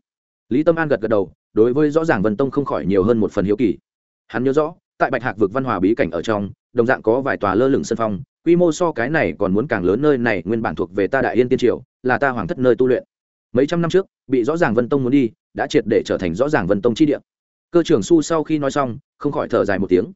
Lý tâm an gật gật đầu, đối với rõ ràng vân tông không khỏi nhiều hơn một phần hiếu kỳ. Hắn nhớ rõ, tại bạch hạc vực văn hòa bí cảnh ở trong, đồng dạng có vài tòa lơ lửng sân phong, quy mô so cái này còn muốn càng lớn nơi này, nguyên bản thuộc về ta đại yên tiên triều, là ta hoàng thất nơi tu luyện. Mấy trăm năm trước, bị rõ ràng vân tông muốn đi, đã triệt để trở thành rõ ràng vân tông chi địa. Cơ trưởng su sau khi nói xong, không khỏi thở dài một tiếng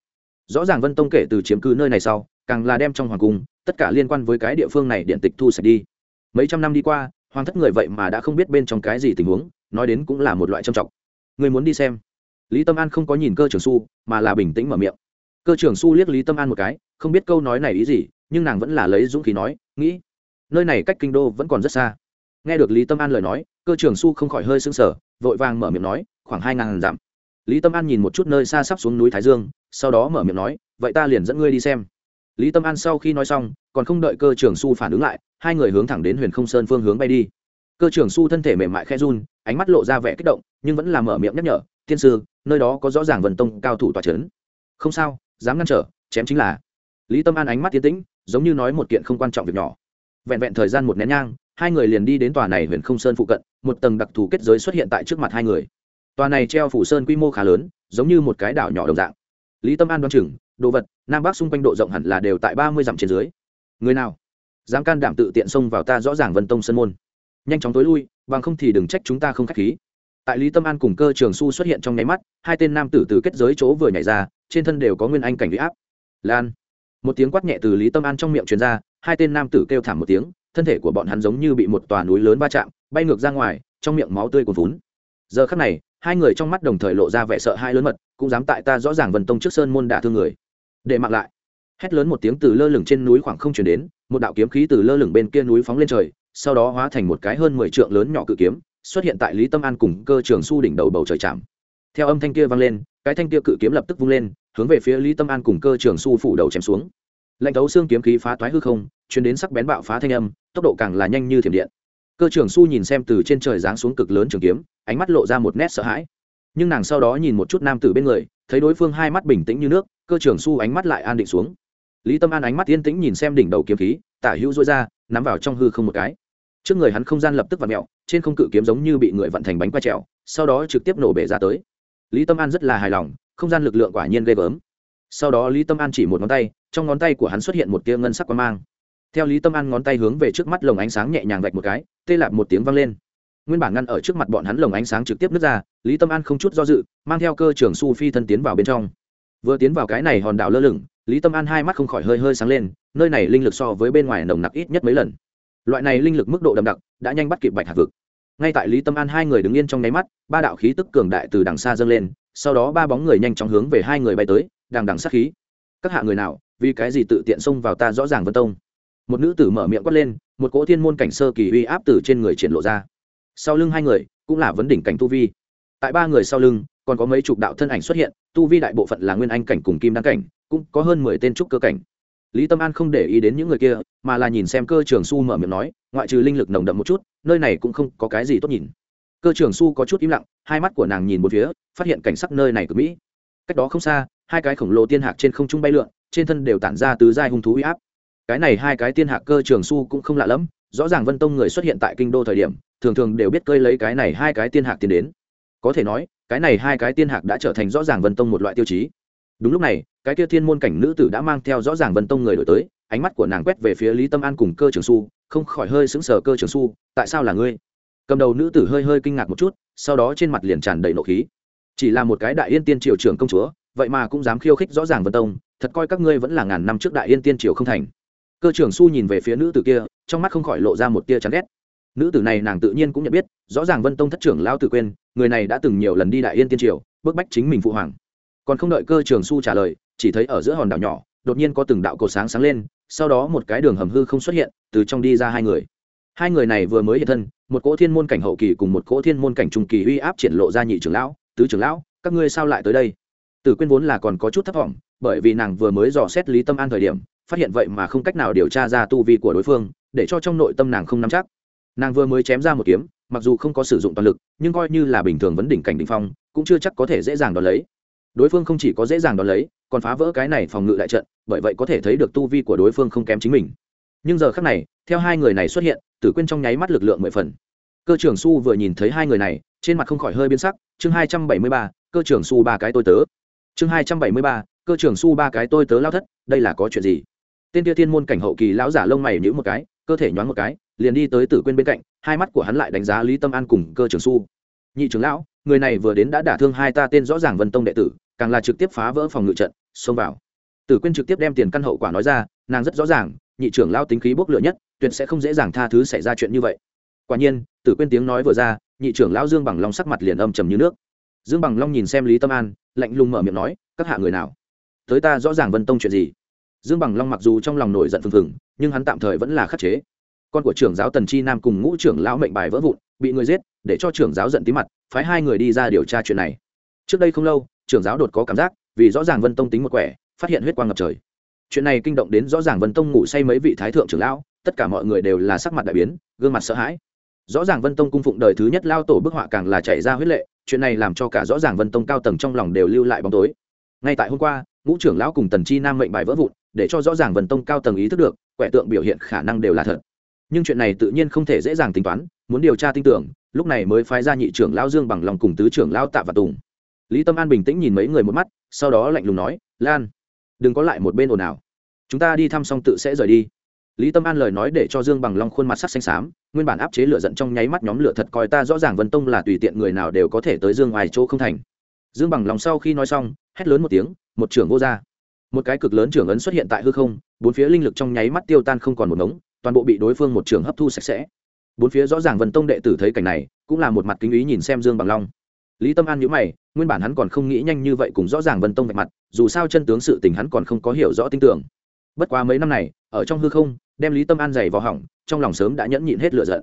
rõ ràng vân tông kể từ chiếm cứ nơi này sau, càng là đem trong hoàng cung, tất cả liên quan với cái địa phương này điện tịch thu sạch đi. Mấy trăm năm đi qua, hoàng thất người vậy mà đã không biết bên trong cái gì tình huống, nói đến cũng là một loại trầm trọng. Người muốn đi xem. Lý tâm an không có nhìn cơ trưởng su, mà là bình tĩnh mở miệng. Cơ trưởng su liếc lý tâm an một cái, không biết câu nói này ý gì, nhưng nàng vẫn là lấy dũng khí nói, nghĩ, nơi này cách kinh đô vẫn còn rất xa. Nghe được lý tâm an lời nói, cơ trưởng su không khỏi hơi sưng sở vội vàng mở miệng nói, khoảng hai ngàn dặm lý tâm an nhìn một chút nơi xa sắp xuống núi thái dương, sau đó mở miệng nói, vậy ta liền dẫn ngươi đi xem. Lý tâm an sau khi nói xong, còn không đợi cơ trưởng su phản ứng lại, hai người hướng thẳng đến huyền không sơn phương hướng bay đi. Cơ trưởng su thân thể mềm mại khe run, ánh mắt lộ ra vẻ kích động, nhưng vẫn là mở miệng nhắc nhở, tiên sư, nơi đó có rõ ràng vần tông cao thủ tòa c h ấ n không sao, dám ngăn trở, chém chính là. Lý tâm an ánh mắt tiến tĩnh, giống như nói một kiện không quan trọng việc nhỏ. Vẹn vẹn thời gian một nén nhang, hai người liền đi đến tòa này huyền không sơn phụ cận, một tầng đặc thù kết giới xuất hiện tại trước mặt hai người tòa này treo phủ sơn quy mô khá lớn, giống như một cái đảo nhỏ đồng dạng. Lý tâm an đoán chừng, đồ vật, nam bắc xung quanh độ rộng hẳn là đều tại ba mươi dặm trên dưới. Người nào? Dám can đảm tự tiện xông vào ta rõ ràng vân tông sân môn. Nhanh chóng tối lui, bằng không thì đừng trách chúng ta không k h á c h khí. Tại lý tâm an cùng cơ trường su xuất hiện trong nháy mắt, hai tên nam tử từ kết giới chỗ vừa nhảy ra, trên thân đều có nguyên anh cảnh huy áp. Lan. Một tiếng quát nhẹ từ lý tâm an trong miệng truyền ra, hai tên nam tử kêu thảm một tiếng, thân thể của bọn hắn giống như bị một tòa núi lớn va chạm, bay ngược ra ngoài, trong miệng máu tươi cuồn vún giờ khắc này, hai người trong mắt đồng thời lộ ra vẻ sợ hai lớn mật, cũng dám tại ta rõ ràng vần tông trước sơn môn đả thương người. Để mặc lại. Hét lớn một tiếng từ lơ lửng trên núi khoảng không chuyển đến, một đạo kiếm khí từ lơ lửng bên kia núi phóng lên trời, sau đó hóa thành một cái hơn mười trượng lớn nhỏ cự kiếm, xuất hiện tại lý tâm an cùng cơ trường su đỉnh đầu bầu trời chạm theo âm thanh kia vang lên, cái thanh kia cự kiếm lập tức vung lên, hướng về phía lý tâm an cùng cơ trường su phủ đầu chém xuống. Lệnh thấu xương kiếm khí phá toái hư không, chuyển đến sắc bén bạo phá thanh âm, tốc độ càng là nhanh như thiểm điện. Cơ trường su nhìn xem từ trên trời giáng xuống cực lớn trường kiếm ánh mắt lộ ra một nét sợ hãi. Nhưng nàng sau đó nhìn một chút nam tử bên người, thấy đối phương hai mắt bình tĩnh như nước, cơ trường su ánh mắt lại an định xuống. Lý tâm an ánh mắt yên tĩnh nhìn xem đỉnh đầu kiếm khí, tả hữu dối ra, nắm vào trong hư không một cái. Trước người hắn không gian lập tức vặn mẹo trên không cự kiếm giống như bị người vận thành bánh quay trèo, sau đó trực tiếp nổ bể ra tới. Lý tâm an rất là hài lòng, không gian lực lượng quả nhiên ghê gớm. Sau đó lý tâm an chỉ một ngón tay, trong ngón tay của hắn xuất hiện một tia ngân sắc quang mang. Theo lý tâm an ngón tay hướng về trước mắt lồng ánh sáng nhẹ nhàng vạch một cái, tê lạp một tiếng vang lên nguyên bản ngăn ở trước mặt bọn hắn lồng ánh sáng trực tiếp nứt ra, lý tâm an không chút do dự, mang theo cơ trưởng su phi thân tiến vào bên trong. Vừa tiến vào cái này hòn đảo lơ lửng, lý tâm an hai mắt không khỏi hơi hơi sáng lên, nơi này linh lực so với bên ngoài nồng nặc ít nhất mấy lần. Loại này linh lực mức độ đậm đặc, đã nhanh bắt kịp bạch hạt vực. Ngay tại lý tâm an hai người đứng yên trong nháy mắt, ba đạo khí tức cường đại từ đằng xa dâng lên, sau đó ba bóng người nhanh chóng hướng về hai người bay tới, đằng đằng sát khí. Các hạ người nào, vì cái gì tự tiện xông vào ta rõ ràng vân tông? Một nữ tử mở miệng quát lên, một cỗ thiên môn cảnh sơ kỳ uy áp từ trên người triển lộ ra sau lưng hai người cũng là vấn đỉnh cảnh tu vi. Tại ba người sau lưng, còn có mấy chục đạo thân ảnh xuất hiện, tu vi đại bộ phận là nguyên anh cảnh cùng kim đăng cảnh, cũng có hơn mười tên trúc cơ cảnh. Lý tâm an không để ý đến những người kia, mà là nhìn xem cơ trường su mở miệng nói, ngoại trừ linh lực nồng đậm một chút, nơi này cũng không có cái gì tốt nhìn. Cơ trường su có chút im lặng, hai mắt của nàng nhìn một phía, phát hiện cảnh sắc nơi này cực mỹ. Cách đó không xa, hai cái khổng lồ tiên hạc trên không trung bay lượn, trên thân đều tản ra từ giai hung thú uy áp. Cái này hai cái tiên hạc cơ trường su cũng không lạ lẫm, rõ ràng vân tông người xuất hiện tại kinh đô thời điểm thường thường đều biết cơi lấy cái này hai cái tiên hạc tiến đến. Có thể nói, cái này hai cái tiên hạc đã trở thành rõ ràng vân tông một loại tiêu chí. Đúng lúc này, cái kia thiên môn cảnh nữ tử đã mang theo rõ ràng vân tông người đổi tới, ánh mắt của nàng quét về phía lý tâm an cùng cơ trường su, không khỏi hơi sững sờ, cơ trường su, tại sao là ngươi? Cầm đầu nữ tử hơi hơi kinh ngạc một chút, sau đó trên mặt liền tràn đầy nộ khí. Chỉ là một cái đại yên tiên triều trưởng công chúa, vậy mà cũng dám khiêu khích rõ ràng vân tông, thật coi các ngươi vẫn là ngàn năm trước đại yên tiên triều không thành. Cơ trưởng su nhìn về phía nữ tử kia, trong mắt không khỏi lộ ra một tia chán ghét nữ tử này nàng tự nhiên cũng nhận biết, rõ ràng vân tông thất trưởng lao tử quên, người này đã từng nhiều lần đi đại yên tiên triều, bức bách chính mình phụ hoàng. Còn không đợi cơ trường su trả lời, chỉ thấy ở giữa hòn đảo nhỏ, đột nhiên có từng đạo cầu sáng sáng lên, sau đó một cái đường hầm hư không xuất hiện, từ trong đi ra hai người. Hai người này vừa mới hiện thân, một cỗ thiên môn cảnh hậu kỳ cùng một cỗ thiên môn cảnh trung kỳ uy áp triển lộ ra nhị trưởng lão, tứ trưởng lão, các ngươi sao lại tới đây? Tử quyên vốn là còn có chút thất vọng, bởi vì nàng vừa mới dò xét lý tâm an thời điểm, phát hiện vậy mà không cách nào điều tra ra tu vi của đối phương, để cho trong nội tâm nàng không nắm chắc nàng vừa mới chém ra một kiếm, mặc dù không có sử dụng toàn lực, nhưng coi như là bình thường vấn đỉnh cảnh đ ỉ n h phong, cũng chưa chắc có thể dễ dàng đón lấy. Đối phương không chỉ có dễ dàng đón lấy, còn phá vỡ cái này phòng ngự đại trận, bởi vậy có thể thấy được tu vi của đối phương không kém chính mình. Nhưng giờ khác này, theo hai người này xuất hiện, tử quyên trong nháy mắt lực lượng mười phần. Cơ trưởng su vừa nhìn thấy hai người này, trên mặt không khỏi hơi biến sắc, chương hai trăm bảy mươi ba, cơ trưởng su ba cái tôi tớ. Chương hai trăm bảy mươi ba, cơ trưởng su ba cái tôi tớ lao thất, đây là có chuyện gì? Tên tia thiên môn cảnh hậu kỳ lão giả lông mày nhữ một cái, cơ thể nhoáng một cái liền đi tới tử quên bên cạnh, hai mắt của hắn lại đánh giá lý tâm an cùng cơ Trường su. Nhị trưởng lão, người này vừa đến đã đả thương hai ta tên rõ ràng vân tông đệ tử, càng là trực tiếp phá vỡ phòng ngự trận, xông vào. Tử quyên trực tiếp đem tiền căn hậu quả nói ra, nàng rất rõ ràng, nhị trưởng lão tính khí bốc lửa nhất, tuyệt sẽ không dễ dàng tha thứ xảy ra chuyện như vậy. Quả nhiên, tử quyên tiếng nói vừa ra, nhị trưởng lão dương bằng long sắc mặt liền âm trầm như nước. Dương bằng long nhìn xem lý tâm an, lạnh lùng mở miệng nói, các hạ người nào? Tới ta rõ ràng vân tông chuyện gì? Dương bằng long mặc dù trong lòng nổi giận phừng phừng, nhưng hắn tạm thời vẫn là khắc chế con của trưởng giáo tần chi nam cùng ngũ trưởng lão mệnh bài vỡ vụn, bị người giết, để cho trưởng giáo giận tí mặt, phái hai người đi ra điều tra chuyện này. Trước đây không lâu, trưởng giáo đột có cảm giác, vì rõ ràng vân tông tính một quẻ, phát hiện huyết quang ngập trời. Chuyện này kinh động đến rõ ràng vân tông ngủ say mấy vị thái thượng trưởng lão, tất cả mọi người đều là sắc mặt đại biến, gương mặt sợ hãi. Rõ ràng vân tông cung phụng đời thứ nhất lao tổ bức họa càng là chạy ra huyết lệ, chuyện này làm cho cả rõ ràng vân tông cao tầng trong lòng đều lưu lại bóng tối. Ngay tại hôm qua, ngũ trưởng lão cùng tần chi nam mệnh bài vỡ vụn, để cho rõ ràng vân tông cao tầng ý thức được, quẻ tượng biểu hiện khả năng đều là thật nhưng chuyện này tự nhiên không thể dễ dàng tính toán, muốn điều tra tin tưởng, lúc này mới phái ra nhị trưởng lão dương bằng lòng cùng tứ trưởng lão tạ và tùng. Lý tâm an bình tĩnh nhìn mấy người một mắt, sau đó lạnh lùng nói, lan, đừng có lại một bên ồn ào. Chúng ta đi thăm xong tự sẽ rời đi. Lý tâm an lời nói để cho dương bằng long khuôn mặt sắc xanh xám, nguyên bản áp chế lửa giận trong nháy mắt nhóm lửa thật coi ta rõ ràng vân tông là tùy tiện người nào đều có thể tới dương ngoài chỗ không thành. Dương bằng lòng sau khi nói xong, hét lớn một tiếng, một trưởng vô ra một cái cực lớn trưởng ấn xuất hiện tại hư không, bốn phía linh lực trong nháy mắt tiêu tan không còn một ngống toàn bộ bị đối phương một trường hấp thu sạch sẽ. Bốn phía rõ ràng vân tông đệ tử thấy cảnh này, cũng là một mặt kính ý nhìn xem dương bằng long. Lý tâm an nhữ mày, nguyên bản hắn còn không nghĩ nhanh như vậy cùng rõ ràng vân tông vạch mặt, dù sao chân tướng sự tình hắn còn không có hiểu rõ tin tưởng. Bất quá mấy năm này, ở trong hư không, đem lý tâm an giày vào hỏng, trong lòng sớm đã nhẫn nhịn hết lựa giận.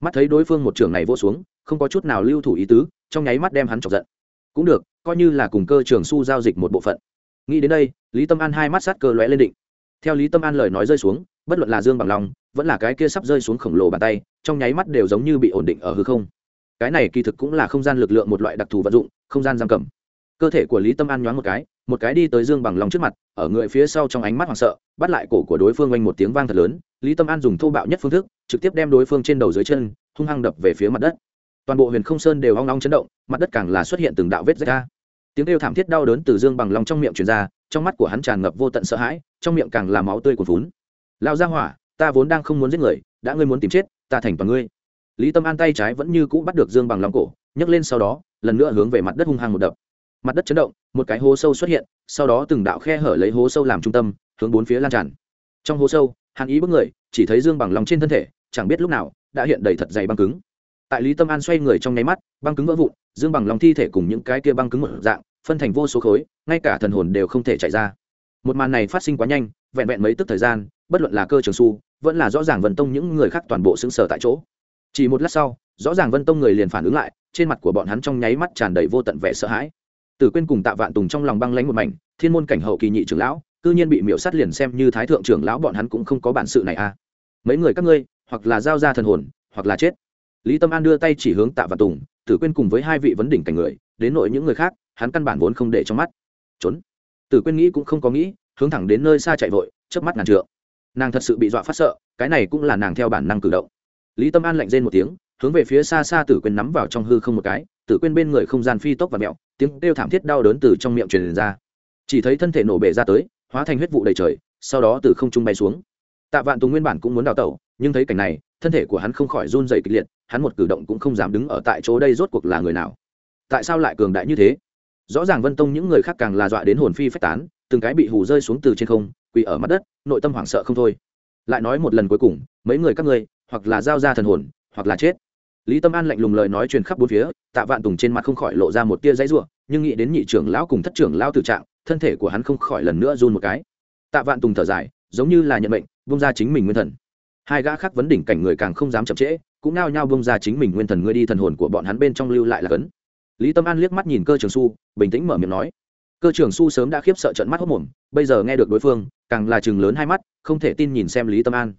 Mắt thấy đối phương một trường này vô xuống, không có chút nào lưu thủ ý tứ, trong nháy mắt đem hắn chọc giận. Cũng được, coi như là cùng cơ trường su giao dịch một bộ phận. Nghĩ đến đây, lý tâm an hai mắt sát cơ lóe lên định. Theo lý tâm an lời nói rơi xuống, bất luận là dương bằng lòng vẫn là cái kia sắp rơi xuống khổng lồ bàn tay, trong nháy mắt đều giống như bị ổn định ở hư không. Cái này kỳ thực cũng là không gian lực lượng một loại đặc thù vận dụng, không gian giam cầm. Cơ thể của lý tâm an nhoáng một cái một cái đi tới dương bằng lòng trước mặt, ở người phía sau trong ánh mắt hoảng sợ, bắt lại cổ của đối phương oanh một tiếng vang thật lớn, lý tâm an dùng thô bạo nhất phương thức, trực tiếp đem đối phương trên đầu dưới chân, hung hăng đập về phía mặt đất. Toàn bộ huyền không sơn đều hoang long chấn động, mặt đất càng là xuất hiện từng đạo vết rách ra. Tiếng kêu thảm thiết đau đớn từ dương bằng lòng trong miệng truyền ra, trong mắt của hắn tràn ngập vô tận sợ hãi, trong miệng càng là máu tươi cuồn vốn lao ra hỏa ta vốn đang không muốn giết người, đã ngươi muốn tìm chết, ta thành toàn ngươi. Lý tâm an tay trái vẫn như cũ bắt được dương bằng lòng cổ, nhấc lên sau đó, lần nữa hướng về mặt đất hung hăng một đập. Mặt đất chấn động, một cái hố sâu xuất hiện, sau đó từng đạo khe hở lấy hố sâu làm trung tâm, hướng bốn phía lan tràn. Trong hố sâu hàn ý bước người, chỉ thấy dương bằng lòng trên thân thể, chẳng biết lúc nào, đã hiện đầy thật dày băng cứng. Tại lý tâm an xoay người trong nháy mắt, băng cứng vỡ vụn, dương bằng lòng thi thể cùng những cái kia băng cứng một dạng, phân thành vô số khối, ngay cả thần hồn đều không thể chạy ra. Một màn này phát sinh quá nhanh vẹn vẹn mấy tức thời gian, bất luận là cơ trường su, vẫn là rõ ràng vân tông những người khác toàn bộ xứng sở tại chỗ. Chỉ một lát sau, rõ ràng vân tông người liền phản ứng lại, trên mặt của bọn hắn trong nháy mắt tràn đầy vô tận vẻ sợ hãi. Tử quên cùng tạ vạn tùng trong lòng băng lánh một mảnh, thiên môn cảnh hậu kỳ nhị trưởng lão, cư nhiên bị miễu sát liền xem như thái thượng trưởng lão bọn hắn cũng không có bản sự này à. Mấy người các ngươi, hoặc là giao ra thần hồn, hoặc là chết. Lý tâm an đưa tay chỉ hướng tạ vạn tùng, tử quên cùng với hai vị vấn đỉnh cảnh người, đến nội những người khác, hắn căn bản vốn không để trong mắt. Trốn. Tử quên nghĩ cũng không có nghĩ hướng thẳng đến nơi xa chạy vội, chớp mắt ngàn trượng. Nàng thật sự bị dọa phát sợ, cái này cũng là nàng theo bản năng cử động. Lý tâm an lạnh rên một tiếng, hướng về phía xa xa tử quên nắm vào trong hư không một cái, tử quên bên người không gian phi tốc và mẹo, tiếng kêu thảm thiết đau đớn từ trong miệng truyền ra. Chỉ thấy thân thể nổ bể ra tới, hóa thành huyết vụ đầy trời, sau đó từ không trung bay xuống. Tạ vạn tùng nguyên bản cũng muốn đào tẩu, nhưng thấy cảnh này, thân thể của hắn không khỏi run dày kịch liệt, hắn một cử động cũng không dám đứng ở tại chỗ đây rốt cuộc là người nào. Tại sao lại cường đại như thế? Rõ ràng vân tông những người khác càng là dọa đến hồn phi phách tán từng cái bị hù rơi xuống từ trên không, quỳ ở mặt đất, nội tâm hoảng sợ không thôi. Lại nói một lần cuối cùng, mấy người các ngươi, hoặc là giao ra thần hồn, hoặc là chết. Lý tâm an lạnh lùng lời nói truyền khắp bốn phía, tạ vạn tùng trên mặt không khỏi lộ ra một tia dãy ruộng nhưng nghĩ đến nhị trưởng lão cùng thất trưởng lão tử trạng, thân thể của hắn không khỏi lần nữa run một cái. Tạ vạn tùng thở dài, giống như là nhận bệnh bông ra chính mình nguyên thần. Hai gã khác vấn đỉnh cảnh người càng không dám chậm trễ, cũng nao nhao bông ra chính mình nguyên thần ngươi đi thần hồn của bọn hắn bên trong lưu lại là cấn. Lý tâm an liếc mắt nhìn cơ trường su, bình tĩnh mở miệng nói cơ trưởng su sớm đã khiếp sợ trận mắt hốc mồm, bây giờ nghe được đối phương, càng là chừng lớn hai mắt, không thể tin nhìn xem lý tâm an.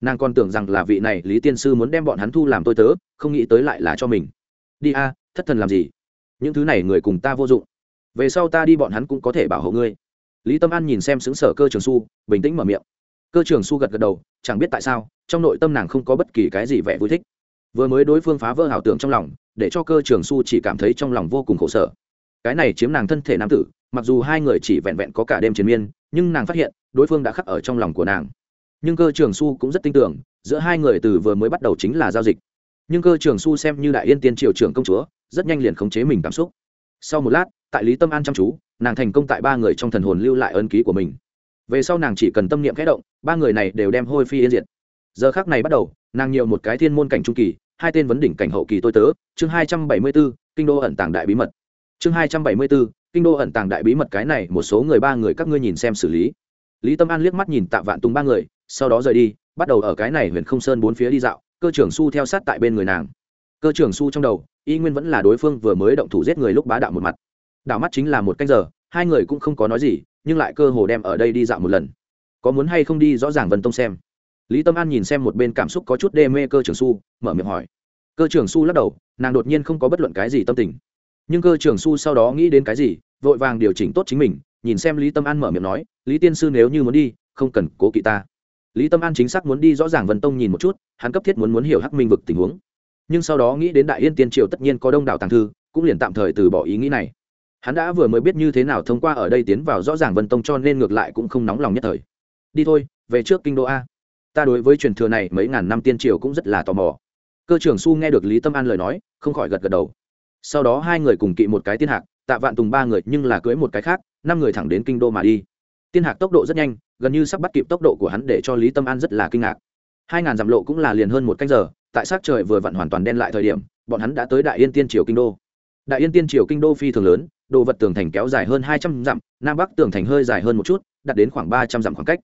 Nàng còn tưởng rằng là vị này lý tiên sư muốn đem bọn hắn thu làm tôi tớ, không nghĩ tới lại là cho mình. Đi a, thất thần làm gì? Những thứ này người cùng ta vô dụng. Về sau ta đi bọn hắn cũng có thể bảo hộ ngươi. Lý tâm an nhìn xem xứng sở cơ trường su, bình tĩnh mở miệng. Cơ trường su gật gật đầu, chẳng biết tại sao, trong nội tâm nàng không có bất kỳ cái gì vẻ vui thích. Vừa mới đối phương phá vỡ ảo tưởng trong lòng, để cho cơ trường su chỉ cảm thấy trong lòng vô cùng khổ sở. Cái này chiếm nàng thân thể nam tử mặc dù hai người chỉ vẹn vẹn có cả đêm chiến miên, nhưng nàng phát hiện, đối phương đã khắc ở trong lòng của nàng. Nhưng cơ trường su cũng rất tin tưởng, giữa hai người từ vừa mới bắt đầu chính là giao dịch. Nhưng cơ trường su xem như đại yên tiên triều trưởng công chúa, rất nhanh liền khống chế mình cảm xúc. Sau một lát, tại lý tâm an chăm chú, nàng thành công tại ba người trong thần hồn lưu lại ấn ký của mình. Về sau nàng chỉ cần tâm niệm khẽ động, ba người này đều đem hôi phi yên diệt. Giờ khác này bắt đầu, nàng nhiều một cái thiên môn cảnh trung kỳ, hai tên vấn đỉnh cảnh hậu kỳ tôi tớ, chương hai trăm bảy mươi b ố kinh đô ẩn tàng đại bí mật. Chương hai trăm bảy mươi b ố kinh đô ẩn tàng đại bí mật cái này, một số người, ba người các ngươi nhìn xem xử lý. Lý tâm an liếc mắt nhìn tạ vạn tùng ba người, sau đó rời đi, bắt đầu ở cái này huyện không sơn bốn phía đi dạo, cơ trưởng su theo sát tại bên người nàng. Cơ trưởng su trong đầu, y nguyên vẫn là đối phương vừa mới động thủ giết người lúc bá đạo một mặt. Đảo mắt chính là một canh giờ, hai người cũng không có nói gì, nhưng lại cơ hồ đem ở đây đi dạo một lần. Có muốn hay không đi rõ ràng vân tông xem. Lý tâm an nhìn xem một bên cảm xúc có chút đê mê cơ trưởng su, mở miệng hỏi. Cơ trưởng su lắc đầu, nàng đột nhiên không có bất luận cái gì tâm tình. Nhưng cơ trưởng su sau đó nghĩ đến cái gì vội vàng điều chỉnh tốt chính mình, nhìn xem lý tâm an mở miệng nói, lý tiên sư nếu như muốn đi, không cần cố kỵ ta. Lý tâm an chính xác muốn đi rõ ràng vân tông nhìn một chút, hắn cấp thiết muốn muốn hiểu hắc minh vực tình huống. Nhưng sau đó nghĩ đến đại yên tiên triều tất nhiên có đông đảo tàng thư, cũng liền tạm thời từ bỏ ý nghĩ này. Hắn đã vừa mới biết như thế nào thông qua ở đây tiến vào rõ ràng vân tông cho nên ngược lại cũng không nóng lòng nhất thời. Đi thôi, về trước kinh đô a. Ta đối với truyền thừa này mấy ngàn năm tiên triều cũng rất là tò mò. Cơ trưởng su nghe được lý tâm an lời nói, không khỏi gật gật đầu. Sau đó hai người cùng kỵ một cái tiên hạc tạ vạn tùng ba người nhưng là cưới một cái khác, năm người thẳng đến kinh đô mà đi. Tiên hạc tốc độ rất nhanh, gần như sắp bắt kịp tốc độ của hắn để cho lý tâm an rất là kinh ngạc. Hai ngàn dặm lộ cũng là liền hơn một canh giờ, tại sát trời vừa vặn hoàn toàn đen lại thời điểm, bọn hắn đã tới đại yên tiên triều kinh đô. Đại yên tiên triều kinh đô phi thường lớn, đồ vật tường thành kéo dài hơn hai trăm dặm, nam bắc tường thành hơi dài hơn một chút đặt đến khoảng ba trăm dặm khoảng cách.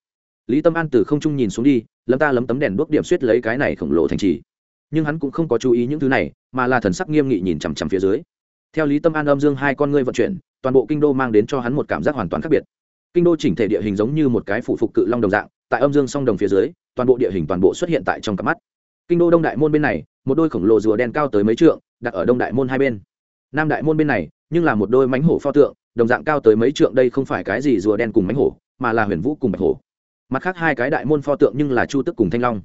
Lý tâm an từ không trung nhìn xuống đi, lấm ta lấm tấm đèn đuốc điểm suýt lấy cái này khổng lồ thành trì. Nhưng hắn cũng không có chú ý những thứ này, mà là thần sắc nghiêm nghị nhìn chằm chằm phía dưới theo lý tâm an âm dương hai con ngươi vận chuyển, toàn bộ kinh đô mang đến cho hắn một cảm giác hoàn toàn khác biệt. Kinh đô chỉnh thể địa hình giống như một cái phủ phục cự long đồng dạng, tại âm dương song đồng phía dưới, toàn bộ địa hình toàn bộ xuất hiện tại trong cặp mắt. Kinh đô đông đại môn bên này, một đôi khổng lồ rùa đen cao tới mấy trượng, đặt ở đông đại môn hai bên. Nam đại môn bên này, nhưng là một đôi mánh hổ pho tượng, đồng dạng cao tới mấy trượng đây không phải cái gì rùa đen cùng mánh hổ, mà là huyền vũ cùng bạch hổ. Mặt khác hai cái đại môn pho tượng nhưng là chu tức cùng thanh long.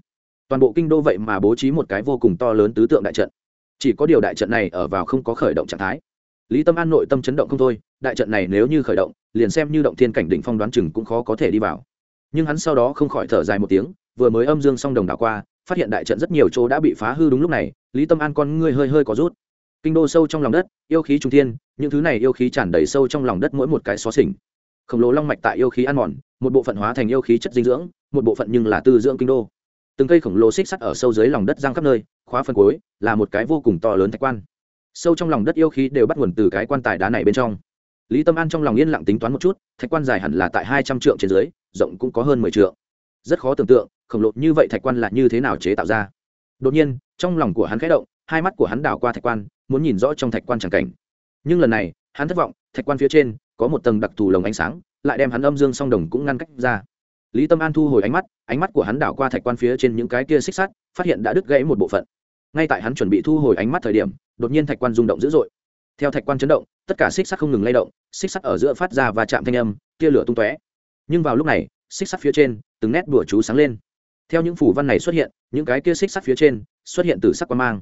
Toàn bộ kinh đô vậy mà bố trí một cái vô cùng to lớn tứ tượng đại trận chỉ có điều đại trận này ở vào không có khởi động trạng thái. Lý tâm an nội tâm chấn động không thôi, đại trận này nếu như khởi động, liền xem như động thiên cảnh đỉnh phong đoán chừng cũng khó có thể đi vào. Nhưng hắn sau đó không khỏi thở dài một tiếng, vừa mới âm dương song đồng đảo qua, phát hiện đại trận rất nhiều chỗ đã bị phá hư đúng lúc này, lý tâm an con ngươi hơi hơi có rút. Kinh đô sâu trong lòng đất, yêu khí trung thiên, những thứ này yêu khí tràn đầy sâu trong lòng đất mỗi một cái xó xỉnh. Khổng lồ long mạch tại yêu khí ăn mòn, một bộ phận hóa thành yêu khí chất dinh dưỡng, một bộ phận nhưng là tư dưỡng kinh đô từng cây khổng lồ xích sắt ở sâu dưới lòng đất giang khắp nơi, khóa phần cuối, là một cái vô cùng to lớn thạch quan. Sâu trong lòng đất yêu khí đều bắt nguồn từ cái quan tài đá này bên trong. Lý tâm an trong lòng yên lặng tính toán một chút, thạch quan dài hẳn là tại hai trăm trượng trên dưới, rộng cũng có hơn mười trượng. Rất khó tưởng tượng, khổng lồ như vậy thạch quan là như thế nào chế tạo ra. Đột nhiên, trong lòng của hắn khẽ động, hai mắt của hắn đảo qua thạch quan, muốn nhìn rõ trong thạch quan tràng cảnh. Nhưng lần này, hắn thất vọng, thạch quan phía trên có một tầng đặc thù lồng ánh sáng, lại đem hắn âm dương song đồng cũng ngăn cách ra lý tâm an thu hồi ánh mắt ánh mắt của hắn đảo qua thạch quan phía trên những cái kia xích sắt, phát hiện đã đứt gãy một bộ phận. Ngay tại hắn chuẩn bị thu hồi ánh mắt thời điểm, đột nhiên thạch quan rung động dữ dội. Theo thạch quan chấn động, tất cả xích sắt không ngừng lay động, xích sắt ở giữa phát ra và chạm thanh âm, tia lửa tung tóe. Nhưng vào lúc này, xích sắt phía trên, từng nét đùa chú sáng lên. Theo những phủ văn này xuất hiện, những cái kia xích sắt phía trên, xuất hiện từ sắc quang mang.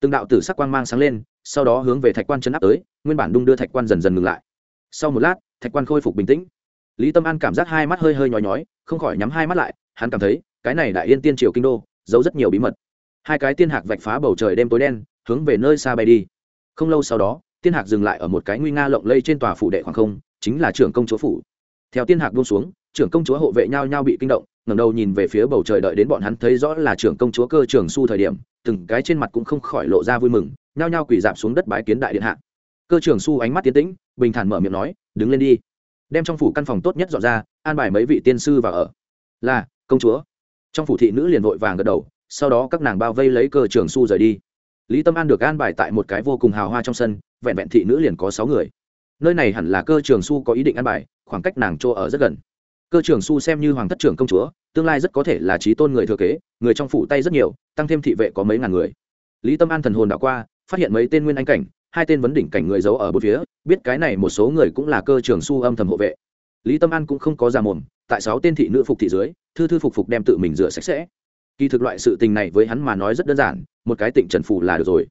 Từng đạo tử sắc quang mang sáng lên, sau đó hướng về thạch quan chấn áp tới, nguyên bản đung đưa thạch quan dần dần ngừng lại. Sau một lát, thạch quan khôi phục bình tĩnh. Lý tâm an cảm giác hai mắt hơi hơi nhói nhói không khỏi nhắm hai mắt lại, hắn cảm thấy, cái này đại yên tiên triều kinh đô, giấu rất nhiều bí mật. Hai cái tiên hạc vạch phá bầu trời đêm tối đen, hướng về nơi xa bay đi. Không lâu sau đó, tiên hạc dừng lại ở một cái nguy nga lộng lây trên tòa phủ đệ khoảng không, chính là trưởng công chúa phủ. Theo tiên hạc buông xuống, trưởng công chúa hộ vệ nhau nhau bị kinh động, ngẩng đầu nhìn về phía bầu trời đợi đến bọn hắn thấy rõ là trưởng công chúa cơ trưởng su thời điểm, từng cái trên mặt cũng không khỏi lộ ra vui mừng, nhao nhao quỳ dạp xuống đất bái kiến đại điện hạ. Cơ trưởng su ánh mắt tiến tĩnh, bình thản mở miệng nói, đứng lên đi. Đem trong phủ căn phòng tốt nhất dọn ra an bài mấy vị tiên sư vào ở. Là, công chúa. Trong phủ thị nữ liền vội vàng gật đầu, sau đó các nàng bao vây lấy cơ trưởng su rời đi. Lý tâm an được an bài tại một cái vô cùng hào hoa trong sân, vẹn vẹn thị nữ liền có sáu người. Nơi này hẳn là cơ trường su có ý định ăn bài, khoảng cách nàng chỗ ở rất gần. Cơ trường su xem như hoàng thất trưởng công chúa, tương lai rất có thể là trí tôn người thừa kế, người trong phủ tay rất nhiều, tăng thêm thị vệ có mấy ngàn người. Lý tâm an thần hồn đã qua, phát hiện mấy tên nguyên anh cảnh, hai tên vấn đỉnh cảnh người giấu ở bốn phía, biết cái này một số người cũng là cơ trường su âm thầm hộ vệ lý tâm an cũng không có ra mồm, tại sáu tên thị nữ phục thị dưới, thư thư phục phục đem tự mình rửa sạch sẽ. Kỳ thực loại sự tình này với hắn mà nói rất đơn giản, một cái tịnh trần phủ là được rồi.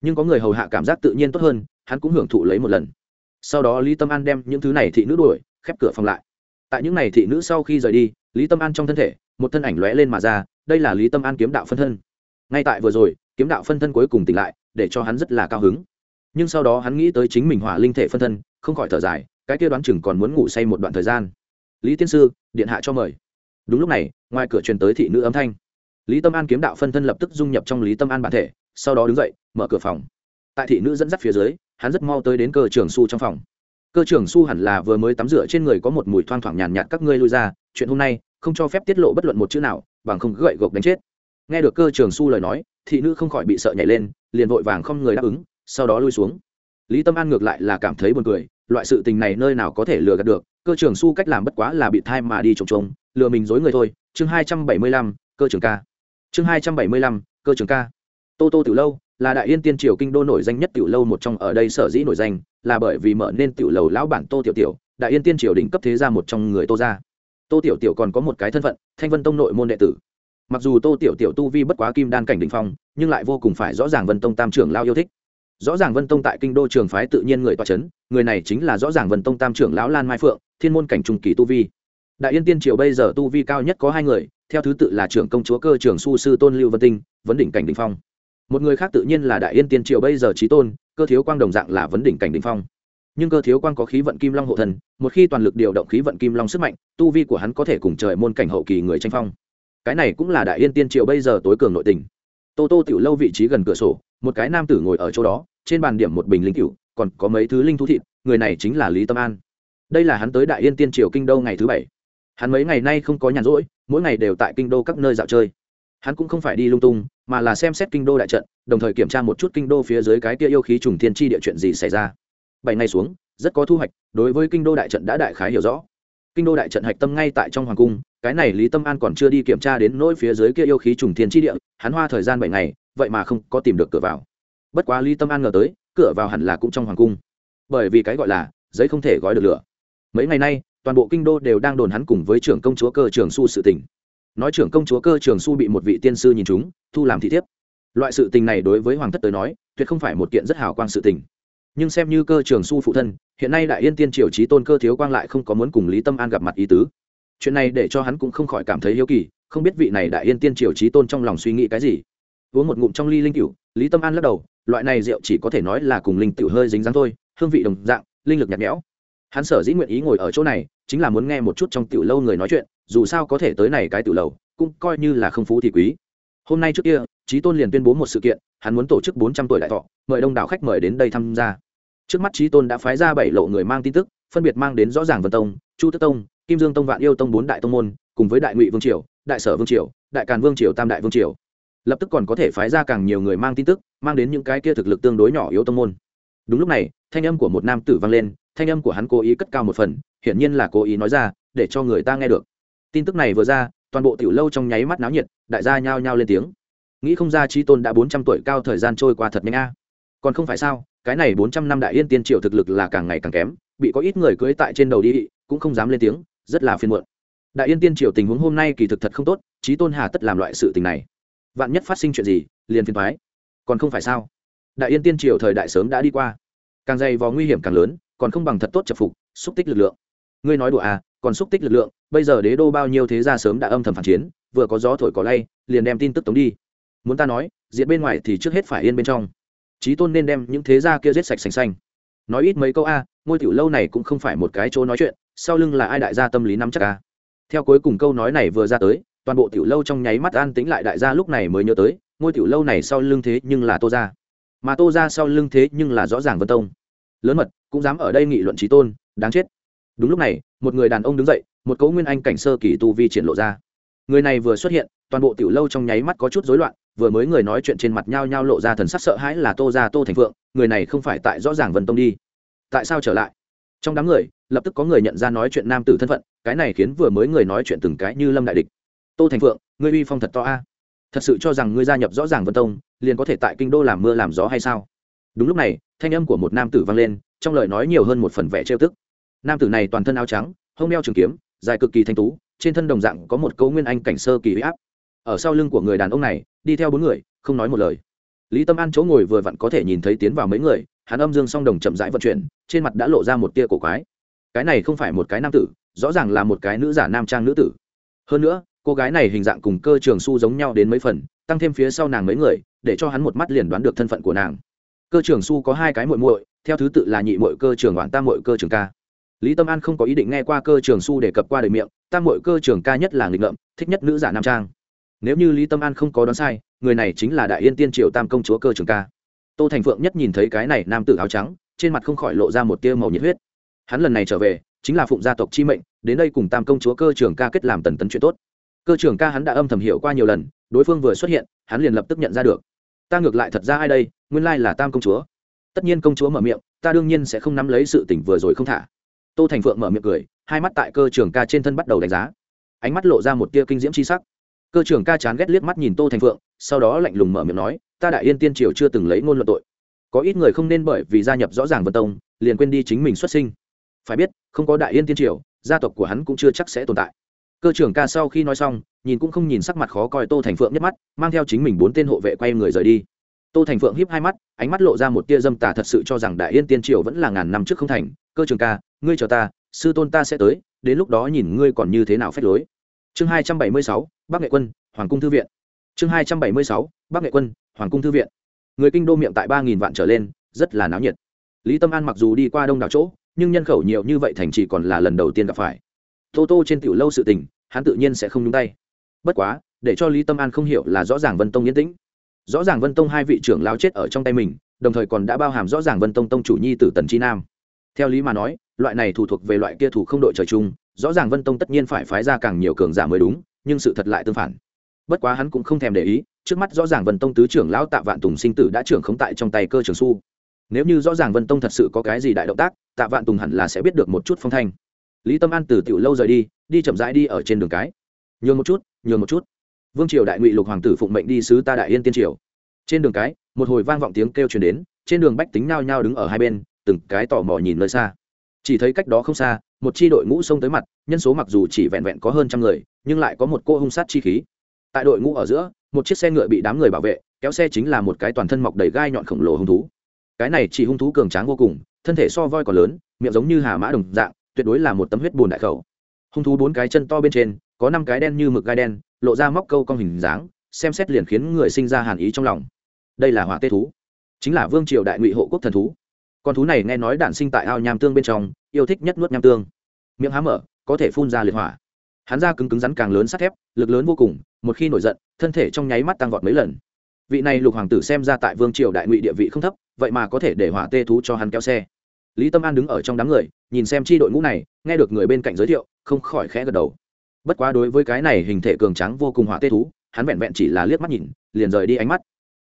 Nhưng có người hầu hạ cảm giác tự nhiên tốt hơn, hắn cũng hưởng thụ lấy một lần. Sau đó lý tâm an đem những thứ này thị nữ đuổi, khép cửa phòng lại. Tại những n à y thị nữ sau khi rời đi, lý tâm an trong thân thể, một thân ảnh lóe lên mà ra, đây là lý tâm an kiếm đạo phân thân. Ngay tại vừa rồi, kiếm đạo phân thân cuối cùng tỉnh lại, để cho hắn rất là cao hứng. Nhưng sau đó hắn nghĩ tới chính mình hỏa linh thể phân thân, không khỏi thở dài cái kia đoán chừng còn muốn ngủ say một đoạn thời gian. Lý tiên sư, điện hạ cho mời. Đúng lúc này, ngoài cửa truyền tới thị nữ âm thanh. Lý tâm an kiếm đạo phân thân lập tức dung nhập trong lý tâm an bản thể, sau đó đứng dậy, mở cửa phòng. Tại thị nữ dẫn dắt phía dưới, hắn rất mau tới đến cơ trưởng su trong phòng. Cơ trưởng su hẳn là vừa mới tắm rửa trên người có một mùi thoang thoảng nhàn nhạt các ngươi lui ra, chuyện hôm nay không cho phép tiết lộ bất luận một chữ nào, bằng không gậy gộc đánh chết. Nghe được cơ trưởng su lời nói, thị nữ không khỏi bị sợ nhảy lên, liền vội vàng không người đáp ứng, sau đó lui xuống. Lý tâm an ngược lại là cảm thấy buồn cười loại sự tình này nơi nào có thể lừa gạt được, cơ trưởng su cách làm bất quá là bị thai mà đi trồng trồng lừa mình dối người thôi. Chương hai trăm bảy mươi lăm, cơ trưởng ca. Chương hai trăm bảy mươi lăm, cơ trưởng ca. Tô tô tiểu lâu là đại yên tiên triều kinh đô nổi danh nhất tiểu lâu một trong ở đây sở dĩ nổi danh, là bởi vì mở nên tiểu lầu lão bản tô tiểu tiểu, đại yên tiên triều đỉnh cấp thế gia một trong người tô gia. Tô tiểu tiểu còn có một cái thân phận, thanh vân tông nội môn đệ tử. Mặc dù tô tiểu tiểu tu vi bất quá kim đan cảnh đỉnh phong, nhưng lại vô cùng phải rõ ràng vân tông tam trưởng lao yêu thích rõ ràng vân tông tại kinh đô trường phái tự nhiên người toa c h ấ n người này chính là rõ ràng vân tông tam trưởng lão lan mai phượng, thiên môn cảnh trung kỳ tu vi. Đại yên tiên triều bây giờ tu vi cao nhất có hai người, theo thứ tự là trưởng công chúa cơ trưởng su sư tôn lưu vân tinh, vấn đỉnh cảnh đình phong. Một người khác tự nhiên là đại yên tiên triều bây giờ trí tôn, cơ thiếu quang đồng dạng là vấn đỉnh cảnh đình phong. Nhưng cơ thiếu quang có khí vận kim long hộ thần, một khi toàn lực điều động khí vận kim long sức mạnh, tu vi của hắn có thể cùng trời môn cảnh hậu kỳ người tranh phong. Cái này cũng là đại yên tiên triều bây giờ tối cường nội tình. Tô tô tiểu lâu vị trí gần cửa sổ một cái nam tử ngồi ở chỗ đó, trên bàn điểm một bình linh cựu còn có mấy thứ linh thú thịt, người này chính là lý tâm an. Đây là hắn tới đại yên tiên triều kinh đô ngày thứ bảy. Hắn mấy ngày nay không có nhàn rỗi, mỗi ngày đều tại kinh đô các nơi dạo chơi. Hắn cũng không phải đi lung tung, mà là xem xét kinh đô đại trận, đồng thời kiểm tra một chút kinh đô phía dưới cái kia yêu khí trùng thiên tri địa chuyện gì xảy ra. Bảy ngày xuống, rất có thu hoạch, đối với kinh đô đại trận đã đại khái hiểu rõ. Kinh đô đại trận hạch tâm ngay tại trong hoàng cung, cái này lý tâm an còn chưa đi kiểm tra đến nỗi phía dưới kia yêu khí trùng thiên tri địa, hắn hoa thời gian bảy ngày vậy mà không có tìm được cửa vào. Bất quá lý tâm an ngờ tới, cửa vào hẳn là cũng trong hoàng cung. Bởi vì cái gọi là, giấy không thể gói được lửa. Mấy ngày nay, toàn bộ kinh đô đều đang đồn hắn cùng với trưởng công chúa cơ trường su sự tình. Nói trưởng công chúa cơ trường su bị một vị tiên sư nhìn chúng, thu làm thị thiếp. Loại sự tình này đối với hoàng thất tới nói, tuyệt không phải một kiện rất hào quang sự tình. Nhưng xem như cơ trường su phụ thân, hiện nay đại yên tiên triều trí tôn cơ thiếu quang lại không có muốn cùng lý tâm an gặp mặt ý tứ. Chuyện này để cho hắn cũng không khỏi cảm thấy hiếu kỳ, không biết vị này đại yên tiên triều trí tôn trong lòng suy nghĩ cái gì uống một ngụm trong ly linh cựu lý tâm an lắc đầu, loại này rượu chỉ có thể nói là cùng linh cựu hơi dính dáng thôi, hương vị đồng dạng, linh lực nhạt nhẽo. Hắn sở dĩ nguyện ý ngồi ở chỗ này, chính là muốn nghe một chút trong tiểu lâu người nói chuyện, dù sao có thể tới này cái tiểu lâu cũng coi như là không phú thì quý. Hôm nay trước kia trí tôn liền tuyên bố một sự kiện, hắn muốn tổ chức bốn trăm tuổi đại thọ, mời đông đảo khách mời đến đây tham gia. Trước mắt trí tôn đã phái ra bảy lộ người mang tin tức, phân biệt mang đến rõ ràng vân tông, chu tức tông, kim dương tông vạn yêu tông bốn đại tông môn, cùng với đại ngụy vương triều, đại sở vương triều, đại càn vương triều, tam đại vương triều lập tức còn có thể phái ra càng nhiều người mang tin tức, mang đến những cái kia thực lực tương đối nhỏ yếu tông môn. Đúng lúc này, thanh âm của một nam tử vang lên, thanh âm của hắn cố ý cất cao một phần, hiển nhiên là cố ý nói ra, để cho người ta nghe được. Tin tức này vừa ra, toàn bộ tiểu lâu trong nháy mắt náo nhiệt, đại gia nhao nhao lên tiếng. Nghĩ không ra trí tôn đã bốn trăm tuổi cao thời gian trôi qua thật nhanh a. Còn không phải sao, cái này bốn trăm năm đại yên tiên triều thực lực là càng ngày càng kém, bị có ít người cưỡi tại trên đầu đi, cũng không dám lên tiếng, rất là phiền muộn. Đại yên tiên triều tình huống hôm nay kỳ thực thật không tốt trí tôn hà tất làm loại sự tình này vạn nhất phát sinh chuyện gì, liền phiền thoái còn không phải sao? Đại yên tiên triều thời đại sớm đã đi qua. Càng dày vò nguy hiểm càng lớn, còn không bằng thật tốt chập phục, xúc tích lực lượng. Ngươi nói đùa à còn xúc tích lực lượng, bây giờ đế đô bao nhiêu thế gia sớm đã âm thầm phản chiến, vừa có gió thổi có lay, liền đem tin tức tống đi. Muốn ta nói, diện bên ngoài thì trước hết phải yên bên trong. Trí tôn nên đem những thế gia kia giết sạch sành xanh nói ít mấy câu a, ngôi tiểu lâu này cũng không phải một cái chỗ nói chuyện, sau lưng là ai đại gia tâm lý nắm chắc a? Theo cuối cùng câu nói này vừa ra tới toàn bộ tiểu lâu trong nháy mắt an tĩnh lại, đại gia lúc này mới nhớ tới, ngôi tiểu lâu này sau lưng thế nhưng là tô gia. Mà tô gia sau lưng thế nhưng là rõ ràng vân tông. Lớn mật, cũng dám ở đây nghị luận trí tôn, đáng chết. Đúng lúc này, một người đàn ông đứng dậy, một cấu nguyên anh cảnh sơ kỳ tu vi triển lộ ra. Người này vừa xuất hiện, toàn bộ tiểu lâu trong nháy mắt có chút rối loạn, vừa mới người nói chuyện trên mặt nhao nhao lộ ra thần sắc sợ hãi là tô gia tô thành phượng, người này không phải tại rõ ràng vân tông đi. Tại sao trở lại? Trong đám người, lập tức có người nhận ra nói chuyện nam tử thân phận, cái này khiến vừa mới người nói chuyện từng cái như lâm đại địch tô thành phượng, ngươi uy phong thật to a. Thật sự cho rằng ngươi gia nhập rõ ràng vân tông, liền có thể tại kinh đô làm mưa làm gió hay sao? Đúng lúc này, thanh âm của một nam tử vang lên, trong lời nói nhiều hơn một phần vẻ trêu tức. Nam tử này toàn thân áo trắng, hông đeo trường kiếm, dài cực kỳ thanh tú, trên thân đồng dạng có một câu nguyên anh cảnh sơ kỳ huy áp. Ở sau lưng của người đàn ông này, đi theo bốn người, không nói một lời. Lý tâm an chỗ ngồi vừa vặn có thể nhìn thấy tiến vào mấy người, hắn âm dương song đồng chậm rãi vận chuyển, trên mặt đã lộ ra một tia cổ quái. Cái này không phải một cái nam tử, rõ ràng là một cái nữ giả nam trang nữ tử. Hơn nữa cô gái này hình dạng cùng cơ trường su giống nhau đến mấy phần, tăng thêm phía sau nàng mấy người, để cho hắn một mắt liền đoán được thân phận của nàng. Cơ trường su có hai cái muội muội, theo thứ tự là nhị muội cơ trường đoạn tam muội cơ trường ca. Lý tâm an không có ý định nghe qua cơ trường su để cập qua đời miệng, tam muội cơ trường ca nhất là nghịch ngợm, thích nhất nữ giả nam trang. Nếu như lý tâm an không có đoán sai, người này chính là đại yên tiên triều tam công chúa cơ trường ca. Tô thành phượng nhất nhìn thấy cái này nam tử áo trắng, trên mặt không khỏi lộ ra một tia màu nhiệt huyết. Hắn lần này trở về, chính là phụng gia tộc chi mệnh, đến đây cùng tam công chúa cơ trường ca kết làm tần tấn chuyện tốt cơ trưởng ca hắn đã âm thầm hiểu qua nhiều lần, đối phương vừa xuất hiện, hắn liền lập tức nhận ra được. Ta ngược lại thật ra ai đây, nguyên lai là tam công chúa. Tất nhiên công chúa mở miệng, ta đương nhiên sẽ không nắm lấy sự tỉnh vừa rồi không thả. Tô thành phượng mở miệng cười, hai mắt tại cơ trưởng ca trên thân bắt đầu đánh giá. Ánh mắt lộ ra một tia kinh diễm c sắc. Cơ trưởng ca chán ghét liếc mắt nhìn tô thành phượng, sau đó lạnh lùng mở miệng nói, ta đại yên tiên triều chưa từng lấy ngôn luận tội. Có ít người không nên bởi vì gia nhập rõ ràng vân tông, liền quên đi chính mình xuất sinh. Phải biết, không có đại yên tiên triều, gia tộc của hắn cũng chưa chắc sẽ tồn tại cơ trưởng ca sau khi nói xong, nhìn cũng không nhìn sắc mặt khó coi tô thành phượng nhất mắt, mang theo chính mình bốn tên hộ vệ quay người rời đi. Tô thành phượng hiếp hai mắt, ánh mắt lộ ra một tia dâm tà thật sự cho rằng đại yên tiên triều vẫn là ngàn năm trước không thành. Cơ trường ca, ngươi chờ ta, sư tôn ta sẽ tới, đến lúc đó nhìn ngươi còn như thế nào phép lối. Chương hai trăm bảy mươi sáu, bắc nghệ quân, hoàng cung thư viện. Chương hai trăm bảy mươi sáu, bắc nghệ quân, hoàng cung thư viện. Người kinh đô miệng tại ba nghìn vạn trở lên, rất là náo nhiệt. Lý tâm an mặc dù đi qua đông đảo chỗ, nhưng nhân khẩu nhiều như vậy thành chỉ còn là lần đầu tiên gặp phải tô tô trên tiểu lâu sự tình, hắn tự nhiên sẽ không nhúng tay. Bất quá, để cho lý tâm an không hiểu là rõ ràng vân tông yên tĩnh. Rõ ràng vân tông hai vị trưởng lao chết ở trong tay mình, đồng thời còn đã bao hàm rõ ràng vân tông tông chủ nhi tử tần chi nam. Theo lý mà nói, loại này thủ thuộc về loại kia thủ không đội trời chung, rõ ràng vân tông tất nhiên phải phái ra càng nhiều cường giả mới đúng, nhưng sự thật lại tương phản. Bất quá hắn cũng không thèm để ý, trước mắt rõ ràng vân tông tứ trưởng lão tạ vạn tùng sinh tử đã trưởng khống tại trong tay cơ trường su. Nếu như rõ ràng vân tông thật sự có cái gì đại động tác, tạ vạn tùng hẳn là sẽ biết được một chút phong thanh lý tâm an từ tiểu lâu rời đi đi chậm rãi đi ở trên đường cái. Nhường một chút, nhường một chút. Vương triều đại ngụy lục hoàng tử phụng mệnh đi sứ ta đại yên tiên triều. Trên đường cái, một hồi vang vọng tiếng kêu truyền đến, trên đường bách tính nao nhao đứng ở hai bên, từng cái tò mò nhìn nơi xa. Chỉ thấy cách đó không xa, một chi đội ngũ xông tới mặt, nhân số mặc dù chỉ vẹn vẹn có hơn trăm người, nhưng lại có một cô hung sát chi khí. Tại đội ngũ ở giữa, một chiếc xe ngựa bị đám người bảo vệ, kéo xe chính là một cái toàn thân mọc đầy gai nhọn khổng lồ hung thú. Cái này chỉ hung thú cường tráng vô cùng, thân thể so voi còn lớn, miệng giống như hà mã đồng dạng tuyệt đối là một tấm huyết bùn đại khẩu. Hung thú bốn cái chân to bên trên, có năm cái đen như mực gai đen, lộ ra móc câu con hình dáng, xem xét liền khiến người sinh ra hàn ý trong lòng. Đây là hỏa tê thú, chính là vương triều đại ngụy hộ quốc thần thú. Con thú này nghe nói đản sinh tại ao nham tương bên trong, yêu thích nhất nuốt nham tương. Miệng há mở, có thể phun ra liệt hỏa. Hắn ra cứng cứng rắn càng lớn sắt thép, lực lớn vô cùng, một khi nổi giận, thân thể trong nháy mắt tăng vọt mấy lần. Vị này lục hoàng tử xem ra tại vương triều đại ngụy địa vị không thấp, vậy mà có thể để hỏa tê thú cho hắn kéo xe lý tâm an đứng ở trong đám người, nhìn xem chi đội ngũ này, nghe được người bên cạnh giới thiệu, không khỏi khẽ gật đầu. Bất quá đối với cái này hình thể cường tráng vô cùng hỏa tê thú, hắn vẹn vẹn chỉ là liếc mắt nhìn, liền rời đi ánh mắt.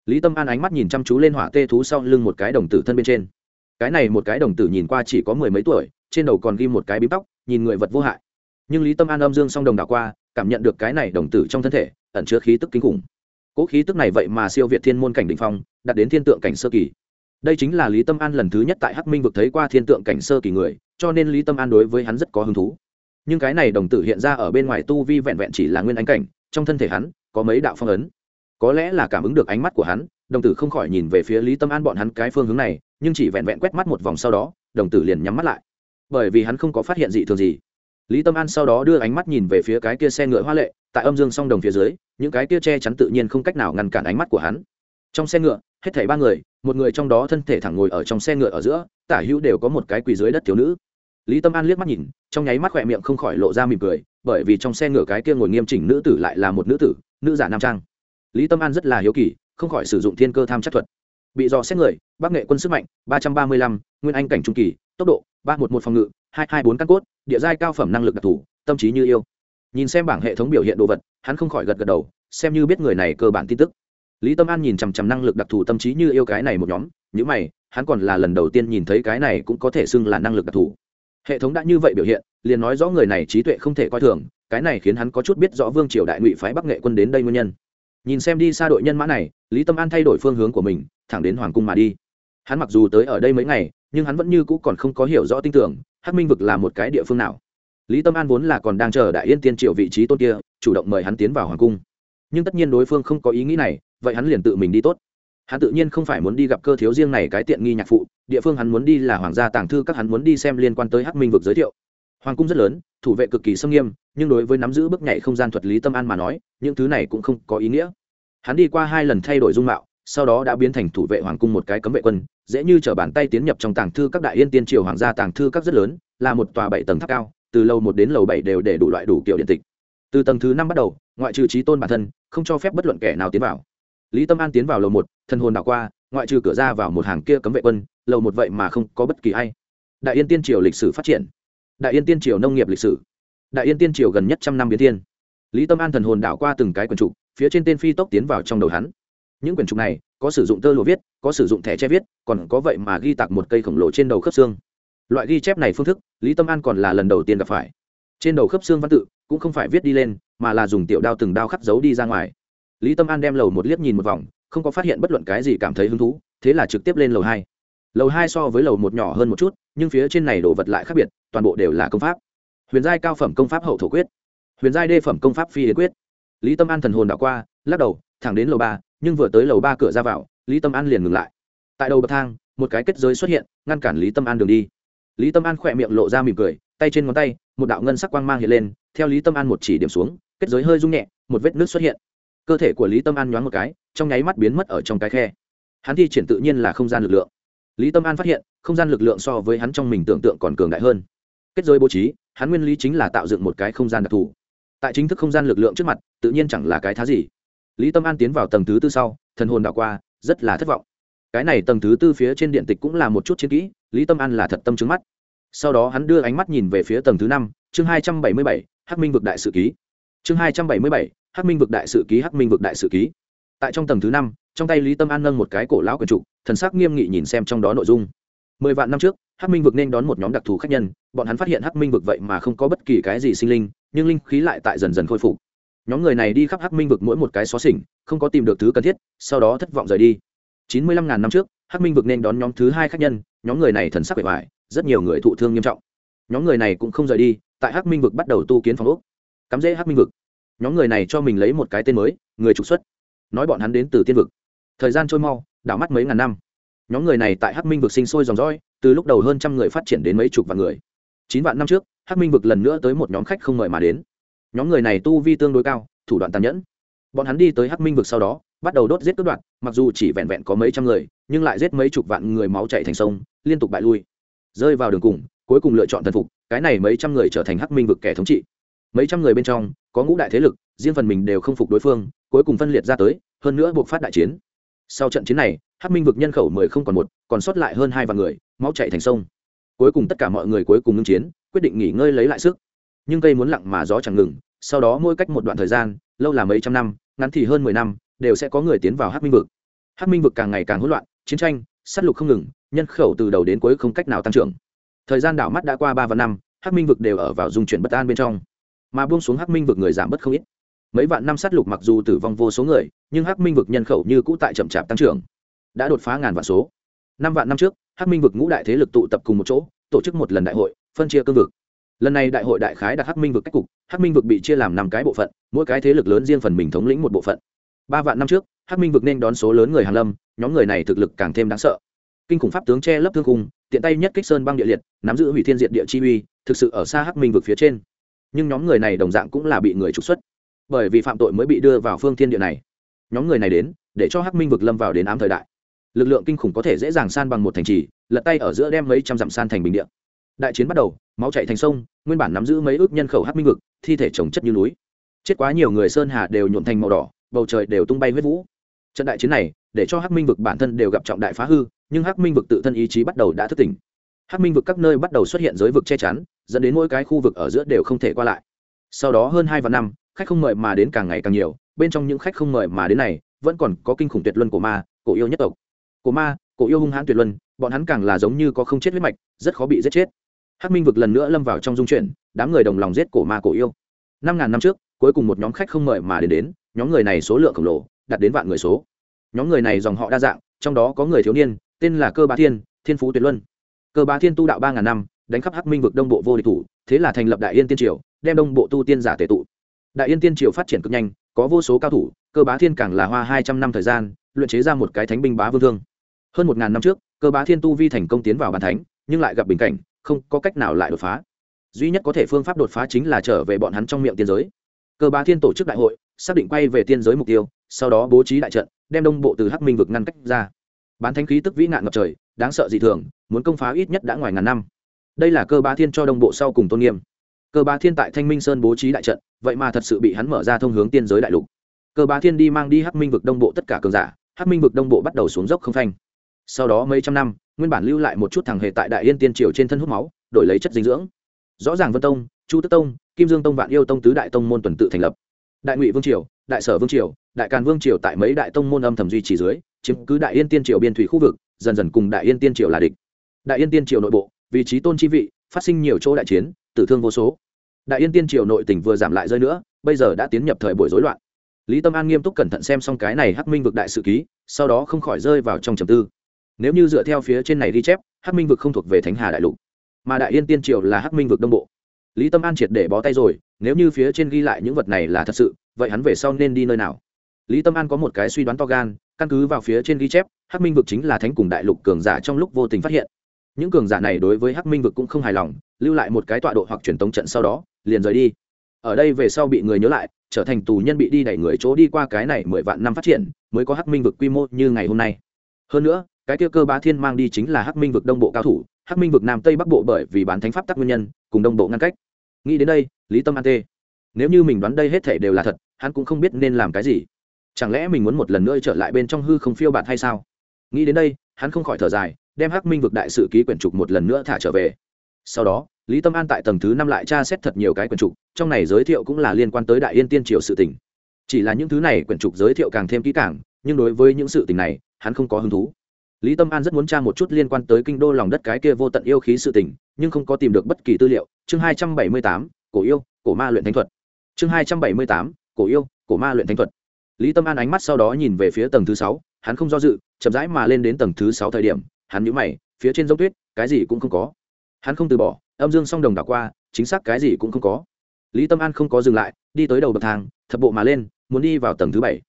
Lý tâm an ánh mắt nhìn chăm chú lên hỏa tê thú sau lưng một cái đồng tử thân bên trên. Cái này một cái đồng tử nhìn qua chỉ có mười mấy tuổi, trên đầu còn ghi một cái bím tóc, nhìn người vật vô hại. Nhưng lý tâm an âm dương song đồng đảo qua, cảm nhận được cái này đồng tử trong thân thể, ẩn chứa khí tức kinh khủng. Cỗ khí tức này vậy mà siêu việt thiên môn cảnh định phong, đạt đến thiên tượng cảnh sơ kỳ đây chính là lý tâm an lần thứ nhất tại hắc minh vực thấy qua thiên tượng cảnh sơ kỳ người, cho nên lý tâm an đối với hắn rất có hứng thú. Nhưng cái này đồng tử hiện ra ở bên ngoài tu vi vẹn vẹn chỉ là nguyên ánh cảnh, trong thân thể hắn có mấy đạo phong ấn. Có lẽ là cảm ứng được ánh mắt của hắn, đồng tử không khỏi nhìn về phía lý tâm an bọn hắn cái phương hướng này, nhưng chỉ vẹn vẹn quét mắt một vòng sau đó, đồng tử liền nhắm mắt lại. Bởi vì hắn không có phát hiện gì thường gì. Lý tâm an sau đó đưa ánh mắt nhìn về phía cái kia xe ngựa hoa lệ, tại âm dương song đồng phía dưới, những cái kia che chắn tự nhiên không cách nào ngăn cản ánh mắt của hắn. Trong xe ngựa hết thảy ba người, một người trong đó thân thể thẳng ngồi ở trong xe ngựa ở giữa, tả hữu đều có một cái quỳ dưới đất thiếu nữ. Lý tâm an liếc mắt nhìn, trong nháy mắt khỏe miệng không khỏi lộ ra mỉm cười, bởi vì trong xe ngựa cái kia ngồi nghiêm chỉnh nữ tử lại là một nữ tử, nữ giả nam trang. Lý tâm an rất là hiếu kỳ, không khỏi sử dụng thiên cơ tham chắc thuật. Bị dò xét người, bắc nghệ quân sức mạnh, ba trăm ba mươi lăm, nguyên anh cảnh trung kỳ, tốc độ, ba một một phòng ngự, hai hai bốn căn cốt, địa giai cao phẩm năng lực đặc thù, tâm trí như yêu. Nhìn xem bảng hệ thống biểu hiện đồ vật, hắn không khỏi gật gật đầu, xem như biết người này cơ bản tin tức lý tâm an nhìn chằm chằm năng lực đặc thù tâm trí như yêu cái này một nhóm những mày, hắn còn là lần đầu tiên nhìn thấy cái này cũng có thể xưng là năng lực đặc thù. Hệ thống đã như vậy biểu hiện, liền nói rõ người này trí tuệ không thể coi thường, cái này khiến hắn có chút biết rõ vương triều đại ngụy phái bắc nghệ quân đến đây nguyên nhân. Nhìn xem đi xa đội nhân mã này, lý tâm an thay đổi phương hướng của mình, thẳng đến hoàng cung mà đi. Hắn mặc dù tới ở đây mấy ngày, nhưng hắn vẫn như cũ còn không có hiểu rõ tin tưởng, hắc minh vực là một cái địa phương nào. Lý tâm an vốn là còn đang chờ đại yên tiên triệu vị trí tôn kia, chủ động mời hắn tiến vào hoàng cung. Nhưng tất nhiên đối phương không có ý nghĩ này vậy hắn liền tự mình đi tốt. Hắn tự nhiên không phải muốn đi gặp cơ thiếu riêng này cái tiện nghi nhạc phụ, địa phương hắn muốn đi là hoàng gia tàng thư các hắn muốn đi xem liên quan tới hắc minh vực giới thiệu. Hoàng cung rất lớn, thủ vệ cực kỳ xâm nghiêm, nhưng đối với nắm giữ bước nhảy không gian thuật lý tâm an mà nói, những thứ này cũng không có ý nghĩa. Hắn đi qua hai lần thay đổi dung mạo, sau đó đã biến thành thủ vệ hoàng cung một cái cấm vệ quân, dễ như t bàn tay tiến nhập trong tàng thư các đại yên tiên triều hoàng gia tàng thư các rất lớn, là một tòa bảy tầng tháp cao, từ lầu một đến lầu bảy đều để đủ loại đủ kiểu điện tịch. Từ tầng thứ năm bắt đầu, ngoại trừ trí tôn bản thân, không cho phép bất luận kẻ nào tiến vào lý tâm an tiến vào lầu một, thần hồn đảo qua, ngoại trừ cửa ra vào một hàng kia cấm vệ quân, lầu một vậy mà không có bất kỳ ai. Đại yên tiên triều lịch sử phát triển. Đại yên tiên triều nông nghiệp lịch sử. Đại yên tiên triều gần nhất trăm năm biến thiên. Lý tâm an thần hồn đảo qua từng cái quần trục, phía trên tên phi tốc tiến vào trong đầu hắn. Những quyển trục này, có sử dụng tơ lụa viết, có sử dụng thẻ che viết, còn có vậy mà ghi tặc một cây khổng lồ trên đầu khớp xương. Loại ghi chép này phương thức, lý tâm an còn là lần đầu tiên gặp phải. Trên đầu khớp xương văn tự, cũng không phải viết đi lên, mà là dùng tiểu đao từng đao khắc dấu đi ra ngoài lý tâm an đem lầu một liếc nhìn một vòng, không có phát hiện bất luận cái gì cảm thấy hứng thú, thế là trực tiếp lên lầu hai. Lầu hai so với lầu một nhỏ hơn một chút, nhưng phía trên này đồ vật lại khác biệt, toàn bộ đều là công pháp. Huyền giai cao phẩm công pháp hậu thổ quyết. Huyền giai đê phẩm công pháp phi yến quyết. Lý tâm an thần hồn đảo qua, lắc đầu, thẳng đến lầu ba, nhưng vừa tới lầu ba cửa ra vào, lý tâm an liền ngừng lại. Tại đầu bậc thang, một cái kết giới xuất hiện, ngăn cản lý tâm an đường đi. Lý tâm an khỏe miệng lộ ra mỉm cười, tay trên ngón tay, một đạo ngân sắc quang mang hiện lên, theo lý tâm an một chỉ điểm xuống, kết giới hơi rung nhẹ, một vết nước xuất hiện cơ thể của lý tâm an nhoáng một cái, trong nháy mắt biến mất ở trong cái khe. Hắn thi triển tự nhiên là không gian lực lượng. Lý tâm an phát hiện, không gian lực lượng so với hắn trong mình tưởng tượng còn cường đại hơn. Kết giới bố trí, hắn nguyên lý chính là tạo dựng một cái không gian đặc thù. Tại chính thức không gian lực lượng trước mặt, tự nhiên chẳng là cái thá gì. Lý tâm an tiến vào tầng thứ tư sau, thần hồn đảo qua, rất là thất vọng. Cái này tầng thứ tư phía trên điện tịch cũng là một chút chiến kỹ, lý tâm an là thật tâm trứng mắt. Sau đó hắn đưa ánh mắt nhìn về phía tầng thứ năm, chương hai trăm bảy mươi bảy, hắc minh vực đại sự ký. Chương hai trăm bảy mươi bảy hắc minh vực đại sự ký, hắc minh vực đại sự ký. Tại trong tầng thứ năm, trong tay lý tâm an nâng một cái cổ lão quần trụ thần sắc nghiêm nghị nhìn xem trong đó nội dung. Mười vạn năm trước, hắc minh vực nên đón một nhóm đặc thù khách nhân, bọn hắn phát hiện hắc minh vực vậy mà không có bất kỳ cái gì sinh linh, nhưng linh khí lại tại dần dần khôi phục. Nhóm người này đi khắp hắc minh vực mỗi một cái xó xỉnh, không có tìm được thứ cần thiết, sau đó thất vọng rời đi. Chín mươi lăm ngàn năm trước, hắc minh vực nên đón nhóm thứ hai khách nhân, nhóm người này thần sắc bề ngoài rất nhiều người thụ thương nghiêm trọng. Nhóm người này cũng không rời đi, tại hắc minh vực bắt đầu tu kiến phòng ốc. Cắm rễ hắc minh vực nhóm người này cho mình lấy một cái tên mới, người trục xuất. Nói bọn hắn đến từ tiên vực. Thời gian trôi mau, đảo mắt mấy ngàn năm. Nhóm người này tại hắc minh vực sinh sôi dòng dõi, từ lúc đầu hơn trăm người phát triển đến mấy chục vạn người. Chín vạn năm trước, hắc minh vực lần nữa tới một nhóm khách không mời mà đến. Nhóm người này tu vi tương đối cao, thủ đoạn tàn nhẫn. Bọn hắn đi tới hắc minh vực sau đó, bắt đầu đốt giết cướp đoạt, mặc dù chỉ vẹn vẹn có mấy trăm người, nhưng lại giết mấy chục vạn người máu chạy thành sông, liên tục bại lui. Rơi vào đường cùng, cuối cùng lựa chọn thần phục, cái này mấy trăm người trở thành hắc minh vực kẻ thống trị mấy trăm người bên trong, có ngũ đại thế lực, riêng phần mình đều không phục đối phương, cuối cùng phân liệt ra tới, hơn nữa buộc phát đại chiến. Sau trận chiến này Hát minh vực nhân khẩu mười không còn một, còn sót lại hơn hai vạn người, máu chạy thành sông. Cuối cùng tất cả mọi người cuối cùng ngưng chiến, quyết định nghỉ ngơi lấy lại sức. Nhưng cây muốn lặng mà gió chẳng ngừng, sau đó mỗi cách một đoạn thời gian, lâu là mấy trăm năm, ngắn thì hơn mười năm, đều sẽ có người tiến vào Hát minh vực. Hát minh vực càng ngày càng hỗn loạn, chiến tranh s á t lục không ngừng, nhân khẩu từ đầu đến cuối không cách nào tăng trưởng. Thời gian đảo mắt đã qua ba và năm Hát minh vực đều ở vào dung chuyển bất an bên trong mà buông xuống hắc minh vực người giảm bất không ít. Mấy vạn năm sát lục mặc dù tử vong vô số người, nhưng hắc minh vực nhân khẩu như cũ tại chậm chạp tăng trưởng, đã đột phá ngàn vạn số. Năm vạn năm trước, hắc minh vực ngũ đại thế lực tụ tập cùng một chỗ, tổ chức một lần đại hội, phân chia cương vực. Lần này đại hội đại khái đặt hắc minh vực cách cục, hắc minh vực bị chia làm năm cái bộ phận, mỗi cái thế lực lớn riêng phần mình thống lĩnh một bộ phận. Ba vạn năm trước, hắc minh vực nên đón số lớn người hàn lâm, nhóm người này thực lực càng thêm đáng sợ. Kinh khủng pháp tướng che lấp thương cung tiện tay nhất kích sơn băng địa liệt, nắm giữ hủy thiên diện địa chi uy, thực sự ở xa hắc minh vực phía trên nhưng nhóm người này đồng dạng cũng là bị người trục xuất. Bởi vì phạm tội mới bị đưa vào phương thiên địa này. Nhóm người này đến, để cho hắc minh vực lâm vào đến ám thời đại. Lực lượng kinh khủng có thể dễ dàng san bằng một thành trì, lật tay ở giữa đem mấy trăm dặm san thành bình địa. Đại chiến bắt đầu, máu chạy thành sông, nguyên bản nắm giữ mấy ước nhân khẩu hắc minh vực, thi thể trồng chất như núi. Chết quá nhiều người sơn hà đều nhuộn thành màu đỏ, bầu trời đều tung bay huyết vũ. Trận đại chiến này, để cho hắc minh vực bản thân đều gặp trọng đại phá hư, nhưng hắc minh vực tự thân ý chí bắt đầu đã thức tỉnh. Hắc minh vực các nơi bắt đầu xuất hiện giới vực che chắn dẫn đến mỗi cái khu vực ở giữa đều không thể qua lại. Sau đó hơn hai và năm, khách không mời mà đến càng ngày càng nhiều, bên trong những khách không mời mà đến này, vẫn còn có kinh khủng tuyệt luân của ma, cổ yêu nhất tộc. Cổ ma, cổ yêu hung hãn tuyệt luân, bọn hắn càng là giống như có không chết huyết mạch, rất khó bị giết chết. Hắc minh vực lần nữa lâm vào trong dung chuyển, đám người đồng lòng giết cổ ma, cổ yêu. Năm ngàn năm trước, cuối cùng một nhóm khách không mời mà đến đến, nhóm người này số lượng khổng lồ, đạt đến vạn người số. Nhóm người này dòng họ đa dạng, trong đó có người thiếu niên, tên là cơ bá thiên thiên phú tuyệt luân. Cơ bá thiên tu đạo ba ngàn năm đánh khắp hắc minh vực đông bộ vô địch thủ, thế là thành lập đại yên tiên triều, đem đông bộ tu tiên giả tệ tụ. Đại yên tiên triều phát triển cực nhanh, có vô số cao thủ, cơ bá thiên càng là hoa hai trăm năm thời gian, luyện chế ra một cái thánh binh bá vương thương hơn một ngàn năm trước, cơ bá thiên tu vi thành công tiến vào bàn thánh, nhưng lại gặp bình cảnh, không có cách nào lại đột phá. Duy nhất có thể phương pháp đột phá chính là trở về bọn hắn trong miệng tiên giới. Cơ bá thiên tổ chức đại hội, xác định quay về tiên giới mục tiêu, sau đó bố trí đại trận, đem đông bộ từ hắc minh vực ngăn cách ra. Bán thánh khí tức vĩ nạn ngập trời, đáng sợ dị thường, muốn công phá ít nhất đã ngoài ngàn năm đây là cơ bá thiên cho đông bộ sau cùng tôn nghiêm. Cơ bá thiên tại thanh minh sơn bố trí đại trận, vậy mà thật sự bị hắn mở ra thông hướng tiên giới đại lục. Cơ bá thiên đi mang đi hắc minh vực đông bộ tất cả cường giả, hắc minh vực đông bộ bắt đầu xuống dốc không phanh. Sau đó mấy trăm năm, nguyên bản lưu lại một chút thằng hề tại đại yên tiên triều trên thân hút máu, đổi lấy chất dinh dưỡng. Rõ ràng vân tông, chu tức tông, kim dương tông, vạn yêu tông tứ đại tông môn tuần tự thành lập. Đại ngụy vương triều, đại sở vương triều, đại càn vương triều tại mấy đại tông môn âm thầm duy trì dưới, chiếm cứ đại yên tiên triều biên thủy khu vực, dần dần cùng đại yên tiên triều là địch. Đại yên tiên triều nội bộ vị trí tôn chi vị, phát sinh nhiều chỗ đại chiến, tử thương vô số. Đại yên tiên triều nội tỉnh vừa giảm lại rơi nữa, bây giờ đã tiến nhập thời buổi rối loạn. Lý tâm an nghiêm túc cẩn thận xem xong cái này hắc minh vực đại sự ký, sau đó không khỏi rơi vào trong trầm tư. Nếu như dựa theo phía trên này ghi chép, hắc minh vực không thuộc về thánh hà đại lục, mà đại yên tiên triều là hắc minh vực đông bộ. Lý tâm an triệt để bó tay rồi, nếu như phía trên ghi lại những vật này là thật sự, vậy hắn về sau nên đi nơi nào? Lý tâm an có một cái suy đoán to gan, căn cứ vào phía trên ghi chép, hắc minh vực chính là thánh cùng đại lục cường giả trong lúc vô tình phát hiện những cường giả này đối với hắc minh vực cũng không hài lòng, lưu lại một cái tọa độ hoặc truyền tống trận sau đó, liền rời đi. Ở đây về sau bị người nhớ lại, trở thành tù nhân bị đi đẩy người chỗ đi qua cái này mười vạn năm phát triển, mới có hắc minh vực quy mô như ngày hôm nay. Hơn nữa, cái kia cơ bá thiên mang đi chính là hắc minh vực đông bộ cao thủ, hắc minh vực nam tây bắc bộ bởi vì bán thánh pháp tắc nguyên nhân, cùng đông bộ ngăn cách. Nghĩ đến đây, lý tâm an tê. Nếu như mình đoán đây hết thể đều là thật, hắn cũng không biết nên làm cái gì. Chẳng lẽ mình muốn một lần nữa trở lại bên trong hư không phiêu bạt hay sao? Nghĩ đến đây, hắn không khỏi thở dài đem hắc minh vực đại sự ký quyển trục một lần nữa thả trở về. Sau đó, lý tâm an tại tầng thứ năm lại tra xét thật nhiều cái quyển trục, trong này giới thiệu cũng là liên quan tới đại yên tiên triều sự tình. Chỉ là những thứ này quyển trục giới thiệu càng thêm kỹ càng, nhưng đối với những sự tình này, hắn không có hứng thú. Lý tâm an rất muốn tra một chút liên quan tới kinh đô lòng đất cái kia vô tận yêu khí sự tình, nhưng không có tìm được bất kỳ tư liệu. Chương hai trăm bảy mươi tám, cổ yêu, cổ ma luyện thánh thuật. Chương hai trăm bảy mươi tám, cổ yêu, cổ ma luyện thánh thuật. Lý tâm an ánh mắt sau đó nhìn về phía tầng thứ sáu, hắn không do dự, chậm rãi mà lên đến tầng thứ sáu thời điểm hắn nhũ mày, phía trên giống tuyết, cái gì cũng không có. Hắn không từ bỏ, âm dương song đồng đảo qua, chính xác cái gì cũng không có. Lý tâm an không có dừng lại, đi tới đầu bậc thang, thập bộ mà lên, muốn đi vào tầng thứ bảy.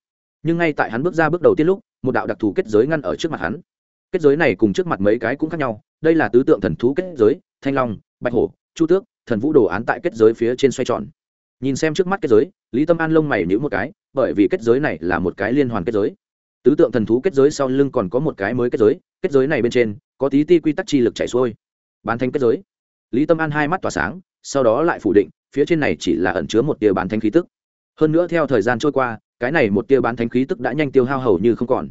Nhưng ngay tại hắn bước ra bước đầu tiên lúc, một đạo đặc thù kết giới ngăn ở trước mặt hắn. Kết giới này cùng trước mặt mấy cái cũng khác nhau, đây là tứ tượng thần thú kết giới, thanh long, bạch hổ, chu tước, thần vũ đồ án tại kết giới phía trên xoay tròn. Nhìn xem trước mắt kết giới, lý tâm an lông mày nhữ một cái, bởi vì kết giới này là một cái liên hoàn kết giới tứ tượng thần thú kết giới sau lưng còn có một cái mới kết giới kết giới này bên trên, có tí ti quy tắc chi lực chạy xuôi. Bán thanh kết giới. Lý tâm an hai mắt tỏa sáng, sau đó lại phủ định, phía trên này chỉ là ẩn chứa một tia bán thanh khí tức. Hơn nữa theo thời gian trôi qua, cái này một tia bán thanh khí tức đã nhanh tiêu hao hầu như không còn.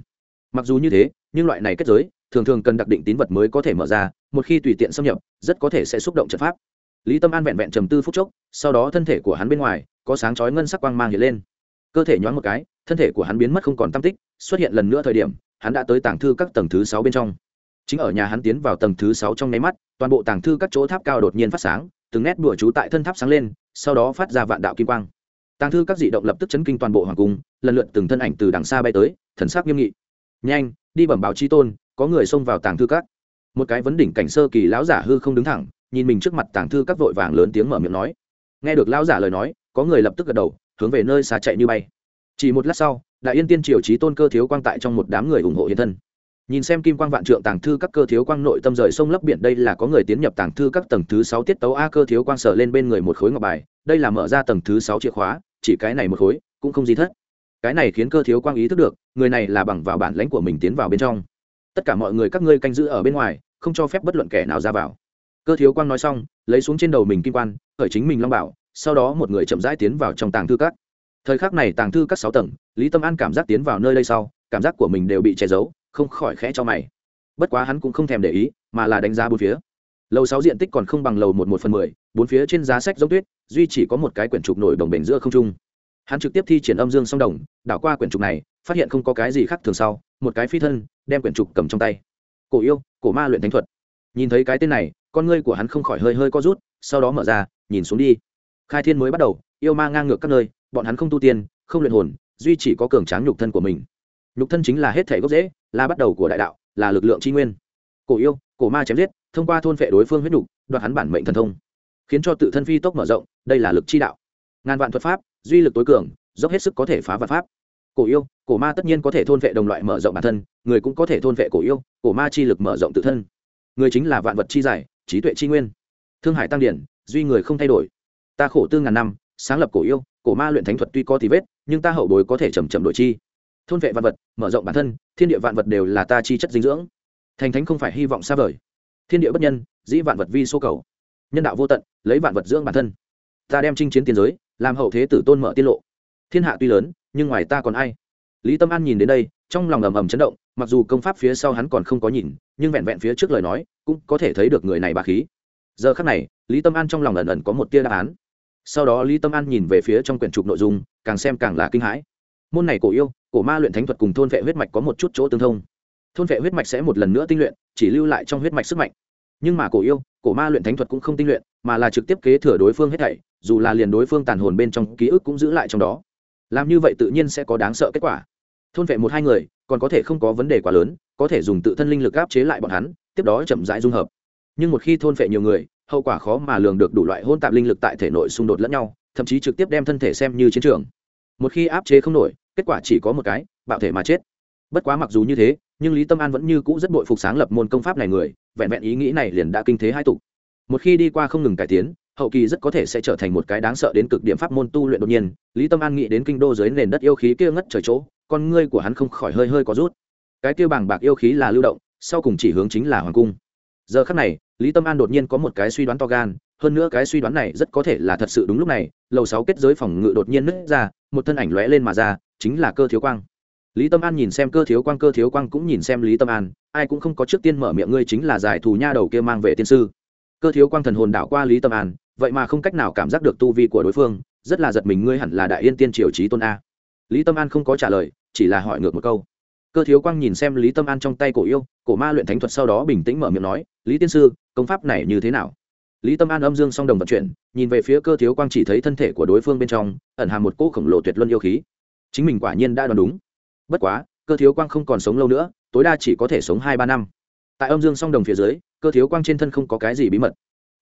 Mặc dù như thế, nhưng loại này kết giới, thường thường cần đặc định tín vật mới có thể mở ra, một khi tùy tiện xâm nhập, rất có thể sẽ xúc động trận pháp. Lý tâm an vẹn vẹn trầm tư phút chốc, sau đó thân thể của hắn bên ngoài, có sáng chói ngân sắc quang mang hiện lên. Cơ thể nhoáng một cái thân thể của hắn biến mất không còn tam tích, xuất hiện lần nữa thời điểm, hắn đã tới tàng thư các tầng thứ sáu bên trong. Chính ở nhà hắn tiến vào tầng thứ sáu trong nháy mắt, toàn bộ tàng thư các chỗ tháp cao đột nhiên phát sáng, từng nét đùa chú tại thân tháp sáng lên, sau đó phát ra vạn đạo kim quang. Tàng thư các dị động lập tức chấn kinh toàn bộ hoàng cung, lần lượt từng thân ảnh từ đằng xa bay tới, thần sắc nghiêm nghị. Nhanh, đi bẩm báo chi tôn, có người xông vào tàng thư các. Một cái vấn đỉnh cảnh sơ kỳ lão giả hư không đứng thẳng, nhìn mình trước mặt tàng thư các vội vàng lớn tiếng mở miệng nói. Nghe được lão giả lời nói, có người lập tức gật đầu, hướng về nơi xa chạy như bay chỉ một lát sau, đại yên tiên triều trí tôn cơ thiếu quang tại trong một đám người ủng hộ hiện thân. Nhìn xem kim quang vạn trượng tàng thư các cơ thiếu quang nội tâm rời sông lấp biển, đây là có người tiến nhập tàng thư các tầng thứ sáu tiết tấu a cơ thiếu quang sở lên bên người một khối ngọc bài, đây là mở ra tầng thứ sáu chìa khóa, chỉ cái này một khối, cũng không gì thất. Cái này khiến cơ thiếu quang ý thức được, người này là bằng vào bản lãnh của mình tiến vào bên trong. Tất cả mọi người các ngươi canh giữ ở bên ngoài, không cho phép bất luận kẻ nào ra vào. Cơ thiếu quang nói xong, lấy xuống trên đầu mình kim quan, khởi chính mình long bảo, sau đó một người chậm rãi tiến vào trong tàng thư các thời khắc này tàng thư các sáu tầng, lý tâm an cảm giác tiến vào nơi đây sau, cảm giác của mình đều bị che giấu, không khỏi khẽ cho mày. Bất quá hắn cũng không thèm để ý, mà là đánh giá bốn phía. Lầu sáu diện tích còn không bằng lầu một một phần mười, bốn phía trên giá sách giống tuyết, duy chỉ có một cái quyển trục nổi đồng bền giữa không trung. Hắn trực tiếp thi triển âm dương song đồng, đảo qua quyển trục này, phát hiện không có cái gì khác thường sau, một cái phi thân, đem quyển trục cầm trong tay. Cổ yêu, cổ ma luyện thánh thuật. Nhìn thấy cái tên này, con ngươi của hắn không khỏi hơi hơi co rút, sau đó mở ra, nhìn xuống đi. Khai thiên mới bắt đầu, yêu ma ngang ngược các nơi bọn hắn không tu tiên, không luyện hồn, duy chỉ có cường tráng nhục thân của mình. Nhục thân chính là hết thể gốc rễ, là bắt đầu của đại đạo, là lực lượng tri nguyên. Cổ yêu, cổ ma chém giết, thông qua thôn phệ đối phương huyết nhục, đoạt hắn bản mệnh thần thông, khiến cho tự thân phi tốc mở rộng, đây là lực chi đạo. Ngàn vạn thuật pháp, duy lực tối cường, dốc hết sức có thể phá vật pháp. Cổ yêu, cổ ma tất nhiên có thể thôn vệ đồng loại mở rộng bản thân, người cũng có thể thôn vệ cổ yêu, cổ ma chi lực mở rộng tự thân. Người chính là vạn vật chi giải, trí tuệ chi nguyên. Thương hải tăng điển, duy người không thay đổi. Ta khổ tư ngàn năm, sáng lập cổ yêu cổ ma luyện thánh thuật tuy có tí vết, nhưng ta hậu bối có thể chầm chậm đổi chi. Thôn vệ vạn vật, mở rộng bản thân, thiên địa vạn vật đều là ta chi chất dinh dưỡng. Thành thánh không phải hy vọng xa vời. Thiên địa bất nhân, dĩ vạn vật vi số cầu. Nhân đạo vô tận, lấy vạn vật dưỡng bản thân. Ta đem chinh chiến tiến giới, làm hậu thế tử tôn mở tiết lộ. Thiên hạ tuy lớn, nhưng ngoài ta còn ai? Lý tâm an nhìn đến đây, trong lòng ầm ầm chấn động, mặc dù công pháp phía sau hắn còn không có nhìn, nhưng vẹn vẹn phía trước lời nói, cũng có thể thấy được người này bà khí. Giờ khắc này, lý tâm an trong lòng ẩn ẩn có một tia đáp án sau đó lý tâm an nhìn về phía trong quyển trục nội dung, càng xem càng là kinh hãi. Môn này cổ yêu, cổ ma luyện thánh thuật cùng thôn vệ huyết mạch có một chút chỗ tương thông. Thôn vệ huyết mạch sẽ một lần nữa tinh luyện, chỉ lưu lại trong huyết mạch sức mạnh. Nhưng mà cổ yêu, cổ ma luyện thánh thuật cũng không tinh luyện, mà là trực tiếp kế thừa đối phương hết thảy, dù là liền đối phương tàn hồn bên trong ký ức cũng giữ lại trong đó. Làm như vậy tự nhiên sẽ có đáng sợ kết quả. Thôn vệ một hai người, còn có thể không có vấn đề quá lớn, có thể dùng tự thân linh lực áp chế lại bọn hắn, tiếp đó chậm rãi dung hợp. Nhưng một khi thôn vệ nhiều người hậu quả khó mà lường được đủ loại hôn tạp linh lực tại thể nội xung đột lẫn nhau, thậm chí trực tiếp đem thân thể xem như chiến trường. Một khi áp chế không nổi, kết quả chỉ có một cái, bạo thể mà chết. Bất quá mặc dù như thế, nhưng lý tâm an vẫn như cũ rất bội phục sáng lập môn công pháp này người, vẹn vẹn ý nghĩ này liền đã kinh thế hai tục một khi đi qua không ngừng cải tiến, hậu kỳ rất có thể sẽ trở thành một cái đáng sợ đến cực điểm pháp môn tu luyện đột nhiên, lý tâm an nghĩ đến kinh đô dưới nền đất yêu khí kia ngất trời chỗ, con ngươi của hắn không khỏi hơi hơi có rút. Cái kia bàng bạc yêu khí là lưu động, sau cùng chỉ hướng chính là hoàng cung. Giờ khắc này lý tâm an đột nhiên có một cái suy đoán to gan, hơn nữa cái suy đoán này rất có thể là thật sự đúng lúc này, lầu sáu kết giới phòng ngự đột nhiên nứt ra, một thân ảnh lóe lên mà ra, chính là cơ thiếu quang. Lý tâm an nhìn xem cơ thiếu quang, cơ thiếu quang cũng nhìn xem lý tâm an, ai cũng không có trước tiên mở miệng ngươi chính là giải thù nha đầu kia mang về tiên sư. Cơ thiếu quang thần hồn đảo qua lý tâm an, vậy mà không cách nào cảm giác được tu vi của đối phương, rất là giật mình ngươi hẳn là đại yên tiên triều trí tôn a. Lý tâm an không có trả lời, chỉ là hỏi ngược một câu cơ thiếu quang nhìn xem lý tâm an trong tay cổ yêu, cổ ma luyện thánh thuật sau đó bình tĩnh mở miệng nói, lý tiên sư, công pháp này như thế nào? Lý tâm an âm dương song đồng vận chuyển, nhìn về phía cơ thiếu quang chỉ thấy thân thể của đối phương bên trong, ẩn hàm một cỗ khổng lồ tuyệt luân yêu khí. Chính mình quả nhiên đã đoán đúng. Bất quá, cơ thiếu quang không còn sống lâu nữa, tối đa chỉ có thể sống hai ba năm. Tại âm dương song đồng phía dưới, cơ thiếu quang trên thân không có cái gì bí mật.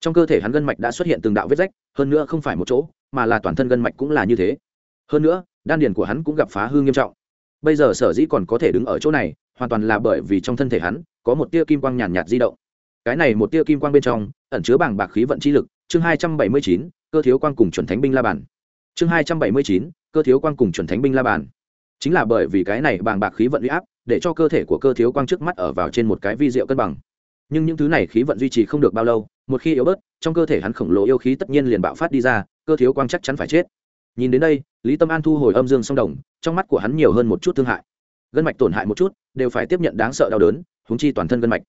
Trong cơ thể hắn gân mạch đã xuất hiện từng đạo vết rách, hơn nữa không phải một chỗ, mà là toàn thân gân mạch cũng là như thế. Hơn nữa, đan điền của hắn cũng gặp phá hư nghiêm trọng bây giờ sở dĩ còn có thể đứng ở chỗ này, hoàn toàn là bởi vì trong thân thể hắn có một tia kim quang nhàn nhạt di động. Cái này một tia kim quang bên trong ẩn chứa bảng bạc khí vận chi lực, chương hai trăm bảy mươi chín, cơ thiếu quang cùng chuẩn thánh binh la bản chương hai trăm bảy mươi chín, cơ thiếu quang cùng chuẩn thánh binh la bản chính là bởi vì cái này bảng bạc khí vận uy áp, để cho cơ thể của cơ thiếu quang trước mắt ở vào trên một cái vi diệu cân bằng. Nhưng những thứ này khí vận duy trì không được bao lâu, một khi yếu bớt, trong cơ thể hắn khổng lồ yêu khí tất nhiên liền bạo phát đi ra, cơ thiếu quang chắc chắn phải chết. Nhìn đến đây, lý tâm an thu hồi âm dương song đồng trong mắt của hắn nhiều hơn một chút thương hại. Gân mạch tổn hại một chút, đều phải tiếp nhận đáng sợ đau đớn húng chi toàn thân gân mạch.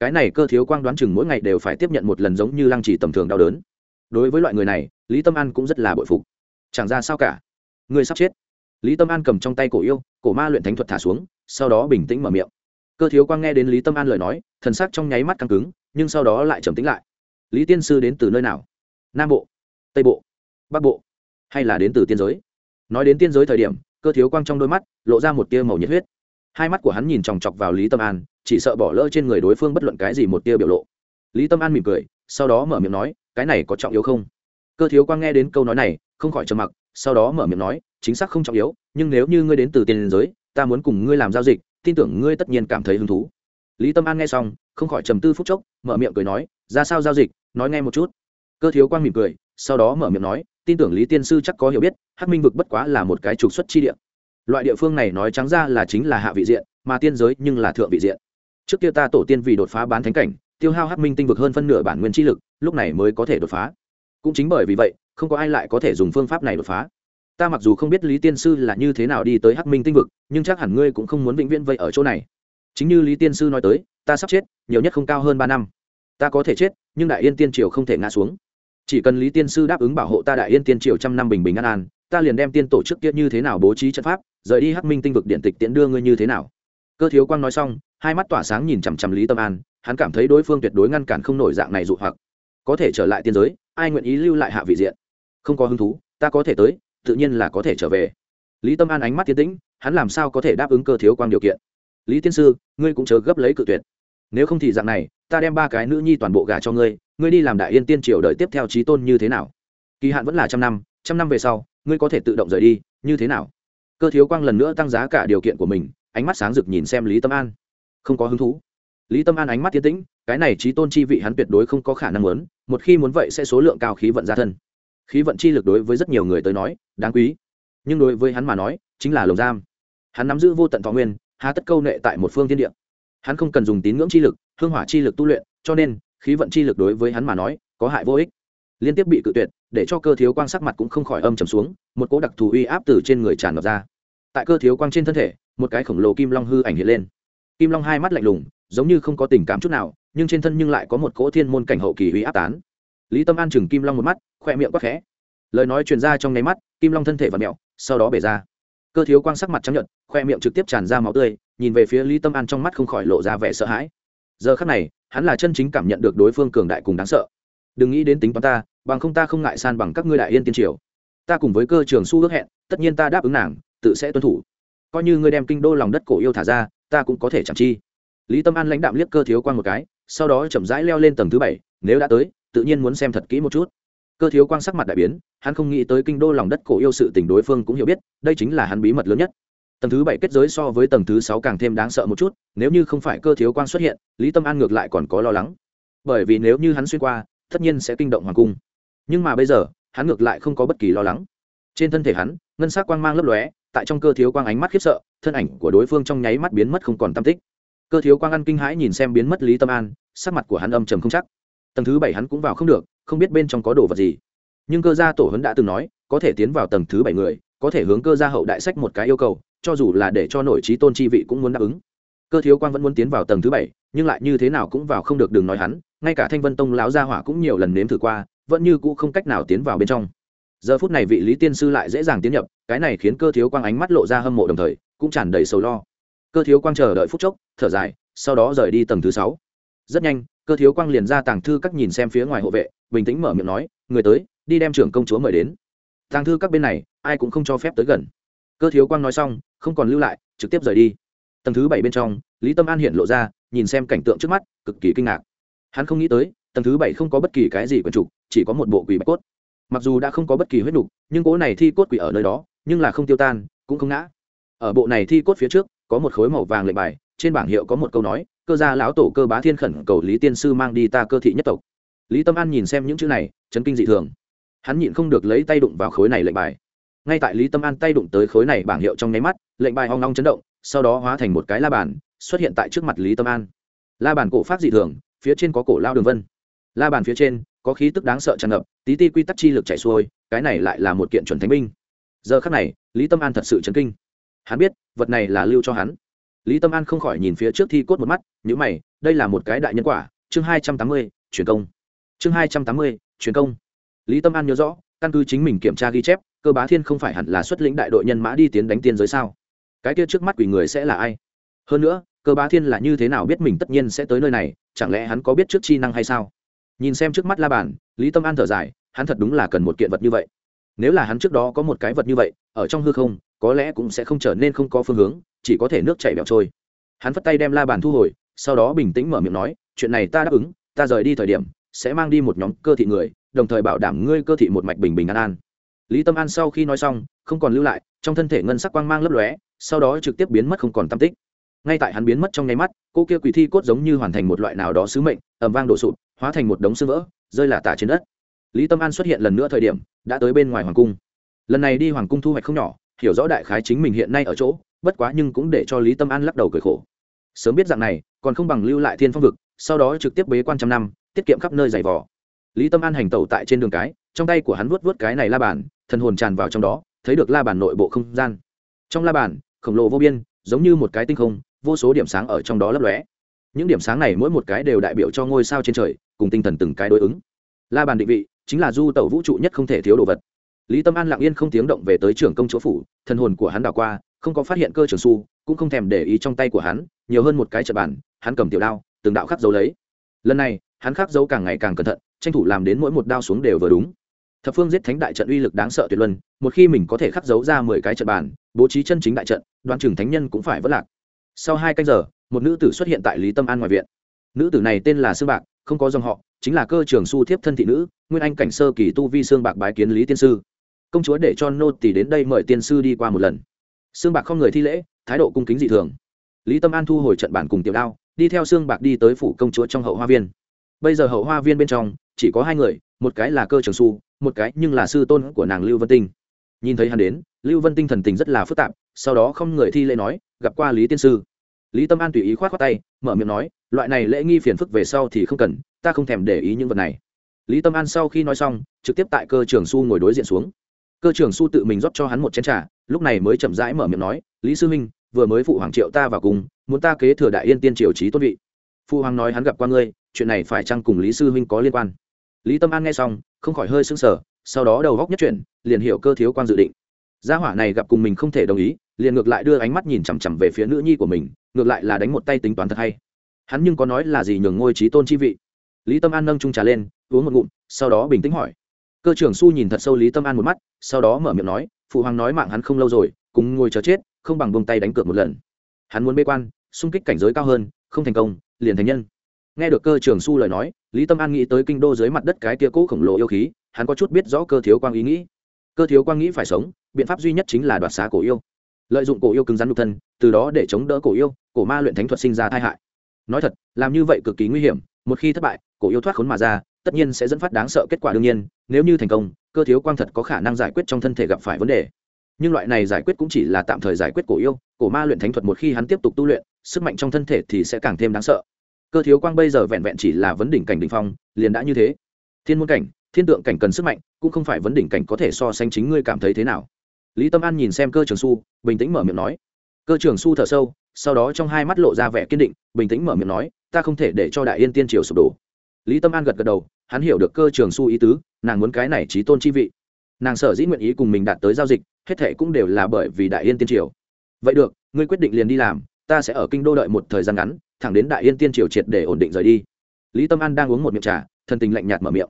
Cái này cơ thiếu quang đoán chừng mỗi ngày đều phải tiếp nhận một lần giống như lăng trì tầm thường đau đớn. Đối với loại người này, lý tâm an cũng rất là bội phục. Chẳng ra sao cả. Người sắp chết. Lý tâm an cầm trong tay cổ yêu, cổ ma luyện thánh thuật thả xuống, sau đó bình tĩnh mở miệng. Cơ thiếu quang nghe đến lý tâm an lời nói, thần sắc trong nháy mắt căng cứng, nhưng sau đó lại trầm tĩnh lại. Lý tiên sư đến từ nơi nào? Nam bộ, tây bộ, bắc bộ, hay là đến từ tiên giới? Nói đến tiên giới thời điểm cơ thiếu quang trong đôi mắt, lộ ra một tia màu nhiệt huyết. Hai mắt của hắn nhìn chòng chọc vào lý tâm an, chỉ sợ bỏ lỡ trên người đối phương bất luận cái gì một tia biểu lộ. Lý tâm an mỉm cười, sau đó mở miệng nói, cái này có trọng yếu không? Cơ thiếu quang nghe đến câu nói này, không khỏi trầm mặc, sau đó mở miệng nói, chính xác không trọng yếu, nhưng nếu như ngươi đến từ tiền giới, ta muốn cùng ngươi làm giao dịch, tin tưởng ngươi tất nhiên cảm thấy hứng thú. Lý tâm an nghe xong, không khỏi trầm tư phút chốc, mở miệng cười nói, ra sao giao dịch, nói nghe một chút. Cơ thiếu quang mỉm cười sau đó mở miệng nói, tin tưởng lý tiên sư chắc có hiểu biết, hắc minh vực bất quá là một cái trục xuất chi địa. Loại địa phương này nói trắng ra là chính là hạ vị diện, mà tiên giới nhưng là thượng vị diện. Trước kia ta tổ tiên vì đột phá bán thánh cảnh, tiêu hao hắc minh tinh vực hơn phân nửa bản nguyên chi lực, lúc này mới có thể đột phá. Cũng chính bởi vì vậy, không có ai lại có thể dùng phương pháp này đột phá. Ta mặc dù không biết lý tiên sư là như thế nào đi tới hắc minh tinh vực, nhưng chắc hẳn ngươi cũng không muốn vĩnh viễn vậy ở chỗ này. Chính như lý tiên sư nói tới, ta sắp chết, nhiều nhất không cao hơn ba năm. Ta có thể chết, nhưng đại yên tiên triều không thể ngã xuống chỉ cần lý tiên sư đáp ứng bảo hộ ta đại yên tiên triều trăm năm bình bình an an, ta liền đem tiên tổ chức kia như thế nào bố trí trận pháp, rời đi hắc minh tinh vực điện tịch tiễn đưa ngươi như thế nào. Cơ thiếu quang nói xong, hai mắt tỏa sáng nhìn chằm chằm lý tâm an, hắn cảm thấy đối phương tuyệt đối ngăn cản không nổi dạng này dụ hoặc. Có thể trở lại tiên giới, ai nguyện ý lưu lại hạ vị diện? Không có hứng thú, ta có thể tới, tự nhiên là có thể trở về. Lý tâm an ánh mắt tiến tĩnh, hắn làm sao có thể đáp ứng cơ thiếu quang điều kiện? Lý tiên sư, ngươi cũng chờ gấp lấy cự tuyệt. Nếu không thì dạng này, ta đem ba cái nữ nhi toàn bộ gà cho ngươi ngươi đi làm đại yên tiên triều đợi tiếp theo trí tôn như thế nào? Kỳ hạn vẫn là trăm năm trăm năm về sau, ngươi có thể tự động rời đi, như thế nào? Cơ thiếu quang lần nữa tăng giá cả điều kiện của mình, ánh mắt sáng rực nhìn xem lý tâm an. Không có hứng thú. Lý tâm an ánh mắt tiến tĩnh, cái này trí tôn chi vị hắn tuyệt đối không có khả năng muốn, một khi muốn vậy sẽ số lượng cao khí vận ra thân. Khí vận chi lực đối với rất nhiều người tới nói, đáng quý. Nhưng đối với hắn mà nói, chính là lồng giam. Hắn nắm giữ vô tận thọ nguyên, há tất câu nệ tại một phương thiên địa. Hắn không cần dùng tín ngưỡng chi lực, hương hỏa chi lực tu luyện, cho nên khí vận chi lực đối với hắn mà nói, có hại vô ích. Liên tiếp bị cự tuyệt, để cho cơ thiếu quang sắc mặt cũng không khỏi âm trầm xuống, một cỗ đặc thù uy áp từ trên người tràn ngập ra. Tại cơ thiếu quang trên thân thể, một cái khổng lồ kim long hư ảnh hiện lên. Kim long hai mắt lạnh lùng, giống như không có tình cảm chút nào, nhưng trên thân nhưng lại có một cỗ thiên môn cảnh hậu kỳ uy áp tán. Lý tâm an chừng kim long một mắt, khoe miệng quắc khẽ. Lời nói truyền ra trong nháy mắt, kim long thân thể và mẹo sau đó bể ra. Cơ thiếu quang sắc mặt chấp nhận khoe miệng trực tiếp tràn ra máu tươi, nhìn về phía lý tâm an trong mắt không khỏi lộ ra vẻ sợ hãi giờ khắc này, hắn là chân chính cảm nhận được đối phương cường đại cùng đáng sợ. Đừng nghĩ đến tính toán ta, bằng không ta không ngại san bằng các ngươi đại yên tiên triều. Ta cùng với cơ trường su ước hẹn, tất nhiên ta đáp ứng nàng, tự sẽ tuân thủ. Coi như ngươi đem kinh đô lòng đất cổ yêu thả ra, ta cũng có thể chẳng chi. Lý tâm an lãnh đạm liếc cơ thiếu quang một cái, sau đó chậm rãi leo lên tầng thứ bảy, nếu đã tới, tự nhiên muốn xem thật kỹ một chút. Cơ thiếu quang sắc mặt đại biến, hắn không nghĩ tới kinh đô lòng đất cổ yêu sự tình đối phương cũng hiểu biết, đây chính là hắn bí mật lớn nhất tầng thứ bảy kết giới so với tầng thứ sáu càng thêm đáng sợ một chút, nếu như không phải cơ thiếu quang xuất hiện, lý tâm an ngược lại còn có lo lắng. Bởi vì nếu như hắn xuyên qua, tất nhiên sẽ kinh động hoàng cung. Nhưng mà bây giờ, hắn ngược lại không có bất kỳ lo lắng. Trên thân thể hắn, ngân sắc quang mang lấp lóe, tại trong cơ thiếu quang ánh mắt khiếp sợ, thân ảnh của đối phương trong nháy mắt biến mất không còn tam tích. Cơ thiếu quang ăn kinh hãi nhìn xem biến mất lý tâm an, sắc mặt của hắn âm trầm không chắc. Tầng thứ bảy hắn cũng vào không được, không biết bên trong có đồ vật gì. Nhưng cơ gia tổ hấn đã từng nói, có thể tiến vào tầng thứ bảy người có thể hướng cơ gia hậu đại sách một cái yêu cầu, cho dù là để cho nội trí tôn chi vị cũng muốn đáp ứng. Cơ thiếu quang vẫn muốn tiến vào tầng thứ bảy, nhưng lại như thế nào cũng vào không được đừng nói hắn, ngay cả thanh vân tông lão gia hỏa cũng nhiều lần nếm thử qua, vẫn như cũ không cách nào tiến vào bên trong. Giờ phút này vị lý tiên sư lại dễ dàng tiến nhập, cái này khiến cơ thiếu quang ánh mắt lộ ra hâm mộ đồng thời, cũng tràn đầy sầu lo. Cơ thiếu quang chờ đợi phút chốc, thở dài, sau đó rời đi tầng thứ sáu. Rất nhanh, cơ thiếu quang liền ra tàng thư các nhìn xem phía ngoài hộ vệ, bình tĩnh mở miệng nói, người tới, đi đem trưởng công chúa mời đến tàng thư các bên này, ai cũng không cho phép tới gần. Cơ thiếu quang nói xong, không còn lưu lại, trực tiếp rời đi. Tầng thứ bảy bên trong, lý tâm an hiện lộ ra, nhìn xem cảnh tượng trước mắt, cực kỳ kinh ngạc. Hắn không nghĩ tới, tầng thứ bảy không có bất kỳ cái gì quần trục chỉ có một bộ quỷ bạch cốt. Mặc dù đã không có bất kỳ huyết đục nhưng cỗ này thi cốt quỷ ở nơi đó, nhưng là không tiêu tan, cũng không ngã. Ở bộ này thi cốt phía trước, có một khối màu vàng lệnh bài, trên bảng hiệu có một câu nói, cơ gia lão tổ cơ bá thiên khẩn cầu lý tiên sư mang đi ta cơ thị nhất tộc. Lý tâm an nhìn xem những chữ này, chấn kinh dị thường hắn nhịn không được lấy tay đụng vào khối này lệnh bài. Ngay tại lý tâm an tay đụng tới khối này bảng hiệu trong nháy mắt, lệnh bài hoang long chấn động, sau đó hóa thành một cái la bàn, xuất hiện tại trước mặt lý tâm an. La bàn cổ phát dị thường, phía trên có cổ lao đường vân. La bàn phía trên, có khí tức đáng sợ tràn ngập, tí ti quy tắc chi lực chạy xuôi, cái này lại là một kiện chuẩn thánh binh. Giờ khắc này, lý tâm an thật sự chấn kinh. Hắn biết, vật này là lưu cho hắn. Lý tâm an không khỏi nhìn phía trước thi cốt một mắt nhữ mày, đây là một cái đại nhân quả, chương hai trăm tám mươi, truyền công. Chương hai trăm tám mươi, truyền công lý tâm an nhớ rõ, căn cứ chính mình kiểm tra ghi chép, cơ bá thiên không phải hẳn là xuất lĩnh đại đội nhân mã đi tiến đánh tiên giới sao? Cái kia trước mắt quỷ người sẽ là ai? Hơn nữa, cơ bá thiên là như thế nào biết mình tất nhiên sẽ tới nơi này, chẳng lẽ hắn có biết trước chi năng hay sao? Nhìn xem trước mắt la bàn, lý tâm an thở dài, hắn thật đúng là cần một kiện vật như vậy. Nếu là hắn trước đó có một cái vật như vậy, ở trong hư không, có lẽ cũng sẽ không trở nên không có phương hướng, chỉ có thể nước chảy bẹo trôi. Hắn phất tay đem la bàn thu hồi, sau đó bình tĩnh mở miệng nói, chuyện này ta đáp ứng, ta rời đi thời điểm, sẽ mang đi một nhóm cơ thị người đồng thời bảo đảm ngươi cơ thị một mạch bình bình an an. Lý tâm an sau khi nói xong, không còn lưu lại, trong thân thể ngân sắc quang mang lấp lóe, sau đó trực tiếp biến mất không còn tam tích. Ngay tại hắn biến mất trong nháy mắt, cô kia quỷ thi cốt giống như hoàn thành một loại nào đó sứ mệnh ẩm vang đổ sụp, hóa thành một đống sương vỡ, rơi lả tả trên đất. Lý tâm an xuất hiện lần nữa thời điểm, đã tới bên ngoài hoàng cung. Lần này đi hoàng cung thu hoạch không nhỏ, hiểu rõ đại khái chính mình hiện nay ở chỗ, bất quá nhưng cũng để cho lý tâm an lắc đầu cười khổ. Sớm biết dạng này, còn không bằng lưu lại thiên phong vực, sau đó trực tiếp bế quan trăm năm, tiết kiệm khắp nơi giày vò lý tâm an hành tẩu tại trên đường cái, trong tay của hắn vuốt vuốt cái này la bàn, thần hồn tràn vào trong đó, thấy được la bàn nội bộ không gian. Trong la bàn, khổng lồ vô biên, giống như một cái tinh không, vô số điểm sáng ở trong đó lấp lóe. Những điểm sáng này mỗi một cái đều đại biểu cho ngôi sao trên trời, cùng tinh thần từng cái đối ứng. La bàn định vị, chính là du tẩu vũ trụ nhất không thể thiếu đồ vật. Lý tâm an lặng yên không tiếng động về tới trưởng công chúa phủ, thần hồn của hắn đảo qua, không có phát hiện cơ trường su, cũng không thèm để ý trong tay của hắn, nhiều hơn một cái trận bàn, hắn cầm tiểu đao, từng đạo khắc dấu lấy. Lần này, hắn khắc dấu càng ngày càng cẩn thận tranh thủ làm đến mỗi một đao xuống đều vừa đúng. Thập phương giết thánh đại trận uy lực đáng sợ tuyệt luân, một khi mình có thể khắc dấu ra mười cái trận bàn, bố trí chân chính đại trận, đoan trưởng thánh nhân cũng phải vất lạc. Sau hai canh giờ, một nữ tử xuất hiện tại lý tâm an ngoài viện. Nữ tử này tên là sương bạc, không có dòng họ, chính là cơ trường su thiếp thân thị nữ, nguyên anh cảnh sơ kỳ tu vi sương bạc bái kiến lý tiên sư. Công chúa để cho nô tỷ đến đây mời tiên sư đi qua một lần. Sương bạc không người thi lễ, thái độ cung kính dị thường. Lý tâm an thu hồi trận bản cùng tiểu đao, đi theo sương bạc đi tới phủ công chúa trong hậu hoa viên. Bây giờ hậu hoa viên bên trong chỉ có hai người, một cái là cơ trường su, một cái nhưng là sư tôn của nàng lưu vân tinh. Nhìn thấy hắn đến, lưu vân tinh thần tình rất là phức tạp, sau đó không người thi lễ nói, gặp qua lý tiên sư. Lý tâm an tùy ý k h o á t khoác tay, mở miệng nói, loại này lễ nghi phiền phức về sau thì không cần, ta không thèm để ý những vật này. Lý tâm an sau khi nói xong, trực tiếp tại cơ trường su ngồi đối diện xuống. Cơ trường su tự mình rót cho hắn một chén t r à lúc này mới chậm rãi mở miệng nói, lý sư minh vừa mới phụ hoàng triệu ta vào cùng, muốn ta kế thừa đại yên tiên triều trí tôn vị. Phụ hoàng nói hắn gặp qua ngươi, chuyện này phải chăng cùng lý sư huynh có liên quan? Lý tâm an nghe xong, không khỏi hơi sững sờ, sau đó đầu góc nhất chuyển, liền hiểu cơ thiếu quan dự định. Gia hỏa này gặp cùng mình không thể đồng ý, liền ngược lại đưa ánh mắt nhìn chằm chằm về phía nữ nhi của mình, ngược lại là đánh một tay tính toán thật hay. Hắn nhưng có nói là gì nhường ngôi trí tôn chi vị? Lý tâm an nâng trung trà lên, uống một ngụm, sau đó bình tĩnh hỏi. Cơ trưởng su nhìn thật sâu lý tâm an một mắt, sau đó mở miệng nói, phụ hoàng nói mạng hắn không lâu rồi, cùng ngồi chờ chết, không bằng bông tay đánh cược một lần. Hắn muốn bê quan, xung kích cảnh giới cao hơn, không thành công, liền thành nhân nghe được cơ trưởng su lời nói, lý tâm an nghĩ tới kinh đô dưới mặt đất cái kia cũ khổng lồ yêu khí, hắn có chút biết rõ cơ thiếu quang ý nghĩ. Cơ thiếu quang nghĩ phải sống, biện pháp duy nhất chính là đoạt xá cổ yêu. Lợi dụng cổ yêu cứng rắn nhục thân, từ đó để chống đỡ cổ yêu, cổ ma luyện thánh thuật sinh ra tai hại. Nói thật, làm như vậy cực kỳ nguy hiểm, một khi thất bại, cổ yêu thoát khốn mà ra, tất nhiên sẽ dẫn phát đáng sợ kết quả đương nhiên, nếu như thành công, cơ thiếu quang thật có khả năng giải quyết trong thân thể gặp phải vấn đề. Nhưng loại này giải quyết cũng chỉ là tạm thời giải quyết cổ yêu, cổ ma luyện thánh thuật một khi hắn tiếp tục tu luyện, sức mạnh trong thân thể thì sẽ càng thêm đáng sợ cơ thiếu quang bây giờ vẹn vẹn chỉ là vấn đỉnh cảnh đỉnh phong, liền đã như thế. Thiên môn cảnh, thiên tượng cảnh cần sức mạnh, cũng không phải vấn đỉnh cảnh có thể so sánh chính ngươi cảm thấy thế nào. Lý tâm an nhìn xem cơ trường su, bình tĩnh mở miệng nói. Cơ trường su thở sâu, sau đó trong hai mắt lộ ra vẻ kiên định, bình tĩnh mở miệng nói, ta không thể để cho đại yên tiên triều sụp đổ. Lý tâm an gật gật đầu, hắn hiểu được cơ trường su ý tứ, nàng muốn cái này trí tôn chi vị. Nàng sở dĩ nguyện ý cùng mình đạt tới giao dịch, hết thệ cũng đều là bởi vì đại yên tiên triều. Vậy được, ngươi quyết định liền đi làm ta sẽ ở kinh đô đợi một thời gian ngắn, thẳng đến đại yên tiên triều triệt để ổn định rời đi. Lý tâm an đang uống một miệng trà thân tình lạnh nhạt mở miệng.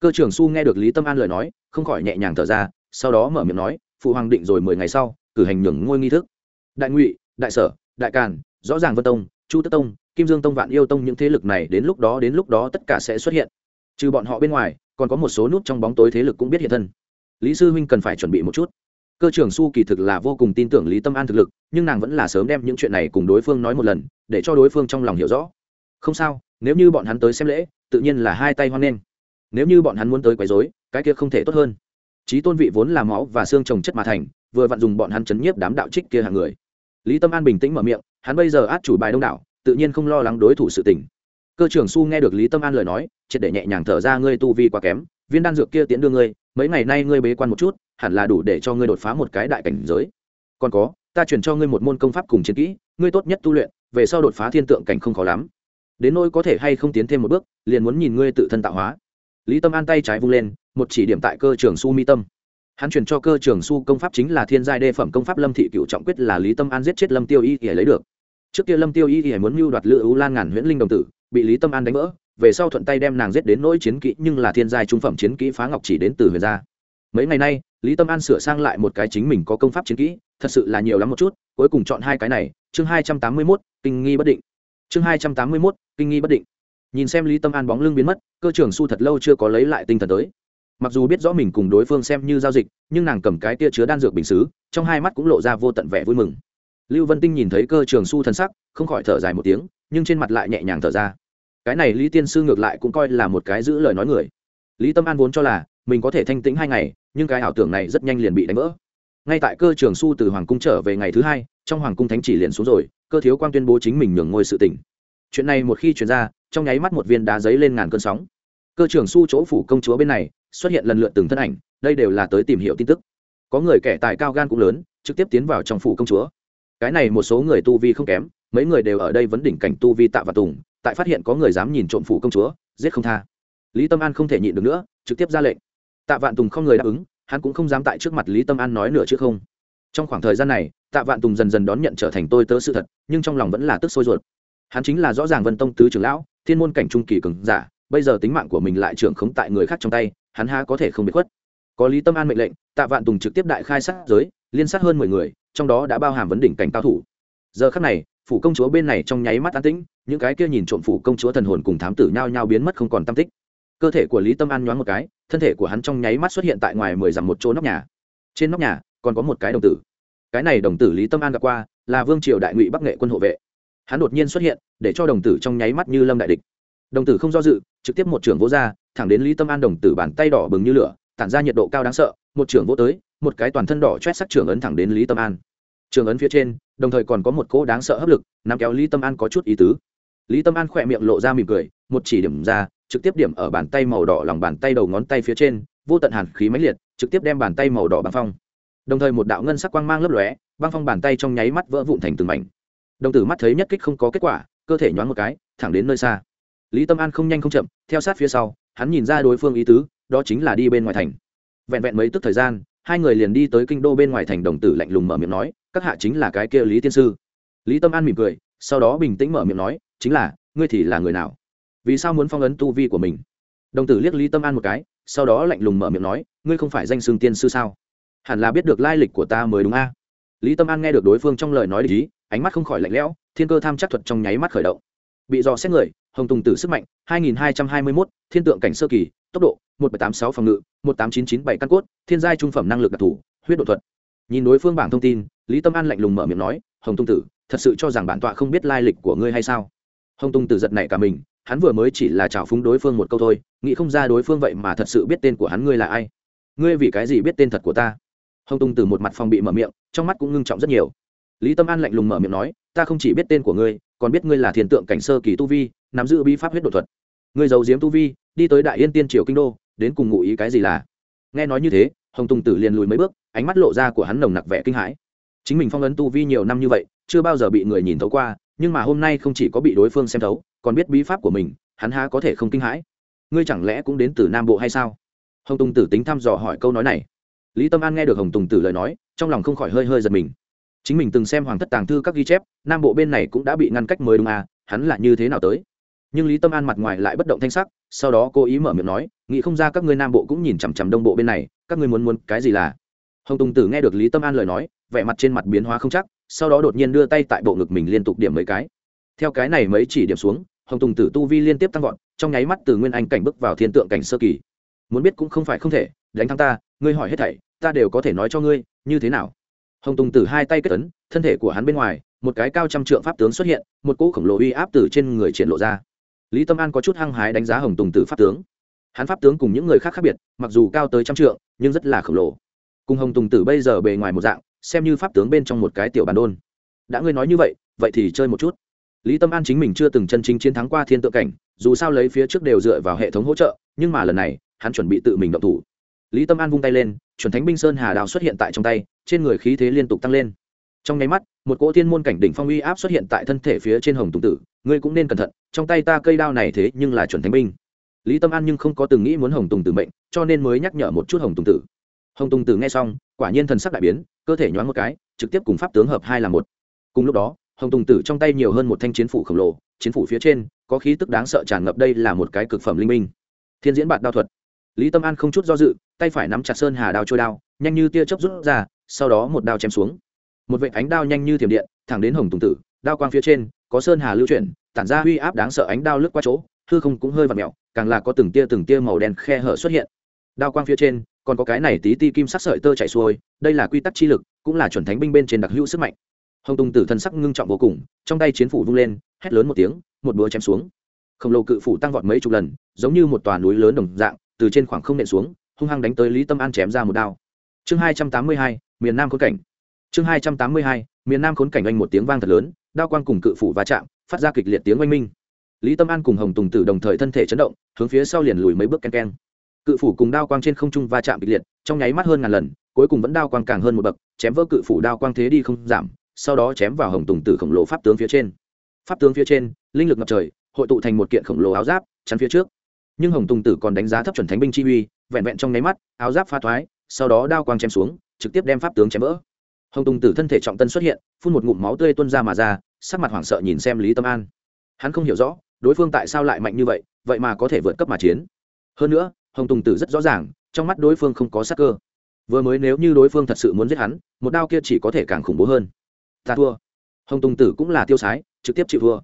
Cơ trưởng su nghe được lý tâm an lời nói, không khỏi nhẹ nhàng thở ra, sau đó mở miệng nói, phụ hoàng định rồi mười ngày sau, cử hành nhường ngôi nghi thức. Đại ngụy, đại sở, đại càn, rõ ràng vân tông, chu tất tông, kim dương tông, vạn yêu tông những thế lực này đến lúc đó, đến lúc đó tất cả sẽ xuất hiện. Trừ bọn họ bên ngoài, còn có một số nút trong bóng tối thế lực cũng biết hiện thân. Lý sư huynh cần phải chuẩn bị một chút cơ trưởng su kỳ thực là vô cùng tin tưởng lý tâm an thực lực, nhưng nàng vẫn là sớm đem những chuyện này cùng đối phương nói một lần, để cho đối phương trong lòng hiểu rõ. Không sao, nếu như bọn hắn tới xem lễ, tự nhiên là hai tay hoan nghênh. Nếu như bọn hắn muốn tới quấy rối, cái kia không thể tốt hơn. Trí tôn vị vốn là máu và xương trồng chất mà thành, vừa vặn dùng bọn hắn chấn nhiếp đám đạo trích kia hàng người. Lý tâm an bình tĩnh mở miệng, hắn bây giờ át chủ bài đông đảo, tự nhiên không lo lắng đối thủ sự tình. Cơ trưởng su nghe được lý tâm an lời nói, triệt để nhẹ nhàng thở ra, ngươi tu vi quá kém, viên đan dược kia tiễn đưa ngươi, mấy ngày nay ngươi bế quan một chút hẳn là đủ để cho ngươi đột phá một cái đại cảnh giới. Còn có, ta chuyển cho ngươi một môn công pháp cùng chiến kỹ, ngươi tốt nhất tu luyện, về sau đột phá thiên tượng cảnh không khó lắm. Đến nỗi có thể hay không tiến thêm một bước, liền muốn nhìn ngươi tự thân tạo hóa. Lý tâm an tay trái vung lên, một chỉ điểm tại cơ trường su mi tâm. Hắn chuyển cho cơ trường su công pháp chính là thiên giai đê phẩm công pháp lâm thị cựu trọng quyết là lý tâm an giết chết lâm tiêu y ỉa lấy được. Trước kia lâm tiêu y thì muốn mưu đoạt lữ ưu lan ngàn huyễn linh đồng tử, bị lý tâm an đánh vỡ, về sau thuận tay đem nàng giết đến nỗi chiến kỹ nhưng là thiên giai trung phẩm chiến kỹ phá ngọc chỉ đến từ huyền gia mấy ngày nay, lý tâm an sửa sang lại một cái chính mình có công pháp chiến kỹ, thật sự là nhiều lắm một chút, cuối cùng chọn hai cái này, chương hai trăm tám mươi mốt, kinh nghi bất định. Chương hai trăm tám mươi mốt, kinh nghi bất định. Nhìn xem lý tâm an bóng lưng biến mất, cơ trưởng su thật lâu chưa có lấy lại tinh thần tới. Mặc dù biết rõ mình cùng đối phương xem như giao dịch, nhưng nàng cầm cái tia chứa đan dược bình xứ, trong hai mắt cũng lộ ra vô tận vẻ vui mừng. Lưu vân tinh nhìn thấy cơ trường su thân sắc, không khỏi thở dài một tiếng, nhưng trên mặt lại nhẹ nhàng thở ra. Cái này lý tiên sư ngược lại cũng coi là một cái giữ lời nói người. Lý tâm an vốn cho là mình có thể thanh tĩnh hai ngày, nhưng cái ảo tưởng này rất nhanh liền bị đánh vỡ. Ngay tại cơ trường su từ hoàng cung trở về ngày thứ hai, trong hoàng cung thánh chỉ liền xuống rồi, cơ thiếu quan tuyên bố chính mình nhường ngôi sự tỉnh. Chuyện này một khi chuyển ra, trong nháy mắt một viên đá giấy lên ngàn cơn sóng. Cơ trưởng su chỗ phủ công chúa bên này, xuất hiện lần lượt từng thân ảnh, đây đều là tới tìm hiểu tin tức. Có người kẻ tài cao gan cũng lớn, trực tiếp tiến vào trong phủ công chúa. Cái này một số người tu vi không kém, mấy người đều ở đây vấn đỉnh cảnh tu vi tạ và tùng, tại phát hiện có người dám nhìn trộm phủ công chúa, giết không tha. Lý tâm an không thể nhịn được nữa, trực tiếp ra lệnh tạ vạn tùng không người đáp ứng, hắn cũng không dám tại trước mặt lý tâm an nói nửa chứ không. Trong khoảng thời gian này, tạ vạn tùng dần dần đón nhận trở thành tôi tớ sự thật, nhưng trong lòng vẫn là tức sôi ruột. Hắn chính là rõ ràng vân tông tứ trưởng lão, thiên môn cảnh trung kỳ cường giả, bây giờ tính mạng của mình lại trưởng khống tại người khác trong tay, hắn há có thể không bị khuất. Có lý tâm an mệnh lệnh, tạ vạn tùng trực tiếp đại khai sát giới, liên sát hơn mười người, trong đó đã bao hàm vấn đỉnh cảnh cao thủ. Giờ khắc này, phủ công chúa bên này trong nháy mắt an tĩnh, những cái kia nhìn trộm phủ công chúa thần hồn cùng thám tử nhao nhao biến mất không còn tâm tích cơ thể của lý tâm an nhoáng một cái, thân thể của hắn trong nháy mắt xuất hiện tại ngoài mười dặm một chỗ nóc nhà. Trên nóc nhà, còn có một cái đồng tử. Cái này đồng tử lý tâm an gặp qua, là vương triều đại ngụy bắc nghệ quân hộ vệ. Hắn đột nhiên xuất hiện, để cho đồng tử trong nháy mắt như lâm đại địch. Đồng tử không do dự, trực tiếp một trưởng vỗ ra, thẳng đến lý tâm an đồng tử bàn tay đỏ bừng như lửa, tản ra nhiệt độ cao đáng sợ, một trưởng vỗ tới, một cái toàn thân đỏ chét sắc trưởng ấn thẳng đến lý tâm an. Trường ấn phía trên, đồng thời còn có một cỗ đáng sợ hấp lực, nắm kéo lý tâm an có chút ý tứ. Lý tâm an khỏe miệng lộ ra mỉm cười, một chỉ điểm ra trực tiếp điểm ở bàn tay màu đỏ lòng bàn tay đầu ngón tay phía trên, vô tận hàn khí mãnh liệt, trực tiếp đem bàn tay màu đỏ băng phong. Đồng thời một đạo ngân sắc quang mang lấp lóe, băng phong bàn tay trong nháy mắt vỡ vụn thành từng mảnh. Đồng tử mắt thấy nhất kích không có kết quả, cơ thể nhoáng một cái, thẳng đến nơi xa. Lý tâm an không nhanh không chậm, theo sát phía sau, hắn nhìn ra đối phương ý tứ, đó chính là đi bên ngoài thành. Vẹn vẹn mấy tức thời gian, hai người liền đi tới kinh đô bên ngoài thành đồng tử lạnh lùng mở miệng nói, các hạ chính là cái kia lý tiên sư. Lý tâm an mỉm cười, sau đó bình tĩnh mở miệng nói, chính là, ngươi thì là người nào? Vì sao muốn phong ấn tu vi của mình? Đồng tử liếc lý tâm an một cái sau đó lạnh lùng mở miệng nói ngươi không phải danh xương tiên sư sao? Hẳn là biết được lai lịch của ta mới đúng a. Lý tâm an nghe được đối phương trong lời nói lý ánh mắt không khỏi lạnh lẽo thiên cơ tham chắc thuật trong nháy mắt khởi động. Bị dò xét người hồng tùng tử sức mạnh 2221, thiên tượng cảnh sơ kỳ tốc độ 1786 phòng ngự 18997 căn cốt thiên giai trung phẩm năng lực đặc thù huyết độ thuật. Nhìn đối phương bảng thông tin lý tâm an lạnh lùng mở miệng nói hồng tùng tử thật sự cho rằng bản tọa không biết lai lịch của ngươi hay sao? Hồng tùng tử giật nảy cả mình hắn vừa mới chỉ là chào phúng đối phương một câu thôi, nghĩ không ra đối phương vậy mà thật sự biết tên của hắn ngươi là ai. Ngươi vì cái gì biết tên thật của ta? Hồng tùng tử một mặt phòng bị mở miệng, trong mắt cũng ngưng trọng rất nhiều. Lý tâm an lạnh lùng mở miệng nói, ta không chỉ biết tên của ngươi, còn biết ngươi là thiền tượng cảnh sơ kỳ tu vi, nắm giữ Bi pháp huyết đột thuật. Ngươi giấu diếm tu vi, đi tới đại yên tiên triều kinh đô, đến cùng ngụ ý cái gì là? Nghe nói như thế, hồng tùng tử liền lùi mấy bước, ánh mắt lộ ra của hắn nồng nặc vẻ kinh hãi. Chính mình phong ấn tu vi nhiều năm như vậy, chưa bao giờ bị người nhìn thấu qua nhưng mà hôm nay không chỉ có bị đối phương xem thấu, còn biết bí pháp của mình, hắn há có thể không kinh hãi? Ngươi chẳng lẽ cũng đến từ nam bộ hay sao? Hồng tùng tử tính thăm dò hỏi câu nói này. Lý tâm an nghe được hồng tùng tử lời nói, trong lòng không khỏi hơi hơi giật mình. Chính mình từng xem hoàng thất tàng thư các ghi chép, nam bộ bên này cũng đã bị ngăn cách mới đúng à hắn là như thế nào tới? Nhưng lý tâm an mặt ngoài lại bất động thanh sắc, sau đó cố ý mở miệng nói, nghĩ không ra các ngươi nam bộ cũng nhìn chằm chằm đông bộ bên này, các ngươi muốn muốn cái gì là? Hồng tùng tử nghe được lý tâm an lời nói, vẻ mặt trên mặt biến hóa không chắc, sau đó đột nhiên đưa tay tại bộ ngực mình liên tục điểm mấy cái. Theo cái này mấy chỉ điểm xuống, hồng tùng tử tu vi liên tiếp tăng vọt, trong nháy mắt từ nguyên anh cảnh bước vào thiên tượng cảnh sơ kỳ. Muốn biết cũng không phải không thể, đánh thắng ta, ngươi hỏi hết thảy, ta đều có thể nói cho ngươi, như thế nào? Hồng tùng tử hai tay kết ấn, thân thể của hắn bên ngoài, một cái cao trăm trượng pháp tướng xuất hiện, một cỗ khổng lồ uy áp từ trên người triển lộ ra. Lý tâm an có chút hăng hái đánh giá hồng tùng tử pháp tướng. Hắn pháp tướng cùng những người khác khác biệt, mặc dù cao tới trăm trượng, nhưng rất là khổng lồ cùng hồng tùng tử bây giờ bề ngoài một dạng, xem như pháp tướng bên trong một cái tiểu bàn đôn. Đã ngươi nói như vậy vậy thì chơi một chút. Lý tâm an chính mình chưa từng chân chính chiến thắng qua thiên tượng cảnh, dù sao lấy phía trước đều dựa vào hệ thống hỗ trợ, nhưng mà lần này, hắn chuẩn bị tự mình động thủ. Lý tâm an vung tay lên, chuẩn thánh binh sơn hà đào xuất hiện tại trong tay, trên người khí thế liên tục tăng lên. Trong nháy mắt, một cỗ thiên môn cảnh đỉnh phong uy áp xuất hiện tại thân thể phía trên hồng tùng tử, ngươi cũng nên cẩn thận, trong tay ta cây đao này thế nhưng là chuẩn thánh binh. Lý tâm an nhưng không có từng nghĩ muốn hồng tùng tử mệnh, cho nên mới nhắc nhở một chút hồng tùng tử hồng tùng tử nghe xong, quả nhiên thần sắc đại biến, cơ thể nhoáng một cái, trực tiếp cùng pháp tướng hợp hai là một. Cùng lúc đó, hồng tùng tử trong tay nhiều hơn một thanh chiến phủ khổng lồ, chiến phủ phía trên, có khí tức đáng sợ tràn ngập đây là một cái cực phẩm linh minh. Thiên diễn bạt đao thuật. Lý tâm an không chút do dự, tay phải nắm chặt sơn hà đao trôi đao, nhanh như tia chớp rút ra, sau đó một đao chém xuống. Một vệ ánh đao nhanh như thiểm điện, thẳng đến hồng tùng tử, đao quang phía trên, có sơn hà lưu chuyển, tản ra uy áp đáng sợ ánh đao lướt qua chỗ, hư không cũng hơi vặt mẹo càng là có từng tia từng tia màu đen khe hở xuất hiện. Đao quang phía trên còn có cái này tí ti kim sắc sợi tơ chạy xuôi, đây là quy tắc chi lực, cũng là chuẩn thánh binh bên trên đặc hữu sức mạnh. Hồng tùng tử thân sắc ngưng trọng vô cùng, trong tay chiến phủ vung lên, hét lớn một tiếng, một búa chém xuống. Khổng lồ cự phủ tăng vọt mấy chục lần, giống như một tòa núi lớn đồng dạng, từ trên khoảng không nện xuống, hung hăng đánh tới lý tâm an chém ra một đao. Chương hai trăm tám mươi hai, miền nam khốn cảnh. Chương hai trăm tám mươi hai, miền nam khốn cảnh anh một tiếng vang thật lớn, đao quang cùng cự phủ va chạm, phát ra kịch liệt tiếng oanh minh. Lý tâm an cùng hồng tùng tử đồng thời thân thể chấn động, hướng phía sau liền lùi mấy bước ken ken cự phủ cùng đao quang trên không trung va chạm kịch liệt, trong nháy mắt hơn ngàn lần, cuối cùng vẫn đao quang càng hơn một bậc, chém vỡ cự phủ đao quang thế đi không giảm, sau đó chém vào hồng tùng tử khổng lồ pháp tướng phía trên. Pháp tướng phía trên, linh lực ngập trời, hội tụ thành một kiện khổng lồ áo giáp, chắn phía trước. Nhưng hồng tùng tử còn đánh giá thấp chuẩn thánh binh chi uy, vẹn vẹn trong nháy mắt, áo giáp pha thoái, sau đó đao quang chém xuống, trực tiếp đem pháp tướng chém vỡ. Hồng tùng tử thân thể trọng tân xuất hiện, phun một ngụm máu tươi tuôn ra mà ra, sắc mặt hoảng sợ nhìn xem lý tâm an. Hắn không hiểu rõ, đối phương tại sao lại mạnh như vậy vậy mà có thể vượt cấp mà chiến. Hơn nữa hồng tùng tử rất rõ ràng, trong mắt đối phương không có sắc cơ. Vừa mới nếu như đối phương thật sự muốn giết hắn, một đao kia chỉ có thể càng khủng bố hơn. Ta thua. Hồng tùng tử cũng là tiêu sái, trực tiếp chịu thua.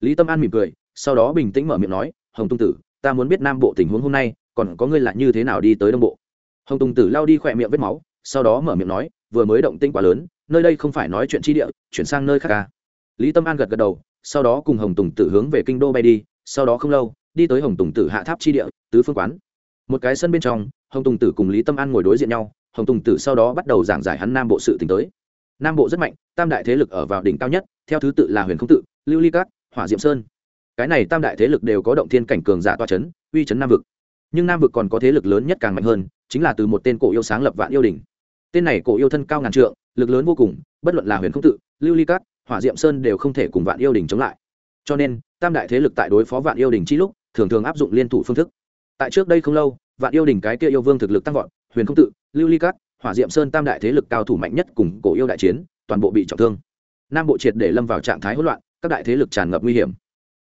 Lý tâm an mỉm cười, sau đó bình tĩnh mở miệng nói, hồng tùng tử, ta muốn biết nam bộ tình huống hôm nay, còn có ngươi là như thế nào đi tới đông bộ? Hồng tùng tử lao đi khỏe miệng vết máu, sau đó mở miệng nói, vừa mới động tinh quá lớn, nơi đây không phải nói chuyện tri địa, chuyển sang nơi khác ca lý tâm an gật gật đầu, sau đó cùng hồng tùng tử hướng về kinh đô bay đi, sau đó không lâu, đi tới hồng tùng tử hạ tháp tri địa, tứ phương quán một cái sân bên trong, hồng tùng tử cùng lý tâm an ngồi đối diện nhau, hồng tùng tử sau đó bắt đầu giảng giải hắn nam bộ sự t tới. Nam bộ rất mạnh, tam đại thế lực ở vào đỉnh cao nhất, theo thứ tự là huyền không tự, lưu ly cát hỏa diệm sơn. Cái này tam đại thế lực đều có động thiên cảnh cường giả toa c h ấ n uy c h ấ n nam vực. Nhưng nam vực còn có thế lực lớn nhất càng mạnh hơn, chính là từ một tên cổ yêu sáng lập vạn yêu đình tên này cổ yêu thân cao ngàn trượng, lực lớn vô cùng, bất luận là huyền không tự, lưu ly cát hỏa diệm sơn đều không thể cùng vạn yêu đình chống lại. Cho nên, tam đại thế lực tại đối phó vạn yêu đình chi lúc, thường thường áp dụng liên thủ phương thức tại trước đây không lâu, vạn yêu đình cái kia yêu vương thực lực tăng vọt, huyền không tự, lưu ly cát, hỏa diệm sơn tam đại thế lực cao thủ mạnh nhất cùng cổ yêu đại chiến, toàn bộ bị trọng thương. Nam bộ triệt để lâm vào trạng thái hỗn loạn, các đại thế lực tràn ngập nguy hiểm.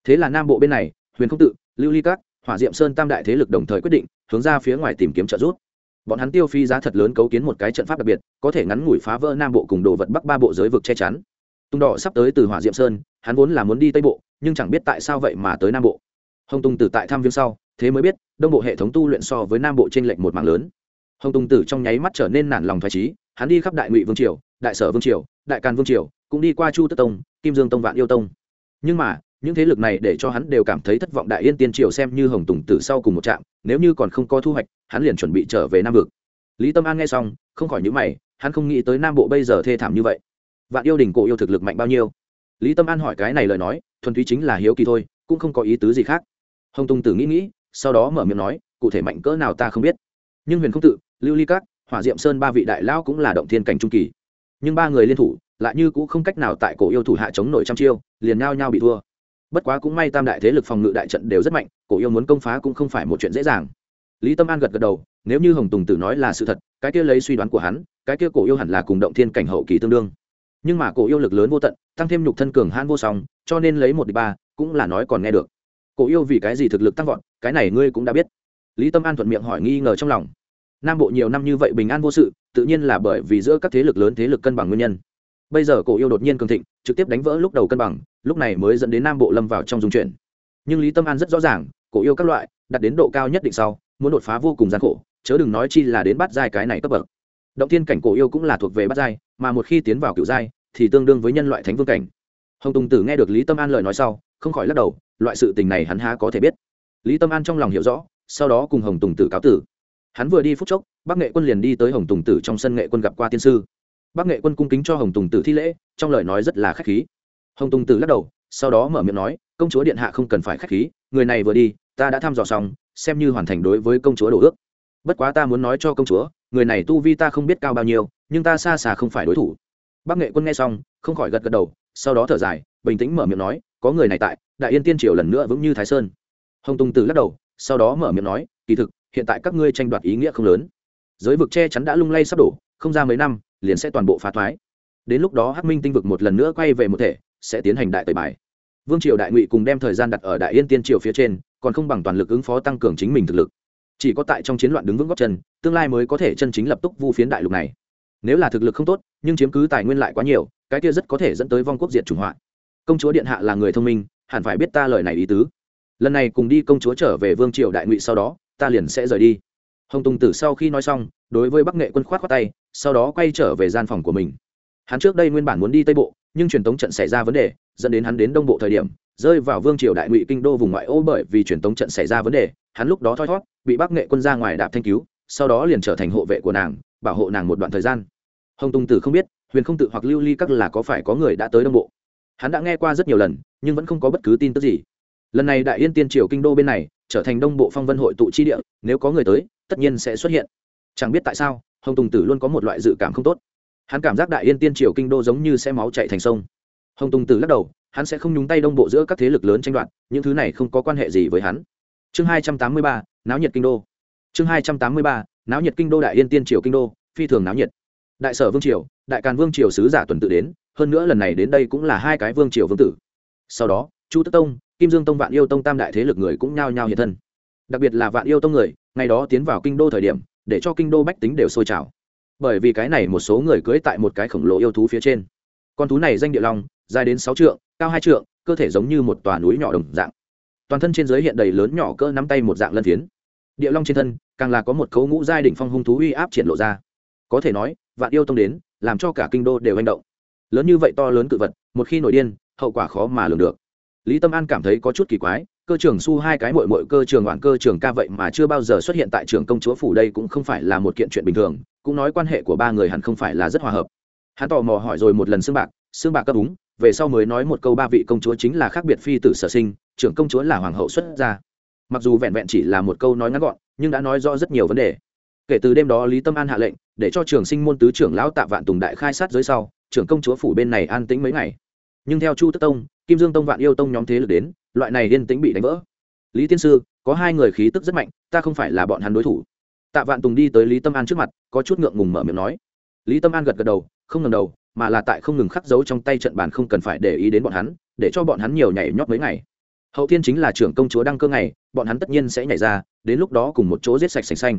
Thế là nam bộ bên này, huyền không tự, lưu ly cát, hỏa diệm sơn tam đại thế lực đồng thời quyết định, hướng ra phía ngoài tìm kiếm trợ giúp. Bọn hắn tiêu phi giá thật lớn cấu kiến một cái trận pháp đặc biệt, có thể ngắn ngủi phá vỡ nam bộ cùng đồ vật bắc ba bộ giới vực che chắn. Tung đỏ sắp tới từ hỏa diệm sơn, hắn vốn là muốn đi tây bộ, nhưng chẳng biết tại sao vậy mà tới nam bộ. Hồng tùng từ tại tham viếng sau thế mới biết, đông bộ hệ thống tu luyện so với nam bộ trên lệch một mạng lớn. Hồng tùng tử trong nháy mắt trở nên nản lòng thoải trí hắn đi khắp đại ngụy vương triều, đại sở vương triều, đại càn vương triều, cũng đi qua chu tất tông, kim dương tông, vạn yêu tông. Nhưng mà, những thế lực này để cho hắn đều cảm thấy thất vọng đại yên tiên triều xem như hồng tùng tử sau cùng một trạm, nếu như còn không có thu hoạch, hắn liền chuẩn bị trở về nam vực. Lý tâm an nghe xong, không khỏi nhữ mày, hắn không nghĩ tới nam bộ bây giờ thê thảm như vậy. Vạn yêu đình cổ yêu thực lực mạnh bao nhiêu? Lý tâm an hỏi cái này lời nói, thuần túy chính là hiếu kỳ thôi, cũng không có ý tứ gì khác. Hồng tùng tử nghĩ nghĩ sau đó mở miệng nói, cụ thể mạnh cỡ nào ta không biết. Nhưng huyền không tự, lưu ly các, hỏa diệm sơn ba vị đại lao cũng là động thiên cảnh trung kỳ. Nhưng ba người liên thủ, lại như cũng không cách nào tại cổ yêu thủ hạ chống nổi trăm chiêu, liền nhao nhao bị thua. Bất quá cũng may tam đại thế lực phòng ngự đại trận đều rất mạnh, cổ yêu muốn công phá cũng không phải một chuyện dễ dàng. Lý tâm an gật gật đầu, nếu như hồng tùng tử nói là sự thật, cái kia lấy suy đoán của hắn, cái kia cổ yêu hẳn là cùng động thiên cảnh hậu kỳ tương đương. Nhưng mà cổ yêu lực lớn vô tận, tăng thêm nhục thân cường hãn vô song, cho nên lấy một đi ba, cũng là nói còn nghe được cổ yêu vì cái gì thực lực tăng vọt, cái này ngươi cũng đã biết. Lý tâm an thuận miệng hỏi nghi ngờ trong lòng. Nam bộ nhiều năm như vậy bình an vô sự, tự nhiên là bởi vì giữa các thế lực lớn thế lực cân bằng nguyên nhân. Bây giờ cổ yêu đột nhiên cường thịnh, trực tiếp đánh vỡ lúc đầu cân bằng, lúc này mới dẫn đến nam bộ lâm vào trong dung chuyển. Nhưng lý tâm an rất rõ ràng, cổ yêu các loại đặt đến độ cao nhất định sau, muốn đột phá vô cùng gian khổ, chớ đừng nói chi là đến bắt giai cái này cấp bậc. Động thiên cảnh cổ yêu cũng là thuộc về bắt giai, mà một khi tiến vào cựu giai, thì tương đương với nhân loại thánh vương cảnh. Hồng tùng tử nghe được lý tâm an lời nói sau, không khỏi lắc đầu loại sự tình này hắn há có thể biết. Lý tâm an trong lòng hiểu rõ, sau đó cùng hồng tùng tử cáo tử. Hắn vừa đi phút chốc, bắc nghệ quân liền đi tới hồng tùng tử trong sân nghệ quân gặp qua tiên sư. Bắc nghệ quân cung kính cho hồng tùng tử thi lễ, trong lời nói rất là k h á c h khí. Hồng tùng tử lắc đầu, sau đó mở miệng nói, công chúa điện hạ không cần phải k h á c h khí, người này vừa đi, ta đã thăm dò xong, xem như hoàn thành đối với công chúa đồ ước. Bất quá ta muốn nói cho công chúa, người này tu vi ta không biết cao bao nhiêu, nhưng ta xa xa không phải đối thủ. Bắc nghệ quân nghe xong, không khỏi gật gật đầu, sau đó thở dài, bình tĩnh mở miệng nói có người này tại, đại yên tiên triều lần nữa vững như thái sơn. Hồng tùng tử lắc đầu, sau đó mở miệng nói, kỳ thực, hiện tại các ngươi tranh đoạt ý nghĩa không lớn. Giới vực che chắn đã lung lay sắp đổ, không ra mấy năm, liền sẽ toàn bộ phá thoái. Đến lúc đó hắc minh tinh vực một lần nữa quay về một thể, sẽ tiến hành đại tẩy bài. Vương triều đại ngụy cùng đem thời gian đặt ở đại yên tiên triều phía trên, còn không bằng toàn lực ứng phó tăng cường chính mình thực lực. Chỉ có tại trong chiến loạn đứng vững góc chân, tương lai mới có thể chân chính lập tức vu phiến đại lục này. Nếu là thực lực không tốt, nhưng chiếm cứ tài nguyên lại quá nhiều, cái kia rất có thể dẫn tới vong quốc diệt chủng hoạn công chúa điện hạ là người thông minh, hẳn phải biết ta lời này ý tứ. Lần này cùng đi công chúa trở về vương triều đại ngụy sau đó, ta liền sẽ rời đi. Hồng tùng tử sau khi nói xong, đối với bắc nghệ quân khoát khoát tay, sau đó quay trở về gian phòng của mình. Hắn trước đây nguyên bản muốn đi tây bộ, nhưng truyền tống trận xảy ra vấn đề, dẫn đến hắn đến đông bộ thời điểm, rơi vào vương triều đại ngụy kinh đô vùng ngoại ô bởi vì truyền tống trận xảy ra vấn đề, hắn lúc đó thoi thót, bị bắc nghệ quân ra ngoài đạp thanh cứu, sau đó liền trở thành hộ vệ của nàng, bảo hộ nàng một đoạn thời gian. Hồng tùng tử không biết, huyền không tự hoặc lưu ly các là có phải có người đã tới đông bộ? Hắn đã nghe qua rất nhiều lần, nhưng vẫn không có bất cứ tin tức gì. Lần này đại yên tiên triều kinh đô bên này, trở thành đông bộ phong vân hội tụ chi địa, nếu có người tới, tất nhiên sẽ xuất hiện. Chẳng biết tại sao, hồng tùng tử luôn có một loại dự cảm không tốt. Hắn cảm giác đại yên tiên triều kinh đô giống như sẽ máu chạy thành sông. Hồng tùng tử lắc đầu, hắn sẽ không nhúng tay đông bộ giữa các thế lực lớn tranh đoạt, những thứ này không có quan hệ gì với hắn. Chương hai trăm tám mươi ba, náo nhiệt kinh đô. Chương hai trăm tám mươi ba, náo nhiệt kinh đô đại yên tiên triều kinh đô, phi thường náo nhiệt. Đại sở vương triều đại càn vương triều sứ giả tuần tự đến, hơn nữa lần này đến đây cũng là hai cái vương triều vương tử. Sau đó, chu tức tông, kim dương tông vạn yêu tông tam đại thế lực người cũng nhao nhao hiện thân. Đặc biệt là vạn yêu tông người, ngày đó tiến vào kinh đô thời điểm, để cho kinh đô bách tính đều sôi trào. Bởi vì cái này một số người cưới tại một cái khổng lồ yêu thú phía trên. Con thú này danh địa long, dài đến sáu trượng, cao hai trượng, cơ thể giống như một tòa núi nhỏ đồng dạng. Toàn thân trên giới hiện đầy lớn nhỏ cỡ nắm tay một dạng lân phiến. Địa long trên thân, càng là có một cấu ngũ giai đỉnh phong hung thú uy áp triển lộ ra. Có thể nói, vạn yêu tông đến làm cho cả kinh đô đều hành động. Lớn như vậy to lớn cự vật, một khi nổi điên, hậu quả khó mà lường được. Lý tâm an cảm thấy có chút kỳ quái, cơ trường su hai cái mội mội cơ trường đoạn cơ trường ca vậy mà chưa bao giờ xuất hiện tại trường công chúa phủ đây cũng không phải là một kiện chuyện bình thường, cũng nói quan hệ của ba người hẳn không phải là rất hòa hợp. Hắn tò mò hỏi rồi một lần xương bạc xương bạc cấp đúng, về sau mới nói một câu ba vị công chúa chính là khác biệt phi tử sở sinh, trưởng công chúa là hoàng hậu xuất gia. Mặc dù vẹn vẹn chỉ là một câu nói ngắn gọn, nhưng đã nói rõ rất nhiều vấn đề kể từ đêm đó lý tâm an hạ lệnh, để cho trường sinh môn tứ trưởng lão tạ vạn tùng đại khai sát dưới sau, trưởng công chúa phủ bên này an tĩnh mấy ngày. Nhưng theo chu tức tông, kim dương tông vạn yêu tông nhóm thế lực đến, loại này yên tĩnh bị đánh vỡ. Lý tiên sư, có hai người khí tức rất mạnh, ta không phải là bọn hắn đối thủ. Tạ vạn tùng đi tới lý tâm an trước mặt, có chút ngượng ngùng mở miệng nói. Lý tâm an gật gật đầu, không ngầm đầu, mà là tại không ngừng khắc dấu trong tay trận bàn không cần phải để ý đến bọn hắn, để cho bọn hắn nhiều nhảy nhót mấy ngày. Hậu thiên chính là trưởng công chúa đăng cơ ngày, bọn hắn tất nhiên sẽ nhảy ra, đến lúc đó cùng một chỗ giết sạch sành xanh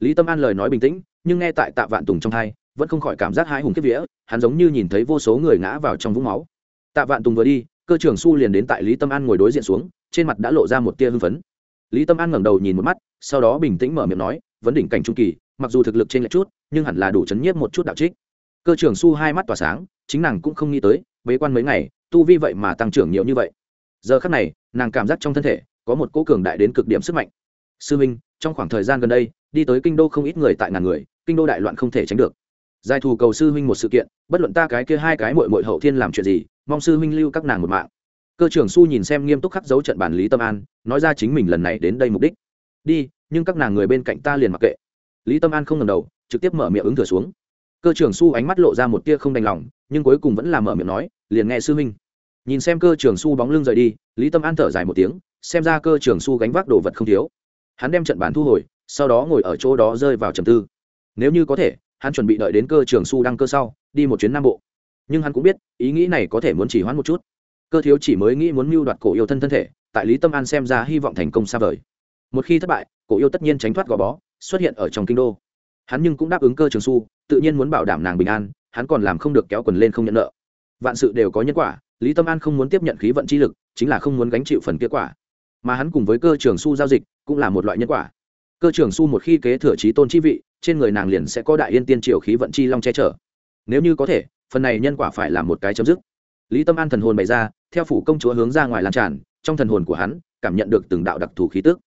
lý tâm an lời nói bình tĩnh, nhưng nghe tại tạ vạn tùng trong thai, vẫn không khỏi cảm giác hai hùng kiếp vía, hắn giống như nhìn thấy vô số người ngã vào trong vũng máu. Tạ vạn tùng vừa đi, cơ trưởng su liền đến tại lý tâm an ngồi đối diện xuống, trên mặt đã lộ ra một tia hưng phấn. Lý tâm an ngẩng đầu nhìn một mắt, sau đó bình tĩnh mở miệng nói, vấn đỉnh cảnh trung kỳ, mặc dù thực lực trên lệch chút, nhưng hẳn là đủ chấn nhiếp một chút đạo trích. Cơ trưởng su hai mắt tỏa sáng, chính nàng cũng không nghĩ tới, bế quan mấy ngày, tu vi vậy mà tăng trưởng nhiều như vậy. Giờ khắc này, nàng cảm giác trong thân thể có một cỗ cường đại đến cực điểm sức mạnh. Sư minh, trong khoảng thời gian gần đây đi tới kinh đô không ít người tại ngàn người, kinh đô đại loạn không thể tránh được. Giải thù cầu sư huynh một sự kiện, bất luận ta cái kia hai cái mội mội hậu thiên làm chuyện gì, mong sư huynh lưu các nàng một mạng. Cơ trưởng su nhìn xem nghiêm túc khắc dấu trận bản lý tâm an, nói ra chính mình lần này đến đây mục đích. Đi, nhưng các nàng người bên cạnh ta liền mặc kệ. Lý tâm an không ngầm đầu, trực tiếp mở miệng ứng thừa xuống. Cơ trưởng su ánh mắt lộ ra một tia không đành lòng, nhưng cuối cùng vẫn là mở miệng nói, liền nghe sư huynh. Nhìn xem cơ trưởng su bóng lưng rời đi, lý tâm an thở dài một tiếng, xem ra cơ trưởng su gánh vác đồ vật không thiếu. Hắn đem trận bản thu hồi sau đó ngồi ở chỗ đó rơi vào trầm tư. Nếu như có thể, hắn chuẩn bị đợi đến cơ trưởng su đăng cơ sau, đi một chuyến nam bộ. Nhưng hắn cũng biết, ý nghĩ này có thể muốn chỉ hoãn một chút. Cơ thiếu chỉ mới nghĩ muốn mưu đoạt cổ yêu thân thân thể, tại lý tâm an xem ra hy vọng thành công xa vời. Một khi thất bại, cổ yêu tất nhiên tránh thoát gò bó, xuất hiện ở trong kinh đô. Hắn nhưng cũng đáp ứng cơ trường su, tự nhiên muốn bảo đảm nàng bình an, hắn còn làm không được kéo quần lên không nhận nợ. Vạn sự đều có nhân quả, lý tâm an không muốn tiếp nhận khí vận chi lực, chính là không muốn gánh chịu phần kết quả. Mà hắn cùng với cơ trường su giao dịch, cũng là một loại nhân quả cơ trưởng su một khi kế thừa trí tôn chi vị, trên người nàng liền sẽ có đại yên tiên triều khí vận chi long che chở. Nếu như có thể, phần này nhân quả phải là một cái chấm dứt. Lý tâm an thần hồn bày ra, theo phủ công chúa hướng ra ngoài lan tràn, trong thần hồn của hắn, cảm nhận được từng đạo đặc thù khí tức.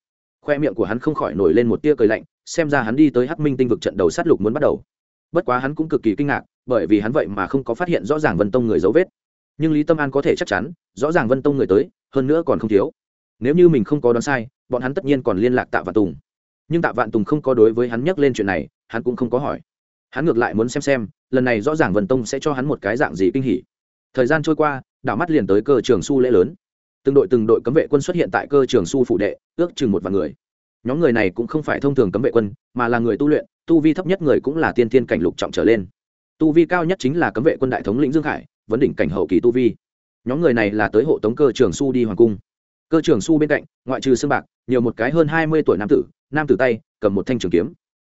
Khoe miệng của hắn không khỏi nổi lên một tia cười lạnh, xem ra hắn đi tới hắc minh tinh vực trận đầu sát lục muốn bắt đầu. Bất quá hắn cũng cực kỳ kinh ngạc, bởi vì hắn vậy mà không có phát hiện rõ ràng vân tông người dấu vết. Nhưng lý tâm an có thể chắc chắn, rõ ràng vân tông người tới, hơn nữa còn không thiếu. Nếu như mình không có đoán sai, bọn hắn tất nhiên còn liên lạc tạ và tùng nhưng tạ vạn tùng không có đối với hắn nhắc lên chuyện này, hắn cũng không có hỏi. Hắn ngược lại muốn xem xem, lần này rõ ràng vân tông sẽ cho hắn một cái dạng gì kinh hỉ. Thời gian trôi qua, đảo mắt liền tới cơ trường su lễ lớn. Từng đội từng đội cấm vệ quân xuất hiện tại cơ trường su phụ đệ, ước chừng một vài người. Nhóm người này cũng không phải thông thường cấm vệ quân, mà là người tu luyện, tu vi thấp nhất người cũng là tiên tiên cảnh lục trọng trở lên. Tu vi cao nhất chính là cấm vệ quân đại thống lĩnh dương khải, vấn đỉnh cảnh hậu kỳ tu vi. Nhóm người này là tới hộ tống cơ trường su đi hoàng cung. Cơ trường su bên cạnh, ngoại trừ sương bạc, nhiều một cái hơn hai mươi tuổi nam tử nam tử tay, cầm một thanh trường kiếm.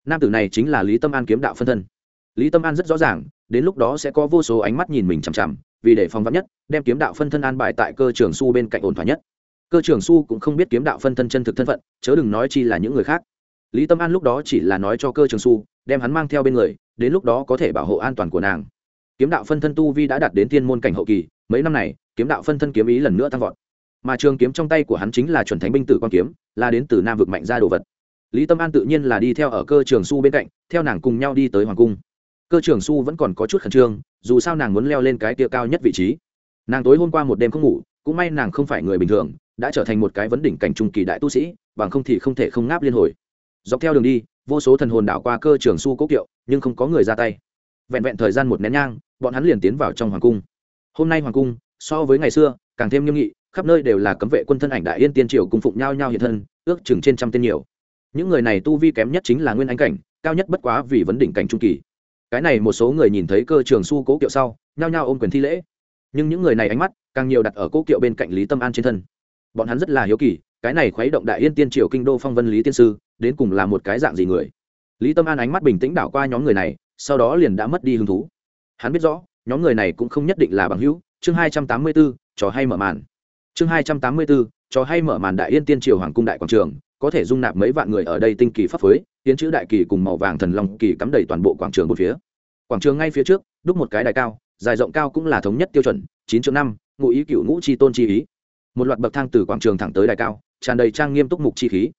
Nam tử này chính là lý tâm an kiếm đạo phân thân. Lý tâm an rất rõ ràng, đến lúc đó sẽ có vô số ánh mắt nhìn mình chằm chằm, vì để phòng vắn nhất, đem kiếm đạo phân thân an bài tại cơ trường su bên cạnh ổn thỏa nhất. Cơ trường su cũng không biết kiếm đạo phân thân chân thực thân phận, chớ đừng nói chi là những người khác. Lý tâm an lúc đó chỉ là nói cho cơ trường su, đem hắn mang theo bên người, đến lúc đó có thể bảo hộ an toàn của nàng. Kiếm đạo phân thân tu vi đã đạt đến tiên môn cảnh hậu kỳ, mấy năm này, kiếm đạo phân thân kiếm ý lần nữa tăng vọt. Mà trường kiếm trong tay của hắn chính là chuẩn thánh binh tử quan kiếm, là đến từ nam vực mạnh ra đồ vật lý tâm an tự nhiên là đi theo ở cơ trường su bên cạnh, theo nàng cùng nhau đi tới hoàng cung. Cơ trường su vẫn còn có chút khẩn trương, dù sao nàng muốn leo lên cái tia cao nhất vị trí. Nàng tối hôm qua một đêm không ngủ, cũng may nàng không phải người bình thường, đã trở thành một cái vấn đỉnh cảnh trung kỳ đại tu sĩ, bằng không thì không thể không ngáp liên hồi. Dọc theo đường đi, vô số thần hồn đảo qua cơ trường su cố kiệu, nhưng không có người ra tay. Vẹn vẹn thời gian một nén nhang, bọn hắn liền tiến vào trong hoàng cung. Hôm nay hoàng cung, so với ngày xưa, càng thêm nghiêm nghị, khắp nơi đều là cấm vệ quân thân ảnh đại yên tiên triều cùng phụng nhau nhau hiện thân, ước chừng trên trăm tên nhiều những người này tu vi kém nhất chính là nguyên anh cảnh, cao nhất bất quá vì vấn đỉnh cảnh trung kỳ. Cái này một số người nhìn thấy cơ trường su cố kiệu sau, nhao nhao ôm quyền thi lễ. Nhưng những người này ánh mắt càng nhiều đặt ở cố kiệu bên cạnh lý tâm an trên thân. Bọn hắn rất là hiếu kỳ, cái này khuấy động đại yên tiên triều kinh đô phong vân lý tiên sư, đến cùng là một cái dạng gì người? Lý tâm an ánh mắt bình tĩnh đảo qua nhóm người này, sau đó liền đã mất đi hứng thú. Hắn biết rõ, nhóm người này cũng không nhất định là bằng hữu. Chương hai trăm tám mươi b ố trò hay mở màn. Chương hai trăm tám mươi b ố trò hay mở màn đại yên tiên triều hoàng cung đại quảng trường có thể dung nạp mấy vạn người ở đây tinh kỳ pháp phối, tiến chữ đại kỳ cùng màu vàng thần long kỳ cắm đầy toàn bộ quảng trường một phía. Quảng trường ngay phía trước, đúc một cái đài cao, dài rộng cao cũng là thống nhất tiêu chuẩn, chín triệu năm, ngụ ý cựu ngũ chi tôn chi ý. Một loạt bậc thang từ quảng trường thẳng tới đài cao, tràn đầy trang nghiêm túc mục chi khí.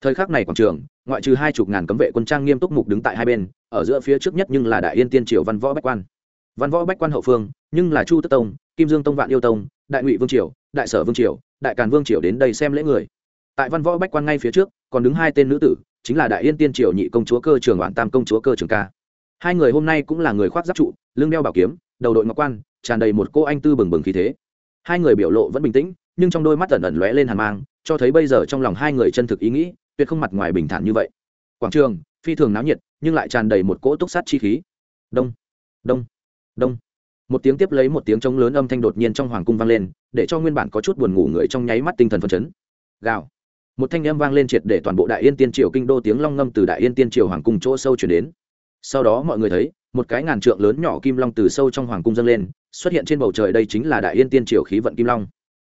Thời khắc này quảng trường, ngoại trừ hai chục ngàn cấm vệ quân trang nghiêm túc mục đứng tại hai bên, ở giữa phía trước nhất nhưng là đại yên tiên triều văn võ bách quan. Văn võ bách quan hậu phương, nhưng là chu tất tông, kim dương tông vạn yêu tông, đại ngụy vương triều, đại sở vương triều, đại càn vương triều đến đây xem lễ người tại văn võ bách quan ngay phía trước, còn đứng hai tên nữ tử, chính là đại yên tiên triều nhị công chúa cơ trường oản tam công chúa cơ trường ca. Hai người hôm nay cũng là người khoác giáp trụ, lưng đeo bảo kiếm, đầu đội ngọc quan, tràn đầy một cô anh tư bừng bừng khí thế. Hai người biểu lộ vẫn bình tĩnh, nhưng trong đôi mắt ẩn ẩn lóe lên hàn mang, cho thấy bây giờ trong lòng hai người chân thực ý nghĩ, tuyệt không mặt ngoài bình thản như vậy. Quảng trường, phi thường náo nhiệt, nhưng lại tràn đầy một cỗ túc sát chi khí. Đông đông đông. Một tiếng tiếp lấy một tiếng trống lớn âm thanh đột nhiên trong hoàng cung vang lên, để cho nguyên bản có chút buồn ngủ người trong nháy mắt tinh thần phấn chấn. Gào một thanh âm vang lên triệt để toàn bộ đại yên tiên triều kinh đô tiếng long ngâm từ đại yên tiên triều hoàng cung chỗ sâu chuyển đến. Sau đó mọi người thấy, một cái ngàn trượng lớn nhỏ kim long từ sâu trong hoàng cung dâng lên, xuất hiện trên bầu trời đây chính là đại yên tiên triều khí vận kim long.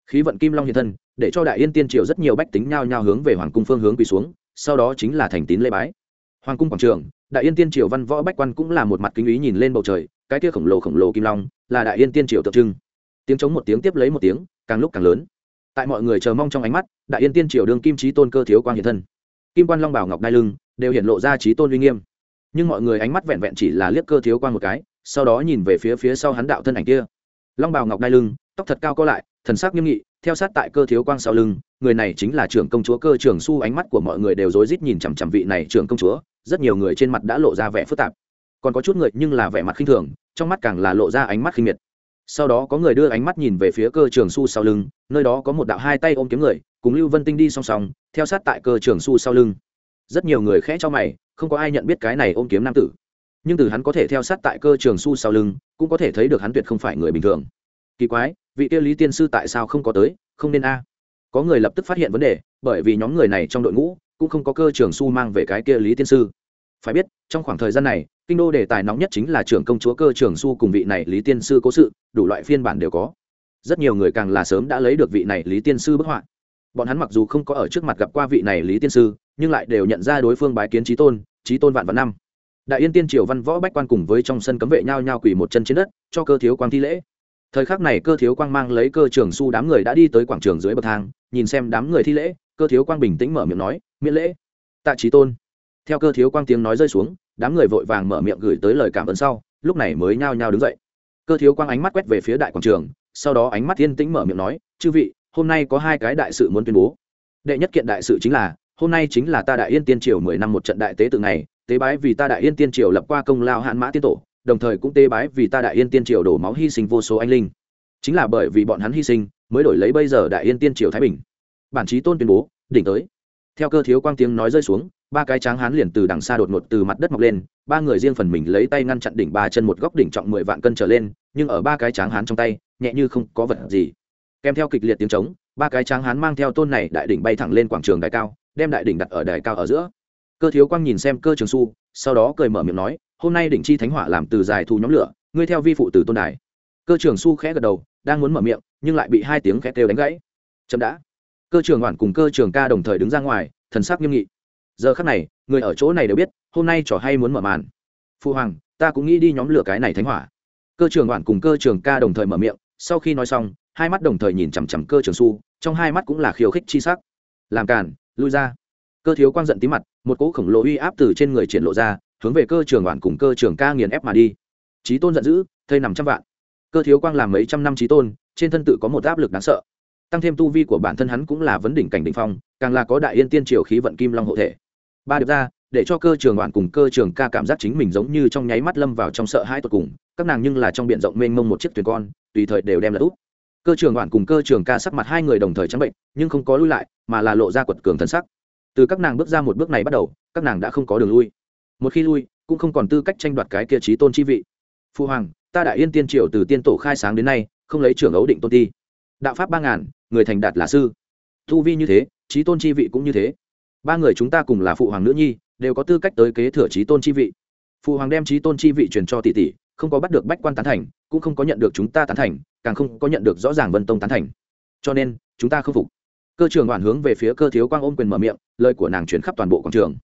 Khí vận kim long hiện thân, để cho đại yên tiên triều rất nhiều bách tính nhao nhao hướng về hoàng cung phương hướng quỳ xuống, sau đó chính là thành tín lễ bái. Hoàng cung quảng trường, đại yên tiên triều văn võ bách quan cũng là một mặt kính ý nhìn lên bầu trời, cái kia khổng lồ khổng lồ kim long là đại yên tiên triều tượng trưng. Tiếng chống một tiếng tiếp lấy một tiếng, càng lúc càng lớn tại mọi người chờ mong trong ánh mắt, đại yên tiên triều đương kim trí tôn cơ thiếu quang hiện thân. Kim quan long bảo ngọc đai lưng đều hiện lộ ra trí tôn uy nghiêm. Nhưng mọi người ánh mắt vẹn vẹn chỉ là liếc cơ thiếu quang một cái, sau đó nhìn về phía phía sau hắn đạo thân ảnh kia. Long bào ngọc đai lưng, tóc thật cao co lại, thần sắc nghiêm nghị, theo sát tại cơ thiếu quang sau lưng, người này chính là trưởng công chúa cơ trưởng su, ánh mắt của mọi người đều rối rít nhìn chằm chằm vị này trưởng công chúa, rất nhiều người trên mặt đã lộ ra vẻ phức tạp. Còn có chút người nhưng là vẻ mặt khinh thường, trong mắt càng là lộ ra ánh mắt khinh miệt sau đó có người đưa ánh mắt nhìn về phía cơ trường su sau lưng, nơi đó có một đạo hai tay ôm kiếm người, cùng lưu vân tinh đi song song, theo sát tại cơ trường su sau lưng. Rất nhiều người khẽ cho mày, không có ai nhận biết cái này ôm kiếm nam tử. Nhưng từ hắn có thể theo sát tại cơ trường su sau lưng, cũng có thể thấy được hắn tuyệt không phải người bình thường. Kỳ quái, vị kia lý tiên sư tại sao không có tới, không nên a? Có người lập tức phát hiện vấn đề, bởi vì nhóm người này trong đội ngũ cũng không có cơ trường su mang về cái kia lý tiên sư. Phải biết, trong khoảng thời gian này kinh đô đề tài nóng nhất chính là trưởng công chúa cơ trường su cùng vị này lý tiên sư cố sự, đủ loại phiên bản đều có. Rất nhiều người càng là sớm đã lấy được vị này lý tiên sư bức họa. Bọn hắn mặc dù không có ở trước mặt gặp qua vị này lý tiên sư, nhưng lại đều nhận ra đối phương bái kiến trí tôn trí tôn vạn vạn năm. Đại yên tiên triều văn võ bách quan cùng với trong sân cấm vệ nhao nhao quỳ một chân trên đất, cho cơ thiếu quang thi lễ. Thời khắc này cơ thiếu quang mang lấy cơ trường su đám người đã đi tới quảng trường dưới bậc thang, nhìn xem đám người thi lễ, cơ thiếu quang bình tĩnh mở miệng nói, miễn lễ. Tạ trí tôn. Theo cơ thiếu quang tiếng nói rơi xuống đám người vội vàng mở miệng gửi tới lời cảm ơn sau, lúc này mới nhao nhao đứng dậy. Cơ thiếu quang ánh mắt quét về phía đại quảng trường, sau đó ánh mắt thiên tĩnh mở miệng nói, chư vị, hôm nay có hai cái đại sự muốn tuyên bố. Đệ nhất kiện đại sự chính là, hôm nay chính là ta đại yên tiên triều mười năm một trận đại tế tự ngày, tế bái vì ta đại yên tiên triều lập qua công lao hạn mã tiên tổ, đồng thời cũng tế bái vì ta đại yên tiên triều đổ máu hy sinh vô số anh linh. Chính là bởi vì bọn hắn hy sinh, mới đổi lấy bây giờ đại yên tiên triều thái bình. Bản chí tôn tuyên bố, đỉnh tới. Theo cơ thiếu quang tiếng nói rơi xuống ba cái tráng hán liền từ đằng xa đột ngột từ mặt đất mọc lên, ba người riêng phần mình lấy tay ngăn chặn đỉnh ba chân một góc đỉnh trọng mười vạn cân trở lên, nhưng ở ba cái tráng hán trong tay, nhẹ như không có vật gì. Kèm theo kịch liệt tiếng trống, ba cái tráng hán mang theo tôn này đại đỉnh bay thẳng lên quảng trường đài cao, đem đại đỉnh đặt ở đài cao ở giữa. Cơ thiếu quang nhìn xem cơ trường su, sau đó cười mở miệng nói, hôm nay đỉnh chi thánh hỏa làm từ dài thu nhóm lửa, ngươi theo vi phụ từ tôn đài. Cơ trường su khẽ gật đầu, đang muốn mở miệng, nhưng lại bị hai tiếng khẽ kêu đánh gãy. Chậm đã. Cơ trường hoàn cùng cơ trường ca đồng thời đứng ra ngoài, thần sắc nghiêm nghị giờ khắc này, người ở chỗ này đều biết, hôm nay trò hay muốn mở màn. Phu hoàng, ta cũng nghĩ đi nhóm lửa cái này thánh hỏa. Cơ trường đoàn cùng cơ trường ca đồng thời mở miệng, sau khi nói xong, hai mắt đồng thời nhìn chằm chằm cơ trường su, trong hai mắt cũng là khiêu khích chi sắc. Làm càn, lui ra. Cơ thiếu quang giận tí mặt, một cỗ khổng lồ uy áp từ trên người triển lộ ra, hướng về cơ trường đoàn cùng cơ trường ca nghiền ép mà đi. Trí tôn giận dữ, thây nằm trăm vạn. Cơ thiếu quang làm mấy trăm năm trí tôn, trên thân tự có một áp lực đáng sợ. Tăng thêm tu vi của bản thân hắn cũng là vấn đỉnh cảnh đ ỉ n h phong, càng là có đại yên tiên triều khí vận kim long hộ thể ba điệp ra, để cho cơ trường đoàn cùng cơ trường ca cảm giác chính mình giống như trong nháy mắt lâm vào trong sợ hãi tột cùng, các nàng nhưng là trong b i ể n rộng mênh mông một chiếc thuyền con, tùy thời đều đem là úp. Cơ trường đoàn cùng cơ trường ca sắc mặt hai người đồng thời trắng bệnh, nhưng không có lui lại, mà là lộ ra quật cường thân sắc. Từ các nàng bước ra một bước này bắt đầu, các nàng đã không có đường lui. Một khi lui, cũng không còn tư cách tranh đoạt cái kia trí tôn chi vị. Phu hoàng, ta đại yên tiên triều từ tiên tổ khai sáng đến nay, không lấy trưởng ấu định tôn ti. Đạo pháp ba ngàn, người thành đạt là sư. Thu vi như thế trí tôn chi vị cũng như thế ba người chúng ta cùng là phụ hoàng nữ nhi, đều có tư cách tới kế thừa trí tôn chi vị. Phụ hoàng đem trí tôn chi vị truyền cho tỷ tỷ, không có bắt được bách quan tán thành, cũng không có nhận được chúng ta tán thành, càng không có nhận được rõ ràng vân tông tán thành. Cho nên, chúng ta không phục. Cơ trường đoàn hướng về phía cơ thiếu quang ôm quyền mở miệng, lời của nàng chuyển khắp toàn bộ quảng trường.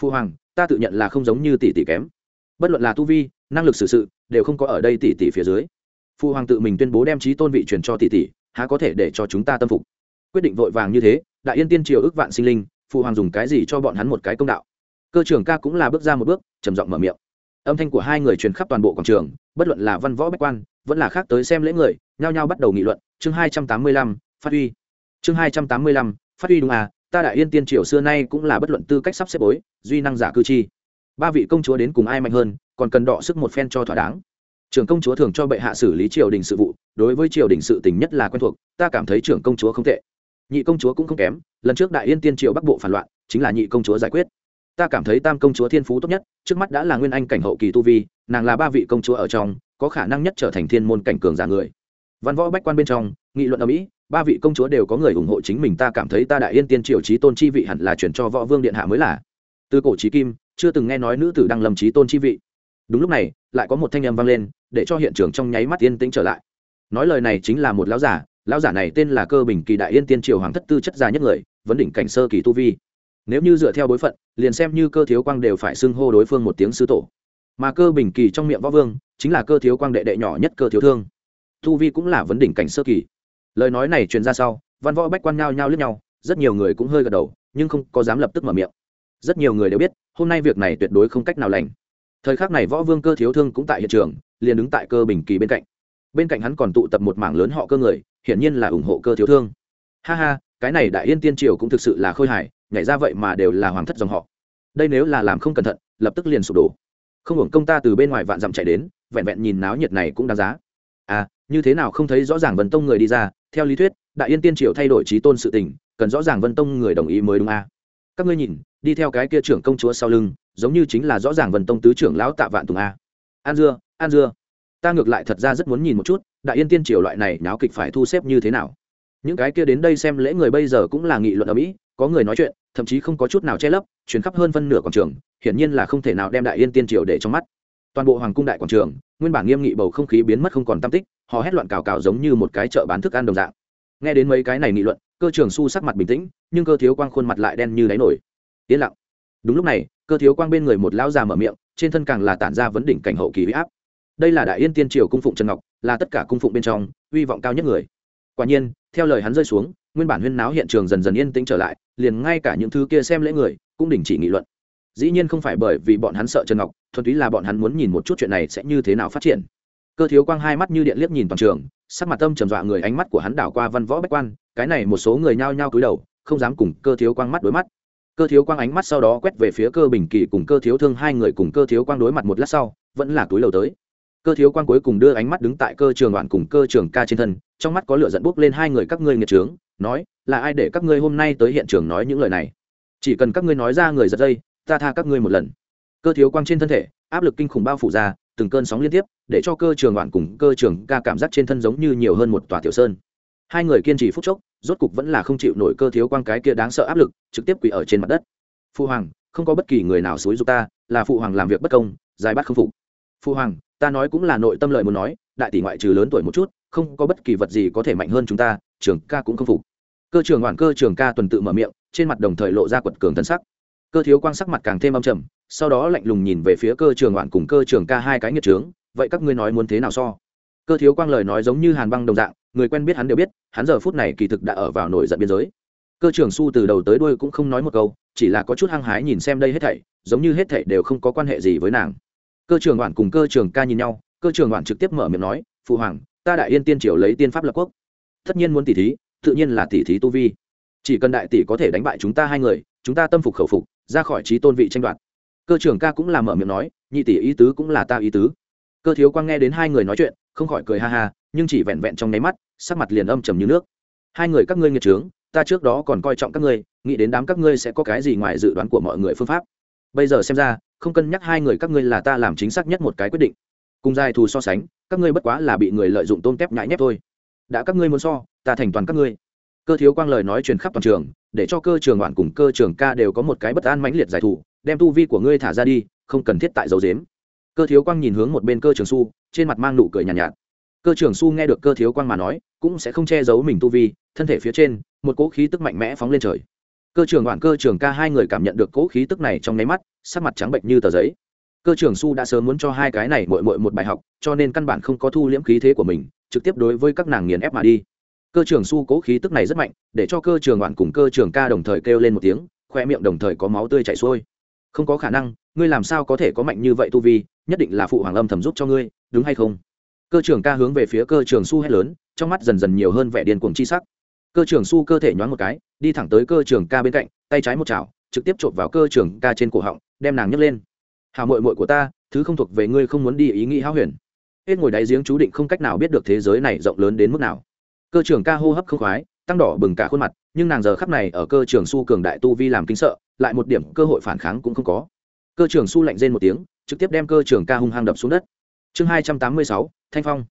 Phụ hoàng, ta tự nhận là không giống như tỷ tỷ kém. Bất luận là tu vi, năng lực xử sự, đều không có ở đây tỷ tỷ phía dưới. Phụ hoàng tự mình tuyên bố đem trí tôn vị truyền cho tỷ tỷ, há có thể để cho chúng ta tâm phục. Quyết định vội vàng như thế, đại yên tiên triều ước vạn sinh linh phụ hoàng dùng cái gì cho bọn hắn một cái công đạo? Cơ trưởng ca cũng là bước ra một bước, trầm giọng mở miệng. Âm thanh của hai người truyền khắp toàn bộ quảng trường, bất luận là văn võ bách quan, vẫn là khác tới xem lễ người, nhao nhao bắt đầu nghị luận. Chương hai trăm tám mươi lăm, phát huy. Chương hai trăm tám mươi lăm, phát huy đúng à ta đại yên tiên triều xưa nay cũng là bất luận tư cách sắp xếp bối, duy năng giả cư chi. Ba vị công chúa đến cùng ai mạnh hơn, còn cần đọ sức một phen cho thỏa đáng. Trưởng công chúa thường cho bệ hạ xử lý triều đình sự vụ, đối với triều đình sự tình nhất là quen thuộc, ta cảm thấy trưởng công chúa không tệ nhị công chúa cũng không kém, lần trước đại yên tiên triều bắc bộ phản loạn, chính là nhị công chúa giải quyết. Ta cảm thấy tam công chúa thiên phú tốt nhất, trước mắt đã là nguyên anh cảnh hậu kỳ tu vi, nàng là ba vị công chúa ở trong, có khả năng nhất trở thành thiên môn cảnh cường giả người. Văn võ bách quan bên trong, nghị luận ở mỹ, ba vị công chúa đều có người ủng hộ chính mình, ta cảm thấy ta đại yên tiên triều trí tôn chi vị hẳn là chuyển cho võ vương điện hạ mới là. Từ cổ trí kim, chưa từng nghe nói nữ tử đăng lâm trí tôn chi vị. Đúng lúc này, lại có một thanh âm vang lên, để cho hiện trường trong nháy mắt yên tĩnh trở lại. Nói lời này chính là một lão giả lão giả này tên là cơ bình kỳ đại yên tiên triều hoàng thất tư chất già nhất người, vấn đỉnh cảnh sơ kỳ tu vi. Nếu như dựa theo bối phận, liền xem như cơ thiếu quang đều phải xưng hô đối phương một tiếng sư tổ. Mà cơ bình kỳ trong miệng võ vương, chính là cơ thiếu quang đệ đệ nhỏ nhất cơ thiếu thương. Tu vi cũng là vấn đỉnh cảnh sơ kỳ. Lời nói này truyền ra sau, văn võ bách quan nhao nhao lướt nhau, rất nhiều người cũng hơi gật đầu, nhưng không có dám lập tức mở miệng. Rất nhiều người đều biết, hôm nay việc này tuyệt đối không cách nào lành. Thời khắc này võ vương cơ thiếu thương cũng tại hiện trường, liền đứng tại cơ bình kỳ bên cạnh bên cạnh hắn còn tụ tập một mảng lớn họ cơ người, hiển nhiên là ủng hộ cơ thiếu thương. Ha ha, cái này đại yên tiên triều cũng thực sự là khôi hài, nhảy ra vậy mà đều là hoàng thất dòng họ. Đây nếu là làm không cẩn thận, lập tức liền sụp đổ. Không hưởng công ta từ bên ngoài vạn dặm chạy đến, vẹn vẹn nhìn náo nhiệt này cũng đáng giá. À như thế nào không thấy rõ ràng vân tông người đi ra, theo lý thuyết, đại yên tiên triều thay đổi trí tôn sự tình, cần rõ ràng vân tông người đồng ý mới đúng à. các ngươi nhìn, đi theo cái kia trưởng công chúa sau lưng, giống như chính là rõ ràng vân tông tứ trưởng lão tạ vạn tùng a. An dưa an dưa ta ngược lại thật ra rất muốn nhìn một chút, đại yên tiên triều loại này náo kịch phải thu xếp như thế nào? Những cái kia đến đây xem lễ người bây giờ cũng là nghị luận ở mỹ, có người nói chuyện, thậm chí không có chút nào che lấp chuyến khắp hơn phân nửa quảng trường, hiển nhiên là không thể nào đem đại yên tiên triều để trong mắt. Toàn bộ hoàng cung đại quảng trường, nguyên bản nghiêm nghị bầu không khí biến mất không còn tam tích họ hét loạn cào cào giống như một cái chợ bán thức ăn đồng dạng. Nghe đến mấy cái này nghị luận, cơ trường su sắc mặt bình tĩnh, nhưng cơ thiếu quang khuôn mặt lại đen như đáy nổi. Yên lặng. Đúng lúc này, cơ thiếu quang bên người một lão già mở miệng, trên thân càng là tản ra vấn đỉnh cảnh hậu kỳ huy áp đây là đại yên tiên triều cung phụng trần ngọc, là tất cả cung phụng bên trong hy vọng cao nhất người. Quả nhiên, theo lời hắn rơi xuống, nguyên bản huyên náo hiện trường dần dần yên tĩnh trở lại, liền ngay cả những thứ kia xem lễ người, cũng đình chỉ nghị luận. Dĩ nhiên không phải bởi vì bọn hắn sợ trần ngọc, thuần túy là bọn hắn muốn nhìn một chút chuyện này sẽ như thế nào phát triển. Cơ thiếu quang hai mắt như điện liếc nhìn toàn trường, sắc mặt tâm trầm dọa người ánh mắt của hắn đảo qua văn võ bách quan, cái này một số người nhao nhao cúi đầu, không dám cùng cơ thiếu quang mắt đối mắt cơ thiếu quang ánh mắt sau đó quét về phía cơ bình kỳ cùng cơ thiếu thương hai người cùng cơ thiếu quang đối mặt một lát sau, vẫn là túi đầu tới cơ thiếu quan cuối cùng đưa ánh mắt đứng tại cơ trường đoạn cùng cơ trường ca trên thân, trong mắt có lửa giận bốc lên hai người các ngươi nghiệt trướng, nói, là ai để các ngươi hôm nay tới hiện trường nói những lời này? Chỉ cần các ngươi nói ra người giật dây, ta tha các ngươi một lần. Cơ thiếu quang trên thân thể, áp lực kinh khủng bao phủ ra, từng cơn sóng liên tiếp, để cho cơ trường đoạn cùng cơ trường ca cảm giác trên thân giống như nhiều hơn một tòa tiểu sơn. Hai người kiên trì phút chốc, rốt cục vẫn là không chịu nổi cơ thiếu quang cái kia đáng sợ áp lực, trực tiếp quỳ ở trên mặt đất. Phụ hoàng, không có bất kỳ người nào xúi giục ta, là phụ hoàng làm việc bất công, giải bắt không phục. Phụ hoàng ta nói cũng là nội tâm lợi muốn nói, đại tỷ ngoại trừ lớn tuổi một chút, không có bất kỳ vật gì có thể mạnh hơn chúng ta, trường ca cũng không phục. Cơ trường hoàn cơ trường ca tuần tự mở miệng, trên mặt đồng thời lộ ra quật cường thân sắc. Cơ thiếu quang sắc mặt càng thêm âm trầm, sau đó lạnh lùng nhìn về phía cơ trường hoàn cùng cơ trường ca hai cái nghiệt trướng, vậy các ngươi nói muốn thế nào so? Cơ thiếu quang lời nói giống như hàn băng đồng dạng, người quen biết hắn đều biết, hắn giờ phút này kỳ thực đã ở vào nổi giận biên giới. Cơ trường su từ đầu tới đuôi cũng không nói một câu, chỉ là có chút hăng hái nhìn xem đây hết thảy, giống như hết thảy đều không có quan hệ gì với nàng cơ trường đoàn cùng cơ trường ca nhìn nhau, cơ trường đoàn trực tiếp mở miệng nói, phụ hoàng, ta đại yên tiên triều lấy tiên pháp lập quốc. Tất nhiên muốn tỷ thí, tự nhiên là tỷ thí tu vi. Chỉ cần đại tỷ có thể đánh bại chúng ta hai người, chúng ta tâm phục khẩu phục, ra khỏi trí tôn vị tranh đoạt. Cơ trưởng ca cũng là mở miệng nói, nhị tỷ ý tứ cũng là ta ý tứ. Cơ thiếu quang nghe đến hai người nói chuyện, không khỏi cười ha ha, nhưng chỉ vẹn vẹn trong nháy mắt, sắc mặt liền âm trầm như nước. Hai người các ngươi nghiệt trướng, ta trước đó còn coi trọng các ngươi, nghĩ đến đám các ngươi sẽ có cái gì ngoài dự đoán của mọi người phương pháp. Bây giờ xem ra không cân nhắc hai người các ngươi là ta làm chính xác nhất một cái quyết định. Cùng dài thù so sánh các ngươi bất quá là bị người lợi dụng tôm tép nhãi nhép thôi. Đã các ngươi muốn so ta thành toàn các ngươi. Cơ thiếu quang lời nói truyền khắp toàn trường để cho cơ trường đoạn cùng cơ trường ca đều có một cái bất an mãnh liệt giải thủ đem tu vi của ngươi thả ra đi không cần thiết tại dấu dếm cơ thiếu quang nhìn hướng một bên cơ trường su trên mặt mang nụ cười nhàn nhạt, nhạt. Cơ trường su nghe được cơ thiếu quang mà nói cũng sẽ không che giấu mình tu vi thân thể phía trên một cỗ khí tức mạnh mẽ phóng lên trời cơ trưởng đoạn cơ trưởng ca hai người cảm nhận được cỗ khí tức này trong nháy mắt, sắc mặt trắng bệnh như tờ giấy. Cơ trưởng su đã sớm muốn cho hai cái này mội mội một bài học, cho nên căn bản không có thu liễm khí thế của mình, trực tiếp đối với các nàng nghiền ép mà đi. Cơ trưởng su cố khí tức này rất mạnh, để cho cơ trưởng đoạn cùng cơ trưởng ca đồng thời kêu lên một tiếng, khoe miệng đồng thời có máu tươi chảy xuôi. Không có khả năng, ngươi làm sao có thể có mạnh như vậy tu vi, nhất định là phụ hoàng âm thầm giúp cho ngươi, đúng hay không? Cơ trưởng ca hướng về phía cơ trưởng su hét lớn, trong mắt dần dần nhiều hơn vẻ điên cuồng chi sắc cơ trưởng su cơ thể nhoáng một cái, đi thẳng tới cơ trưởng ca bên cạnh, tay trái một chảo, trực tiếp chộp vào cơ trưởng ca trên cổ họng, đem nàng nhấc lên. Hào mội mội của ta, thứ không thuộc về ngươi không muốn đi ý nghĩ háo huyền. Hết ngồi đáy giếng chú định không cách nào biết được thế giới này rộng lớn đến mức nào. Cơ trưởng ca hô hấp không khoái, tăng đỏ bừng cả khuôn mặt, nhưng nàng giờ khắp này ở cơ trưởng su cường đại tu vi làm kinh sợ, lại một điểm cơ hội phản kháng cũng không có. Cơ trưởng su lạnh rên một tiếng, trực tiếp đem cơ trưởng ca hung hăng đập xuống đất. Chương hai trăm tám mươi sáu, thanh phong.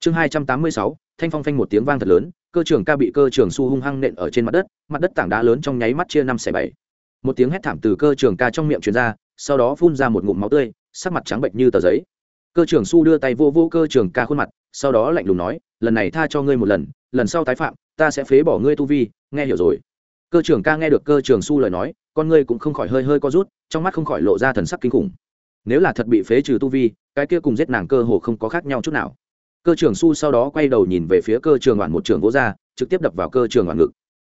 Chương hai trăm tám mươi sáu, thanh phong phanh một tiếng vang thật lớn cơ trưởng ca bị cơ trưởng su hung hăng nện ở trên mặt đất mặt đất tảng đá lớn trong nháy mắt chia năm xẻ bảy. Một tiếng hét thảm từ cơ trưởng ca trong miệng truyền ra, sau đó phun ra một ngụm máu tươi, sắc mặt trắng bệnh như tờ giấy. Cơ trưởng su đưa tay vô vô cơ trưởng ca khuôn mặt, sau đó lạnh lùng nói, lần này tha cho ngươi một lần lần sau tái phạm, ta sẽ phế bỏ ngươi tu vi, nghe hiểu rồi. Cơ trưởng ca nghe được cơ trưởng su lời nói, con ngươi cũng không khỏi hơi hơi co rút, trong mắt không khỏi lộ ra thần sắc kinh khủng. Nếu là thật bị phế trừ tu vi, cái kia cùng giết nàng cơ hồ không có khác nhau chút nào cơ trường su sau đó quay đầu nhìn về phía cơ trường đoàn một trường gỗ ra, trực tiếp đập vào cơ trường đoàn ngực.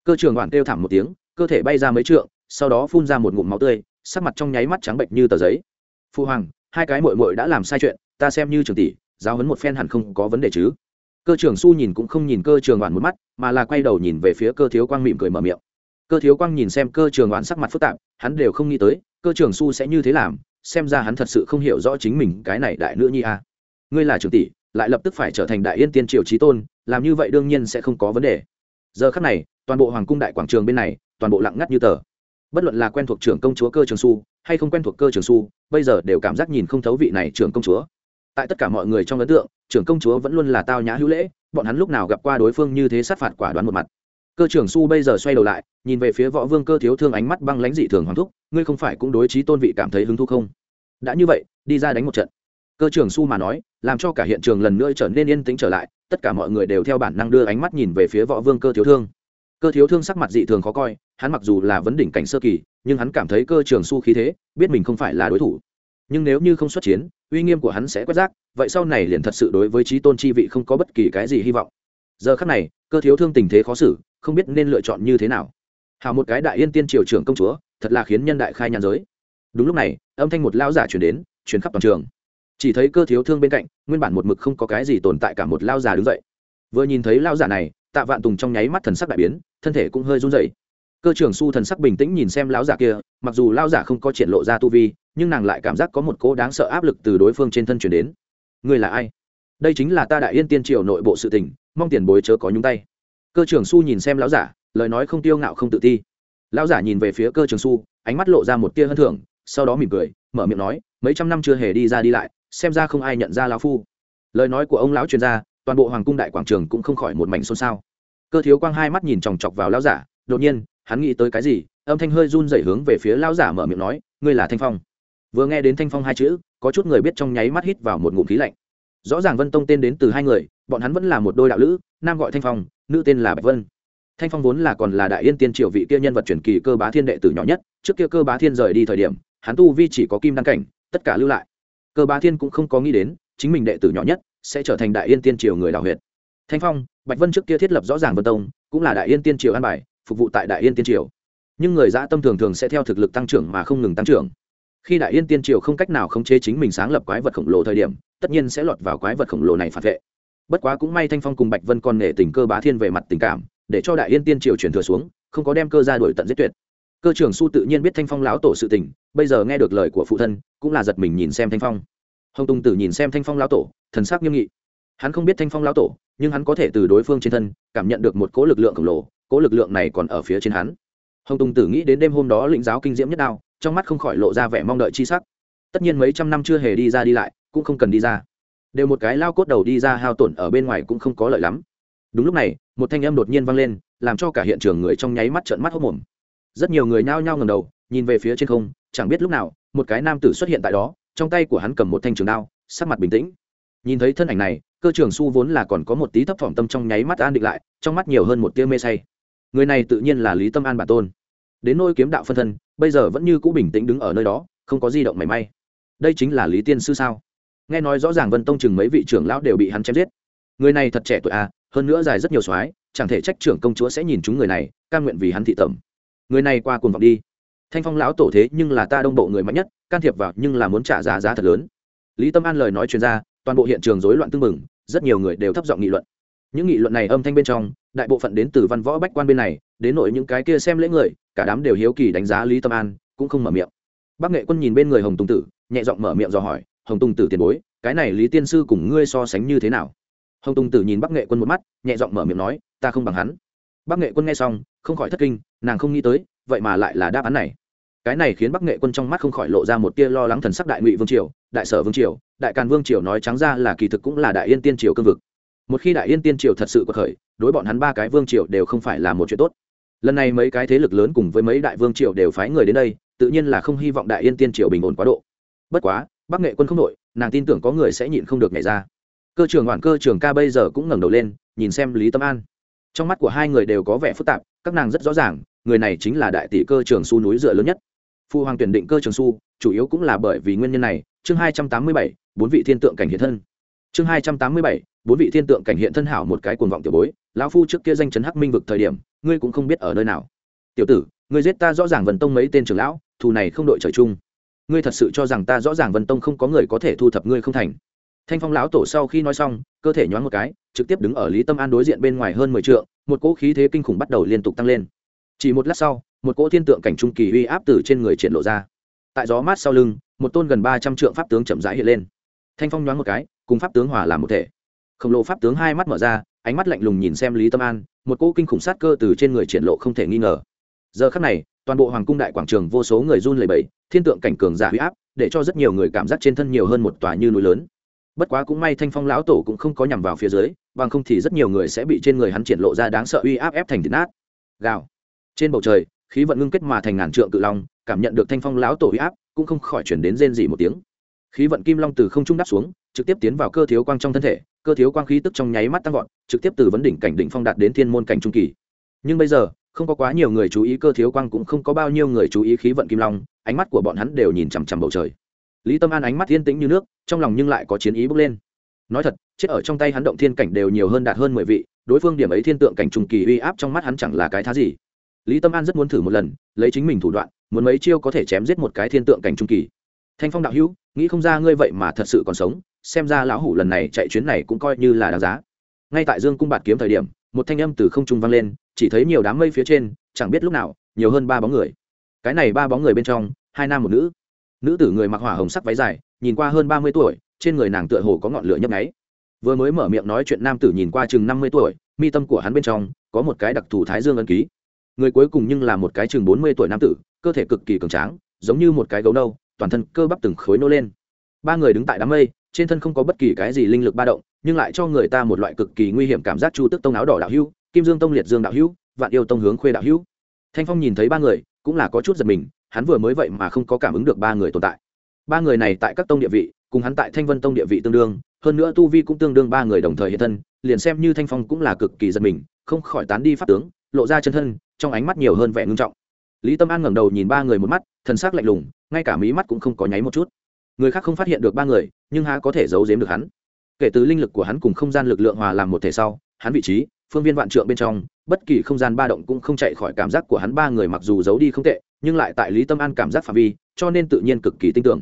Cơ trường đoàn kêu thảm một tiếng, cơ thể bay ra mấy trượng, sau đó phun ra một ngụm máu tươi, sắc mặt trong nháy mắt trắng bệnh như tờ giấy. Phu hoàng, hai cái mội mội đã làm sai chuyện, ta xem như trường tỷ, giáo huấn một phen hẳn không có vấn đề chứ. Cơ trường su nhìn cũng không nhìn cơ trường đoàn một mắt, mà là quay đầu nhìn về phía cơ thiếu quang mỉm cười mở miệng. Cơ thiếu quang nhìn xem cơ trường đoàn sắc mặt phức tạp, hắn đều không nghĩ tới, cơ trường su sẽ như thế làm, xem ra hắn thật sự không hiểu rõ chính mình cái này đại nữ nhi a. Ngươi là trường tỷ lại lập tức phải trở thành đại yên tiên triều trí tôn, làm như vậy đương nhiên sẽ không có vấn đề. Giờ khắc này, toàn bộ hoàng cung đại quảng trường bên này, toàn bộ lặng ngắt như tờ. Bất luận là quen thuộc trưởng công chúa cơ trường su, hay không quen thuộc cơ trường su, bây giờ đều cảm giác nhìn không thấu vị này trưởng công chúa. Tại tất cả mọi người trong ấn tượng, trưởng công chúa vẫn luôn là tao nhã hữu lễ, bọn hắn lúc nào gặp qua đối phương như thế sát phạt quả đoán một mặt. Cơ trưởng su bây giờ xoay đầu lại, nhìn về phía võ vương cơ thiếu thương ánh mắt băng lãnh dị thường hoàng thúc, ngươi không phải cũng đối trí tôn vị cảm thấy hứng thú không? Đã như vậy, đi ra đánh một trận cơ trưởng su mà nói, làm cho cả hiện trường lần nữa trở nên yên tĩnh trở lại, tất cả mọi người đều theo bản năng đưa ánh mắt nhìn về phía võ vương cơ thiếu thương. Cơ thiếu thương sắc mặt dị thường khó coi, hắn mặc dù là vấn đỉnh cảnh sơ kỳ, nhưng hắn cảm thấy cơ trường su khí thế, biết mình không phải là đối thủ. Nhưng nếu như không xuất chiến, uy nghiêm của hắn sẽ quét rác, vậy sau này liền thật sự đối với trí tôn chi vị không có bất kỳ cái gì hy vọng. Giờ khắc này, cơ thiếu thương tình thế khó xử, không biết nên lựa chọn như thế nào. Hào một cái đại yên tiên triều trưởng công chúa, thật là khiến nhân đại khai nhàn giới. Đúng lúc này, âm thanh một lao giả chuyển đến chuyển khắp toàn trường chỉ thấy cơ thiếu thương bên cạnh, nguyên bản một mực không có cái gì tồn tại cả một lao già đứng dậy. Vừa nhìn thấy lao giả này, tạ vạn tùng trong nháy mắt thần sắc đại biến, thân thể cũng hơi run dậy cơ trưởng su thần sắc bình tĩnh nhìn xem lão giả kia, mặc dù lao giả không có triển lộ ra tu vi, nhưng nàng lại cảm giác có một cỗ đáng sợ áp lực từ đối phương trên thân chuyển đến. Người là ai? Đây chính là ta đại yên tiên triều nội bộ sự tình, mong tiền bối chớ có nhúng tay. Cơ trưởng su nhìn xem lão giả lời nói không tiêu ngạo không tự ti. Lão giả nhìn về phía cơ trường su, ánh mắt lộ ra một tia hân thưởng, sau đó mỉm cười, mở miệng nói, mấy trăm năm chưa hề đi ra đi lại xem ra không ai nhận ra lão phu. Lời nói của ông lão chuyên gia toàn bộ hoàng cung đại quảng trường cũng không khỏi một mảnh xôn xao. Cơ thiếu quang hai mắt nhìn chòng chọc vào lão giả, đột nhiên, hắn nghĩ tới cái gì, âm thanh hơi run dậy hướng về phía lão giả mở miệng nói, ngươi là thanh phong. Vừa nghe đến thanh phong hai chữ, có chút người biết trong nháy mắt hít vào một ngụm khí lạnh. Rõ ràng vân tông tên đến từ hai người, bọn hắn vẫn là một đôi đạo lữ, nam gọi thanh phong, nữ tên là bạch vân. Thanh phong vốn là còn là đại yên tiên triều vị kia nhân vật truyền kỳ cơ bá thiên đệ tử nhỏ nhất, trước kia cơ bá thiên rời đi thời điểm, hắn tu vi chỉ có kim đăng cảnh, tất cả lưu lại cơ bá thiên cũng không có nghĩ đến, chính mình đệ tử nhỏ nhất sẽ trở thành đại yên tiên triều người đào huyệt. thanh phong, bạch vân trước kia thiết lập rõ ràng vân tông, cũng là đại yên tiên triều an bài, phục vụ tại đại yên tiên triều. Nhưng người dã tâm thường thường sẽ theo thực lực tăng trưởng mà không ngừng tăng trưởng. Khi đại yên tiên triều không cách nào khống chế chính mình sáng lập quái vật khổng lồ thời điểm, tất nhiên sẽ lọt vào quái vật khổng lồ này phản vệ. Bất quá cũng may thanh phong cùng bạch vân còn nể tình cơ bá thiên về mặt tình cảm, để cho đại yên tiên triều chuyển thừa xuống, không có đem cơ ra đuổi tận giết tuyệt. Cơ trưởng su tự nhiên biết thanh phong lão tổ sự tình bây giờ nghe được lời của phụ thân, cũng là giật mình nhìn xem thanh phong. Hồng tùng tử nhìn xem thanh phong lão tổ, thần sắc nghiêm nghị. Hắn không biết thanh phong lão tổ, nhưng hắn có thể từ đối phương trên thân, cảm nhận được một cỗ lực lượng khổng lồ, cỗ lực lượng này còn ở phía trên hắn. Hồng tùng tử nghĩ đến đêm hôm đó lĩnh giáo kinh diễm nhất đao, trong mắt không khỏi lộ ra vẻ mong đợi chi sắc. Tất nhiên mấy trăm năm chưa hề đi ra đi lại, cũng không cần đi ra. Đều một cái lao cốt đầu đi ra hao tổn ở bên ngoài cũng không có lợi lắm. Đúng lúc này, một thanh âm đột nhiên vang lên, làm cho cả hiện trường người trong nháy mắt trợn mắt hốc mồm rất nhiều người nhao nhao ngầm đầu, nhìn về phía trên không chẳng biết lúc nào, một cái nam tử xuất hiện tại đó, trong tay của hắn cầm một thanh trường đao, sắc mặt bình tĩnh. Nhìn thấy thân ảnh này, cơ trường su vốn là còn có một tí thấp thỏm tâm trong nháy mắt an định lại, trong mắt nhiều hơn một tia mê say. Người này tự nhiên là lý tâm an bản tôn. Đến nôi kiếm đạo phân thân, bây giờ vẫn như cũ bình tĩnh đứng ở nơi đó, không có di động mảy may. Đây chính là lý tiên sư sao? Nghe nói rõ ràng vân tông chừng mấy vị trưởng lão đều bị hắn chém giết. Người này thật trẻ tuổi à hơn nữa dài rất nhiều soái, chẳng thể trách trưởng công chúa sẽ nhìn chúng người này căn nguyện vì hắn thị tẩm. Người này qua cuồng vọng đi thanh phong lão tổ thế nhưng là ta đông bộ người mạnh nhất, can thiệp vào nhưng là muốn trả giá giá thật lớn. Lý tâm an lời nói chuyên gia toàn bộ hiện trường rối loạn tưng bừng, rất nhiều người đều thấp giọng nghị luận. Những nghị luận này âm thanh bên trong, đại bộ phận đến từ văn võ bách quan bên này, đến nội những cái kia xem lễ người, cả đám đều hiếu kỳ đánh giá lý tâm an, cũng không mở miệng. Bác nghệ quân nhìn bên người hồng tùng tử, nhẹ giọng mở miệng dò hỏi, hồng tùng tử tiền bối, cái này lý tiên sư cùng ngươi so sánh như thế nào? Hồng tùng tử nhìn bắc nghệ quân một mắt, nhẹ giọng mở miệng nói, ta không bằng hắn. Bắc nghệ quân nghe xong, không khỏi thất kinh, nàng không nghĩ tới, vậy mà lại là đáp án này cái này khiến bắc nghệ quân trong mắt không khỏi lộ ra một tia lo lắng thần sắc đại ngụy vương triều, đại sở vương triều, đại càn vương triều nói trắng ra là kỳ thực cũng là đại yên tiên triều cương vực. Một khi đại yên tiên triều thật sự có khởi, đối bọn hắn ba cái vương triều đều không phải là một chuyện tốt. Lần này mấy cái thế lực lớn cùng với mấy đại vương triều đều phái người đến đây, tự nhiên là không hy vọng đại yên tiên triều bình ổn quá độ. Bất quá, bắc nghệ quân không nội nàng tin tưởng có người sẽ nhịn không được nhảy ra. Cơ trường hoàn cơ trường ca bây giờ cũng ngẩng đầu lên, nhìn xem lý tâm an. Trong mắt của hai người đều có vẻ phức tạp, các nàng rất rõ ràng, người này chính là đại tỷ cơ trường su núi dựa lớn nhất phu hoàng tuyển định cơ trường su, chủ yếu cũng là bởi vì nguyên nhân này. Chương hai trăm tám mươi bảy, bốn vị thiên tượng cảnh hiện thân. Chương hai trăm tám mươi bảy, bốn vị thiên tượng cảnh hiện thân hảo một cái cuồng vọng tiểu bối. Lão phu trước kia danh chấn hắc minh vực thời điểm, ngươi cũng không biết ở nơi nào. Tiểu tử, ngươi giết ta rõ ràng vần tông mấy tên trưởng lão, thù này không đội trời chung. Ngươi thật sự cho rằng ta rõ ràng vân tông không có người có thể thu thập ngươi không thành. Thanh phong lão tổ sau khi nói xong, cơ thể nhoáng một cái, trực tiếp đứng ở lý tâm an đối diện bên ngoài hơn mười t một cỗ khí thế kinh khủng bắt đầu liên tục tăng lên. Chỉ một lát sau một cỗ thiên tượng cảnh trung kỳ uy áp từ trên người triển lộ ra. Tại gió mát sau lưng, một tôn gần ba trăm trượng pháp tướng chậm rãi hiện lên. Thanh phong nhoáng một cái, cùng pháp tướng hòa làm một thể. Khổng lồ pháp tướng hai mắt mở ra, ánh mắt lạnh lùng nhìn xem lý tâm an, một cỗ kinh khủng sát cơ từ trên người triển lộ không thể nghi ngờ. Giờ khắc này, toàn bộ hoàng cung đại quảng trường vô số người run lẩy bẩy, thiên tượng cảnh cường giả huy áp, để cho rất nhiều người cảm giác trên thân nhiều hơn một tòa như núi lớn. Bất quá cũng may thanh phong lão tổ cũng không có nhằm vào phía dưới, bằng không thì rất nhiều người sẽ bị trên người hắn triển lộ ra đáng sợ uy áp ép thành thịt nát. Gào. Trên bầu trời khí vận ngưng kết mà thành ngàn trượng cự long, cảm nhận được thanh phong lão tổ uy áp, cũng không khỏi chuyển đến rên dỉ một tiếng. Khí vận kim long từ không trung đáp xuống, trực tiếp tiến vào cơ thiếu quang trong thân thể, cơ thiếu quang khí tức trong nháy mắt tăng vọt, trực tiếp từ vấn đỉnh cảnh đỉnh phong đạt đến thiên môn cảnh trung kỳ. Nhưng bây giờ, không có quá nhiều người chú ý cơ thiếu quang cũng không có bao nhiêu người chú ý khí vận kim long, ánh mắt của bọn hắn đều nhìn chằm chằm bầu trời. Lý tâm an ánh mắt thiên tĩnh như nước, trong lòng nhưng lại có chiến ý bốc lên. Nói thật, chết ở trong tay hắn động thiên cảnh đều nhiều hơn đạt hơn mười vị, đối phương điểm ấy thiên tượng cảnh trùng kỳ uy áp trong mắt hắn chẳng là cái thá gì lý tâm an rất muốn thử một lần, lấy chính mình thủ đoạn, muốn mấy chiêu có thể chém giết một cái thiên tượng cảnh trung kỳ. Thanh phong đạo hữu, nghĩ không ra ngươi vậy mà thật sự còn sống, xem ra lão hủ lần này chạy chuyến này cũng coi như là đáng giá. Ngay tại dương cung bạt kiếm thời điểm, một thanh âm từ không trung vang lên, chỉ thấy nhiều đám mây phía trên, chẳng biết lúc nào, nhiều hơn ba bóng người. Cái này ba bóng người bên trong, hai nam một nữ. Nữ tử người mặc hỏa hồng sắc váy dài, nhìn qua hơn ba mươi tuổi, trên người nàng tựa hồ có ngọn lửa nhấp nháy. Vừa mới mở miệng nói chuyện nam tử nhìn qua chừng năm mươi tuổi, mi tâm của hắn bên trong có một cái đặc thù thái dương ân ký người cuối cùng nhưng là một cái chừng bốn mươi tuổi nam tử, cơ thể cực kỳ cường tráng, giống như một cái gấu nâu, toàn thân cơ bắp từng khối nô lên. Ba người đứng tại đám mây, trên thân không có bất kỳ cái gì linh lực ba động, nhưng lại cho người ta một loại cực kỳ nguy hiểm cảm giác chu tức tông áo đỏ đạo hữu, kim dương tông liệt dương đạo hữu, vạn yêu tông hướng khuê đạo hữu. Thanh phong nhìn thấy ba người, cũng là có chút giật mình, hắn vừa mới vậy mà không có cảm ứng được ba người tồn tại. Ba người này tại các tông địa vị, cùng hắn tại thanh vân tông địa vị tương đương, hơn nữa tu vi cũng tương đương ba người đồng thời hiện thân, liền xem như thanh phong cũng là cực kỳ giật mình, không khỏi tán đi pháp tướng, lộ ra chân thân trong ánh mắt nhiều hơn vẻ ngưng trọng. Lý tâm an ngẩng đầu nhìn ba người một mắt, thần s ắ c lạnh lùng, ngay cả mí mắt cũng không có nháy một chút. Người khác không phát hiện được ba người, nhưng há có thể giấu giếm được hắn. Kể từ linh lực của hắn cùng không gian lực lượng hòa làm một thể sau, hắn vị trí, phương viên vạn trượng bên trong, bất kỳ không gian ba động cũng không chạy khỏi cảm giác của hắn ba người mặc dù giấu đi không tệ, nhưng lại tại lý tâm an cảm giác phạm vi, cho nên tự nhiên cực kỳ tin tưởng.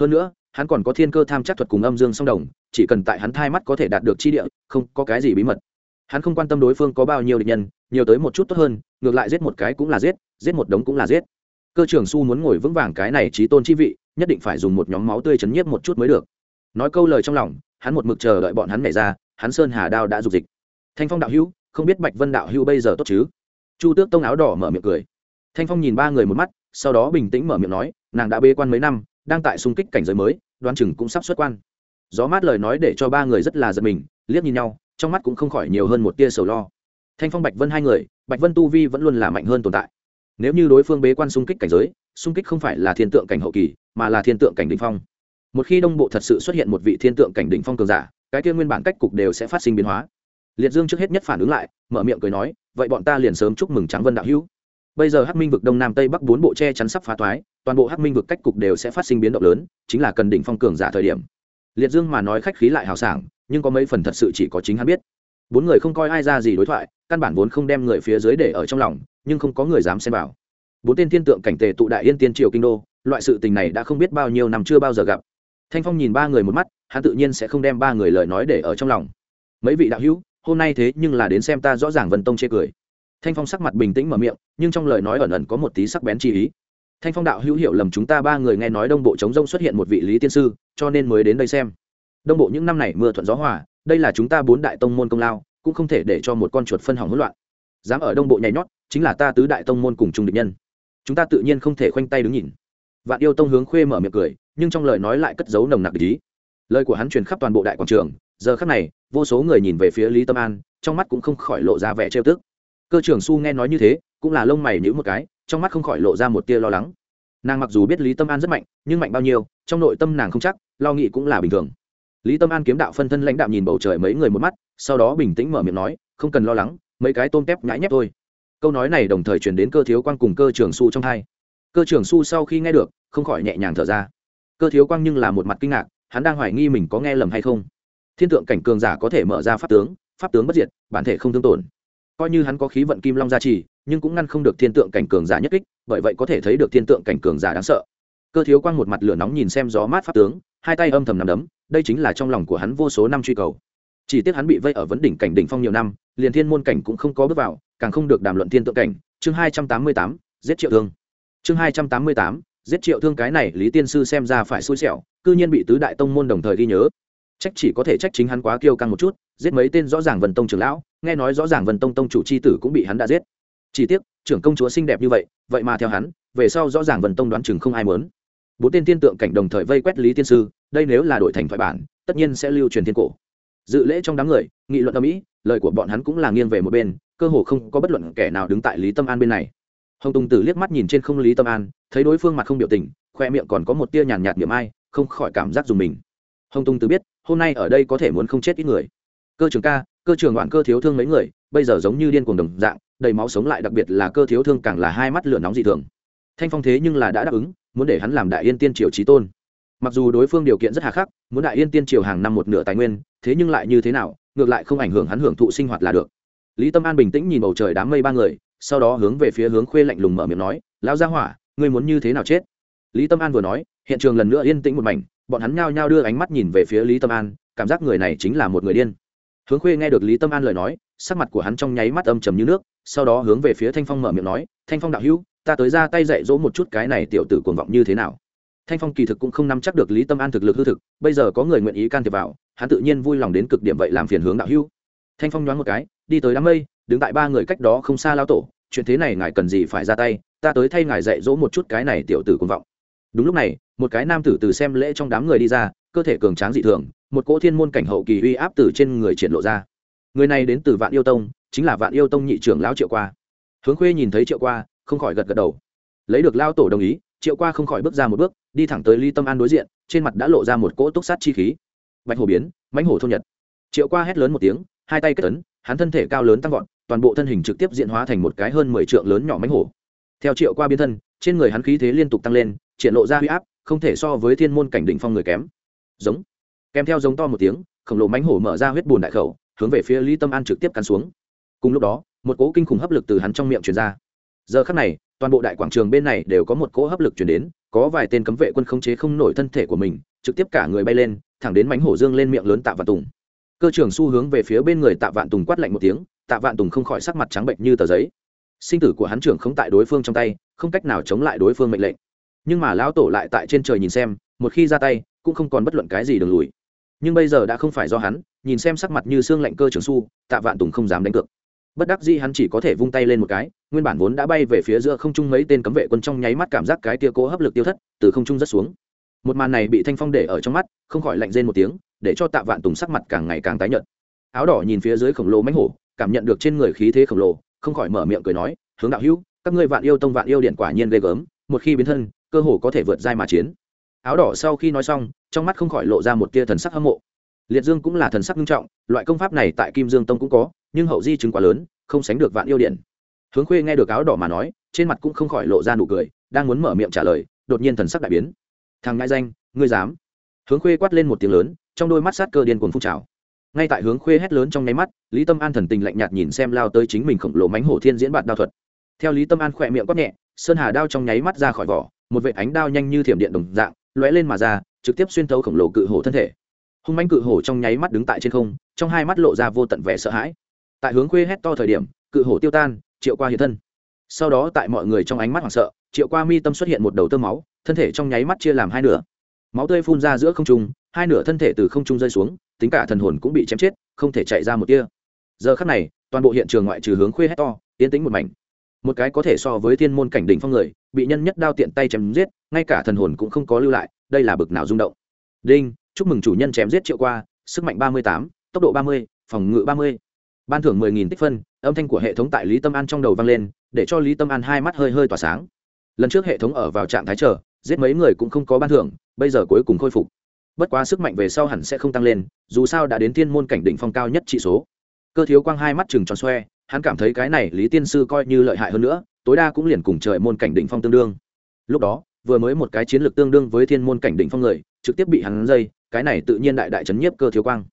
Hơn nữa, hắn còn có thiên cơ tham chắc thuật cùng âm dương song đồng, chỉ cần tại hắn thai mắt có thể đạt được chi địa, không có cái gì bí mật hắn không quan tâm đối phương có bao nhiêu địch nhân, nhiều tới một chút tốt hơn, ngược lại giết một cái cũng là giết giết một đống cũng là giết. Cơ trưởng su muốn ngồi vững vàng cái này trí tôn chi vị, nhất định phải dùng một nhóm máu tươi chấn nhiếp một chút mới được. Nói câu lời trong lòng, hắn một mực chờ đợi bọn hắn nhảy ra, hắn sơn hà đao đã dục dịch. Thanh phong đạo hữu, không biết bạch vân đạo hữu bây giờ tốt chứ? Chu tước tông áo đỏ mở miệng cười. Thanh phong nhìn ba người một mắt, sau đó bình tĩnh mở miệng nói, nàng đã bê quan mấy năm, đang tại xung kích cảnh giới mới đoan chừng cũng sắp xuất quan. Gió mát lời nói để cho ba người rất là giật mình, liếc nhìn nhau trong mắt cũng không khỏi nhiều hơn một tia sầu lo. Thanh phong, bạch vân hai người, bạch vân tu vi vẫn luôn là mạnh hơn tồn tại. Nếu như đối phương bế quan xung kích cảnh giới, xung kích không phải là thiên tượng cảnh hậu kỳ, mà là thiên tượng cảnh đỉnh phong. Một khi đông bộ thật sự xuất hiện một vị thiên tượng cảnh đỉnh phong cường giả, cái kia nguyên bản cách cục đều sẽ phát sinh biến hóa. Liệt dương trước hết nhất phản ứng lại, mở miệng cười nói, vậy bọn ta liền sớm chúc mừng Tráng vân đạo hữu. Bây giờ hắc minh vực đông nam tây bắc bốn bộ che chắn sắp phá toái, toàn bộ hắc minh vực cách cục đều sẽ phát sinh biến động lớn, chính là cần đỉnh phong cường giả thời điểm liệt dương mà nói khách khí lại hào sảng, nhưng có mấy phần thật sự chỉ có chính hắn biết. Bốn người không coi ai ra gì đối thoại, căn bản vốn không đem người phía dưới để ở trong lòng, nhưng không có người dám xem vào. Bốn tên thiên tượng cảnh tề tụ đại yên tiên triều kinh đô, loại sự tình này đã không biết bao nhiêu năm chưa bao giờ gặp. Thanh phong nhìn ba người một mắt, hắn tự nhiên sẽ không đem ba người lời nói để ở trong lòng. Mấy vị đạo hữu, hôm nay thế nhưng là đến xem ta rõ ràng vân tông chê cười. Thanh phong sắc mặt bình tĩnh mở miệng, nhưng trong lời nói ẩn ẩn có một tí sắc bén chi ý thanh phong đạo hữu hiểu lầm chúng ta ba người nghe nói đông bộ chống rông xuất hiện một vị lý tiên sư, cho nên mới đến đây xem. Đông bộ những năm này mưa thuận gió hòa, đây là chúng ta bốn đại tông môn công lao, cũng không thể để cho một con chuột phân hỏng hỗn loạn. Dám ở đông bộ nhảy nhót, chính là ta tứ đại tông môn cùng chung địch nhân. Chúng ta tự nhiên không thể khoanh tay đứng nhìn. Vạn yêu tông hướng khuê mở miệng cười, nhưng trong lời nói lại cất giấu nồng nặc ý. Lời của hắn truyền khắp toàn bộ đại quảng trường, giờ khắc này, vô số người nhìn về phía lý tâm an, trong mắt cũng không khỏi lộ ra vẻ trêu tức. Cơ trưởng su nghe nói như thế, cũng là lông mày nhữ một cái trong mắt không khỏi lộ ra một tia lo lắng. Nàng mặc dù biết lý tâm an rất mạnh, nhưng mạnh bao nhiêu, trong nội tâm nàng không chắc, lo nghĩ cũng là bình thường. Lý tâm an kiếm đạo phân thân lãnh đạo nhìn bầu trời mấy người một mắt, sau đó bình tĩnh mở miệng nói, không cần lo lắng, mấy cái tôm tép nhãi nhép thôi. Câu nói này đồng thời chuyển đến cơ thiếu quang cùng cơ trường su trong hai. Cơ trường su sau khi nghe được, không khỏi nhẹ nhàng thở ra. Cơ thiếu quang nhưng là một mặt kinh ngạc, hắn đang hoài nghi mình có nghe lầm hay không. Thiên tượng cảnh cường giả có thể mở ra pháp tướng pháp tướng bất diệt, bản thể không thương tổn. Coi như hắn có khí vận kim long gia trì nhưng cũng ngăn không được thiên tượng cảnh cường giả nhất kích, bởi vậy có thể thấy được thiên tượng cảnh cường giả đáng sợ. Cơ thiếu quang một mặt lửa nóng nhìn xem gió mát pháp tướng, hai tay âm thầm nằm đấm, đây chính là trong lòng của hắn vô số năm truy cầu. Chỉ tiếc hắn bị vây ở vấn đỉnh cảnh đỉnh phong nhiều năm, liền thiên môn cảnh cũng không có bước vào, càng không được đàm luận thiên tượng cảnh. Chương hai trăm tám mươi tám, giết triệu thương. Chương hai trăm tám mươi tám, giết triệu thương cái này lý tiên sư xem ra phải xui xẻo, cư nhiên bị tứ đại tông môn đồng thời ghi nhớ. Trách chỉ có thể trách chính hắn quá kiêu căng một chút, giết mấy tên rõ ràng vần tông trưởng lão, nghe nói rõ ràng vần tông tông chủ c h i tử cũng bị hắn đã giết chỉ tiếc, trưởng công chúa xinh đẹp như vậy vậy mà theo hắn, về sau rõ ràng vần tông đoán chừng không ai mớn bốn tên tiên tượng cảnh đồng thời vây quét lý tiên sư, đây nếu là đổi thành thoại bản, tất nhiên sẽ lưu truyền thiên cổ. Dự lễ trong đám người, nghị luận ở mỹ lời của bọn hắn cũng là nghiêng về một bên, cơ hồ không có bất luận kẻ nào đứng tại lý tâm an bên này. Hồng tùng tử liếc mắt nhìn trên không lý tâm an, thấy đối phương mặt không biểu tình, khoe miệng còn có một tia nhàn nhạt niệm ai, không khỏi cảm giác dùng mình. Hồng tùng tử biết, hôm nay ở đây có thể muốn không chết ít người. Cơ trường ca, cơ trường đoạn cơ thiếu thương mấy người, bây giờ giống như điên cuồng đồng dạng đầy máu sống lại, đặc biệt là cơ thiếu thương càng là hai mắt lửa nóng dị thường. Thanh phong thế nhưng là đã đáp ứng, muốn để hắn làm đại yên tiên triều trí tôn. Mặc dù đối phương điều kiện rất hà khắc, muốn đại yên tiên triều hàng năm một nửa tài nguyên, thế nhưng lại như thế nào, ngược lại không ảnh hưởng hắn hưởng thụ sinh hoạt là được. Lý tâm an bình tĩnh nhìn bầu trời đám mây ba người, sau đó hướng về phía hướng khuê lạnh lùng mở miệng nói, lão gia hỏa, ngươi muốn như thế nào chết? Lý tâm an vừa nói, hiện trường lần nữa yên tĩnh một mảnh, bọn hắn nhao nhao đưa ánh mắt nhìn về phía lý tâm an, cảm giác người này chính là một người điên. Hướng khuê nghe được lý tâm an lời nói sắc mặt của hắn trong nháy mắt âm trầm như nước, sau đó hướng về phía thanh phong mở miệng nói, thanh phong đạo hữu, ta tới ra tay dạy dỗ một chút cái này tiểu tử cuồng vọng như thế nào? Thanh phong kỳ thực cũng không nắm chắc được lý tâm an thực lực hư thực, bây giờ có người nguyện ý can thiệp vào, hắn tự nhiên vui lòng đến cực điểm vậy làm phiền hướng đạo hữu. Thanh phong nhoáng một cái, đi tới đám mây, đứng tại ba người cách đó không xa lao tổ, chuyện thế này ngài cần gì phải ra tay, ta tới thay ngài dạy dỗ một chút cái này tiểu tử cuồng vọng. Đúng lúc này, một cái nam tử từ xem lễ trong đám người đi ra, cơ thể cường tráng dị thường, một cỗ thiên môn cảnh hậu kỳ uy áp từ trên người triển lộ ra người này đến từ vạn yêu tông, chính là vạn yêu tông nhị trưởng lão triệu qua. Hướng khuê nhìn thấy triệu qua, không khỏi gật gật đầu. Lấy được lao tổ đồng ý, triệu qua không khỏi bước ra một bước, đi thẳng tới ly tâm an đối diện, trên mặt đã lộ ra một cỗ túc sát chi khí. Bạch hồ biến, mãnh hổ thôn nhật. Triệu qua hét lớn một tiếng, hai tay kết tấn hắn thân thể cao lớn tăng vọt, toàn bộ thân hình trực tiếp diện hóa thành một cái hơn mười trượng lớn nhỏ mãnh hổ. Theo triệu qua biến thân, trên người hắn khí thế liên tục tăng lên, triển lộ ra huy áp, không thể so với thiên môn cảnh đỉnh phong người kém. Giống. Kèm theo giống to một tiếng, khổng lồ mãnh hổ mở ra huyết bùn đại khẩu hướng về phía lý tâm an trực tiếp cắn xuống. Cùng lúc đó, một cỗ kinh khủng hấp lực từ hắn trong miệng truyền ra. Giờ khắc này, toàn bộ đại quảng trường bên này đều có một cỗ hấp lực truyền đến, có vài tên cấm vệ quân khống chế không nổi thân thể của mình, trực tiếp cả người bay lên, thẳng đến mánh hổ dương lên miệng lớn tạ vạn tùng. Cơ trưởng xu hướng về phía bên người tạ vạn tùng quát lạnh một tiếng, tạ vạn tùng không khỏi sắc mặt trắng bệnh như tờ giấy. Sinh tử của hắn trưởng không tại đối phương trong tay, không cách nào chống lại đối phương mệnh lệnh. Nhưng mà lão tổ lại tại trên trời nhìn xem, một khi ra tay, cũng không còn bất luận cái gì đường lùi nhưng bây giờ đã không phải do hắn, nhìn xem sắc mặt như xương lạnh cơ trưởng su, tạ vạn tùng không dám đánh cược. Bất đắc dĩ hắn chỉ có thể vung tay lên một cái, nguyên bản vốn đã bay về phía giữa không trung mấy tên cấm vệ quân trong nháy mắt cảm giác cái tia cố hấp lực tiêu thất, từ không trung rất xuống. Một màn này bị thanh phong để ở trong mắt, không khỏi lạnh rên một tiếng, để cho tạ vạn tùng sắc mặt càng ngày càng tái nhợt. Áo đỏ nhìn phía dưới khổng lồ mánh hổ, cảm nhận được trên người khí thế khổng lồ, không khỏi mở miệng cười nói, hướng đạo hữu, các ngươi vạn yêu tông vạn yêu điện quả nhiên ghê gớm, một khi biến thân, cơ hồ có thể vượt giai mà chiến. Áo đỏ sau khi nói xong trong mắt không khỏi lộ ra một tia thần sắc hâm mộ. Liệt dương cũng là thần sắc nghiêm trọng, loại công pháp này tại kim dương tông cũng có, nhưng hậu di chứng quá lớn, không sánh được vạn yêu điện. Hướng khuê nghe được áo đỏ mà nói, trên mặt cũng không khỏi lộ ra nụ cười, đang muốn mở miệng trả lời, đột nhiên thần sắc đại biến. Thằng ngại danh, ngươi dám? Hướng khuê quát lên một tiếng lớn, trong đôi mắt sát cơ điên cuồng phun trào. Ngay tại hướng khuê hét lớn trong nháy mắt, lý tâm an thần tình lạnh nhạt nhìn xem lao tới chính mình khổng lồ mánh hổ thiên diễn bạt đao thuật. Theo lý tâm an khỏe miệng quát nhẹ, sơn hà đao trong nháy mắt ra khỏi vỏ, một vệ ánh đao nhanh như thiểm điện đồng dạng, lóe lên mà ra trực tiếp xuyên thấu khổng lồ cự hổ thân thể. Hung manh cự hổ trong nháy mắt đứng tại trên không, trong hai mắt lộ ra vô tận vẻ sợ hãi. Tại hướng khuê hét to thời điểm, cự hổ tiêu tan, triệu qua hiện thân. Sau đó tại mọi người trong ánh mắt hoảng sợ, triệu qua mi tâm xuất hiện một đầu tơ máu, thân thể trong nháy mắt chia làm hai nửa. Máu tươi phun ra giữa không trung, hai nửa thân thể từ không trung rơi xuống, tính cả thần hồn cũng bị chém chết, không thể chạy ra một tia. Giờ khắc này, toàn bộ hiện trường ngoại trừ hướng khuê hét to, yên tĩnh một mảnh. Một cái có thể so với thiên môn cảnh đỉnh phong người, bị nhân nhất đao tiện tay chém giết, ngay cả thần hồn cũng không có lưu lại đây là bực nào rung động. Đinh, chúc mừng chủ nhân chém giết triệu qua, sức mạnh ba mươi tám, tốc độ ba mươi, phòng ngự ba mươi. Ban thưởng mười nghìn tích phân, âm thanh của hệ thống tại lý tâm an trong đầu vang lên, để cho lý tâm an hai mắt hơi hơi tỏa sáng. Lần trước hệ thống ở vào trạng thái chờ, giết mấy người cũng không có ban thưởng, bây giờ cuối cùng khôi phục. Bất quá sức mạnh về sau hẳn sẽ không tăng lên, dù sao đã đến thiên môn cảnh đỉnh phong cao nhất trị số. Cơ thiếu quang hai mắt chừng tròn xoe, hắn cảm thấy cái này lý tiên sư coi như lợi hại hơn nữa, tối đa cũng liền cùng trời môn cảnh đỉnh phong tương đương. Lúc đó vừa mới một cái chiến lược tương đương với thiên môn cảnh đỉnh phong người, trực tiếp bị hắn dây, cái này tự nhiên đại đại chấn nhiếp cơ thiếu quang.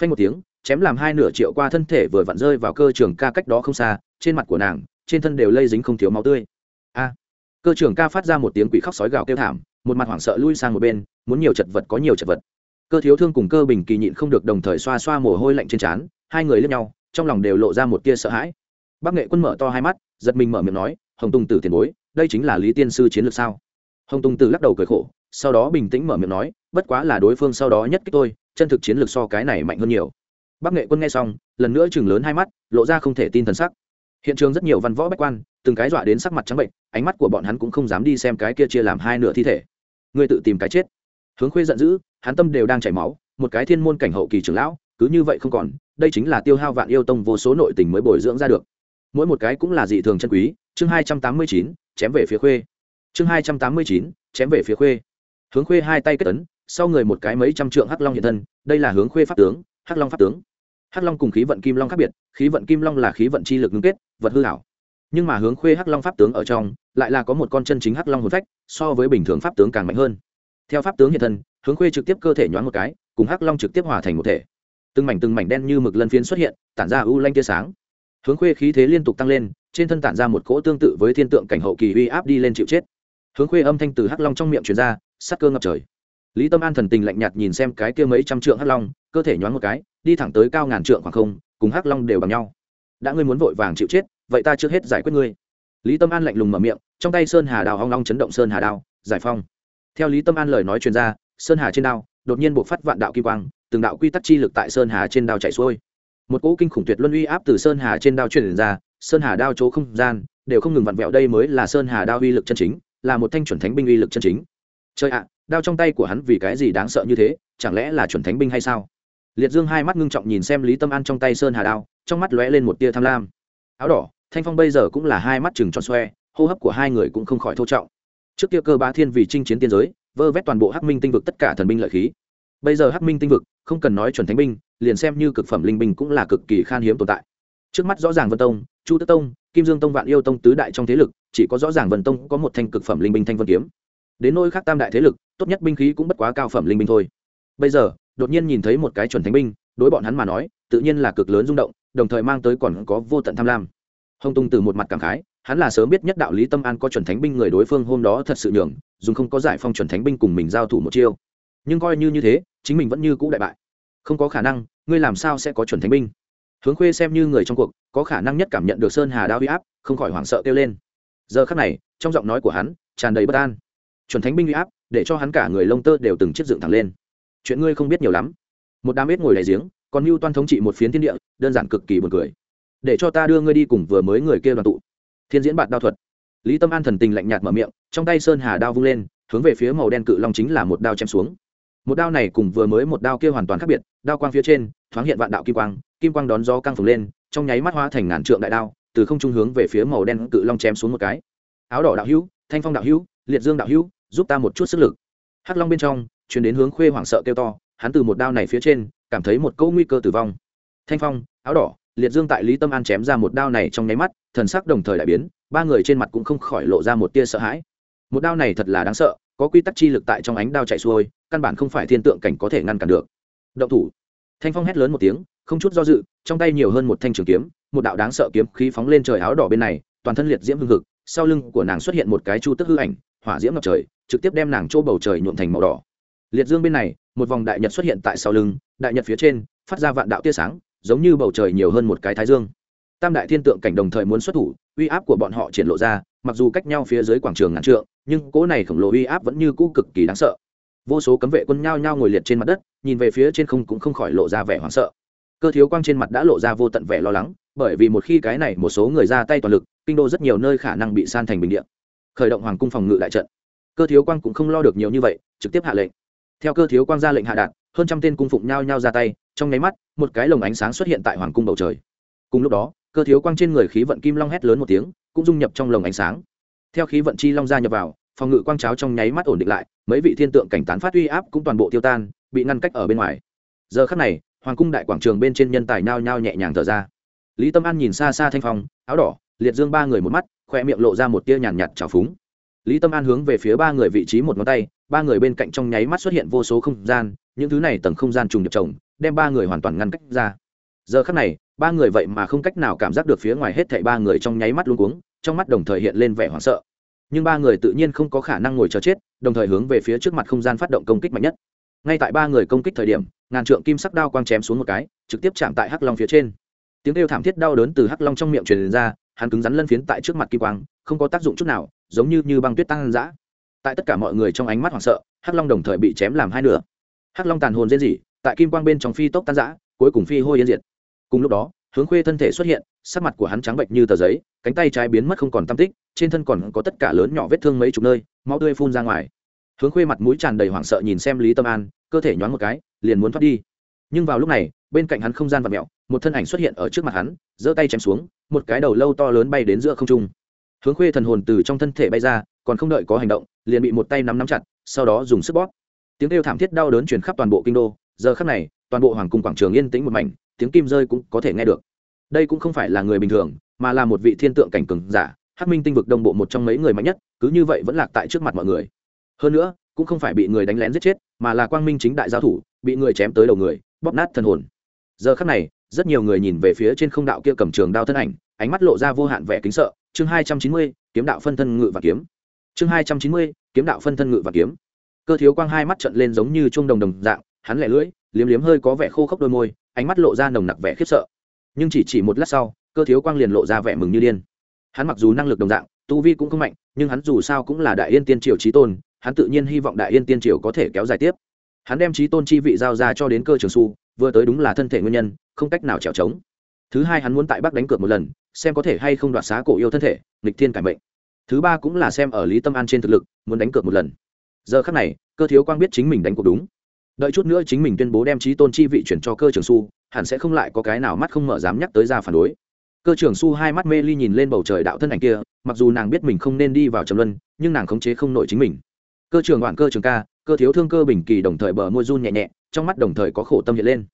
Phanh một tiếng, chém làm hai nửa triệu qua thân thể vừa vặn rơi vào cơ trường ca cách đó không xa, trên mặt của nàng, trên thân đều lây dính không thiếu máu tươi. A! Cơ trường ca phát ra một tiếng quỷ khóc sói gào kêu thảm, một mặt hoảng sợ lui sang một bên, muốn nhiều chật vật có nhiều chật vật. Cơ thiếu thương cùng cơ bình kỳ nhịn không được đồng thời xoa xoa mồ hôi lạnh trên trán, hai người lướt nhau, trong lòng đều lộ ra một tia sợ hãi. Bác nghệ quân mở to hai mắt, giật mình mở miệng nói, hồng tùng tử tiền bối, đây chính là lý tiên sư chiến lược sao? Hồng tùng tử lắc đầu cười khổ, sau đó bình tĩnh mở miệng nói, bất quá là đối phương sau đó nhất kích tôi, chân thực chiến lược so cái này mạnh hơn nhiều. Bác nghệ quân nghe xong, lần nữa chừng lớn hai mắt, lộ ra không thể tin thần sắc. Hiện trường rất nhiều văn võ bách quan, từng cái dọa đến sắc mặt trắng bệnh, ánh mắt của bọn hắn cũng không dám đi xem cái kia chia làm hai nửa thi thể. Ngươi tự tìm cái chết. Hướng khuê giận dữ, hắn tâm đều đang chảy máu, một cái thiên môn cảnh hậu kỳ trưởng lão, cứ như vậy không còn, đây chính là tiêu hao vạn yêu tông vô số nội tình mới bồi dưỡng ra được. Mỗi một cái cũng là dị thường chân quý, chương hai trăm tám mươi chín, chém về phía khuê chương hai trăm tám mươi chín, chém về phía khuê. Hướng khuê hai tay kết tấn sau người một cái mấy trăm trượng hắc long hiện thân, đây là hướng khuê pháp tướng, hắc long pháp tướng. Hắc long cùng khí vận kim long khác biệt, khí vận kim long là khí vận chi lực ngưng kết, vật hư hảo nhưng mà hướng khuê hắc long pháp tướng ở trong, lại là có một con chân chính hắc long hồn phách, so với bình thường pháp tướng càng mạnh hơn. Theo pháp tướng hiện thân, hướng khuê trực tiếp cơ thể nhoáng một cái, cùng hắc long trực tiếp hòa thành một thể. Từng mảnh từng mảnh đen như mực lân phiến xuất hiện, tản ra u lanh tia sáng. Hướng khuê khí thế liên tục tăng lên, trên thân tản ra một cỗ tương tự với thiên tượng cảnh hậu kỳ uy áp đi lên chịu chết hướng khuê âm thanh từ hắc long trong miệng truyền ra sắc cơ ngập trời. Lý tâm an thần tình lạnh nhạt nhìn xem cái kia mấy trăm trượng hắc long cơ thể nhoáng một cái đi thẳng tới cao ngàn trượng khoảng không cùng hắc long đều bằng nhau. Đã ngươi muốn vội vàng chịu chết vậy ta trước hết giải quyết ngươi. Lý tâm an lạnh lùng mở miệng trong tay sơn hà đào hong long chấn động sơn hà đao giải phong theo lý tâm an lời nói chuyên ra, sơn hà trên đao đột nhiên buộc phát vạn đạo kim quang từng đạo quy tắc chi lực tại sơn hà trên đao chạy xuôi. Một cỗ kinh khủng tuyệt luân uy áp từ sơn hà trên đao truyền ra sơn hà đao chỗ không gian đều không ngừng vặn vẹo đây mới là sơn hà đao uy lực chân chính là một thanh chuẩn thánh binh uy lực chân chính. Chơi ạ, đao trong tay của hắn vì cái gì đáng sợ như thế, chẳng lẽ là chuẩn thánh binh hay sao? Liệt dương hai mắt ngưng trọng nhìn xem lý tâm an trong tay sơn hà đao, trong mắt lóe lên một tia tham lam. Áo đỏ, thanh phong bây giờ cũng là hai mắt chừng tròn xoe, hô hấp của hai người cũng không khỏi thô trọng. Trước kia cơ bá thiên vì chinh chiến tiên giới, vơ vét toàn bộ hắc minh tinh vực tất cả thần binh lợi khí. Bây giờ hắc minh tinh vực, không cần nói chuẩn thánh binh, liền xem như cực phẩm linh binh cũng là cực kỳ khan hiếm tồn tại trước mắt rõ ràng vân tông, chu tức tông, kim dương tông vạn yêu tông tứ đại trong thế lực, chỉ có rõ ràng vân tông có một thanh cực phẩm linh binh thanh vân kiếm. Đến nôi khác tam đại thế lực, tốt nhất binh khí cũng bất quá cao phẩm linh binh thôi. Bây giờ, đột nhiên nhìn thấy một cái chuẩn thánh binh, đối bọn hắn mà nói, tự nhiên là cực lớn rung động, đồng thời mang tới còn có vô tận tham lam. Hồng tung từ một mặt cảm khái, hắn là sớm biết nhất đạo lý tâm an có chuẩn thánh binh người đối phương hôm đó thật sự nhường, dùng không có giải phong chuẩn thánh binh cùng mình giao thủ một chiêu. Nhưng coi như như thế, chính mình vẫn như cũ đại bại. Không có khả năng, ngươi làm sao sẽ có chuẩn thánh binh? Hướng khuê xem như người trong cuộc, có khả năng nhất cảm nhận được sơn hà đao huy áp, không khỏi hoảng sợ kêu lên. Giờ khắc này, trong giọng nói của hắn, tràn đầy bất an. Chuẩn thánh binh huy áp, để cho hắn cả người lông tơ đều từng chiếc dựng thẳng lên. Chuyện ngươi không biết nhiều lắm. Một đám ếch ngồi đại giếng, còn mưu toan thống trị một phiến thiên địa, đơn giản cực kỳ buồn cười. Để cho ta đưa ngươi đi cùng vừa mới người kia đoàn tụ. Thiên diễn bạt đao thuật. Lý tâm an thần tình lạnh nhạt mở miệng, trong tay sơn hà đao vung lên, hướng về phía màu đen cự long chính là một đao chém xuống. Một đao này cùng vừa mới một đao kia hoàn toàn khác biệt, đao quang phía trên, thoáng hiện vạn đạo kim quang kim quang đón gió căng phồng lên, trong nháy mắt hóa thành ngàn trượng đại đao, từ không trung hướng về phía màu đen cự long chém xuống một cái. Áo đỏ đạo hữu, thanh phong đạo hữu, liệt dương đạo hữu, giúp ta một chút sức lực. Hắc long bên trong chuyển đến hướng khuê hoảng sợ kêu to, hắn từ một đao này phía trên, cảm thấy một câu nguy cơ tử vong. Thanh phong, áo đỏ, liệt dương tại lý tâm an chém ra một đao này trong nháy mắt, thần sắc đồng thời đại biến, ba người trên mặt cũng không khỏi lộ ra một tia sợ hãi. Một đao này thật là đáng sợ, có quy tắc chi lực tại trong ánh đao chạy xuôi, căn bản không phải thiên tượng cảnh có thể ngăn cản được. Động thủ. Thanh phong hét lớn một tiếng không chút do dự, trong tay nhiều hơn một thanh trường kiếm, một đạo đáng sợ kiếm khí phóng lên trời áo đỏ bên này, toàn thân liệt diễm hưng hực, sau lưng của nàng xuất hiện một cái chu tức hư ảnh, hỏa diễm ngập trời, trực tiếp đem nàng chỗ bầu trời nhuộm thành màu đỏ. Liệt dương bên này, một vòng đại nhật xuất hiện tại sau lưng, đại nhật phía trên, phát ra vạn đạo tia sáng, giống như bầu trời nhiều hơn một cái thái dương. Tam đại thiên tượng cảnh đồng thời muốn xuất thủ, uy áp của bọn họ triển lộ ra, mặc dù cách nhau phía dưới quảng trường ngàn trượng, nhưng cỗ này khổng lồ uy áp vẫn như cũ cực kỳ đáng sợ. Vô số cấm vệ quân nhao nhao ngồi liệt trên mặt đất, nhìn về phía trên không cũng không khỏi lộ ra vẻ hoảng sợ cơ thiếu quang trên mặt đã lộ ra vô tận vẻ lo lắng, bởi vì một khi cái này một số người ra tay toàn lực, kinh đô rất nhiều nơi khả năng bị san thành bình điện khởi động hoàng cung phòng ngự đại trận. Cơ thiếu quang cũng không lo được nhiều như vậy, trực tiếp hạ lệnh. Theo cơ thiếu quang ra lệnh hạ đạt, hơn trăm tên cung phụng nhao nhao ra tay, trong nháy mắt, một cái lồng ánh sáng xuất hiện tại hoàng cung bầu trời. Cùng lúc đó, cơ thiếu quang trên người khí vận kim long hét lớn một tiếng, cũng dung nhập trong lồng ánh sáng. Theo khí vận chi long ra nhập vào, phòng ngự quang cháo trong nháy mắt ổn định lại, mấy vị thiên tượng cảnh tán phát uy áp cũng toàn bộ tiêu tan, bị ngăn cách ở bên ngoài. Giờ khắc này hoàng cung đại quảng trường bên trên nhân tài nhao nhao nhẹ nhàng thở ra. Lý tâm an nhìn xa xa thanh phong, áo đỏ, liệt dương ba người một mắt khoe miệng lộ ra một tia nhàn nhạt trào phúng. Lý tâm an hướng về phía ba người vị trí một ngón tay, ba người bên cạnh trong nháy mắt xuất hiện vô số không gian, những thứ này tầng không gian trùng nhập chồng, đem ba người hoàn toàn ngăn cách ra. Giờ khắc này, ba người vậy mà không cách nào cảm giác được phía ngoài hết thảy ba người trong nháy mắt luôn cuống, trong mắt đồng thời hiện lên vẻ hoảng sợ. Nhưng ba người tự nhiên không có khả năng ngồi chờ chết, đồng thời hướng về phía trước mặt không gian phát động công kích mạnh nhất ngay tại ba người công kích thời điểm, ngàn trượng kim sắc đao quang chém xuống một cái, trực tiếp chạm tại hắc long phía trên. Tiếng kêu thảm thiết đau đớn từ hắc long trong miệng truyền ra, hắn cứng rắn lân phiến tại trước mặt kim quang, không có tác dụng chút nào, giống như như băng tuyết tăng giã tại tất cả mọi người trong ánh mắt hoảng sợ, hắc long đồng thời bị chém làm hai nửa. Hắc long tàn hồn diễn dị tại kim quang bên trong phi tốc tan giã cuối cùng phi hôi yên diệt. Cùng lúc đó, hướng khuê thân thể xuất hiện, sắc mặt của hắn trắng bệnh như tờ giấy, cánh tay trái biến mất không còn tam tích, trên thân còn có tất cả lớn nhỏ vết thương mấy chục nơi, máu tươi phun ra ngoài hướng khuê mặt mũi tràn đầy hoảng sợ nhìn xem lý tâm an, cơ thể nhoáng một cái, liền muốn thoát đi. Nhưng vào lúc này, bên cạnh hắn không gian và mẹo một thân ảnh xuất hiện ở trước mặt hắn, giơ tay chém xuống, một cái đầu lâu to lớn bay đến giữa không trung. Hướng khuê thần hồn từ trong thân thể bay ra, còn không đợi có hành động, liền bị một tay nắm nắm chặt, sau đó dùng sức bóp. Tiếng kêu thảm thiết đau đớn truyền khắp toàn bộ kinh đô, giờ khắc này, toàn bộ hoàng cung quảng trường yên tĩnh một mảnh, tiếng kim rơi cũng có thể nghe được. Đây cũng không phải là người bình thường, mà là một vị thiên tượng cảnh cường giả, hắc minh tinh vực đông bộ một trong mấy người mạnh nhất, cứ như vậy vẫn lạc tại trước mặt mọi người hơn nữa, cũng không phải bị người đánh lén giết chết, mà là quang minh chính đại giao thủ, bị người chém tới đầu người, bóp nát thần hồn. Giờ khắc này, rất nhiều người nhìn về phía trên không đạo kia cầm trường đao thân ảnh, ánh mắt lộ ra vô hạn vẻ kính sợ. Chương hai trăm chín mươi, kiếm đạo phân thân ngự và kiếm. Chương hai trăm chín mươi, kiếm đạo phân thân ngự và kiếm. Cơ thiếu quang hai mắt trận lên giống như chuông đồng đồng dạng, hắn lẻ lưỡi, liếm liếm hơi có vẻ khô khốc đôi môi, ánh mắt lộ ra nồng nặc vẻ khiếp sợ. Nhưng chỉ chỉ một lát sau, cơ thiếu quang liền lộ ra vẻ mừng như điên. Hắn mặc dù năng lực đồng dạng, tu vi cũng không mạnh, nhưng hắn dù sao cũng là đại yên tiên triều trí tôn hắn tự nhiên hy vọng đại yên tiên triều có thể kéo dài tiếp. Hắn đem trí tôn chi vị giao ra cho đến cơ trường su, vừa tới đúng là thân thể nguyên nhân, không cách nào trèo trống. Thứ hai hắn muốn tại bắc đánh cược một lần, xem có thể hay không đoạt xá cổ yêu thân thể, nghịch thiên cải mệnh. Thứ ba cũng là xem ở lý tâm an trên thực lực, muốn đánh cược một lần. Giờ khắc này, cơ thiếu quang biết chính mình đánh cuộc đúng. Đợi chút nữa chính mình tuyên bố đem trí tôn chi vị chuyển cho cơ trường su, hẳn sẽ không lại có cái nào mắt không mở dám nhắc tới ra phản đối. Cơ trường su hai mắt mê ly nhìn lên bầu trời đạo thân ảnh kia, mặc dù nàng biết mình không nên đi vào trầm luân, nhưng nàng khống chế không nổi chính mình cơ trường đoạn cơ trường ca, cơ thiếu thương, cơ bình kỳ đồng thời bờ môi run nhẹ nhẹ, trong mắt đồng thời có khổ tâm hiện lên.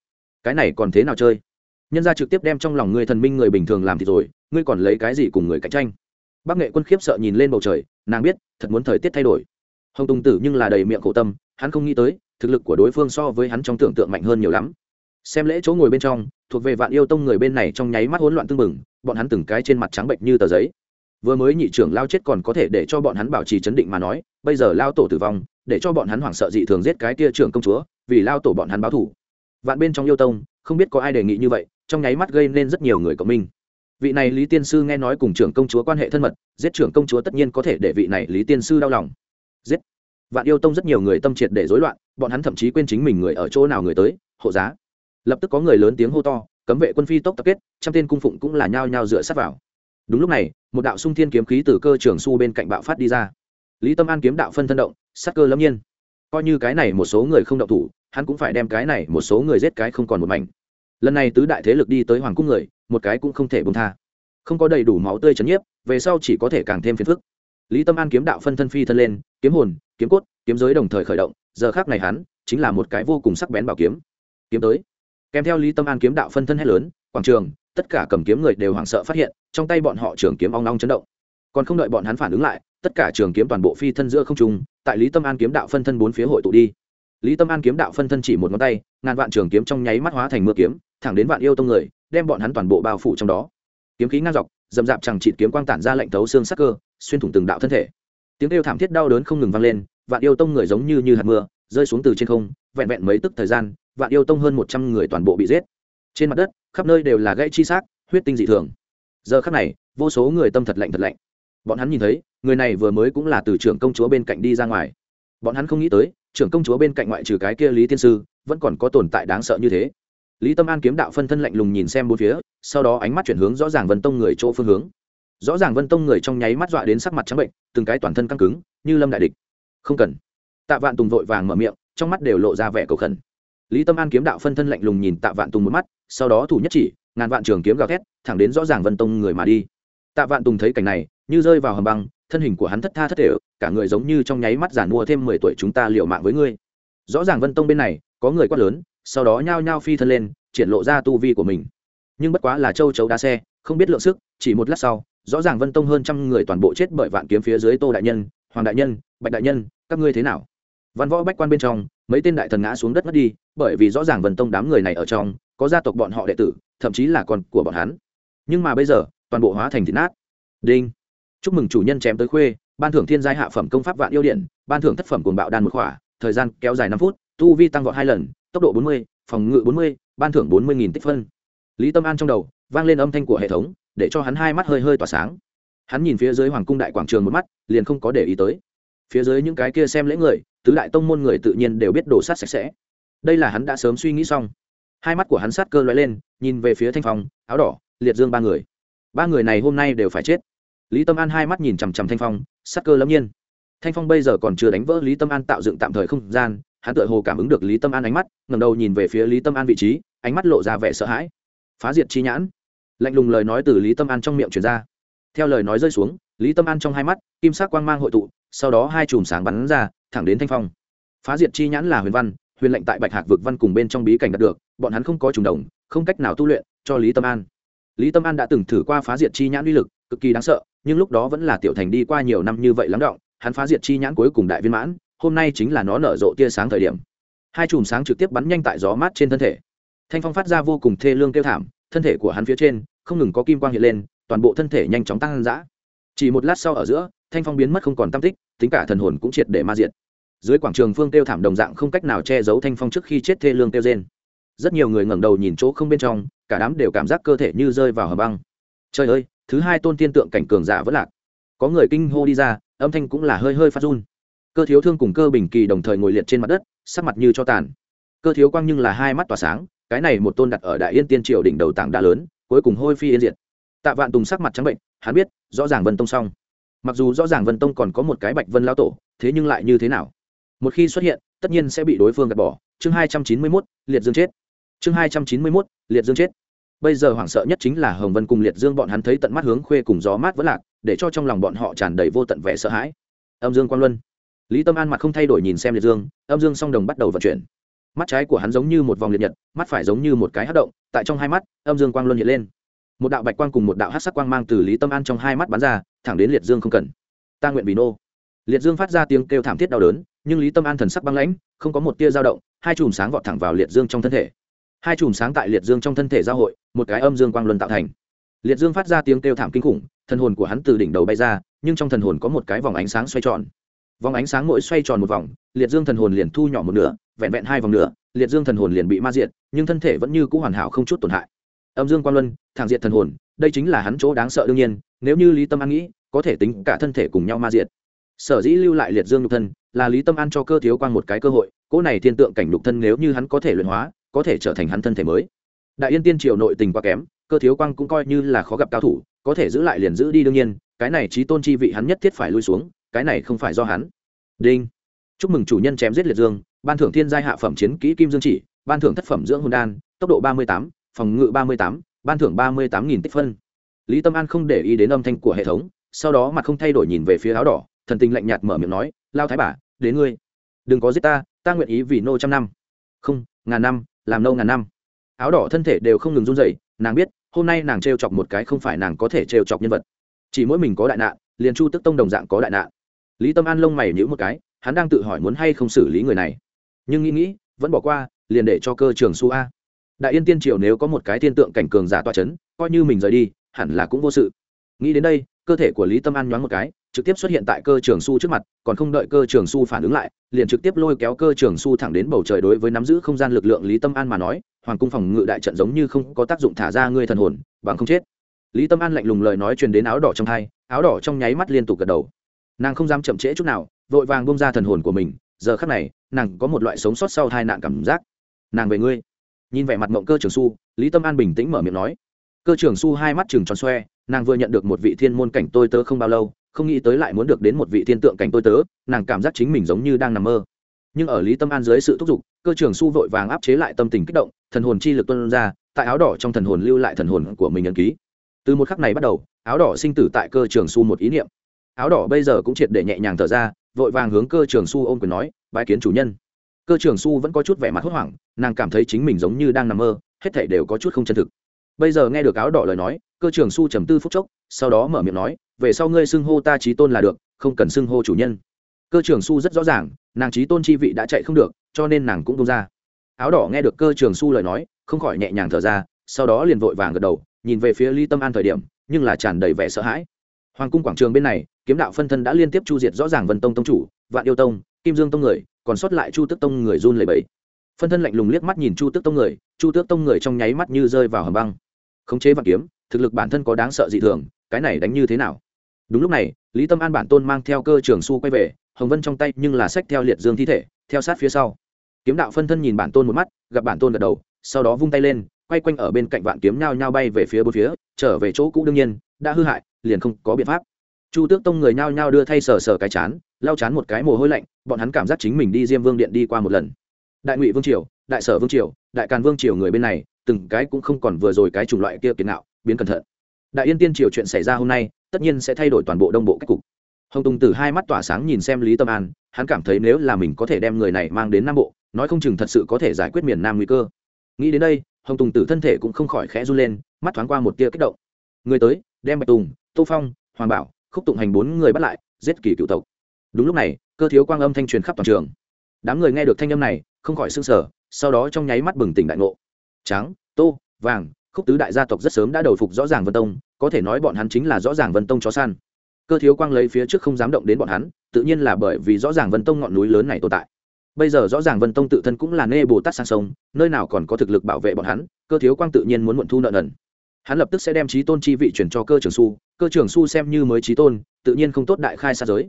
Cái này còn thế nào chơi? Nhân ra trực tiếp đem trong lòng người thần minh người bình thường làm thì rồi, ngươi còn lấy cái gì cùng người cạnh tranh? Bác nghệ quân khiếp sợ nhìn lên bầu trời, nàng biết, thật muốn thời tiết thay đổi. Hồng tùng tử nhưng là đầy miệng khổ tâm, hắn không nghĩ tới, thực lực của đối phương so với hắn trong tưởng tượng mạnh hơn nhiều lắm. Xem lễ chỗ ngồi bên trong, thuộc về vạn yêu tông người bên này trong nháy mắt hỗn loạn tưng bừng, bọn hắn từng cái trên mặt trắng bệnh như tờ giấy vừa mới nhị trưởng lao chết còn có thể để cho bọn hắn bảo trì chấn định mà nói, bây giờ lao tổ tử vong, để cho bọn hắn hoảng sợ dị thường giết cái kia trưởng công chúa, vì lao tổ bọn hắn báo thủ vạn bên trong yêu tông, không biết có ai đề nghị như vậy, trong nháy mắt gây nên rất nhiều người cộng minh. Vị này lý tiên sư nghe nói cùng trưởng công chúa quan hệ thân mật, giết trưởng công chúa tất nhiên có thể để vị này lý tiên sư đau lòng. Giết. Vạn yêu tông rất nhiều người tâm triệt để rối loạn, bọn hắn thậm chí quên chính mình người ở chỗ nào người tới, hộ giá. Lập tức có người lớn tiếng hô to, cấm vệ quân phi tốc tập kết, trăm tên cung phụng cũng là nhao nhao dựa sát vào. Đúng lúc này một đạo sung thiên kiếm khí từ cơ trường su bên cạnh bạo phát đi ra. Lý tâm an kiếm đạo phân thân động sắc cơ lâm nhiên. Coi như cái này một số người không động thủ, hắn cũng phải đem cái này một số người giết cái không còn một mảnh. Lần này tứ đại thế lực đi tới hoàng cung người, một cái cũng không thể bông tha. Không có đầy đủ máu tươi chấn nhiếp, về sau chỉ có thể càng thêm phiền phức. Lý tâm an kiếm đạo phân thân phi thân lên, kiếm hồn, kiếm cốt, kiếm giới đồng thời khởi động, giờ khác này hắn chính là một cái vô cùng sắc bén bảo kiếm. Kiếm tới. Kèm theo lý tâm an kiếm đạo phân thân hét lớn, quảng trường tất cả cầm kiếm người đều hoảng sợ phát hiện, trong tay bọn họ trường kiếm ong ong chấn động. Còn không đợi bọn hắn phản ứng lại, tất cả trường kiếm toàn bộ phi thân giữa không trung, tại lý tâm an kiếm đạo phân thân bốn phía hội tụ đi. Lý tâm an kiếm đạo phân thân chỉ một ngón tay, ngàn vạn trường kiếm trong nháy mắt hóa thành mưa kiếm, thẳng đến vạn yêu tông người, đem bọn hắn toàn bộ bao phủ trong đó. Kiếm khí ngang dọc, dầm dạp chẳng chịt kiếm quang tản ra lệnh thấu xương sắc cơ, xuyên thủng từng đạo thân thể. Tiếng kêu thảm thiết đau đớn không ngừng vang lên, vạn yêu tông người giống như như hạt mưa, rơi xuống từ trên không, vẹn vẹn mấy tức thời gian, vạn yêu tông hơn một trăm người toàn bộ bị giết. Trên mặt đất khắp nơi đều là gãy chi xác, huyết tinh dị thường. Giờ khắc này, vô số người tâm thật lạnh thật lạnh. Bọn hắn nhìn thấy, người này vừa mới cũng là từ trưởng công chúa bên cạnh đi ra ngoài. Bọn hắn không nghĩ tới, trưởng công chúa bên cạnh ngoại trừ cái kia lý tiên sư, vẫn còn có tồn tại đáng sợ như thế. Lý tâm an kiếm đạo phân thân lạnh lùng nhìn xem bốn phía, sau đó ánh mắt chuyển hướng rõ ràng vân tông người chỗ phương hướng. Rõ ràng vân tông người trong nháy mắt dọa đến sắc mặt trắng bệnh, từng cái toàn thân căng cứng, như lâm đại địch. Không cần. Tạ vạn tùng vội vàng mở miệng, trong mắt đều lộ ra vẻ cầu khẩn lý tâm an kiếm đạo phân thân lạnh lùng nhìn tạ vạn tùng một mắt, sau đó thủ nhất chỉ, ngàn vạn trường kiếm gào thét, thẳng đến rõ ràng vân tông người mà đi. Tạ vạn tùng thấy cảnh này, như rơi vào hầm băng, thân hình của hắn thất tha thất thể, cả người giống như trong nháy mắt giản mua thêm mười tuổi chúng ta liệu mạng với ngươi. Rõ ràng vân tông bên này, có người quát lớn, sau đó nhao nhao phi thân lên, triển lộ ra tu vi của mình. Nhưng bất quá là châu chấu đa xe, không biết lượng sức, chỉ một lát sau, rõ ràng vân tông hơn trăm người toàn bộ chết bởi vạn kiếm phía dưới tô đại nhân, hoàng đại nhân, bạch đại nhân, các ngươi thế nào? Văn võ bách quan bên trong, mấy tên đại thần ngã xuống đất mất đi bởi vì rõ ràng vân tông đám người này ở trong, có gia tộc bọn họ đệ tử, thậm chí là con của bọn hắn. Nhưng mà bây giờ, toàn bộ hóa thành thịt nát. Đinh. Chúc mừng chủ nhân chém tới khuê, ban thưởng thiên giai hạ phẩm công pháp vạn yêu điện, ban thưởng thất phẩm cuồng bạo đan một khỏa, thời gian kéo dài năm phút, tu vi tăng vọt hai lần, tốc độ bốn mươi, phòng ngự bốn mươi, ban thưởng bốn mươi nghìn tích phân. Lý tâm an trong đầu, vang lên âm thanh của hệ thống, để cho hắn hai mắt hơi hơi tỏa sáng. Hắn nhìn phía dưới hoàng cung đại quảng trường một mắt, liền không có để ý tới. Phía dưới những cái kia xem lễ người, tứ đại tông môn người tự nhiên đều biết đổ sát sạch sẽ đây là hắn đã sớm suy nghĩ xong. Hai mắt của hắn sát cơ loại lên, nhìn về phía thanh phong, áo đỏ, liệt dương ba người. Ba người này hôm nay đều phải chết. Lý tâm an hai mắt nhìn chằm chằm thanh phong, sát cơ lâm nhiên. Thanh phong bây giờ còn chưa đánh vỡ lý tâm an tạo dựng tạm thời không gian, hắn tự hồ cảm ứng được lý tâm an ánh mắt ngầm đầu nhìn về phía lý tâm an vị trí, ánh mắt lộ ra vẻ sợ hãi. Phá diệt chi nhãn. Lạnh lùng lời nói từ lý tâm an trong miệng truyền ra. Theo lời nói rơi xuống, lý tâm an trong hai mắt, kim sắc quang mang hội tụ, sau đó hai chùm sáng bắn ra, thẳng đến thanh phong. Phá diệt chi nhãn là huyền văn huyền lệnh tại bạch hạc vực văn cùng bên trong bí cảnh đạt được, bọn hắn không có trùng đồng, không cách nào tu luyện cho lý tâm an. Lý tâm an đã từng thử qua phá diệt chi nhãn uy lực, cực kỳ đáng sợ, nhưng lúc đó vẫn là tiểu thành đi qua nhiều năm như vậy lắng động, hắn phá diệt chi nhãn cuối cùng đại viên mãn, hôm nay chính là nó nở rộ tia sáng thời điểm. Hai chùm sáng trực tiếp bắn nhanh tại gió mát trên thân thể. Thanh phong phát ra vô cùng thê lương kêu thảm, thân thể của hắn phía trên, không ngừng có kim quang hiện lên, toàn bộ thân thể nhanh chóng tăng dã. Chỉ một lát sau ở giữa, thanh phong biến mất không còn tam tích, tính cả thần hồn cũng triệt để ma diệt dưới quảng trường phương tiêu thảm đồng dạng không cách nào che giấu thanh phong trước khi chết thê lương tiêu rên. Rất nhiều người ngẩng đầu nhìn chỗ không bên trong, cả đám đều cảm giác cơ thể như rơi vào hầm băng. Trời ơi, thứ hai tôn tiên tượng cảnh cường giả vẫn lạc. Có người kinh hô đi ra, âm thanh cũng là hơi hơi phát run. Cơ thiếu thương cùng cơ bình kỳ đồng thời ngồi liệt trên mặt đất, sắc mặt như cho tàn. Cơ thiếu quang nhưng là hai mắt tỏa sáng, cái này một tôn đặt ở đại yên tiên triều đỉnh đầu tảng đá lớn, cuối cùng hôi phi yên diệt. Tạ vạn tùng sắc mặt trắng bệnh, hắn biết, rõ ràng vân tông xong. Mặc dù rõ ràng vân tông còn có một cái bạch vân lao tổ, thế nhưng lại như thế nào? Một khi xuất hiện, tất nhiên sẽ bị đối phương gạt bỏ. Chương hai trăm chín mươi mốt, liệt dương chết. Chương hai trăm chín mươi mốt, liệt dương chết. Bây giờ hoảng sợ nhất chính là hồng vân cùng liệt dương bọn hắn thấy tận mắt hướng khuê cùng gió mát vẫn lạc, để cho trong lòng bọn họ tràn đầy vô tận vẻ sợ hãi. Âm dương quang luân. Lý tâm an mặt không thay đổi nhìn xem liệt dương, âm dương song đồng bắt đầu vận chuyển. Mắt trái của hắn giống như một vòng liệt nhật, mắt phải giống như một cái hát động, tại trong hai mắt, âm dương quang luân hiện lên. Một đạo bạch quang cùng một đạo hát sắc quang mang từ lý tâm an trong hai mắt bắn ra, thẳng đến liệt dương không cần. Ta nguyện vì nô. Liệt dương phát ra tiếng kêu thảm thiết đau đớn nhưng lý tâm an thần sắc băng lãnh không có một tia dao động hai chùm sáng vọt thẳng vào liệt dương trong thân thể. Hai chùm sáng tại liệt dương trong thân thể giao hội một cái âm dương quang luân tạo thành. Liệt dương phát ra tiếng kêu thảm kinh khủng thần hồn của hắn từ đỉnh đầu bay ra nhưng trong thần hồn có một cái vòng ánh sáng xoay tròn. Vòng ánh sáng mỗi xoay tròn một vòng liệt dương thần hồn liền thu nhỏ một nửa vẹn vẹn hai vòng nửa liệt dương thần hồn liền bị ma diện, nhưng thân thể vẫn như c ũ hoàn hảo không chút tổn hại. Âm dương quang luân thẳng diện thần hồn đây chính là hắn chỗ đáng sợ đương nhiên nếu như lý tâm an nghĩ có thể tính cả thân thể cùng nhau ma diện sở dĩ lưu lại liệt dương nhục thân là lý tâm an cho cơ thiếu quang một cái cơ hội, cỗ này thiên tượng cảnh nhục thân nếu như hắn có thể luyện hóa, có thể trở thành hắn thân thể mới. Đại yên tiên triều nội tình quá kém, cơ thiếu quang cũng coi như là khó gặp cao thủ, có thể giữ lại liền giữ đi đương nhiên, cái này trí tôn chi vị hắn nhất thiết phải lui xuống, cái này không phải do hắn. Đinh. Chúc mừng chủ nhân chém giết liệt dương, ban thưởng thiên giai hạ phẩm chiến kỹ kim dương chỉ, ban thưởng thất phẩm dưỡng hồn đan, tốc độ ba mươi tám, phòng ngự ba mươi tám, ban thưởng ba mươi tám nghìn tích phân. Lý tâm an không để ý đến âm thanh của hệ thống, sau đó mặt không thay đổi nhìn về phía áo đỏ thần tình lạnh nhạt mở miệng nói, lao thái bà, đến ngươi. Đừng có giết ta ta nguyện ý vì nô trăm năm. Không, ngàn năm, làm nâu ngàn năm. Áo đỏ thân thể đều không ngừng run dậy nàng biết, hôm nay nàng t r e o chọc một cái không phải nàng có thể t r e o chọc nhân vật. Chỉ mỗi mình có đại nạn, liền chu tức tông đồng dạng có đại nạn. Lý tâm an lông mày nhữ một cái, hắn đang tự hỏi muốn hay không xử lý người này. Nhưng nghĩ nghĩ, vẫn bỏ qua, liền để cho cơ trường su a. Đại yên tiên triều nếu có một cái tiên tượng cảnh cường giả toa c h ấ n coi như mình rời đi, hẳn là cũng vô sự. Nghĩ đến đây, cơ thể của lý tâm an nhoáng một cái trực tiếp xuất hiện tại cơ trường su trước mặt, còn không đợi cơ trường su phản ứng lại, liền trực tiếp lôi kéo cơ trường su thẳng đến bầu trời đối với nắm giữ không gian lực lượng lý tâm an mà nói, hoàng cung phòng ngự đại trận giống như không có tác dụng thả ra ngươi thần hồn, bằng không chết. Lý tâm an lạnh lùng lời nói truyền đến áo đỏ trong hai, áo đỏ trong nháy mắt liên tục gật đầu. Nàng không dám chậm trễ chút nào, vội vàng bông ra thần hồn của mình, giờ khắc này, nàng có một loại sống sót sau hai nạn cảm giác. Nàng về ngươi. Nhìn vẻ mặt mộng cơ trường su, lý tâm an bình tĩnh mở miệng nói. Cơ trường su hai mắt chừng tròn xoe, nàng vừa nhận được một vị thiên môn cảnh tôi tớ không bao lâu không nghĩ tới lại muốn được đến một vị thiên tượng cảnh tôi tớ, nàng cảm giác chính mình giống như đang nằm mơ. Nhưng ở lý tâm an dưới sự thúc giục, cơ trường su vội vàng áp chế lại tâm tình kích động, thần hồn chi lực tuân ra, tại áo đỏ trong thần hồn lưu lại thần hồn của mình ấn ký. Từ một khắc này bắt đầu, áo đỏ sinh tử tại cơ trường su một ý niệm. Áo đỏ bây giờ cũng triệt để nhẹ nhàng thở ra, vội vàng hướng cơ trường su ôm quyền nói, bái kiến chủ nhân. Cơ trường su vẫn có chút vẻ mặt hốt hoảng, nàng cảm thấy chính mình giống như đang nằm mơ, hết thể đều có chút không chân thực. Bây giờ nghe được áo đỏ lời nói, cơ trường su trầm tư phúc chốc sau đó mở miệng nói, về sau ngươi xưng hô ta trí tôn là được, không cần xưng hô chủ nhân. Cơ trường su rất rõ ràng, nàng trí tôn chi vị đã chạy không được, cho nên nàng cũng tung ra. Áo đỏ nghe được cơ trường su lời nói, không khỏi nhẹ nhàng thở ra, sau đó liền vội vàng gật đầu, nhìn về phía ly tâm an thời điểm, nhưng là tràn đầy vẻ sợ hãi. Hoàng cung quảng trường bên này, kiếm đạo phân thân đã liên tiếp chu diệt rõ ràng vân tông tông chủ, vạn yêu tông, kim dương tông người, còn sót lại chu tức tông người run lầy bẫy phân thân lạnh lùng liếc mắt nhìn chu tước tông người, chu tước tông người trong nháy mắt như rơi vào hầm băng. Khống chế vạn kiếm, thực lực bản thân có đáng sợ dị thường cái này đánh như thế nào? Đúng lúc này, lý tâm an bản tôn mang theo cơ trường su quay về, hồng vân trong tay nhưng là sách theo liệt dương thi thể, theo sát phía sau. Kiếm đạo phân thân nhìn bản tôn một mắt, gặp bản tôn gật đầu, sau đó vung tay lên, quay quanh ở bên cạnh vạn kiếm nhao nhao bay về phía bốn phía, trở về chỗ cũ đương nhiên, đã hư hại, liền không có biện pháp. Chu tước tông người nhao nhao đưa thay sờ sờ cái chán, lau chán một cái mồ hôi lạnh, bọn hắn cảm giác chính mình đi diêm vương điện đi qua một lần. Đại ngụy vương triều, đại sở vương triều, đại càn vương triều người bên này, từng cái cũng không còn vừa rồi cái chủng loại kia kiến nạo, biến cẩn thận đại yên tiên triều chuyện xảy ra hôm nay, tất nhiên sẽ thay đổi toàn bộ đông bộ cách cục. Hồng tùng từ hai mắt tỏa sáng nhìn xem lý tâm an, hắn cảm thấy nếu là mình có thể đem người này mang đến nam bộ, nói không chừng thật sự có thể giải quyết miền nam nguy cơ. Nghĩ đến đây, hồng tùng tử thân thể cũng không khỏi khẽ run lên, mắt thoáng qua một tia kích động. Người tới, đem bạch tùng, tô phong, hoàng bảo, khúc tụng hành bốn người bắt lại, giết kỷ cựu tộc. Đúng lúc này, cơ thiếu quang âm thanh truyền khắp toàn trường. Đám người nghe được thanh âm này, không khỏi s ư n g sở sau đó trong nháy mắt bừng tỉnh đại ngộ. Trắng, tô, vàng khúc tứ đại gia tộc rất sớm đã đầu phục rõ ràng vân tông, có thể nói bọn hắn chính là rõ ràng vân tông chó săn. Cơ thiếu quang lấy phía trước không dám động đến bọn hắn, tự nhiên là bởi vì rõ ràng vân tông ngọn núi lớn này tồn tại. Bây giờ rõ ràng vân tông tự thân cũng là nê bồ tát sang sông, nơi nào còn có thực lực bảo vệ bọn hắn, cơ thiếu quang tự nhiên muốn muộn thu nợ nần. Hắn lập tức sẽ đem trí tôn chi vị chuyển cho cơ trường su, cơ trường su xem như mới trí tôn, tự nhiên không tốt đại khai xa giới.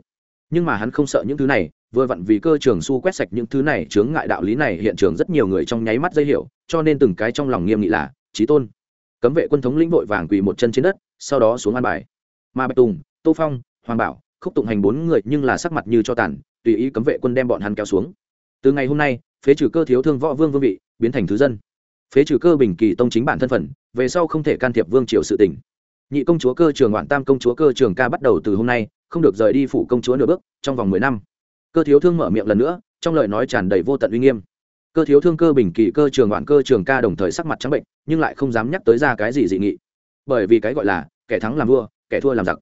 Nhưng mà hắn không sợ những thứ này, vừa vặn vì cơ trường su quét sạch những thứ này, chướng ngại đạo lý này hiện trường rất nhiều người trong nháy mắt dây hiểu, cho nên từng cái trong lòng nghiêm nghị là trí tôn. Cấm vệ quân thống lĩnh vội vàng quỳ một chân trên đất, sau đó xuống an bài. Mà bạch tùng, tô phong, hoàng bảo, khúc tụng hành bốn người nhưng là sắc mặt như cho tàn, tùy ý cấm vệ quân đem bọn hắn kéo xuống. Từ ngày hôm nay, phế trừ cơ thiếu thương võ vương vương vị, biến thành thứ dân. Phế trừ cơ bình kỳ tông chính bản thân phận, về sau không thể can thiệp vương triều sự tỉnh nhị công chúa cơ trường ngoạn tam công chúa cơ trường ca bắt đầu từ hôm nay, không được rời đi phủ công chúa nửa bước, trong vòng mười năm. Cơ thiếu thương mở miệng lần nữa, trong lời nói tràn đầy vô tận uy nghiêm cơ thiếu thương cơ bình kỳ, cơ trường đoạn cơ trường ca đồng thời sắc mặt trắng bệnh, nhưng lại không dám nhắc tới ra cái gì dị nghị. Bởi vì cái gọi là, kẻ thắng làm vua, kẻ thua làm giặc.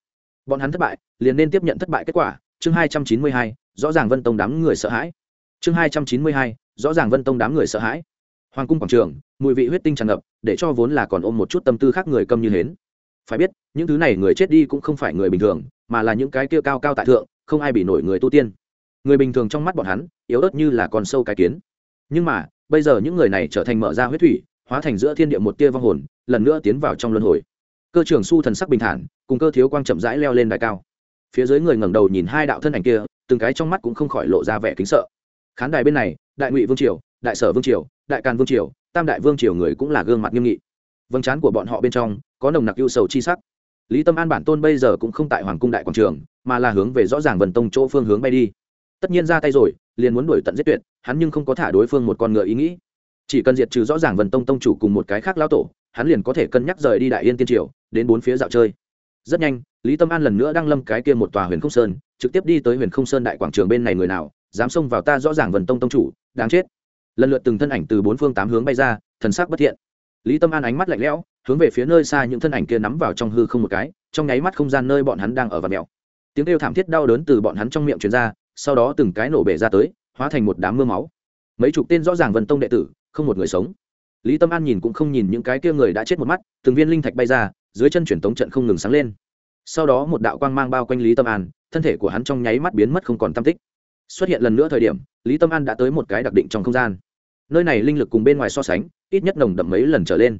Bọn hắn thất bại, liền nên tiếp nhận thất bại kết quả. Chương hai trăm chín mươi hai, rõ ràng vân tông đám người sợ hãi. Chương hai trăm chín mươi hai, rõ ràng vân tông đám người sợ hãi. Hoàng cung quảng trường, mùi vị huyết tinh tràn ngập, để cho vốn là còn ôm một chút tâm tư khác người câm như hến. Phải biết, những thứ này người chết đi cũng không phải người bình thường, mà là những cái kia cao cao tại thượng, không ai bị nổi người tu tiên. Người bình thường trong mắt bọn hắn, yếu ớt như là con sâu cái kiến nhưng mà, bây giờ những người này trở thành mở ra huyết thủy, hóa thành giữa thiên địa một tia vong hồn, lần nữa tiến vào trong luân hồi. Cơ trưởng su thần sắc bình thản, cùng cơ thiếu quang chậm rãi leo lên đài cao. Phía dưới người ngẩng đầu nhìn hai đạo thân ảnh kia, từng cái trong mắt cũng không khỏi lộ ra vẻ kính sợ. Khán đài bên này, đại ngụy vương triều, đại sở vương triều, đại càn vương triều, tam đại vương triều người cũng là gương mặt nghiêm nghị. Vâng chán của bọn họ bên trong, có nồng nặc ưu sầu chi sắc. Lý tâm an bản tôn bây giờ cũng không tại hoàng cung đại quảng trường, mà là hướng về rõ ràng vần tông chỗ phương hướng bay đi tất nhiên ra tay rồi, liền muốn đuổi tận giết tuyệt, hắn nhưng không có thả đối phương một con ngựa ý nghĩ. Chỉ cần diệt trừ rõ ràng vần tông tông chủ cùng một cái khác lao tổ, hắn liền có thể cân nhắc rời đi đại yên tiên triều, đến bốn phía dạo chơi. Rất nhanh, lý tâm an lần nữa đang lâm cái kia một tòa huyền không sơn, trực tiếp đi tới huyền không sơn đại quảng trường bên này người nào, dám xông vào ta rõ ràng vần tông tông chủ, đáng chết. Lần lượt từng thân ảnh từ bốn phương tám hướng bay ra, thần sắc bất thiện. Lý tâm an ánh mắt lạnh lẽo, hướng về phía nơi xa những thân ảnh kia nắm vào trong hư không một cái, trong nháy mắt không gian nơi bọn hắn đang ở và mèo. Tiếng kêu thảm thiết đau đớn từ bọn hắn trong miệng truyền ra sau đó từng cái nổ bể ra tới, hóa thành một đám mưa máu. Mấy chục tên rõ ràng vần tông đệ tử, không một người sống. Lý tâm an nhìn cũng không nhìn những cái kia người đã chết một mắt, từng viên linh thạch bay ra, dưới chân truyền tống trận không ngừng sáng lên. Sau đó một đạo quang mang bao quanh lý tâm an, thân thể của hắn trong nháy mắt biến mất không còn tam tích. Xuất hiện lần nữa thời điểm, lý tâm an đã tới một cái đặc định trong không gian. Nơi này linh lực cùng bên ngoài so sánh, ít nhất nồng đậm mấy lần trở lên.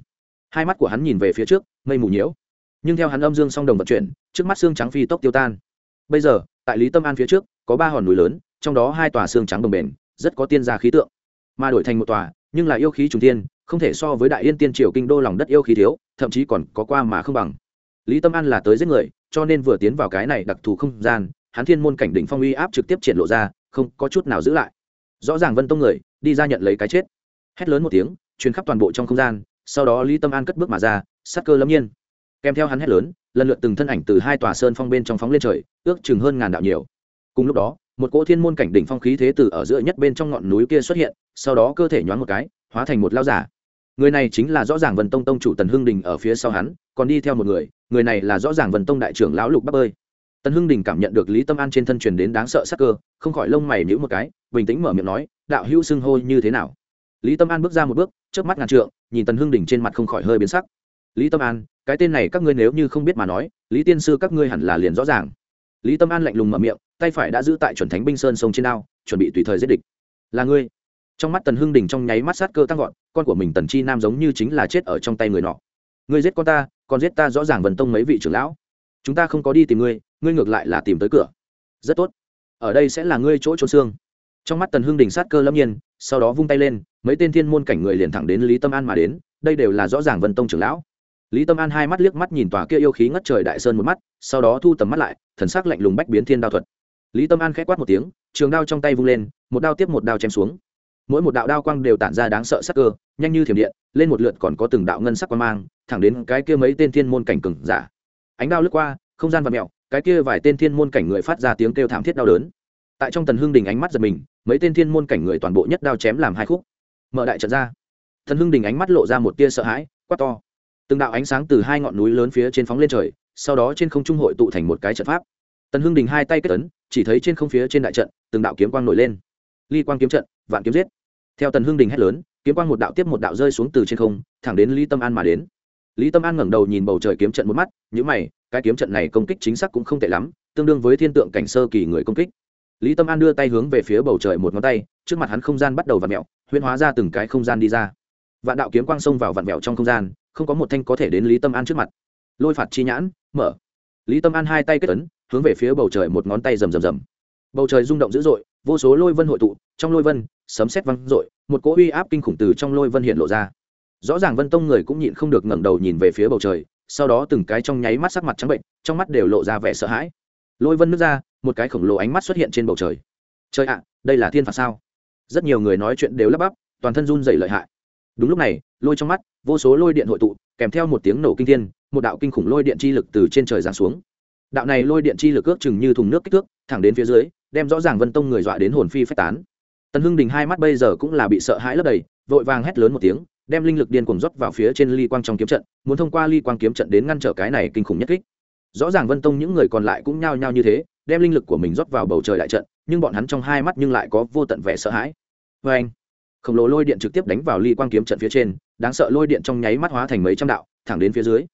Hai mắt của hắn nhìn về phía trước, mây mù nhiễu. Nhưng theo hắn âm dương song đồng vận chuyển, trước mắt xương trắng phi tốc tiêu tan. Bây giờ, tại lý tâm an phía trước có ba hòn núi lớn, trong đó hai tòa xương trắng đồng bền, rất có tiên gia khí tượng. Mà đổi thành một tòa, nhưng là yêu khí trùng tiên không thể so với đại yên tiên triều kinh đô lòng đất yêu khí thiếu, thậm chí còn có qua mà không bằng. Lý tâm an là tới giết người, cho nên vừa tiến vào cái này đặc thù không gian, hắn thiên môn cảnh đỉnh phong uy áp trực tiếp triển lộ ra, không có chút nào giữ lại. Rõ ràng vân tông người, đi ra nhận lấy cái chết. Hét lớn một tiếng, truyền khắp toàn bộ trong không gian, sau đó lý tâm an cất bước mà ra sắc cơ lâm nhiên. Kèm theo hắn hét lớn, lần lượt từng thân ảnh từ hai tòa sơn phong bên trong phóng lên trời, ước chừng hơn ngàn đạo nhiều cùng lúc đó, một cỗ thiên môn cảnh đỉnh phong khí thế từ ở giữa nhất bên trong ngọn núi kia xuất hiện, sau đó cơ thể nhoáng một cái, hóa thành một lao giả. Người này chính là rõ ràng vần tông tông chủ tần hưng đình ở phía sau hắn, còn đi theo một người người này là rõ ràng vần tông đại trưởng lão lục bắc bơi. Tần hưng đình cảm nhận được lý tâm an trên thân truyền đến đáng sợ sắc cơ, không khỏi lông mày nhữ một cái, bình tĩnh mở miệng nói, đạo hữu xưng hô như thế nào? Lý tâm an bước ra một bước trước mắt ngàn trượng, nhìn tần hưng đình trên mặt không khỏi hơi biến sắc. Lý tâm an, cái tên này các ngươi nếu như không biết mà nói, lý tiên sư các ngươi hẳn là liền rõ ràng. Lý tâm an lạnh lùng mở miệng tay phải đã giữ tại chuẩn thánh binh sơn sông trên ao chuẩn bị tùy thời giết địch. Là ngươi. Trong mắt tần hưng đình trong nháy mắt sát cơ tăng vọt, con của mình tần chi nam giống như chính là chết ở trong tay người nọ. Ngươi giết con ta, còn giết ta rõ ràng vần tông mấy vị trưởng lão. Chúng ta không có đi tìm ngươi ngươi ngược lại là tìm tới cửa. Rất tốt. Ở đây sẽ là ngươi chỗ trốn xương. Trong mắt tần hưng đình sát cơ lâm nhiên, sau đó vung tay lên, mấy tên thiên môn cảnh người liền thẳng đến lý tâm an mà đến, đây đều là rõ ràng vân tông trưởng lão. Lý tâm an hai mắt liếc mắt nhìn tòa kia yêu khí ngất trời đại sơn một mắt, sau đó thu tầm mắt lại, thần sắc lạnh lùng bách biến thiên đao thuật lý tâm an k h ẽ quát một tiếng, trường đao trong tay vung lên, một đao tiếp một đao chém xuống. Mỗi một đạo đao quang đều tản ra đáng sợ sắc cơ, nhanh như thiểm điện, lên một lượt còn có từng đạo ngân sắc quang mang, thẳng đến cái kia mấy tên thiên môn cảnh cừng giả. Ánh đao lướt qua, không gian và mẹo cái kia vài tên thiên môn cảnh người phát ra tiếng kêu thảm thiết đau đớn. Tại trong tần hưng đình ánh mắt giật mình, mấy tên thiên môn cảnh người toàn bộ nhất đao chém làm hai khúc. Mở đại trận ra, thần hưng đình ánh mắt lộ ra một tia sợ hãi, quát to. Từng đạo ánh sáng từ hai ngọn núi lớn phía trên phóng lên trời, sau đó trên không trung hội tụ thành một cái trận pháp tần hưng đình hai tay kết tấn chỉ thấy trên không phía trên đại trận, từng đạo kiếm quang nổi lên. Ly quang kiếm trận, vạn kiếm giết. Theo tần hưng đình hét lớn, kiếm quang một đạo tiếp một đạo rơi xuống từ trên không, thẳng đến lý tâm an mà đến. Lý tâm an ngẩng đầu nhìn bầu trời kiếm trận một mắt nhữ mày, cái kiếm trận này công kích chính xác cũng không tệ lắm, tương đương với thiên tượng cảnh sơ kỳ người công kích. Lý tâm an đưa tay hướng về phía bầu trời một ngón tay, trước mặt hắn không gian bắt đầu vặn mẹo huyễn hóa ra từng cái không gian đi ra. Vạn đạo kiếm quang xông vào vặn mẹo trong không gian, không có một thanh có thể đến lý tâm an trước mặt. Lôi phạt chi nhãn, mở lý tâm an hai tay kết tấn hướng về phía bầu trời một ngón tay rầm rầm rầm. Bầu trời rung động dữ dội, vô số lôi vân hội tụ, trong lôi vân, sấm sét văng dội, một cỗ uy áp kinh khủng từ trong lôi vân hiện lộ ra. Rõ ràng vân tông người cũng nhịn không được ngẩng đầu nhìn về phía bầu trời, sau đó từng cái trong nháy mắt sắc mặt trắng bệnh, trong mắt đều lộ ra vẻ sợ hãi. Lôi vân nước ra, một cái khổng lồ ánh mắt xuất hiện trên bầu trời. Trời ạ, đây là thiên phạt sao? Rất nhiều người nói chuyện đều lắp bắp, toàn thân run dày lợi hại đúng lúc này, lôi trong mắt, vô số lôi điện hội tụ, kèm theo một tiếng nổ kinh thiên, một đạo kinh khủng lôi điện chi lực từ trên trời giáng xuống. Đạo này lôi điện chi lực ước chừng như thùng nước kích thước, thẳng đến phía dưới, đem rõ ràng vân tông người dọa đến hồn phi phách tán. Tần hưng đình hai mắt bây giờ cũng là bị sợ hãi lấp đầy, vội vàng hét lớn một tiếng, đem linh lực điên cuồng rót vào phía trên ly quang trong kiếm trận, muốn thông qua ly quang kiếm trận đến ngăn trở cái này kinh khủng nhất kích. Rõ ràng vân tông những người còn lại cũng nhao nhao như thế, đem linh lực của mình rót vào bầu trời đại trận, nhưng bọn hắn trong hai mắt nhưng lại có vô tận vẻ sợ hãi. Vê anh khổng lồ lôi điện trực tiếp đánh vào ly quang kiếm trận phía trên, đáng sợ lôi điện trong nháy mắt hóa thành mấy trăm đạo, thẳng đến phía dưới.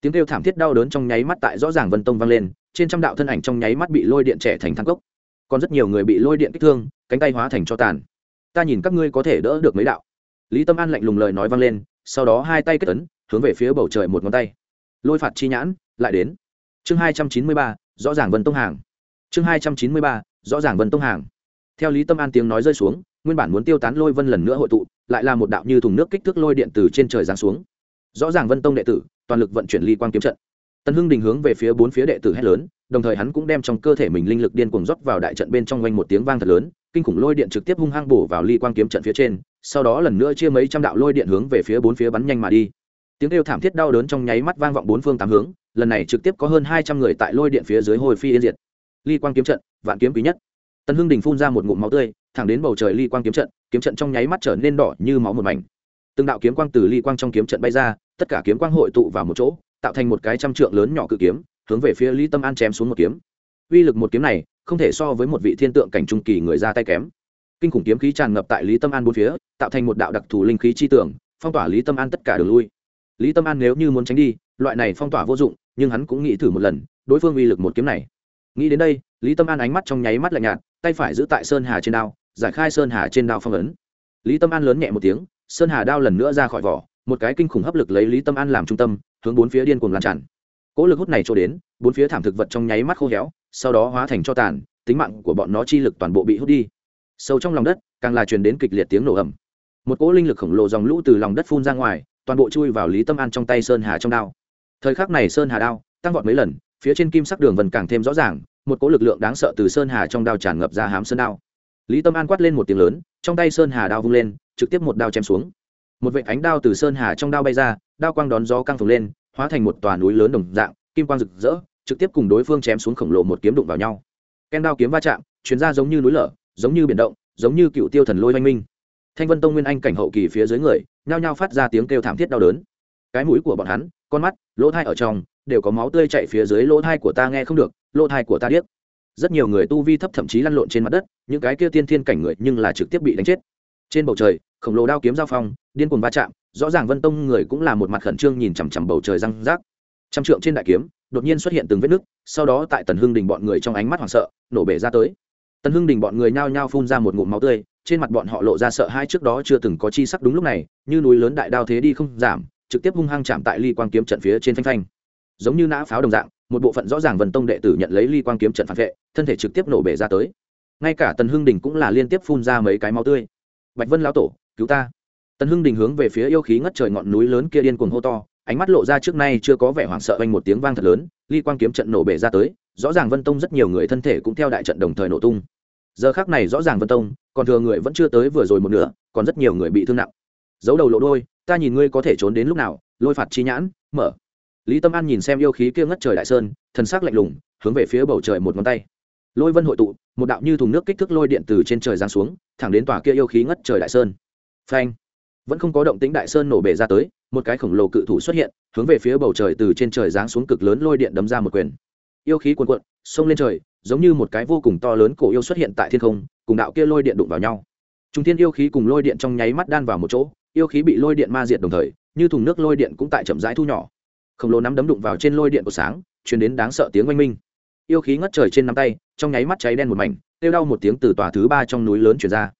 Tiếng kêu thảm thiết đau đớn trong nháy mắt tại rõ ràng vân tông vang lên, trên trăm đạo thân ảnh trong nháy mắt bị lôi điện trẻ thành thang cốc. Còn rất nhiều người bị lôi điện kích thương, cánh tay hóa thành cho tàn. Ta nhìn các ngươi có thể đỡ được mấy đạo. Lý tâm an lạnh lùng lời nói vang lên, sau đó hai tay kết ấn, hướng về phía bầu trời một ngón tay. Lôi phạt chi nhãn, lại đến. Chương hai trăm chín mươi ba, rõ ràng vân tông hàng. Chương hai trăm chín mươi ba, rõ ràng vân tông hàng. Theo lý tâm an tiếng nói rơi xuống nguyên bản muốn tiêu tán lôi vân lần nữa hội tụ, lại là một đạo như thùng nước kích thước lôi điện từ trên trời giáng xuống. Rõ ràng vân tông đệ tử, toàn lực vận chuyển ly quang kiếm trận. Tân hưng đình hướng về phía bốn phía đệ tử hét lớn, đồng thời hắn cũng đem trong cơ thể mình linh lực điên cuồng rót vào đại trận bên trong quanh một tiếng vang thật lớn, kinh khủng lôi điện trực tiếp hung hăng bổ vào ly quang kiếm trận phía trên, sau đó lần nữa chia mấy trăm đạo lôi điện hướng về phía bốn phía bắn nhanh mà đi. Tiếng kêu thảm thiết đau đớn trong nháy mắt vang vọng bốn phương tám hướng, lần này trực tiếp có hơn hai trăm người tại lôi điện phía dưới hồi phi yên diệt. Ly quang kiếm trận, vạn kiếm quý nhất. Tân hưng đình phun ra một ngụm máu tươi thẳng đến bầu trời ly quang kiếm trận kiếm trận trong nháy mắt trở nên đỏ như máu một mảnh. Từng đạo kiếm quang từ ly quang trong kiếm trận bay ra, tất cả kiếm quang hội tụ vào một chỗ, tạo thành một cái trăm trượng lớn nhỏ cự kiếm, hướng về phía lý tâm an chém xuống một kiếm. Uy lực một kiếm này, không thể so với một vị thiên tượng cảnh trung kỳ người ra tay kém. Kinh khủng kiếm khí tràn ngập tại lý tâm an bốn phía, tạo thành một đạo đặc thù linh khí chi tưởng, phong tỏa lý tâm an tất cả đường lui. Lý tâm an nếu như muốn tránh đi, loại này phong tỏa vô dụng, nhưng hắn cũng nghĩ thử một lần, đối phương uy lực một kiếm này. Nghĩ đến đây, lý tâm an ánh mắt trong nháy mắt lạnh nhạt tay phải giữ tại sơn hà trên đao, giải khai sơn hà trên đao phong ấn. Lý tâm an lớn nhẹ một tiếng, sơn hà đao lần nữa ra khỏi vỏ, một cái kinh khủng hấp lực lấy lý tâm an làm trung tâm, hướng bốn phía điên cuồng lan tràn. Cỗ lực hút này cho đến, bốn phía thảm thực vật trong nháy mắt khô héo, sau đó hóa thành cho tàn, tính mạng của bọn nó chi lực toàn bộ bị hút đi. Sâu trong lòng đất, càng là truyền đến kịch liệt tiếng nổ ầm. Một cỗ linh lực khổng lồ dòng lũ từ lòng đất phun ra ngoài, toàn bộ chui vào lý tâm an trong tay sơn hà trong đao. Thời khắc này sơn hà đao, tăng vọt mấy lần, phía trên kim sắc đường vần càng thêm rõ ràng một cỗ lực lượng đáng sợ từ sơn hà trong đao tràn ngập ra hám sơn đao. Lý tâm an quát lên một tiếng lớn, trong tay sơn hà đao vung lên, trực tiếp một đao chém xuống. Một vệ ánh đao từ sơn hà trong đao bay ra, đao quang đón gió căng phồng lên, hóa thành một tòa núi lớn đồng dạng, kim quang rực rỡ, trực tiếp cùng đối phương chém xuống khổng lồ một kiếm đụng vào nhau. Ken đao kiếm va chạm chuyến ra giống như núi lở, giống như biển động, giống như cựu tiêu thần lôi oanh minh. Thanh vân tông nguyên anh cảnh hậu kỳ phía dưới người, nhao nhao phát ra tiếng kêu thảm thiết đau đớn. Cái mũi của bọn hắn, con mắt, lỗ thai ở trong đều có máu tươi chạy phía dưới lỗ thai của ta nghe không được, lỗ thai của ta điếc. Rất nhiều người tu vi thấp thậm chí lăn lộn trên mặt đất, những cái kia tiên thiên cảnh người nhưng là trực tiếp bị đánh chết. Trên bầu trời, khổng lồ đao kiếm giao phong, điên cuồng va chạm, rõ ràng vân tông người cũng là một mặt khẩn trương nhìn chằm chằm bầu trời răng rác. Trăm trượng trên đại kiếm, đột nhiên xuất hiện từng vết nứt, sau đó tại tần hưng đình bọn người trong ánh mắt hoảng sợ, nổ bể ra tới. Tần hưng đình bọn người nhao nhao phun ra một ngụm máu tươi, trên mặt bọn họ lộ ra sợ hai trước đó chưa từng có chi sắc đúng lúc này, như núi lớn đại đao thế đi không giảm, trực tiếp hung hăng chạm tại ly quang kiếm trận phía trên phanh phanh giống như nã pháo đồng dạng, một bộ phận rõ ràng vần tông đệ tử nhận lấy ly quang kiếm trận phản vệ, thân thể trực tiếp nổ bể ra tới. Ngay cả tần hưng đình cũng là liên tiếp phun ra mấy cái máu tươi. Bạch vân lão tổ, cứu ta. Tần hưng đình hướng về phía yêu khí ngất trời ngọn núi lớn kia điên cuồng hô to, ánh mắt lộ ra trước nay chưa có vẻ hoảng sợ oanh một tiếng vang thật lớn, ly quang kiếm trận nổ bể ra tới, rõ ràng vân tông rất nhiều người thân thể cũng theo đại trận đồng thời nổ tung. Giờ khác này rõ ràng vân tông, còn thừa người vẫn chưa tới vừa rồi một nửa, còn rất nhiều người bị thương nặng. Giấu đầu lộ đôi ta nhìn ngươi có thể trốn đến lúc nào, lôi phạt chi nhãn, mở lý tâm an nhìn xem yêu khí kia ngất trời đại sơn, thần sắc lạnh lùng, hướng về phía bầu trời một ngón tay. Lôi vân hội tụ, một đạo như thùng nước kích thước lôi điện từ trên trời giáng xuống, thẳng đến tòa kia yêu khí ngất trời đại sơn. Phanh! Vẫn không có động tĩnh đại sơn nổ bể ra tới, một cái khổng lồ cự thủ xuất hiện, hướng về phía bầu trời từ trên trời giáng xuống cực lớn lôi điện đấm ra một quyền. Yêu khí cuồn cuộn, xông lên trời, giống như một cái vô cùng to lớn cổ yêu xuất hiện tại thiên không, cùng đạo kia lôi điện đụng vào nhau. Trung thiên yêu khí cùng lôi điện trong nháy mắt đan vào một chỗ, yêu khí bị lôi điện ma diệt đồng thời, như thùng nước lôi điện cũng tại chậm rãi thu nhỏ khổng lồ nắm đấm đụng vào trên lôi điện của sáng chuyển đến đáng sợ tiếng oanh minh. Yêu khí ngất trời trên nắm tay, trong nháy mắt cháy đen một mảnh, kêu đau một tiếng từ tòa thứ ba trong núi lớn chuyển ra.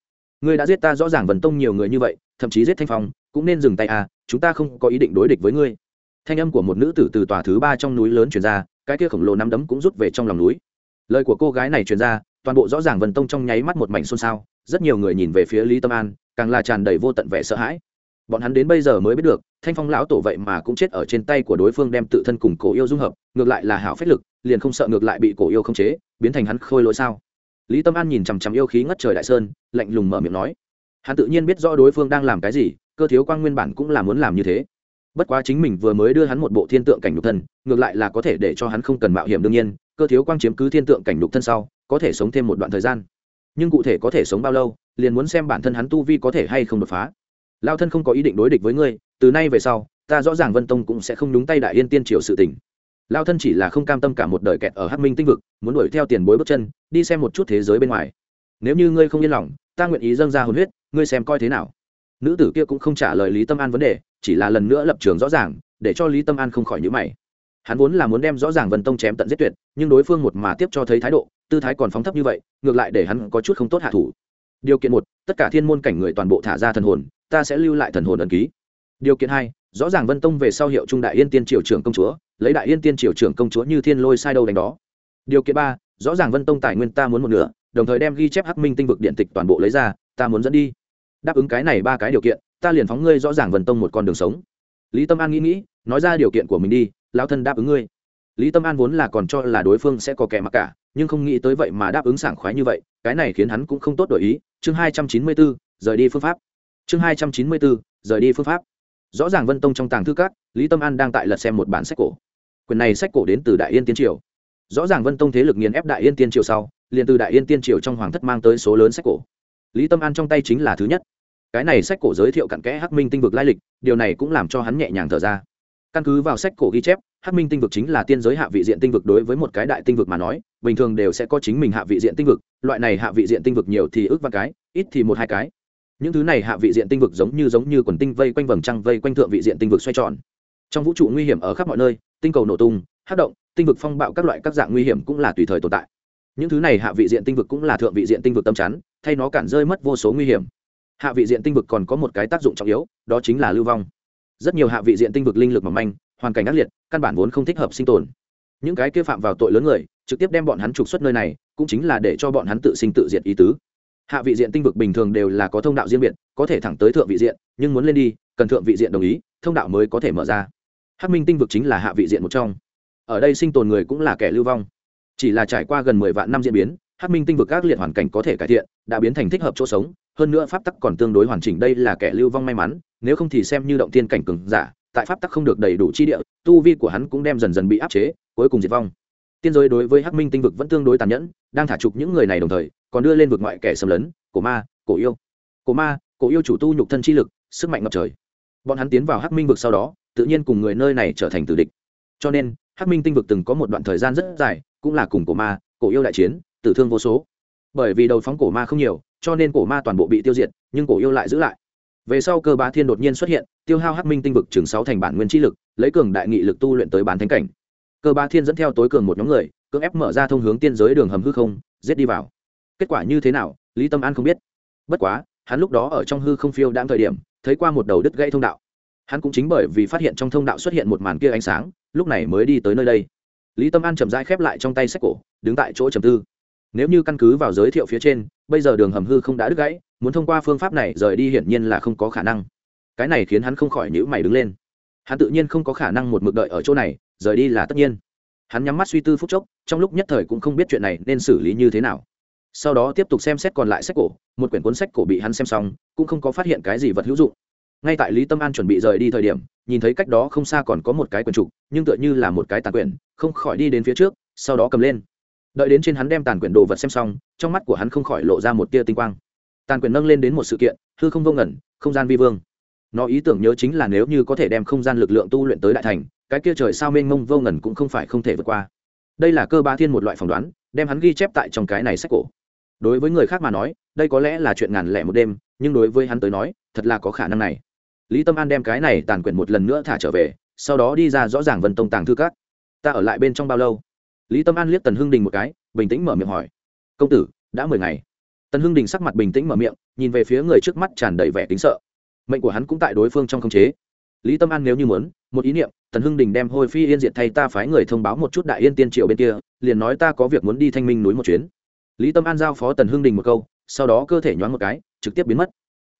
Ngươi đã giết ta rõ ràng vần tông nhiều người như vậy, thậm chí giết thanh phong, cũng nên dừng tay à chúng ta không có ý định đối địch với ngươi. Thanh âm của một nữ tử từ tòa thứ ba trong núi lớn chuyển ra, cái kia khổng lồ nắm đấm cũng rút về trong lòng núi. Lời của cô gái này truyền ra, toàn bộ rõ ràng vần tông trong nháy mắt một mảnh xôn xao, rất nhiều người nhìn về phía lý tâm an, càng là tràn đầy vô tận vẻ sợ hãi bọn hắn đến bây giờ mới biết được, thanh phong lão tổ vậy mà cũng chết ở trên tay của đối phương đem tự thân cùng cổ yêu dung hợp, ngược lại là hảo phách lực, liền không sợ ngược lại bị cổ yêu không chế, biến thành hắn khôi lỗi sao? Lý tâm an nhìn chằm chằm yêu khí ngất trời đại sơn, lạnh lùng mở miệng nói. Hắn tự nhiên biết rõ đối phương đang làm cái gì, cơ thiếu quang nguyên bản cũng là muốn làm như thế. Bất quá chính mình vừa mới đưa hắn một bộ thiên tượng cảnh nhục thân, ngược lại là có thể để cho hắn không cần mạo hiểm đương nhiên, cơ thiếu quang chiếm cứ thiên tượng cảnh nhục thân sau, có thể sống thêm một đoạn thời gian. Nhưng cụ thể có thể sống bao lâu, liền muốn xem bản thân hắn tu vi có thể hay không đột phá lao thân không có ý định đối địch với ngươi, từ nay về sau, ta rõ ràng vân tông cũng sẽ không đúng tay đại yên tiên triều sự tình. Lao thân chỉ là không cam tâm cả một đời kẹt ở hắc minh tinh vực, muốn đuổi theo tiền bối bước chân, đi xem một chút thế giới bên ngoài. Nếu như ngươi không yên lòng, ta nguyện ý dâng ra hồn huyết, ngươi xem coi thế nào. Nữ tử kia cũng không trả lời lý tâm an vấn đề, chỉ là lần nữa lập trường rõ ràng, để cho lý tâm an không khỏi nhữ mày. Hắn vốn là muốn đem rõ ràng vân tông chém tận giết tuyệt, nhưng đối phương một mà tiếp cho thấy thái độ, tư thái còn phóng thấp như vậy, ngược lại để hắn có chút không tốt hạ thủ. Điều kiện một, tất cả thiên môn cảnh người toàn bộ thả ra thần hồn ta sẽ lưu lại thần hồn ẩn ký. Điều kiện hai, rõ ràng vân tông về sau hiệu trung đại yên tiên triều trưởng công chúa, lấy đại yên tiên triều trưởng công chúa như thiên lôi sai đâu đánh đó. Điều kiện ba, rõ ràng vân tông tài nguyên ta muốn một nửa, đồng thời đem ghi chép hắc minh tinh vực điện tịch toàn bộ lấy ra, ta muốn dẫn đi. Đáp ứng cái này ba cái điều kiện, ta liền phóng ngươi rõ ràng vân tông một con đường sống. Lý tâm an nghĩ nghĩ, nói ra điều kiện của mình đi lao thân đáp ứng ngươi. Lý tâm an vốn là còn cho là đối phương sẽ có kẻ mặc cả, nhưng không nghĩ tới vậy mà đáp ứng sảng khoái như vậy, cái này khiến hắn cũng không tốt đổi ý. Chương hai trăm chín mươi bốn, rời đi phương pháp chương hai trăm chín mươi bốn, rời đi phương pháp. Rõ ràng vân tông trong tàng thư các, lý tâm an đang tại lật xem một bản sách cổ. Quyền này sách cổ đến từ đại yên tiên triều. Rõ ràng vân tông thế lực nghiền ép đại yên tiên triều sau, liền từ đại yên tiên triều trong hoàng thất mang tới số lớn sách cổ. Lý tâm an trong tay chính là thứ nhất. Cái này sách cổ giới thiệu cặn kẽ hắc minh tinh vực lai lịch, điều này cũng làm cho hắn nhẹ nhàng thở ra. Căn cứ vào sách cổ ghi chép, hắc minh tinh vực chính là tiên giới hạ vị diện tinh vực đối với một cái đại tinh vực mà nói, bình thường đều sẽ có chính mình hạ vị diện tinh vực, loại này hạ vị diện tinh vực nhiều thì ước và cái, ít thì một hai cái những thứ này hạ vị diện tinh vực giống như giống như quần tinh vây quanh vầng trăng, vây quanh thượng vị diện tinh vực xoay tròn. Trong vũ trụ nguy hiểm ở khắp mọi nơi, tinh cầu nổ tung hát động, tinh vực phong bạo các loại các dạng nguy hiểm cũng là tùy thời tồn tại. Những thứ này hạ vị diện tinh vực cũng là thượng vị diện tinh vực tâm chắn, thay nó cản rơi mất vô số nguy hiểm. Hạ vị diện tinh vực còn có một cái tác dụng trọng yếu, đó chính là lưu vong. Rất nhiều hạ vị diện tinh vực linh lực mỏng manh, hoàn cảnh ác liệt, căn bản vốn không thích hợp sinh tồn. Những cái kia phạm vào tội lớn người, trực tiếp đem bọn hắn trục xuất nơi này, cũng chính là để cho bọn hắn tự sinh tự diệt ý tứ hạ vị diện tinh vực bình thường đều là có thông đạo riêng biệt, có thể thẳng tới thượng vị diện, nhưng muốn lên đi, cần thượng vị diện đồng ý, thông đạo mới có thể mở ra. Hắc minh tinh vực chính là hạ vị diện một trong. Ở đây sinh tồn người cũng là kẻ lưu vong. Chỉ là trải qua gần mười vạn năm diễn biến, hắc minh tinh vực các liệt hoàn cảnh có thể cải thiện, đã biến thành thích hợp chỗ sống, hơn nữa pháp tắc còn tương đối hoàn chỉnh đây là kẻ lưu vong may mắn, nếu không thì xem như động tiên cảnh cường giả, tại pháp tắc không được đầy đủ chi địa, tu vi của hắn cũng đem dần dần bị áp chế, cuối cùng diệt vong. Tiên giới đối với hắc minh tinh vực vẫn tương đối tàn nhẫn, đang thả trục những người này đồng thời còn đưa lên vực ngoại kẻ xâm lấn, cổ ma, cổ yêu. Cổ ma, cổ yêu chủ tu nhục thân chi lực, sức mạnh ngập trời. Bọn hắn tiến vào hắc minh vực sau đó, tự nhiên cùng người nơi này trở thành tử địch. Cho nên, hắc minh tinh vực từng có một đoạn thời gian rất dài, cũng là cùng cổ ma, cổ yêu đại chiến, tử thương vô số. Bởi vì đầu phóng cổ ma không nhiều, cho nên cổ ma toàn bộ bị tiêu diệt, nhưng cổ yêu lại giữ lại. Về sau cơ bá thiên đột nhiên xuất hiện, tiêu hao hắc minh tinh vực chừng sáu thành bản nguyên chi lực, lấy cường đại nghị lực tu luyện tới bán thánh cảnh. Cơ bá thiên dẫn theo tối cường một nhóm người, cưỡng ép mở ra thông hướng tiên giới đường hầm hư không, giết đi vào kết quả như thế nào, lý tâm an không biết. Bất quá, hắn lúc đó ở trong hư không phiêu đang thời điểm, thấy qua một đầu đứt gãy thông đạo. Hắn cũng chính bởi vì phát hiện trong thông đạo xuất hiện một màn kia ánh sáng, lúc này mới đi tới nơi đây. Lý tâm an chậm rãi khép lại trong tay sách cổ, đứng tại chỗ trầm tư. Nếu như căn cứ vào giới thiệu phía trên, bây giờ đường hầm hư không đã đứt gãy, muốn thông qua phương pháp này rời đi hiển nhiên là không có khả năng. Cái này khiến hắn không khỏi nhữ mày đứng lên. Hắn tự nhiên không có khả năng một mực đợi ở chỗ này, rời đi là tất nhiên. Hắn nhắm mắt suy tư phút chốc, trong lúc nhất thời cũng không biết chuyện này nên xử lý như thế nào sau đó tiếp tục xem xét còn lại sách cổ, một quyển cuốn sách cổ bị hắn xem xong, cũng không có phát hiện cái gì vật hữu dụng. Ngay tại lý tâm an chuẩn bị rời đi thời điểm, nhìn thấy cách đó không xa còn có một cái quyển trục, nhưng tựa như là một cái tàn quyển, không khỏi đi đến phía trước, sau đó cầm lên. Đợi đến trên hắn đem tàn quyển đồ vật xem xong, trong mắt của hắn không khỏi lộ ra một tia tinh quang. Tàn quyển nâng lên đến một sự kiện, hư không vô ngẩn không gian vi vương. Nó ý tưởng nhớ chính là nếu như có thể đem không gian lực lượng tu luyện tới đại thành, cái kia trời sao mênh mông vô ngẩn cũng không phải không thể vượt qua. Đây là cơ ba thiên một loại phỏng đoán, đem hắn ghi chép tại trong cái này sách cổ đối với người khác mà nói, đây có lẽ là chuyện ngàn lẻ một đêm, nhưng đối với hắn tới nói, thật là có khả năng này. Lý tâm an đem cái này tàn quyển một lần nữa thả trở về, sau đó đi ra rõ ràng vân tông tàng thư các. Ta ở lại bên trong bao lâu? Lý tâm an liếc tần hưng đình một cái, bình tĩnh mở miệng hỏi. Công tử, đã mười ngày. Tần hưng đình sắc mặt bình tĩnh mở miệng, nhìn về phía người trước mắt tràn đầy vẻ tính sợ. Mệnh của hắn cũng tại đối phương trong khống chế. Lý tâm an nếu như muốn, một ý niệm, tần hưng đình đem hôi phi yên diệt thay ta phái người thông báo một chút đại yên tiên triệu bên kia, liền nói ta có việc muốn đi thanh minh núi một chuyến lý tâm an giao phó tần Hương đình một câu, sau đó cơ thể nhoáng một cái, trực tiếp biến mất.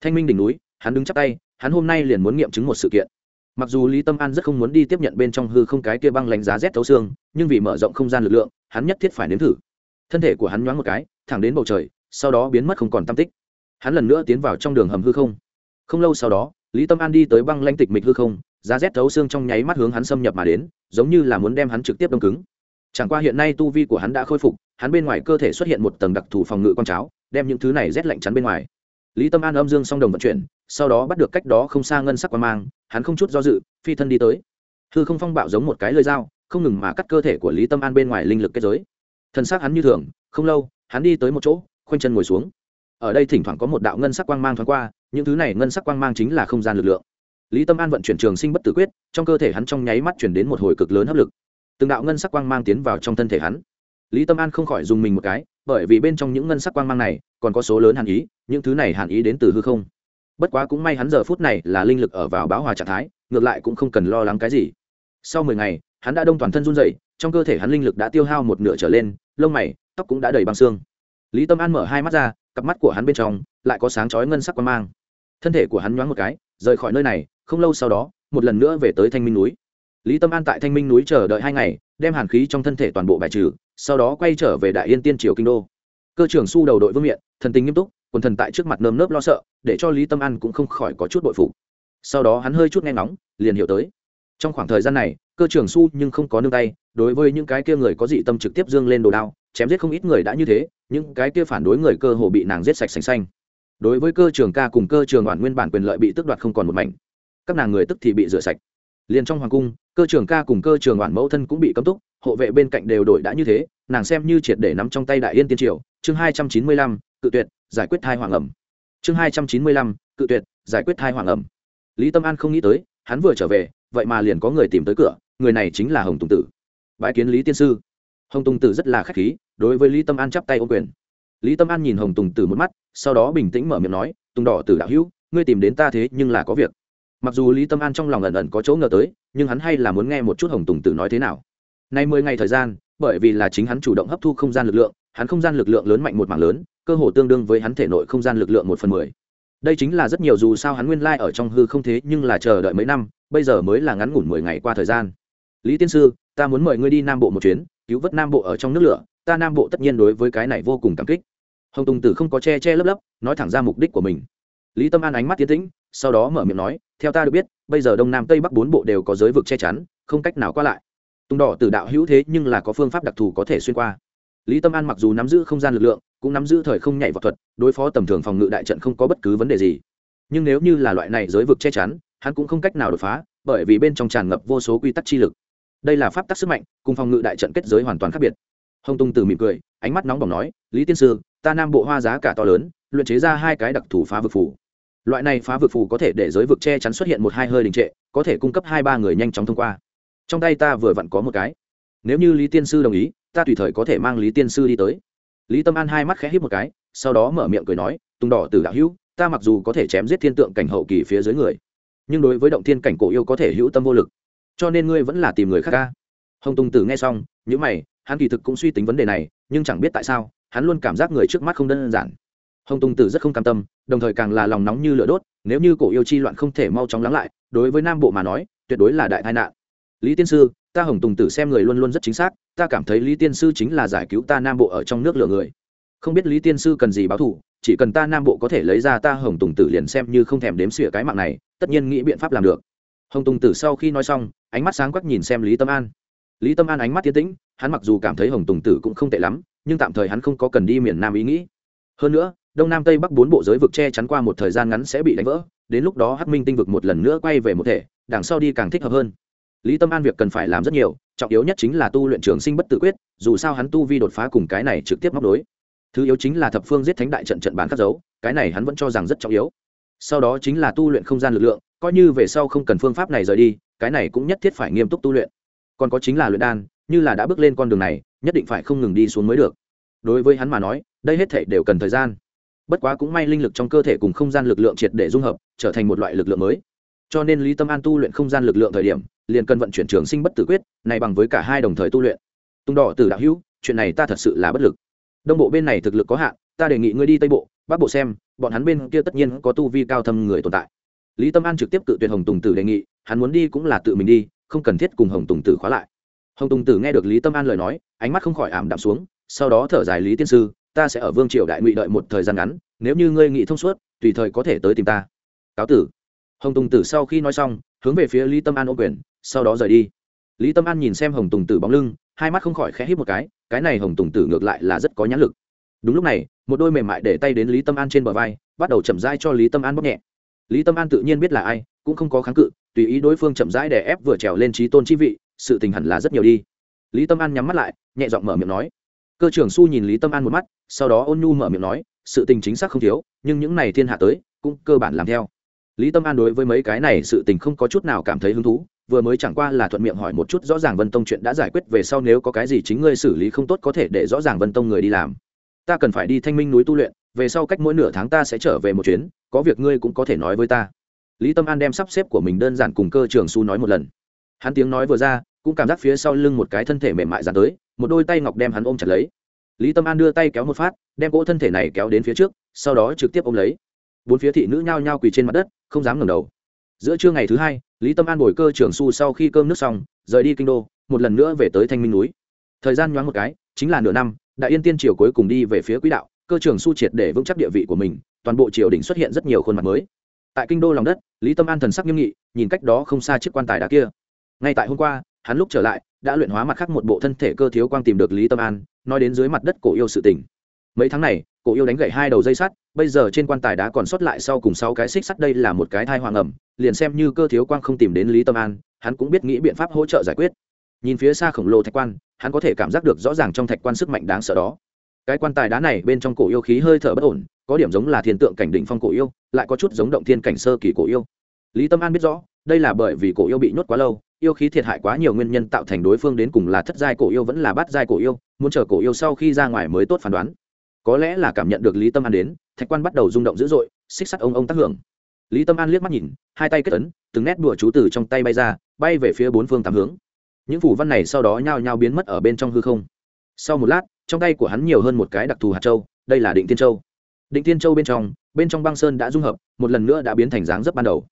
Thanh minh đỉnh núi, hắn đứng chắp tay, hắn hôm nay liền muốn nghiệm chứng một sự kiện. Mặc dù lý tâm an rất không muốn đi tiếp nhận bên trong hư không cái kia băng lánh giá rét thấu xương, nhưng vì mở rộng không gian lực lượng, hắn nhất thiết phải nếm thử. Thân thể của hắn nhoáng một cái, thẳng đến bầu trời, sau đó biến mất không còn tam tích. Hắn lần nữa tiến vào trong đường hầm hư không. Không lâu sau đó, lý tâm an đi tới băng lanh tịch mịch hư không, giá rét thấu xương trong nháy mắt hướng hắn xâm nhập mà đến, giống như là muốn đem hắn trực tiếp đông cứng chẳng qua hiện nay tu vi của hắn đã khôi phục, hắn bên ngoài cơ thể xuất hiện một tầng đặc thù phòng ngự con cháo, đem những thứ này rét lạnh chắn bên ngoài. Lý tâm an âm dương song đồng vận chuyển, sau đó bắt được cách đó không xa ngân sắc quan mang, hắn không chút do dự, phi thân đi tới. Hư không phong bạo giống một cái lơi dao, không ngừng mà cắt cơ thể của lý tâm an bên ngoài linh lực kết giới. Thân xác hắn như thường, không lâu, hắn đi tới một chỗ, khoanh chân ngồi xuống. Ở đây thỉnh thoảng có một đạo ngân sắc quang mang thoáng qua, những thứ này ngân sắc quang mang chính là không gian lực lượng. Lý tâm an vận chuyển trường sinh bất tử quyết, trong cơ thể hắn trong nháy mắt chuyển đến một hồi cực lớn hấp lực từng đạo ngân sắc quang mang tiến vào trong thân thể hắn. Lý tâm an không khỏi dùng mình một cái, bởi vì bên trong những ngân sắc quang mang này, còn có số lớn hàn ý, những thứ này hàn ý đến từ hư không. Bất quá cũng may hắn giờ phút này là linh lực ở vào báo hòa trạng thái, ngược lại cũng không cần lo lắng cái gì. Sau mười ngày, hắn đã đông toàn thân run dậy trong cơ thể hắn linh lực đã tiêu hao một nửa trở lên, lông mày, tóc cũng đã đầy băng xương. Lý tâm an mở hai mắt ra, cặp mắt của hắn bên trong lại có sáng chói ngân sắc quang mang. Thân thể của hắn nhoáng một cái, rời khỏi nơi này, không lâu sau đó, một lần nữa về tới thanh minh núi lý tâm an tại thanh minh núi chờ đợi hai ngày, đem hàn khí trong thân thể toàn bộ bài trừ, sau đó quay trở về đại yên tiên triều kinh đô. Cơ trưởng su đầu đội vương miện, thần tình nghiêm túc, quần thần tại trước mặt nơm nớp lo sợ, để cho lý tâm an cũng không khỏi có chút bội phụ sau đó hắn hơi chút nghe nóng liền hiểu tới. Trong khoảng thời gian này, cơ trưởng su nhưng không có nương tay, đối với những cái kia người có dị tâm trực tiếp dương lên đồ đao, chém giết không ít người đã như thế, những cái kia phản đối người cơ hồ bị nàng giết sạch sành xanh. Đối với cơ trường ca cùng cơ trường đoàn nguyên bản quyền lợi bị tước đoạt không còn một mảnh, các nàng người tức thì bị rửa sạch. Liền trong hoàng cung cơ trưởng ca cùng cơ trường đoàn mẫu thân cũng bị cấm túc, hộ vệ bên cạnh đều đổi đã như thế, nàng xem như triệt để nắm trong tay đại yên tiên triều. Chương hai trăm chín mươi lăm, cự tuyệt, giải quyết thai hoàng ẩm. Chương hai trăm chín mươi lăm, cự tuyệt, giải quyết thai hoàng ẩm. Lý tâm an không nghĩ tới, hắn vừa trở về, vậy mà liền có người tìm tới cửa, người này chính là hồng tùng tử. Bãi kiến lý tiên sư. Hồng tùng tử rất là k h á c h khí, đối với lý tâm an chắp tay ô quyền. Lý tâm an nhìn hồng tùng tử một mắt, sau đó bình tĩnh mở miệng nói, tùng đỏ tử đạo hữu, ngươi tìm đến ta thế nhưng là có việc mặc dù lý tâm an trong lòng ẩn ẩn có chỗ ngờ tới, nhưng hắn hay là muốn nghe một chút hồng tùng tử nói thế nào. Nay mười ngày thời gian, bởi vì là chính hắn chủ động hấp thu không gian lực lượng, hắn không gian lực lượng lớn mạnh một mảng lớn, cơ hồ tương đương với hắn thể nội không gian lực lượng một phần mười. Đây chính là rất nhiều dù sao hắn nguyên lai、like、ở trong hư không thế, nhưng là chờ đợi mấy năm, bây giờ mới là ngắn ngủn mười ngày qua thời gian. Lý tiên sư, ta muốn mời ngươi đi nam bộ một chuyến, cứu vớt nam bộ ở trong nước lửa, ta nam bộ tất nhiên đối với cái này vô cùng cảm kích. Hồng tùng tử không có che che lấp lấp, nói thẳng ra mục đích của mình. Lý tâm an ánh mắt tiến tĩnh sau đó mở miệng nói, theo ta được biết, bây giờ đông nam tây bắc bốn bộ đều có giới vực che chắn, không cách nào qua lại. Tùng đỏ tử đạo hữu thế nhưng là có phương pháp đặc thù có thể xuyên qua. Lý tâm an mặc dù nắm giữ không gian lực lượng, cũng nắm giữ thời không nhảy vào thuật, đối phó tầm thường phòng ngự đại trận không có bất cứ vấn đề gì. Nhưng nếu như là loại này giới vực che chắn, hắn cũng không cách nào đột phá, bởi vì bên trong tràn ngập vô số quy tắc chi lực. Đây là pháp tắc sức mạnh, cùng phòng ngự đại trận kết giới hoàn toàn khác biệt. Hồng Tung từ mỉm cười, ánh mắt nóng bỏng nói, lý tiên sư, ta nam bộ hoa giá cả to lớn, luyện chế ra hai cái đặc thù phá vực phủ loại này phá vực phù có thể để giới vực che chắn xuất hiện một hai hơi đình trệ, có thể cung cấp hai ba người nhanh chóng thông qua. Trong tay ta vừa vặn có một cái. Nếu như lý tiên sư đồng ý, ta tùy thời có thể mang lý tiên sư đi tới. Lý tâm an hai mắt khẽ hít một cái, sau đó mở miệng cười nói, tùng đỏ từ đạo hữu, ta mặc dù có thể chém giết thiên tượng cảnh hậu kỳ phía dưới người, nhưng đối với động thiên cảnh cổ yêu có thể hữu tâm vô lực, cho nên ngươi vẫn là tìm người khác ca. Hồng tùng tử nghe xong những mày, hắn kỳ thực cũng suy tính vấn đề này, nhưng chẳng biết tại sao, hắn luôn cảm giác người trước mắt không đơn giản hồng tùng tử rất không cam tâm, đồng thời càng là lòng nóng như lửa đốt, nếu như cổ yêu chi loạn không thể mau chóng lắng lại, đối với nam bộ mà nói, tuyệt đối là đại tai nạn. Lý tiên sư, ta hồng tùng tử xem người luôn luôn rất chính xác, ta cảm thấy lý tiên sư chính là giải cứu ta nam bộ ở trong nước lửa người. Không biết lý tiên sư cần gì báo thù, chỉ cần ta nam bộ có thể lấy ra ta hồng tùng tử liền xem như không thèm đếm xỉa cái mạng này, tất nhiên nghĩ biện pháp làm được. Hồng tùng tử sau khi nói xong, ánh mắt sáng quắc nhìn xem lý tâm an. Lý tâm an ánh mắt tiến tĩnh, hắn mặc dù cảm thấy hồng tùng tử cũng không tệ lắm, nhưng tạm thời hắn không có cần đi miền nam ý nghĩ. Hơn nữa đông nam tây bắc bốn bộ giới vực che chắn qua một thời gian ngắn sẽ bị đánh vỡ, đến lúc đó hắc minh tinh vực một lần nữa quay về một thể, đằng sau đi càng thích hợp hơn. Lý tâm an việc cần phải làm rất nhiều, trọng yếu nhất chính là tu luyện trường sinh bất tự quyết, dù sao hắn tu vi đột phá cùng cái này trực tiếp móc đối thứ yếu chính là thập phương giết thánh đại trận trận bán khắc dấu, cái này hắn vẫn cho rằng rất trọng yếu. Sau đó chính là tu luyện không gian lực lượng, coi như về sau không cần phương pháp này rời đi, cái này cũng nhất thiết phải nghiêm túc tu luyện. Còn có chính là luyện đan, như là đã bước lên con đường này, nhất định phải không ngừng đi xuống mới được. Đối với hắn mà nói, đây hết thể đều cần thời gian bất quá cũng may linh lực trong cơ thể cùng không gian lực lượng triệt để dung hợp, trở thành một loại lực lượng mới. Cho nên lý tâm an tu luyện không gian lực lượng thời điểm, liền cần vận chuyển trường sinh bất tử quyết, này bằng với cả hai đồng thời tu luyện. Tung đỏ từ đạo hữu, chuyện này ta thật sự là bất lực. Đông bộ bên này thực lực có hạn, ta đề nghị ngươi đi tây bộ, bắc bộ xem, bọn hắn bên kia tất nhiên có tu vi cao thâm người tồn tại. Lý tâm an trực tiếp cự tuyệt hồng tùng tử đề nghị, hắn muốn đi cũng là tự mình đi, không cần thiết cùng hồng tùng tử khóa lại. Hồng tùng tử nghe được lý tâm an lời nói, ánh mắt không khỏi ảm đạm xuống, sau đó thở dài lý tiên sư ta sẽ ở vương triều đại ngụy đợi một thời gian ngắn, nếu như ngươi nghị thông suốt, tùy thời có thể tới tìm ta. Cáo tử. Hồng tùng tử sau khi nói xong, hướng về phía lý tâm an ô quyền, sau đó rời đi. Lý tâm an nhìn xem hồng tùng tử bóng lưng, hai mắt không khỏi khẽ hít một cái cái này hồng tùng tử ngược lại là rất có nhãn lực. Đúng lúc này, một đôi mềm mại để tay đến lý tâm an trên bờ vai, bắt đầu chậm rãi cho lý tâm an bóp nhẹ. Lý tâm an tự nhiên biết là ai, cũng không có kháng cự, tùy ý đối phương chậm rãi để ép vừa trèo lên trí tôn chi vị, sự tình hẳn là rất nhiều đi. Lý tâm an nhắm mắt lại, nhẹ giọng mở miệng nói cơ trưởng su nhìn lý tâm an một mắt, sau đó ôn nhu mở miệng nói, sự tình chính xác không thiếu, nhưng những này thiên hạ tới, cũng cơ bản làm theo. Lý tâm an đối với mấy cái này sự tình không có chút nào cảm thấy hứng thú, vừa mới chẳng qua là thuận miệng hỏi một chút rõ ràng vân tông chuyện đã giải quyết, về sau nếu có cái gì chính ngươi xử lý không tốt có thể để rõ ràng vân tông người đi làm. Ta cần phải đi thanh minh núi tu luyện, về sau cách mỗi nửa tháng ta sẽ trở về một chuyến, có việc ngươi cũng có thể nói với ta. Lý tâm an đem sắp xếp của mình đơn giản cùng cơ trường su nói một lần. Hắn tiếng nói vừa ra, cũng cảm giác phía sau lưng một cái thân thể mềm mại dàn tới một đôi tay ngọc đem hắn ôm chặt lấy. Lý tâm an đưa tay kéo một phát, đem cỗ thân thể này kéo đến phía trước, sau đó trực tiếp ôm lấy. Bốn phía thị nữ nhao nhao quỳ trên mặt đất, không dám ngẩng đầu. Giữa trưa ngày thứ hai, lý tâm an bồi cơ trưởng su sau khi cơm nước xong, rời đi kinh đô, một lần nữa về tới thanh minh núi. Thời gian nhoáng một cái, chính là nửa năm, đại yên tiên triều cuối cùng đi về phía quỹ đạo, cơ trưởng su triệt để vững chắc địa vị của mình, toàn bộ triều đình xuất hiện rất nhiều khuôn mặt mới. Tại kinh đô lòng đất, lý tâm an thần sắc nghiêm nghị, nhìn cách đó không xa chiếc quan tài đá kia. Ngay tại hôm qua, hắn lúc trở lại đã luyện hóa mặt khác một bộ thân thể cơ thiếu quang tìm được lý tâm an, nói đến dưới mặt đất cổ yêu sự tình. Mấy tháng này, cổ yêu đánh gậy hai đầu dây sắt, bây giờ trên quan tài đá còn sót lại sau cùng sáu cái xích sắt đây là một cái thai hoàng ẩm, liền xem như cơ thiếu quang không tìm đến lý tâm an, hắn cũng biết nghĩ biện pháp hỗ trợ giải quyết. Nhìn phía xa khổng lồ thạch quan, hắn có thể cảm giác được rõ ràng trong thạch quan sức mạnh đáng sợ đó. Cái quan tài đá này bên trong cổ yêu khí hơi thở bất ổn, có điểm giống là thiên tượng cảnh đỉnh phong cổ yêu, lại có chút giống động thiên cảnh sơ kỳ cổ yêu lý tâm an biết rõ, đây là bởi vì cổ yêu bị nhốt quá lâu, yêu khí thiệt hại quá nhiều nguyên nhân tạo thành đối phương đến cùng là thất giai cổ yêu vẫn là bát giai cổ yêu, muốn chờ cổ yêu sau khi ra ngoài mới tốt phán đoán. Có lẽ là cảm nhận được lý tâm an đến, thạch quan bắt đầu rung động dữ dội, xích sắt ông ông tác hưởng. Lý tâm an liếc mắt nhìn, hai tay kết ấn, từng nét đùa chú từ trong tay bay ra, bay về phía bốn phương tám hướng. Những phủ văn này sau đó nhao nhao biến mất ở bên trong hư không. Sau một lát, trong tay của hắn nhiều hơn một cái đặc thù hạt châu, đây là định tiên châu. Định tiên châu bên trong bên trong băng sơn đã dung hợp, một lần nữa đã biến thành dáng dấp ban đầu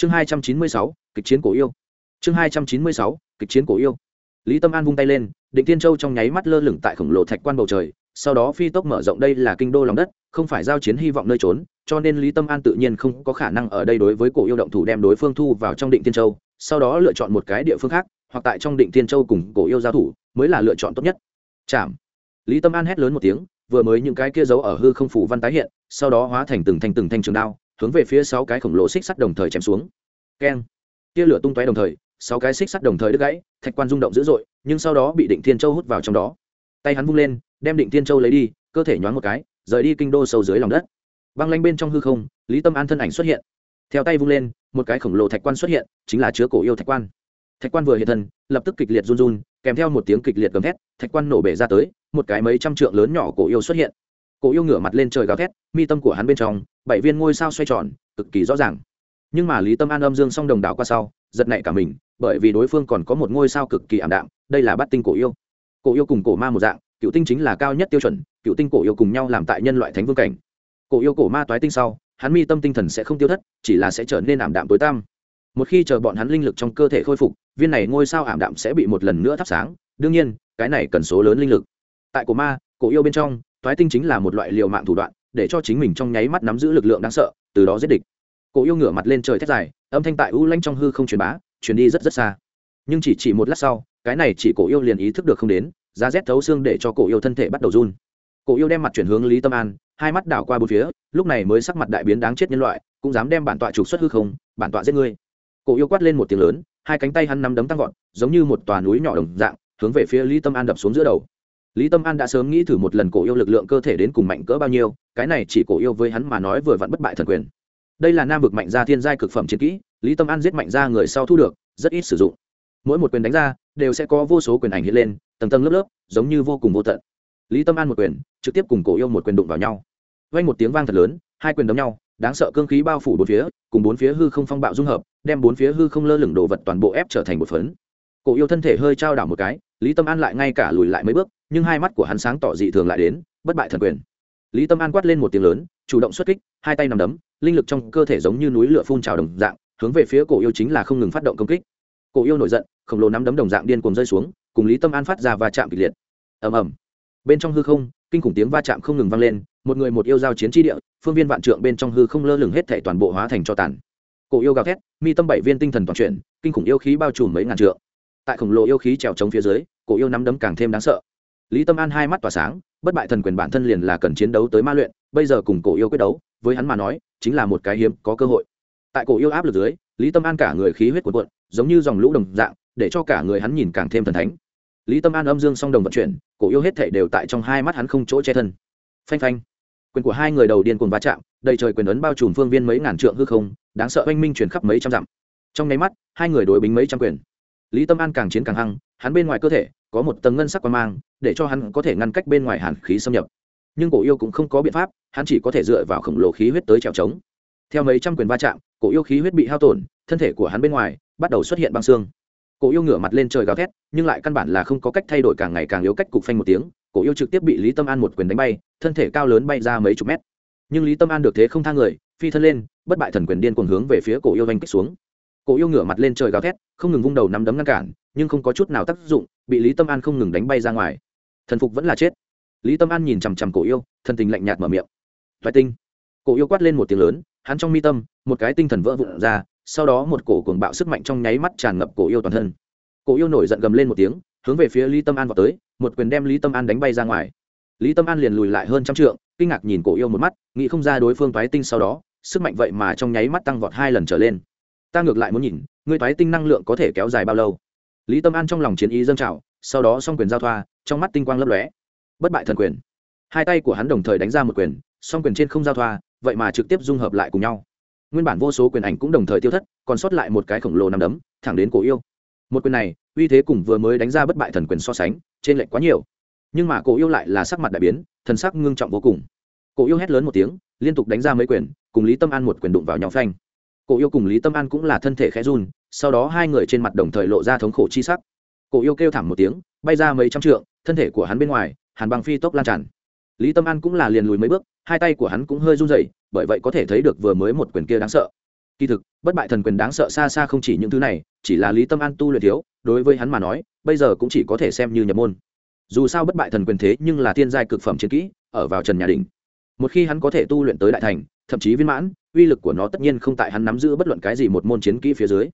chương hai trăm chín mươi sáu, kịch chiến cổ yêu. Chương hai trăm chín mươi sáu, kịch chiến cổ yêu. Lý tâm an vung tay lên, định tiên châu trong nháy mắt lơ lửng tại khổng lồ thạch quan bầu trời, sau đó phi tốc mở rộng đây là kinh đô lòng đất, không phải giao chiến hy vọng nơi trốn, cho nên lý tâm an tự nhiên không có khả năng ở đây đối với cổ yêu động thủ đem đối phương thu vào trong định tiên châu, sau đó lựa chọn một cái địa phương khác, hoặc tại trong định tiên châu cùng cổ yêu giao thủ, mới là lựa chọn tốt nhất. Chạm. Lý tâm an hét lớn một tiếng, vừa mới những cái kia giấu ở hư không phủ văn tái hiện, sau đó hóa thành từng thanh từng thanh trường đao hướng về phía sáu cái khổng lồ xích sắt đồng thời chém xuống. Keng. Tia lửa tung tóe đồng thời, sáu cái xích sắt đồng thời đứt gãy, thạch quan rung động dữ dội, nhưng sau đó bị định thiên châu hút vào trong đó. Tay hắn vung lên, đem định thiên châu lấy đi, cơ thể nhoáng một cái, rời đi kinh đô sâu dưới lòng đất. Băng lanh bên trong hư không, lý tâm an thân ảnh xuất hiện. Theo tay vung lên, một cái khổng lồ thạch quan xuất hiện, chính là chứa cổ yêu thạch quan. Thạch quan vừa hiện thân, lập tức kịch liệt run run, kèm theo một tiếng kịch liệt gầm thét, thạch quan nổ bể ra tới, một cái mấy trăm trượng lớn nhỏ cổ yêu xuất hiện. Cổ yêu ngửa mặt lên trời gào thét, mi tâm của hắn bên trong bảy viên ngôi sao xoay tròn, cực kỳ rõ ràng. Nhưng mà lý tâm an âm dương song đồng đảo qua sau, giật nảy cả mình, bởi vì đối phương còn có một ngôi sao cực kỳ ảm đạm, đây là bát tinh cổ yêu. Cổ yêu cùng cổ ma một dạng, cựu tinh chính là cao nhất tiêu chuẩn, cựu tinh cổ yêu cùng nhau làm tại nhân loại thánh vương cảnh. Cổ yêu cổ ma toái tinh sau, hắn mi tâm tinh thần sẽ không tiêu thất, chỉ là sẽ trở nên ảm đạm tối tam một khi chờ bọn hắn linh lực trong cơ thể khôi phục, viên này ngôi sao ảm đạm sẽ bị một lần nữa thắp sáng. Đương nhiên, cái này cần số lớn linh lực. Tại cổ ma, cổ yêu bên trong, toái tinh chính là một loại liều mạng thủ đoạn để cho chính mình trong nháy mắt nắm giữ lực lượng đáng sợ, từ đó giết địch. Cổ yêu ngửa mặt lên trời thét dài, âm thanh tại u lanh trong hư không truyền bá, truyền đi rất rất xa. Nhưng chỉ chỉ một lát sau, cái này chỉ cổ yêu liền ý thức được không đến, giá rét thấu xương để cho cổ yêu thân thể bắt đầu run. Cổ yêu đem mặt chuyển hướng lý tâm an, hai mắt đảo qua bốn phía, lúc này mới sắc mặt đại biến đáng chết nhân loại, cũng dám đem bản tọa trục xuất hư không, bản tọa giết ngươi. Cổ yêu quát lên một tiếng lớn, hai cánh tay hắn nắm đấm tăng vọt, giống như một tòa núi nhỏ đồng dạng, hướng về phía lý tâm an đập xuống giữa đầu lý tâm an đã sớm nghĩ thử một lần cổ yêu lực lượng cơ thể đến cùng mạnh cỡ bao nhiêu, cái này chỉ cổ yêu với hắn mà nói vừa vặn bất bại thần quyền. Đây là nam vực mạnh gia thiên giai cực phẩm chiến kỹ, lý tâm an giết mạnh gia người sau thu được, rất ít sử dụng. Mỗi một quyền đánh ra, đều sẽ có vô số quyền ảnh hiện lên, tầng tầng lớp lớp, giống như vô cùng vô tận. Lý tâm an một quyền, trực tiếp cùng cổ yêu một quyền đụng vào nhau. Vay một tiếng vang thật lớn, hai quyền đấm nhau, đáng sợ cương khí bao phủ bốn phía, cùng bốn phía hư không phong bạo dung hợp, đem bốn phía hư không lơ lửng đồ vật toàn bộ ép trở thành một phấn. Cổ yêu thân thể hơi trao đảo một cái, lý tâm an lại ngay cả lùi lại mấy bước nhưng hai mắt của hắn sáng tỏ dị thường lại đến, bất bại thần quyền. Lý tâm an quát lên một tiếng lớn, chủ động xuất kích, hai tay nằm đấm, linh lực trong cơ thể giống như núi lửa phun trào đồng dạng, hướng về phía cổ yêu chính là không ngừng phát động công kích. Cổ yêu nổi giận, khổng lồ nắm đấm đồng dạng điên cuồng rơi xuống, cùng lý tâm an phát ra và chạm kịch liệt. Ầm ầm. Bên trong hư không, kinh khủng tiếng va chạm không ngừng vang lên, một người một yêu giao chiến tri địa, phương viên vạn trượng bên trong hư không lơ lửng hết thể toàn bộ hóa thành cho tàn. Cổ yêu gào thét, mi tâm bảy viên tinh thần toàn chuyển, kinh khủng yêu khí bao trùm mấy ngàn trượng. Tại khổng lồ yêu khí trèo trống phía dưới, cổ yêu nắm đấm càng thêm đáng sợ lý tâm an hai mắt tỏa sáng, bất bại thần quyền bản thân liền là cần chiến đấu tới ma luyện, bây giờ cùng cổ yêu quyết đấu, với hắn mà nói, chính là một cái hiếm có cơ hội. Tại cổ yêu áp lực dưới, lý tâm an cả người khí huyết cuộn cuộn, giống như dòng lũ đồng dạng, để cho cả người hắn nhìn càng thêm thần thánh. Lý tâm an âm dương song đồng vận chuyển, cổ yêu hết thể đều tại trong hai mắt hắn không chỗ che thân. Phanh phanh. Quyền của hai người đầu điên cuồng va chạm, đầy trời quyền ấn bao trùm phương viên mấy ngàn trượng hư không, đáng sợ oanh minh chuyển khắp mấy trăm dặm. Trong nháy mắt, hai người đối bính mấy trăm quyền. Lý tâm an càng chiến càng hăng, hắn bên ngoài cơ thể có một tầng ngân sắc quan mang, để cho hắn có thể ngăn cách bên ngoài hàn khí xâm nhập. Nhưng cổ yêu cũng không có biện pháp, hắn chỉ có thể dựa vào khổng lồ khí huyết tới trèo trống. Theo mấy trăm quyền va chạm, cổ yêu khí huyết bị hao tổn, thân thể của hắn bên ngoài bắt đầu xuất hiện băng xương. Cổ yêu ngửa mặt lên trời gào thét, nhưng lại căn bản là không có cách thay đổi càng ngày càng yếu cách cục phanh một tiếng, cổ yêu trực tiếp bị lý tâm an một quyền đánh bay, thân thể cao lớn bay ra mấy chục mét. Nhưng lý tâm an được thế không thang người, phi thân lên, bất bại thần quyền điên cuồng hướng về phía cổ yêu vanh kích xuống. Cổ yêu ngửa mặt lên trời gào thét, không ngừng vung đầu nắm đấm ngăn cản nhưng không có chút nào tác dụng, bị lý tâm an không ngừng đánh bay ra ngoài. Thần phục vẫn là chết. Lý tâm an nhìn chằm chằm cổ yêu, thần tình lạnh nhạt mở miệng. Thoại tinh. Cổ yêu quát lên một tiếng lớn, hắn trong mi tâm, một cái tinh thần vỡ vụn ra, sau đó một cổ cuồng bạo sức mạnh trong nháy mắt tràn ngập cổ yêu toàn thân. Cổ yêu nổi giận gầm lên một tiếng, hướng về phía lý tâm an vào tới, một quyền đem lý tâm an đánh bay ra ngoài. Lý tâm an liền lùi lại hơn trăm trượng, kinh ngạc nhìn cổ yêu một mắt, nghĩ không ra đối phương toái tinh sau đó, sức mạnh vậy mà trong nháy mắt tăng vọt hai lần trở lên. Ta ngược lại muốn nhìn, ngươi toái tinh năng lượng có thể kéo dài bao lâu? Lý tâm an trong lòng chiến ý dâng trào, sau đó s o n g quyền giao thoa, trong mắt tinh quang lấp lóe. Bất bại thần quyền. Hai tay của hắn đồng thời đánh ra một quyền s o n g quyền trên không giao thoa, vậy mà trực tiếp dung hợp lại cùng nhau. Nguyên bản vô số quyền ảnh cũng đồng thời tiêu thất, còn sót lại một cái khổng lồ nằm đấm, thẳng đến cổ yêu. Một quyền này, uy thế cùng vừa mới đánh ra bất bại thần quyền so sánh, trên lệnh quá nhiều. Nhưng mà cổ yêu lại là sắc mặt đại biến, thần sắc ngưng trọng vô cùng. Cổ yêu hét lớn một tiếng, liên tục đánh ra mấy quyền, cùng lý tâm an một quyền đụng vào nhau phanh. Cổ yêu cùng lý tâm an cũng là thân thể khẽ run sau đó hai người trên mặt đồng thời lộ ra thống khổ chi sắc. Cổ yêu kêu thảm một tiếng, bay ra mấy trăm trượng, thân thể của hắn bên ngoài, hàn băng phi tốc lan tràn. Lý tâm an cũng là liền lùi mấy bước, hai tay của hắn cũng hơi run rẩy, bởi vậy có thể thấy được vừa mới một quyền kia đáng sợ. Kỳ thực, bất bại thần quyền đáng sợ xa xa không chỉ những thứ này, chỉ là lý tâm an tu luyện thiếu, đối với hắn mà nói, bây giờ cũng chỉ có thể xem như nhập môn. Dù sao bất bại thần quyền thế nhưng là thiên giai cực phẩm chiến kỹ, ở vào trần nhà đình một khi hắn có thể tu luyện tới đại thành, thậm chí viên mãn, uy lực của nó tất nhiên không tại hắn nắm giữ bất luận cái gì một môn chiến kỹ phía dưới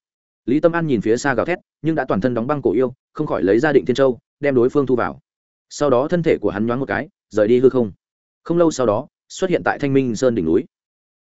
lý tâm an nhìn phía xa gào thét, nhưng đã toàn thân đóng băng cổ yêu, không khỏi lấy ra định thiên châu, đem đối phương thu vào. Sau đó thân thể của hắn nhoáng một cái, rời đi hư không. Không lâu sau đó, xuất hiện tại thanh minh sơn đỉnh núi.